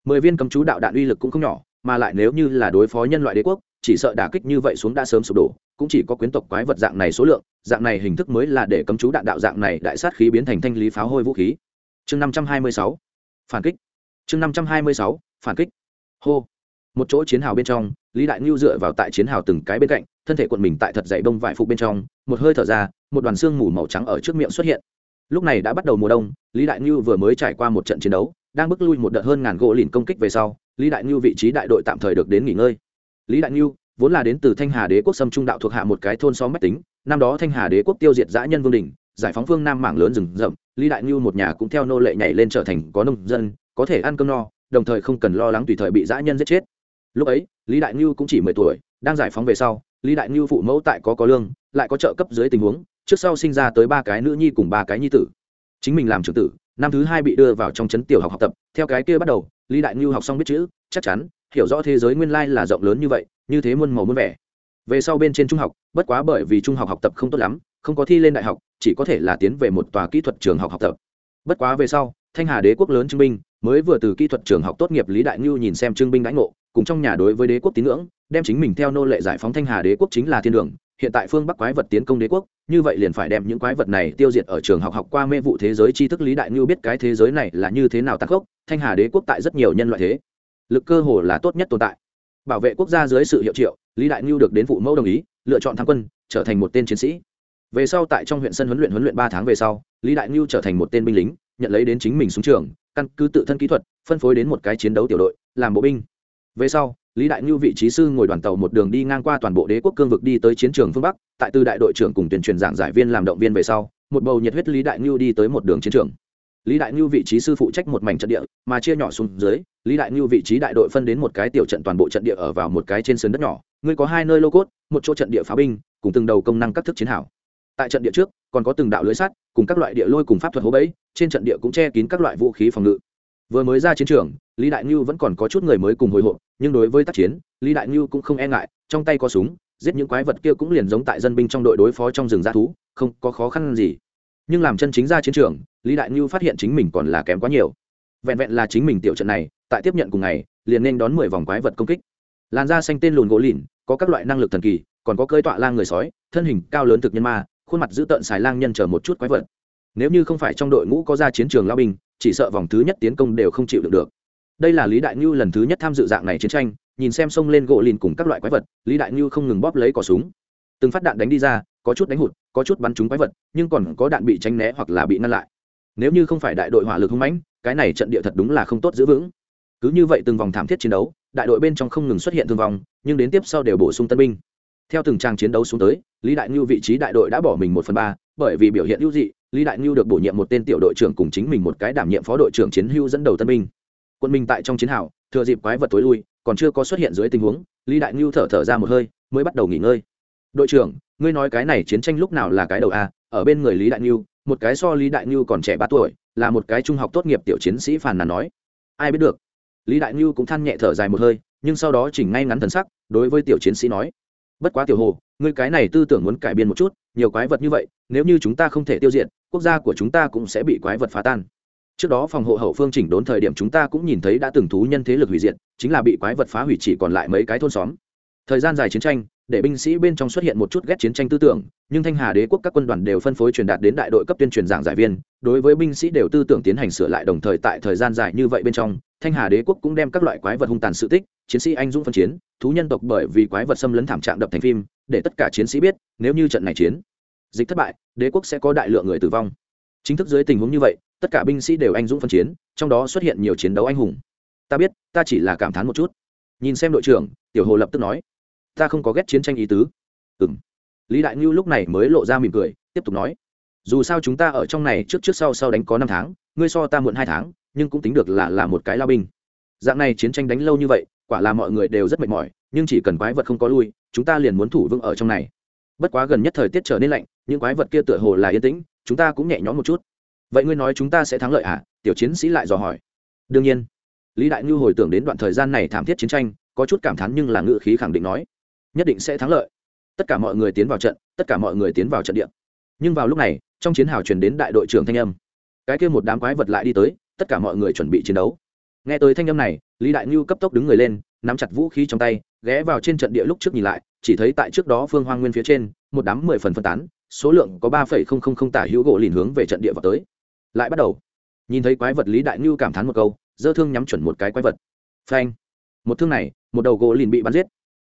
mười viên cấm chú đạo đạn uy lực cũng không nhỏ, mà lại nếu như là đối phó nhân loại đế quốc, chỉ sợ đả kích như vậy xuống đã sớm sụp đổ, cũng chỉ có quyến tộc quái vật dạng này số lượng, dạng này hình thức mới là để cấm chú đạn đạo dạng này đại sát khí biến thành thanh lý pháo hôi vũ khí. Chương năm trăm hai mươi sáu, phản kích. Chương năm trăm hai mươi sáu, phản kích. Hô. Một chỗ chiến hào bên trong, lý đại ngưu dựa vào tại chiến hào từng cái bên cạnh, thân thể quận mình tại thật dày bông vải phục bên trong, một hơi thở ra, một đoàn xương mù màu trắng ở trước miệng xuất hiện. Lúc này đã bắt đầu mùa đông, lý đại ngưu vừa mới trải qua một trận chiến đấu đang bước lui một đợt hơn ngàn gỗ lìn công kích về sau, lý đại ngưu vị trí đại đội tạm thời được đến nghỉ ngơi. Lý đại ngưu vốn là đến từ thanh hà đế quốc Sâm trung đạo thuộc hạ một cái thôn xóm mách tính, năm đó thanh hà đế quốc tiêu diệt giã nhân vương đình, giải phóng phương nam mảng lớn rừng rậm, lý đại ngưu một nhà cũng theo nô lệ nhảy lên trở thành có nông dân, có thể ăn cơm no, đồng thời không cần lo lắng tùy thời bị giã nhân giết chết. Lúc ấy, lý đại ngưu cũng chỉ mười tuổi, đang giải phóng về sau, lý đại ngưu phụ mẫu tại có có lương, lại có trợ cấp dưới tình huống, trước sau sinh ra tới ba cái nữ nhi cùng ba cái nhi tử. Chính mình làm trưởng tử năm thứ hai bị đưa vào trong trấn tiểu học học tập, theo cái kia bắt đầu, lý đại ngưu học xong biết chữ, chắc chắn, hiểu rõ thế giới nguyên lai là rộng lớn như vậy, như thế muôn màu muôn vẻ. Về sau bên trên trung học, bất quá bởi vì trung học học tập không tốt lắm, không có thi lên đại học, chỉ có thể là tiến về một tòa kỹ thuật trường học học tập. Bất quá về sau, thanh hà đế quốc lớn trưng binh, mới vừa từ kỹ thuật trường học tốt nghiệp lý đại ngưu nhìn xem trương binh đãi ngộ, cùng trong nhà đối với đế quốc tín ngưỡng, đem chính mình theo nô lệ giải phóng thanh hà đế quốc chính là thiên đường hiện tại phương bắc quái vật tiến công đế quốc, như vậy liền phải đem những quái vật này tiêu diệt ở trường học học qua mê vụ thế giới tri thức lý đại ngưu biết cái thế giới này là như thế nào tăng khốc, thanh hà đế quốc tại rất nhiều nhân loại thế. Lực cơ hồ là tốt nhất tồn tại. Bảo vệ quốc gia dưới sự hiệu triệu, lý đại ngưu được đến phụ mẫu đồng ý, lựa chọn tham quân, trở thành một tên chiến sĩ. Về sau tại trong huyện sân huấn luyện huấn luyện ba tháng về sau, lý đại ngưu trở thành một tên binh lính, nhận lấy đến chính mình xuống trường, căn cứ tự thân kỹ thuật, phân phối đến một cái chiến đấu tiểu đội, làm bộ binh. Về sau lý đại Nhu vị trí sư ngồi đoàn tàu một đường đi ngang qua toàn bộ đế quốc cương vực đi tới chiến trường phương bắc, tại từ đại đội trưởng cùng tuyên truyền giảng giải viên làm động viên về sau, một bầu nhiệt huyết lý đại Nhu đi tới một đường chiến trường. Lý đại Nhu vị trí sư phụ trách một mảnh trận địa, mà chia nhỏ xuống dưới, lý đại Nhu vị trí đại đội phân đến một cái tiểu trận toàn bộ trận địa ở vào một cái trên sườn đất nhỏ. Ngươi có hai nơi lô cốt, một chỗ trận địa pháo binh, cùng từng đầu công năng các thức chiến hảo tại trận địa trước, còn có từng đạo lưới sắt, cùng các loại địa lôi cùng pháp thuật hố bẫy, trên trận địa cũng che kín các loại vũ khí phòng ngự vừa mới ra chiến trường, lý đại ngưu vẫn còn có chút người mới cùng hồi hộp, nhưng đối với tác chiến, lý đại ngưu cũng không e ngại, trong tay có súng, giết những quái vật kia cũng liền giống tại dân binh trong đội đối phó trong rừng g thú, không có khó khăn gì. Nhưng làm chân chính ra chiến trường, lý đại ngưu phát hiện chính mình còn là kém quá nhiều. Vẹn vẹn là chính mình tiểu trận này, tại tiếp nhận cùng ngày, liền nên đón mười vòng quái vật công kích. Làn da xanh tên lùn gỗ lìn, có các loại năng lực thần kỳ, còn có cơi tọa lang người sói, thân hình cao lớn thực nhân ma, khuôn mặt giữ tợn xài lang nhân chờ một chút quái vật. Nếu như không phải trong đội ngũ có ra chiến trường lao binh chỉ sợ vòng thứ nhất tiến công đều không chịu được được. Đây là lý đại ngưu lần thứ nhất tham dự dạng này chiến tranh, nhìn xem sông lên gỗ lìn cùng các loại quái vật, lý đại ngưu không ngừng bóp lấy cỏ súng. Từng phát đạn đánh đi ra, có chút đánh hụt, có chút bắn trúng quái vật, nhưng còn có đạn bị tránh né hoặc là bị ngăn lại. Nếu như không phải đại đội hỏa lực hung mãnh, cái này trận địa thật đúng là không tốt giữ vững. Cứ như vậy từng vòng thảm thiết chiến đấu, đại đội bên trong không ngừng xuất hiện thương vong, nhưng đến tiếp sau đều bổ sung tân binh. Theo từng trang chiến đấu xuống tới, lý đại ngưu vị trí đại đội đã bỏ mình một phần ba bởi vì biểu hiện ưu dị, lý đại ngưu được bổ nhiệm một tên tiểu đội trưởng cùng chính mình một cái đảm nhiệm phó đội trưởng chiến hưu dẫn đầu tân binh. Quân minh tại trong chiến hào, thừa dịp quái vật tối lui, còn chưa có xuất hiện dưới tình huống, lý đại ngưu thở thở ra một hơi, mới bắt đầu nghỉ ngơi. Đội trưởng, ngươi nói cái này chiến tranh lúc nào là cái đầu a ở bên người lý đại ngưu, một cái so lý đại ngưu còn trẻ ba tuổi, là một cái trung học tốt nghiệp tiểu chiến sĩ phàn nàn nói. Ai biết được. Lý đại ngưu cũng than nhẹ thở dài một hơi, nhưng sau đó chỉnh ngay ngắn thần sắc, đối với tiểu chiến sĩ nói, bất quá tiểu hồ ngươi cái này tư tưởng muốn cải biên một chút, nhiều quái vật như vậy, nếu như chúng ta không thể tiêu diệt, quốc gia của chúng ta cũng sẽ bị quái vật phá tan. Trước đó phòng hộ hậu phương chỉnh đốn thời điểm chúng ta cũng nhìn thấy đã từng thú nhân thế lực hủy diệt, chính là bị quái vật phá hủy chỉ còn lại mấy cái thôn xóm. Thời gian dài chiến tranh, để binh sĩ bên trong xuất hiện một chút ghét chiến tranh tư tưởng, nhưng thanh hà đế quốc các quân đoàn đều phân phối truyền đạt đến đại đội cấp tuyên truyền giảng giải viên, đối với binh sĩ đều tư tưởng tiến hành sửa lại đồng thời tại thời gian dài như vậy bên trong, thanh hà đế quốc cũng đem các loại quái vật hung tàn sự tích, chiến sĩ anh dũng phân chiến, thú nhân tộc bởi vì quái vật xâm lấn thảm trạng đập thành phim để tất cả chiến sĩ biết, nếu như trận này chiến, dịch thất bại, đế quốc sẽ có đại lượng người tử vong. Chính thức dưới tình huống như vậy, tất cả binh sĩ đều anh dũng phân chiến, trong đó xuất hiện nhiều chiến đấu anh hùng. Ta biết, ta chỉ là cảm thán một chút. Nhìn xem đội trưởng, tiểu hồ lập tức nói, ta không có ghét chiến tranh ý tứ. Ừ m lý đại ngưu lúc này mới lộ ra mỉm cười, tiếp tục nói, dù sao chúng ta ở trong này trước trước sau sau đánh có năm tháng, ngươi so ta muộn hai tháng, nhưng cũng tính được là là một cái lao binh. Dạng này chiến tranh đánh lâu như vậy, quả là mọi người đều rất mệt mỏi nhưng chỉ cần quái vật không có lui, chúng ta liền muốn thủ vững ở trong này. Bất quá gần nhất thời tiết trở nên lạnh, những quái vật kia tựa hồ là yên tĩnh, chúng ta cũng nhẹ nhõm một chút. Vậy ngươi nói chúng ta sẽ thắng lợi à? Tiểu chiến sĩ lại dò hỏi. Đương nhiên. Lý đại ngư hồi tưởng đến đoạn thời gian này thảm thiết chiến tranh, có chút cảm thán nhưng là ngự khí khẳng định nói, nhất định sẽ thắng lợi. Tất cả mọi người tiến vào trận, tất cả mọi người tiến vào trận địa. Nhưng vào lúc này, trong chiến hào truyền đến đại đội trưởng thanh âm. Cái kia một đám quái vật lại đi tới, tất cả mọi người chuẩn bị chiến đấu. Nghe tới thanh âm này, lý đại ngưu cấp tốc đứng người lên nắm chặt vũ khí trong tay, ghé vào trên trận địa lúc trước nhìn lại, chỉ thấy tại trước đó phương hoang nguyên phía trên, một đám mười phần phân tán, số lượng có ba phẩy không không không tả hữu gỗ lìn hướng về trận địa vào tới. Lại bắt đầu, nhìn thấy quái vật lý đại ngưu cảm thán một câu, dơ thương nhắm chuẩn một cái quái vật. Phanh! Một thương này, một đầu gỗ lìn bị bắn giết.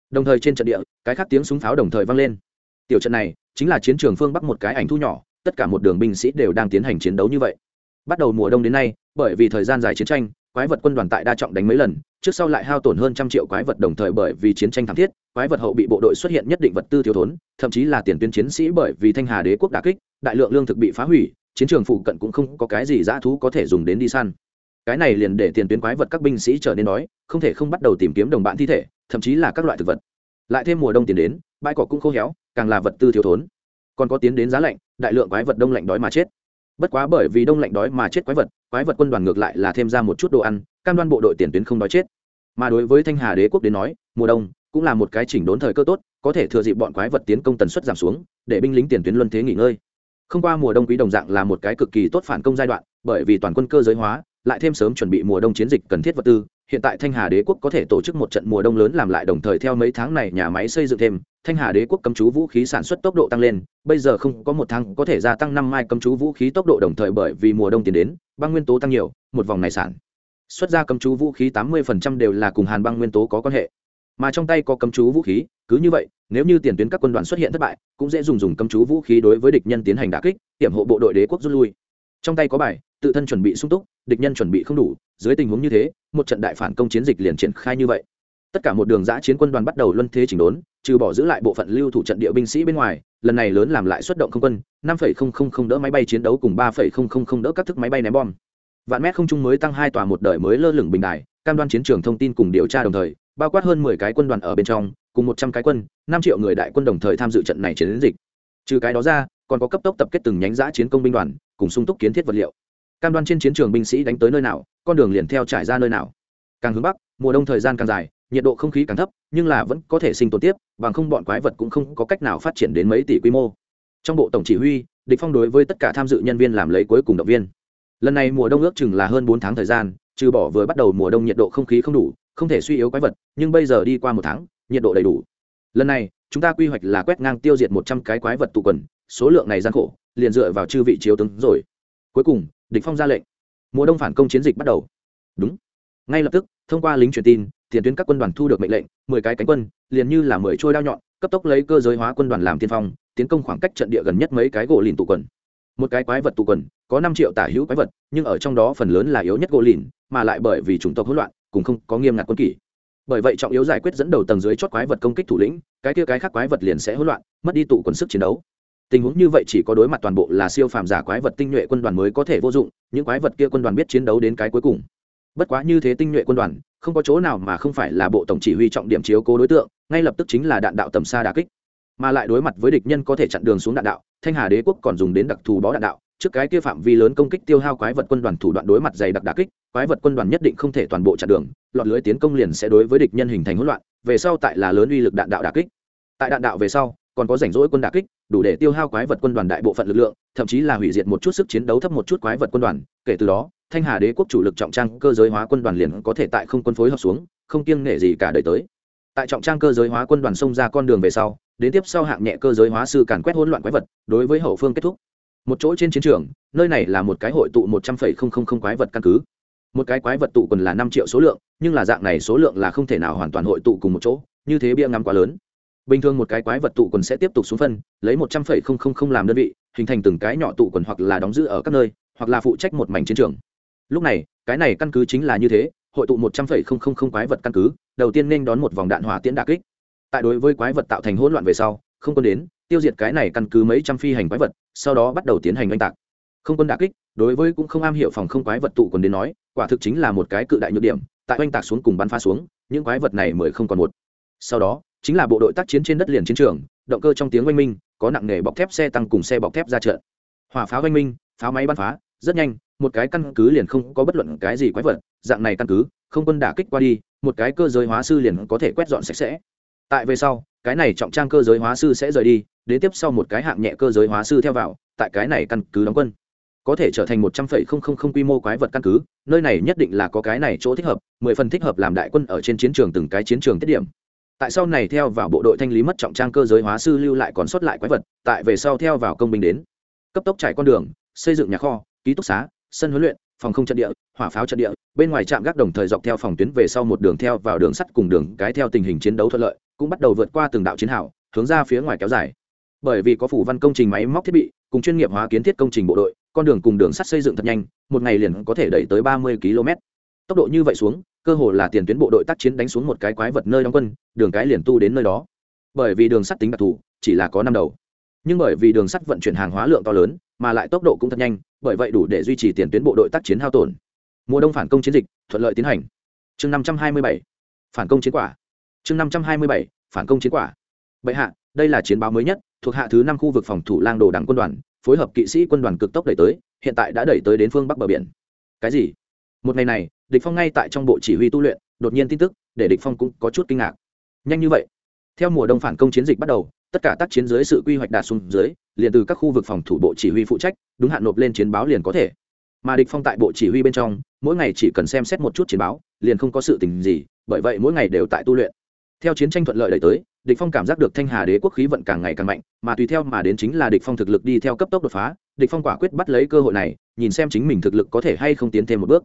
Đồng thời trên trận địa, cái khác tiếng súng pháo đồng thời vang lên. Tiểu trận này, chính là chiến trường phương bắc một cái ảnh thu nhỏ, tất cả một đường binh sĩ đều đang tiến hành chiến đấu như vậy. Bắt đầu mùa đông đến nay, bởi vì thời gian dài chiến tranh quái vật quân đoàn tại đa trọng đánh mấy lần, trước sau lại hao tổn hơn trăm triệu quái vật đồng thời bởi vì chiến tranh thảm thiết, quái vật hậu bị bộ đội xuất hiện nhất định vật tư thiếu thốn, thậm chí là tiền tuyến chiến sĩ bởi vì thanh hà đế quốc đà kích, đại lượng lương thực bị phá hủy, chiến trường phụ cận cũng không có cái gì dã thú có thể dùng đến đi săn. Cái này liền để tiền tuyến quái vật các binh sĩ trở nên đói, không thể không bắt đầu tìm kiếm đồng bạn thi thể, thậm chí là các loại thực vật. Lại thêm mùa đông tiến đến, bãi cỏ cũng khô héo, càng là vật tư thiếu thốn. Còn có tiến đến giá lạnh, đại lượng quái vật đông lạnh đói mà chết. Bất quá bởi vì đông lạnh đói mà chết quái vật quái vật quân đoàn ngược lại là thêm ra một chút đồ ăn, cam đoan bộ đội tiền tuyến không đói chết. Mà đối với thanh hà đế quốc đến nói, mùa đông cũng là một cái chỉnh đốn thời cơ tốt, có thể thừa dịp bọn quái vật tiến công tần suất giảm xuống, để binh lính tiền tuyến luân thế nghỉ ngơi. Không qua mùa đông quý đồng dạng là một cái cực kỳ tốt phản công giai đoạn, bởi vì toàn quân cơ giới hóa, lại thêm sớm chuẩn bị mùa đông chiến dịch cần thiết vật tư hiện tại thanh hà đế quốc có thể tổ chức một trận mùa đông lớn làm lại đồng thời theo mấy tháng này nhà máy xây dựng thêm, thanh hà đế quốc cấm chú vũ khí sản xuất tốc độ tăng lên, bây giờ không có một tháng có thể gia tăng năm mai cấm chú vũ khí tốc độ đồng thời bởi vì mùa đông tiến đến, băng nguyên tố tăng nhiều, một vòng này sản xuất ra cấm chú vũ khí tám mươi đều là cùng hàn băng nguyên tố có quan hệ. Mà trong tay có cấm chú vũ khí, cứ như vậy, nếu như tiền tuyến các quân đoàn xuất hiện thất bại, cũng dễ dùng dùng cấm chú vũ khí đối với địch nhân tiến hành đả kích, hiểm hộ bộ đội đế quốc rút lui. Trong tay có bài tự thân chuẩn bị sung túc, địch nhân chuẩn bị không đủ, dưới tình huống như thế, một trận đại phản công chiến dịch liền triển khai như vậy. Tất cả một đường giã chiến quân đoàn bắt đầu luân thế chỉnh đốn, trừ bỏ giữ lại bộ phận lưu thủ trận địa binh sĩ bên ngoài, lần này lớn làm lại xuất động không quân, năm đỡ máy bay chiến đấu cùng ba đỡ các thức máy bay ném bom. Vạn mét không trung mới tăng hai tòa một đời mới lơ lửng bình đài, cam đoan chiến trường thông tin cùng điều tra đồng thời, bao quát hơn mười cái quân đoàn ở bên trong, cùng một trăm cái quân, năm triệu người đại quân đồng thời tham dự trận này chiến dịch. Trừ cái đó ra, còn có cấp tốc tập kết từng nhánh giã chiến công binh đoàn, cùng sung túc kiến thiết vật liệu cam đoan trên chiến trường binh sĩ đánh tới nơi nào, con đường liền theo trải ra nơi nào. Càng hướng bắc, mùa đông thời gian càng dài, nhiệt độ không khí càng thấp, nhưng là vẫn có thể sinh tồn tiếp, bằng không bọn quái vật cũng không có cách nào phát triển đến mấy tỷ quy mô. Trong bộ tổng chỉ huy, địch phong đối với tất cả tham dự nhân viên làm lấy cuối cùng động viên. Lần này mùa đông ước chừng là hơn bốn tháng thời gian, trừ bỏ vừa bắt đầu mùa đông nhiệt độ không khí không đủ, không thể suy yếu quái vật, nhưng bây giờ đi qua một tháng, nhiệt độ đầy đủ. Lần này, chúng ta quy hoạch là quét ngang tiêu diệt một trăm cái quái vật tụ quần, số lượng này gian khổ, liền dựa vào chư vị chiếu tướng rồi. Cuối cùng địch phong ra lệnh. Mùa đông phản công chiến dịch bắt đầu. Đúng. Ngay lập tức, thông qua lính truyền tin, tiền tuyến các quân đoàn thu được mệnh lệnh, mười cái cánh quân, liền như là mười trôi đao nhọn, cấp tốc lấy cơ giới hóa quân đoàn làm tiên phong, tiến công khoảng cách trận địa gần nhất mấy cái gỗ lìn tụ quần. Một cái quái vật tụ quần, có năm triệu tả hữu quái vật, nhưng ở trong đó phần lớn là yếu nhất gỗ lìn, mà lại bởi vì chủng tộc hỗn loạn cũng không có nghiêm ngặt quân kỷ. Bởi vậy trọng yếu giải quyết dẫn đầu tầng dưới chót quái vật công kích thủ lĩnh, cái kia cái khác quái vật liền sẽ hỗn loạn, mất đi tụ quần sức chiến đấu tình huống như vậy chỉ có đối mặt toàn bộ là siêu phàm giả quái vật tinh nhuệ quân đoàn mới có thể vô dụng, những quái vật kia quân đoàn biết chiến đấu đến cái cuối cùng. Bất quá như thế tinh nhuệ quân đoàn, không có chỗ nào mà không phải là bộ tổng chỉ huy trọng điểm chiếu cố đối tượng, ngay lập tức chính là đạn đạo tầm xa đà kích. Mà lại đối mặt với địch nhân có thể chặn đường xuống đạn đạo, thanh hà đế quốc còn dùng đến đặc thù bó đạn đạo, trước cái kia phạm vi lớn công kích tiêu hao quái vật quân đoàn thủ đoạn đối mặt dày đặc đà kích, quái vật quân đoàn nhất định không thể toàn bộ chặn đường, lọt lưới tiến công liền sẽ đối với địch nhân hình thành hỗn loạn, về sau tại là lớn uy lực đạn đạo đà kích. Tại đạn đạo về sau còn có rảnh rỗi quân đả kích, đủ để tiêu hao quái vật quân đoàn đại bộ phận lực lượng, thậm chí là hủy diệt một chút sức chiến đấu thấp một chút quái vật quân đoàn. Kể từ đó, thanh hà đế quốc chủ lực trọng trang cơ giới hóa quân đoàn liền có thể tại không quân phối hợp xuống, không kiêng nể gì cả đời tới. Tại trọng trang cơ giới hóa quân đoàn xông ra con đường về sau, đến tiếp sau hạng nhẹ cơ giới hóa sư càn quét hỗn loạn quái vật, đối với hậu phương kết thúc. Một chỗ trên chiến trường, nơi này là một cái hội tụ một trăm phẩy không không không quái vật căn cứ. Một cái quái vật tụ quần là năm triệu số lượng, nhưng là dạng này số lượng là không thể nào hoàn toàn hội tụ cùng một chỗ, như thế bia ngắm quá lớn bình thường một cái quái vật tụ quần sẽ tiếp tục xuống phân, lấy một trăm phẩy không không không làm đơn vị, hình thành từng cái nhỏ tụ quần hoặc là đóng giữ ở các nơi, hoặc là phụ trách một mảnh chiến trường. Lúc này, cái này căn cứ chính là như thế, hội tụ một trăm phẩy không không không quái vật căn cứ, đầu tiên nên đón một vòng đạn hỏa tiễn đà kích. Tại đối với quái vật tạo thành hỗn loạn về sau, không quân đến, tiêu diệt cái này căn cứ mấy trăm phi hành quái vật, sau đó bắt đầu tiến hành oanh tạc. Không quân đà kích, đối với cũng không am hiểu phòng không quái vật tụ quần đến nói, quả thực chính là một cái cự đại nhược điểm, tại oanh tạc xuống cùng bắn phá xuống, những quái vật này mới không còn một. Sau đó chính là bộ đội tác chiến trên đất liền chiến trường, động cơ trong tiếng oanh minh, có nặng nghề bọc thép xe tăng cùng xe bọc thép ra trận. Hỏa pháo oanh minh, pháo máy bắn phá, rất nhanh, một cái căn cứ liền không có bất luận cái gì quái vật, dạng này căn cứ, không quân đả kích qua đi, một cái cơ giới hóa sư liền có thể quét dọn sạch sẽ. Tại về sau, cái này trọng trang cơ giới hóa sư sẽ rời đi, đến tiếp sau một cái hạng nhẹ cơ giới hóa sư theo vào, tại cái này căn cứ đóng quân. Có thể trở thành một trăm phẩy không không không quy mô quái vật căn cứ, nơi này nhất định là có cái này chỗ thích hợp, mười phần thích hợp làm đại quân ở trên chiến trường từng cái chiến trường tiết điểm tại sau này theo vào bộ đội thanh lý mất trọng trang cơ giới hóa sư lưu lại còn sót lại quái vật, tại về sau theo vào công binh đến. Cấp tốc trải con đường, xây dựng nhà kho, ký túc xá, sân huấn luyện, phòng không trận địa, hỏa pháo trận địa, bên ngoài trạm gác đồng thời dọc theo phòng tuyến về sau một đường theo vào đường sắt cùng đường cái theo tình hình chiến đấu thuận lợi, cũng bắt đầu vượt qua từng đạo chiến hào, hướng ra phía ngoài kéo dài. Bởi vì có phủ văn công trình máy móc thiết bị, cùng chuyên nghiệp hóa kiến thiết công trình bộ đội, con đường cùng đường sắt xây dựng thật nhanh, một ngày liền có thể đẩy tới ba mươi km tốc độ như vậy xuống cơ hồ là tiền tuyến bộ đội tác chiến đánh xuống một cái quái vật nơi đóng quân, đường cái liền tu đến nơi đó. Bởi vì đường sắt tính đặc thù, chỉ là có năm đầu. Nhưng bởi vì đường sắt vận chuyển hàng hóa lượng to lớn, mà lại tốc độ cũng thật nhanh, bởi vậy đủ để duy trì tiền tuyến bộ đội tác chiến hao tổn. Mùa đông phản công chiến dịch, thuận lợi tiến hành. Chương năm trăm hai mươi bảy. Phản công chiến quả. Chương năm trăm hai mươi bảy, phản công chiến quả. Bệ hạ, đây là chiến báo mới nhất, thuộc hạ thứ năm khu vực phòng thủ lang đồ đảng quân đoàn, phối hợp kỵ sĩ quân đoàn cực tốc đẩy tới, hiện tại đã đẩy tới đến phương bắc bờ biển. Cái gì? Một ngày này, địch phong ngay tại trong bộ chỉ huy tu luyện, đột nhiên tin tức, để địch phong cũng có chút kinh ngạc. Nhanh như vậy? Theo mùa đông phản công chiến dịch bắt đầu, tất cả tác chiến dưới sự quy hoạch đạt xuống dưới, liền từ các khu vực phòng thủ bộ chỉ huy phụ trách, đúng hạn nộp lên chiến báo liền có thể. Mà địch phong tại bộ chỉ huy bên trong, mỗi ngày chỉ cần xem xét một chút chiến báo, liền không có sự tình gì, bởi vậy mỗi ngày đều tại tu luyện. Theo chiến tranh thuận lợi đẩy tới, địch phong cảm giác được thanh hà đế quốc khí vận càng ngày càng mạnh, mà tùy theo mà đến chính là địch phong thực lực đi theo cấp tốc đột phá, địch phong quả quyết bắt lấy cơ hội này, nhìn xem chính mình thực lực có thể hay không tiến thêm một bước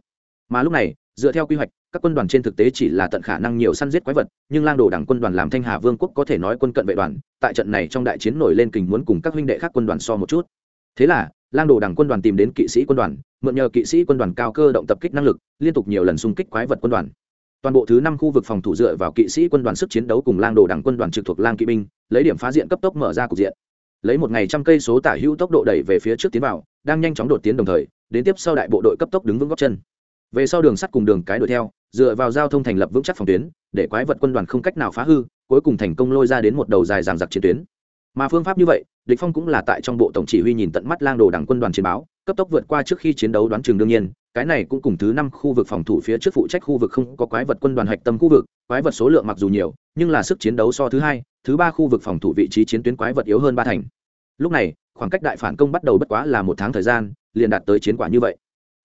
mà lúc này, dựa theo quy hoạch, các quân đoàn trên thực tế chỉ là tận khả năng nhiều săn giết quái vật, nhưng lang đồ đảng quân đoàn làm thanh hà vương quốc có thể nói quân cận vệ đoàn, tại trận này trong đại chiến nổi lên kình muốn cùng các huynh đệ khác quân đoàn so một chút. Thế là, lang đồ đảng quân đoàn tìm đến kỵ sĩ quân đoàn, mượn nhờ kỵ sĩ quân đoàn cao cơ động tập kích năng lực, liên tục nhiều lần xung kích quái vật quân đoàn. Toàn bộ thứ năm khu vực phòng thủ dựa vào kỵ sĩ quân đoàn sức chiến đấu cùng lang đồ đảng quân đoàn trực thuộc lang kỵ binh, lấy điểm phá diện cấp tốc mở ra cục diện. Lấy một ngày trăm cây số tả hữu tốc độ đẩy về phía trước tiến vào, đang nhanh chóng đột tiến đồng thời, đến tiếp sau đại bộ đội cấp tốc đứng vững góc chân về sau đường sắt cùng đường cái đuổi theo, dựa vào giao thông thành lập vững chắc phòng tuyến, để quái vật quân đoàn không cách nào phá hư, cuối cùng thành công lôi ra đến một đầu dài ràng giặc chiến tuyến. Mà phương pháp như vậy, địch phong cũng là tại trong bộ tổng chỉ huy nhìn tận mắt lang đồ đảng quân đoàn chiến báo, cấp tốc vượt qua trước khi chiến đấu đoán chừng đương nhiên, cái này cũng cùng thứ năm khu vực phòng thủ phía trước phụ trách khu vực không có quái vật quân đoàn hạch tâm khu vực, quái vật số lượng mặc dù nhiều, nhưng là sức chiến đấu so thứ hai, thứ ba khu vực phòng thủ vị trí chiến tuyến quái vật yếu hơn ba thành. Lúc này, khoảng cách đại phản công bắt đầu bất quá là một tháng thời gian, liền đạt tới chiến quả như vậy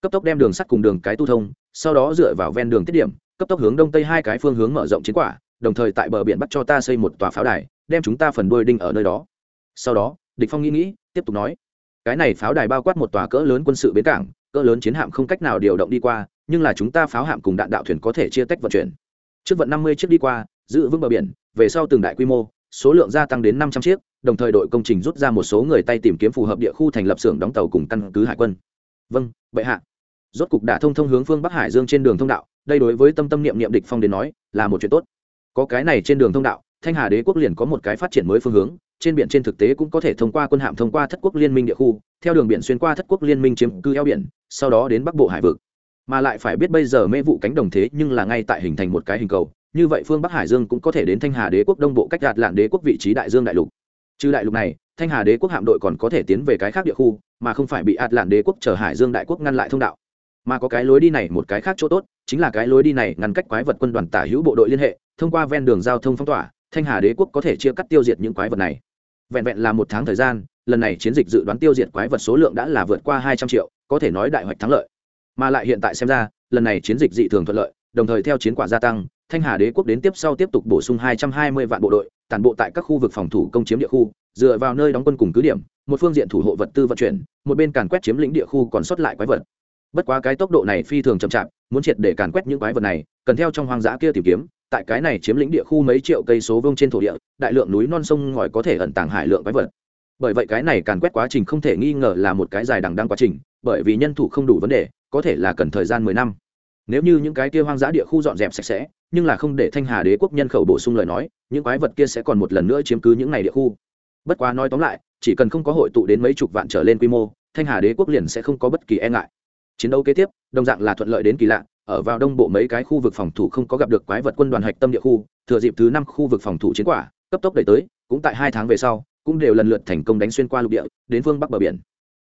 cấp tốc đem đường sắt cùng đường cái tu thông, sau đó dựa vào ven đường tiết điểm, cấp tốc hướng đông tây hai cái phương hướng mở rộng chiến quả, đồng thời tại bờ biển bắt cho ta xây một tòa pháo đài, đem chúng ta phần đuôi đinh ở nơi đó. Sau đó, địch phong nghĩ nghĩ, tiếp tục nói, cái này pháo đài bao quát một tòa cỡ lớn quân sự bến cảng, cỡ lớn chiến hạm không cách nào điều động đi qua, nhưng là chúng ta pháo hạm cùng đạn đạo thuyền có thể chia tách vận chuyển. Trước vận năm mươi chiếc đi qua, giữ vững bờ biển, về sau từng đại quy mô, số lượng gia tăng đến năm trăm chiếc, đồng thời đội công trình rút ra một số người tay tìm kiếm phù hợp địa khu thành lập xưởng đóng tàu cùng căn cứ hải quân. Vâng bệ hạ rốt cục đã thông thông hướng phương bắc hải dương trên đường thông đạo, đây đối với tâm tâm niệm niệm địch phong đến nói, là một chuyện tốt. Có cái này trên đường thông đạo, thanh hà đế quốc liền có một cái phát triển mới phương hướng, trên biển trên thực tế cũng có thể thông qua quân hạm thông qua thất quốc liên minh địa khu, theo đường biển xuyên qua thất quốc liên minh chiếm cư eo biển, sau đó đến bắc bộ hải vực. Mà lại phải biết bây giờ mê vụ cánh đồng thế nhưng là ngay tại hình thành một cái hình cầu, như vậy phương bắc hải dương cũng có thể đến thanh hà đế quốc đông bộ cách đạt lạn đế quốc vị trí đại dương đại lục. Trừ đại lục này, thanh hà đế quốc hạm đội còn có thể tiến về cái khác địa khu, mà không phải bị ạt lạn đế quốc chờ hải dương đại quốc ngăn lại thông đạo mà có cái lối đi này một cái khác chỗ tốt, chính là cái lối đi này ngăn cách quái vật quân đoàn tả hữu bộ đội liên hệ, thông qua ven đường giao thông phong tỏa, thanh hà đế quốc có thể chia cắt tiêu diệt những quái vật này. Vẹn vẹn là một tháng thời gian, lần này chiến dịch dự đoán tiêu diệt quái vật số lượng đã là vượt qua hai trăm triệu, có thể nói đại hoạch thắng lợi. Mà lại hiện tại xem ra, lần này chiến dịch dị thường thuận lợi, đồng thời theo chiến quả gia tăng, thanh hà đế quốc đến tiếp sau tiếp tục bổ sung hai trăm hai mươi vạn bộ đội, tản bộ tại các khu vực phòng thủ công chiếm địa khu, dựa vào nơi đóng quân cùng cứ điểm, một phương diện thủ hộ vật tư vận chuyển, một bên càn quét chiếm lĩnh địa khu còn sót lại quái vật bất quá cái tốc độ này phi thường chậm chạp, muốn triệt để càn quét những quái vật này, cần theo trong hoang dã kia tìm kiếm, tại cái này chiếm lĩnh địa khu mấy triệu cây số vông trên thổ địa, đại lượng núi non sông ngòi có thể ẩn tàng hải lượng quái vật. Bởi vậy cái này càn quét quá trình không thể nghi ngờ là một cái dài đằng đăng quá trình, bởi vì nhân thủ không đủ vấn đề, có thể là cần thời gian mười năm. Nếu như những cái kia hoang dã địa khu dọn dẹp sạch sẽ, nhưng là không để thanh hà đế quốc nhân khẩu bổ sung lời nói, những quái vật kia sẽ còn một lần nữa chiếm cứ những ngày địa khu. Bất quá nói tóm lại, chỉ cần không có hội tụ đến mấy chục vạn trở lên quy mô, thanh hà đế quốc liền sẽ không có bất kỳ e ngại chiến đấu kế tiếp, đồng dạng là thuận lợi đến kỳ lạ, ở vào đông bộ mấy cái khu vực phòng thủ không có gặp được quái vật quân đoàn hạch tâm địa khu, thừa dịp thứ năm khu vực phòng thủ chiến quả, cấp tốc đẩy tới, cũng tại hai tháng về sau, cũng đều lần lượt thành công đánh xuyên qua lục địa, đến phương bắc bờ biển.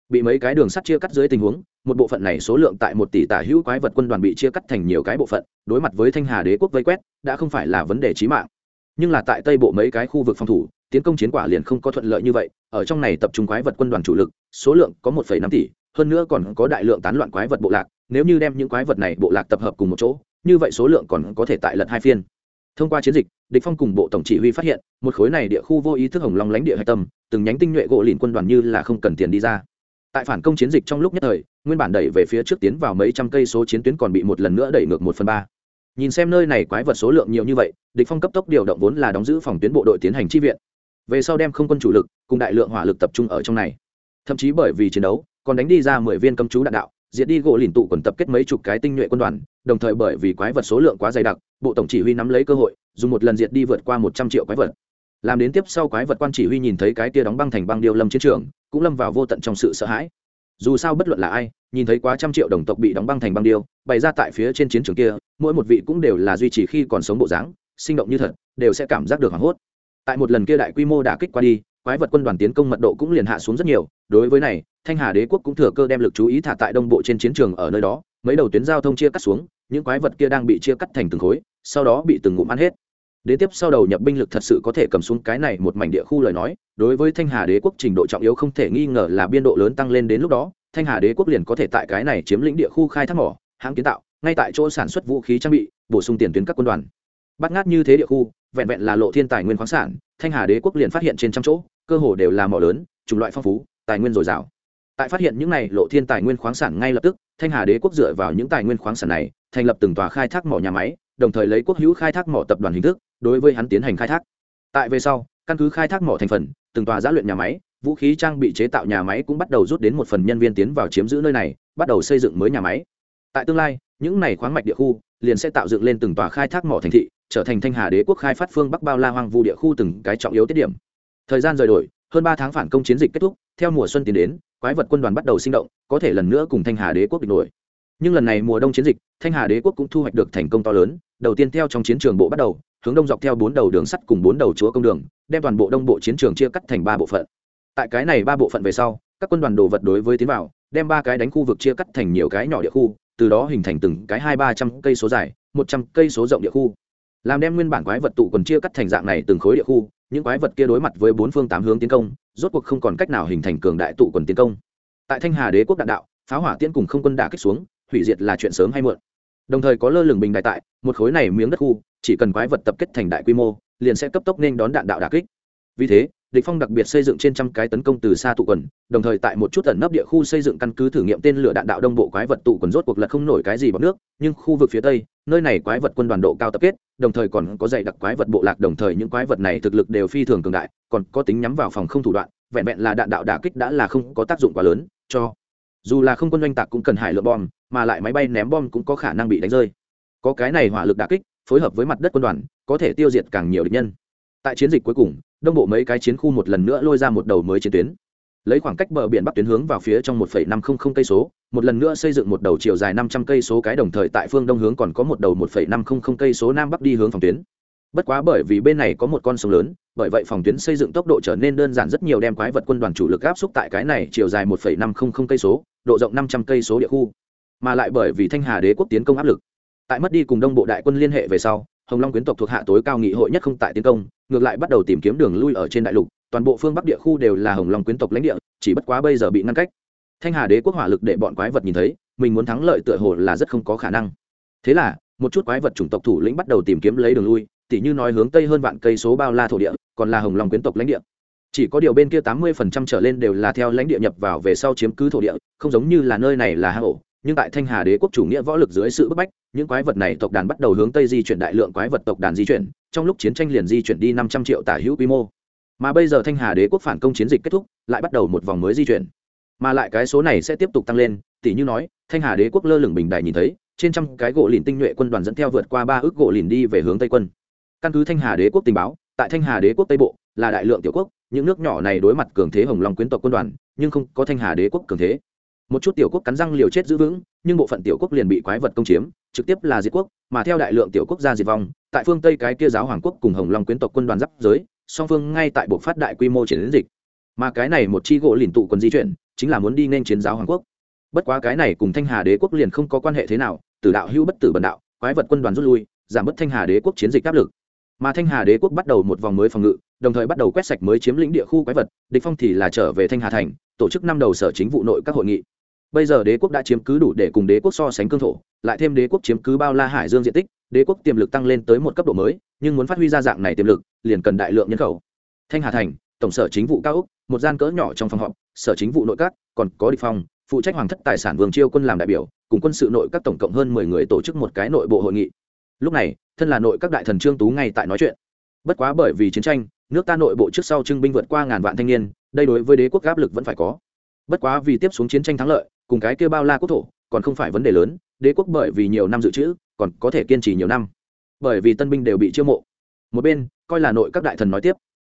Bị mấy cái đường sắt chia cắt dưới tình huống, một bộ phận này số lượng tại một tỷ tả hữu quái vật quân đoàn bị chia cắt thành nhiều cái bộ phận, đối mặt với thanh hà đế quốc vây quét, đã không phải là vấn đề trí mạng. Nhưng là tại tây bộ mấy cái khu vực phòng thủ, tiến công chiến quả liền không có thuận lợi như vậy, ở trong này tập trung quái vật quân đoàn chủ lực, số lượng có một năm tỷ hơn nữa còn có đại lượng tán loạn quái vật bộ lạc, nếu như đem những quái vật này bộ lạc tập hợp cùng một chỗ, như vậy số lượng còn có thể tại lật hai phiên. Thông qua chiến dịch, địch phong cùng bộ tổng chỉ huy phát hiện, một khối này địa khu vô ý thức hồng long lãnh địa hạch tâm, từng nhánh tinh nhuệ gỗ lìn quân đoàn như là không cần tiền đi ra. Tại phản công chiến dịch trong lúc nhất thời, nguyên bản đẩy về phía trước tiến vào mấy trăm cây số chiến tuyến còn bị một lần nữa đẩy ngược một phần ba. Nhìn xem nơi này quái vật số lượng nhiều như vậy, địch phong cấp tốc điều động vốn là đóng giữ phòng tuyến bộ đội tiến hành chi viện. Về sau đem không quân chủ lực cùng đại lượng hỏa lực tập trung ở trong này. Thậm chí bởi vì chiến đấu còn đánh đi ra mười viên cấm chú đạn đạo, diệt đi gỗ lìn tụ quần tập kết mấy chục cái tinh nhuệ quân đoàn, đồng thời bởi vì quái vật số lượng quá dày đặc, bộ tổng chỉ huy nắm lấy cơ hội, dùng một lần diệt đi vượt qua một trăm triệu quái vật. Làm đến tiếp sau quái vật quan chỉ huy nhìn thấy cái kia đóng băng thành băng điêu lâm chiến trường, cũng lâm vào vô tận trong sự sợ hãi. Dù sao bất luận là ai, nhìn thấy quá trăm triệu đồng tộc bị đóng băng thành băng điêu, bày ra tại phía trên chiến trường kia, mỗi một vị cũng đều là duy trì khi còn sống bộ dáng, sinh động như thật, đều sẽ cảm giác được hoảng hốt. Tại một lần kia đại quy mô đả kích qua đi, quái vật quân đoàn tiến công mật độ cũng liền hạ xuống rất nhiều, đối với này thanh hà đế quốc cũng thừa cơ đem lực chú ý thả tại đông bộ trên chiến trường ở nơi đó, mấy đầu tuyến giao thông chia cắt xuống, những quái vật kia đang bị chia cắt thành từng khối, sau đó bị từng ngụm ăn hết. Đến tiếp sau đầu nhập binh lực thật sự có thể cầm xuống cái này một mảnh địa khu lời nói, đối với thanh hà đế quốc trình độ trọng yếu không thể nghi ngờ là biên độ lớn tăng lên đến lúc đó, thanh hà đế quốc liền có thể tại cái này chiếm lĩnh địa khu khai thác mỏ, hãng kiến tạo, ngay tại chỗ sản xuất vũ khí trang bị, bổ sung tiền tuyến các quân đoàn. Bắt ngát như thế địa khu, vẹn vẹn là lộ thiên tài nguyên khoáng sản, thanh hà đế quốc liền phát hiện trên trăm chỗ, cơ hồ đều là mỏ lớn, chủng loại phong phú, tài nguyên dồi dào tại phát hiện những này lộ thiên tài nguyên khoáng sản ngay lập tức, thanh hà đế quốc dựa vào những tài nguyên khoáng sản này, thành lập từng tòa khai thác mỏ nhà máy, đồng thời lấy quốc hữu khai thác mỏ tập đoàn hình thức, đối với hắn tiến hành khai thác. Tại về sau, căn cứ khai thác mỏ thành phần, từng tòa giã luyện nhà máy, vũ khí trang bị chế tạo nhà máy cũng bắt đầu rút đến một phần nhân viên tiến vào chiếm giữ nơi này, bắt đầu xây dựng mới nhà máy. Tại tương lai, những này khoáng mạch địa khu liền sẽ tạo dựng lên từng tòa khai thác mỏ thành thị, trở thành thanh hà đế quốc khai phát phương bắc bao la hoang vu địa khu từng cái trọng yếu tiết điểm. Thời gian rời đổi, hơn ba tháng phản công chiến dịch kết thúc, theo mùa xuân tiến đến quái vật quân đoàn bắt đầu sinh động, có thể lần nữa cùng thanh hà đế quốc địch nổi. Nhưng lần này mùa đông chiến dịch, thanh hà đế quốc cũng thu hoạch được thành công to lớn. Đầu tiên theo trong chiến trường bộ bắt đầu, hướng đông dọc theo bốn đầu đường sắt cùng bốn đầu chúa công đường, đem toàn bộ đông bộ chiến trường chia cắt thành ba bộ phận. Tại cái này ba bộ phận về sau, các quân đoàn đồ vật đối với tiến vào, đem ba cái đánh khu vực chia cắt thành nhiều cái nhỏ địa khu, từ đó hình thành từng cái hai ba trăm cây số dài, một trăm cây số rộng địa khu. Làm đem nguyên bản quái vật tụ còn chia cắt thành dạng này từng khối địa khu, những quái vật kia đối mặt với bốn phương tám hướng tiến công rốt cuộc không còn cách nào hình thành cường đại tụ quần tiến công. Tại thanh hà đế quốc đạn đạo, pháo hỏa tiễn cùng không quân đả kích xuống, hủy diệt là chuyện sớm hay muộn. Đồng thời có lơ lửng bình đại tại, một khối này miếng đất khu, chỉ cần quái vật tập kết thành đại quy mô, liền sẽ cấp tốc nên đón đạn đạo đả kích. Vì thế địch phong đặc biệt xây dựng trên trăm cái tấn công từ xa tụ quần, đồng thời tại một chút ẩn nấp địa khu xây dựng căn cứ thử nghiệm tên lửa đạn đạo đông bộ quái vật tụ quần rốt cuộc lật không nổi cái gì bằng nước, nhưng khu vực phía tây, nơi này quái vật quân đoàn độ cao tập kết, đồng thời còn có dày đặc quái vật bộ lạc, đồng thời những quái vật này thực lực đều phi thường cường đại, còn có tính nhắm vào phòng không thủ đoạn, vẹn vẹn là đạn đạo đả kích đã là không có tác dụng quá lớn, cho dù là không quân doanh tạc cũng cần hải lượng bom, mà lại máy bay ném bom cũng có khả năng bị đánh rơi. Có cái này hỏa lực đả kích, phối hợp với mặt đất quân đoàn, có thể tiêu diệt càng nhiều địch nhân. Tại chiến dịch cuối cùng đông bộ mấy cái chiến khu một lần nữa lôi ra một đầu mới chiến tuyến. Lấy khoảng cách bờ biển bắc tuyến hướng vào phía trong một năm trăm linh cây số, một lần nữa xây dựng một đầu chiều dài năm trăm cây số cái đồng thời tại phương đông hướng còn có một đầu một năm trăm linh cây số nam bắc đi hướng phòng tuyến. Bất quá bởi vì bên này có một con sông lớn, bởi vậy phòng tuyến xây dựng tốc độ trở nên đơn giản rất nhiều đem quái vật quân đoàn chủ lực áp xúc tại cái này chiều dài một năm trăm linh cây số, độ rộng năm trăm cây số địa khu. Mà lại bởi vì thanh hà đế quốc tiến công áp lực, tại mất đi cùng đông bộ đại quân liên hệ về sau hồng long quyến tộc thuộc hạ tối cao nghị hội nhất không tại tiến công, ngược lại bắt đầu tìm kiếm đường lui ở trên đại lục, toàn bộ phương bắc địa khu đều là hồng long quyến tộc lãnh địa, chỉ bất quá bây giờ bị ngăn cách. Thanh hà đế quốc hỏa lực để bọn quái vật nhìn thấy, mình muốn thắng lợi tựa hồ là rất không có khả năng. Thế là, một chút quái vật chủng tộc thủ lĩnh bắt đầu tìm kiếm lấy đường lui, tỉ như nói hướng tây hơn vạn cây số bao la thổ địa, còn là hồng long quyến tộc lãnh địa. Chỉ có điều bên kia tám mươi phần trăm trở lên đều là theo lãnh địa nhập vào về sau chiếm cứ thổ địa, không giống như là nơi này là hang ổ nhưng tại thanh hà đế quốc chủ nghĩa võ lực dưới sự bức bách, những quái vật này tộc đàn bắt đầu hướng tây di chuyển đại lượng quái vật tộc đàn di chuyển, trong lúc chiến tranh liền di chuyển đi năm trăm triệu tả hữu quy mô. Mà bây giờ thanh hà đế quốc phản công chiến dịch kết thúc, lại bắt đầu một vòng mới di chuyển. Mà lại cái số này sẽ tiếp tục tăng lên tỷ như nói, thanh hà đế quốc lơ lửng bình đài nhìn thấy, trên trăm cái gỗ lìn tinh nhuệ quân đoàn dẫn theo vượt qua ba ước gỗ lìn đi về hướng tây quân. Căn cứ thanh hà đế quốc tình báo, tại thanh hà đế quốc tây bộ, là đại lượng tiểu quốc, những nước nhỏ này đối mặt cường thế hồng long quyến tộc quân đoàn, nhưng không có thanh hà đế quốc cường thế một chút tiểu quốc cắn răng liều chết giữ vững, nhưng bộ phận tiểu quốc liền bị quái vật công chiếm, trực tiếp là diệt quốc, mà theo đại lượng tiểu quốc gia diệt vong, tại phương tây cái kia giáo hoàng quốc cùng hồng long quyến tộc quân đoàn giáp giới, song phương ngay tại buộc phát đại quy mô chiến dịch. Mà cái này một chi gỗ liền tụ quân di chuyển, chính là muốn đi nên chiến giáo hoàng quốc. Bất quá cái này cùng thanh hà đế quốc liền không có quan hệ thế nào, tử đạo hữu bất tử bần đạo, quái vật quân đoàn rút lui, giảm bớt thanh hà đế quốc chiến dịch áp lực. Mà thanh hà đế quốc bắt đầu một vòng mới phòng ngự, đồng thời bắt đầu quét sạch mới chiếm lĩnh địa khu quái vật, địch phong thì là trở về thanh hà thành tổ chức năm đầu sở chính vụ nội các hội nghị. Bây giờ đế quốc đã chiếm cứ đủ để cùng đế quốc so sánh cương thổ, lại thêm đế quốc chiếm cứ bao la hải dương diện tích, đế quốc tiềm lực tăng lên tới một cấp độ mới, nhưng muốn phát huy ra dạng này tiềm lực, liền cần đại lượng nhân khẩu. Thanh hà thành, tổng sở chính vụ cao úc một gian cỡ nhỏ trong phòng họp, sở chính vụ nội các, còn có địch phong phụ trách hoàng thất tài sản vương chiêu quân làm đại biểu, cùng quân sự nội các tổng cộng hơn mười người tổ chức một cái nội bộ hội nghị. Lúc này, thân là nội các đại thần trương tú ngay tại nói chuyện. Bất quá bởi vì chiến tranh, nước ta nội bộ trước sau trưng binh vượt qua ngàn vạn thanh niên đây đối với đế quốc áp lực vẫn phải có. Bất quá vì tiếp xuống chiến tranh thắng lợi, cùng cái kêu bao la quốc thổ, còn không phải vấn đề lớn, đế quốc bởi vì nhiều năm dự trữ, còn có thể kiên trì nhiều năm. Bởi vì tân binh đều bị chiêu mộ. Một bên, coi là nội các đại thần nói tiếp.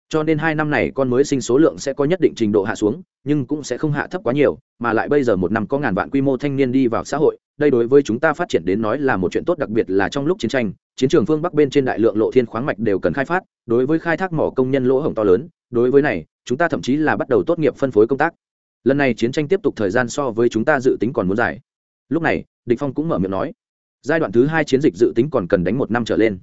Cho nên hai năm này con mới sinh số lượng sẽ có nhất định trình độ hạ xuống, nhưng cũng sẽ không hạ thấp quá nhiều, mà lại bây giờ một năm có ngàn vạn quy mô thanh niên đi vào xã hội, đây đối với chúng ta phát triển đến nói là một chuyện tốt đặc biệt là trong lúc chiến tranh, chiến trường phương bắc bên trên đại lượng lộ thiên khoáng mạch đều cần khai phát, đối với khai thác mỏ công nhân lỗ hổng to lớn đối với này, chúng ta thậm chí là bắt đầu tốt nghiệp phân phối công tác. Lần này chiến tranh tiếp tục thời gian so với chúng ta dự tính còn muốn dài. Lúc này, địch phong cũng mở miệng nói, giai đoạn thứ hai chiến dịch dự tính còn cần đánh một năm trở lên.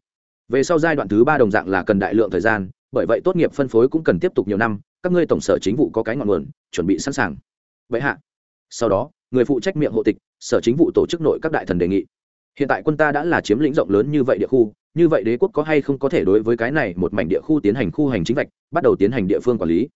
Về sau giai đoạn thứ ba đồng dạng là cần đại lượng thời gian, bởi vậy tốt nghiệp phân phối cũng cần tiếp tục nhiều năm, các ngươi tổng sở chính vụ có cái ngọn nguồn, chuẩn bị sẵn sàng. Vậy hạ. Sau đó, người phụ trách miệng hộ tịch, sở chính vụ tổ chức nội các đại thần đề nghị. Hiện tại quân ta đã là chiếm lĩnh rộng lớn như vậy địa khu như vậy đế quốc có hay không có thể đối với cái này một mảnh địa khu tiến hành khu hành chính vạch, bắt đầu tiến hành địa phương quản lý?